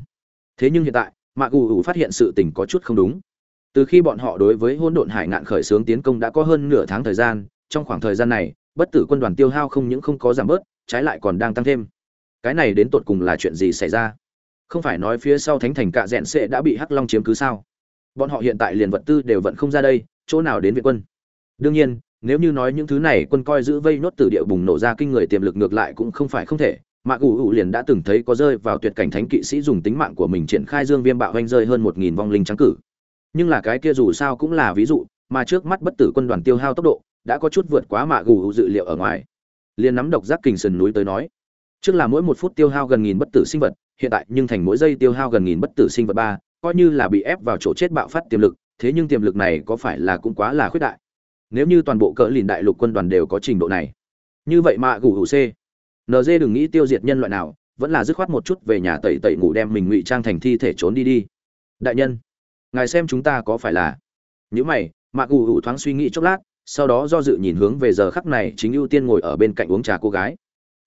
Thế nhưng hiện tại mạ gù ủ phát hiện sự tình có chút không đúng. Từ khi bọn họ đối với hôn độn hải ngạn khởi xướng tiến công đã có hơn nửa tháng thời gian, trong khoảng thời gian này, bất tử quân đoàn tiêu hao không những không có giảm bớt, trái lại còn đang tăng thêm. Cái này đến tột cùng là chuyện gì xảy ra? Không phải nói phía sau thánh thành cạ rẽn sệ đã bị hắc long chiếm cứ sao? Bọn họ hiện tại liền vật tư đều vẫn không ra đây, chỗ nào đến viện quân? Đương nhiên nếu như nói những thứ này quân coi giữ vây nốt từ địa bùng nổ ra kinh người tiềm lực ngược lại cũng không phải không thể mạc ủ ủ liền đã từng thấy có rơi vào tuyệt cảnh thánh kỵ sĩ dùng tính mạng của mình triển khai dương viêm bạo hoanh rơi hơn một nghìn vong linh trắng cử. Nhưng là cái kia dù sao cũng là ví dụ, mà trước mắt bất tử quân đoàn tiêu hao tốc độ, đã có chút vượt quá mạ gù dự liệu ở ngoài. Liền nắm độc giác kình sườn núi tới nói, trước là mỗi một phút tiêu hao gần nghìn bất tử sinh vật, hiện tại nhưng thành mỗi giây tiêu hao gần nghìn bất tử sinh vật ba, coi như là bị ép vào chỗ chết bạo phát tiềm lực, thế nhưng tiềm lực này có phải là cũng quá là khuyết đại nếu như toàn bộ cỡ lìn đại lục quân đoàn đều có trình độ này. Như vậy mạ gù hủ c nd đừng nghĩ tiêu diệt nhân loại nào, vẫn là dứt khoát một chút về nhà tẩy tẩy ngủ đem mình ngụy trang thành thi thể trốn đi đi. Đại nhân, ngài xem chúng ta có phải là? Những mày mạ gù hủ thoáng suy nghĩ chốc lát, sau đó do dự nhìn hướng về giờ khắc này chính ưu tiên ngồi ở bên cạnh uống trà cô gái.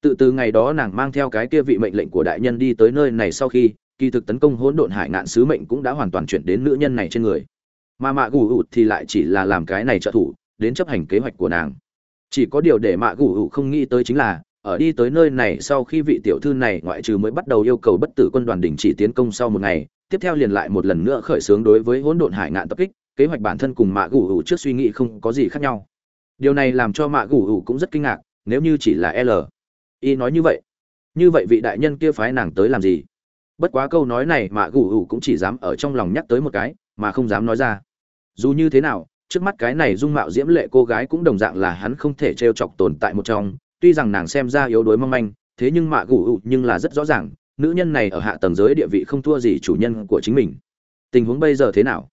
Tự từ ngày đó nàng mang theo cái kia vị mệnh lệnh của đại nhân đi tới nơi này sau khi, kỳ thực tấn công hỗn độn hải ngạn sứ mệnh cũng đã hoàn toàn chuyển đến nữ nhân này trên người. Mà mạ gù hủ thì lại chỉ là làm cái này trợ thủ đến chấp hành kế hoạch của nàng. Chỉ có điều để mạ gù hủ không nghĩ tới chính là, ở đi tới nơi này sau khi vị tiểu thư này ngoại trừ mới bắt đầu yêu cầu bất tử quân đoàn đình chỉ tiến công sau một ngày, tiếp theo liền lại một lần nữa khởi xướng đối với hỗn độn hải ngạn tập kích, kế hoạch bản thân cùng mạ gù Hữu trước suy nghĩ không có gì khác nhau. Điều này làm cho mạ gù Hữu cũng rất kinh ngạc, nếu như chỉ là l. Y nói như vậy như vậy vị đại nhân kia phái nàng tới làm gì? Bất quá câu nói này mạ gù Hữu cũng chỉ dám ở trong lòng nhắc tới một cái, mà không dám nói ra. Dù như thế nào trước mắt cái này dung mạo diễm lệ cô gái cũng đồng dạng là hắn không thể trêu chọc tồn tại một trong, tuy rằng nàng xem ra yếu đuối mong manh, thế nhưng mạ gù ủ nhưng là rất rõ ràng, nữ nhân này ở hạ tầng giới địa vị không thua gì chủ nhân của chính mình. Tình huống bây giờ thế nào?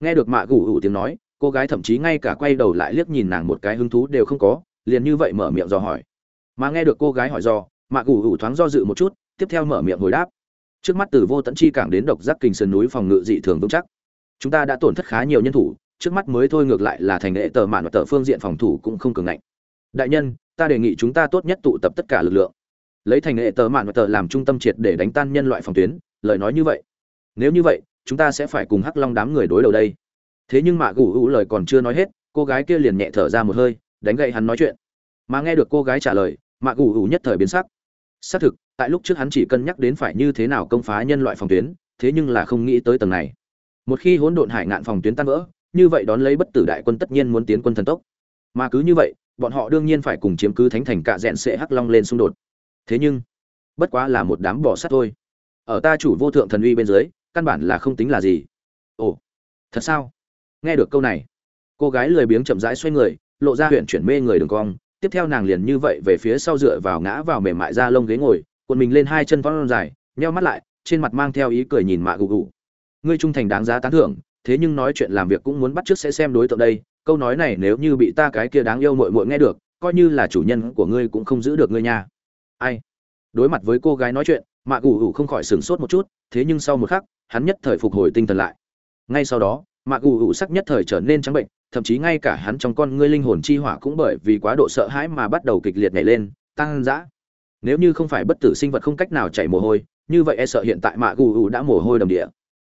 Nghe được mạ gù ủ tiếng nói, cô gái thậm chí ngay cả quay đầu lại liếc nhìn nàng một cái hứng thú đều không có, liền như vậy mở miệng dò hỏi. Mà nghe được cô gái hỏi dò, mạ gù ủ thoáng do dự một chút, tiếp theo mở miệng hồi đáp. Trước mắt từ vô tận chi cảng đến độc giác kình sơn núi phòng ngự dị thường vững chắc. Chúng ta đã tổn thất khá nhiều nhân thủ trước mắt mới thôi ngược lại là thành hệ tờ mạn và tờ phương diện phòng thủ cũng không cường ngạnh. Đại nhân, ta đề nghị chúng ta tốt nhất tụ tập tất cả lực lượng. Lấy thành hệ tờ mạn và tờ làm trung tâm triệt để đánh tan nhân loại phòng tuyến, lời nói như vậy. Nếu như vậy, chúng ta sẽ phải cùng hắc long đám người đối đầu đây. Thế nhưng mạ gù hữu lời còn chưa nói hết, cô gái kia liền nhẹ thở ra một hơi, đánh gậy hắn nói chuyện. Mà nghe được cô gái trả lời mạ gù hữu nhất thời biến sắc. Xác thực, tại lúc trước hắn chỉ cân nhắc đến phải như thế nào công phá nhân loại phòng tuyến, thế nhưng là không nghĩ tới tầng này. Một khi hỗn độn hải ngạn phòng tuyến tan vỡ như vậy đón lấy bất tử đại quân tất nhiên muốn tiến quân thần tốc. Mà cứ như vậy, bọn họ đương nhiên phải cùng chiếm cứ thánh thành cạ rẽn sẽ hắc long lên xung đột. Thế nhưng, bất quá là một đám bỏ sắt thôi. Ở ta chủ vô thượng thần uy bên dưới, căn bản là không tính là gì. Ồ, thật sao? Nghe được câu này, cô gái lười biếng chậm rãi xoay người, lộ ra huyện chuyển mê người đường cong. Tiếp theo nàng liền như vậy về phía sau dựa vào ngã vào mềm mại da lông ghế ngồi, cuộn mình lên hai chân vón dài, nheo mắt lại, trên mặt mang theo ý cười nhìn mạ gù gù. Ngươi trung thành đáng giá tán thưởng thế nhưng nói chuyện làm việc cũng muốn bắt trước sẽ xem đối tượng đây, câu nói này nếu như bị ta cái kia đáng yêu mội mội nghe được, coi như là chủ nhân của ngươi cũng không giữ được ngươi nha. Ai? Đối mặt với cô gái nói chuyện, mạ gù gù không khỏi sửng sốt một chút, thế nhưng sau một khắc, hắn nhất thời phục hồi tinh thần lại. Ngay sau đó, mạ gù gù sắc nhất thời trở nên trắng bệnh, thậm chí ngay cả hắn trong con ngươi linh hồn chi hỏa cũng bởi vì quá độ sợ hãi mà bắt đầu kịch liệt nhảy lên, tăng dã. Nếu như không phải bất tử sinh vật không cách nào chảy mồ hôi, như vậy e sợ hiện tại mạ gù gù đã mồ hôi đầm địa.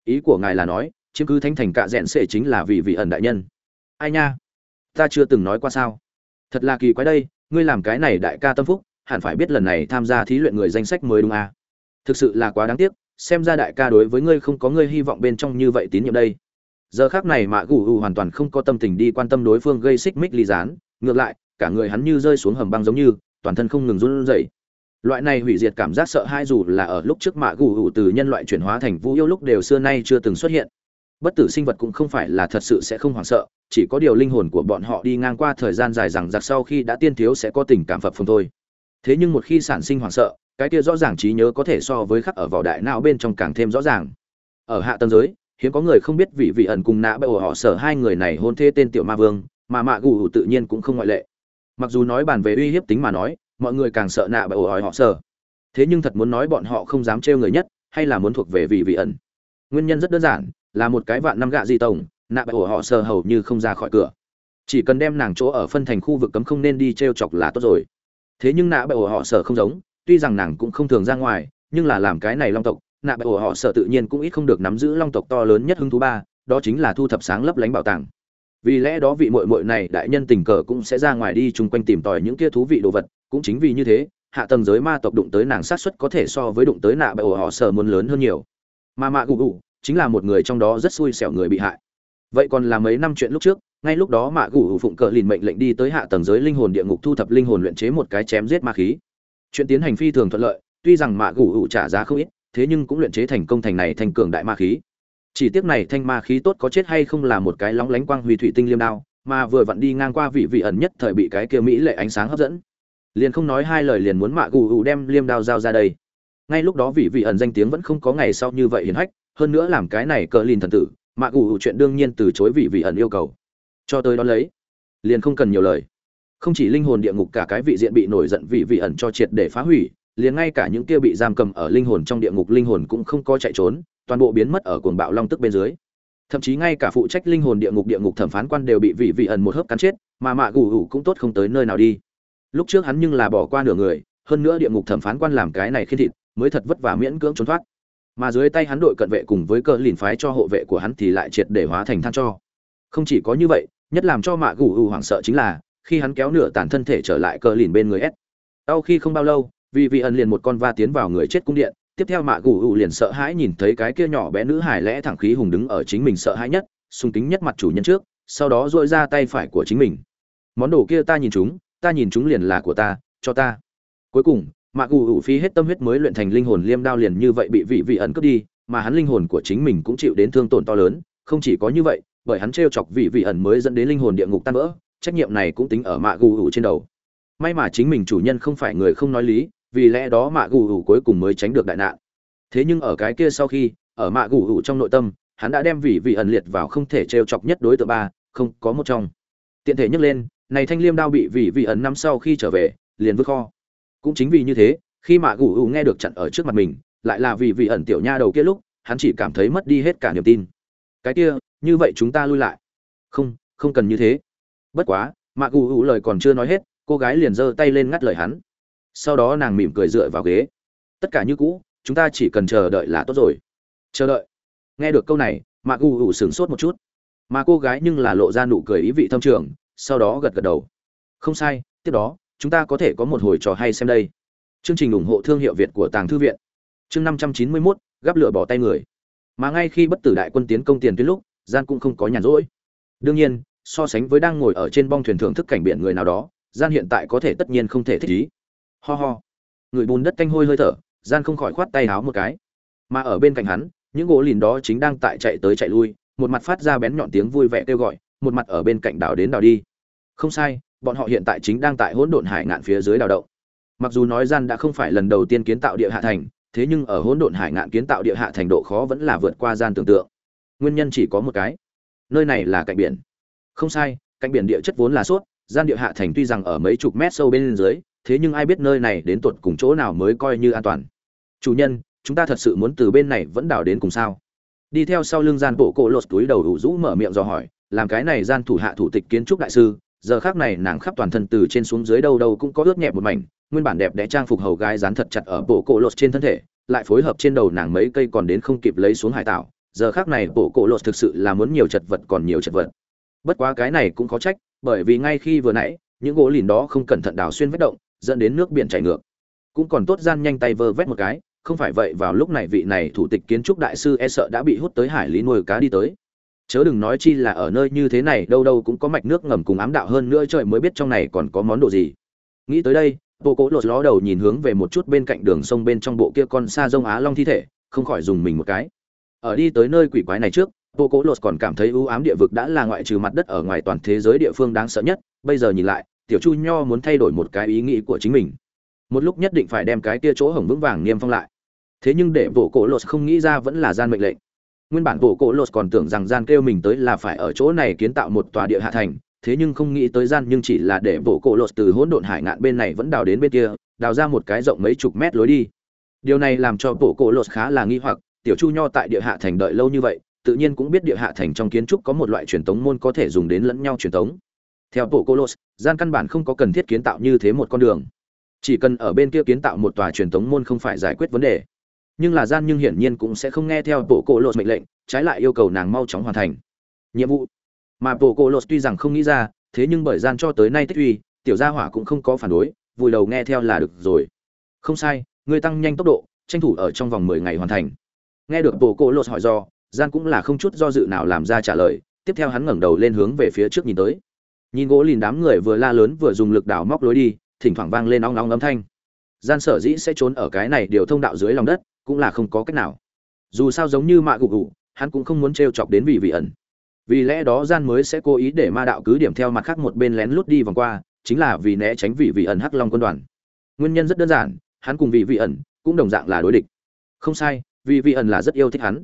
Ý của ngài là nói chiếm cứ thánh thành cạ rẽn sệ chính là vì vị ẩn đại nhân. Ai nha? Ta chưa từng nói qua sao? Thật là kỳ quái đây, ngươi làm cái này đại ca tâm phúc, hẳn phải biết lần này tham gia thí luyện người danh sách mới đúng à. thực sự là quá đáng tiếc, xem ra đại ca đối với ngươi không có ngươi hy vọng bên trong như vậy tín nhiệm đây. Giờ khác này mạ gù gù hoàn toàn không có tâm tình đi quan tâm đối phương gây xích mích ly gián, ngược lại, cả người hắn như rơi xuống hầm băng giống như, toàn thân không ngừng run rẩy. Loại này hủy diệt cảm giác sợ hãi dù là ở lúc trước mạ gù gù từ nhân loại chuyển hóa thành vũ yêu lúc đều xưa nay chưa từng xuất hiện bất tử sinh vật cũng không phải là thật sự sẽ không hoảng sợ, chỉ có điều linh hồn của bọn họ đi ngang qua thời gian dài rằng giặc sau khi đã tiên thiếu sẽ có tình cảm phập phồng thôi. Thế nhưng một khi sản sinh hoảng sợ, cái kia rõ ràng trí nhớ có thể so với khắc ở vào đại não bên trong càng thêm rõ ràng. Ở hạ tầng giới, hiếm có người không biết vị vị ẩn cùng nã bởi họ sở hai người này hôn thê tên tiểu ma vương, mà mạ gù tự nhiên cũng không ngoại lệ. Mặc dù nói bàn về uy hiếp tính mà nói, mọi người càng sợ nạ bởi hỏi họ sở. Thế nhưng thật muốn nói bọn họ không dám trêu người nhất, hay là muốn thuộc về vị vị ẩn? Nguyên nhân rất đơn giản, là một cái vạn năm gạ di tổng, nạ bởi họ sở hầu như không ra khỏi cửa. Chỉ cần đem nàng chỗ ở phân thành khu vực cấm không nên đi trêu chọc là tốt rồi. Thế nhưng nạ bởi họ sở không giống, tuy rằng nàng cũng không thường ra ngoài, nhưng là làm cái này long tộc, nạ bại ổ họ sờ tự nhiên cũng ít không được nắm giữ long tộc to lớn nhất hứng thú ba, đó chính là thu thập sáng lấp lánh bảo tàng. Vì lẽ đó vị muội muội này đại nhân tình cờ cũng sẽ ra ngoài đi chung quanh tìm tòi những kia thú vị đồ vật, cũng chính vì như thế, hạ tầng giới ma tộc đụng tới nàng sát suất có thể so với đụng tới nạ bại ổ họ sờ muốn lớn hơn nhiều mà mạ gù gù chính là một người trong đó rất xui xẻo người bị hại. Vậy còn là mấy năm chuyện lúc trước, ngay lúc đó mạ gù phụng cờ lìn mệnh lệnh đi tới hạ tầng giới linh hồn địa ngục thu thập linh hồn luyện chế một cái chém giết ma khí. Chuyện tiến hành phi thường thuận lợi, tuy rằng mạ gù trả giá không ít, thế nhưng cũng luyện chế thành công thành này thành cường đại ma khí. Chỉ tiếc này thanh ma khí tốt có chết hay không là một cái lóng lánh quang huy thủy tinh liêm đao, mà vừa vặn đi ngang qua vị vị ẩn nhất thời bị cái kia mỹ lệ ánh sáng hấp dẫn. Liền không nói hai lời liền muốn mạ gù gù đem liêm đao giao ra đây ngay lúc đó vị vị ẩn danh tiếng vẫn không có ngày sau như vậy hiển hách, hơn nữa làm cái này cờ lìn thần tử mạ gù ủ chuyện đương nhiên từ chối vị vị ẩn yêu cầu. Cho tới đón lấy, liền không cần nhiều lời. Không chỉ linh hồn địa ngục cả cái vị diện bị nổi giận vị vị ẩn cho triệt để phá hủy, liền ngay cả những kia bị giam cầm ở linh hồn trong địa ngục linh hồn cũng không có chạy trốn, toàn bộ biến mất ở cuồng bạo long tức bên dưới. Thậm chí ngay cả phụ trách linh hồn địa ngục địa ngục thẩm phán quan đều bị vị vị ẩn một hớp cắn chết, mà mạ gù ủ cũng tốt không tới nơi nào đi. Lúc trước hắn nhưng là bỏ qua nửa người, hơn nữa địa ngục thẩm phán quan làm cái này khi thịt mới thật vất vả miễn cưỡng trốn thoát. Mà dưới tay hắn đội cận vệ cùng với cờ lìn phái cho hộ vệ của hắn thì lại triệt để hóa thành than cho. Không chỉ có như vậy, nhất làm cho mạ gù ủ hoảng sợ chính là, khi hắn kéo nửa tàn thân thể trở lại cờ lìn bên người s. Sau khi không bao lâu, vì vị ẩn liền một con va tiến vào người chết cung điện, tiếp theo mạ gù ủ liền sợ hãi nhìn thấy cái kia nhỏ bé nữ hải lẽ thẳng khí hùng đứng ở chính mình sợ hãi nhất, sung kính nhất mặt chủ nhân trước, sau đó dội ra tay phải của chính mình. Món đồ kia ta nhìn chúng, ta nhìn chúng liền là của ta, cho ta. Cuối cùng mạ gù ủ phí hết tâm huyết mới luyện thành linh hồn liêm đao liền như vậy bị vị vị ẩn cướp đi, mà hắn linh hồn của chính mình cũng chịu đến thương tổn to lớn. Không chỉ có như vậy, bởi hắn t chọc vị vị ẩn mới dẫn đến linh hồn địa ngục tan vỡ, trách nhiệm này cũng tính ở mạ gù ủ trên đầu. May mà chính mình chủ nhân không phải người không nói lý, vì lẽ đó mạ gù ủ cuối cùng mới tránh được đại nạn. Thế nhưng ở cái kia sau khi, ở mạ gù ủ trong nội tâm, hắn đã đem vị vị ẩn liệt vào không thể t chọc nhất đối tượng ba, không có một trong. Tiện thể nhắc lên, này thanh liêm đao bị vị vị ẩn năm sau khi trở về, liền vứt kho cũng chính vì như thế, khi mạ gù ủ nghe được chặn ở trước mặt mình, lại là vì vị ẩn tiểu nha đầu kia lúc, hắn chỉ cảm thấy mất đi hết cả niềm tin. Cái kia, như vậy chúng ta lui lại. Không không cần như thế. Bất quá, mạ gù ủ lời còn chưa nói hết, cô gái liền giơ tay lên ngắt lời hắn. Sau đó nàng mỉm cười dựa vào ghế. Tất cả như cũ, chúng ta chỉ cần chờ đợi là tốt rồi. Chờ đợi? Nghe được câu này, mạ gù ủ sửng sốt một chút. Mà cô gái nhưng là lộ ra nụ cười ý vị thâm trường, sau đó gật gật đầu. Không sai, tiếp đó chúng ta có thể có một hồi trò hay xem đây. Chương trình ủng hộ thương hiệu việt của tàng thư viện. Chương năm trăm chín mươi mốt, gắp lửa bỏ tay người. Mà ngay khi bất tử đại quân tiến công tiền tuyến lúc gian cũng không có nhàn rỗi. Đương nhiên, so sánh với đang ngồi ở trên bong thuyền thưởng thức cảnh biển người nào đó gian hiện tại có thể tất nhiên không thể thích ý. Ho ho. Người bùn đất canh hôi hơi thở gian không khỏi khoát tay háo một cái. Mà ở bên cạnh hắn, những gỗ lìn đó chính đang tại chạy tới chạy lui, một mặt phát ra bén nhọn tiếng vui vẻ kêu gọi, một mặt ở bên cạnh đảo đến đảo đi. Không sai bọn họ hiện tại chính đang tại hỗn độn hải ngạn phía dưới đào động. Mặc dù nói gian đã không phải lần đầu tiên kiến tạo địa hạ thành, thế nhưng ở hỗn độn hải ngạn kiến tạo địa hạ thành độ khó vẫn là vượt qua gian tưởng tượng. Nguyên nhân chỉ có một cái. Nơi này là cạnh biển. Không sai, cạnh biển địa chất vốn là suốt gian địa hạ thành tuy rằng ở mấy chục mét sâu bên dưới, thế nhưng ai biết nơi này đến tuột cùng chỗ nào mới coi như an toàn. Chủ nhân, chúng ta thật sự muốn từ bên này vẫn đào đến cùng sao? Đi theo sau lưng gian bộ cổ lột túi đầu đủ rũ mở miệng dò hỏi, làm cái này gian thủ hạ thủ tịch kiến trúc đại sư giờ khác này nàng khắp toàn thân từ trên xuống dưới đâu đâu cũng có ướt nhẹ một mảnh, nguyên bản đẹp đẽ trang phục hầu gái dán thật chặt ở bộ cổ lột trên thân thể, lại phối hợp trên đầu nàng mấy cây còn đến không kịp lấy xuống hải tạo giờ khác này bộ cổ lột thực sự là muốn nhiều chật vật còn nhiều chật vật. Bất quá cái này cũng có trách, bởi vì ngay khi vừa nãy, những gỗ lìn đó không cẩn thận đào xuyên vết động, dẫn đến nước biển chảy ngược. Cũng còn tốt gian nhanh tay vơ vét một cái, không phải vậy vào lúc này vị này thủ tịch kiến trúc đại sư e sợ đã bị hút tới hải lý nuôi cá đi tới chớ đừng nói chi là ở nơi như thế này, đâu đâu cũng có mạch nước ngầm cùng ám đạo hơn nữa trời mới biết trong này còn có món đồ gì. Nghĩ tới đây bộ cố lột ló đầu nhìn hướng về một chút bên cạnh đường sông bên trong bộ kia con xa rông á long thi thể, không khỏi dùng mình một cái. Ở đi tới nơi quỷ quái này trước bộ cố lột còn cảm thấy ưu ám địa vực đã là ngoại trừ mặt đất ở ngoài toàn thế giới địa phương đáng sợ nhất. Bây giờ nhìn lại, tiểu chu nho muốn thay đổi một cái ý nghĩ của chính mình. Một lúc nhất định phải đem cái kia chỗ hổng vững vàng niêm phong lại. Thế nhưng để bộ cổ lột không nghĩ ra vẫn là gian mệnh lệnh nguyên bản bộ cổ lột còn tưởng rằng gian kêu mình tới là phải ở chỗ này kiến tạo một tòa địa hạ thành, thế nhưng không nghĩ tới gian nhưng chỉ là để bộ cổ lột từ hỗn độn hải ngạn bên này vẫn đào đến bên kia, đào ra một cái rộng mấy chục mét lối đi. Điều này làm cho bộ cổ lột khá là nghi hoặc, tiểu chu nho tại địa hạ thành đợi lâu như vậy, tự nhiên cũng biết địa hạ thành trong kiến trúc có một loại truyền thống môn có thể dùng đến lẫn nhau truyền thống. theo bộ cổ lột gian căn bản không có cần thiết kiến tạo như thế một con đường. Chỉ cần ở bên kia kiến tạo một tòa truyền thống môn không phải giải quyết vấn đề nhưng là gian nhưng hiển nhiên cũng sẽ không nghe theo bộ cổ lột mệnh lệnh, trái lại yêu cầu nàng mau chóng hoàn thành. Nhiệm vụ. Mà bộ cổ lột tuy rằng không nghĩ ra, thế nhưng bởi gian cho tới nay tích uy, tiểu gia hỏa cũng không có phản đối, vùi đầu nghe theo là được rồi. Không sai người tăng nhanh tốc độ, tranh thủ ở trong vòng mười ngày hoàn thành. Nghe được bộ cổ lột hỏi do, gian cũng là không chút do dự nào làm ra trả lời, tiếp theo hắn ngẩng đầu lên hướng về phía trước nhìn tới. Nhìn gỗ lìn đám người vừa la lớn vừa dùng lực đào móc lối đi, thỉnh thoảng vang lên ong ong âm thanh. Gian sở dĩ sẽ trốn ở cái này điều thông đạo dưới lòng đất cũng là không có cách nào. Dù sao giống như mạ gục gù hắn cũng không muốn t chọc đến vị vị ẩn. Vì lẽ đó gian mới sẽ cố ý để ma đạo cứ điểm theo mặt khác một bên lén lút đi vòng qua, chính là vì né tránh vị vị ẩn hắc long quân đoàn. Nguyên nhân rất đơn giản, hắn cùng vị vị ẩn cũng đồng dạng là đối địch. Không sai, vị vị ẩn là rất yêu thích hắn.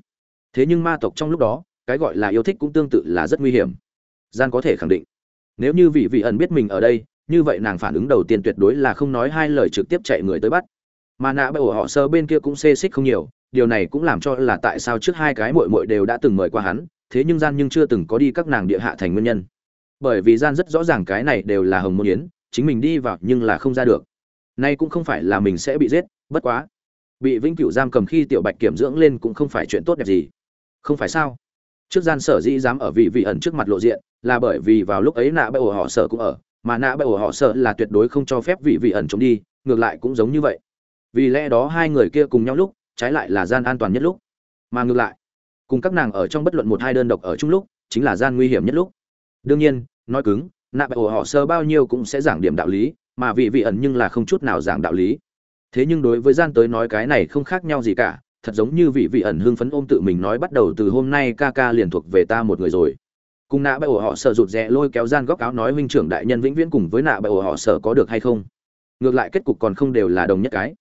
Thế nhưng ma tộc trong lúc đó, cái gọi là yêu thích cũng tương tự là rất nguy hiểm. Gian có thể khẳng định, nếu như vị vị ẩn biết mình ở đây, như vậy nàng phản ứng đầu tiên tuyệt đối là không nói hai lời trực tiếp chạy người tới bắt mà nạ bởi họ sơ bên kia cũng xê xích không nhiều, điều này cũng làm cho là tại sao trước hai cái muội muội đều đã từng mời qua hắn, thế nhưng gian nhưng chưa từng có đi các nàng địa hạ thành nguyên nhân. Bởi vì gian rất rõ ràng cái này đều là hồng môn yến, chính mình đi vào nhưng là không ra được. Nay cũng không phải là mình sẽ bị giết, bất quá. Bị vĩnh cửu giam cầm khi tiểu bạch kiểm dưỡng lên cũng không phải chuyện tốt đẹp gì. Không phải sao? Trước gian sở dĩ dám ở vị vị ẩn trước mặt lộ diện, là bởi vì vào lúc ấy nạ bệ ổ họ sở cũng ở, mà nạ bệ ổ họ sợ là tuyệt đối không cho phép vị vị ẩn trốn đi, ngược lại cũng giống như vậy vì lẽ đó hai người kia cùng nhau lúc, trái lại là gian an toàn nhất lúc. Mà ngược lại, cùng các nàng ở trong bất luận một hai đơn độc ở chung lúc, chính là gian nguy hiểm nhất lúc. Đương nhiên, nói cứng nạ bệ ổ họ sơ bao nhiêu cũng sẽ giảng điểm đạo lý, mà vị vị ẩn nhưng là không chút nào giảng đạo lý. Thế nhưng đối với gian tới nói cái này không khác nhau gì cả, thật giống như vị vị ẩn hưng phấn ôm tự mình nói bắt đầu từ hôm nay ca ca liền thuộc về ta một người rồi. Cùng nạ bệ ổ họ sợ rụt rè lôi kéo gian góc áo nói huynh trưởng đại nhân vĩnh viễn cùng với nạ bệ ổ họ sợ có được hay không? Ngược lại kết cục còn không đều là đồng nhất cái.